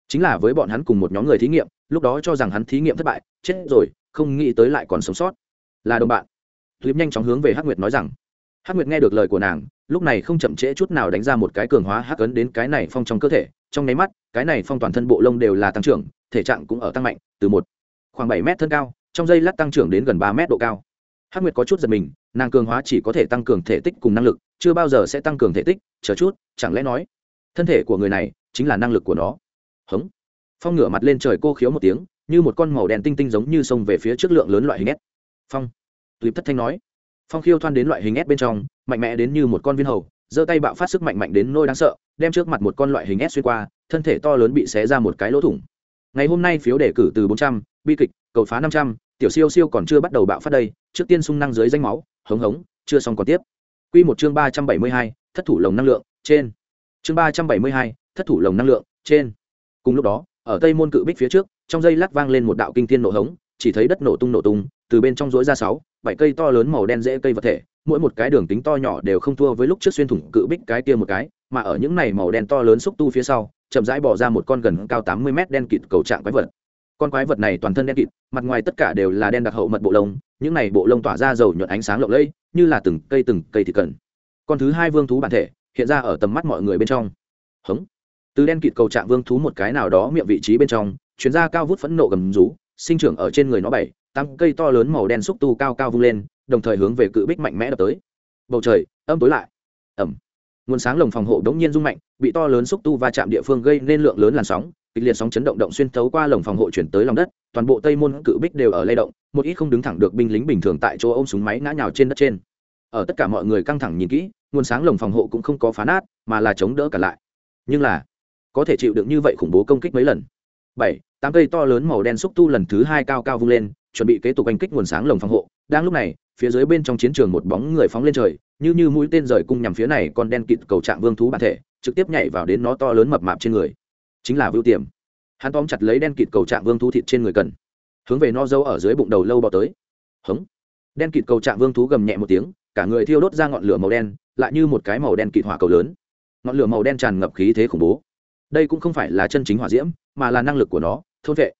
Chính là với bọn hắn cùng một nhóm người thí nghiệm, lúc đó cho rằng hắn thí nghiệm thất bại, chết rồi, không nghĩ tới lại còn sống sót. Là đồng bạn clip nhanh chóng hướng về hắc nguyệt nói rằng, hắc nguyệt nghe được lời của nàng, lúc này không chậm trễ chút nào đánh ra một cái cường hóa hắc ấn đến cái này phong trong cơ thể. Trong nháy mắt, cái này phong toàn thân bộ lông đều là tăng trưởng, thể trạng cũng ở tăng mạnh, từ một khoảng bảy mét thân cao, trong giây lát tăng trưởng đến gần ba mét độ cao. Hắc nguyệt có chút giật mình, nàng cường hóa chỉ có thể tăng cường thể tích cùng năng lực, chưa bao giờ sẽ tăng cường thể tích, chờ chút, chẳng lẽ nói, thân thể của người này chính là năng lực của nó? Hống. Phong ngửa mặt lên trời cô khiếu một tiếng, như một con màu đen tinh tinh giống như sông về phía trước lượng lớn loại hình nét. Phong tuyệt thất thanh nói. Phong khiêu thoan đến loại hình s bên trong mạnh mẽ đến như một con viên hầu giơ tay bạo phát sức mạnh mạnh đến nôi đáng sợ đem trước mặt một con loại hình s xuyên qua thân thể to lớn bị xé ra một cái lỗ thủng. Ngày hôm nay phiếu đề cử từ 400, bi kịch cầu phá 500, tiểu siêu siêu còn chưa bắt đầu bạo phát đây trước tiên sung năng dưới danh máu hống hống chưa xong còn tiếp. Quy một chương 372, thất thủ lồng năng lượng trên. Chương 372, thất thủ lồng năng lượng trên. Cùng lúc đó ở tây môn cự bích phía trước trong dây lắc vang lên một đạo kinh thiên nổ hống chỉ thấy đất nổ tung nổ tung từ bên trong rỗi ra sáu bảy cây to lớn màu đen dễ cây vật thể, mỗi một cái đường tính to nhỏ đều không thua với lúc trước xuyên thủng cự bích cái kia một cái, mà ở những này màu đen to lớn xúc tu phía sau, chậm rãi bỏ ra một con gần cao tám mươi mét đen kịt cầu trạng quái vật. Con quái vật này toàn thân đen kịt, mặt ngoài tất cả đều là đen đặc hậu mật bộ lông, những này bộ lông tỏa ra dầu nhuận ánh sáng lộng lẫy, như là từng cây từng cây thì cần. Con thứ hai vương thú bản thể, hiện ra ở tầm mắt mọi người bên trong. Hống. Từ đen kịt cầu trạng vương thú một cái nào đó miệng vị trí bên trong chuyến ra cao vút phẫn nộ gầm rú sinh trưởng ở trên người nó bảy tăng cây to lớn màu đen xúc tu cao cao vung lên, đồng thời hướng về cự bích mạnh mẽ đập tới. Bầu trời, âm tối lại. Ẩm. Nguồn sáng lồng phòng hộ đống nhiên rung mạnh, bị to lớn xúc tu va chạm địa phương gây nên lượng lớn làn sóng, kịch liệt sóng chấn động động xuyên thấu qua lồng phòng hộ chuyển tới lòng đất, toàn bộ tây môn cự bích đều ở lay động, một ít không đứng thẳng được binh lính bình thường tại chỗ ôm súng máy ngã nhào trên đất trên. Ở tất cả mọi người căng thẳng nhìn kỹ, nguồn sáng lồng phòng hộ cũng không có phá nát, mà là chống đỡ cả lại. Nhưng là, có thể chịu được như vậy khủng bố công kích mấy lần? Bảy tám cây to lớn màu đen xúc tu lần thứ hai cao cao vung lên, chuẩn bị kế tục oanh kích nguồn sáng lồng phòng hộ. Đang lúc này, phía dưới bên trong chiến trường một bóng người phóng lên trời, như như mũi tên rời cung nhằm phía này còn đen kịt cầu trạng vương thú bản thể, trực tiếp nhảy vào đến nó to lớn mập mạp trên người. Chính là vưu tiềm. Hắn tóm chặt lấy đen kịt cầu trạng vương thú thịt trên người cần, hướng về no dâu ở dưới bụng đầu lâu bò tới. Hống. Đen kịt cầu trạng vương thú gầm nhẹ một tiếng, cả người thiêu đốt ra ngọn lửa màu đen, lại như một cái màu đen kịt hỏa cầu lớn. Ngọn lửa màu đen tràn ngập khí thế khủng bố. Đây cũng không phải là chân chính hỏa diễm, mà là năng lực của nó thôn vệ.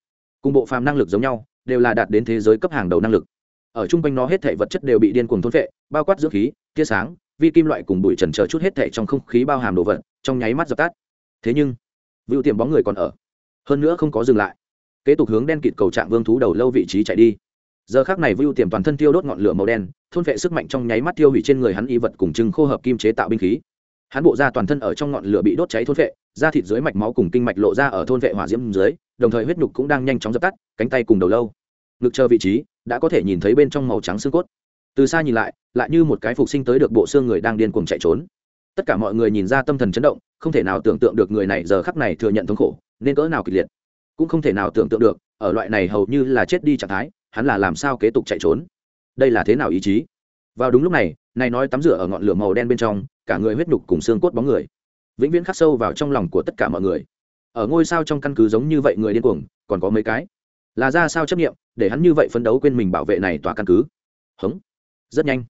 Cùng bộ phàm năng lực giống nhau, đều là đạt đến thế giới cấp hàng đầu năng lực. Ở chung quanh nó hết thể vật chất đều bị điên cuồng thôn vệ, bao quát dưỡng khí, tia sáng, vi kim loại cùng bụi trần chờ chút hết thể trong không khí bao hàm đồ vật, trong nháy mắt dập tắt. Thế nhưng vựu tiềm bóng người còn ở. Hơn nữa không có dừng lại. Kế tục hướng đen kịt cầu trạng vương thú đầu lâu vị trí chạy đi. Giờ khác này vưu tiềm toàn thân tiêu đốt ngọn lửa màu đen, thôn vệ sức mạnh trong nháy mắt tiêu hủy trên người hắn y vật cùng chừng khô hợp kim chế tạo binh khí hắn bộ ra toàn thân ở trong ngọn lửa bị đốt cháy thôn vệ, da thịt dưới mạch máu cùng kinh mạch lộ ra ở thôn vệ hỏa diễm dưới, đồng thời huyết nhục cũng đang nhanh chóng dập tắt, cánh tay cùng đầu lâu. Ngực chờ vị trí đã có thể nhìn thấy bên trong màu trắng xương cốt. Từ xa nhìn lại lại như một cái phục sinh tới được bộ xương người đang điên cuồng chạy trốn. Tất cả mọi người nhìn ra tâm thần chấn động, không thể nào tưởng tượng được người này giờ khắc này thừa nhận thống khổ, nên cỡ nào kịch liệt. Cũng không thể nào tưởng tượng được, ở loại này hầu như là chết đi trạng thái, hắn là làm sao kế tục chạy trốn. Đây là thế nào ý chí? Vào đúng lúc này này nói tắm rửa ở ngọn lửa màu đen bên trong cả người huyết nhục cùng xương cốt bóng người, vĩnh viễn khắc sâu vào trong lòng của tất cả mọi người. Ở ngôi sao trong căn cứ giống như vậy người điên cuồng, còn có mấy cái? Là ra sao chấp nghiệm để hắn như vậy phấn đấu quên mình bảo vệ này tòa căn cứ? Hống. Rất nhanh.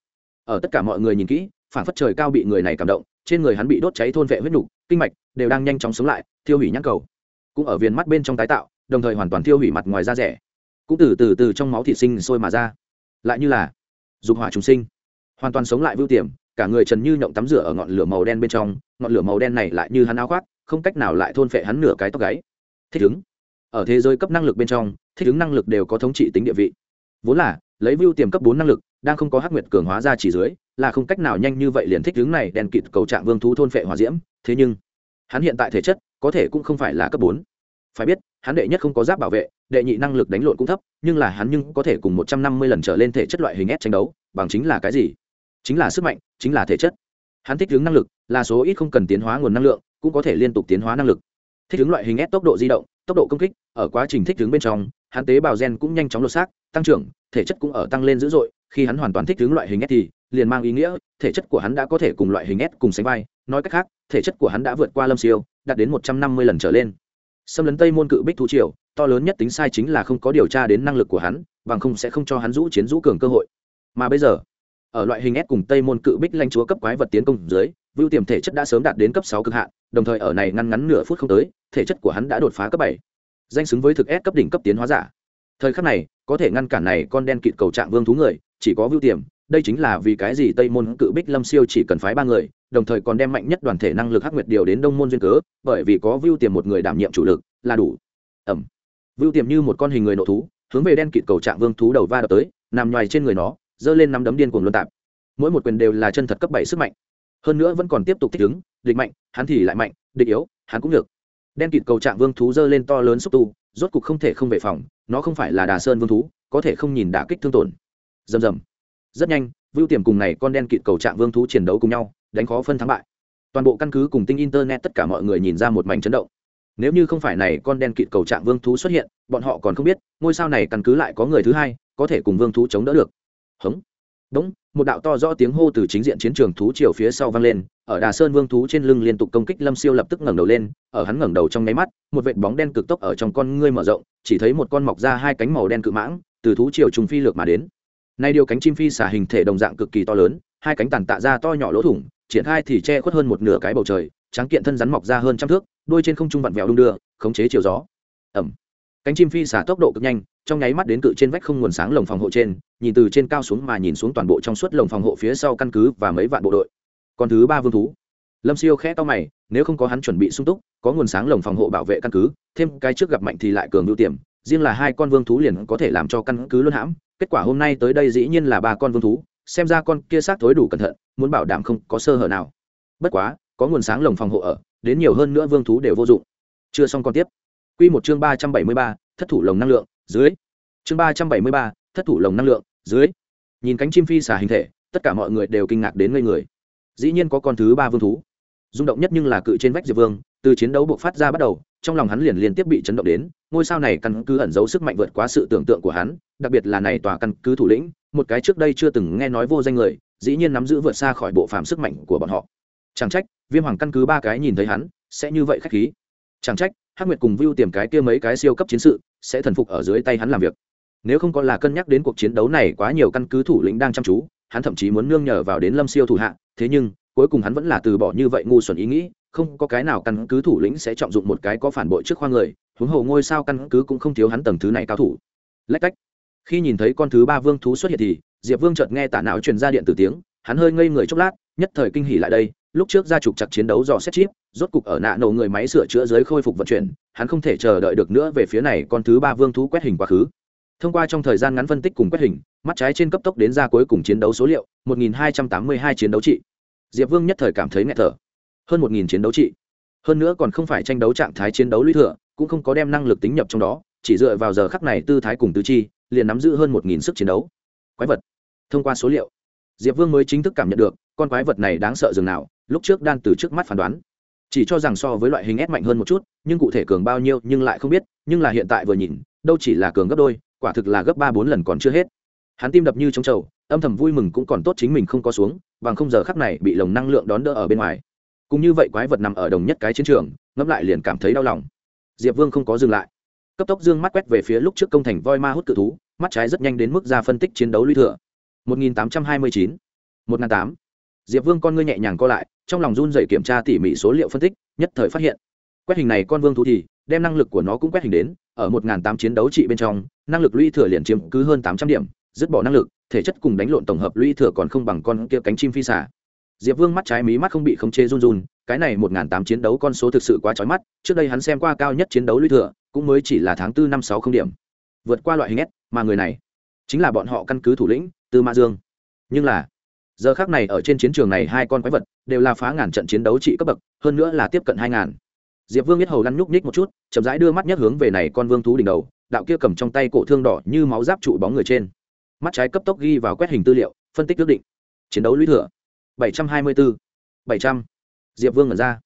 Ở tất cả mọi người nhìn kỹ phản phất trời cao bị người này cảm động, trên người hắn bị đốt cháy thôn vệ huyết nhục, kinh mạch đều đang nhanh chóng sống lại, thiêu hủy nhãn cầu. Cũng ở viền mắt bên trong tái tạo, đồng thời hoàn toàn thiêu hủy mặt ngoài da rẻ. Cũng từ từ từ trong máu thị sinh sôi mà ra. Lại như là dục hỏa trùng sinh. Hoàn toàn sống lại vưu tiềm cả người trần như nhộng tắm rửa ở ngọn lửa màu đen bên trong, ngọn lửa màu đen này lại như hắn áo khoác, không cách nào lại thôn phệ hắn nửa cái tóc gáy. Thích ứng. Ở thế giới cấp năng lực bên trong, thích ứng năng lực đều có thống trị tính địa vị. Vốn là, lấy view tiềm cấp bốn năng lực, đang không có hắc nguyệt cường hóa ra chỉ dưới, là không cách nào nhanh như vậy liền thích ứng này đèn kịt cầu trạng vương thú thôn phệ hỏa diễm. Thế nhưng, hắn hiện tại thể chất, có thể cũng không phải là cấp bốn. Phải biết, hắn đệ nhất không có giáp bảo vệ, đệ nhị năng lực đánh lộn cũng thấp, nhưng là hắn nhưng có thể cùng một trăm năm mươi lần trở lên thể chất loại hình S tranh đấu, bằng chính là cái gì? Chính là sức mạnh, chính là thể chất. Hắn thích ứng năng lực, là số ít không cần tiến hóa nguồn năng lượng, cũng có thể liên tục tiến hóa năng lực. Thích ứng loại hình ép tốc độ di động, tốc độ công kích, ở quá trình thích ứng bên trong, hắn tế bào gen cũng nhanh chóng lột xác, tăng trưởng, thể chất cũng ở tăng lên dữ dội. Khi hắn hoàn toàn thích ứng loại hình S thì, liền mang ý nghĩa, thể chất của hắn đã có thể cùng loại hình S cùng sánh vai. Nói cách khác, thể chất của hắn đã vượt qua lâm siêu, đạt đến một trăm năm mươi lần trở lên. Xâm lấn tây môn cự bích thú triều, to lớn nhất tính sai chính là không có điều tra đến năng lực của hắn, bằng không sẽ không cho hắn rũ chiến rũ cường cơ hội. Mà bây giờ ở loại hình S cùng Tây môn cự bích lãnh chúa cấp quái vật tiến công dưới, Vưu Tiềm thể chất đã sớm đạt đến cấp sáu cực hạn, đồng thời ở này ngăn ngắn nửa phút không tới, thể chất của hắn đã đột phá cấp bảy, danh xứng với thực S cấp đỉnh cấp tiến hóa giả. Thời khắc này, có thể ngăn cản này con đen kịt cầu trạng vương thú người, chỉ có Vưu Tiềm, đây chính là vì cái gì Tây môn cự bích Lâm Siêu chỉ cần phái ba người, đồng thời còn đem mạnh nhất đoàn thể năng lực Hắc Nguyệt điều đến Đông môn duyên cớ, bởi vì có Vưu Tiềm một người đảm nhiệm chủ lực, là đủ. Ẩm. Vưu Tiềm như một con hình người nộ thú, hướng về đen kịt cầu trạng vương thú đầu va đập tới, nằm nhoài trên người nó, giơ lên nắm đấm điên cuồng luân tạp. Mỗi một quyền đều là chân thật cấp bảy sức mạnh. Hơn nữa vẫn còn tiếp tục thích ứng, địch mạnh, hắn thì lại mạnh, địch yếu, hắn cũng được. Đen kịt cầu trạng vương thú dơ lên to lớn xúc tu, rốt cục không thể không về phòng, nó không phải là đà sơn vương thú, có thể không nhìn đả kích thương tổn. Rầm rầm. Rất nhanh, vưu tiềm cùng này con đen kịt cầu trạng vương thú chiến đấu cùng nhau, đánh khó phân thắng bại. Toàn bộ căn cứ cùng tinh internet tất cả mọi người nhìn ra một mảnh chấn động. Nếu như không phải này con đen kịt cầu trạng vương thú xuất hiện, bọn họ còn không biết, ngôi sao này căn cứ lại có người thứ hai, có thể cùng vương thú chống đỡ được hống Đúng, một đạo to rõ tiếng hô từ chính diện chiến trường thú triều phía sau vang lên, ở Đà Sơn Vương thú trên lưng liên tục công kích Lâm Siêu lập tức ngẩng đầu lên, ở hắn ngẩng đầu trong nháy mắt, một vệt bóng đen cực tốc ở trong con ngươi mở rộng, chỉ thấy một con mọc ra hai cánh màu đen cự mãng, từ thú triều trùng phi lược mà đến. Nay điều cánh chim phi xả hình thể đồng dạng cực kỳ to lớn, hai cánh tàn tạ ra to nhỏ lỗ thủng, triển khai thì che khuất hơn một nửa cái bầu trời, trắng kiện thân rắn mọc ra hơn trăm thước, đuôi trên không trung vặn vẹo đung đưa, khống chế chiều gió. Ầm cánh chim phi xả tốc độ cực nhanh, trong nháy mắt đến cự trên vách không nguồn sáng lồng phòng hộ trên, nhìn từ trên cao xuống mà nhìn xuống toàn bộ trong suốt lồng phòng hộ phía sau căn cứ và mấy vạn bộ đội. Còn thứ ba vương thú. Lâm siêu khẽ to mày, nếu không có hắn chuẩn bị sung túc, có nguồn sáng lồng phòng hộ bảo vệ căn cứ, thêm cái trước gặp mạnh thì lại cường ưu tiềm, riêng là hai con vương thú liền có thể làm cho căn cứ luôn hãm, kết quả hôm nay tới đây dĩ nhiên là ba con vương thú, xem ra con kia xác thối đủ cẩn thận, muốn bảo đảm không có sơ hở nào. Bất quá, có nguồn sáng lồng phòng hộ ở, đến nhiều hơn nữa vương thú đều vô dụng. Chưa xong con tiếp. Quy một chương 373, thất thủ lồng năng lượng, dưới. Chương 373, thất thủ lồng năng lượng, dưới. Nhìn cánh chim phi xà hình thể, tất cả mọi người đều kinh ngạc đến ngây người. Dĩ nhiên có con thứ ba vương thú. Rung động nhất nhưng là cự trên vách Diệp Vương, từ chiến đấu buộc phát ra bắt đầu, trong lòng hắn liền liên tiếp bị chấn động đến, ngôi sao này căn cứ ẩn giấu sức mạnh vượt quá sự tưởng tượng của hắn, đặc biệt là này tòa căn cứ thủ lĩnh, một cái trước đây chưa từng nghe nói vô danh người dĩ nhiên nắm giữ vượt xa khỏi bộ phàm sức mạnh của bọn họ chẳng trách viêm hoàng căn cứ ba cái nhìn thấy hắn sẽ như vậy khách khí chẳng trách hắc nguyệt cùng vưu tiềm cái kia mấy cái siêu cấp chiến sự, sẽ thần phục ở dưới tay hắn làm việc. Nếu không có là cân nhắc đến cuộc chiến đấu này quá nhiều căn cứ thủ lĩnh đang chăm chú, hắn thậm chí muốn nương nhờ vào đến lâm siêu thủ hạ, thế nhưng, cuối cùng hắn vẫn là từ bỏ như vậy ngu xuẩn ý nghĩ, không có cái nào căn cứ thủ lĩnh sẽ trọng dụng một cái có phản bội trước khoa người, huống hồ ngôi sao căn cứ cũng không thiếu hắn tầng thứ này cao thủ. Lách cách. Khi nhìn thấy con thứ ba vương thú xuất hiện thì, diệp vương chợt nghe tả não truyền ra điện tử tiếng, hắn hơi ngây người chốc lát nhất thời kinh hỉ lại đây, lúc trước ra trục chặt chiến đấu dò xét chip, rốt cục ở nạ nổ người máy sửa chữa dưới khôi phục vận chuyển, hắn không thể chờ đợi được nữa về phía này con thứ ba vương thú quét hình quá khứ. Thông qua trong thời gian ngắn phân tích cùng quét hình, mắt trái trên cấp tốc đến ra cuối cùng chiến đấu số liệu 1282 chiến đấu trị. Diệp vương nhất thời cảm thấy nghẹt thở. Hơn 1000 chiến đấu trị. Hơn nữa còn không phải tranh đấu trạng thái chiến đấu lũy thừa, cũng không có đem năng lực tính nhập trong đó, chỉ dựa vào giờ khắc này tư thái cùng tứ chi, liền nắm giữ hơn 1000 sức chiến đấu. Quái vật. Thông qua số liệu, diệp vương mới chính thức cảm nhận được con quái vật này đáng sợ dường nào lúc trước đan từ trước mắt phán đoán. Chỉ cho rằng so với loại hình ép mạnh hơn một chút nhưng cụ thể cường bao nhiêu nhưng lại không biết nhưng là hiện tại vừa nhìn đâu chỉ là cường gấp đôi quả thực là gấp ba bốn lần còn chưa hết. Hắn tim đập như trống trầu âm thầm vui mừng cũng còn tốt chính mình không có xuống bằng không giờ khắc này bị lồng năng lượng đón đỡ ở bên ngoài. Cũng như vậy quái vật nằm ở đồng nhất cái chiến trường ngẫm lại liền cảm thấy đau lòng. Diệp vương không có dừng lại. Cấp tốc dương mắt quét về phía lúc trước công thành voi ma hút cự thú mắt trái rất nhanh đến mức ra phân tích chiến đấu lũy thừa. 1829, 1008. Diệp Vương con ngươi nhẹ nhàng co lại, trong lòng run rẩy kiểm tra tỉ mỉ số liệu phân tích, nhất thời phát hiện. Quét hình này con vương thú thì, đem năng lực của nó cũng quét hình đến, ở 1008 chiến đấu trị bên trong, năng lực lũy thừa liền chiếm cứ hơn 800 điểm, dứt bỏ năng lực, thể chất cùng đánh lộn tổng hợp lũy thừa còn không bằng con kia cánh chim phi xà. Diệp Vương mắt trái mí mắt không bị khống chế run run, cái này 1008 chiến đấu con số thực sự quá chói mắt, trước đây hắn xem qua cao nhất chiến đấu lũy thừa, cũng mới chỉ là tháng 4 năm 60 điểm. Vượt qua loại hình S, mà người này chính là bọn họ căn cứ thủ lĩnh, Tư Ma Dương. Nhưng là, giờ khác này ở trên chiến trường này hai con quái vật đều là phá ngàn trận chiến đấu trị cấp bậc, hơn nữa là tiếp cận hai ngàn. Diệp vương biết hầu lăn nhúc nhích một chút, chậm rãi đưa mắt nhắc hướng về này con vương thú đỉnh đầu, đạo kia cầm trong tay cổ thương đỏ như máu giáp trụ bóng người trên. Mắt trái cấp tốc ghi vào quét hình tư liệu, phân tích ước định. Chiến đấu lũy thừa, bảy trăm hai mươi bốn bảy trăm. Diệp vương ngẩn ra.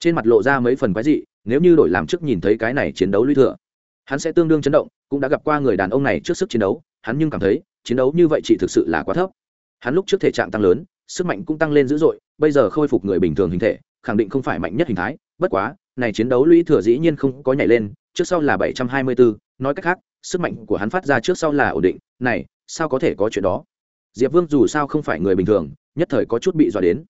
Trên mặt lộ ra mấy phần quái dị, nếu như đổi làm trước nhìn thấy cái này chiến đấu lũy thừa, hắn sẽ tương đương chấn động, cũng đã gặp qua người đàn ông này trước sức chiến đấu, hắn nhưng cảm thấy, chiến đấu như vậy chỉ thực sự là quá thấp hắn lúc trước thể trạng tăng lớn, sức mạnh cũng tăng lên dữ dội, bây giờ khôi phục người bình thường hình thể, khẳng định không phải mạnh nhất hình thái, bất quá, này chiến đấu lũy thừa dĩ nhiên không có nhảy lên, trước sau là bảy trăm hai mươi bốn nói cách khác, sức mạnh của hắn phát ra trước sau là ổn định, này, sao có thể có chuyện đó? Diệp vương dù sao không phải người bình thường, nhất thời có chút bị dọa đến.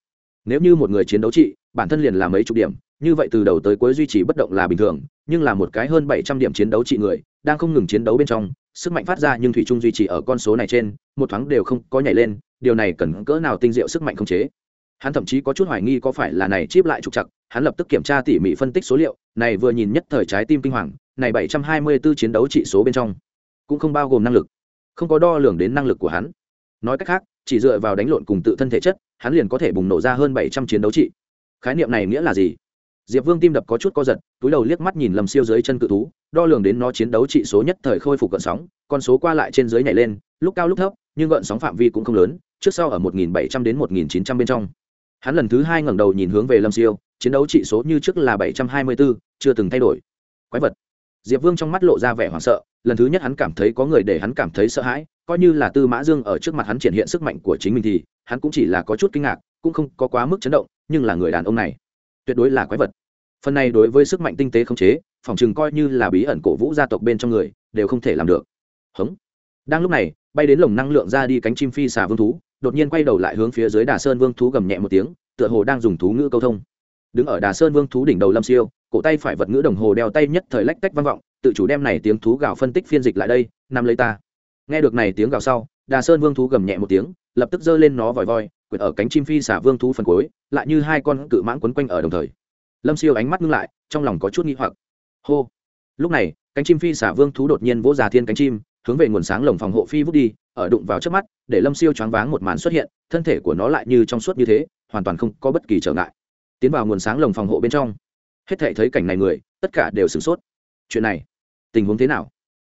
Nếu như một người chiến đấu trị, bản thân liền là mấy chục điểm, như vậy từ đầu tới cuối duy trì bất động là bình thường, nhưng là một cái hơn bảy trăm điểm chiến đấu trị người, đang không ngừng chiến đấu bên trong sức mạnh phát ra nhưng thủy trung duy trì ở con số này trên, một thoáng đều không có nhảy lên, điều này cần cỡ nào tinh diệu sức mạnh không chế? Hắn thậm chí có chút hoài nghi có phải là này chip lại trục chặt hắn lập tức kiểm tra tỉ mỉ phân tích số liệu, này vừa nhìn nhất thời trái tim kinh hoàng, này bảy trăm hai mươi 724 chiến đấu trị số bên trong cũng không bao gồm năng lực, không có đo lường đến năng lực của hắn. Nói cách khác, chỉ dựa vào đánh lộn cùng tự thân thể chất, hắn liền có thể bùng nổ ra hơn bảy trăm chiến đấu trị. Khái niệm này nghĩa là gì? Diệp vương tim đập có chút co giật, túi đầu liếc mắt nhìn lầm siêu dưới chân cự thú đo lường đến nó chiến đấu trị số nhất thời khôi phục gợn sóng con số qua lại trên dưới nhảy lên lúc cao lúc thấp nhưng gợn sóng phạm vi cũng không lớn trước sau ở 1700 đến 1900 bên trong. Hắn lần thứ hai ngẩng đầu nhìn hướng về lâm siêu chiến đấu trị số như trước là 724, chưa từng thay đổi. Quái vật. Diệp vương trong mắt lộ ra vẻ hoảng sợ lần thứ nhất hắn cảm thấy có người để hắn cảm thấy sợ hãi coi như là tư mã dương ở trước mặt hắn triển hiện sức mạnh của chính mình thì hắn cũng chỉ là có chút kinh ngạc cũng không có quá mức chấn động nhưng là người đàn ông này tuyệt đối là quái vật. Phần này đối với sức mạnh tinh tế không chế phòng chừng coi như là bí ẩn cổ vũ gia tộc bên trong người, đều không thể làm được. Hống. Đang lúc này, bay đến lồng năng lượng ra đi cánh chim phi xà vương thú, đột nhiên quay đầu lại hướng phía dưới đà sơn vương thú gầm nhẹ một tiếng, tựa hồ đang dùng thú ngữ câu thông. Đứng ở đà sơn vương thú đỉnh đầu lâm siêu, cổ tay phải vật ngữ đồng hồ đeo tay nhất thời lách tách vang vọng, tự chủ đem này tiếng thú gào phân tích phiên dịch lại đây nằm lấy ta. Nghe được này tiếng gào sau, đà sơn vương thú gầm nhẹ một tiếng, lập tức giơ lên nó vòi voi quyệt ở cánh chim phi xả vương thú phần cuối, lại như hai con cự mãng quấn quanh ở đồng thời. Lâm siêu ánh mắt ngưng lại, trong lòng có chút nghi hoặc hô. Lúc này, cánh chim phi xả vương thú đột nhiên vỗ già thiên cánh chim, hướng về nguồn sáng lồng phòng hộ phi vút đi, ở đụng vào trước mắt, để lâm siêu choáng váng một màn xuất hiện, thân thể của nó lại như trong suốt như thế, hoàn toàn không có bất kỳ trở ngại. Tiến vào nguồn sáng lồng phòng hộ bên trong. Hết thể thấy cảnh này người, tất cả đều sửng sốt. Chuyện này, tình huống thế nào?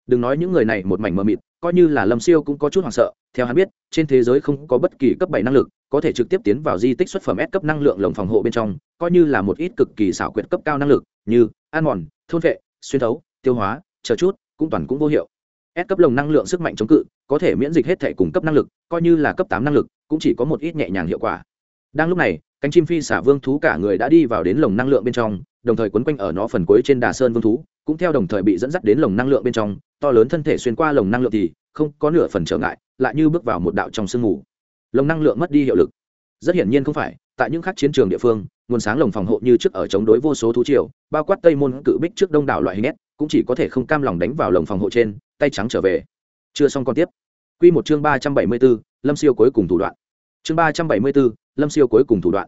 Đừng nói những người này một mảnh mờ mịt, coi như là lâm siêu cũng có chút hoảng sợ, theo hắn biết, trên thế giới không có bất kỳ cấp bảy năng lực, có thể trực tiếp tiến vào di tích xuất phẩm S cấp năng lượng lồng phòng hộ bên trong, coi như là một ít cực kỳ xảo quyệt cấp cao năng lực, như an mòn, thôn vệ, xuyên thấu, tiêu hóa, chờ chút, cũng toàn cũng vô hiệu. S cấp lồng năng lượng sức mạnh chống cự, có thể miễn dịch hết thể cung cấp năng lực, coi như là cấp tám năng lực, cũng chỉ có một ít nhẹ nhàng hiệu quả. Đang lúc này, cánh chim phi xả vương thú cả người đã đi vào đến lồng năng lượng bên trong, đồng thời quấn quanh ở nó phần cuối trên đà sơn vương thú, cũng theo đồng thời bị dẫn dắt đến lồng năng lượng bên trong. To lớn thân thể xuyên qua lồng năng lượng thì không có nửa phần trở ngại, lại như bước vào một đạo trong sương mù. Lồng năng lượng mất đi hiệu lực. Rất hiển nhiên không phải, tại những khác chiến trường địa phương nguồn sáng lồng phòng hộ như trước ở chống đối vô số thú triều, bao quát tây môn cự bích trước đông đảo loại hình nét, cũng chỉ có thể không cam lòng đánh vào lồng phòng hộ trên, tay trắng trở về. Chưa xong còn tiếp. Quy một chương ba trăm bảy mươi b ố lâm siêu cuối cùng thủ đoạn. Chương ba trăm bảy mươi b ố lâm siêu cuối cùng thủ đoạn.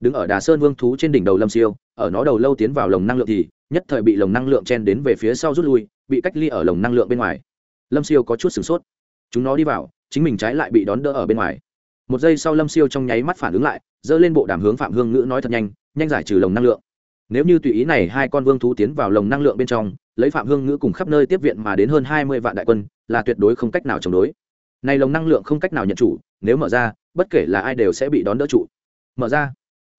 Đứng ở đà sơn vương thú trên đỉnh đầu lâm siêu, ở nó đầu lâu tiến vào lồng năng lượng thì, nhất thời bị lồng năng lượng chen đến về phía sau rút lui, bị cách ly ở lồng năng lượng bên ngoài. Lâm siêu có chút sửng sốt. Chúng nó đi vào, chính mình trái lại bị đón đỡ ở bên ngoài một giây sau lâm siêu trong nháy mắt phản ứng lại, giơ lên bộ đàm hướng phạm hương ngữ nói thật nhanh nhanh giải trừ lồng năng lượng. Nếu như tùy ý này hai con vương thú tiến vào lồng năng lượng bên trong, lấy phạm hương ngữ cùng khắp nơi tiếp viện mà đến hơn hai mươi vạn đại quân, là tuyệt đối không cách nào chống đối. Này lồng năng lượng không cách nào nhận chủ, nếu mở ra, bất kể là ai đều sẽ bị đón đỡ trụ. Mở ra.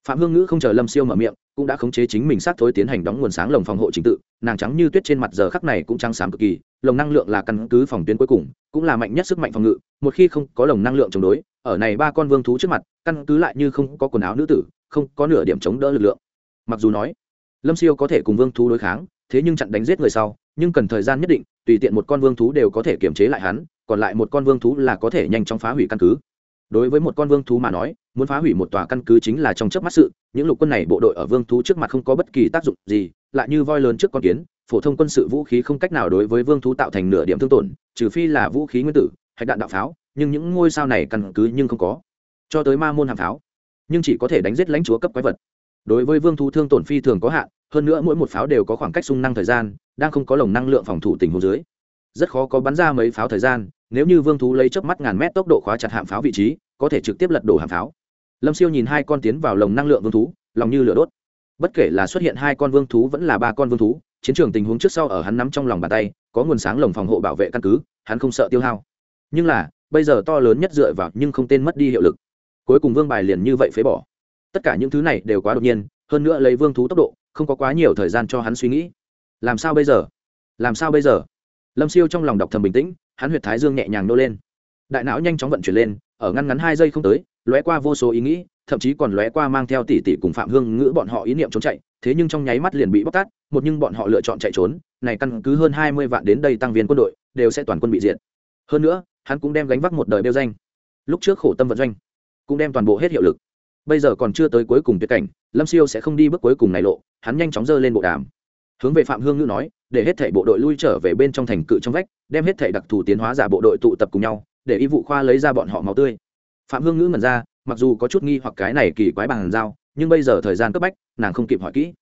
Phạm hương ngữ không chờ lâm siêu mở miệng, cũng đã khống chế chính mình sát thối tiến hành đóng nguồn sáng lồng phòng hộ trình tự, nàng trắng như tuyết trên mặt giờ khắc này cũng trắng sáng cực kỳ, lồng năng lượng là căn cứ phòng tuyến cuối cùng, cũng là mạnh nhất sức mạnh phòng ngự, một khi không có lồng năng lượng chống đối ở này ba con vương thú trước mặt, căn cứ lại như không có quần áo nữ tử, không có nửa điểm chống đỡ lực lượng. Mặc dù nói, lâm siêu có thể cùng vương thú đối kháng, thế nhưng chặn đánh giết người sau, nhưng cần thời gian nhất định, tùy tiện một con vương thú đều có thể kiềm chế lại hắn, còn lại một con vương thú là có thể nhanh chóng phá hủy căn cứ. Đối với một con vương thú mà nói, muốn phá hủy một tòa căn cứ chính là trong chớp mắt sự, những lục quân này bộ đội ở vương thú trước mặt không có bất kỳ tác dụng gì, lại như voi lớn trước con kiến, phổ thông quân sự vũ khí không cách nào đối với vương thú tạo thành nửa điểm thương tổn, trừ phi là vũ khí nguyên tử, hay đạn đạo pháo nhưng những ngôi sao này căn cứ nhưng không có, cho tới ma môn hàng pháo, nhưng chỉ có thể đánh giết lãnh chúa cấp quái vật. Đối với vương thú thương tổn phi thường có hạn, hơn nữa mỗi một pháo đều có khoảng cách sung năng thời gian, đang không có lồng năng lượng phòng thủ tình hồ dưới. Rất khó có bắn ra mấy pháo thời gian, nếu như vương thú lấy chớp mắt ngàn mét tốc độ khóa chặt hạm pháo vị trí, có thể trực tiếp lật đổ hạm pháo. Lâm siêu nhìn hai con tiến vào lồng năng lượng vương thú, lòng như lửa đốt. Bất kể là xuất hiện hai con vương thú vẫn là ba con vương thú, chiến trường tình huống trước sau ở hắn nắm trong lòng bàn tay, có nguồn sáng lồng phòng hộ bảo vệ căn cứ, hắn không sợ tiêu hao. Nhưng là bây giờ to lớn nhất dựa vào nhưng không tên mất đi hiệu lực. Cuối cùng vương bài liền như vậy phế bỏ. Tất cả những thứ này đều quá đột nhiên, hơn nữa lấy vương thú tốc độ, không có quá nhiều thời gian cho hắn suy nghĩ. Làm sao bây giờ? Làm sao bây giờ? Lâm siêu trong lòng đọc thầm bình tĩnh, hắn huyệt thái dương nhẹ nhàng nô lên. Đại não nhanh chóng vận chuyển lên, ở ngăn ngắn hai giây không tới, lóe qua vô số ý nghĩ, thậm chí còn lóe qua mang theo tỷ tỷ cùng phạm hương ngữ bọn họ ý niệm trốn chạy, thế nhưng trong nháy mắt liền bị bóc tát, một nhưng bọn họ lựa chọn chạy trốn, này căn cứ hơn hai mươi vạn đến đây tăng viên quân đội, đều sẽ toàn quân bị diệt. Hơn nữa hắn cũng đem gánh vác một đời đeo danh. Lúc trước khổ tâm vận doanh, cũng đem toàn bộ hết hiệu lực. Bây giờ còn chưa tới cuối cùng tuyệt cảnh, lâm siêu sẽ không đi bước cuối cùng này lộ, hắn nhanh chóng dơ lên bộ đàm. Hướng về phạm hương ngữ nói, để hết thảy bộ đội lui trở về bên trong thành cự trong vách, đem hết thảy đặc thù tiến hóa giả bộ đội tụ tập cùng nhau, để y vụ khoa lấy ra bọn họ máu tươi. Phạm hương ngữ ngẩn ra, mặc dù có chút nghi hoặc cái này kỳ quái bằng dao nhưng bây giờ thời gian cấp bách, nàng không kịp hỏi kỹ.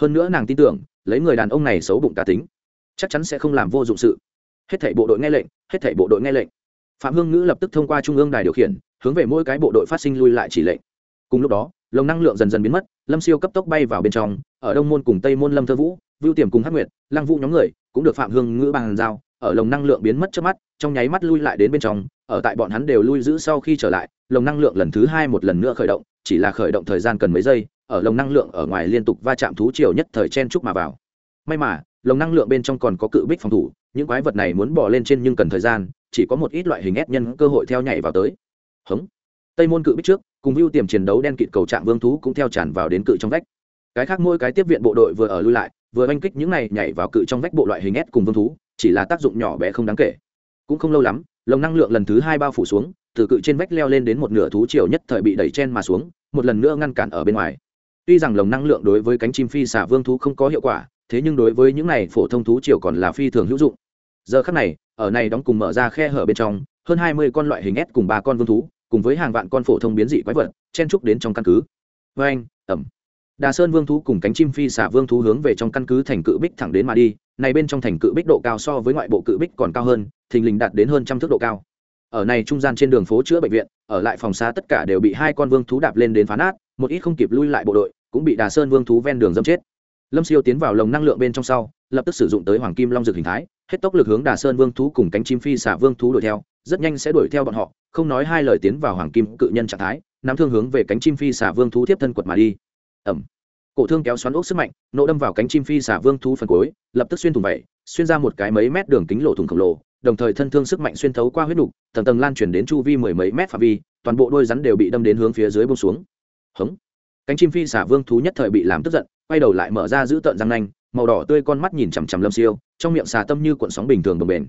Hơn nữa nàng tin tưởng, lấy người đàn ông này xấu bụng cá tính, chắc chắn sẽ không làm vô dụng sự. Hết thảy bộ đội nghe lệnh, hết thảy bộ đội nghe lệnh phạm hương ngữ lập tức thông qua trung ương đài điều khiển, hướng về mỗi cái bộ đội phát sinh lui lại chỉ lệnh. Cùng lúc đó, lồng năng lượng dần dần biến mất, lâm siêu cấp tốc bay vào bên trong, ở đông môn cùng tây môn lâm thơ vũ, vưu tiềm cùng hắc nguyệt, lăng vũ nhóm người cũng được phạm hương ngữ bàn giao, ở lồng năng lượng biến mất trước mắt, trong nháy mắt lui lại đến bên trong, ở tại bọn hắn đều lui giữ sau khi trở lại, lồng năng lượng lần thứ hai một lần nữa khởi động, chỉ là khởi động thời gian cần mấy giây, ở lồng năng lượng ở ngoài liên tục va chạm thú chiều nhất thời chen chúc mà vào. May mà, lồng năng lượng bên trong còn có cự bích phòng thủ, những quái vật này muốn bỏ lên trên nhưng cần thời gian chỉ có một ít loại hình ép nhân cơ hội theo nhảy vào tới. Hống. Tây môn cự bích trước, cùng hưu tiềm chiến đấu đen kịt cầu trạng vương thú cũng theo tràn vào đến cự trong vách. Cái khác mỗi cái tiếp viện bộ đội vừa ở lui lại, vừa oanh kích những này nhảy vào cự trong vách bộ loại hình ép cùng vương thú, chỉ là tác dụng nhỏ bé không đáng kể. Cũng không lâu lắm, lồng năng lượng lần thứ hai bao phủ xuống, từ cự trên vách leo lên đến một nửa thú chiều nhất thời bị đẩy chen mà xuống, một lần nữa ngăn cản ở bên ngoài. Tuy rằng lồng năng lượng đối với cánh chim phi xả vương thú không có hiệu quả, thế nhưng đối với những này phổ thông thú chiều còn là phi thường hữu dụng. Giờ khắc này ở này đóng cùng mở ra khe hở bên trong, hơn hai mươi con loại hình ép cùng ba con vương thú, cùng với hàng vạn con phổ thông biến dị quái vật, chen trúc đến trong căn cứ. Vê anh, ẩm. Đà sơn vương thú cùng cánh chim phi xả vương thú hướng về trong căn cứ thành cự bích thẳng đến mà đi, này bên trong thành cự bích độ cao so với ngoại bộ cự bích còn cao hơn, thình lình đạt đến hơn trăm thước độ cao. Ở này trung gian trên đường phố chữa bệnh viện, ở lại phòng xa tất cả đều bị hai con vương thú đạp lên đến phá nát, một ít không kịp lui lại bộ đội cũng bị đà sơn vương thú ven đường dâm chết lâm siêu tiến vào lồng năng lượng bên trong sau lập tức sử dụng tới hoàng kim long dược hình thái hết tốc lực hướng đà sơn vương thú cùng cánh chim phi xả vương thú đuổi theo rất nhanh sẽ đuổi theo bọn họ không nói hai lời tiến vào hoàng kim cự nhân trạng thái nắm thương hướng về cánh chim phi xả vương thú tiếp thân quật mà đi. Ẩm. Cổ thương kéo xoắn ốc sức mạnh nỗ đâm vào cánh chim phi xả vương thú phần cuối lập tức xuyên thủng bảy, xuyên ra một cái mấy mét đường kính lộ thủng khổng lồ đồng thời thân thương sức mạnh xuyên thấu qua huyết đục, tầng tầng lan truyền đến chu vi mười mấy mét phạm vi toàn bộ đôi rắn đều bị đâm đến hướng phía dưới bông xuống. Hống cánh chim phi xả vương thú nhất thời bị làm tức giận, quay đầu lại mở ra giữ tợn răng nanh, màu đỏ tươi con mắt nhìn chằm chằm lâm siêu, trong miệng xà tâm như cuộn sóng bình thường đồng bền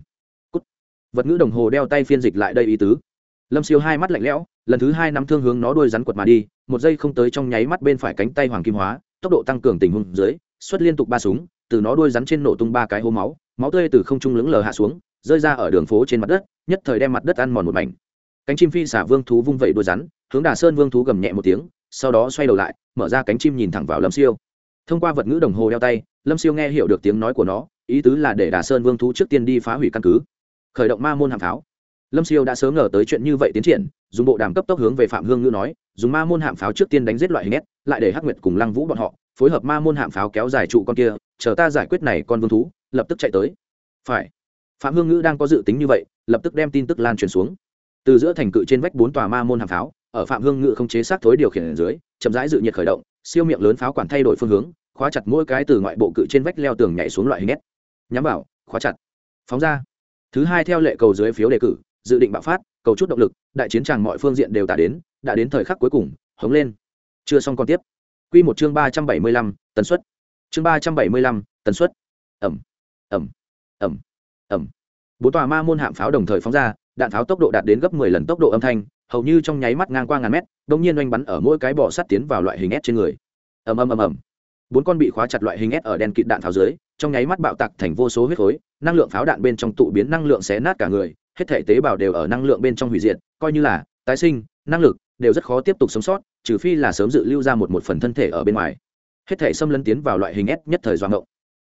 Cút. vật ngữ đồng hồ đeo tay phiên dịch lại đây ý tứ. Lâm siêu hai mắt lạnh lẽo, lần thứ hai nắm thương hướng nó đuôi rắn quật mà đi, một giây không tới trong nháy mắt bên phải cánh tay hoàng kim hóa, tốc độ tăng cường tình huống dưới, xuất liên tục ba súng, từ nó đuôi rắn trên nổ tung ba cái hố máu máu tươi từ không trung lững lờ hạ xuống, rơi ra ở đường phố trên mặt đất, nhất thời đem mặt đất ăn mòn một mảnh. Cánh chim phi xả vương thú vung vẩy đuôi rắn, hướng đà sơn vương thú gầm nhẹ một tiếng sau đó xoay đầu lại, mở ra cánh chim nhìn thẳng vào lâm siêu. Thông qua vật ngữ đồng hồ đeo tay, lâm siêu nghe hiểu được tiếng nói của nó, ý tứ là để đà sơn vương thú trước tiên đi phá hủy căn cứ. Khởi động ma môn hạng pháo. Lâm siêu đã sớm ngờ tới chuyện như vậy tiến triển, dùng bộ đàm cấp tốc hướng về phạm hương ngữ nói, dùng ma môn hạng pháo trước tiên đánh giết loại hình ép lại để hắc nguyệt cùng lăng vũ bọn họ phối hợp ma môn hạng pháo kéo dài trụ con kia, chờ ta giải quyết này con vương thú, lập tức chạy tới. Phải. Phạm hương ngữ đang có dự tính như vậy, lập tức đem tin tức lan truyền xuống. Từ giữa thành cự trên vách bốn tòa ma môn hạng pháo ở phạm hương ngự không chế sát thối điều khiển ở dưới, chậm rãi dự nhiệt khởi động, siêu miệng lớn pháo quản thay đổi phương hướng, khóa chặt mỗi cái từ ngoại bộ cự trên vách leo tường nhảy xuống loại hình nét. Nhắm vào, khóa chặt. Phóng ra. Thứ hai theo lệ cầu dưới phiếu đề cử, dự định bạo phát, cầu chút động lực, đại chiến tràng mọi phương diện đều tả đến, đã đến thời khắc cuối cùng, hống lên. Chưa xong còn tiếp. Q một chương ba trăm bảy mươi lăm, tần suất. Chương ba trăm bảy mươi lăm, tần suất. Ẩm. Ẩm. Ẩm. Ẩm. Bốn tòa ma môn hạm pháo đồng thời phóng ra, đạn pháo tốc độ đạt đến gấp mười lần tốc độ âm thanh hầu như trong nháy mắt ngang qua ngàn mét đ ỗ n g nhiên oanh bắn ở mỗi cái bọ sắt tiến vào loại hình S trên người. Ầm ầm ầm ầm. Bốn con bị khóa chặt loại hình S ở đèn kịt đạn pháo dưới, trong nháy mắt bạo tạc thành vô số huyết khối, năng lượng pháo đạn bên trong tụ biến năng lượng xé nát cả người, hết thể tế bào đều ở năng lượng bên trong hủy diệt, coi như là tái sinh, năng lực đều rất khó tiếp tục sống sót, trừ phi là sớm dự lưu ra một một phần thân thể ở bên ngoài. Hết thể xâm lấn tiến vào loại hình S nhất thời doang ngộng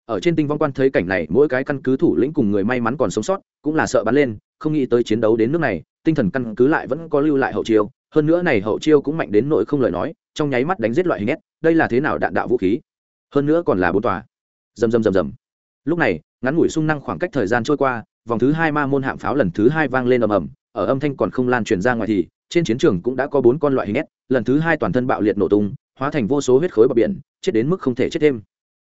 ở trên tinh vong quan thấy cảnh này, mỗi cái căn cứ thủ lĩnh cùng người may mắn còn sống sót, cũng là sợ bắn lên, không nghĩ tới chiến đấu đến nước này tinh thần căn cứ lại vẫn có lưu lại hậu chiêu, hơn nữa này hậu chiêu cũng mạnh đến nỗi không lời nói, trong nháy mắt đánh giết loại hình ép đây là thế nào đạn đạo vũ khí? Hơn nữa còn là bốn tòa. Rầm rầm rầm rầm. Lúc này, ngắn ngủi sung năng khoảng cách thời gian trôi qua, vòng thứ hai ma môn hạm pháo lần thứ hai vang lên ầm ầm, ở âm thanh còn không lan truyền ra ngoài thì, trên chiến trường cũng đã có bốn con loại hình S lần thứ hai toàn thân bạo liệt nổ tung, hóa thành vô số huyết khối bờ biển, chết đến mức không thể chết thêm.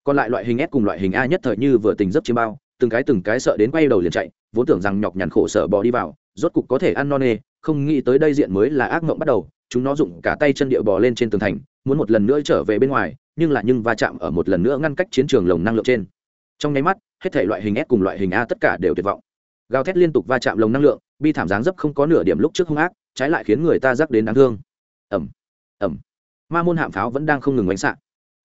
Còn lại loại hình S cùng loại hình A nhất thời như vừa tình dấp chiêm bao, từng cái từng cái sợ đến quay đầu liền chạy, vốn tưởng rằng nhọc nhằn khổ sở bỏ đi vào rốt cục có thể ăn no nê, không nghĩ tới đây diện mới là ác mộng bắt đầu, chúng nó dụng cả tay chân địa bò lên trên tường thành, muốn một lần nữa trở về bên ngoài, nhưng là nhưng va chạm ở một lần nữa ngăn cách chiến trường lồng năng lượng trên. Trong nháy mắt, hết thể loại hình S cùng loại hình A tất cả đều tuyệt vọng. Gào thét liên tục va chạm lồng năng lượng, bi thảm dáng dấp không có nửa điểm lúc trước hung ác, trái lại khiến người ta rắc đến đáng thương. Ẩm ẩm ma môn hạm pháo vẫn đang không ngừng bánh xạ.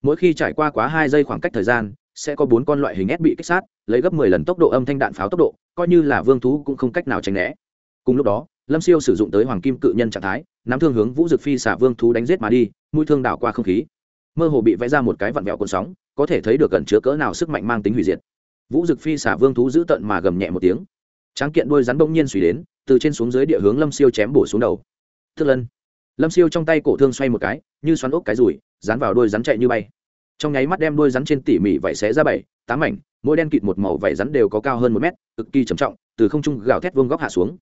Mỗi khi trải qua quá hai giây khoảng cách thời gian, sẽ có bốn con loại hình S bị kích sát, lấy gấp mười lần tốc độ âm thanh đạn pháo tốc độ, coi như là vương thú cũng không cách nào tránh né cùng lúc đó, lâm siêu sử dụng tới hoàng kim cự nhân trạng thái, nắm thương hướng vũ dực phi xả vương thú đánh giết mà đi, mũi thương đảo qua không khí. Mơ hồ bị vẽ ra một cái vặn vẹo cuộn sóng, có thể thấy được gần chứa cỡ nào sức mạnh mang tính hủy diệt. Vũ dực phi xả vương thú giữ tận mà gầm nhẹ một tiếng. Tráng kiện đuôi rắn bỗng nhiên suy đến, từ trên xuống dưới địa hướng lâm siêu chém bổ xuống đầu. Thức lân. Lâm siêu trong tay cổ thương xoay một cái, như xoắn ốc cái rủi dán vào đuôi rắn chạy như bay. Trong nháy mắt đem đuôi rắn trên tỉ mỉ vảy xé ra bảy, tám mảnh, mỗi đen kịt một màu vảy rắn đều có cao hơn một mét, cực kỳ trầm trọng, từ không trung gào thét vương góc hạ xuống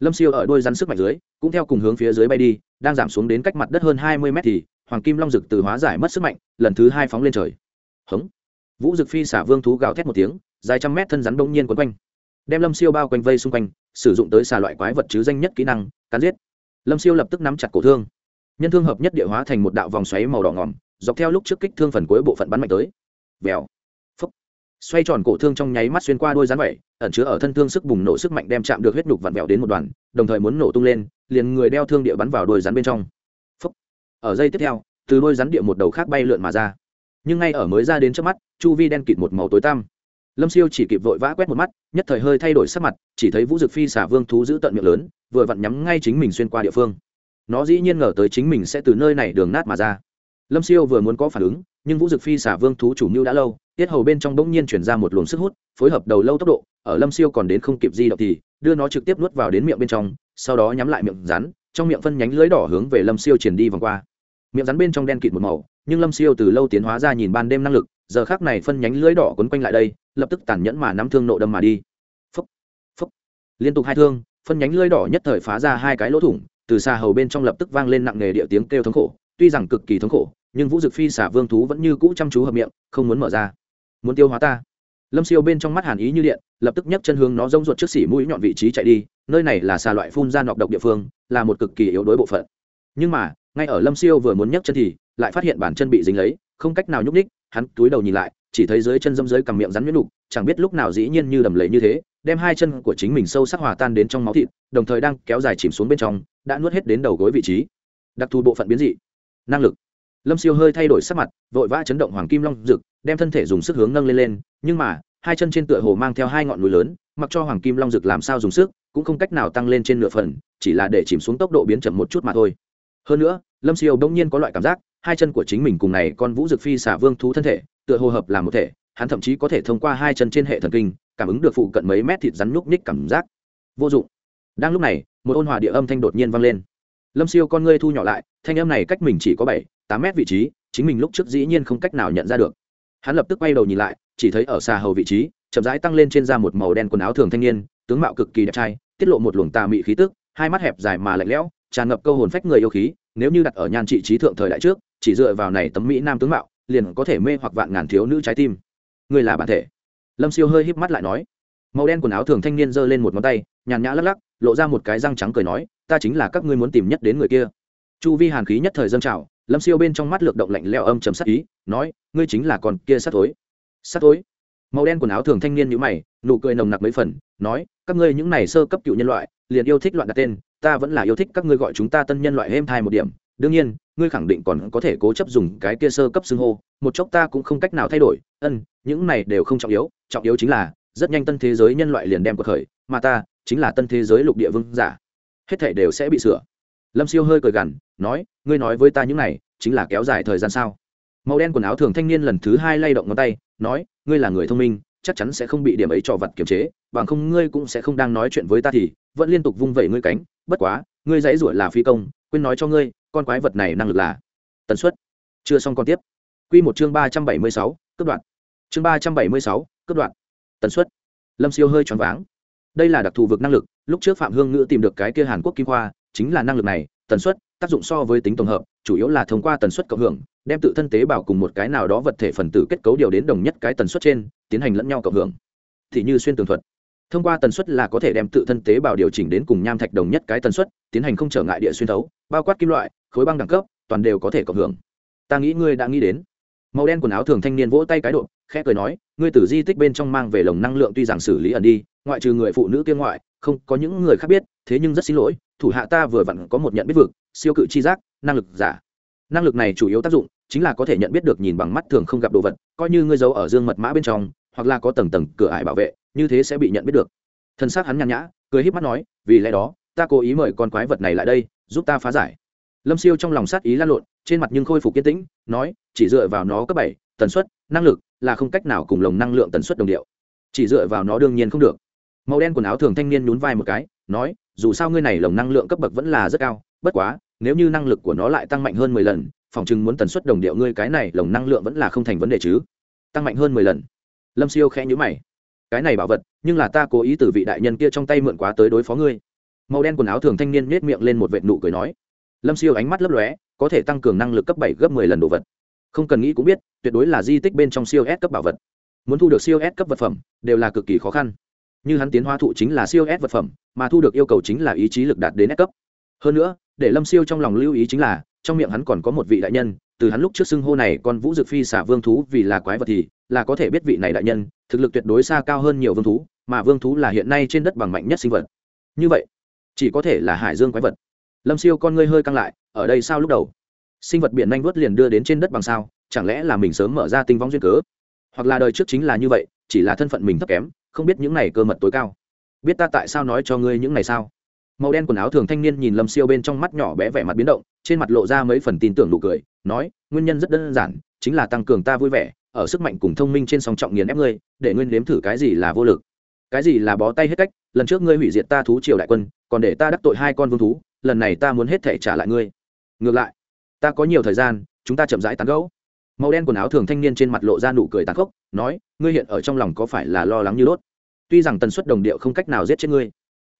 lâm siêu ở đuôi rắn sức mạnh dưới, cũng theo cùng hướng phía dưới bay đi, đang giảm xuống đến cách mặt đất hơn hai mươi mét thì, hoàng kim long rực từ hóa giải mất sức mạnh, lần thứ hai phóng lên trời. Hống. Vũ dực phi xả vương thú gào thét một tiếng, dài trăm mét thân rắn đông nhiên quấn quanh. Đem lâm siêu bao quanh vây xung quanh, sử dụng tới xà loại quái vật chứ danh nhất kỹ năng, cắn giết. Lâm siêu lập tức nắm chặt cổ thương. Nhân thương hợp nhất địa hóa thành một đạo vòng xoáy màu đỏ ngòm, dọc theo lúc trước kích thương phần cuối bộ phận bắn mạnh tới. Vèo xoay tròn cổ thương trong nháy mắt xuyên qua đôi rắn vậy, ẩn chứa ở thân thương sức bùng nổ sức mạnh đem chạm được huyết nhục vặn vẹo đến một đoàn đồng thời muốn nổ tung lên liền người đeo thương địa bắn vào đôi rắn bên trong. Phúc. Ở dây tiếp theo từ đôi rắn địa một đầu khác bay lượn mà ra. Nhưng ngay ở mới ra đến trước mắt chu vi đen kịt một màu tối tăm. Lâm siêu chỉ kịp vội vã quét một mắt nhất thời hơi thay đổi sắc mặt chỉ thấy vũ dực phi xả vương thú giữ tận miệng lớn vừa vặn nhắm ngay chính mình xuyên qua địa phương. Nó dĩ nhiên ngờ tới chính mình sẽ từ nơi này đường nát mà ra. Lâm siêu vừa muốn có phản ứng nhưng vũ dực phi xả vương thú chủ mưu đã lâu, tiết hầu bên trong bỗng nhiên chuyển ra một luồng sức hút, phối hợp đầu lâu tốc độ, ở lâm siêu còn đến không kịp di động thì, đưa nó trực tiếp nuốt vào đến miệng bên trong, sau đó nhắm lại miệng rắn, trong miệng phân nhánh lưới đỏ hướng về lâm siêu triển đi vòng qua. Miệng rắn bên trong đen kịt một màu, nhưng lâm siêu từ lâu tiến hóa ra nhìn ban đêm năng lực, giờ khác này phân nhánh lưới đỏ quấn quanh lại đây, lập tức tàn nhẫn mà nắm thương nộ đâm mà đi. Phấp phấp liên tục hai thương, phân nhánh lưới đỏ nhất thời phá ra hai cái lỗ thủng, từ xa hầu bên trong lập tức vang lên nặng nề địa tiếng kêu thống khổ, tuy rằng cực kỳ thống khổ nhưng vũ dực phi xả vương thú vẫn như cũ chăm chú hợp miệng, không muốn mở ra. Muốn tiêu hóa ta. Lâm siêu bên trong mắt hàn ý như điện, lập tức nhấc chân hướng nó rông ruột trước xỉ mũi nhọn vị trí chạy đi, nơi này là xà loại phun ra nọc độc địa phương, là một cực kỳ yếu đuối bộ phận. Nhưng mà, ngay ở lâm siêu vừa muốn nhấc chân thì, lại phát hiện bản chân bị dính lấy, không cách nào nhúc ních hắn túi đầu nhìn lại, chỉ thấy dưới chân dâm dưới cằm miệng rắn nhuyễn đục, chẳng biết lúc nào dĩ nhiên như đầm lầy như thế, đem hai chân của chính mình sâu sắc hòa tan đến trong máu thịt, đồng thời đang kéo dài chìm xuống bên trong, đã nuốt hết đến đầu gối vị trí. Đặc thù bộ phận biến dị. Năng lực lâm siêu hơi thay đổi sắc mặt, vội vã chấn động hoàng kim long rực đem thân thể dùng sức hướng nâng lên lên, nhưng mà, hai chân trên tựa hồ mang theo hai ngọn núi lớn, mặc cho hoàng kim long rực làm sao dùng sức, cũng không cách nào tăng lên trên nửa phần, chỉ là để chìm xuống tốc độ biến chậm một chút mà thôi. Hơn nữa, lâm siêu bỗng nhiên có loại cảm giác, hai chân của chính mình cùng này con vũ dực phi xả vương thú thân thể, tựa hồ hợp làm một thể, hắn thậm chí có thể thông qua hai chân trên hệ thần kinh, cảm ứng được phụ cận mấy mét thịt rắn nhúc nhích cảm giác. Vô dụng. Đang lúc này, một ôn hòa địa âm thanh đột nhiên vang lên. Lâm siêu con ngươi thu nhỏ lại, thanh âm này cách mình chỉ có bảy tám mét vị trí, chính mình lúc trước dĩ nhiên không cách nào nhận ra được. Hắn lập tức quay đầu nhìn lại, chỉ thấy ở xa hầu vị trí, chậm rãi tăng lên trên da một màu đen quần áo thường thanh niên, tướng mạo cực kỳ đẹp trai, tiết lộ một luồng tà mị khí tức, hai mắt hẹp dài mà lạnh lẽo, tràn ngập câu hồn phách người yêu khí, nếu như đặt ở nhan trị trí thượng thời đại trước, chỉ dựa vào này tấm mỹ nam tướng mạo, liền có thể mê hoặc vạn ngàn thiếu nữ trái tim. Người là bản thể. Lâm siêu hơi híp mắt lại nói. Màu đen quần áo thường thanh niên giơ lên một ngón tay, nhàn nhã lắc lắc, lộ ra một cái răng trắng cười nói, ta chính là các ngươi muốn tìm nhất đến người kia. Chu vi hàn khí nhất thời dâng trào lâm siêu bên trong mắt lược động lạnh leo âm trầm sát ý, nói, ngươi chính là con kia sát thối. Sát thối? Màu đen quần áo thường thanh niên nhữ mày, nụ cười nồng nặc mấy phần, nói, các ngươi những này sơ cấp cựu nhân loại, liền yêu thích loạn đặt tên, ta vẫn là yêu thích các ngươi gọi chúng ta tân nhân loại êm thai một điểm. Đương nhiên, ngươi khẳng định còn có thể cố chấp dùng cái kia sơ cấp xưng hô, một chốc ta cũng không cách nào thay đổi. Ân, những này đều không trọng yếu trọng yếu chính là, rất nhanh tân thế giới nhân loại liền đem cuộc khởi, mà ta chính là tân thế giới lục địa vương giả. Hết thể đều sẽ bị sửa. Lâm siêu hơi cười gằn nói, ngươi nói với ta những này chính là kéo dài thời gian sao? Màu đen quần áo thường thanh niên lần thứ hai lay động ngón tay, nói, ngươi là người thông minh, chắc chắn sẽ không bị điểm ấy trò vật kiềm chế, bằng không ngươi cũng sẽ không đang nói chuyện với ta thì vẫn liên tục vung vẩy ngươi cánh. Bất quá, ngươi dãy ruổi là phi công, quên nói cho ngươi, con quái vật này năng lực là tần suất. Chưa xong còn tiếp. Q một chương ba trăm bảy mươi sáu cấp đoạn chương ba trăm bảy mươi sáu cấp đoạn tần suất. Lâm siêu hơi choáng váng. Đây là đặc thù vực năng lực, lúc trước phạm hương ngữ tìm được cái kia hàn quốc kim khoa, chính là năng lực này, tần suất tác dụng so với tính tổng hợp, chủ yếu là thông qua tần suất cộng hưởng, đem tự thân tế bào cùng một cái nào đó vật thể phần tử kết cấu điều đến đồng nhất cái tần suất trên, tiến hành lẫn nhau cộng hưởng. Thì như xuyên tường thuật. Thông qua tần suất là có thể đem tự thân tế bào điều chỉnh đến cùng nham thạch đồng nhất cái tần suất, tiến hành không trở ngại địa xuyên thấu, bao quát kim loại, khối băng đẳng cấp, toàn đều có thể cộng hưởng. Ta nghĩ ngươi đã nghĩ đến. Màu đen quần áo thường thanh niên vỗ tay cái độ, khẽ cười nói, ngươi tử di tích bên trong mang về lồng năng lượng tuy rằng xử lý ẩn đi, ngoại trừ người phụ nữ kia ngoại, không có những người khác biết, thế nhưng rất xin lỗi, thủ hạ ta vừa vặn có một nhận biết vực siêu cự chi giác, năng lực giả. Năng lực này chủ yếu tác dụng chính là có thể nhận biết được nhìn bằng mắt thường không gặp đồ vật, coi như ngươi giấu ở dương mật mã bên trong, hoặc là có tầng tầng cửa ải bảo vệ, như thế sẽ bị nhận biết được. Thân xác hắn nhàn nhã, cười híp mắt nói, vì lẽ đó, ta cố ý mời con quái vật này lại đây, giúp ta phá giải. Lâm siêu trong lòng sát ý lan lộn, trên mặt nhưng khôi phục kiên tĩnh, nói, chỉ dựa vào nó cấp bảy, tần suất, năng lực là không cách nào cùng lồng năng lượng tần suất đồng điệu. Chỉ dựa vào nó đương nhiên không được. Màu đen quần áo thường thanh niên nhún vai một cái, nói, dù sao ngươi này lồng năng lượng cấp bậc vẫn là rất cao bất quá, nếu như năng lực của nó lại tăng mạnh hơn mười lần, phòng chừng muốn tần suất đồng điệu ngươi cái này lồng năng lượng vẫn là không thành vấn đề chứ. Tăng mạnh hơn mười lần. Lâm siêu khẽ nhữ mày. Cái này bảo vật, nhưng là ta cố ý từ vị đại nhân kia trong tay mượn quá tới đối phó ngươi. Màu đen quần áo thường thanh niên nhét miệng lên một vệt nụ cười nói. Lâm siêu ánh mắt lấp lóe, có thể tăng cường năng lực cấp bảy gấp mười lần đồ vật. Không cần nghĩ cũng biết, tuyệt đối là di tích bên trong siêu s cấp bảo vật. Muốn thu được siêu s cấp vật phẩm, đều là cực kỳ khó khăn. Như hắn tiến hóa thụ chính là siêu s vật phẩm, mà thu được yêu cầu chính là ý chí lực đạt đến s cấp. Hơn nữa để lâm siêu trong lòng lưu ý chính là, trong miệng hắn còn có một vị đại nhân, từ hắn lúc trước xưng hô này con vũ dực phi xả vương thú vì là quái vật thì, là có thể biết vị này đại nhân, thực lực tuyệt đối xa cao hơn nhiều vương thú, mà vương thú là hiện nay trên đất bằng mạnh nhất sinh vật. Như vậy, chỉ có thể là hải dương quái vật. Lâm siêu con ngươi hơi căng lại, ở đây sao lúc đầu? Sinh vật biển nanh vớt liền đưa đến trên đất bằng sao, chẳng lẽ là mình sớm mở ra tinh vong duyên cớ? Hoặc là đời trước chính là như vậy, chỉ là thân phận mình thấp kém, không biết những này cơ mật tối cao. Biết ta tại sao nói cho ngươi những này sao? Màu đen quần áo thường thanh niên nhìn lâm siêu bên trong mắt nhỏ bé vẻ mặt biến động, trên mặt lộ ra mấy phần tin tưởng nụ cười, nói, nguyên nhân rất đơn giản, chính là tăng cường ta vui vẻ, ở sức mạnh cùng thông minh trên song trọng nghiền ép ngươi, để nguyên nếm thử cái gì là vô lực. Cái gì là bó tay hết cách, lần trước ngươi hủy diệt ta thú triều đại quân, còn để ta đắc tội hai con vương thú, lần này ta muốn hết thể trả lại ngươi. Ngược lại, ta có nhiều thời gian, chúng ta chậm rãi tán gẫu. Màu đen quần áo thường thanh niên trên mặt lộ ra nụ cười tàn khốc, nói, ngươi hiện ở trong lòng có phải là lo lắng như đốt? Tuy rằng tần suất đồng điệu không cách nào giết chết ngươi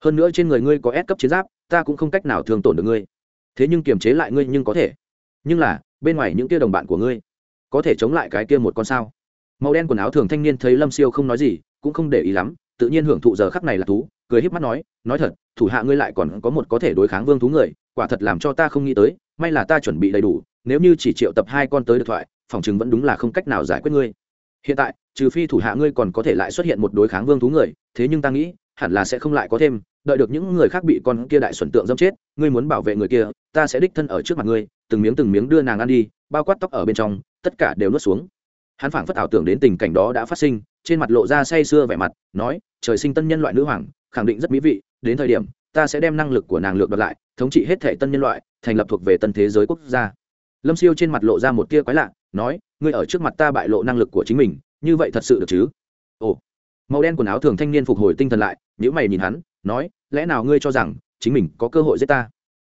hơn nữa trên người ngươi có ép cấp chiến giáp, ta cũng không cách nào thường tổn được ngươi. Thế nhưng kiềm chế lại ngươi nhưng có thể. Nhưng là, bên ngoài những kia đồng bạn của ngươi, có thể chống lại cái kia một con sao? Màu đen quần áo thường thanh niên thấy lâm siêu không nói gì, cũng không để ý lắm, tự nhiên hưởng thụ giờ khắc này là thú, cười híp mắt nói nói thật, thủ hạ ngươi lại còn có một có thể đối kháng vương thú người, quả thật làm cho ta không nghĩ tới, may là ta chuẩn bị đầy đủ, nếu như chỉ triệu tập hai con tới được thoại, phòng chừng vẫn đúng là không cách nào giải quyết ngươi. Hiện tại, trừ phi thủ hạ ngươi còn có thể lại xuất hiện một đối kháng vương thú người, thế nhưng ta nghĩ, hẳn là sẽ không lại có thêm đợi được những người khác bị con kia đại xuẩn tượng dâm chết, ngươi muốn bảo vệ người kia, ta sẽ đích thân ở trước mặt ngươi, từng miếng từng miếng đưa nàng ăn đi, bao quát tóc ở bên trong, tất cả đều nuốt xuống. Hắn phảng phất ảo tưởng đến tình cảnh đó đã phát sinh, trên mặt lộ ra say sưa vẻ mặt, nói, trời sinh tân nhân loại nữ hoàng, khẳng định rất mỹ vị, đến thời điểm, ta sẽ đem năng lực của nàng lược đoạt lại, thống trị hết thể tân nhân loại, thành lập thuộc về tân thế giới quốc gia. Lâm siêu trên mặt lộ ra một tia quái lạ, nói, ngươi ở trước mặt ta bại lộ năng lực của chính mình, như vậy thật sự được chứ? Ồ màu đen quần áo thường thanh niên phục hồi tinh thần lại nhữ mày nhìn hắn, nói, lẽ nào ngươi cho rằng chính mình có cơ hội giết ta?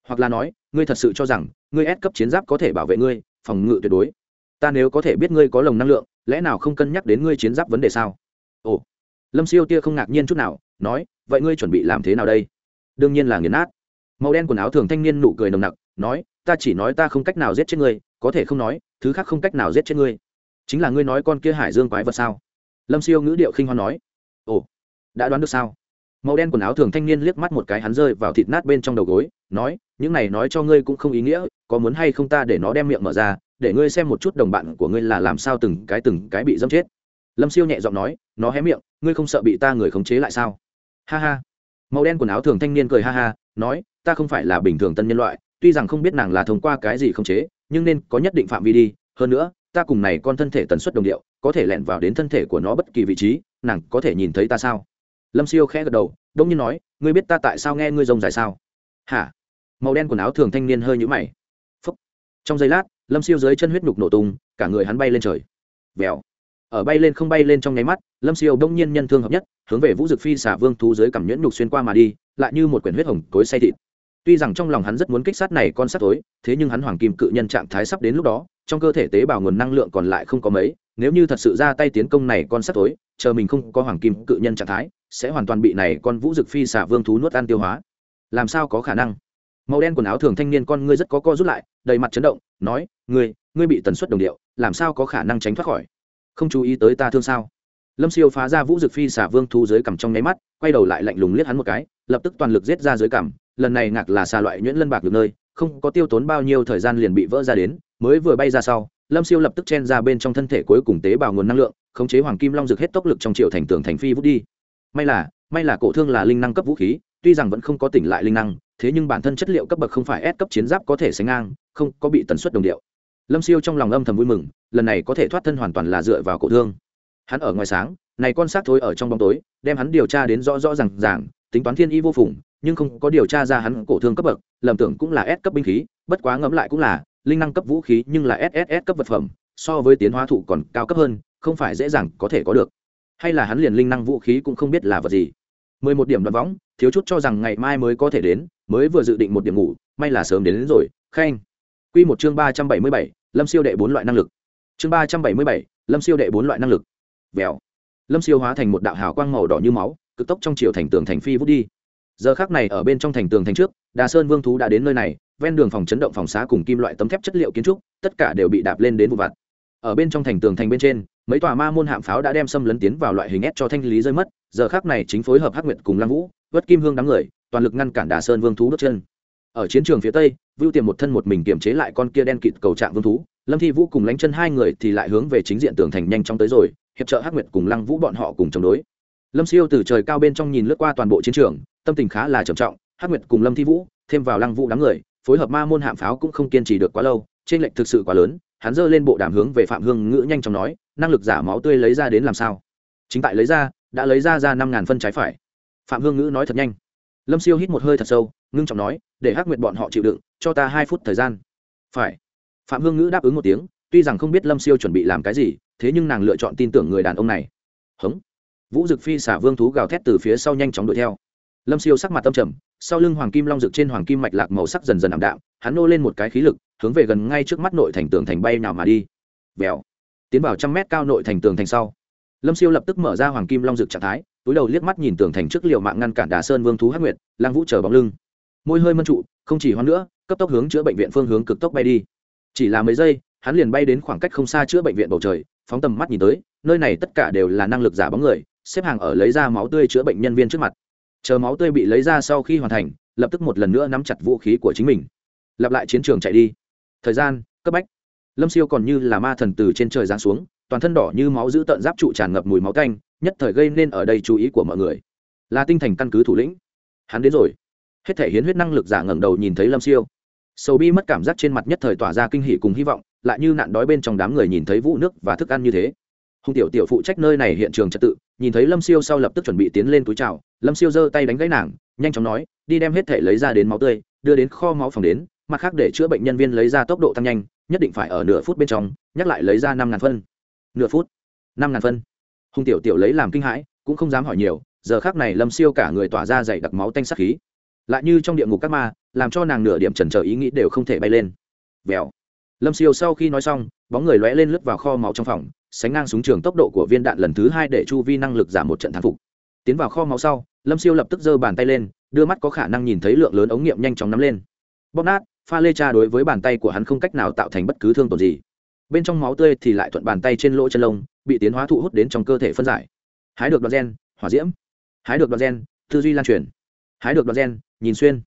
Hoặc là nói, ngươi thật sự cho rằng ngươi ép cấp chiến giáp có thể bảo vệ ngươi, phòng ngự tuyệt đối. Ta nếu có thể biết ngươi có lồng năng lượng, lẽ nào không cân nhắc đến ngươi chiến giáp vấn đề sao? Ồ. Lâm siêu tia không ngạc nhiên chút nào, nói, vậy ngươi chuẩn bị làm thế nào đây? Đương nhiên là nghiền nát. Màu đen quần áo thường thanh niên nụ cười nồng nặc, nói, ta chỉ nói ta không cách nào giết chết ngươi, có thể không nói, thứ khác không cách nào giết chết ngươi. Chính là ngươi nói con kia hải dương quái vật sao? Lâm siêu ngữ điệu khinh hoan nói, ồ, đã đoán được sao? Màu đen quần áo thường thanh niên liếc mắt một cái hắn rơi vào thịt nát bên trong đầu gối, nói, những này nói cho ngươi cũng không ý nghĩa, có muốn hay không ta để nó đem miệng mở ra, để ngươi xem một chút đồng bạn của ngươi là làm sao từng cái từng cái bị dâm chết. Lâm siêu nhẹ giọng nói, nó hé miệng, ngươi không sợ bị ta người khống chế lại sao? Ha ha. Màu đen quần áo thường thanh niên cười ha ha, nói, ta không phải là bình thường tân nhân loại, tuy rằng không biết nàng là thông qua cái gì khống chế, nhưng nên có nhất định phạm vi đi. Hơn nữa, ta cùng này con thân thể tần suất đồng điệu có thể lẻn vào đến thân thể của nó bất kỳ vị trí, nàng có thể nhìn thấy ta sao? Lâm siêu khẽ gật đầu, đông nhiên nói, ngươi biết ta tại sao nghe ngươi rông dài sao? Hả? Màu đen quần áo thường thanh niên hơi nhũ mày. Phúc. Trong giây lát, lâm siêu dưới chân huyết nhục nổ tung, cả người hắn bay lên trời. Vèo. Ở bay lên không bay lên trong nháy mắt, lâm siêu đông nhiên nhân thương hợp nhất, hướng về vũ dực phi xả vương thú dưới cảm nhuyễn nhục xuyên qua mà đi, lại như một quyển huyết hồng cối say thịt. Tuy rằng trong lòng hắn rất muốn kích sát này con sát tối, thế nhưng hắn hoàng kim cự nhân trạng thái sắp đến lúc đó, trong cơ thể tế bào nguồn năng lượng còn lại không có mấy nếu như thật sự ra tay tiến công này con sắt tối chờ mình không có hoàng kim cự nhân trạng thái, sẽ hoàn toàn bị này con vũ dực phi xả vương thú nuốt ăn tiêu hóa. Làm sao có khả năng? Màu đen quần áo thường thanh niên con ngươi rất có co rút lại, đầy mặt chấn động, nói, ngươi ngươi bị tần suất đồng điệu, làm sao có khả năng tránh thoát khỏi? Không chú ý tới ta thương sao? Lâm siêu phá ra vũ dực phi xả vương thu dưới cằm trong nháy mắt, quay đầu lại lạnh lùng liếc hắn một cái, lập tức toàn lực giết ra dưới cằm. Lần này ngạc là xà loại nhuyễn lân bạc được nơi, không có tiêu tốn bao nhiêu thời gian liền bị vỡ ra đến, mới vừa bay ra sau lâm siêu lập tức chen ra bên trong thân thể cuối cùng tế bào nguồn năng lượng, khống chế hoàng kim long rực hết tốc lực trong triệu thành tường thành phi vút đi. May là may là cổ thương là linh năng cấp vũ khí, tuy rằng vẫn không có tỉnh lại linh năng, thế nhưng bản thân chất liệu cấp bậc không phải S cấp chiến giáp có thể sánh ngang, không có bị tần suất đồng điệu. Lâm siêu trong lòng âm thầm vui mừng, lần này có thể thoát thân hoàn toàn là dựa vào cổ thương. Hắn ở ngoài sáng, này con xác thối ở trong bóng tối, đem hắn điều tra đến rõ rõ ràng ràng, tính toán thiên y vô phùng, nhưng không có điều tra ra hắn cổ thương cấp bậc, lầm tưởng cũng là S cấp binh khí, bất quá ngẫm lại cũng là linh năng cấp vũ khí nhưng là sss cấp vật phẩm so với tiến hóa thụ còn cao cấp hơn không phải dễ dàng có thể có được hay là hắn liền linh năng vũ khí cũng không biết là vật gì mười một điểm đoạn võng thiếu chút cho rằng ngày mai mới có thể đến mới vừa dự định một điểm ngủ may là sớm đến, đến rồi Khen. Quy một chương 377, Lâm Siêu đệ bốn loại năng lực. Chương 377, Lâm Siêu đệ bốn loại năng lực. Vèo. Lâm Siêu hóa thành một đạo hào quang màu đỏ như máu, cực tốc trong chiều thành tường thành phi vút đi. Giờ khắc này ở bên trong thành tường thành trước, Đà Sơn Vương thú đã đến nơi này, ven đường phòng chấn động phòng xá cùng kim loại tấm thép chất liệu kiến trúc, tất cả đều bị đạp lên đến vụ vặt. Ở bên trong thành tường thành bên trên, mấy tòa ma môn hạm pháo đã đem xâm lấn tiến vào loại hình ép cho thanh lý rơi mất, giờ khắc này chính phối hợp Hắc Nguyệt cùng Lăng Vũ, vớt kim hương đám người, toàn lực ngăn cản Đà Sơn Vương thú đốt chân ở chiến trường phía tây vưu tiềm một thân một mình kiềm chế lại con kia đen kịt cầu trạng vương thú lâm thi vũ cùng lánh chân hai người thì lại hướng về chính diện tường thành nhanh chóng tới rồi hiệp trợ hắc nguyệt cùng lăng vũ bọn họ cùng chống đối lâm siêu từ trời cao bên trong nhìn lướt qua toàn bộ chiến trường tâm tình khá là trầm trọng hắc nguyệt cùng lâm thi vũ thêm vào lăng vũ đám người phối hợp ma môn hạm pháo cũng không kiên trì được quá lâu, trên lệnh thực sự quá lớn, hắn giơ lên bộ đàm hướng về phạm hương ngữ nhanh chóng nói, năng lực giả máu tươi lấy ra đến làm sao? Chính tại lấy ra, đã lấy ra ra năm ngàn phân trái phải. Phạm hương ngữ nói thật nhanh. Lâm siêu hít một hơi thật sâu, ngưng trọng nói, để hắc nguyệt bọn họ chịu đựng, cho ta hai phút thời gian. Phải. Phạm hương ngữ đáp ứng một tiếng, tuy rằng không biết lâm siêu chuẩn bị làm cái gì, thế nhưng nàng lựa chọn tin tưởng người đàn ông này. Hống. Vũ dực phi xả vương thú gào thét từ phía sau nhanh chóng đuổi theo lâm siêu sắc mặt tâm trầm, sau lưng hoàng kim long rực trên hoàng kim mạch lạc màu sắc dần dần ảm đạm, hắn nô lên một cái khí lực, hướng về gần ngay trước mắt nội thành tường thành bay nào mà đi. Vèo. Tiến vào trăm mét cao nội thành tường thành sau. Lâm siêu lập tức mở ra hoàng kim long rực trạng thái, túi đầu liếc mắt nhìn tường thành trước liệu mạng ngăn cản đà sơn vương thú hắc nguyệt, lang vũ chờ bóng lưng. Môi hơi mân trụ, không chỉ hoan nữa, cấp tốc hướng chữa bệnh viện phương hướng cực tốc bay đi. Chỉ là mấy giây, hắn liền bay đến khoảng cách không xa chữa bệnh viện bầu trời, phóng tầm mắt nhìn tới, nơi này tất cả đều là năng lực giả bóng người, xếp hàng ở lấy ra máu tươi chữa bệnh nhân viên trước mặt chờ máu tươi bị lấy ra sau khi hoàn thành, lập tức một lần nữa nắm chặt vũ khí của chính mình. Lặp lại chiến trường chạy đi. Thời gian, cấp bách. Lâm siêu còn như là ma thần từ trên trời giáng xuống, toàn thân đỏ như máu giữ tợn giáp trụ tràn ngập mùi máu canh nhất thời gây nên ở đây chú ý của mọi người. Là tinh thành căn cứ thủ lĩnh. Hắn đến rồi. Hết thể hiến huyết năng lực giả ngẩng đầu nhìn thấy lâm siêu. Sầu bi mất cảm giác trên mặt nhất thời tỏa ra kinh hỉ cùng hy vọng, lại như nạn đói bên trong đám người nhìn thấy vũ nước và thức ăn như thế hùng tiểu tiểu phụ trách nơi này hiện trường trật tự, nhìn thấy lâm siêu sau lập tức chuẩn bị tiến lên túi trào lâm siêu giơ tay đánh gãy nàng, nhanh chóng nói, đi đem hết thể lấy ra đến máu tươi, đưa đến kho máu phòng đến, mặt khác để chữa bệnh nhân viên lấy ra tốc độ tăng nhanh, nhất định phải ở nửa phút bên trong, nhắc lại lấy ra năm ngàn phân. Nửa phút? Năm ngàn phân? Hùng tiểu tiểu lấy làm kinh hãi, cũng không dám hỏi nhiều, giờ khác này lâm siêu cả người tỏa ra dày đặc máu tanh sắc khí. Lại như trong địa ngục các ma, làm cho nàng nửa điểm trần trờ ý nghĩ đều không thể bay lên. Vèo. Lâm siêu sau khi nói xong, bóng người lóe lên lướt vào kho máu trong phòng sánh ngang súng trường tốc độ của viên đạn lần thứ hai để chu vi năng lực giảm một trận thắng phục. Tiến vào kho máu sau, lâm siêu lập tức giơ bàn tay lên, đưa mắt có khả năng nhìn thấy lượng lớn ống nghiệm nhanh chóng nắm lên. Bóp nát, pha lê cha đối với bàn tay của hắn không cách nào tạo thành bất cứ thương tổn gì. Bên trong máu tươi thì lại thuận bàn tay trên lỗ chân lông, bị tiến hóa thụ hút đến trong cơ thể phân giải. Hái được đoạn gen, hỏa diễm. Hái được đoạn gen, tư duy lan truyền. Hái được đoạn gen, nhìn xuyên.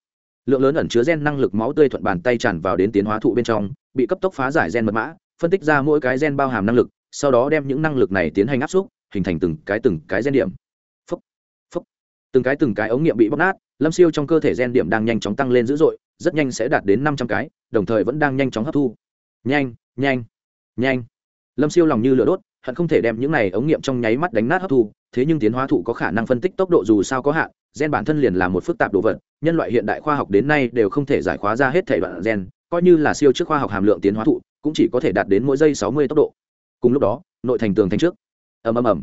Lượng lớn ẩn chứa gen năng lực máu tươi thuận bàn tay tràn vào đến tiến hóa thụ bên trong, bị cấp tốc phá giải gen mật mã, phân tích ra mỗi cái gen bao hàm năng lực sau đó đem những năng lực này tiến hành áp xúc hình thành từng cái từng cái gen điểm. Phúc, phúc. từng cái từng cái ống nghiệm bị bóc nát lâm siêu trong cơ thể gen điểm đang nhanh chóng tăng lên dữ dội rất nhanh sẽ đạt đến năm trăm cái đồng thời vẫn đang nhanh chóng hấp thu. Nhanh nhanh nhanh. Lâm siêu lòng như lửa đốt hận không thể đem những này ống nghiệm trong nháy mắt đánh nát hấp thu thế nhưng tiến hóa thụ có khả năng phân tích tốc độ dù sao có hạn gen bản thân liền là một phức tạp đồ vật nhân loại hiện đại khoa học đến nay đều không thể giải khóa ra hết thể đoạn gen coi như là siêu trước khoa học hàm lượng tiến hóa thụ cũng chỉ có thể đạt đến mỗi giây sáu mươi tốc độ cùng lúc đó, nội thành tường thành trước. Ầm ầm ầm.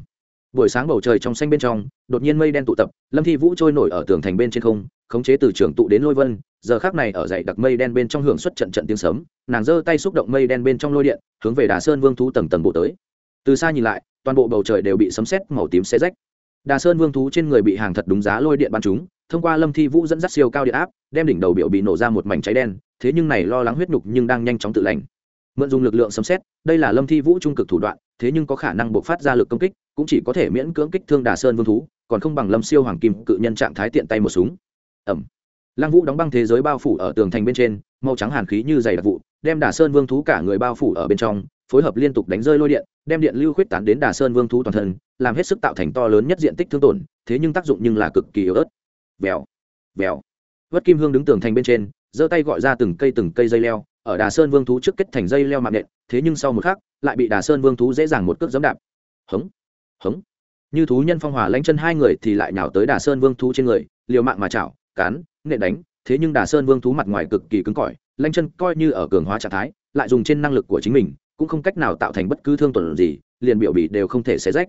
Buổi sáng bầu trời trong xanh bên trong, đột nhiên mây đen tụ tập, lâm thi vũ trôi nổi ở tường thành bên trên không, khống chế từ trường tụ đến lôi vân, giờ khác này ở dậy đặc mây đen bên trong hưởng xuất trận trận tiếng sấm, nàng giơ tay xúc động mây đen bên trong lôi điện, hướng về đà sơn vương thú tầng tầng bộ tới. Từ xa nhìn lại, toàn bộ bầu trời đều bị sấm sét màu tím xé rách. Đà sơn vương thú trên người bị hàng thật đúng giá lôi điện bắn chúng thông qua lâm thi vũ dẫn dắt siêu cao điện áp, đem đỉnh đầu biểu bị nổ ra một mảnh cháy đen, thế nhưng này lo lắng huyết nhục nhưng đang nhanh chóng tự lành mượn dùng lực lượng sấm xét đây là lâm thi vũ trung cực thủ đoạn, thế nhưng có khả năng buộc phát ra lực công kích, cũng chỉ có thể miễn cưỡng kích thương đà sơn vương thú, còn không bằng lâm siêu hoàng kim cự nhân trạng thái tiện tay một súng. Ẩm lăng vũ đóng băng thế giới bao phủ ở tường thành bên trên, màu trắng hàn khí như dày đặc vụ, đem đà sơn vương thú cả người bao phủ ở bên trong, phối hợp liên tục đánh rơi lôi điện, đem điện lưu khuyết tán đến đà sơn vương thú toàn thân, làm hết sức tạo thành to lớn nhất diện tích thương tổn, thế nhưng tác dụng nhưng là cực kỳ yếu ớt. Vèo vèo. Vất kim hương đứng tường thành bên trên, giơ tay gọi ra từng cây từng cây dây leo ở đà sơn vương thú trước kết thành dây leo mạng nện, thế nhưng sau một khắc, lại bị đà sơn vương thú dễ dàng một cước dẫm đạp. Hống hống. Như thú nhân phong hòa lanh chân hai người thì lại nhào tới đà sơn vương thú trên người, liều mạng mà chảo, cán, nện đánh, thế nhưng đà sơn vương thú mặt ngoài cực kỳ cứng cỏi lanh chân coi như ở cường hóa trạng thái, lại dùng trên năng lực của chính mình, cũng không cách nào tạo thành bất cứ thương tổn gì, liền biểu bị đều không thể xé rách.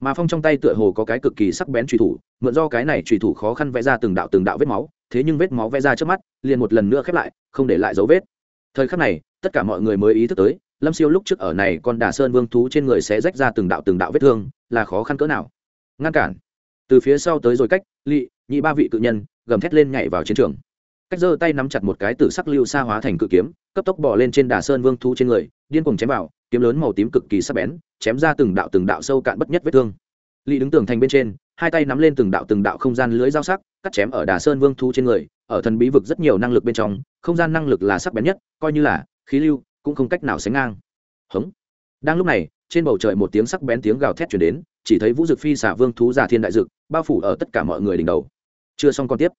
Mà phong trong tay tựa hồ có cái cực kỳ sắc bén truy thủ, mượn do cái này truy thủ khó khăn vẽ ra từng đạo từng đạo vết máu, thế nhưng vết máu vẽ ra trước mắt, liền một lần nữa khép lại, không để lại dấu vết thời khắc này, tất cả mọi người mới ý thức tới, lâm siêu lúc trước ở này con đà sơn vương thú trên người sẽ rách ra từng đạo từng đạo vết thương, là khó khăn cỡ nào. Ngăn cản. Từ phía sau tới rồi cách, lị, nhị ba vị cự nhân, gầm thét lên nhảy vào chiến trường. Cách giơ tay nắm chặt một cái tử sắc lưu xa hóa thành cự kiếm, cấp tốc bỏ lên trên đà sơn vương thú trên người, điên cùng chém vào, kiếm lớn màu tím cực kỳ sắc bén, chém ra từng đạo từng đạo sâu cạn bất nhất vết thương lị đứng tường thành bên trên, hai tay nắm lên từng đạo từng đạo không gian lưới dao sắc, cắt chém ở đà sơn vương thú trên người, ở thần bí vực rất nhiều năng lực bên trong, không gian năng lực là sắc bén nhất, coi như là khí lưu cũng không cách nào sánh ngang. Hống. Đang lúc này, trên bầu trời một tiếng sắc bén tiếng gào thét chuyển đến, chỉ thấy vũ dực phi xả vương thú già thiên đại dực, bao phủ ở tất cả mọi người đỉnh đầu. Chưa xong còn tiếp.